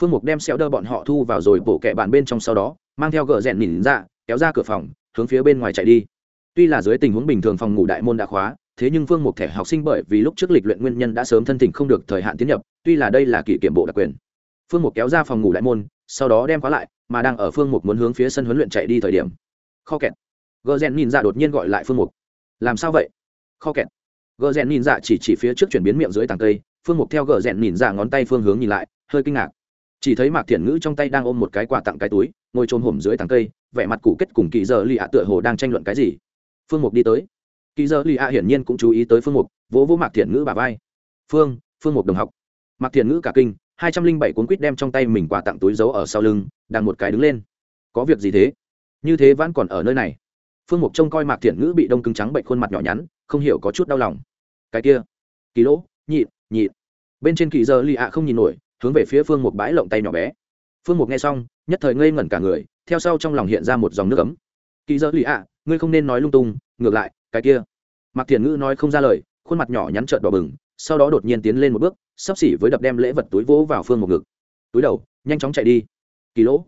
Phương Mục đem xéo đơ bọn họ thu vào rồi bổ kẹ bạn bên trong sau đó, mang theo gờ rèn nhìn ra, kéo ra cửa phòng, hướng phía bên ngoài chạy đi. Tuy là dưới tình huống bình thường phòng ngủ đại môn đã khóa, thế nhưng phương mục thẻ học sinh bởi vì lúc trước lịch luyện nguyên nhân đã sớm thân thỉnh không được thời hạn tiến nhập tuy là đây là kỷ kiểm bộ đặc quyền. Phương mục kéo ra phòng ngủ đại môn sau đó đem khóa lại mà đang ở phương mục muốn hướng phía sân huấn luyện chạy đi thời điểm. Kho kẹt. Gờ rèn nhìn dạ đột nhiên gọi lại phương mục. Làm sao vậy? Kho kẹt. Gờ rèn nhìn dạ chỉ chỉ phía trước chuyển biến miệng dưới tàng cây phương mục theo gờ rèn nhìn dạ ngón tay phương hướng nhìn lại hơi kinh ngạc chỉ thấy mạc thiện ngữ trong tay đang ôm một cái quà tặng cái túi, ngồi trôn hổm dưới tàng cây, vẻ mặt cụ kết cùng kỳ giờ lì ạ tựa hồ đang tranh luận cái gì. Phương mục đi tới. Kỳ giờ lì a hiển nhiên cũng chú ý tới phương mục, vỗ vỗ mạc thiện ngữ bà vai. Phương phương mục đồng học. Mạc thiện ngữ cả kinh, hai trăm linh bảy cuốn quýt đem trong tay mình quà tặng túi giấu ở sau lưng, đang một cái đứng lên. Có việc gì thế? Như thế vẫn còn ở nơi này. Phương mục trông coi mạc thiện ngữ bị đông cứng trắng bệnh khuôn mặt nhỏ nhắn, không hiểu có chút đau lòng. Cái kia, kỳ lỗ, nhị nhị. Bên trên kỳ giờ lì ạ không nhìn nổi hướng về phía phương mục bãi lộng tay nhỏ bé. Phương mục nghe xong, nhất thời ngây ngẩn cả người, theo sau trong lòng hiện ra một dòng nước ấm. Kỳ Dơ lì ạ, ngươi không nên nói lung tung, ngược lại, cái kia. Mạc thiền ngữ nói không ra lời, khuôn mặt nhỏ nhắn trợn đỏ bừng, sau đó đột nhiên tiến lên một bước, sắp xỉ với đập đem lễ vật túi vỗ vào phương một ngực. Túi đầu, nhanh chóng chạy đi. Kỳ lỗ.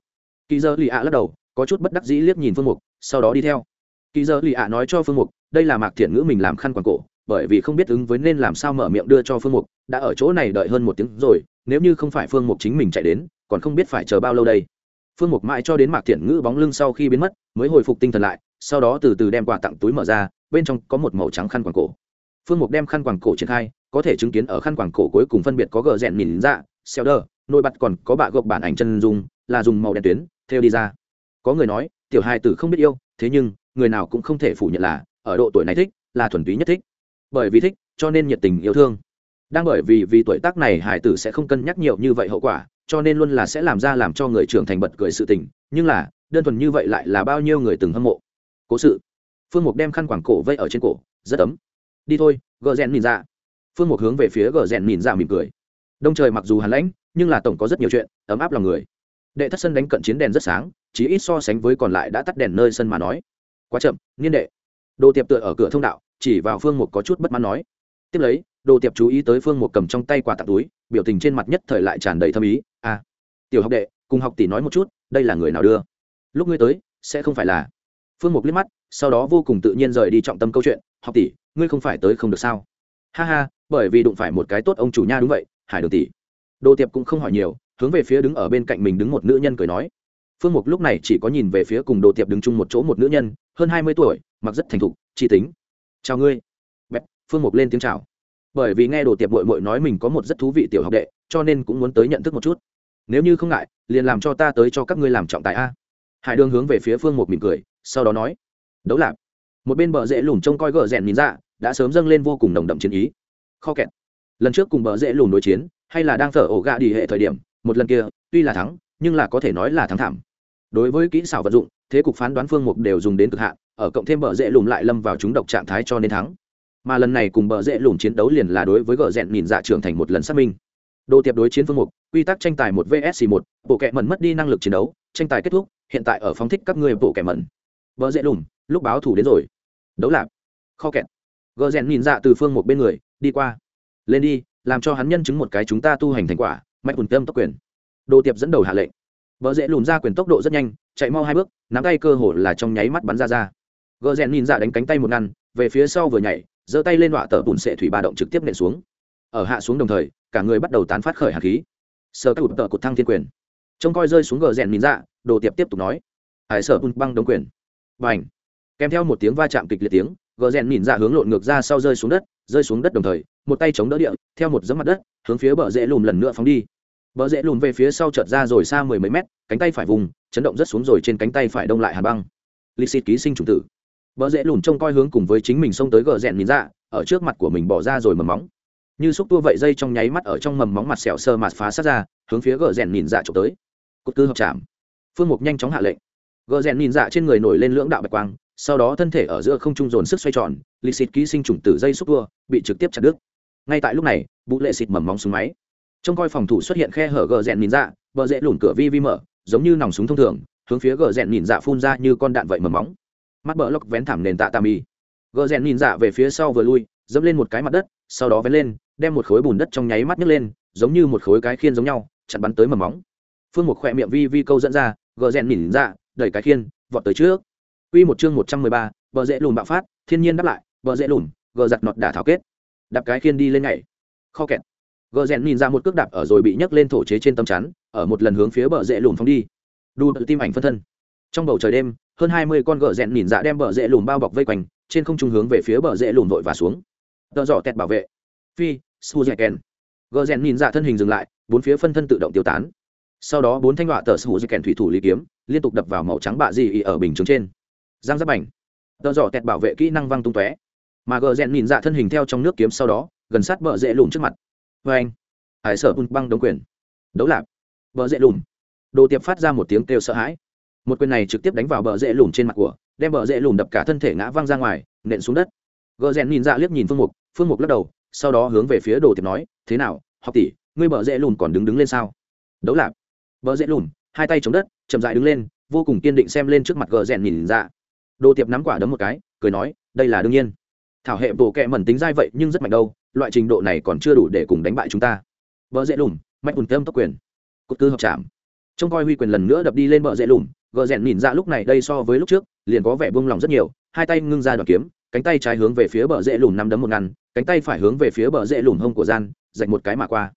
Kỳ dơ lì ạ lắc đầu, có chút bất đắc dĩ liếc nhìn phương mục, sau đó đi theo. Kỳ dơ lì ạ nói cho phương mục, đây là mạc thiện ngữ mình làm khăn quàng cổ bởi vì không biết ứng với nên làm sao mở miệng đưa cho phương mục, đã ở chỗ này đợi hơn một tiếng rồi, nếu như không phải phương mục chính mình chạy đến, còn không biết phải chờ bao lâu đây. Phương mục mãi cho đến mạc thiện ngữ bóng lưng sau khi biến mất, mới hồi phục tinh thần lại, sau đó từ từ đem quà tặng túi mở ra, bên trong có một màu trắng khăn quàng cổ. Phương mục đem khăn quàng cổ triển khai, có thể chứng kiến ở khăn quàng cổ cuối cùng phân biệt có gờ rèn mìn dạ xeo đơ nội bật còn có bạ gộp bản ảnh chân dung, là dùng màu đen tuyến, theo đi ra. Có người nói, tiểu hai tử không biết yêu, thế nhưng, người nào cũng không thể phủ nhận là, ở độ tuổi này thích, là thuần túy nhất thích bởi vì thích, cho nên nhiệt tình yêu thương. Đang bởi vì vì tuổi tác này hải tử sẽ không cân nhắc nhiều như vậy hậu quả, cho nên luôn là sẽ làm ra làm cho người trưởng thành bật cười sự tình, nhưng là, đơn thuần như vậy lại là bao nhiêu người từng hâm mộ. Cố sự. Phương mục đem khăn quảng cổ vây ở trên cổ, rất ấm. Đi thôi, gờ rèn nhìn ra phương mục hướng về phía gờ rèn nhìn ra mỉm cười. Đông trời mặc dù hàn lãnh, nhưng là tổng có rất nhiều chuyện, ấm áp lòng người. Đệ thất sân đánh cận chiến đèn rất sáng chỉ ít so sánh với còn lại đã tắt đèn nơi sân mà nói. Quá chậm, niên đệ. Đồ tiệp tựa ở cửa thông đạo chỉ vào phương mục có chút bất mãn nói. Tiếp lấy, đồ tiệp chú ý tới phương mục cầm trong tay quà tặng túi, biểu tình trên mặt nhất thời lại tràn đầy thâm ý. À tiểu học đệ, cùng học tỷ nói một chút, đây là người nào đưa? Lúc ngươi tới, sẽ không phải là. Phương mục liếc mắt, sau đó vô cùng tự nhiên rời đi trọng tâm câu chuyện. Học tỷ, ngươi không phải tới không được sao? Ha ha, bởi vì đụng phải một cái tốt ông chủ nha đúng vậy, hải đường tỷ. Đồ tiệp cũng không hỏi nhiều, hướng về phía đứng ở bên cạnh mình đứng một nữ nhân cười nói. Phương mục lúc này chỉ có nhìn về phía cùng đồ tiệp đứng chung một chỗ một nữ nhân, hơn hai mươi tuổi, mặc rất thành thục, chi tính chào ngươi. Bẹp phương mục lên tiếng chào. Bởi vì nghe đồ tiệp mội mội nói mình có một rất thú vị tiểu học đệ, cho nên cũng muốn tới nhận thức một chút. Nếu như không ngại, liền làm cho ta tới cho các ngươi làm trọng tài a. Hải đường hướng về phía phương mục mỉm cười, sau đó nói, đấu lạp. Một bên bờ rễ lùn trông coi gờ rèn nhìn ra, đã sớm dâng lên vô cùng nồng đậm chiến ý. Kho kẹt. Lần trước cùng bờ rễ lùn đối chiến, hay là đang thở ổ gạ đi hệ thời điểm, một lần kia, tuy là thắng, nhưng là có thể nói là thắng thảm. Đối với kỹ xảo vận dụng, thế cục phán đoán phương mục đều dùng đến cực hạn ở cộng thêm bờ rễ lùm lại lâm vào chúng độc trạng thái cho nên thắng. Mà lần này cùng bờ rễ lùm chiến đấu liền là đối với gờ rèn nhìn dạ trưởng thành một lần xác minh. Đồ tiệp đối chiến phương mục, quy tắc tranh tài một vs một, bộ kệ mẩn mất đi năng lực chiến đấu, tranh tài kết thúc, hiện tại ở phóng thích các người bộ kệ mẩn. Vợ dễ lùm, lúc báo thủ đến rồi. Đấu lạp. Kho kẹt. Gờ rèn nhìn dạ từ phương một bên người, đi qua. Lên đi, làm cho hắn nhân chứng một cái chúng ta tu hành thành quả, mạnh ùn tâm tốc quyền. Đồ tiệp dẫn đầu hạ lệnh. Vợ dễ lùm ra quyền tốc độ rất nhanh, chạy mau hai bước, nắm tay cơ hồ là trong nháy mắt bắn ra ra gờ rèn nhìn ra đánh cánh tay một ngăn, về phía sau vừa nhảy, giơ tay lên đọa tờ bùn sệ thủy ba động trực tiếp nện xuống. Ở hạ xuống đồng thời, cả người bắt đầu tán phát khởi hạt khí. Sơ cụt tờ cụt thăng thiên quyền. Trông coi rơi xuống gờ rèn nhìn ra đồ tiệp tiếp tục nói. Hải sở bùn băng đồng quyền. Và ảnh kèm theo một tiếng va chạm kịch liệt tiếng gờ rèn nhìn ra hướng lộn ngược ra sau rơi xuống đất, rơi xuống đất đồng thời, một tay chống đỡ địa, theo một dấm mặt đất, hướng phía bờ rễ lùm lần nữa phóng đi. Bờ rễ lùm về phía sau chợt ra rồi xa mười mấy mét, cánh tay phải vùng, chấn động rất xuống rồi trên cánh tay phải đông lại hà băng. Lịch xịt ký sinh trùng tử bỡ dễ lùn trông coi hướng cùng với chính mình xông tới gờ rèn nhìn ra, ở trước mặt của mình bỏ ra rồi mầm móng. Như xúc tua vậy dây trong nháy mắt ở trong mầm móng mặt sẹo sơ mạt phá sát ra, hướng phía gờ rèn nhìn dạ trộm tới. Cột tư hợp chạm. Phương mục nhanh chóng hạ lệnh. Gờ rèn nhìn dạ trên người nổi lên lưỡng đạo bạch quang, sau đó thân thể ở giữa không trung dồn sức xoay tròn lịch xịt ký sinh trùng tử dây xúc tua, bị trực tiếp chặt đứt. Ngay tại lúc này bụ lệ xịt mầm móng súng máy. Trông coi phòng thủ xuất hiện khe hở gờ rèn nhìn dạ bờ dễ lùn cửa vi vi mở, giống như nòng súng thông thường, hướng phía gờ rèn nhìn dạ phun ra như con đạn vậy mầm móng mắt bờ lóc vén thảm nền tạ tà mì gờ rèn nhìn dạ về phía sau vừa lui dẫm lên một cái mặt đất sau đó vén lên đem một khối bùn đất trong nháy mắt nhấc lên giống như một khối cái khiên giống nhau chặn bắn tới mầm móng phương một khỏe miệng vi vi câu dẫn ra gờ rèn nhìn dạ đẩy cái khiên vọt tới trước Quy một chương một trăm mười ba, bờ rễ lùn bạo phát, thiên nhiên đáp lại, bờ rễ lùn, gờ giặt nọt đả thảo kết. Đạp cái khiên đi lên nhảy. Kho kẹt. Gờ rèn nhìn ra một cước đạp ở rồi bị nhấc lên thổ chế trên tấm chắn, ở một lần hướng phía bờ rễ lùn phóng đi. Đu tự tim ảnh phân thân. Trong bầu trời đêm, hơn hai mươi con gờ rèn nhìn dạ đem bờ rẽ lùm bao bọc vây quanh, trên không trung hướng về phía bờ rẽ lùm vội và xuống. Tờ dọ kẹt bảo vệ. Phi, su dẹ kèn. Gờ rèn nhìn dạ thân hình dừng lại, bốn phía phân thân tự động tiêu tán. Sau đó bốn thanh họa tờ Kèn thủy thủ lý kiếm, liên tục đập vào màu trắng bạ gì ở bình chứng trên. Giang giáp bành. Tợ dọ tẹt bảo vệ kỹ năng văng tung tóe. Mà gờ rèn nhìn dạ thân hình theo trong nước kiếm sau đó gần sát bờ rễ lùm trước mặt. Vê anh. Hải sở bung băng đống quyền. Đấu lạp. Bờ rễ lùm đồ tiệp phát ra một tiếng kêu sợ hãi một quyền này trực tiếp đánh vào bờ dễ lùm trên mặt của, đem bờ dễ lùm đập cả thân thể ngã văng ra ngoài, nện xuống đất. Gờ rèn nhìn ra liếc nhìn phương mục phương mục lắc đầu, sau đó hướng về phía đồ tiệp nói, thế nào, học tỷ, ngươi bờ dễ lùm còn đứng đứng lên sao? Đấu lạp. Bờ dễ lùm hai tay chống đất, chậm dại đứng lên, vô cùng kiên định xem lên trước mặt gờ rèn nhìn ra. Đồ tiệp nắm quả đấm một cái, cười nói, đây là đương nhiên. Thảo hệ bộ kệ mẩn tính dai vậy nhưng rất mạnh đâu, loại trình độ này còn chưa đủ để cùng đánh bại chúng ta. Vợ dễ lùm mạnh ùn tâm tốc quyền. Cốt tư hợp chạm. Trông coi huy quyền lần nữa đập đi lên bờ dễ lùm gờ rèn nhìn ra lúc này đây so với lúc trước, liền có vẻ buông lỏng rất nhiều, hai tay ngưng ra đoàn kiếm, cánh tay trái hướng về phía bờ rễ lùm năm đấm một ngăn, cánh tay phải hướng về phía bờ rễ lùm hông của gian dạch một cái mà qua.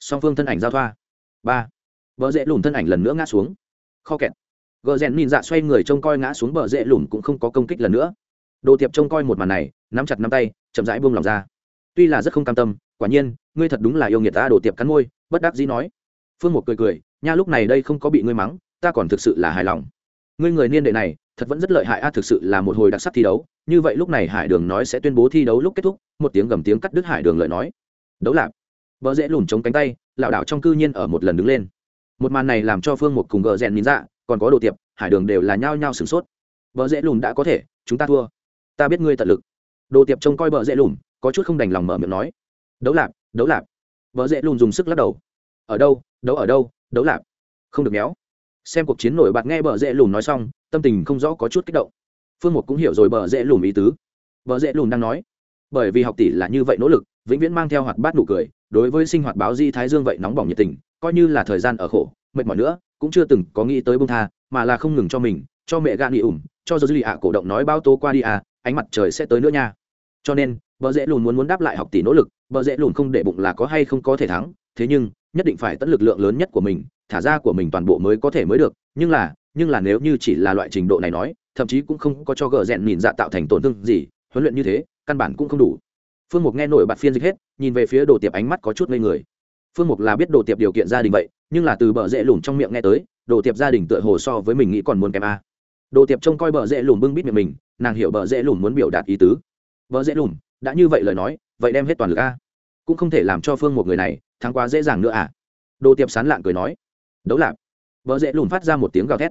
Song phương thân ảnh giao thoa. Ba. Bờ rễ lùm thân ảnh lần nữa ngã xuống. Kho kẹt. Gờ rèn nhìn dạ xoay người trông coi ngã xuống bờ rễ lùm cũng không có công kích lần nữa. Đồ tiệp trông coi một màn này, nắm chặt nắm tay, chậm rãi buông lỏng ra. Tuy là rất không cam tâm, quả nhiên, ngươi thật đúng là yêu nghiệt ta, đồ tiệp cắn môi, bất đắc dĩ nói. Phương một cười cười, nha lúc này đây không có bị ngươi mắng ta còn thực sự là hài lòng. Ngươi người niên đệ này thật vẫn rất lợi hại a thực sự là một hồi đặc sắc thi đấu. Như vậy lúc này hải đường nói sẽ tuyên bố thi đấu lúc kết thúc một tiếng gầm tiếng cắt đứt hải đường lợi nói. Đấu lạp. Bờ dễ lùn chống cánh tay lảo đảo trong cư nhiên ở một lần đứng lên. Một màn này làm cho phương một cùng gờ rèn nhìn dạ còn có đồ tiệp hải đường đều là nhao nhao sửng sốt. Vợ dễ lùn đã có thể chúng ta thua. Ta biết ngươi tận lực. Đồ tiệp trông coi vợ dễ lùn, có chút không đành lòng mở miệng nói. Đấu lạp đấu lạp. Vợ dễ lùn dùng sức lắc đầu. Ở đâu đấu ở đâu đấu lạp. Không được méo xem cuộc chiến nổi bật nghe bờ dễ lùn nói xong, tâm tình không rõ có chút kích động. Phương một cũng hiểu rồi bờ dễ lùn ý tứ. Bờ dễ lùn đang nói, bởi vì học tỷ là như vậy nỗ lực, vĩnh viễn mang theo hoạt bát nụ cười, đối với sinh hoạt báo di thái dương vậy nóng bỏng nhiệt tình, coi như là thời gian ở khổ, mệt mỏi nữa, cũng chưa từng có nghĩ tới bông tha, mà là không ngừng cho mình, cho mẹ gan nghỉ ủng, cho dư lì ạ cổ động nói bao tố qua đi à ánh mặt trời sẽ tới nữa nha. Cho nên vợ dễ lùn muốn muốn đáp lại học tỷ nỗ lực vợ dễ lùn không để bụng là có hay không có thể thắng, thế nhưng, nhất định phải tận lực lượng lớn nhất của mình thả ra của mình toàn bộ mới có thể mới được, nhưng là nhưng là nếu như chỉ là loại trình độ này nói, thậm chí cũng không có cho gờ rèn nhìn dạ tạo thành tổn thương gì, huấn luyện như thế, căn bản cũng không đủ. Phương mục nghe nổi bạt phiên dịch hết, nhìn về phía đồ tiệp ánh mắt có chút ngây người. Phương mục là biết đồ tiệp điều kiện gia đình vậy, nhưng là từ bờ rễ lùn trong miệng nghe tới, đồ tiệp gia đình tựa hồ so với mình nghĩ còn muốn kém a. Đồ tiệp trông coi bờ rễ lùn bưng bít miệng mình, nàng hiểu bờ rễ lùn muốn biểu đạt ý tứ. Bờ rễ lùn, đã như vậy lời nói, vậy đem hết toàn lực a. Cũng không thể làm cho phương một người này thắng quá dễ dàng nữa à. Đồ tiệp sán lạng cười nói đấu lạp. Bờ rễ lùn phát ra một tiếng gào thét.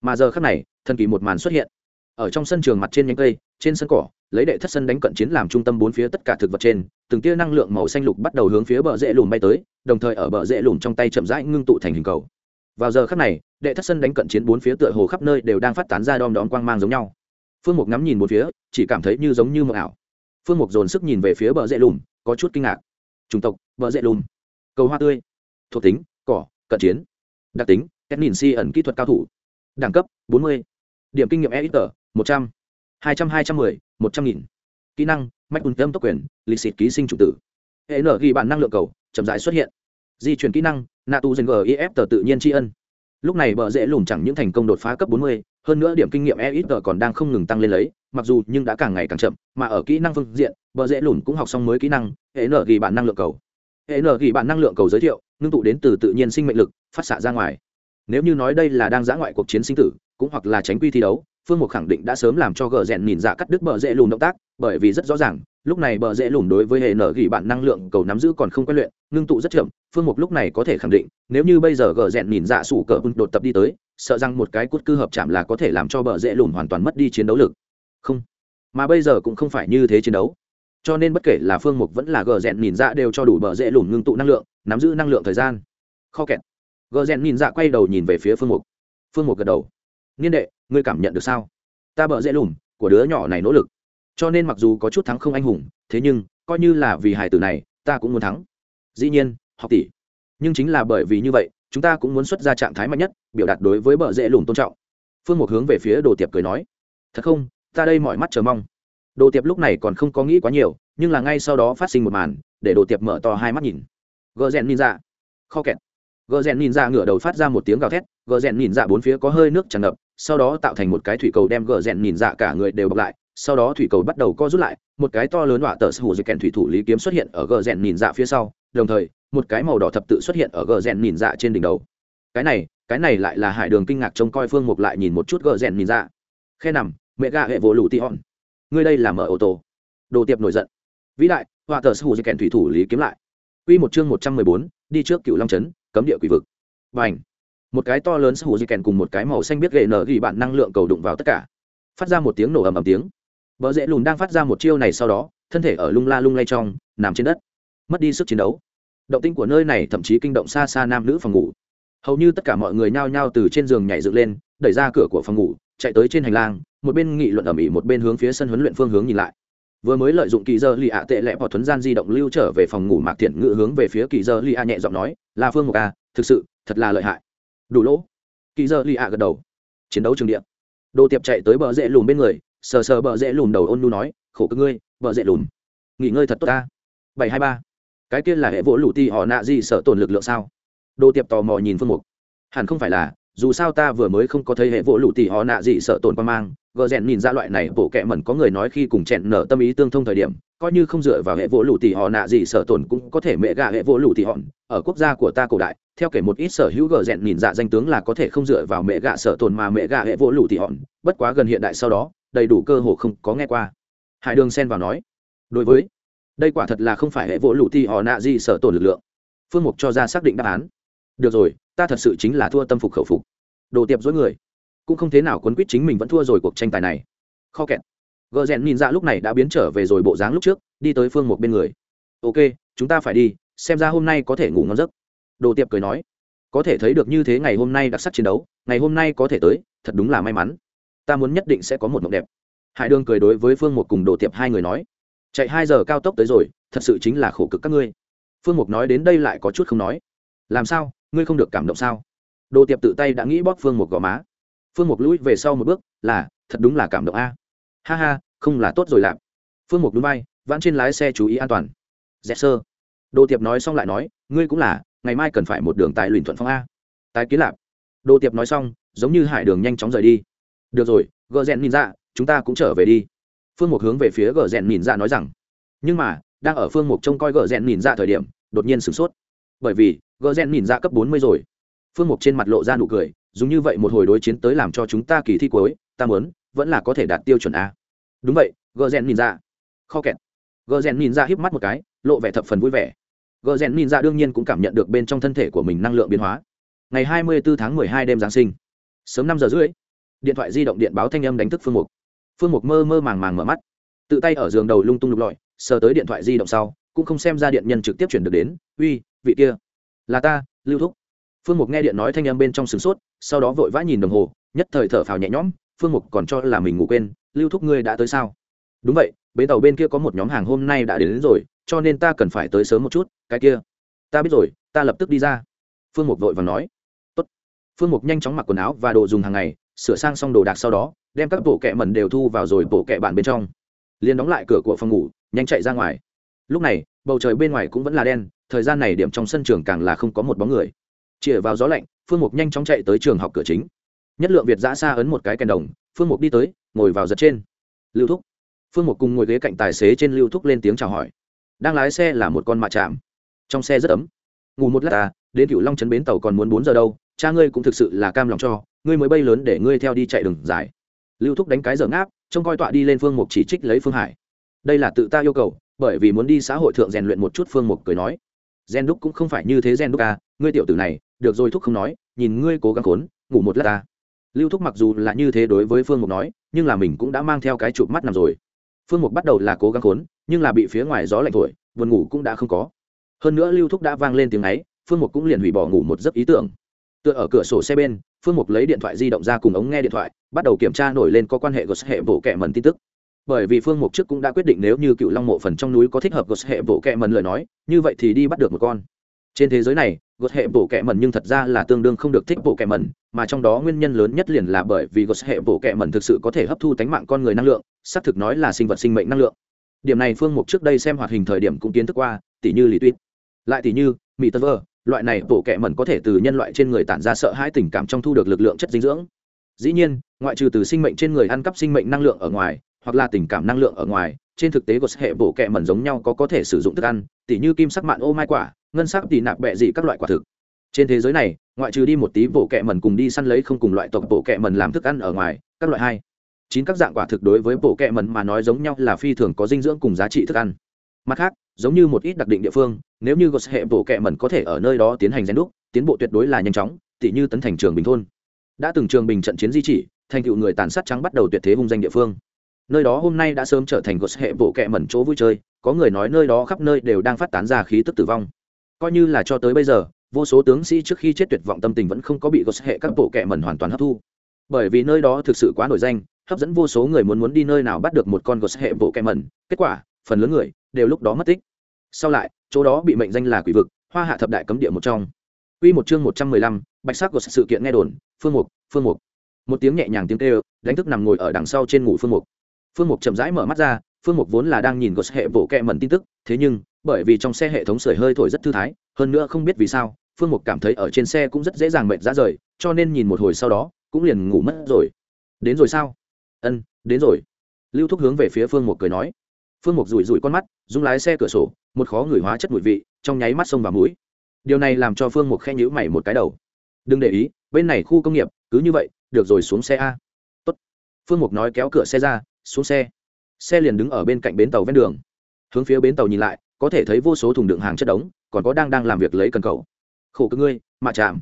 Mà giờ khắc này, thần kỳ một màn xuất hiện. Ở trong sân trường mặt trên nhánh cây, trên sân cỏ, lấy đệ thất sân đánh cận chiến làm trung tâm bốn phía tất cả thực vật trên, từng tia năng lượng màu xanh lục bắt đầu hướng phía bờ rễ lùn bay tới, đồng thời ở bờ rễ lùn trong tay chậm rãi ngưng tụ thành hình cầu. Vào giờ khắc này, đệ thất sân đánh cận chiến bốn phía tựa hồ khắp nơi đều đang phát tán ra đom đóm quang mang giống nhau. Phương mục ngắm nhìn một phía, chỉ cảm thấy như giống như mờ ảo. Phương mục dồn sức nhìn về phía bờ rễ lùn, có chút kinh ngạc. Chủng tộc, bờ rễ lùn. Cầu hoa tươi. Thuộc tính, cỏ, cận chiến đặc tính cách nhìn si ẩn kỹ thuật cao thủ. Đẳng cấp 40. điểm kinh nghiệm e ít tờ một trăm. hai trăm hai trăm mười một trăm nghìn. Kỹ năng mạch ùn tâm tốc quyền lịch xịt ký sinh chủ tử. Hệ nở ghi bản năng lượng cầu chậm rãi xuất hiện. Di chuyển kỹ năng nạ tu dừng gif tờ tự nhiên tri ân. Lúc này bờ dễ lùm chẳng những thành công đột phá cấp 40, hơn nữa điểm kinh nghiệm e ít tờ còn đang không ngừng tăng lên lấy mặc dù nhưng đã càng ngày càng chậm mà ở kỹ năng phương diện bờ dễ lùm cũng học xong mới kỹ năng hệ nở ghi bản năng lượng cầu hệ nở ghi bản năng lượng cầu giới thiệu, ngưng tụ đến từ tự nhiên sinh mệnh lực, phát xạ ra ngoài. Nếu như nói đây là đang giã ngoại cuộc chiến sinh tử, cũng hoặc là tránh quy thi đấu, phương mục khẳng định đã sớm làm cho gờ rèn nhìn dạ cắt đứt bờ dễ lùn động tác, bởi vì rất rõ ràng, lúc này bờ dễ lùn đối với hệ nở gỉ bạn năng lượng cầu nắm giữ còn không quen luyện, ngưng tụ rất chậm, phương mục lúc này có thể khẳng định, nếu như bây giờ gờ rèn nhìn dạ sủ cờ đột tập đi tới, sợ rằng một cái cút cư hợp chạm là có thể làm cho bờ dễ lùn hoàn toàn mất đi chiến đấu lực. Không. Mà bây giờ cũng không phải như thế chiến đấu cho nên bất kể là phương mục vẫn là gờ rèn nhìn dạ đều cho đủ bờ dễ lùn ngưng tụ năng lượng, nắm giữ năng lượng thời gian. Kho kẹt. Gờ rèn nhìn dạ quay đầu nhìn về phía phương mục. Phương mục gật đầu. Niên đệ, ngươi cảm nhận được sao? Ta bờ dễ lùn, của đứa nhỏ này nỗ lực. Cho nên mặc dù có chút thắng không anh hùng, thế nhưng, coi như là vì hải tử này, ta cũng muốn thắng. Dĩ nhiên, học tỷ. Nhưng chính là bởi vì như vậy, chúng ta cũng muốn xuất ra trạng thái mạnh nhất, biểu đạt đối với bờ dễ lùn tôn trọng. Phương mục hướng về phía đồ tiệp cười nói. Thật không? Ta đây mọi mắt chờ mong đồ tiệp lúc này còn không có nghĩ quá nhiều nhưng là ngay sau đó phát sinh một màn để đồ tiệp mở to hai mắt nhìn. Gờ rèn nhìn ra kho kẹt. Gờ rèn nhìn ra ngửa đầu phát ra một tiếng gào thét gờ rèn nhìn ra bốn phía có hơi nước tràn ngập sau đó tạo thành một cái thủy cầu đem gờ rèn nhìn ra cả người đều bọc lại sau đó thủy cầu bắt đầu co rút lại một cái to lớn họa tờ sủ dịch kèn thủy thủ lý kiếm xuất hiện ở gờ rèn nhìn ra phía sau đồng thời một cái màu đỏ thập tự xuất hiện ở gờ rèn nhìn ra trên đỉnh đầu. Cái này cái này lại là hải đường kinh ngạc trông coi phương mục lại nhìn một chút gờ rèn nhìn ra, khe nằm mẹ gà hệ vỗ lù tị hòn ngươi đây là mở ô tô. Đồ tiệp nổi giận. Vĩ đại, họa tờ hù dây kèn thủy thủ lý kiếm lại. Quy một chương một trăm mười bốn, đi trước cựu long trấn, cấm địa quỷ vực. Và ảnh một cái to lớn sủ di kèn cùng một cái màu xanh biết gậy nở ghi bạn năng lượng cầu đụng vào tất cả. Phát ra một tiếng nổ ầm ầm tiếng. Vợ dễ lùn đang phát ra một chiêu này sau đó, thân thể ở lung la lung lay trong, nằm trên đất. Mất đi sức chiến đấu. Động tinh của nơi này thậm chí kinh động xa xa nam nữ phòng ngủ. Hầu như tất cả mọi người nhao nhao từ trên giường nhảy dựng lên, đẩy ra cửa của phòng ngủ, chạy tới trên hành lang một bên nghị luận ầm ĩ một bên hướng phía sân huấn luyện phương hướng nhìn lại vừa mới lợi dụng kỳ dơ lì ạ tệ lẹ vào thuấn gian di động lưu trở về phòng ngủ mạc thiện ngự hướng về phía kỳ dơ lì ạ nhẹ giọng nói là phương một a à, thực sự, thật là lợi hại. Đủ lỗ. Kỳ dơ lì ạ gật đầu. Chiến đấu trường địa. Đồ tiệp chạy tới bờ rễ lùm bên người, sờ sờ bờ rễ lùm đầu ôn nu nói, khổ cơ ngươi, bờ rễ lùm. Nghỉ ngơi thật tốt ta. Bảy hai ba. Cái kia là hệ vỗ lũ ti họ nạ gì sợ tổn lực lượng sao? Đồ tiệp tò mò nhìn phương mục hẳn không phải là, dù sao ta vừa mới không có thấy hệ vỗ lũ ti họ nạ gì sợ tổn qua mang gờ rèn nhìn ra loại này bộ kệ mẩn có người nói khi cùng chẹn nở tâm ý tương thông thời điểm, coi như không dựa vào hệ vỗ lũ tỷ họ nạ gì sở tổn cũng có thể mẹ gà hệ vỗ lũ tỷ họ. Ở quốc gia của ta cổ đại, theo kể một ít sở hữu gờ rèn nhìn dạ danh tướng là có thể không dựa vào mẹ gà sở tổn mà mẹ gà hệ vỗ lũ tỷ họ. Bất quá gần hiện đại sau đó, đầy đủ cơ hồ không có nghe qua. Hải đường xen vào nói, đối với, đây quả thật là không phải hệ vỗ lũ tỷ họ nạ gì sở tổn lực lượng. Phương mục cho ra xác định đáp án. Được rồi, ta thật sự chính là thua tâm phục khẩu phục. Đồ tiệp dối người cũng không thế nào quấn quýt chính mình vẫn thua rồi cuộc tranh tài này. Kho kẹt. Gờ rèn nhìn ra lúc này đã biến trở về rồi bộ dáng lúc trước, đi tới phương một bên người. Ok, chúng ta phải đi, xem ra hôm nay có thể ngủ ngon giấc. Đồ tiệp cười nói. Có thể thấy được như thế ngày hôm nay đặc sắc chiến đấu, ngày hôm nay có thể tới, thật đúng là may mắn. Ta muốn nhất định sẽ có một mộng đẹp. Hải đương cười đối với phương một cùng đồ tiệp hai người nói. Chạy hai giờ cao tốc tới rồi, thật sự chính là khổ cực các ngươi. Phương mục nói đến đây lại có chút không nói. Làm sao? Ngươi không được cảm động sao? Đồ tiệp tự tay đã nghĩ bóp phương mục gò má phương mục lũi về sau một bước, là, thật đúng là cảm động a. Ha ha, không là tốt rồi làm phương mục núi bay vãn trên lái xe chú ý an toàn. Dẹp sơ. Đồ tiệp nói xong lại nói, ngươi cũng là, ngày mai cần phải một đường tại luyện thuận phong a. Tái kiến lạp. Đồ tiệp nói xong, giống như hải đường nhanh chóng rời đi. Được rồi, gờ rèn nhìn ra chúng ta cũng trở về đi. Phương mục hướng về phía gờ rèn nhìn ra nói rằng. Nhưng mà, đang ở phương mục trông coi gờ rèn nhìn ra thời điểm, đột nhiên sửng sốt. Bởi vì, gờ rèn nhìn ra cấp bốn mươi rồi. Phương mục trên mặt lộ ra nụ cười dùng như vậy một hồi đối chiến tới làm cho chúng ta kỳ thi cuối, ta muốn, vẫn là có thể đạt tiêu chuẩn a. Đúng vậy, gờ rèn nhìn ra. Kho kẹt. Gờ rèn nhìn ra híp mắt một cái, lộ vẻ thập phần vui vẻ. Gờ rèn nhìn ra đương nhiên cũng cảm nhận được bên trong thân thể của mình năng lượng biến hóa. Ngày hai mươi bốn tháng hai đêm giáng sinh. Sớm năm giờ rưỡi, điện thoại di động điện báo thanh âm đánh thức phương mục. Phương mục mơ mơ màng màng mở mắt. Tự tay ở giường đầu lung tung lục lọi, sờ tới điện thoại di động sau, cũng không xem ra điện nhân trực tiếp chuyển được đến. Uy, vị kia, là ta, lưu thúc phương mục nghe điện nói thanh âm bên trong sửng sốt sau đó vội vã nhìn đồng hồ nhất thời thở phào nhẹ nhõm phương mục còn cho là mình ngủ quên lưu thúc ngươi đã tới sao? Đúng vậy bến tàu bên kia có một nhóm hàng hôm nay đã đến, đến rồi cho nên ta cần phải tới sớm một chút cái kia. Ta biết rồi ta lập tức đi ra. Phương mục vội và nói. Tốt. phương mục nhanh chóng mặc quần áo và đồ dùng hàng ngày sửa sang xong đồ đạc sau đó đem các bộ kẹ mẩn đều thu vào rồi bộ kẹ bản bên trong. Liền đóng lại cửa của phòng ngủ nhanh chạy ra ngoài. Lúc này bầu trời bên ngoài cũng vẫn là đen thời gian này điểm trong sân trường càng là không có một bóng người chĩa vào gió lạnh, phương mục nhanh chóng chạy tới trường học cửa chính. Nhất lượng việt giã xa ấn một cái kèn đồng, phương mục đi tới, ngồi vào giật trên. Lưu thúc. Phương mục cùng ngồi ghế cạnh tài xế trên lưu thúc lên tiếng chào hỏi. Đang lái xe là một con mạ chạm. Trong xe rất ấm. Ngủ một lát ta đến cựu long trấn bến tàu còn muốn bốn giờ đâu, cha ngươi cũng thực sự là cam lòng cho, ngươi mới bay lớn để ngươi theo đi chạy đường dài. Lưu thúc đánh cái giờ ngáp, trông coi tọa đi lên phương mục chỉ trích lấy phương hải. Đây là tự ta yêu cầu, bởi vì muốn đi xã hội thượng rèn luyện một chút, phương mục cười nói gen đúc cũng không phải như thế gen đúc à ngươi tiểu tử này, được rồi thúc không nói, nhìn ngươi cố gắng khốn, ngủ một lát ta. Lưu thúc mặc dù là như thế đối với phương mục nói, nhưng là mình cũng đã mang theo cái chụp mắt nằm rồi. Phương mục bắt đầu là cố gắng khốn, nhưng là bị phía ngoài gió lạnh thổi, buồn ngủ cũng đã không có. Hơn nữa lưu thúc đã vang lên tiếng ấy, phương mục cũng liền hủy bỏ ngủ một giấc ý tưởng. Tựa ở cửa sổ xe bên, phương mục lấy điện thoại di động ra cùng ống nghe điện thoại, bắt đầu kiểm tra nổi lên có quan hệ của hệ bộ kệ mần tin tức bởi vì phương mục trước cũng đã quyết định nếu như cựu long mộ phần trong núi có thích hợp gột hệ bộ kệ mần lời nói, như vậy thì đi bắt được một con. Trên thế giới này, gột hệ bộ kệ mần nhưng thật ra là tương đương không được thích bộ kệ mần, mà trong đó nguyên nhân lớn nhất liền là bởi vì gột hệ bộ kệ mần thực sự có thể hấp thu tánh mạng con người năng lượng, xác thực nói là sinh vật sinh mệnh năng lượng. Điểm này phương mục trước đây xem hoạt hình thời điểm cũng kiến thức qua, tỷ như lý tuyết, lại tỷ như mỹ tơ vơ, loại này bộ kệ mẩn có thể từ nhân loại trên người tản ra sợ hãi tình cảm trong thu được lực lượng chất dinh dưỡng. Dĩ nhiên, ngoại trừ từ sinh mệnh trên người ăn cắp sinh mệnh năng lượng ở ngoài hoặc là tình cảm năng lượng ở ngoài, trên thực tế gột hệ bộ kẹ mẩn giống nhau có có thể sử dụng thức ăn, tỉ như kim sắc mạn ô mai quả, ngân sắc tỉ nạp bẹ dị các loại quả thực. Trên thế giới này, ngoại trừ đi một tí bộ kẹ mẩn cùng đi săn lấy không cùng loại tộc bộ kẹ mẩn làm thức ăn ở ngoài, các loại hai, chín các dạng quả thực đối với bộ kẹ mẩn mà nói giống nhau là phi thường có dinh dưỡng cùng giá trị thức ăn. Mặt khác, giống như một ít đặc định địa phương, nếu như gos hệ bộ kẹ mẩn có thể ở nơi đó tiến hành rèn đúc, tiến bộ tuyệt đối là nhanh chóng, tỉ như tấn thành trường bình thôn. Đã từng trường bình trận chiến di chỉ, thành tựu người tàn sát trắng bắt đầu tuyệt thế hung danh địa phương nơi đó hôm nay đã sớm trở thành gos hệ bộ kẹ mẩn chỗ vui chơi có người nói nơi đó khắp nơi đều đang phát tán ra khí tức tử vong coi như là cho tới bây giờ vô số tướng sĩ trước khi chết tuyệt vọng tâm tình vẫn không có bị gos hệ các bộ kẹ mẩn hoàn toàn hấp thu bởi vì nơi đó thực sự quá nổi danh hấp dẫn vô số người muốn muốn đi nơi nào bắt được một con gos hệ bộ kẹ mẩn kết quả phần lớn người đều lúc đó mất tích sau lại chỗ đó bị mệnh danh là quỷ vực hoa hạ thập đại cấm địa một trong Quy một chương một trăm mười lăm, bạch sắc của sự kiện nghe đồn, Phương Mục, Phương Mục. Một tiếng nhẹ nhàng tiếng kêu, đánh thức nằm ngồi ở đằng sau trên ngủ Phương Mục. Phương Mục chậm rãi mở mắt ra, Phương Mục vốn là đang nhìn gos hệ bộ kệ mẩn tin tức, thế nhưng, bởi vì trong xe hệ thống sưởi hơi thổi rất thư thái, hơn nữa không biết vì sao, Phương Mục cảm thấy ở trên xe cũng rất dễ dàng mệt ra rời, cho nên nhìn một hồi sau đó, cũng liền ngủ mất rồi. Đến rồi sao? Ân, đến rồi. Lưu Thúc hướng về phía Phương Mục cười nói phương mục rủi rủi con mắt dùng lái xe cửa sổ một khó ngửi hóa chất mùi vị trong nháy mắt sông vào mũi điều này làm cho phương mục khen nhữ mày một cái đầu đừng để ý bên này khu công nghiệp cứ như vậy được rồi xuống xe a Tốt. phương mục nói kéo cửa xe ra xuống xe. Xe liền đứng ở bên cạnh bến tàu ven đường. Hướng phía bến tàu nhìn lại, có thể thấy vô số thùng đựng hàng chất đống, còn có đang đang làm việc lấy cần cầu. Khổ cơ ngươi, mạ chạm.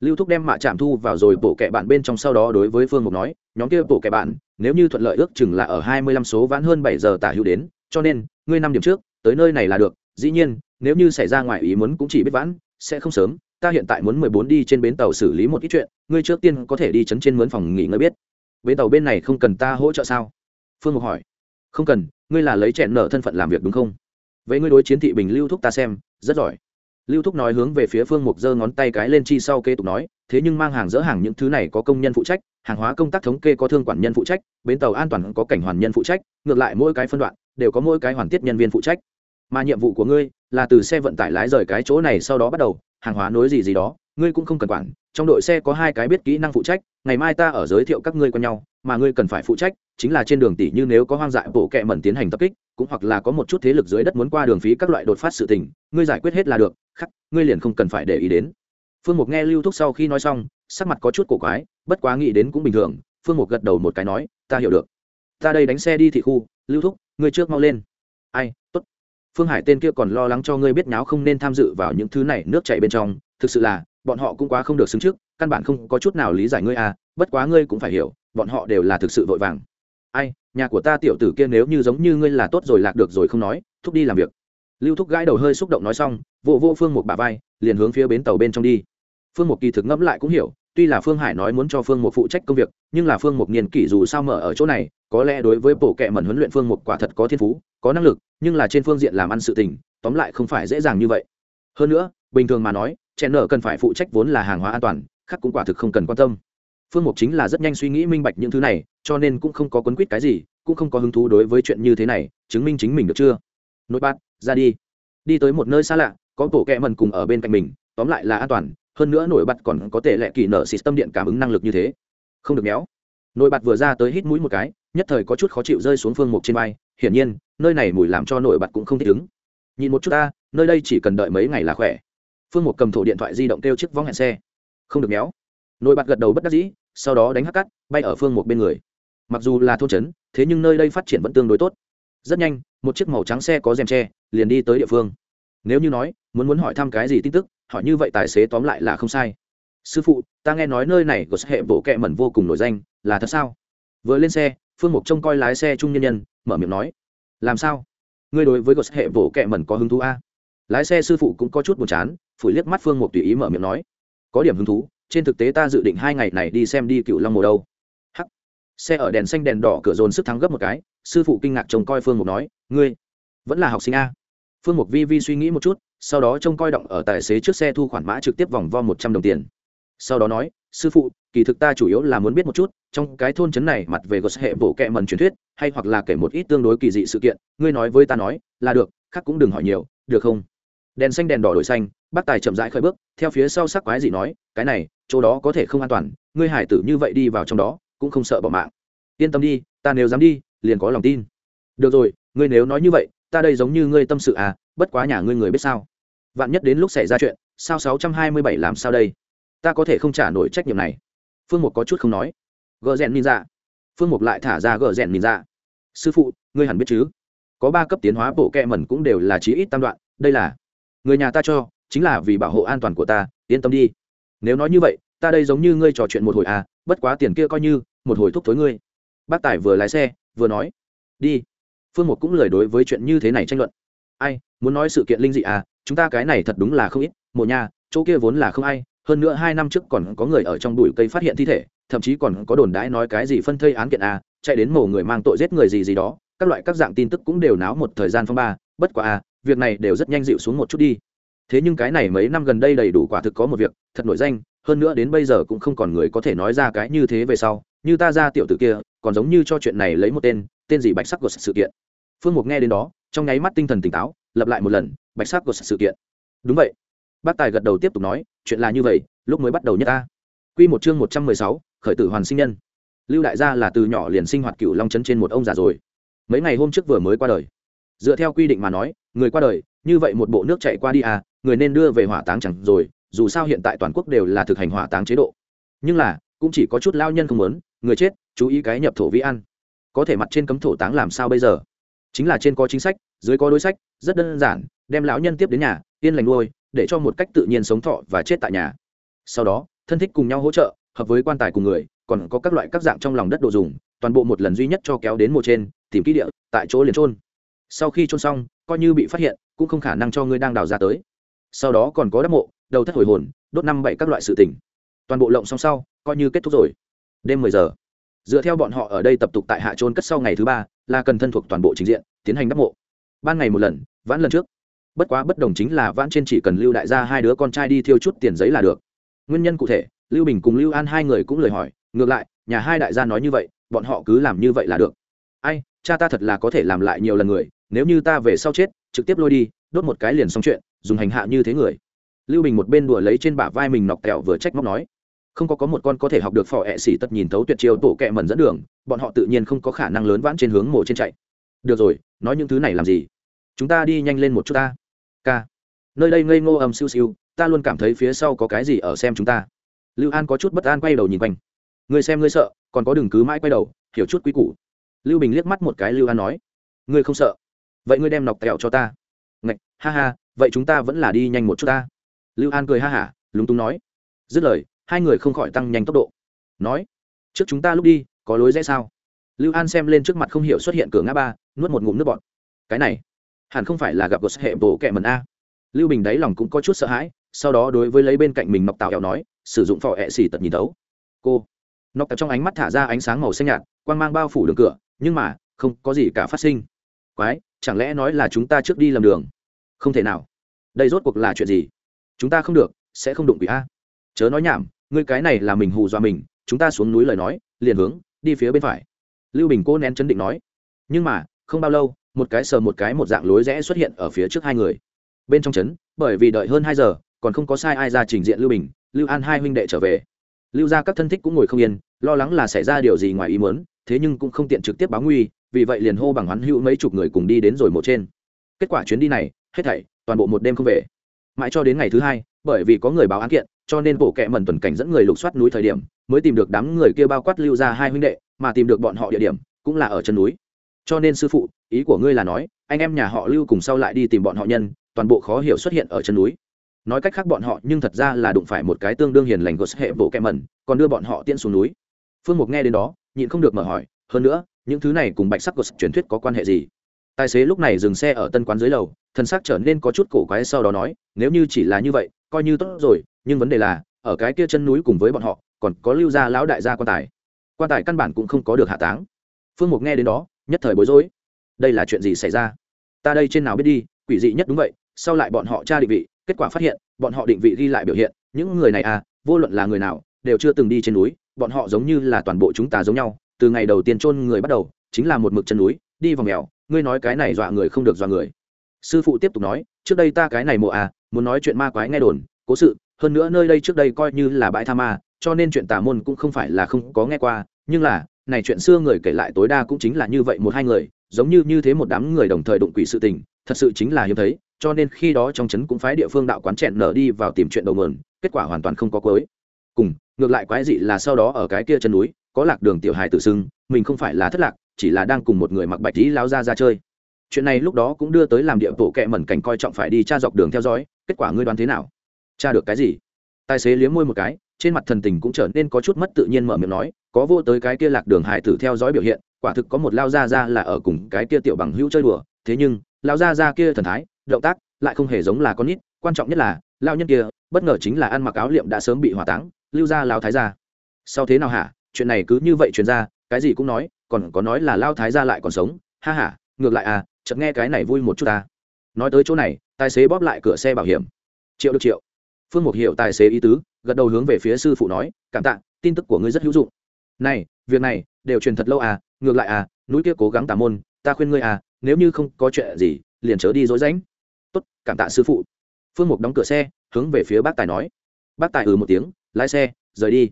Lưu thúc đem mạ chạm thu vào rồi bộ kệ bạn bên trong sau đó đối với phương mục nói, nhóm kia bộ kệ bạn, nếu như thuận lợi ước chừng là ở hai mươi lăm số vãn hơn bảy giờ tả hữu đến, cho nên, ngươi năm điểm trước, tới nơi này là được, dĩ nhiên, nếu như xảy ra ngoài ý muốn cũng chỉ biết vãn, sẽ không sớm, ta hiện tại muốn mười bốn đi trên bến tàu xử lý một ít chuyện, ngươi trước tiên có thể đi chấn trên mướn phòng nghỉ ngơi biết. Bến tàu bên này không cần ta hỗ trợ sao? Phương mục hỏi. Không cần, ngươi là lấy chẹn nở thân phận làm việc đúng không? Vậy ngươi đối chiến thị bình lưu thúc ta xem, rất giỏi. Lưu thúc nói hướng về phía phương mục giơ ngón tay cái lên chi sau kế tục nói, thế nhưng mang hàng dỡ hàng những thứ này có công nhân phụ trách, hàng hóa công tác thống kê có thương quản nhân phụ trách, bến tàu an toàn có cảnh hoàn nhân phụ trách, ngược lại mỗi cái phân đoạn, đều có mỗi cái hoàn tiết nhân viên phụ trách. Mà nhiệm vụ của ngươi là từ xe vận tải lái rời cái chỗ này sau đó bắt đầu, hàng hóa nối gì gì đó, ngươi cũng không cần quản, trong đội xe có hai cái biết kỹ năng phụ trách, ngày mai ta ở giới thiệu các ngươi quen nhau, mà ngươi cần phải phụ trách chính là trên đường tỷ như nếu có hoang dại bộ kệ mẩn tiến hành tập kích, cũng hoặc là có một chút thế lực dưới đất muốn qua đường phí các loại đột phát sự tình, ngươi giải quyết hết là được, khắc, ngươi liền không cần phải để ý đến. Phương mục nghe lưu thúc sau khi nói xong, sắc mặt có chút cổ quái, bất quá nghĩ đến cũng bình thường, phương mục gật đầu một cái nói, ta hiểu được. Ta đây đánh xe đi thị khu, lưu thúc, ngươi trước mau lên. Ai, tốt. Phương hải tên kia còn lo lắng cho ngươi biết nháo không nên tham dự vào những thứ này nước chảy bên trong, thực sự là, bọn họ cũng quá không được xứng trước, căn bản không có chút nào lý giải ngươi à bất quá ngươi cũng phải hiểu, bọn họ đều là thực sự vội vàng ai, nhà của ta tiểu tử kia nếu như giống như ngươi là tốt rồi lạc được rồi không nói, thúc đi làm việc. Lưu thúc gãi đầu hơi xúc động nói xong vô vô phương một bà vai, liền hướng phía bến tàu bên trong đi. Phương mục kỳ thực ngẫm lại cũng hiểu, tuy là phương hải nói muốn cho phương mục phụ trách công việc, nhưng là phương mục niên kỷ dù sao mở ở chỗ này, có lẽ đối với bộ kệ mẩn huấn luyện phương mục quả thật có thiên phú, có năng lực, nhưng là trên phương diện làm ăn sự tình, tóm lại không phải dễ dàng như vậy. Hơn nữa, bình thường mà nói chèn nợ cần phải phụ trách vốn là hàng hóa an toàn, khác cũng quả thực không cần quan tâm. Phương mục chính là rất nhanh suy nghĩ minh bạch những thứ này cho nên cũng không có quấn quýt cái gì, cũng không có hứng thú đối với chuyện như thế này, chứng minh chính mình được chưa? Nội bát, ra đi. Đi tới một nơi xa lạ, có bộ kẹ mần cùng ở bên cạnh mình, tóm lại là an toàn, hơn nữa nổi bật còn có thể lệ kỳ nở system tâm điện cảm ứng năng lực như thế. Không được méo. Nổi bật vừa ra tới hít mũi một cái, nhất thời có chút khó chịu rơi xuống phương mục trên vai, hiển nhiên, nơi này mùi làm cho nổi bật cũng không thích ứng. Nhìn một chút ta, nơi đây chỉ cần đợi mấy ngày là khỏe. Phương mục cầm thổ điện thoại di động kêu chiếc vong hẹn xe. Không được méo. Nổi bật gật đầu bất đắc dĩ, sau đó đánh hắc cắt, bay ở phương mục bên người mặc dù là thôn trấn, thế nhưng nơi đây phát triển vẫn tương đối tốt. Rất nhanh, một chiếc màu trắng xe có rèm tre liền đi tới địa phương. Nếu như nói, muốn muốn hỏi thăm cái gì tin tức, hỏi như vậy tài xế tóm lại là không sai. Sư phụ, ta nghe nói nơi này có hệ bộ kẹ mẩn vô cùng nổi danh, là thật sao? Vừa lên xe, phương mục trông coi lái xe trung nhân nhân, mở miệng nói. Làm sao? Ngươi đối với gột hệ bộ kẹ mẩn có hứng thú a lái xe sư phụ cũng có chút buồn chán, phủi liếc mắt phương mục tùy ý mở miệng nói. Có điểm hứng thú, trên thực tế ta dự định hai ngày này đi xem đi cựu long mùa đâu xe ở đèn xanh đèn đỏ cửa dồn sức thắng gấp một cái, sư phụ kinh ngạc trông coi phương mục nói, ngươi vẫn là học sinh a? Phương mục vi vi suy nghĩ một chút, sau đó trông coi động ở tài xế trước xe thu khoản mã trực tiếp vòng vo một trăm đồng tiền. Sau đó nói, sư phụ, kỳ thực ta chủ yếu là muốn biết một chút, trong cái thôn trấn này mặt về gột hệ bộ kệ mần truyền thuyết, hay hoặc là kể một ít tương đối kỳ dị sự kiện, ngươi nói với ta nói, là được, khác cũng đừng hỏi nhiều, được không? Đèn xanh đèn đỏ đổi xanh, bác tài chậm rãi khởi bước, theo phía sau sắc quái dị nói, cái này, chỗ đó có thể không an toàn, ngươi hải tử như vậy đi vào trong đó cũng không sợ bỏ mạng. Yên tâm đi, ta nếu dám đi, liền có lòng tin. Được rồi, ngươi nếu nói như vậy, ta đây giống như ngươi tâm sự à bất quá nhà ngươi người biết sao? Vạn nhất đến lúc xảy ra chuyện, sao sáu trăm hai mươi bảy làm sao đây? Ta có thể không trả nổi trách nhiệm này. Phương mục có chút không nói. Gợ rèn nhìn ra phương mục lại thả ra gợ rèn nhìn ra sư phụ, ngươi hẳn biết chứ? Có ba cấp tiến hóa bộ kẹ mẩn cũng đều là chí ít tam đoạn, đây là người nhà ta cho, chính là vì bảo hộ an toàn của ta, yên tâm đi. Nếu nói như vậy ta đây giống như ngươi trò chuyện một hồi à bất quá tiền kia coi như, một hồi thúc thối ngươi. Bác tài vừa lái xe, vừa nói, đi. Phương một cũng lời đối với chuyện như thế này tranh luận. Ai, muốn nói sự kiện linh dị à chúng ta cái này thật đúng là không ít mộ nhà chỗ kia vốn là không ai, hơn nữa hai năm trước còn có người ở trong bụi cây phát hiện thi thể, thậm chí còn có đồn đãi nói cái gì phân thây án kiện à chạy đến mổ người mang tội giết người gì gì đó, các loại các dạng tin tức cũng đều náo một thời gian phong ba, bất quả à việc này đều rất nhanh dịu xuống một chút đi. Thế nhưng cái này mấy năm gần đây đầy đủ quả thực có một việc, thật nổi danh hơn nữa đến bây giờ cũng không còn người có thể nói ra cái như thế về sau, như ta ra tiểu tử kia, còn giống như cho chuyện này lấy một tên tên gì bạch sắc của sự kiện. Phương mục nghe đến đó, trong nháy mắt tinh thần tỉnh táo lập lại một lần, bạch sắc của sự kiện. Đúng vậy. Bác tài gật đầu tiếp tục nói, chuyện là như vậy, lúc mới bắt đầu nhất ta. Q một chương một trăm mười sáu, khởi tử hoàn sinh nhân. Lưu đại gia là từ nhỏ liền sinh hoạt cựu long chấn trên một ông già rồi. Mấy ngày hôm trước vừa mới qua đời. Dựa theo quy định mà nói, người qua đời, như vậy một bộ nước chạy qua đi à người nên đưa về hỏa táng chẳng rồi dù sao hiện tại toàn quốc đều là thực hành hỏa táng chế độ. Nhưng là, cũng chỉ có chút lao nhân không muốn, người chết, chú ý cái nhập thổ vĩ ăn. Có thể mặt trên cấm thổ táng làm sao bây giờ? Chính là trên có chính sách, dưới có đối sách, rất đơn giản, đem lão nhân tiếp đến nhà, yên lành nuôi, để cho một cách tự nhiên sống thọ và chết tại nhà. Sau đó, thân thích cùng nhau hỗ trợ, hợp với quan tài cùng người, còn có các loại các dạng trong lòng đất đồ dùng, toàn bộ một lần duy nhất cho kéo đến mộ trên, tìm kỹ địa, tại chỗ liền trôn sau khi trôn xong, coi như bị phát hiện, cũng không khả năng cho ngươi đang đào ra tới. Sau đó còn có đắp mộ đầu thất hồi hồn, đốt năm bảy các loại sự tỉnh toàn bộ lộng xong sau, coi như kết thúc rồi. Đêm mười giờ. Dựa theo bọn họ ở đây tập tục tại hạ trôn cất sau ngày thứ ba, là cần thân thuộc toàn bộ trình diện, tiến hành đắp mộ. Ban ngày một lần, vãn lần trước. Bất quá bất đồng chính là vãn trên chỉ cần lưu đại gia hai đứa con trai đi thiêu chút tiền giấy là được. Nguyên nhân cụ thể, lưu bình cùng lưu an hai người cũng lời hỏi, ngược lại, nhà hai đại gia nói như vậy, bọn họ cứ làm như vậy là được. Ai, cha ta thật là có thể làm lại nhiều lần người, nếu như ta về sau chết, trực tiếp lôi đi, đốt một cái liền xong chuyện, dùng hành hạ như thế người lưu bình một bên đùa lấy trên bả vai mình nọc kẹo vừa trách móc nói, không có có một con có thể học được phò ẹ xỉ tất nhìn thấu tuyệt chiêu tổ kẹ mẩn dẫn đường, bọn họ tự nhiên không có khả năng lớn vãn trên hướng mổ trên chạy. Được rồi, nói những thứ này làm gì? Chúng ta đi nhanh lên một chút ta. K. Nơi đây ngây ngô ầm siêu siêu, ta luôn cảm thấy phía sau có cái gì ở xem chúng ta. Lưu an có chút bất an quay đầu nhìn quanh. Ngươi xem ngươi sợ, còn có đừng cứ mãi quay đầu, hiểu chút quý củ. Lưu bình liếc mắt một cái lưu an nói. Ngươi không sợ? Vậy ngươi đem nọc tẹo cho ta. Ngạch, ha ha, vậy chúng ta vẫn là đi nhanh một chút ta lưu an cười ha hả, lúng túng nói. Dứt lời, hai người không khỏi tăng nhanh tốc độ. Nói, trước chúng ta lúc đi, có lối rẽ sao? Lưu an xem lên trước mặt không hiểu xuất hiện cửa ngã ba, nuốt một ngụm nước bọt. Cái này, hẳn không phải là gặp gột hệ bộ kẹ mần a. Lưu bình đáy lòng cũng có chút sợ hãi, sau đó đối với lấy bên cạnh mình nọc tạo eo nói, sử dụng phò hẹ xì tật nhìn tấu cô nọc tạo trong ánh mắt thả ra ánh sáng màu xanh nhạt, quang mang bao phủ đường cửa, nhưng mà, không có gì cả phát sinh. Quái, chẳng lẽ nói là chúng ta trước đi lầm đường? Không thể nào. Đây rốt cuộc là chuyện gì? Chúng ta không được, sẽ không đụng quỷ a. Chớ nói nhảm, ngươi cái này là mình hù dọa mình, chúng ta xuống núi lời nói, liền hướng, đi phía bên phải. Lưu bình cô nén chấn định nói. Nhưng mà, không bao lâu, một cái sờ một cái một dạng lối rẽ xuất hiện ở phía trước hai người. Bên trong trấn bởi vì đợi hơn hai giờ, còn không có sai ai ra trình diện lưu bình, lưu an hai huynh đệ trở về. Lưu ra các thân thích cũng ngồi không yên, lo lắng là xảy ra điều gì ngoài ý muốn, thế nhưng cũng không tiện trực tiếp báo nguy, vì vậy liền hô bằng hoán hữu mấy chục người cùng đi đến rồi một trên. Kết quả chuyến đi này, hết thảy, toàn bộ một đêm không về mãi cho đến ngày thứ hai, bởi vì có người báo án kiện, cho nên bộ kệ mẩn tuần cảnh dẫn người lục soát núi thời điểm, mới tìm được đám người kia bao quát lưu ra hai huynh đệ, mà tìm được bọn họ địa điểm, cũng là ở chân núi. Cho nên sư phụ, ý của ngươi là nói, anh em nhà họ lưu cùng sau lại đi tìm bọn họ nhân, toàn bộ khó hiểu xuất hiện ở chân núi. Nói cách khác bọn họ, nhưng thật ra là đụng phải một cái tương đương hiền lành của hệ bộ kẹ mẩn, còn đưa bọn họ tiễn xuống núi. Phương mục nghe đến đó, nhịn không được mở hỏi, hơn nữa, những thứ này cùng bạch sắc của truyền thuyết có quan hệ gì? Tài xế lúc này dừng xe ở tân quán dưới lầu thân xác trở nên có chút cổ quái sau đó nói, nếu như chỉ là như vậy, coi như tốt rồi, nhưng vấn đề là, ở cái kia chân núi cùng với bọn họ, còn có lưu gia lão đại gia quan tài. Quan tài căn bản cũng không có được hạ táng. Phương mục nghe đến đó, nhất thời bối rối. Đây là chuyện gì xảy ra? Ta đây trên nào biết đi, quỷ dị nhất đúng vậy, sau lại bọn họ tra định vị, kết quả phát hiện, bọn họ định vị ghi lại biểu hiện, những người này à vô luận là người nào, đều chưa từng đi trên núi, bọn họ giống như là toàn bộ chúng ta giống nhau, từ ngày đầu tiên chôn người bắt đầu, chính là một mực chân núi, đi vào mèo ngươi nói cái này dọa người không được dọa người. Sư phụ tiếp tục nói, trước đây ta cái này mộ à muốn nói chuyện ma quái nghe đồn, cố sự, hơn nữa nơi đây trước đây coi như là bãi tha ma, cho nên chuyện tà môn cũng không phải là không có nghe qua, nhưng là, này chuyện xưa người kể lại tối đa cũng chính là như vậy một hai người, giống như như thế một đám người đồng thời đụng quỷ sự tình, thật sự chính là hiếm thấy, cho nên khi đó trong trấn cũng phái địa phương đạo quán chẹn nở đi vào tìm chuyện đầu nguồn, kết quả hoàn toàn không có cuối. Cùng, ngược lại quái dị là sau đó ở cái kia chân núi, có lạc đường tiểu hài tự xưng, mình không phải là thất lạc chỉ là đang cùng một người mặc bạch tí lao ra ra chơi. Chuyện này lúc đó cũng đưa tới làm địa bộ kệ mẩn cảnh coi trọng phải đi tra dọc đường theo dõi, kết quả ngươi đoán thế nào? Tra được cái gì? Tài xế liếm môi một cái, trên mặt thần tình cũng trở nên có chút mất tự nhiên mở miệng nói, có vô tới cái kia lạc đường hải tử theo dõi biểu hiện, quả thực có một lao ra ra là ở cùng cái kia tiểu bằng hữu chơi đùa, thế nhưng, lao ra ra kia thần thái, động tác lại không hề giống là con nít, quan trọng nhất là, lao nhân kia, bất ngờ chính là ăn mặc áo liệm đã sớm bị hỏa táng, lưu ra lao thái ra sau thế nào hả? Chuyện này cứ như vậy truyền ra, cái gì cũng nói còn có nói là lao thái ra lại còn sống ha ha, ngược lại à chợt nghe cái này vui một chút ta. Nói tới chỗ này tài xế bóp lại cửa xe bảo hiểm. Triệu được triệu. Phương mục hiểu tài xế ý tứ gật đầu hướng về phía sư phụ nói cảm tạ tin tức của ngươi rất hữu dụng. Này việc này đều truyền thật lâu à ngược lại à núi kia cố gắng tà môn ta khuyên ngươi à nếu như không có chuyện gì liền chớ đi dối rãnh. Tốt cảm tạ sư phụ. Phương mục đóng cửa xe hướng về phía bác tài nói. Bác tài ừ một tiếng lái xe rời đi.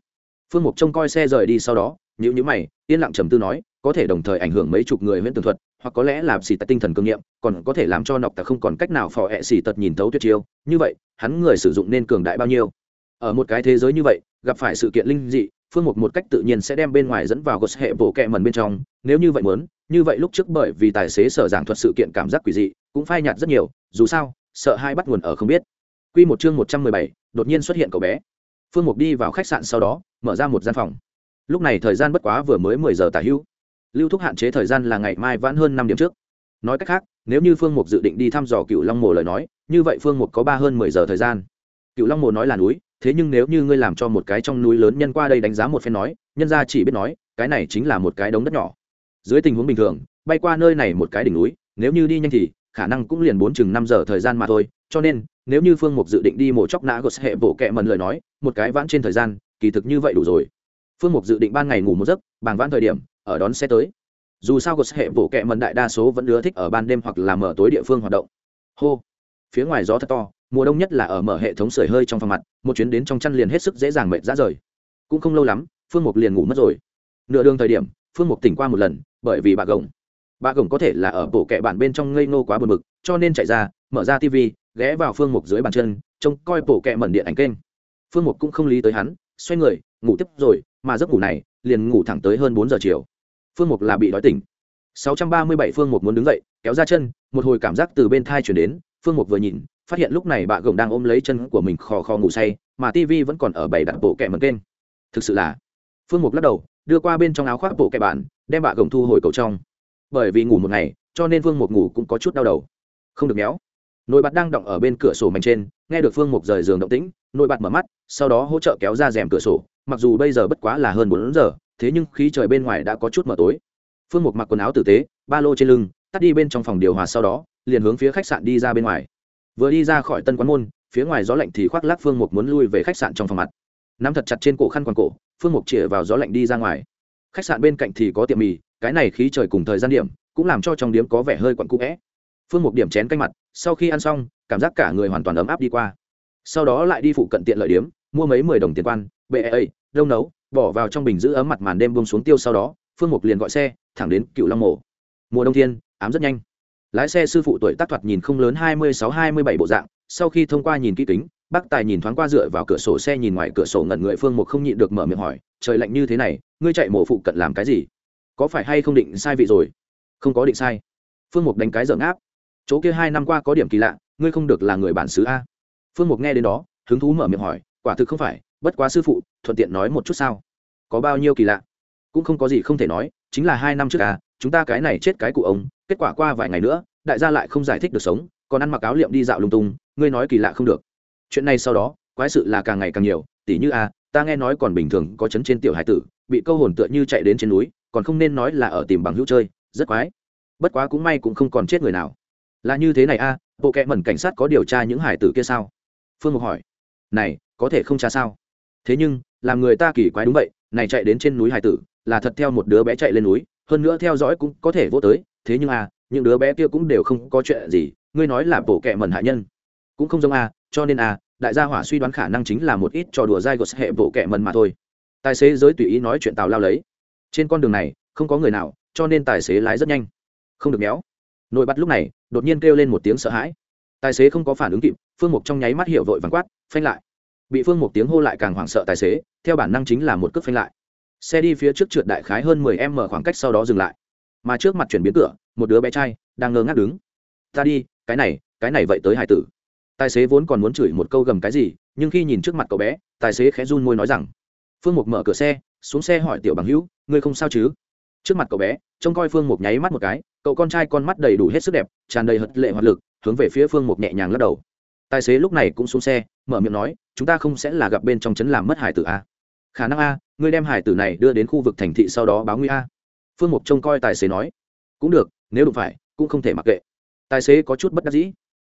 Phương mục trông coi xe rời đi sau đó nhữ nhữ mày yên lặng trầm tư nói có thể đồng thời ảnh hưởng mấy chục người huyễn tường thuật hoặc có lẽ làm xì tật tinh thần cương nghiệm còn có thể làm cho nọc tặc không còn cách nào phò hẹ xì tật nhìn thấu tuyệt chiêu. Như vậy hắn người sử dụng nên cường đại bao nhiêu? Ở một cái thế giới như vậy gặp phải sự kiện linh dị phương mục một cách tự nhiên sẽ đem bên ngoài dẫn vào gos hệ bộ kẹ mần bên trong. Nếu như vậy muốn như vậy lúc trước bởi vì tài xế sở giảng thuật sự kiện cảm giác quỷ dị cũng phai nhạt rất nhiều. Dù sao sợ hai bắt nguồn ở không biết. Quy một chương một trăm mười bảy, đột nhiên xuất hiện cậu bé. Phương mục đi vào khách sạn sau đó mở ra một gian phòng lúc này thời gian bất quá vừa mới mười giờ tả hữu. Lưu thúc hạn chế thời gian là ngày mai vãn hơn năm điểm trước. Nói cách khác, nếu như phương mục dự định đi thăm dò cựu long mồ lời nói, như vậy phương mục có ba hơn mười giờ thời gian. Cựu long mồ nói là núi, thế nhưng nếu như ngươi làm cho một cái trong núi lớn nhân qua đây đánh giá một phen nói, nhân ra chỉ biết nói, cái này chính là một cái đống đất nhỏ. Dưới tình huống bình thường, bay qua nơi này một cái đỉnh núi, nếu như đi nhanh thì, khả năng cũng liền bốn chừng năm giờ thời gian mà thôi. Cho nên, nếu như phương mục dự định đi mổ chóc nã gos hệ bộ kẹ mần lời nói, một cái vãn trên thời gian, kỳ thực như vậy đủ rồi phương mục dự định ban ngày ngủ một giấc, bàng vãn thời điểm, ở đón xe tới. Dù sao có hệ bộ kệ mần đại đa số vẫn ưa thích ở ban đêm hoặc là mở tối địa phương hoạt động. Hô. Phía ngoài gió thật to, mùa đông nhất là ở mở hệ thống sưởi hơi trong phòng mặt, một chuyến đến trong chăn liền hết sức dễ dàng mệt ra rời. Cũng không lâu lắm, phương mục liền ngủ mất rồi. Nửa đường thời điểm, phương mục tỉnh qua một lần, bởi vì bà gồng. Bà gồng có thể là ở bộ kệ bản bên trong ngây ngô quá buồn mực cho nên chạy ra, mở ra tv ghé vào phương mục dưới bàn chân, trông coi bộ kệ mẩn điện ảnh kênh. Phương mục cũng không lý tới hắn, xoay người, ngủ tiếp rồi mà giấc ngủ này liền ngủ thẳng tới hơn bốn giờ chiều. Phương mục là bị đói tỉnh. 637 phương mục muốn đứng dậy, kéo ra chân, một hồi cảm giác từ bên thai chuyển đến, phương mục vừa nhìn, phát hiện lúc này bà gồng đang ôm lấy chân của mình khò khò ngủ say, mà tv vẫn còn ở bảy đặt bộ kẹ mẩn kênh. Thực sự là, phương mục lắc đầu, đưa qua bên trong áo khoác bộ kẹ bản đem bà gồng thu hồi cầu trong. Bởi vì ngủ một ngày, cho nên phương mục ngủ cũng có chút đau đầu. Không được méo. Nội bạt đang động ở bên cửa sổ mảnh trên, nghe được phương mục rời giường động tĩnh, Nội bạt mở mắt, sau đó hỗ trợ kéo ra rèm cửa sổ, mặc dù bây giờ bất quá là hơn bốn giờ, thế nhưng khí trời bên ngoài đã có chút mờ tối. Phương mục mặc quần áo tử tế, ba lô trên lưng, tắt đi bên trong phòng điều hòa sau đó, liền hướng phía khách sạn đi ra bên ngoài. Vừa đi ra khỏi tân quán môn, phía ngoài gió lạnh thì khoác lác phương mục muốn lui về khách sạn trong phòng mặt. Nắm thật chặt trên cổ khăn quàng cổ, phương mục chĩa vào gió lạnh đi ra ngoài. Khách sạn bên cạnh thì có tiệm mì, cái này khí trời cùng thời gian điểm, cũng làm cho trong điếm có vẻ hơi quặn cũ vẽ phương mục điểm chén canh mặt, sau khi ăn xong, cảm giác cả người hoàn toàn ấm áp đi qua. Sau đó lại đi phụ cận tiện lợi điếm, mua mấy mười đồng tiền quan, bệ ấy đâu nấu, bỏ vào trong bình giữ ấm mặt màn đêm bông xuống tiêu sau đó, phương mục liền gọi xe, thẳng đến cựu long mổ mùa đông thiên, ám rất nhanh. Lái xe sư phụ tuổi tác thoạt nhìn không lớn hai mươi sáu, hai mươi bảy bộ dạng, sau khi thông qua nhìn kỹ kính, bác tài nhìn thoáng qua dựa vào cửa sổ xe nhìn ngoài cửa sổ ngẩn người phương mục không nhịn được mở miệng hỏi, trời lạnh như thế này, ngươi chạy mổ phụ cận làm cái gì? Có phải hay không định sai vị rồi? Không có định sai. Phương mục đánh cái dở áp chỗ kia hai năm qua có điểm kỳ lạ, ngươi không được là người bản xứ a. Phương mục nghe đến đó, hứng thú mở miệng hỏi, quả thực không phải, bất quá sư phụ, thuận tiện nói một chút sao? Có bao nhiêu kỳ lạ? Cũng không có gì không thể nói, chính là hai năm trước à chúng ta cái này chết cái cụ ông, kết quả qua vài ngày nữa, đại gia lại không giải thích được sống, còn ăn mặc áo liệm đi dạo lung tung, ngươi nói kỳ lạ không được. Chuyện này sau đó, quái sự là càng ngày càng nhiều, tỉ như a, ta nghe nói còn bình thường có chấn trên tiểu hải tử, bị câu hồn tựa như chạy đến trên núi, còn không nên nói là ở tìm bằng hữu chơi, rất quái. Bất quá cũng may cũng không còn chết người nào là như thế này a, bộ kệ mẩn cảnh sát có điều tra những hải tử kia sao? Phương mục hỏi. Này, có thể không tra sao? Thế nhưng, làm người ta kỳ quái đúng vậy, này chạy đến trên núi hải tử, là thật theo một đứa bé chạy lên núi, hơn nữa theo dõi cũng có thể vô tới, thế nhưng a những đứa bé kia cũng đều không có chuyện gì, ngươi nói là bộ kệ mẩn hạ nhân. Cũng không giống a cho nên a đại gia hỏa suy đoán khả năng chính là một ít trò đùa dai gột hệ bộ kệ mẩn mà thôi. Tài xế giới tùy ý nói chuyện tào lao lấy. Trên con đường này, không có người nào, cho nên tài xế lái rất nhanh. Không được méo nội bắt lúc này, đột nhiên kêu lên một tiếng sợ hãi. Tài xế không có phản ứng kịp, phương mục trong nháy mắt hiệu vội vắng quát, phanh lại. Bị phương mục tiếng hô lại càng hoảng sợ tài xế, theo bản năng chính là một cước phanh lại. Xe đi phía trước trượt đại khái hơn mười m mở khoảng cách sau đó dừng lại. Mà trước mặt chuyển biến cửa, một đứa bé trai đang ngơ ngác đứng. Ta đi, cái này cái này vậy tới hải tử. Tài xế vốn còn muốn chửi một câu gầm cái gì, nhưng khi nhìn trước mặt cậu bé, tài xế khẽ run môi nói rằng, phương mục mở cửa xe, xuống xe hỏi tiểu bằng hữu, ngươi không sao chứ? Trước mặt cậu bé, trông coi phương mục nháy mắt một cái, cậu con trai con mắt đầy đủ hết sức đẹp, tràn đầy hật lệ hoạt lực, hướng về phía phương mục nhẹ nhàng lắc đầu. Tài xế lúc này cũng xuống xe, mở miệng nói, chúng ta không sẽ là gặp bên trong chấn làm mất hải tử a khả năng a, ngươi đem hải tử này đưa đến khu vực thành thị sau đó báo nguy a. Phương mục trông coi tài xế nói, cũng được, nếu đụng phải, cũng không thể mặc kệ. Tài xế có chút bất đắc dĩ.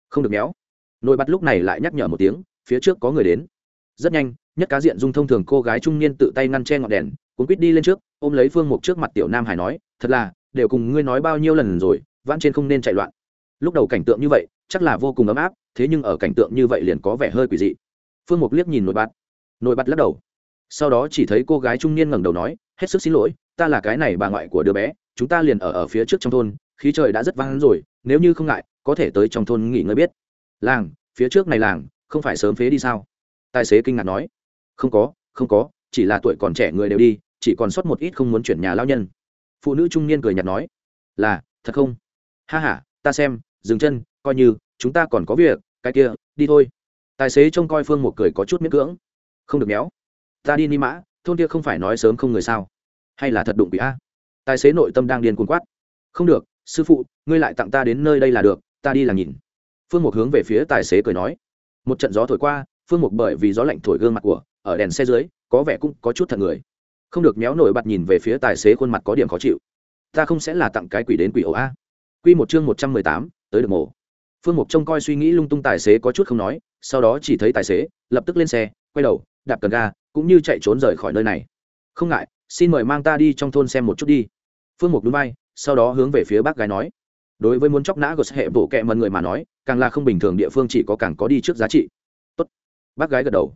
Không được méo. Nồi bắt lúc này lại nhắc nhở một tiếng, phía trước có người đến rất nhanh, nhất cá diện dung thông thường cô gái trung niên tự tay ngăn che ngọn đèn, cuốn quýt đi lên trước, ôm lấy phương mục trước mặt tiểu nam hải nói, thật là, đều cùng ngươi nói bao nhiêu lần rồi, vãn trên không nên chạy loạn. Lúc đầu cảnh tượng như vậy, chắc là vô cùng ấm áp, thế nhưng ở cảnh tượng như vậy liền có vẻ hơi quỷ dị. Phương mục liếc nhìn nội bát nội bát lắc đầu. Sau đó chỉ thấy cô gái trung niên ngẩng đầu nói, hết sức xin lỗi, ta là cái này bà ngoại của đứa bé, chúng ta liền ở ở phía trước trong thôn, khí trời đã rất vang rồi, nếu như không ngại, có thể tới trong thôn nghỉ ngơi biết. Làng, phía trước này làng, không phải sớm phế đi sao? Tài xế kinh ngạc nói, không có không có, chỉ là tuổi còn trẻ người đều đi, chỉ còn sót một ít không muốn chuyển nhà lao nhân. Phụ nữ trung niên cười nhạt nói, là, thật không? Ha h a ta xem, dừng chân, coi như, chúng ta còn có việc, cái kia, đi thôi. Tài xế trông coi phương một cười có chút miễn cưỡng. Không được méo, ta đi ni mã, thôn kia không phải nói sớm không người sao? Hay là thật đụng bị a? Tài xế nội tâm đang điên cuồng quát. Không được, sư phụ, ngươi lại tặng ta đến nơi đây là được, ta đi là nhìn. Phương một hướng về phía tài xế cười nói. Một trận gió thổi qua phương mục bởi vì gió lạnh thổi gương mặt của, ở đèn xe dưới, có vẻ cũng có chút thật người. Không được méo nổi bật nhìn về phía tài xế khuôn mặt có điểm khó chịu. Ta không sẽ là tặng cái quỷ đến quỷ ổ a. Q một chương một trăm mười tám, tới được mổ. Phương mục trông coi suy nghĩ lung tung tài xế có chút không nói, sau đó chỉ thấy tài xế, lập tức lên xe, quay đầu, đạp cần ga, cũng như chạy trốn rời khỏi nơi này. Không ngại, xin mời mang ta đi trong thôn xem một chút đi. Phương mục núi bay, sau đó hướng về phía bác gái nói. Đối với muốn chóc nã của hệ bộ kệ mần người mà nói, càng là không bình thường địa phương chỉ có càng có đi trước giá trị bác gái gật đầu.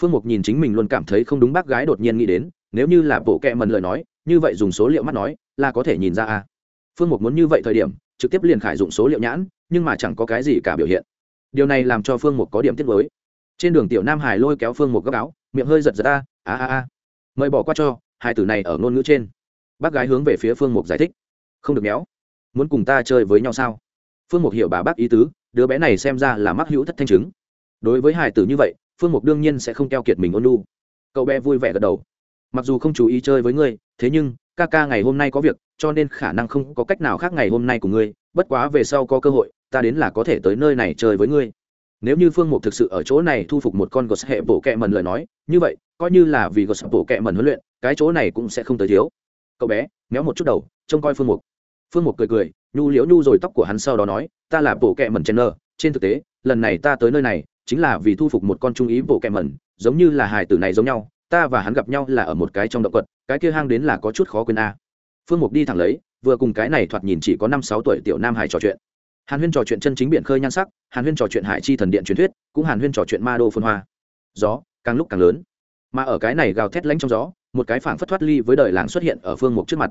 Phương mục nhìn chính mình luôn cảm thấy không đúng, bác gái đột nhiên nghĩ đến, nếu như là bộ kệ mần lời nói, như vậy dùng số liệu mắt nói, là có thể nhìn ra à? phương mục muốn như vậy thời điểm, trực tiếp liền khải dụng số liệu nhãn, nhưng mà chẳng có cái gì cả biểu hiện. Điều này làm cho phương mục có điểm tiết mới trên đường tiểu nam hải lôi kéo phương mục gấp áo, miệng hơi giật giật a a a a. Mời bỏ qua cho, hai từ này ở ngôn ngữ trên. Bác gái hướng về phía phương mục giải thích. Không được méo. Muốn cùng ta chơi với nhau sao? Phương mục hiểu bà bác ý tứ, đứa bé này xem ra là mắc hữu thất thanh chứng đối với hải tử như vậy, phương mục đương nhiên sẽ không keo kiệt mình ôn lu cậu bé vui vẻ gật đầu. Mặc dù không chú ý chơi với ngươi, thế nhưng, ca ca ngày hôm nay có việc, cho nên khả năng không có cách nào khác ngày hôm nay của ngươi, bất quá về sau có cơ hội, ta đến là có thể tới nơi này chơi với ngươi. Nếu như phương mục thực sự ở chỗ này thu phục một con gos hệ bộ kẹ mần lời nói, như vậy, coi như là vì gos bộ kẹ mần huấn luyện, cái chỗ này cũng sẽ không tới thiếu. Cậu bé, méo một chút đầu, trông coi phương mục. Phương mục cười cười, nhu liễu nhu rồi tóc của hắn sau đó nói, ta là bộ kẹ mần chen nơ trên thực tế, lần này ta tới nơi này chính là vì thu phục một con trung ý bộ kẹm mẩn, giống như là hài tử này giống nhau ta và hắn gặp nhau là ở một cái trong động quật cái kia hang đến là có chút khó quên a. Phương mục đi thẳng lấy vừa cùng cái này thoạt nhìn chỉ có năm sáu tuổi tiểu nam hải trò chuyện. Hàn huyên trò chuyện chân chính biển khơi nhan sắc hàn huyên trò chuyện hải chi thần điện truyền thuyết cũng hàn huyên trò chuyện ma đô phân hoa. Gió càng lúc càng lớn. Mà ở cái này gào thét lánh trong gió một cái phảng phất thoát ly với đời làng xuất hiện ở phương mục trước mặt.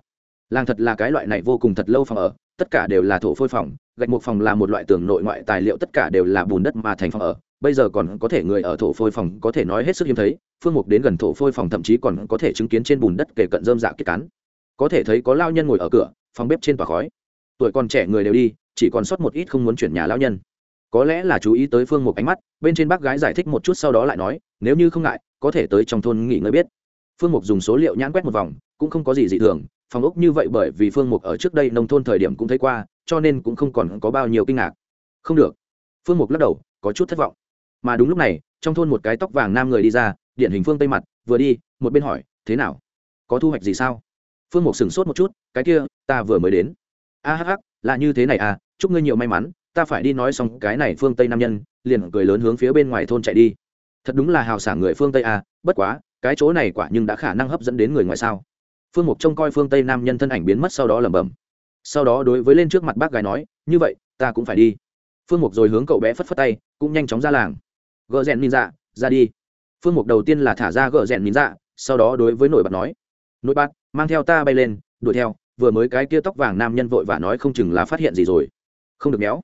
Làng thật là cái loại này vô cùng thật lâu phòng ở tất cả đều là thổ phôi phòng gạch một phòng là một loại tường nội ngoại tài liệu tất cả đều là bùn đất mà thành phòng ở bây giờ còn có thể người ở thổ phôi phòng có thể nói hết sức hiếm thấy, phương mục đến gần thổ phôi phòng thậm chí còn có thể chứng kiến trên bùn đất kể cận dơm dạ kết cắn có thể thấy có lao nhân ngồi ở cửa, phòng bếp trên tòa khói. Tuổi còn trẻ người đều đi, chỉ còn sót một ít không muốn chuyển nhà lao nhân. Có lẽ là chú ý tới phương mục ánh mắt, bên trên bác gái giải thích một chút sau đó lại nói, nếu như không ngại, có thể tới trong thôn nghỉ ngơi biết. Phương mục dùng số liệu nhãn quét một vòng, cũng không có gì dị thường, phòng ốc như vậy bởi vì phương mục ở trước đây nông thôn thời điểm cũng thấy qua, cho nên cũng không còn có bao nhiêu kinh ngạc. Không được. Phương mục lắc đầu, có chút thất vọng mà đúng lúc này, trong thôn một cái tóc vàng nam người đi ra điện hình phương tây mặt, vừa đi, một bên hỏi, thế nào? Có thu hoạch gì sao? Phương mục sửng sốt một chút, cái kia, ta vừa mới đến. A hh là như thế này à chúc ngươi nhiều may mắn, ta phải đi nói xong cái này phương tây nam nhân, liền cười lớn hướng phía bên ngoài thôn chạy đi. Thật đúng là hào sảng người phương tây à bất quá, cái chỗ này quả nhưng đã khả năng hấp dẫn đến người ngoài sao? Phương mục trông coi phương tây nam nhân thân ảnh biến mất sau đó lẩm bẩm. Sau đó đối với lên trước mặt bác gái nói, như vậy, ta cũng phải đi. Phương mục rồi hướng cậu bé phất phất tay, cũng nhanh chóng ra làng gỡ rèn nhìn dạ ra đi. Phương mục đầu tiên là thả ra gỡ rèn nhìn dạ sau đó đối với nổi bật nói, nổi bật, mang theo ta bay lên, đuổi theo. Vừa mới cái kia tóc vàng nam nhân vội và nói không chừng là phát hiện gì rồi. Không được méo.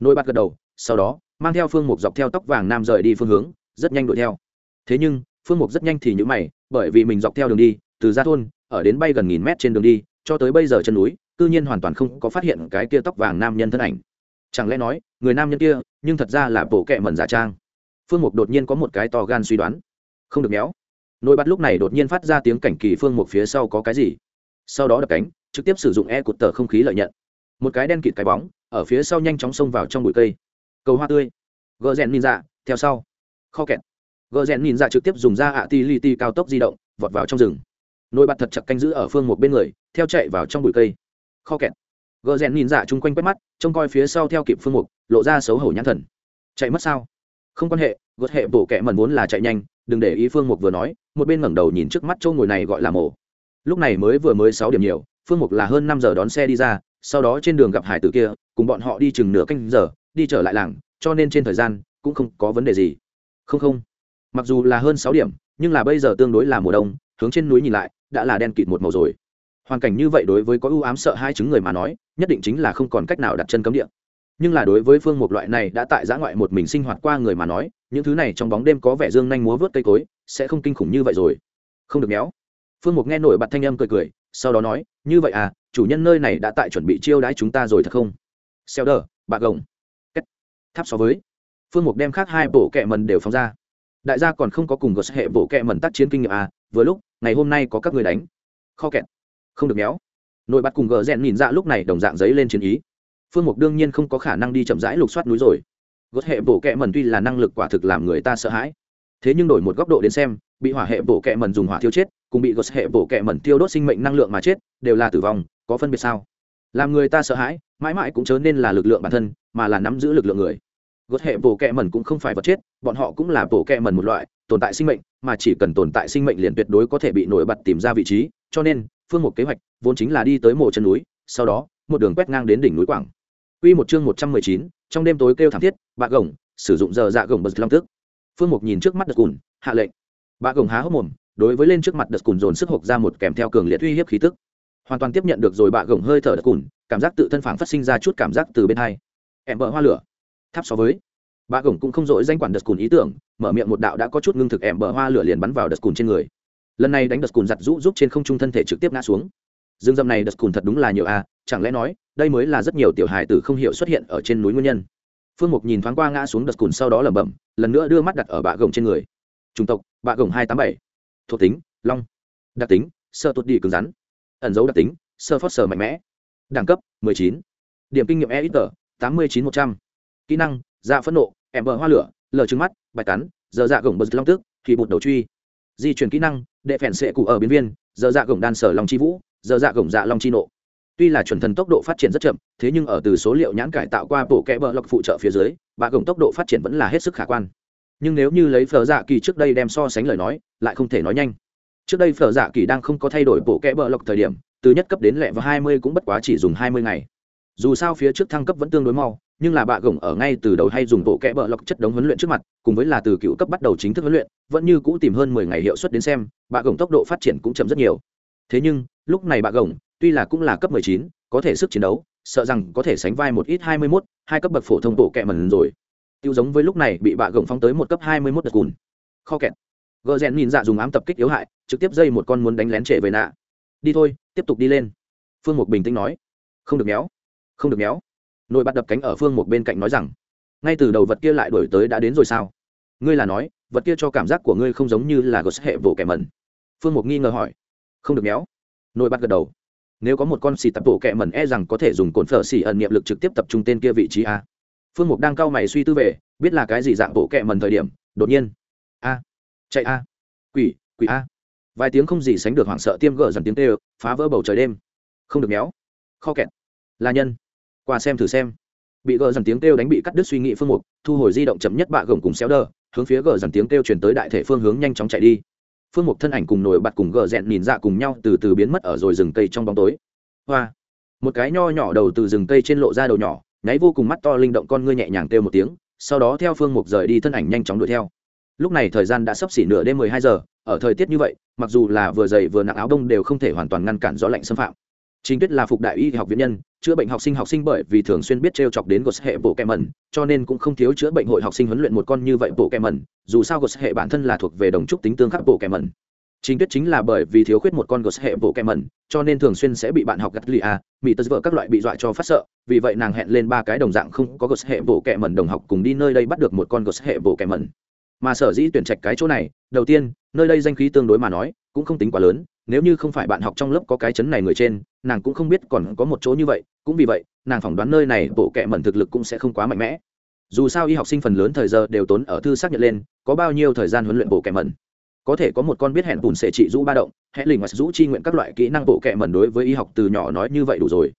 Nổi bật gật đầu, sau đó, mang theo phương mục dọc theo tóc vàng nam rời đi phương hướng, rất nhanh đuổi theo. Thế nhưng, phương mục rất nhanh thì nhữ mày, bởi vì mình dọc theo đường đi, từ ra thôn, ở đến bay gần nghìn mét trên đường đi, cho tới bây giờ chân núi, cư nhiên hoàn toàn không có phát hiện cái kia tóc vàng nam nhân thân ảnh. Chẳng lẽ nói, người nam nhân kia, nhưng thật ra là bộ kệ mẩn giả trang? Phương mục đột nhiên có một cái to gan suy đoán. Không được méo. Nồi bắt lúc này đột nhiên phát ra tiếng cảnh kỳ phương mục phía sau có cái gì? Sau đó đập cánh, trực tiếp sử dụng e cụt tờ không khí lợi nhận. Một cái đen kịt cái bóng, ở phía sau nhanh chóng xông vào trong bụi cây. Cầu hoa tươi. Gờ rèn nhìn dạ theo sau. Kho kẹt. Gờ rèn nhìn dạ trực tiếp dùng ra ạ ti li ti cao tốc di động, vọt vào trong rừng. Nồi bạt thật chặt canh giữ ở phương một bên người, theo chạy vào trong bụi cây. Kho kẹt. Gờ rèn nhìn dạ chung quanh quét mắt, trông coi phía sau theo kịp phương mục, lộ ra xấu hổ nhãn thần. Chạy mất sao? Không quan hệ gợt hệ bổ kẹ mần vốn là chạy nhanh, đừng để ý phương mục vừa nói, một bên ngẩng đầu nhìn trước mắt châu ngồi này gọi là mổ. Lúc này mới vừa mới sáu điểm nhiều, phương mục là hơn năm giờ đón xe đi ra, sau đó trên đường gặp hải tử kia, cùng bọn họ đi chừng nửa canh giờ, đi trở lại làng, cho nên trên thời gian cũng không có vấn đề gì. Không không. Mặc dù là hơn sáu điểm, nhưng là bây giờ tương đối là mùa đông, hướng trên núi nhìn lại, đã là đen kịt một màu rồi. Hoàn cảnh như vậy đối với có ưu ám sợ hai chứng người mà nói, nhất định chính là không còn cách nào đặt chân cấm địa nhưng là đối với phương một loại này đã tại giã ngoại một mình sinh hoạt qua người mà nói, những thứ này trong bóng đêm có vẻ dương nhanh múa vớt cây cối, sẽ không kinh khủng như vậy rồi. Không được méo. Phương mục nghe nổi bật thanh âm cười cười, sau đó nói, như vậy à chủ nhân nơi này đã tại chuẩn bị chiêu đãi chúng ta rồi thật không? Xeo đờ bạc gồng. Cách tháp so với. Phương mục đem khác hai bộ kẹ mần đều phóng ra. Đại gia còn không có cùng gợt hệ bộ kẹ mần tác chiến kinh nghiệm à vừa lúc, ngày hôm nay có các người đánh. Kho kẹt. Không được méo. Nội bắt cùng gờ rèn nhìn ra lúc này đồng dạng giấy lên chiến ý phương mục đương nhiên không có khả năng đi chậm rãi lục soát núi rồi. Gót hệ bổ kẹ mần tuy là năng lực quả thực làm người ta sợ hãi. Thế nhưng đổi một góc độ đến xem, bị hỏa hệ bổ kẹ mần dùng hỏa thiêu chết, cùng bị gót hệ bổ kẹ mần tiêu đốt sinh mệnh năng lượng mà chết, đều là tử vong, có phân biệt sao? Làm người ta sợ hãi, mãi mãi cũng chớ nên là lực lượng bản thân, mà là nắm giữ lực lượng người. Gót hệ bổ kẹ mần cũng không phải vật chết, bọn họ cũng là bổ kẹ mần một loại, tồn tại sinh mệnh, mà chỉ cần tồn tại sinh mệnh liền tuyệt đối có thể bị nổi bật tìm ra vị trí, cho nên, phương một kế hoạch vốn chính là đi tới mộ chân núi, sau đó, một đường quét ngang đến đỉnh núi quảng. Quy một chương một trăm mười chín, trong đêm tối kêu thảm thiết, bạc gồng, sử dụng giờ dạ gồng bật long tức. Phương Mục nhìn trước mắt Đật Cùn, hạ lệnh. Bạc gồng há hốc mồm, đối với lên trước mặt Đật Cùn dồn sức hộc ra một kèm theo cường liệt uy hiếp khí tức. Hoàn toàn tiếp nhận được rồi bạc gồng hơi thở Đật Cùn, cảm giác tự thân phảng phát sinh ra chút cảm giác từ bên hai. Em bợ hoa lửa. Tháp so với Bạc gồng cũng không dội danh quản đợt cùn ý tưởng mở miệng một đạo đã có chút ngưng thực em bợ hoa lửa liền bắn vào đợt cùn trên người lần này đánh đợt cùn giật rũ giúp trên không trung thân thể trực tiếp ngã xuống dương dâm này đợt cùn thật đúng là nhiều a chẳng lẽ nói, đây mới là rất nhiều tiểu hài tử không hiểu xuất hiện ở trên núi nguyên nhân. Phương mục nhìn thoáng qua ngã xuống đợt cùn sau đó lẩm bẩm, lần nữa đưa mắt đặt ở bạ gồng trên người. Chủng tộc, bạ gồng hai tám bảy. Thuộc tính, long. Đặc tính, sơ tuột đi cứng rắn. Ẩn dấu đặc tính, sơ phót sờ mạnh mẽ. Đẳng cấp 19. điểm kinh nghiệm e ít tờ, tám mươi chín một trăm. Kỹ năng dạ phẫn nộ, em bờ hoa lửa, lờ trứng mắt, bạch cắn, giờ dạ gồng bật long tức thì bụt đầu truy. Di chuyển kỹ năng, đệ phèn sệ cụ ở biến viên, giờ dạ gồng đan sở long chi vũ, giờ dạ gồng dạ long chi nộ tuy là chuẩn thần tốc độ phát triển rất chậm, thế nhưng ở từ số liệu nhãn cải tạo qua bộ kẽ bờ lọc phụ trợ phía dưới, bà gồng tốc độ phát triển vẫn là hết sức khả quan. Nhưng nếu như lấy phở dạ kỳ trước đây đem so sánh lời nói, lại không thể nói nhanh. Trước đây phở dạ kỳ đang không có thay đổi bộ kẽ bờ lọc thời điểm, từ nhất cấp đến lẹ và hai mươi cũng bất quá chỉ dùng hai mươi ngày. Dù sao phía trước thăng cấp vẫn tương đối mau, nhưng là bạ gồng ở ngay từ đầu hay dùng bộ kẽ bờ lọc chất đống huấn luyện trước mặt, cùng với là từ cựu cấp bắt đầu chính thức huấn luyện, vẫn như cũ tìm hơn mười ngày hiệu suất đến xem bạ gồng tốc độ phát triển cũng chậm rất nhiều. Thế nhưng, lúc này bạ gồng tuy là cũng là cấp mười chín, có thể sức chiến đấu, sợ rằng có thể sánh vai một ít hai mươi mốt, hai cấp bậc phổ thông bộ kệ mần rồi. Tiêu giống với lúc này bị bạ gồng phóng tới một cấp hai mươi mốt đợt cùn. Kho kẹt. Gơ rèn nhìn dạ dùng ám tập kích yếu hại, trực tiếp dây một con muốn đánh lén trệ về nạ. Đi thôi, tiếp tục đi lên. Phương mục bình tĩnh nói. Không được méo. Không được méo. Nội bắt đập cánh ở phương một bên cạnh nói rằng, ngay từ đầu vật kia lại đuổi tới đã đến rồi sao? Ngươi là nói, vật kia cho cảm giác của ngươi không giống như là gột hệ bộ kẻ mẩn. Phương mục nghi ngờ hỏi. Không được méo. Nội bắt gật đầu nếu có một con xì tập bộ kẹ mẩn e rằng có thể dùng cồn phở xì ẩn niệm lực trực tiếp tập trung tên kia vị trí a. Phương mục đang cau mày suy tư về, biết là cái gì dạng bộ kẹ mẩn thời điểm, đột nhiên, a, chạy a, quỷ quỷ a. Vài tiếng không gì sánh được hoảng sợ tiêm gỡ dần tiếng tê phá vỡ bầu trời đêm. Không được méo, kho kẹt, là nhân. Qua xem thử xem. Bị gờ dần tiếng kêu đánh bị cắt đứt suy nghĩ phương mục, thu hồi di động chậm nhất bạ gồng cùng xéo đờ, hướng phía gờ dần tiếng kêu chuyển tới đại thể phương hướng nhanh chóng chạy đi phương mục thân ảnh cùng nổi bật cùng gờ rẹn nhìn dạ cùng nhau từ từ biến mất ở rồi rừng cây trong bóng tối. Hoa! Một cái nho nhỏ đầu từ rừng cây trên lộ ra đầu nhỏ, nháy vô cùng mắt to linh động con ngươi nhẹ nhàng kêu một tiếng, sau đó theo phương mục rời đi thân ảnh nhanh chóng đuổi theo. Lúc này thời gian đã sắp xỉ nửa đêm mười hai giờ, ở thời tiết như vậy, mặc dù là vừa dày vừa nặng áo đông đều không thể hoàn toàn ngăn cản gió lạnh xâm phạm. Trình Tuyết là phục đại y học viện nhân, chữa bệnh học sinh học sinh bởi vì thường xuyên biết trêu chọc đến gột hệ bộ kẹm mẩn, cho nên cũng không thiếu chữa bệnh hội học sinh huấn luyện một con như vậy bộ kẹm mẩn, dù sao gột hệ bản thân là thuộc về đồng trúc tính tương khắc bộ kẹm mẩn. Trình Tuyết chính là bởi vì thiếu khuyết một con gột hệ bộ kẹm mẩn, cho nên thường xuyên sẽ bị bạn học gắt lì à, a, bị tơ vợ các loại bị dọa cho phát sợ, vì vậy nàng hẹn lên ba cái đồng dạng không có gột hệ bộ kẹm mẩn đồng học cùng đi nơi đây bắt được một con gột hệ bộ kẹm mẩn. Mà sở dĩ tuyển trạch cái chỗ này, đầu tiên, nơi đây danh khí tương đối mà nói, cũng không tính quá lớn, nếu như không phải bạn học trong lớp có cái chấn này người trên, nàng cũng không biết còn có một chỗ như vậy, cũng vì vậy, nàng phỏng đoán nơi này bộ kệ mẩn thực lực cũng sẽ không quá mạnh mẽ. Dù sao y học sinh phần lớn thời giờ đều tốn ở thư xác nhận lên, có bao nhiêu thời gian huấn luyện bộ kệ mẩn? Có thể có một con biết hẹn bùn sẽ trị rũ ba động, hẽ lình hoặc rũ chi nguyện các loại kỹ năng bộ kệ mẩn đối với y học từ nhỏ nói như vậy đủ rồi.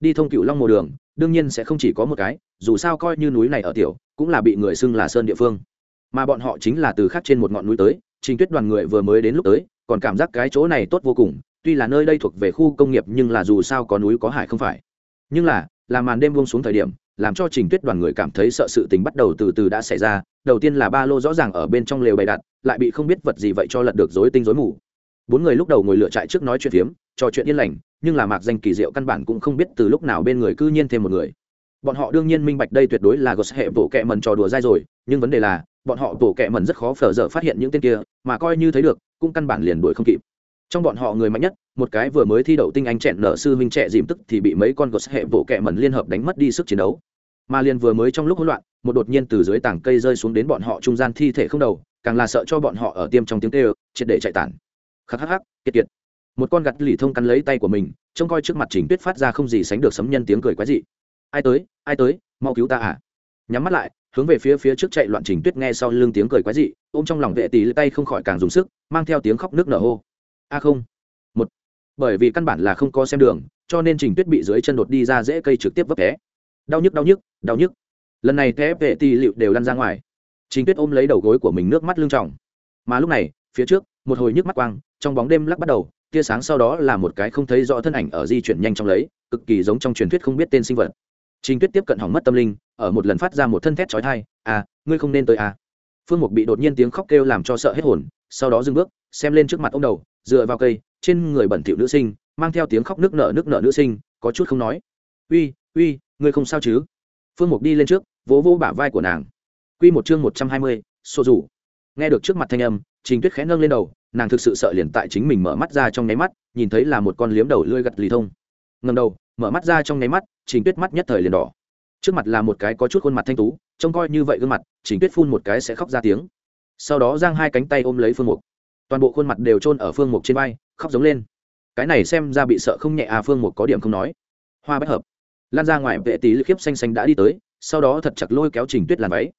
Đi thông cựu long mùa đường, đương nhiên sẽ không chỉ có một cái, dù sao coi như núi này ở tiểu, cũng là bị người xưng là sơn địa phương. Mà bọn họ chính là từ khác trên một ngọn núi tới, trình tuyết đoàn người vừa mới đến lúc tới còn cảm giác cái chỗ này tốt vô cùng, tuy là nơi đây thuộc về khu công nghiệp nhưng là dù sao có núi có hải không phải. Nhưng là là màn đêm buông xuống thời điểm, làm cho trình tuyết đoàn người cảm thấy sợ sự tình bắt đầu từ từ đã xảy ra. Đầu tiên là ba lô rõ ràng ở bên trong lều bày đặt, lại bị không biết vật gì vậy cho lật được dối tinh dối mù. Bốn người lúc đầu ngồi lựa trại trước nói chuyện phiếm, trò chuyện yên lành, nhưng là mạc danh kỳ diệu căn bản cũng không biết từ lúc nào bên người cư nhiên thêm một người. Bọn họ đương nhiên minh bạch đây tuyệt đối là gos hệ bộ kẹ mần trò đùa dai rồi, nhưng vấn đề là, bọn họ bộ kẹ mần rất khó phở dở phát hiện những tên kia, mà coi như thấy được cũng căn bản liền đuổi không kịp. Trong bọn họ người mạnh nhất, một cái vừa mới thi đậu tinh anh chẹn nở sư huynh trẻ dìm tức thì bị mấy con gos hệ bộ kẹ mẩn liên hợp đánh mất đi sức chiến đấu. Mà liền vừa mới trong lúc hỗn loạn, một đột nhiên từ dưới tảng cây rơi xuống đến bọn họ trung gian thi thể không đầu, càng là sợ cho bọn họ ở tiêm trong tiếng tê triệt để chạy tản. Khắc khắc khắc, kiệt kiệt. Một con gặt lì thông cắn lấy tay của mình, trông coi trước mặt trình tuyết phát ra không gì sánh được sấm nhân tiếng cười quái dị. Ai tới ai tới, mau cứu ta à? Nhắm mắt lại hướng về phía phía trước chạy loạn trình tuyết nghe sau lưng tiếng cười quái dị, ôm trong lòng vệ tỷ tay không khỏi càng dùng sức, mang theo tiếng khóc nước nở hô. A không, một, bởi vì căn bản là không có xem đường, cho nên trình tuyết bị dưới chân đột đi ra dễ cây trực tiếp vấp té. Đau nhức đau nhức đau nhức. Lần này té vệ tỷ liệu đều lăn ra ngoài. Trình tuyết ôm lấy đầu gối của mình nước mắt lưng tròng. Mà lúc này, phía trước, một hồi nhức mắt quang, trong bóng đêm lắc bắt đầu, tia sáng sau đó là một cái không thấy rõ thân ảnh ở di chuyển nhanh trong lấy, cực kỳ giống trong truyền thuyết không biết tên sinh vật trình tuyết tiếp cận hỏng mất tâm linh, ở một lần phát ra một thân thét chói tai à ngươi không nên tới à. Phương mục bị đột nhiên tiếng khóc kêu làm cho sợ hết hồn, sau đó dừng bước, xem lên trước mặt ông đầu, dựa vào cây, trên người bẩn thỉu nữ sinh, mang theo tiếng khóc nước nở nước nở nữ sinh, có chút không nói. Uy uy, ngươi không sao chứ? Phương mục đi lên trước, vỗ vỗ bả vai của nàng. Quy một chương một trăm hai mươi xô rủ. Nghe được trước mặt thanh âm, trình tuyết khẽ nâng lên đầu, nàng thực sự sợ liền tại chính mình mở mắt ra trong nháy mắt, nhìn thấy là một con liếm đầu lưỡi gật lì thông. Ngẩng đầu mở mắt ra trong nháy mắt, trình tuyết mắt nhất thời liền đỏ. Trước mặt là một cái có chút khuôn mặt thanh tú, trông coi như vậy gương mặt, trình tuyết phun một cái sẽ khóc ra tiếng. Sau đó giang hai cánh tay ôm lấy phương mục. Toàn bộ khuôn mặt đều trôn ở phương mục trên vai, khóc giống lên. Cái này xem ra bị sợ không nhẹ à phương mục có điểm không nói. Hoa bách hợp. Lan ra ngoài vệ tí khiếp xanh xanh đã đi tới, sau đó thật chặt lôi kéo trình tuyết làm váy.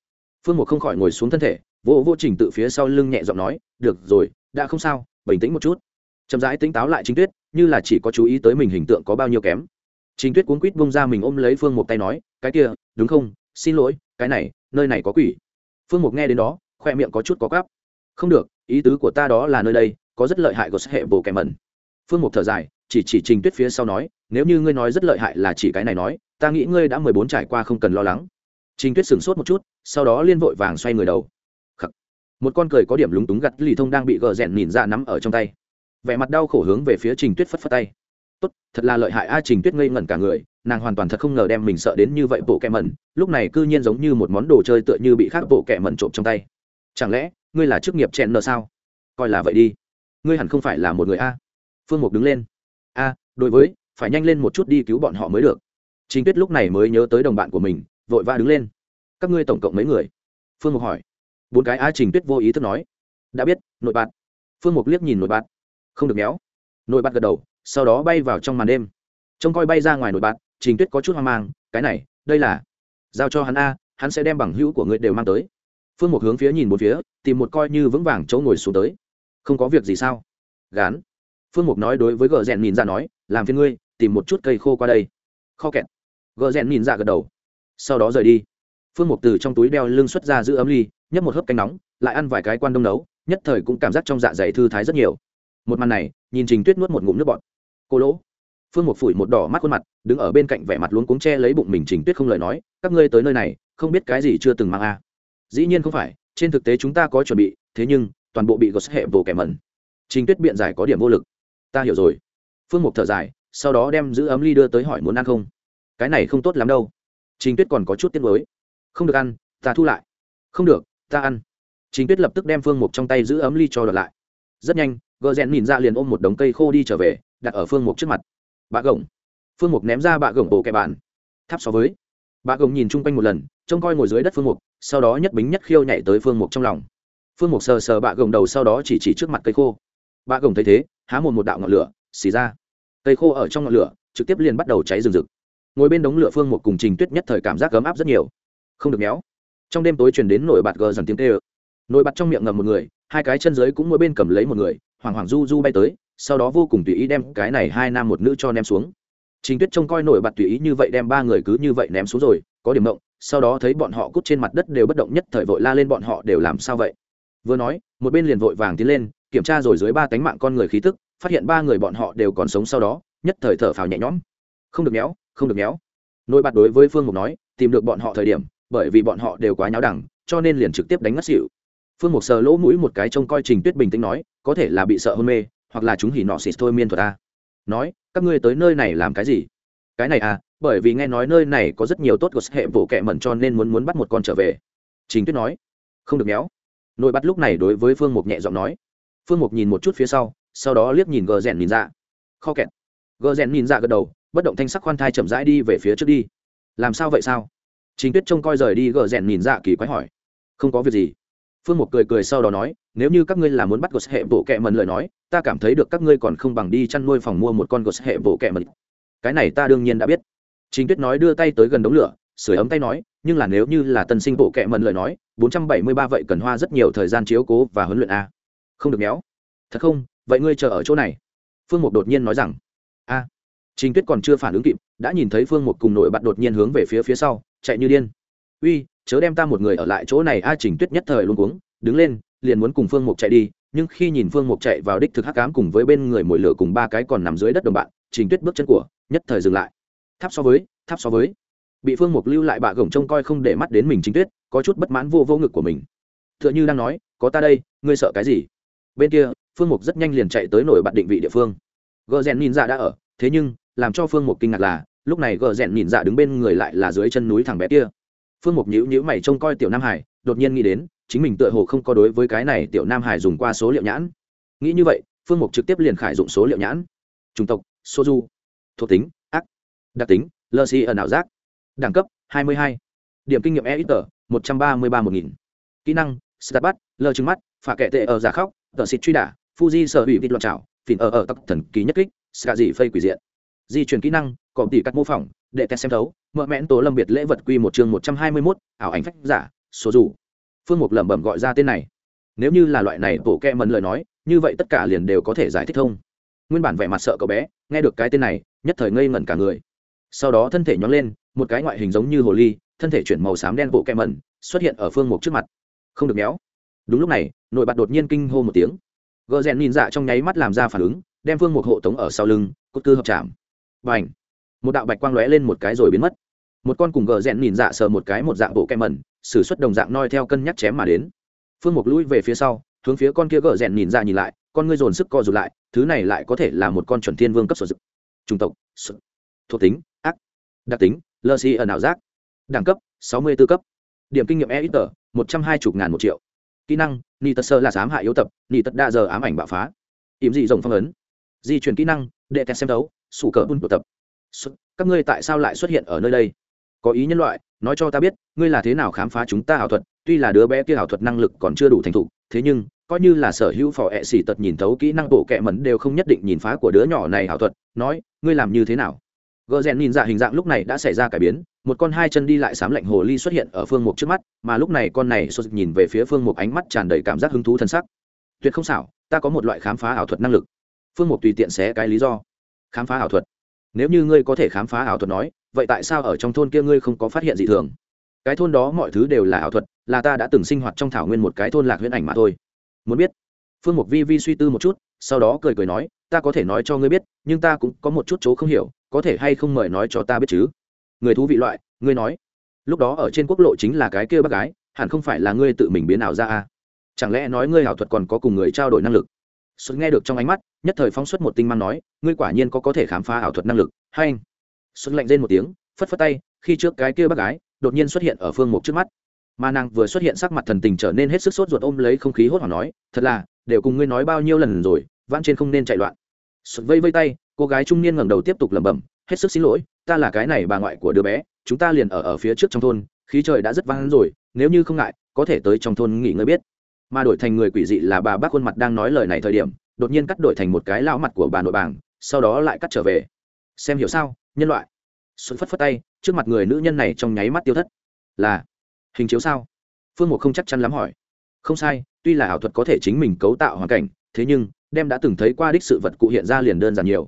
Phương một không khỏi ngồi xuống thân thể, vô vô trình tự phía sau lưng nhẹ giọng nói, được rồi, đã không sao, bình tĩnh một chút. Chậm rãi tỉnh táo lại trình tuyết, như là chỉ có chú ý tới mình hình tượng có bao nhiêu kém trình tuyết cuốn quýt bung ra mình ôm lấy phương một tay nói, cái kia, đúng không? Xin lỗi, cái này, nơi này có quỷ. Phương mục nghe đến đó khoe miệng có chút có cắp không được, ý tứ của ta đó là nơi đây có rất lợi hại của hệ bồ kẻ mẩn. Phương mục thở dài, chỉ chỉ trình tuyết phía sau nói, nếu như ngươi nói rất lợi hại là chỉ cái này nói, ta nghĩ ngươi đã mười bốn trải qua không cần lo lắng. Trình tuyết sửng sốt một chút, sau đó liên vội vàng xoay người đầu. Khắc. một con cười có điểm lúng túng gặt lì thông đang bị gờ rèn nhìn ra dạ nắm ở trong tay. Vẻ mặt đau khổ hướng về phía trình tuyết phất phất tay tốt, thật là lợi hại a trình tuyết ngây ngẩn cả người, nàng hoàn toàn thật không ngờ đem mình sợ đến như vậy bộ kẹ mẩn, lúc này cư nhiên giống như một món đồ chơi tựa như bị khác bộ kẹ mẩn trộm trong tay. Chẳng lẽ, ngươi là chức nghiệp chen nợ sao? Coi là vậy đi. Ngươi hẳn không phải là một người a. Phương mục đứng lên. A, đối với, phải nhanh lên một chút đi cứu bọn họ mới được. Trình tuyết lúc này mới nhớ tới đồng bạn của mình, vội vã đứng lên. Các ngươi tổng cộng mấy người? Phương mục hỏi. Bốn cái a trình tuyết vô ý thức nói. Đã biết, nội bạn phương mục liếc nhìn nội bạn không được méo. Nội bạn gật đầu sau đó bay vào trong màn đêm. Trông coi bay ra ngoài nội bạn trình tuyết có chút hoang mang, cái này, đây là giao cho hắn a, hắn sẽ đem bằng hữu của người đều mang tới. Phương một hướng phía nhìn một phía, tìm một coi như vững vàng chỗ ngồi xuống tới. Không có việc gì sao? Gán. Phương mục nói đối với gờ rèn nhìn ra nói, làm phiên ngươi, tìm một chút cây khô qua đây. Kho kẹt. Gờ rèn nhìn ra gật đầu. Sau đó rời đi. Phương mục từ trong túi đeo lưng xuất ra giữ ấm ly, nhấp một hớp canh nóng, lại ăn vài cái quan đông nấu, nhất thời cũng cảm giác trong dạ dày thư thái rất nhiều. Một màn này, nhìn trình tuyết nuốt một ngụm nước bọt cô lỗ. Phương một phủi một đỏ mắt khuôn mặt, đứng ở bên cạnh vẻ mặt luống cuống che lấy bụng mình trình tuyết không lời nói, các ngươi tới nơi này, không biết cái gì chưa từng mang a. À. dĩ nhiên không phải, trên thực tế chúng ta có chuẩn bị, thế nhưng, toàn bộ bị gọt hệ bồ kẻ mẩn. Trình tuyết biện giải có điểm vô lực. Ta hiểu rồi. Phương mục thở dài, sau đó đem giữ ấm ly đưa tới hỏi muốn ăn không. Cái này không tốt lắm đâu. Trình tuyết còn có chút tiếc mới không được ăn, ta thu lại. Không được, ta ăn. Trình tuyết lập tức đem phương mục trong tay giữ ấm ly cho đợt lại. Rất nhanh gờ rèn nhìn ra liền ôm một đống cây khô đi trở về đặt ở phương mục trước mặt. Bạ gồng phương mục ném ra bạ gồng bộ kẻ bạn tháp so với. Bạ gồng nhìn chung quanh một lần, trông coi ngồi dưới đất phương mục, sau đó nhất bính nhất khiêu nhảy tới phương mục trong lòng. Phương mục sờ sờ bạ gồng đầu sau đó chỉ chỉ trước mặt cây khô. Bạ gồng thấy thế, há một một đạo ngọn lửa, xì ra. Cây khô ở trong ngọn lửa, trực tiếp liền bắt đầu cháy rừng rực. Ngồi bên đống lửa phương mục cùng trình tuyết nhất thời cảm giác ấm áp rất nhiều. Không được méo. Trong đêm tối truyền đến nổi bạt gờ dần tiếng tê ơ nổi bạt trong miệng ngầm một người, hai cái chân dưới cũng mỗi bên cầm lấy một người hoàng hoàng du du bay tới sau đó vô cùng tùy ý đem cái này hai nam một nữ cho ném xuống. Trình tuyết trông coi nổi bật tùy ý như vậy đem ba người cứ như vậy ném xuống rồi, có điểm động sau đó thấy bọn họ cút trên mặt đất đều bất động nhất thời vội la lên bọn họ đều làm sao vậy? Vừa nói, một bên liền vội vàng tiến lên, kiểm tra rồi dưới ba tánh mạng con người khí tức, phát hiện ba người bọn họ đều còn sống sau đó, nhất thời thở phào nhẹ nhõm. Không được méo, không được méo. Nổi bật đối với phương mục nói, tìm được bọn họ thời điểm, bởi vì bọn họ đều quá nháo đẳng, cho nên liền trực tiếp đánh ngất xỉu. Phương mục sờ lỗ mũi một cái trông coi trình tuyết bình tĩnh nói, có thể là bị sợ hôn mê hoặc là chúng hỉ nọ xịt thôi miên thuật ta nói, các ngươi tới nơi này làm cái gì? Cái này à bởi vì nghe nói nơi này có rất nhiều tốt của hệ bộ kẹ mẩn cho nên muốn muốn bắt một con trở về. Chính tuyết nói, không được méo. Nội bắt lúc này đối với phương mục nhẹ giọng nói. Phương mục nhìn một chút phía sau sau đó liếc nhìn gờ rèn nhìn ra. Kho kẹt. Gờ rèn nhìn ra gật đầu, bất động thanh sắc khoan thai chậm rãi đi về phía trước đi. Làm sao vậy sao? Chính tuyết trông coi rời đi, gờ rèn nhìn ra kỳ quái hỏi. Không có việc gì phương một cười cười sau đó nói, nếu như các ngươi là muốn bắt gos hệ bộ kẹ mần lời nói, ta cảm thấy được các ngươi còn không bằng đi chăn nuôi phòng mua một con gos hệ bộ kẹ mần. Cái này ta đương nhiên đã biết. Chính tuyết nói đưa tay tới gần đống lửa sửa ấm tay nói, nhưng là nếu như là tân sinh bộ kẹ mần lời nói, bốn trăm bảy mươi ba vậy cần hoa rất nhiều thời gian chiếu cố và huấn luyện a. Không được méo. Thật không? Vậy ngươi chờ ở chỗ này. Phương mục đột nhiên nói rằng, a. À. trình tuyết còn chưa phản ứng kịp, đã nhìn thấy phương mục cùng nội bạn đột nhiên hướng về phía phía sau, chạy như điên. Uy chớ đem ta một người ở lại chỗ này a trình tuyết nhất thời luôn cuống, đứng lên, liền muốn cùng phương mục chạy đi, nhưng khi nhìn phương mục chạy vào đích thực hắc cám cùng với bên người mồi lửa cùng ba cái còn nằm dưới đất đồng bạn, trình tuyết bước chân của, nhất thời dừng lại. Tháp so với, tháp so với. Bị phương mục lưu lại bạ gồng trông coi không để mắt đến mình trình tuyết, có chút bất mãn vô vô ngực của mình. T h ư ợ n h ư đang nói, có ta đây, ngươi sợ cái gì? Bên kia, phương mục rất nhanh liền chạy tới nổi bật định vị địa phương. Gờ rèn nhìn dạ đã ở, thế nhưng, làm cho phương mục kinh ngạc là, lúc này gờ rèn nhìn dạ đứng bên người lại là dưới chân núi thằng bé kia phương mục nhữ nhữ mày trông coi tiểu nam hải, đột nhiên nghĩ đến, chính mình tựa hồ không có đối với cái này tiểu nam hải dùng qua số liệu nhãn. Nghĩ như vậy, phương mục trực tiếp liền khải dụng số liệu nhãn. Chủng tộc, soju. Thuộc tính, ác. Đặc tính, lơ xi ở ảo giác. Đẳng cấp 22. điểm kinh nghiệm e ít tờ một trăm ba mươi ba một nghìn. Kỹ năng starbat lơ trứng mắt, phả kệ tệ ở giả khóc tờ xịt truy đả, fuji sở hủy vịt loạn trào phìn ở ở tắc thần ký nhất kích ska dị phây quỷ diện. Di chuyển kỹ năng cọm tỉ cắt mô phỏng đệ tẹt xem thấu, mợ mẹn tố lâm biệt lễ vật quy một chương một trăm hai mươi mốt, ảo ảnh phách giả, số dù. Phương mục lẩm bẩm gọi ra tên này. Nếu như là loại này tổ kẹ mần lời nói, như vậy tất cả liền đều có thể giải thích thông. Nguyên bản vẻ mặt sợ cậu bé, nghe được cái tên này, nhất thời ngây ngẩn cả người. Sau đó thân thể nhón lên, một cái ngoại hình giống như hồ ly, thân thể chuyển màu xám đen bộ kẹ mần, xuất hiện ở phương mục trước mặt. Không được méo. Đúng lúc này, nội bạt đột nhiên kinh hô một tiếng. Gờ rèn nhìn dạ trong nháy mắt làm ra phản ứng, đem phương mục hộ tống ở sau lưng, cốt cư hợp chạm. Và ảnh một đạo bạch quang lóe lên một cái rồi biến mất. Một con cùng gờ rẽn nhìn dạ sờ một cái một dạng bộ kem mẩn s ử suất đồng dạng noi theo cân nhắc chém mà đến. Phương mục lũi về phía sau, hướng phía con kia gờ rẽn nhìn dạ nhìn lại, con ngươi dồn sức co rụt lại, thứ này lại có thể là một con chuẩn thiên vương cấp sổ dực. Chủng tộc thuộc tính, ác, đặc tính, lơ xi ở nào giác, đẳng cấp, sáu mươi b ố cấp. Điểm kinh nghiệm e ít tờ, một trăm hai mươi ngàn một triệu. Kỹ năng ni tật sơ là dám hạ yếu tập ni tật đa giờ ám ảnh bạo phá. Ỉm dị rồng phong ấn. Di chuyển kỹ năng, đệ test xem đấu, sủ cờ bun tụ tập các ngươi tại sao lại xuất hiện ở nơi đây? Có ý nhân loại, nói cho ta biết, ngươi là thế nào khám phá chúng ta ảo thuật? Tuy là đứa bé kia ảo thuật năng lực còn chưa đủ thành thục, thế nhưng, coi như là sở hữu phò ẹ xỉ tật nhìn thấu kỹ năng bộ kẹ mẩn đều không nhất định nhìn phá của đứa nhỏ này ảo thuật, nói, ngươi làm như thế nào? Gờ rèn nhìn dạ hình dạng lúc này đã xảy ra cải biến, một con hai chân đi lại sám lạnh hồ ly xuất hiện ở phương mục trước mắt, mà lúc này con này sốt nhìn về phía phương mục ánh mắt tràn đầy cảm giác hứng thú thân sắc. Tuyệt không xảo, ta có một loại khám phá ảo thuật năng lực. Phương mục tùy tiện xé cái lý do. Khám phá ảo thuật? Nếu như ngươi có thể khám phá ảo thuật nói, vậy tại sao ở trong thôn kia ngươi không có phát hiện gì thường? Cái thôn đó mọi thứ đều là ảo thuật, là ta đã từng sinh hoạt trong thảo nguyên một cái thôn lạc huyễn ảnh mà thôi. Muốn biết? Phương mục vi vi suy tư một chút, sau đó cười cười nói, ta có thể nói cho ngươi biết, nhưng ta cũng có một chút chỗ không hiểu, có thể hay không mời nói cho ta biết chứ? Người thú vị loại, ngươi nói. Lúc đó ở trên quốc lộ chính là cái kia bác gái, hẳn không phải là ngươi tự mình biến ảo ra à? Chẳng lẽ nói ngươi ảo thuật còn có cùng người trao đổi năng lực? Xuất nghe được trong ánh mắt, nhất thời phóng xuất một tinh mang nói, ngươi quả nhiên có có thể khám phá ảo thuật năng lực. Hay anh. Xuất lạnh rên một tiếng, phất phất tay, khi trước cái kia bác gái, đột nhiên xuất hiện ở phương mục trước mắt. Mà nàng vừa xuất hiện sắc mặt thần tình trở nên hết sức sốt ruột ôm lấy không khí hốt hoảng nói, thật là, đều cùng ngươi nói bao nhiêu lần rồi, vãn trên không nên chạy loạn. Xuất vây vây tay, cô gái trung niên ngẩng đầu tiếp tục lẩm bẩm, hết sức xin lỗi, ta là cái này bà ngoại của đứa bé, chúng ta liền ở ở phía trước trong thôn, khí trời đã rất vang rồi, nếu như không ngại, có thể tới trong thôn nghỉ ngơi biết mà đổi thành người quỷ dị là bà bác khuôn mặt đang nói lời này thời điểm, đột nhiên cắt đổi thành một cái lão mặt của bà nội bảng, sau đó lại cắt trở về. Xem hiểu sao, nhân loại. Xuân phất phất tay, trước mặt người nữ nhân này trong nháy mắt tiêu thất. Là, hình chiếu sao? Phương mục không chắc chắn lắm hỏi. Không sai, tuy là ảo thuật có thể chính mình cấu tạo hoàn cảnh, thế nhưng, đem đã từng thấy qua đích sự vật cụ hiện ra liền đơn giản nhiều.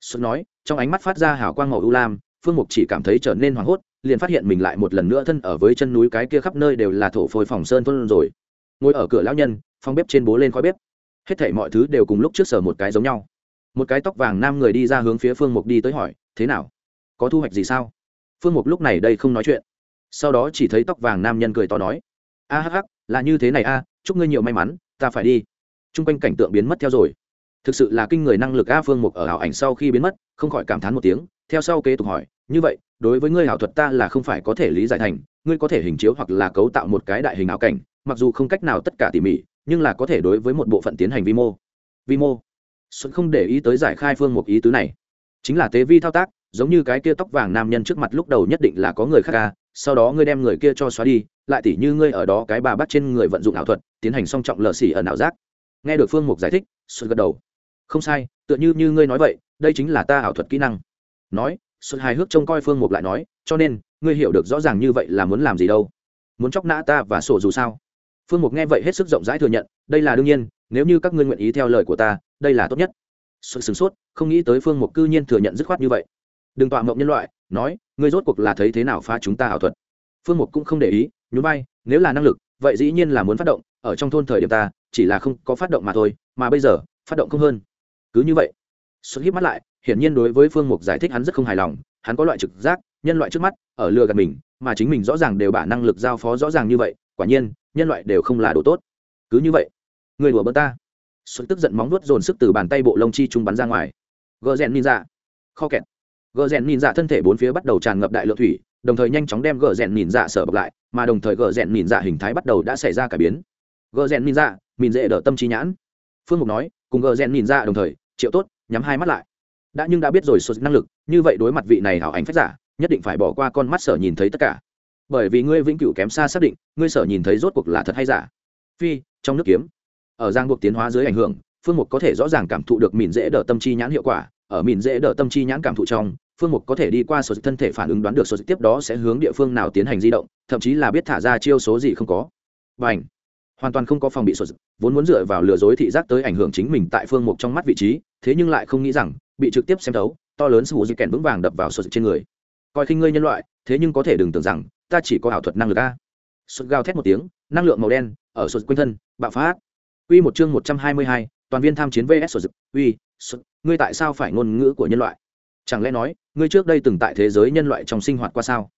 Xuân nói, trong ánh mắt phát ra hào quang màu ưu lam, phương mục chỉ cảm thấy trở nên hoảng hốt, liền phát hiện mình lại một lần nữa thân ở với chân núi cái kia khắp nơi đều là thổ phôi phòng sơn thôn rồi ngồi ở cửa lão nhân phong bếp trên bố lên khói bếp. Hết thảy mọi thứ đều cùng lúc trước sở một cái giống nhau. Một cái tóc vàng nam người đi ra hướng phía phương mục đi tới hỏi, thế nào? Có thu hoạch gì sao? Phương mục lúc này đây không nói chuyện. Sau đó chỉ thấy tóc vàng nam nhân cười to nói, a hắc hắc, là như thế này a, chúc ngươi nhiều may mắn, ta phải đi. T r u n g quanh cảnh tượng biến mất theo rồi. Thực sự là kinh người năng lực a phương mục ở ảo ảnh sau khi biến mất, không khỏi cảm thán một tiếng, theo sau kế tục hỏi, như vậy, đối với ngươi ảo thuật ta là không phải có thể lý giải thành, ngươi có thể hình chiếu hoặc là cấu tạo một cái đại hình ảo cảnh mặc dù không cách nào tất cả tỉ mỉ, nhưng là có thể đối với một bộ phận tiến hành vi mô. Vi mô. Xuân không để ý tới giải khai phương một ý tứ này. Chính là tế vi thao tác, giống như cái kia tóc vàng nam nhân trước mặt lúc đầu nhất định là có người khác ca sau đó ngươi đem người kia cho xóa đi, lại tỉ như ngươi ở đó cái bà bắt trên người vận dụng ảo thuật, tiến hành song trọng lờ xỉ ở não giác. Nghe được phương mục giải thích, xuân gật đầu. Không sai, tựa như như ngươi nói vậy, đây chính là ta ảo thuật kỹ năng. Nói, xuân hài hước trông coi phương mục lại nói, cho nên, ngươi hiểu được rõ ràng như vậy là muốn làm gì đâu. Muốn chóc nã ta và sổ dù sao phương mục nghe vậy hết sức rộng rãi thừa nhận đây là đương nhiên nếu như các ngươi nguyện ý theo lời của ta đây là tốt nhất. Xuân sửng sốt không nghĩ tới phương mục cư nhiên thừa nhận dứt khoát như vậy. Đừng tọa mộng nhân loại nói ngươi rốt cuộc là thấy thế nào phá chúng ta ảo thuật? Phương mục cũng không để ý nhún bay, nếu là năng lực vậy dĩ nhiên là muốn phát động ở trong thôn thời điểm ta chỉ là không có phát động mà thôi mà bây giờ phát động không hơn. Cứ như vậy. Xuất hít mắt lại hiển nhiên đối với phương mục giải thích hắn rất không hài lòng hắn có loại trực giác nhân loại trước mắt ở lừa gạt mình mà chính mình rõ ràng đều bả năng lực giao phó rõ ràng như vậy, quả nhiên, nhân loại đều không là đồ tốt. Cứ như vậy, người đùa bỡ ta. Xuân tức giận móng nuốt dồn sức từ bàn tay bộ lông chi trung bắn ra ngoài. Gờ rèn nhìn ra kho kẹt. Gờ rèn nhìn ninja thân thể bốn phía bắt đầu tràn ngập đại lượng thủy, đồng thời nhanh chóng đem gờ rèn nhìn ninja sở bọc lại, mà đồng thời gờ rèn nhìn ninja hình thái bắt đầu đã xảy ra cải biến. Gờ rèn nhìn ninja mìn dễ đỡ tâm trí nhãn. Phương mục nói, cùng gờ rèn nhìn ninja đồng thời, triệu tốt, nhắm hai mắt lại. Đã nhưng đã biết rồi sốt năng lực, như vậy đối mặt vị này hảo ảnh phách giả nhất định phải bỏ qua con mắt sở nhìn thấy tất cả. Bởi vì ngươi vĩnh cửu kém xa xác định, ngươi sở nhìn thấy rốt cuộc là thật hay giả. Phi, trong nước kiếm. Ở giang buộc tiến hóa dưới ảnh hưởng, phương mục có thể rõ ràng cảm thụ được mìn dễ đỡ tâm chi nhãn hiệu quả. Ở mìn dễ đỡ tâm chi nhãn cảm thụ trong, phương mục có thể đi qua số thân thể phản ứng đoán được số tiếp đó sẽ hướng địa phương nào tiến hành di động, thậm chí là biết thả ra chiêu số gì không có. Và ảnh hoàn toàn không có phòng bị số vốn muốn dựa vào lừa dối thị giác tới ảnh hưởng chính mình tại phương mục trong mắt vị trí, thế nhưng lại không nghĩ rằng, bị trực tiếp xem thấu, to lớn sự di kèn vững vàng đập vào số trên người coi khinh ngươi nhân loại thế nhưng có thể đừng tưởng rằng ta chỉ có ảo thuật năng lực a sụt gào thét một tiếng năng lượng màu đen ở sụt quanh thân bạo phát Uy một chương một trăm hai mươi hai, toàn viên tham chiến VS sụt uy, sụt, ngươi tại sao phải ngôn ngữ của nhân loại? Chẳng lẽ nói, ngươi trước đây từng tại thế giới nhân loại trong sinh hoạt qua sao?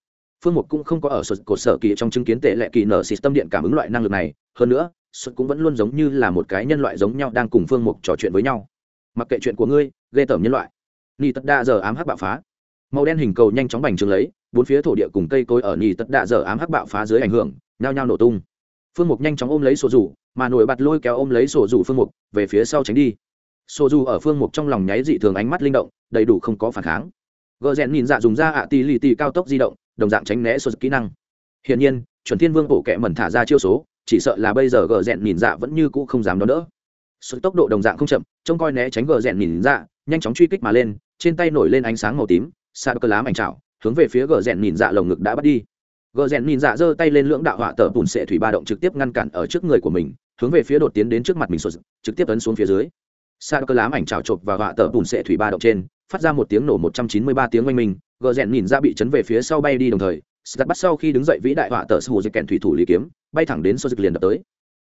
Phương Mục cũng không có ở sụt cột sở kỳ trong chứng kiến tệ lệ kỳ nở system điện cảm ứng loại năng lực này, hơn nữa, sụt cũng vẫn luôn giống như là một cái nhân loại giống nhau đang cùng Phương Mục trò chuyện với nhau. Mặc kệ chuyện của ngươi, ghê tởm nhân loại. Ni tất đa giờ ám hắc bạo phá. Màu đen hình cầu nhanh chóng bành trướng lấy, bốn phía thổ địa cùng cây cối ở nhì tất đạ dở ám hắc bạo phá dưới ảnh hưởng, nhao nhao nổ tung. Phương mục nhanh chóng ôm lấy sổ rủ mà nổi bật lôi kéo ôm lấy sổ rủ phương mục về phía sau tránh đi. Sổ rủ ở phương mục trong lòng nháy dị thường ánh mắt linh động đầy đủ không có phản kháng. Gợ rèn nhìn dạ dùng ra ạ tì lì tì cao tốc di động đồng dạng tránh né sổ kỹ năng. Hiển nhiên chuẩn thiên vương bổ kẹ mẩn thả ra chiêu số chỉ sợ là bây giờ gờ rèn nhìn dạ vẫn như cũ không dám đón đỡ. Sự tốc độ đồng dạng không chậm trông coi né tránh gờ rèn nhìn dạ nhanh chóng truy kích mà lên trên tay nổi lên ánh sáng màu tím xa cơ lám ảnh trào hướng về phía gờ rèn nhìn dạ lồng ngực đã bắt đi. Gờ rèn nhìn dạ giơ tay lên lưỡng đạo họa tờ bùn sệ thủy ba động trực tiếp ngăn cản ở trước người của mình, hướng về phía đột tiến đến trước mặt mình sụt, trực tiếp ấn xuống phía dưới. Sa cơ lám ảnh trào chộp và họa tờ bùn sệ thủy ba động trên, phát ra một tiếng nổ một trăm chín mươi ba tiếng oanh minh, gờ rèn nhìn ra dạ bị chấn về phía sau bay đi đồng thời sạt bắt sau khi đứng dậy vĩ đại họa tờ sư hồ dịch kèn thủy thủ lý kiếm, bay thẳng đến sô dịch liền đập tới.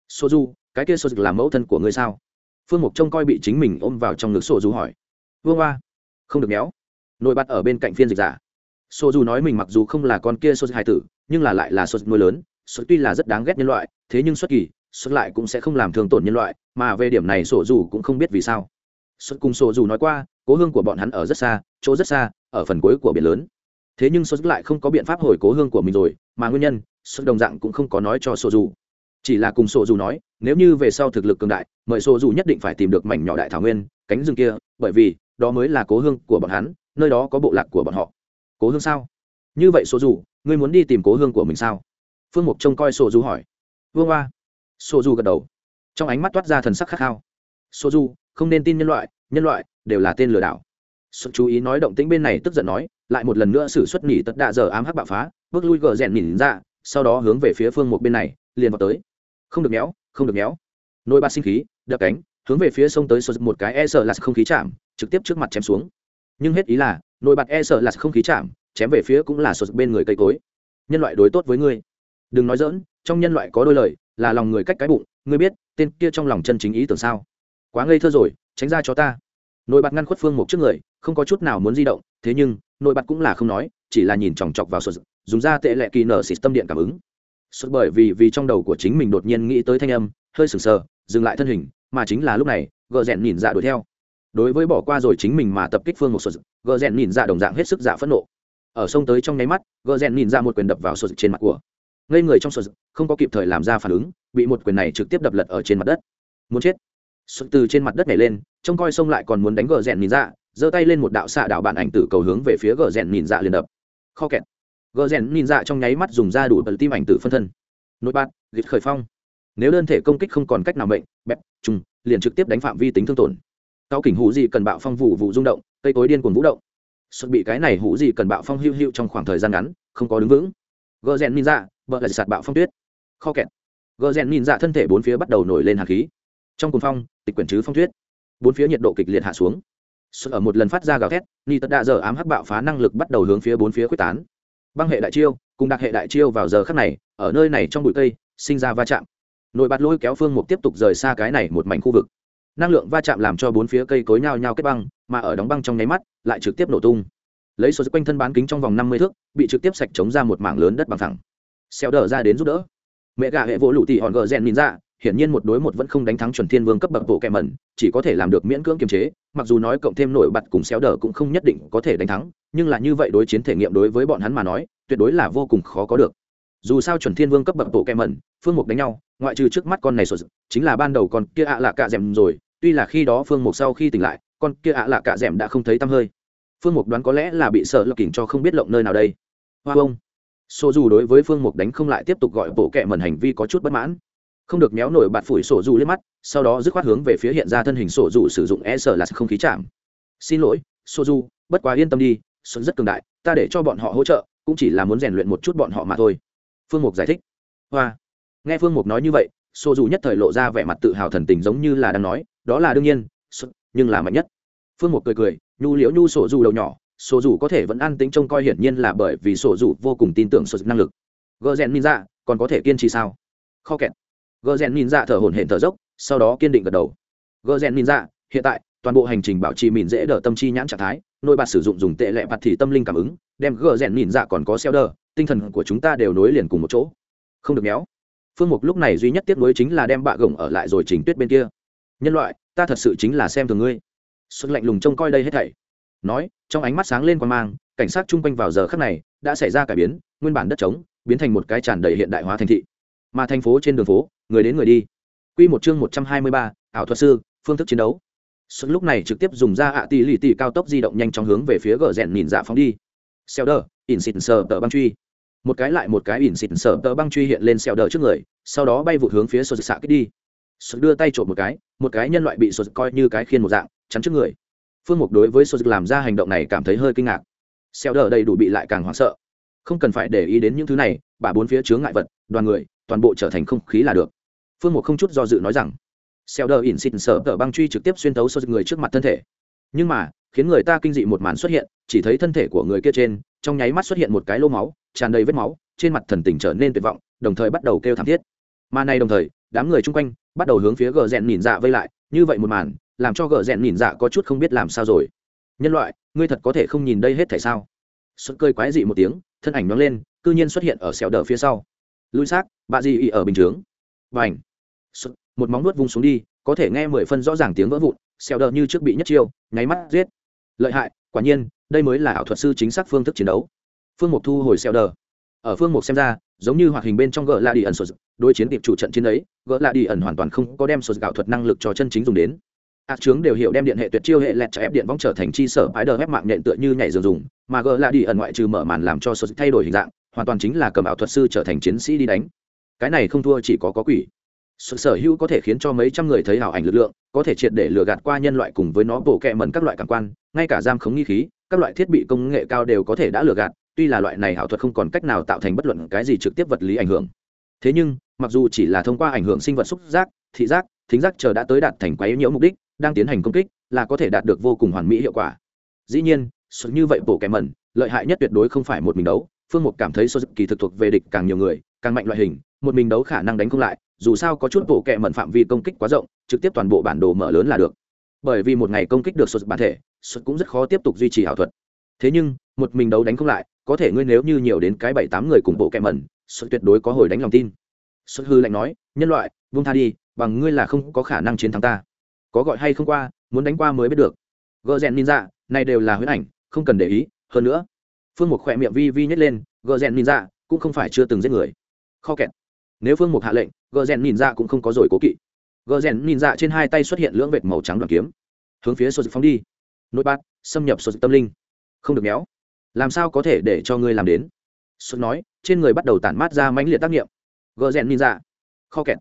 Sô du, cái kia sô dịch làm mẫu thân của ngươi sao? Phương mục trông coi bị chính mình ôm vào trong ngực sô du hỏi. Vương hoa, không được méo nội bật ở bên cạnh phiên dịch giả. Sô Dù nói mình mặc dù không là con kia sô dịch hai tử, nhưng là lại là sốt nuôi lớn, sô tuy là rất đáng ghét nhân loại, thế nhưng xuất kỳ xuất lại cũng sẽ không làm thương tổn nhân loại, mà về điểm này sổ dù cũng không biết vì sao. Xuất cùng sổ dù nói qua, cố hương của bọn hắn ở rất xa, chỗ rất xa, ở phần cuối của biển lớn. Thế nhưng xuất lại không có biện pháp hồi cố hương của mình rồi, mà nguyên nhân xuất đồng dạng cũng không có nói cho sổ dù. Chỉ là cùng sổ dù nói, nếu như về sau thực lực cường đại, mời sổ dù nhất định phải tìm được mảnh nhỏ đại thảo nguyên, cánh rừng kia, bởi vì đó mới là cố hương của bọn hắn nơi đó có bộ lạc của bọn họ. Cố hương sao? Như vậy sổ dù, ngươi muốn đi tìm cố hương của mình sao? Phương mục trông coi sổ du hỏi. Vương hoa. Sổ du gật đầu. Trong ánh mắt toát ra thần sắc khát khao. Sổ du không nên tin nhân loại nhân loại đều là tên lừa đảo. Sự chú ý nói động tĩnh bên này tức giận nói, lại một lần nữa xử xuất nỉ tất đạ giờ ám hắc bạo phá, bước lui gờ rèn nhìn ra dạ, sau đó hướng về phía phương một bên này, liền vào tới. Không được méo, không được méo. Nôi ba sinh khí, đập cánh, hướng về phía sông tới sột một cái e sợ là không khí chạm, trực tiếp trước mặt chém xuống nhưng hết ý là, nồi bạt e sợ là không khí chạm, chém về phía cũng là sụt bên người cây cối. Nhân loại đối tốt với ngươi. Đừng nói dỡn trong nhân loại có đôi lời, là lòng người cách cái bụng, ngươi biết, tên kia trong lòng chân chính ý tưởng sao? Quá ngây thơ rồi, tránh ra cho ta. Nội bạt ngăn khuất phương một trước người, không có chút nào muốn di động, thế nhưng nội bạt cũng là không nói, chỉ là nhìn chòng chọc vào sụt dùng ra tệ lệ kỳ nở xịt tâm điện cảm ứng. Sụt bởi vì vì trong đầu của chính mình đột nhiên nghĩ tới thanh âm, hơi sừng sờ, dừng lại thân hình, mà chính là lúc này gờ rèn nhìn dạ đuổi theo đối với bỏ qua rồi chính mình mà tập kích phương một sột gờ rèn nhìn ra đồng dạng hết sức giả phẫn nộ. Ở sông tới trong nháy mắt gờ rèn nhìn ra một quyền đập vào sột trên mặt của. Ngây người trong sột không có kịp thời làm ra phản ứng bị một quyền này trực tiếp đập lật ở trên mặt đất. Muốn chết. Sột từ trên mặt đất nhảy lên trông coi sông lại còn muốn đánh gờ rèn nhìn ra giơ tay lên một đạo xạ đạo bản ảnh tử cầu hướng về phía gờ rèn nhìn ra liền đập. Kho kẹt. Gờ rèn nhìn ra trong nháy mắt dùng ra đủ tim ảnh tử phân thân. Nội bát gịt khởi phong. Nếu đơn thể công kích không còn cách nào mệnh, bẹp trùng liền trực tiếp đánh phạm vi tính thương tổn cao kỉnh hủ gì cần bạo phong vụ vụ rung động, cây cối điên cuồng vũ động. Xuất bị cái này hủ gì cần bạo phong hưu hưu trong khoảng thời gian ngắn, không có đứng vững. Gờ rèn ninja vợ dạ, là sạt bạo phong tuyết. Kho kẹt. Gờ rèn ninja dạ thân thể bốn phía bắt đầu nổi lên hạt khí. Trong cùng phong, tịch quyển chứ phong tuyết. Bốn phía nhiệt độ kịch liệt hạ xuống. Xuất ở một lần phát ra gào thét, ni tất đạ giờ ám hắc bạo phá năng lực bắt đầu hướng phía bốn phía quyết tán. Băng hệ đại chiêu, cùng đặc hệ đại chiêu vào giờ khắc này, ở nơi này trong bụi cây, sinh ra va chạm. Nội bạt lôi kéo phương mục tiếp tục rời xa cái này một mảnh khu vực năng lượng va chạm làm cho bốn phía cây cối nhao nhao kết băng, mà ở đóng băng trong nháy mắt, lại trực tiếp nổ tung. Lấy số quanh thân bán kính trong vòng năm mươi thước, bị trực tiếp sạch chống ra một mảng lớn đất bằng thẳng xéo đờ ra đến giúp đỡ. Mẹ gà hệ vỗ lụ tị hòn gờ rèn nhìn ra, hiển nhiên một đối một vẫn không đánh thắng chuẩn thiên vương cấp bậc bộ kẹ mẩn, chỉ có thể làm được miễn cưỡng kiềm chế, mặc dù nói cộng thêm nổi bật cùng xéo đờ cũng không nhất định có thể đánh thắng, nhưng là như vậy đối chiến thể nghiệm đối với bọn hắn mà nói, tuyệt đối là vô cùng khó có được. Dù sao chuẩn thiên vương cấp bậc bộ kẹ mẩn, phương mục đánh nhau, ngoại trừ trước mắt con này sột chính là ban đầu con kia ạ à là cạ dẻm rồi tuy là khi đó phương mục sau khi tỉnh lại, con kia ạ à là cả dẻm đã không thấy tăm hơi. Phương mục đoán có lẽ là bị sợ lộc kỉnh cho không biết lộng nơi nào đây. Hoa bông sổ dù đối với phương mục đánh không lại tiếp tục gọi bộ kẹ mẩn hành vi có chút bất mãn. Không được méo nổi bạt phủi sổ dù lên mắt, sau đó dứt khoát hướng về phía hiện ra thân hình sổ dù sử dụng e sợ là không khí chạm. Xin lỗi, sổ dù, bất quá yên tâm đi xuân rất cường đại, ta để cho bọn họ hỗ trợ, cũng chỉ là muốn rèn luyện một chút bọn họ mà thôi. Phương mục giải thích. Hoa. Nghe phương mục nói như vậy xô dù nhất thời lộ ra vẻ mặt tự hào thần tình giống như là đang nói, đó là đương nhiên nhưng là mạnh nhất. Phương mục cười cười, nhu liễu nhu sổ dù đầu nhỏ sổ dù có thể vẫn ăn tính trông coi hiển nhiên là bởi vì sổ dù vô cùng tin tưởng sổ năng lực. Gờ rèn Dạ còn có thể kiên trì sao? Kho kẹt. Gờ rèn Dạ thở hổn hển thở dốc, sau đó kiên định gật đầu. Gờ rèn Dạ hiện tại, toàn bộ hành trình bảo trì mìn dễ đỡ tâm chi nhãn trạng thái, nội bạt sử dụng dùng tệ lệ bạt thì tâm linh cảm ứng, đem gờ rèn nhìn dạ còn có xeo đờ, tinh thần của chúng ta đều nối liền cùng một chỗ. Không được méo phương mục lúc này duy nhất tiếp nối chính là đem bạ gồng ở lại rồi trình tuyết bên kia nhân loại ta thật sự chính là xem thường ngươi xuân lạnh lùng trông coi đây hết thảy nói trong ánh mắt sáng lên quan mang cảnh sát chung quanh vào giờ khắc này đã xảy ra cải biến nguyên bản đất trống biến thành một cái tràn đầy hiện đại hóa thành thị mà thành phố trên đường phố người đến người đi Quy một chương một trăm hai mươi ba, ảo thuật sư, phương thức chiến đấu. Xuân lúc này trực tiếp dùng ra ạ tỷ lì tỷ cao tốc di động nhanh chóng hướng về phía gờ rèn nhìn dạ phóng đi. Xeo đờ, in xịn sờ tờ băng truy. Một cái lại một cái ỉn xịt sở tờ băng truy hiện lên xeo đờ trước người, sau đó bay vụt hướng phía sột xạ kích đi. Xuân đưa tay trộm một cái, một cái nhân loại bị sột coi như cái khiên một dạng, chắn trước người. Phương Mục đối với sột làm ra hành động này cảm thấy hơi kinh ngạc. Xeo đờ đầy đủ bị lại càng hoảng sợ. Không cần phải để ý đến những thứ này, bà bốn phía chướng ngại vật, đoàn người, toàn bộ trở thành không khí là được. Phương Mục không chút do dự nói rằng, xeo đờ ỉn xịt sợ tờ băng truy trực tiếp xuyên tấu sâu người trước mặt thân thể nhưng mà khiến người ta kinh dị một màn xuất hiện chỉ thấy thân thể của người kia trên trong nháy mắt xuất hiện một cái lô máu, tràn đầy vết máu, trên mặt thần tình trở nên tuyệt vọng, đồng thời bắt đầu kêu thảm thiết. Mà này đồng thời, đám người chung quanh bắt đầu hướng phía gờ rèn nhìn dạ vây lại, như vậy một màn, làm cho gờ rèn nhìn dạ có chút không biết làm sao rồi. Nhân loại, ngươi thật có thể không nhìn đây hết tại sao? Xuất cơi quái dị một tiếng, thân ảnh nhoáng lên, cư nhiên xuất hiện ở xẻo đờ phía sau. Lui xác, bà gì ỉ ở bình chướng. Và ảnh một móng nuốt vung xuống đi, có thể nghe mười phân rõ ràng tiếng vỡ vụn sẹo đờ như trước bị nhất chiêu, nháy mắt giết. Lợi hại, quả nhiên đây mới là ảo thuật sư chính xác phương thức chiến đấu. Phương mục thu hồi xeo đờ. Ở phương mục xem ra, giống như hoạt hình bên trong gỡ la đi ẩn sột đối chiến tiệp chủ trận chiến ấy, gỡ la đi ẩn hoàn toàn không có đem sột gạo thuật năng lực cho chân chính dùng đến. Ác trướng đều hiểu đem điện hệ tuyệt chiêu hệ lẹt cho ép điện vong trở thành chi sở ái đờ ép mạng nhện tựa như nhảy giường dùng, mà gỡ la đi ẩn ngoại trừ mở màn làm cho sột thay đổi hình dạng, hoàn toàn chính là cầm ảo thuật sư trở thành chiến sĩ đi đánh. Cái này không thua chỉ có có quỷ. Sự sở hữu có thể khiến cho mấy trăm người thấy hảo ảnh lực lượng, có thể triệt để lừa gạt qua nhân loại cùng với nó bổ kẹ mẩn các loại cảm quan, ngay cả giam khống nghi khí các loại thiết bị công nghệ cao đều có thể đã lừa gạt, tuy là loại này ảo thuật không còn cách nào tạo thành bất luận cái gì trực tiếp vật lý ảnh hưởng. Thế nhưng, mặc dù chỉ là thông qua ảnh hưởng sinh vật xúc giác, thị giác, thính giác chờ đã tới đạt thành quái nhiễu mục đích, đang tiến hành công kích, là có thể đạt được vô cùng hoàn mỹ hiệu quả. Dĩ nhiên, sự như vậy bổ kẻ mẩn, lợi hại nhất tuyệt đối không phải một mình đấu. Phương mục cảm thấy số kỳ thực thuộc về địch càng nhiều người, càng mạnh loại hình, một mình đấu khả năng đánh không lại, dù sao có chút bộ kệ mẩn phạm vi công kích quá rộng, trực tiếp toàn bộ bản đồ mở lớn là được. Bởi vì một ngày công kích được sụt bản thể sụt cũng rất khó tiếp tục duy trì ảo thuật. Thế nhưng, một mình đấu đánh không lại, có thể ngươi nếu như nhiều đến cái bảy tám người cùng bộ kệ mẩn, sụt tuyệt đối có hồi đánh lòng tin. Sụt hư lạnh nói, nhân loại vung tha đi, bằng ngươi là không có khả năng chiến thắng ta. Có gọi hay không qua, muốn đánh qua mới biết được. Gờ rèn ninja, này đều là huyễn ảnh, không cần để ý, hơn nữa, phương một khỏe miệng vi vi nhét lên gờ rèn ninja, cũng không phải chưa từng giết người. Kho kẹt. Nếu phương mục hạ lệnh gờ rèn nhìn ra cũng không có rồi cố kỵ. Gờ rèn nhìn ra trên hai tay xuất hiện lưỡng vệt màu trắng đoàn kiếm. Hướng phía sô dịch phóng đi nội bát, xâm nhập sô dịch tâm linh. Không được méo. Làm sao có thể để cho ngươi làm đến? Sô nói, trên người bắt đầu tản mát ra mãnh liệt tác nghiệm gờ rèn min ra kho kẹt.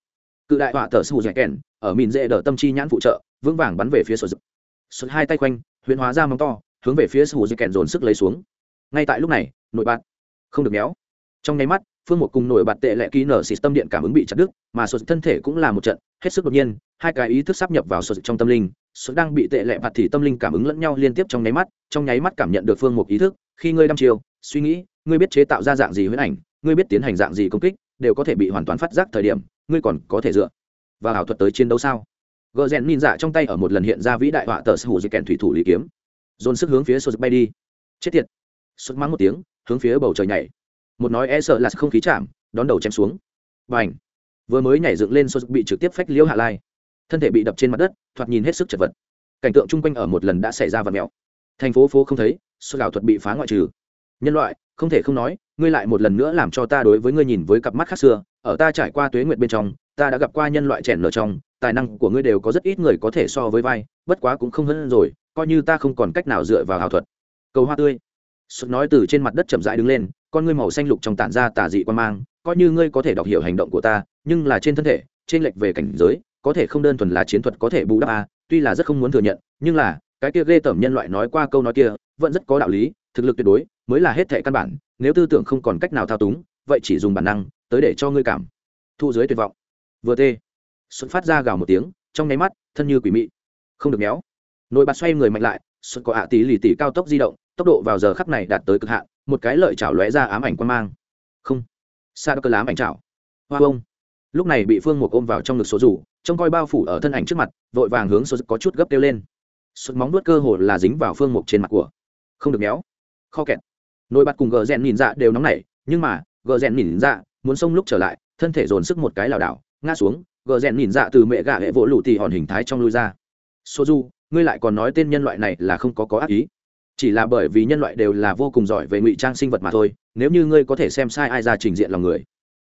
Cự đại họa thở sù dẻ kèn ở mìn dễ đỡ tâm chi nhãn phụ trợ, vững vàng bắn về phía sô dịch. Hai tay quanh huyễn hóa ra móng to, hướng về phía sù dẻ kèn dồn sức lấy xuống. Ngay tại lúc này, nội bát. Không được méo. Trong nháy mắt, phương một cùng nổi bạt tệ lệ ký nở xịt tâm điện cảm ứng bị chặt đứt, mà sột thân thể cũng là một trận hết sức đột nhiên, hai cái ý thức sắp nhập vào sụt trong tâm linh sụt đang bị tệ lệ mặt thì tâm linh cảm ứng lẫn nhau liên tiếp trong nháy mắt, trong nháy mắt cảm nhận được phương một ý thức, khi ngươi đăm chiều, suy nghĩ, ngươi biết chế tạo ra dạng gì huyễn ảnh, ngươi biết tiến hành dạng gì công kích, đều có thể bị hoàn toàn phát giác thời điểm, ngươi còn có thể dựa và ảo thuật tới chiến đấu sao? Gờ rèn nhìn dạ trong tay ở một lần hiện ra vĩ đại họa tờ sư hữu di kèn thủy thủ lý kiếm, dồn sức hướng phía sụt bay đi. Chết tiệt! Sụt mắng một tiếng, hướng phía bầu trời nhảy. Một nói e sợ là không khí chạm, đón đầu chém xuống. Và ảnh vừa mới nhảy dựng lên sô bị trực tiếp phách liễu hạ lai. Thân thể bị đập trên mặt đất thoạt nhìn hết sức chật vật. Cảnh tượng chung quanh ở một lần đã xảy ra vật mẹo, thành phố phố không thấy sô ảo thuật bị phá ngoại trừ. Nhân loại không thể không nói ngươi lại một lần nữa làm cho ta đối với ngươi nhìn với cặp mắt khác xưa. Ở ta trải qua tuế nguyệt bên trong ta đã gặp qua nhân loại trẻ nở trong tài năng của ngươi đều có rất ít người có thể so với vai bất quá cũng không hơn rồi coi như ta không còn cách nào dựa vào ảo thuật. Cầu hoa tươi. Sụt nói từ trên mặt đất chậm rãi đứng lên, con ngươi màu xanh lục trong tản ra tà dị quan mang, coi như ngươi có thể đọc hiểu hành động của ta, nhưng là trên thân thể, trên lệch về cảnh giới, có thể không đơn thuần là chiến thuật có thể bù đắp a, tuy là rất không muốn thừa nhận, nhưng là, cái kia ghê tởm nhân loại nói qua câu nói kia, vẫn rất có đạo lý thực lực tuyệt đối mới là hết thệ căn bản nếu tư tưởng không còn cách nào thao túng vậy chỉ dùng bản năng tới để cho ngươi cảm thụ dưới tuyệt vọng. Vừa tê xuất phát ra gào một tiếng trong nháy mắt thân như quỷ mị không được méo. Nồi bạt xoay người mạnh lại xuất có ạ tí lì tỉ cao tốc di động tốc độ vào giờ khắc này đạt tới cực hạn một cái lợi chảo lóe ra ám ảnh quan mang. Không. Xa cơ ám ảnh chảo. Hoa bông. Lúc này bị phương một ôm vào trong ngực số rủ, trông coi bao phủ ở thân ảnh trước mặt, vội vàng hướng số có chút gấp kêu lên. Sụt móng nuốt cơ hồ là dính vào phương mục trên mặt của. Không được méo. Kho kẹt. Nồi bạt cùng gờ rèn nhìn dạ đều nóng nảy, nhưng mà, gờ rèn nhìn dạ muốn xông lúc trở lại, thân thể dồn sức một cái lảo đảo, ngã xuống, gờ rèn nhìn dạ từ mẹ gà hệ vỗ lụ tì hòn hình thái trong lui ra. Số du ngươi lại còn nói tên nhân loại này là không có có ác ý chỉ là bởi vì nhân loại đều là vô cùng giỏi về ngụy trang sinh vật mà thôi, nếu như ngươi có thể xem sai ai ra trình diện lòng người,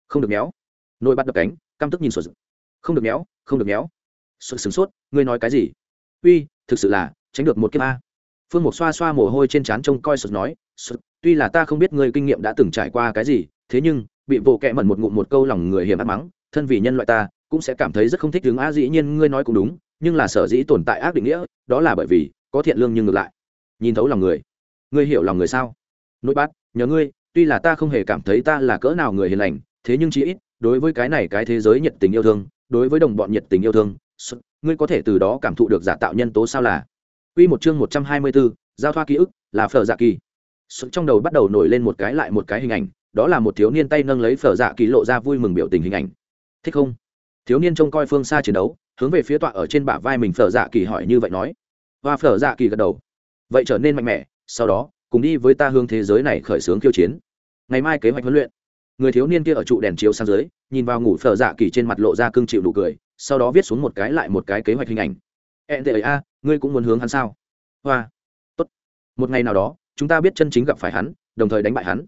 không được méo. Nôi bắt đập cánh, căm tức nhìn sụt không được méo, không được méo. Sụt sửng sốt, ngươi nói cái gì? Uy, thực sự là, tránh được một kiếp a. Phương mục xoa xoa mồ hôi trên trán trông coi sụt nói sụt tuy là ta không biết ngươi kinh nghiệm đã từng trải qua cái gì, thế nhưng, bị vồ kẹ mẩn một ngụm một câu lòng người hiểm ác mắng, thân vì nhân loại ta, cũng sẽ cảm thấy rất không thích tướng a, dĩ nhiên ngươi nói cũng đúng, nhưng là sở dĩ tồn tại ác định nghĩa, đó là bởi vì có thiện lương nhưng ngược lại nhìn thấu lòng người ngươi hiểu lòng người sao nội bát nhớ ngươi tuy là ta không hề cảm thấy ta là cỡ nào người hiền lành thế nhưng chỉ ít đối với cái này cái thế giới nhiệt tình yêu thương đối với đồng bọn nhiệt tình yêu thương ngươi có thể từ đó cảm thụ được giả tạo nhân tố sao là Quy một chương 124, giao thoa ký ức, là phở dạ kỳ. Xuất trong đầu bắt đầu nổi lên một cái lại một cái hình ảnh, đó là một thiếu niên tay nâng lấy phở dạ kỳ lộ ra vui mừng biểu tình hình ảnh. Thích không? Thiếu niên trông coi phương xa chiến đấu, hướng về phía tọa ở trên bả vai mình phở dạ kỳ hỏi như vậy nói. Và phở dạ kỳ gật đầu. Vậy trở nên mạnh mẽ, sau đó, cùng đi với ta hướng thế giới này khởi xướng khiêu chiến. Ngày mai kế hoạch huấn luyện. Người thiếu niên kia ở trụ đèn chiếu sang dưới, nhìn vào ngủ phở dạ kỳ trên mặt lộ ra cương chịu đủ cười, sau đó viết xuống một cái lại một cái kế hoạch hình ảnh. "E ngươi cũng muốn hướng hắn sao?" Hoa tốt một ngày nào đó chúng ta biết chân chính gặp phải hắn đồng thời đánh bại hắn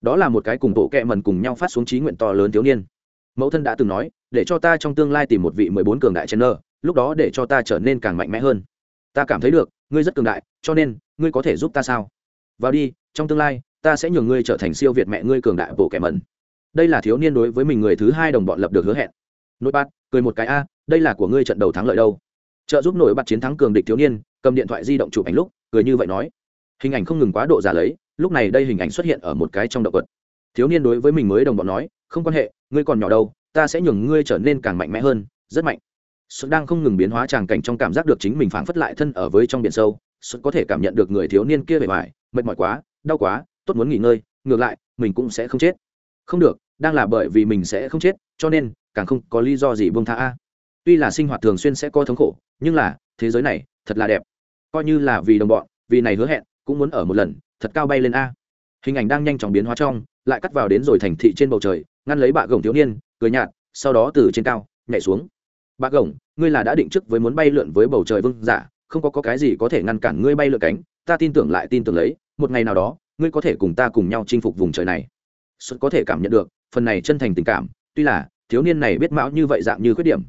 đó là một cái cùng bộ kẹ mần cùng nhau phát xuống trí nguyện to lớn thiếu niên mẫu thân đã từng nói để cho ta trong tương lai tìm một vị mười bốn cường đại chen nơ lúc đó để cho ta trở nên càng mạnh mẽ hơn ta cảm thấy được ngươi rất cường đại cho nên, ngươi có thể giúp ta sao? Vào đi, trong tương lai, ta sẽ nhường ngươi trở thành siêu việt mẹ ngươi cường đại bộ kẻ mẩn. Đây là thiếu niên đối với mình người thứ hai đồng bọn lập được hứa hẹn. Nội bát cười một cái a, đây là của ngươi trận đầu thắng lợi đâu. Trợ giúp nổi bật chiến thắng cường địch thiếu niên, cầm điện thoại di động chụp ảnh lúc, cười như vậy nói. Hình ảnh không ngừng quá độ giả lấy, lúc này đây hình ảnh xuất hiện ở một cái trong động vật. Thiếu niên đối với mình mới đồng bọn nói, không quan hệ, ngươi còn nhỏ đâu, ta sẽ nhường ngươi trở nên càng mạnh mẽ hơn, rất mạnh. Xuất đang không ngừng biến hóa tràng cảnh trong cảm giác được chính mình phảng phất lại thân ở với trong biển sâu xuất có thể cảm nhận được người thiếu niên kia bề ngoài, mệt mỏi quá, đau quá, tốt muốn nghỉ ngơi, ngược lại, mình cũng sẽ không chết. Không được, đang là bởi vì mình sẽ không chết, cho nên, càng không có lý do gì buông tha a. Tuy là sinh hoạt thường xuyên sẽ có thống khổ, nhưng là, thế giới này, thật là đẹp. Coi như là vì đồng bọn, vì này hứa hẹn, cũng muốn ở một lần, thật cao bay lên a. Hình ảnh đang nhanh chóng biến hóa trong, lại cắt vào đến rồi thành thị trên bầu trời, ngăn lấy bạ gồng thiếu niên, cười nhạt, sau đó từ trên cao, nhảy xuống. Bạ gồng ngươi là đã định trước với muốn bay lượn với bầu trời vương giả không có, có cái gì có thể ngăn cản ngươi bay lượn cánh ta tin tưởng lại tin tưởng lấy một ngày nào đó ngươi có thể cùng ta cùng nhau chinh phục vùng trời này. Xuất có thể cảm nhận được phần này chân thành tình cảm tuy là thiếu niên này biết mão như vậy dạng như khuyết điểm.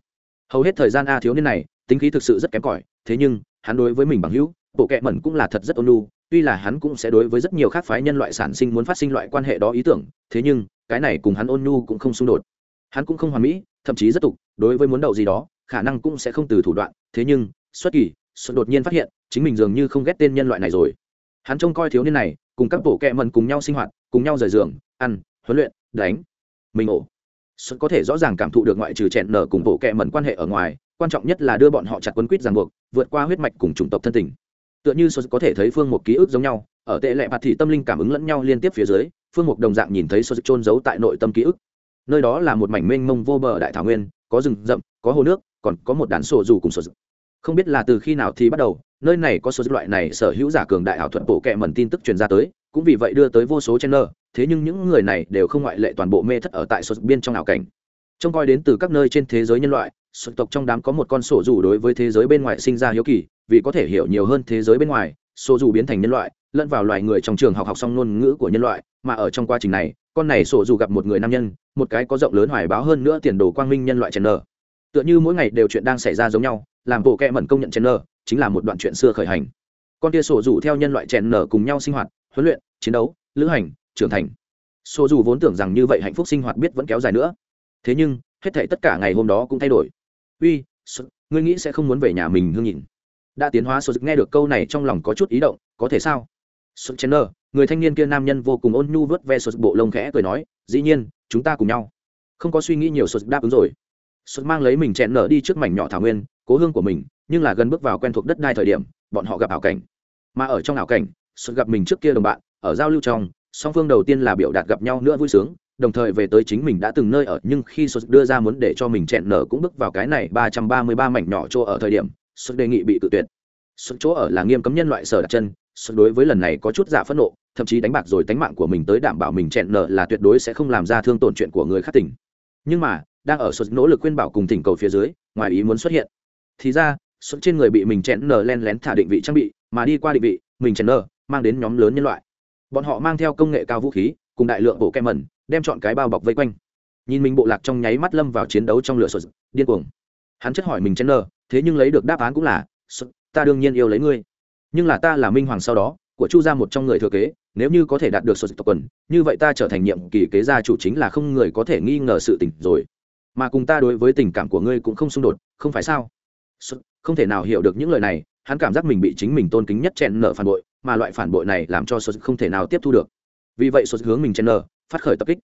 Hầu hết thời gian a thiếu niên này tính khí thực sự rất kém cỏi thế nhưng hắn đối với mình bằng hữu bộ kệ mẩn cũng là thật rất ôn nhu tuy là hắn cũng sẽ đối với rất nhiều khác phái nhân loại sản sinh muốn phát sinh loại quan hệ đó ý tưởng thế nhưng cái này cùng hắn ôn nhu cũng không xung đột. Hắn cũng không hoàn mỹ thậm chí rất tục đối với muốn đậu gì đó khả năng cũng sẽ không từ thủ đoạn thế nhưng xuất kỳ xuất đột nhiên phát hiện, chính mình dường như không ghét tên nhân loại này rồi. Hắn trông coi thiếu niên này, cùng các bộ kẹ mần cùng nhau sinh hoạt, cùng nhau rời giường, ăn, huấn luyện, đánh. Mình ổ. Xuất có thể rõ ràng cảm thụ được ngoại trừ chẹn nở cùng bộ kẹ mần quan hệ ở ngoài, quan trọng nhất là đưa bọn họ chặt quấn quýt ràng buộc, vượt qua huyết mạch cùng chủng tộc thân tình. Tựa như số có thể thấy phương một ký ức giống nhau, ở tệ lệ bạt thì tâm linh cảm ứng lẫn nhau liên tiếp phía dưới, phương mục đồng dạng nhìn thấy số trôn giấu tại nội tâm ký ức. Nơi đó là một mảnh mênh mông vô bờ đại thảo nguyên, có rừng rậm, có hồ nước, còn có một đàn sổ dù cùng sổ không biết là từ khi nào thì bắt đầu, nơi này có số loại này sở hữu giả cường đại ảo thuật bộ kệ mẩn tin tức truyền ra tới, cũng vì vậy đưa tới vô số channel, thế nhưng những người này đều không ngoại lệ toàn bộ mê thất ở tại số biên trong ảo cảnh. Trông coi đến từ các nơi trên thế giới nhân loại xuất tộc trong đám có một con sổ dù đối với thế giới bên ngoài sinh ra hiếu kỳ, vì có thể hiểu nhiều hơn thế giới bên ngoài, sổ dù biến thành nhân loại, lẫn vào loài người trong trường học học xong ngôn ngữ của nhân loại, mà ở trong quá trình này, con này sổ dù gặp một người nam nhân, một cái có rộng lớn hoài báo hơn nữa tiền đồ quang minh nhân loại chen nơ tựa như mỗi ngày đều chuyện đang xảy ra giống nhau làm bộ kẹ mẩn công nhận chèn nở chính là một đoạn chuyện xưa khởi hành. Con tia sổ dù theo nhân loại chèn nở cùng nhau sinh hoạt, huấn luyện, chiến đấu, lữ hành, trưởng thành. Sổ dù vốn tưởng rằng như vậy hạnh phúc sinh hoạt biết vẫn kéo dài nữa. Thế nhưng, hết thảy tất cả ngày hôm đó cũng thay đổi. Uy ngươi nghĩ sẽ không muốn về nhà mình hương nhìn? Đã tiến hóa số nghe được câu này trong lòng có chút ý động, có thể sao? Sổ chèn nở người thanh niên kia nam nhân vô cùng ôn nhu vớt ve xuất bộ lông khẽ cười nói, dĩ nhiên, chúng ta cùng nhau. Không có suy nghĩ nhiều xuất đáp ứng rồi. Xuất mang lấy mình chẹn nở đi trước mảnh nhỏ thảo nguyên cố hương của mình, nhưng là gần bước vào quen thuộc đất đai thời điểm, bọn họ gặp ảo cảnh. Mà ở trong ảo cảnh xuất gặp mình trước kia đồng bạn, ở giao lưu trong, song phương đầu tiên là biểu đạt gặp nhau nữa vui sướng, đồng thời về tới chính mình đã từng nơi ở, nhưng khi xuất đưa ra muốn để cho mình chẹn nở cũng bước vào cái này ba trăm ba mươi ba mảnh nhỏ chỗ ở thời điểm xuất đề nghị bị tự tuyệt. Xuất chỗ ở là nghiêm cấm nhân loại sở đặt chân xuất đối với lần này có chút giả phẫn nộ, thậm chí đánh bạc rồi tánh mạng của mình tới đảm bảo mình chẹn nở là tuyệt đối sẽ không làm ra thương tổn chuyện của người khác tỉnh. Nhưng mà, đang ở xuất nỗ lực khuyên bảo cùng thỉnh cầu phía dưới, ngoài ý muốn xuất hiện thì ra xuất trên người bị mình chẹn nở len lén thả định vị trang bị, mà đi qua định vị, mình chẹn nở, mang đến nhóm lớn nhân loại. Bọn họ mang theo công nghệ cao vũ khí, cùng đại lượng bộ kem mẩn, đem chọn cái bao bọc vây quanh. Nhìn mình bộ lạc trong nháy mắt lâm vào chiến đấu trong lửa sụt điên cuồng. Hắn chất hỏi mình chen nơ thế nhưng lấy được đáp án cũng là ta đương nhiên yêu lấy ngươi. Nhưng là ta là minh hoàng sau đó, của chu gia một trong người thừa kế, nếu như có thể đạt được sột tộc quần, như vậy ta trở thành nhiệm kỳ kế gia chủ chính là không người có thể nghi ngờ sự tình rồi. Mà cùng ta đối với tình cảm của ngươi cũng không xung đột, không phải sao? Không thể nào hiểu được những lời này, hắn cảm giác mình bị chính mình tôn kính nhất chèn nở phản bội, mà loại phản bội này làm cho sốt không thể nào tiếp thu được. Vì vậy sốt hướng mình chèn nở, phát khởi tập kích.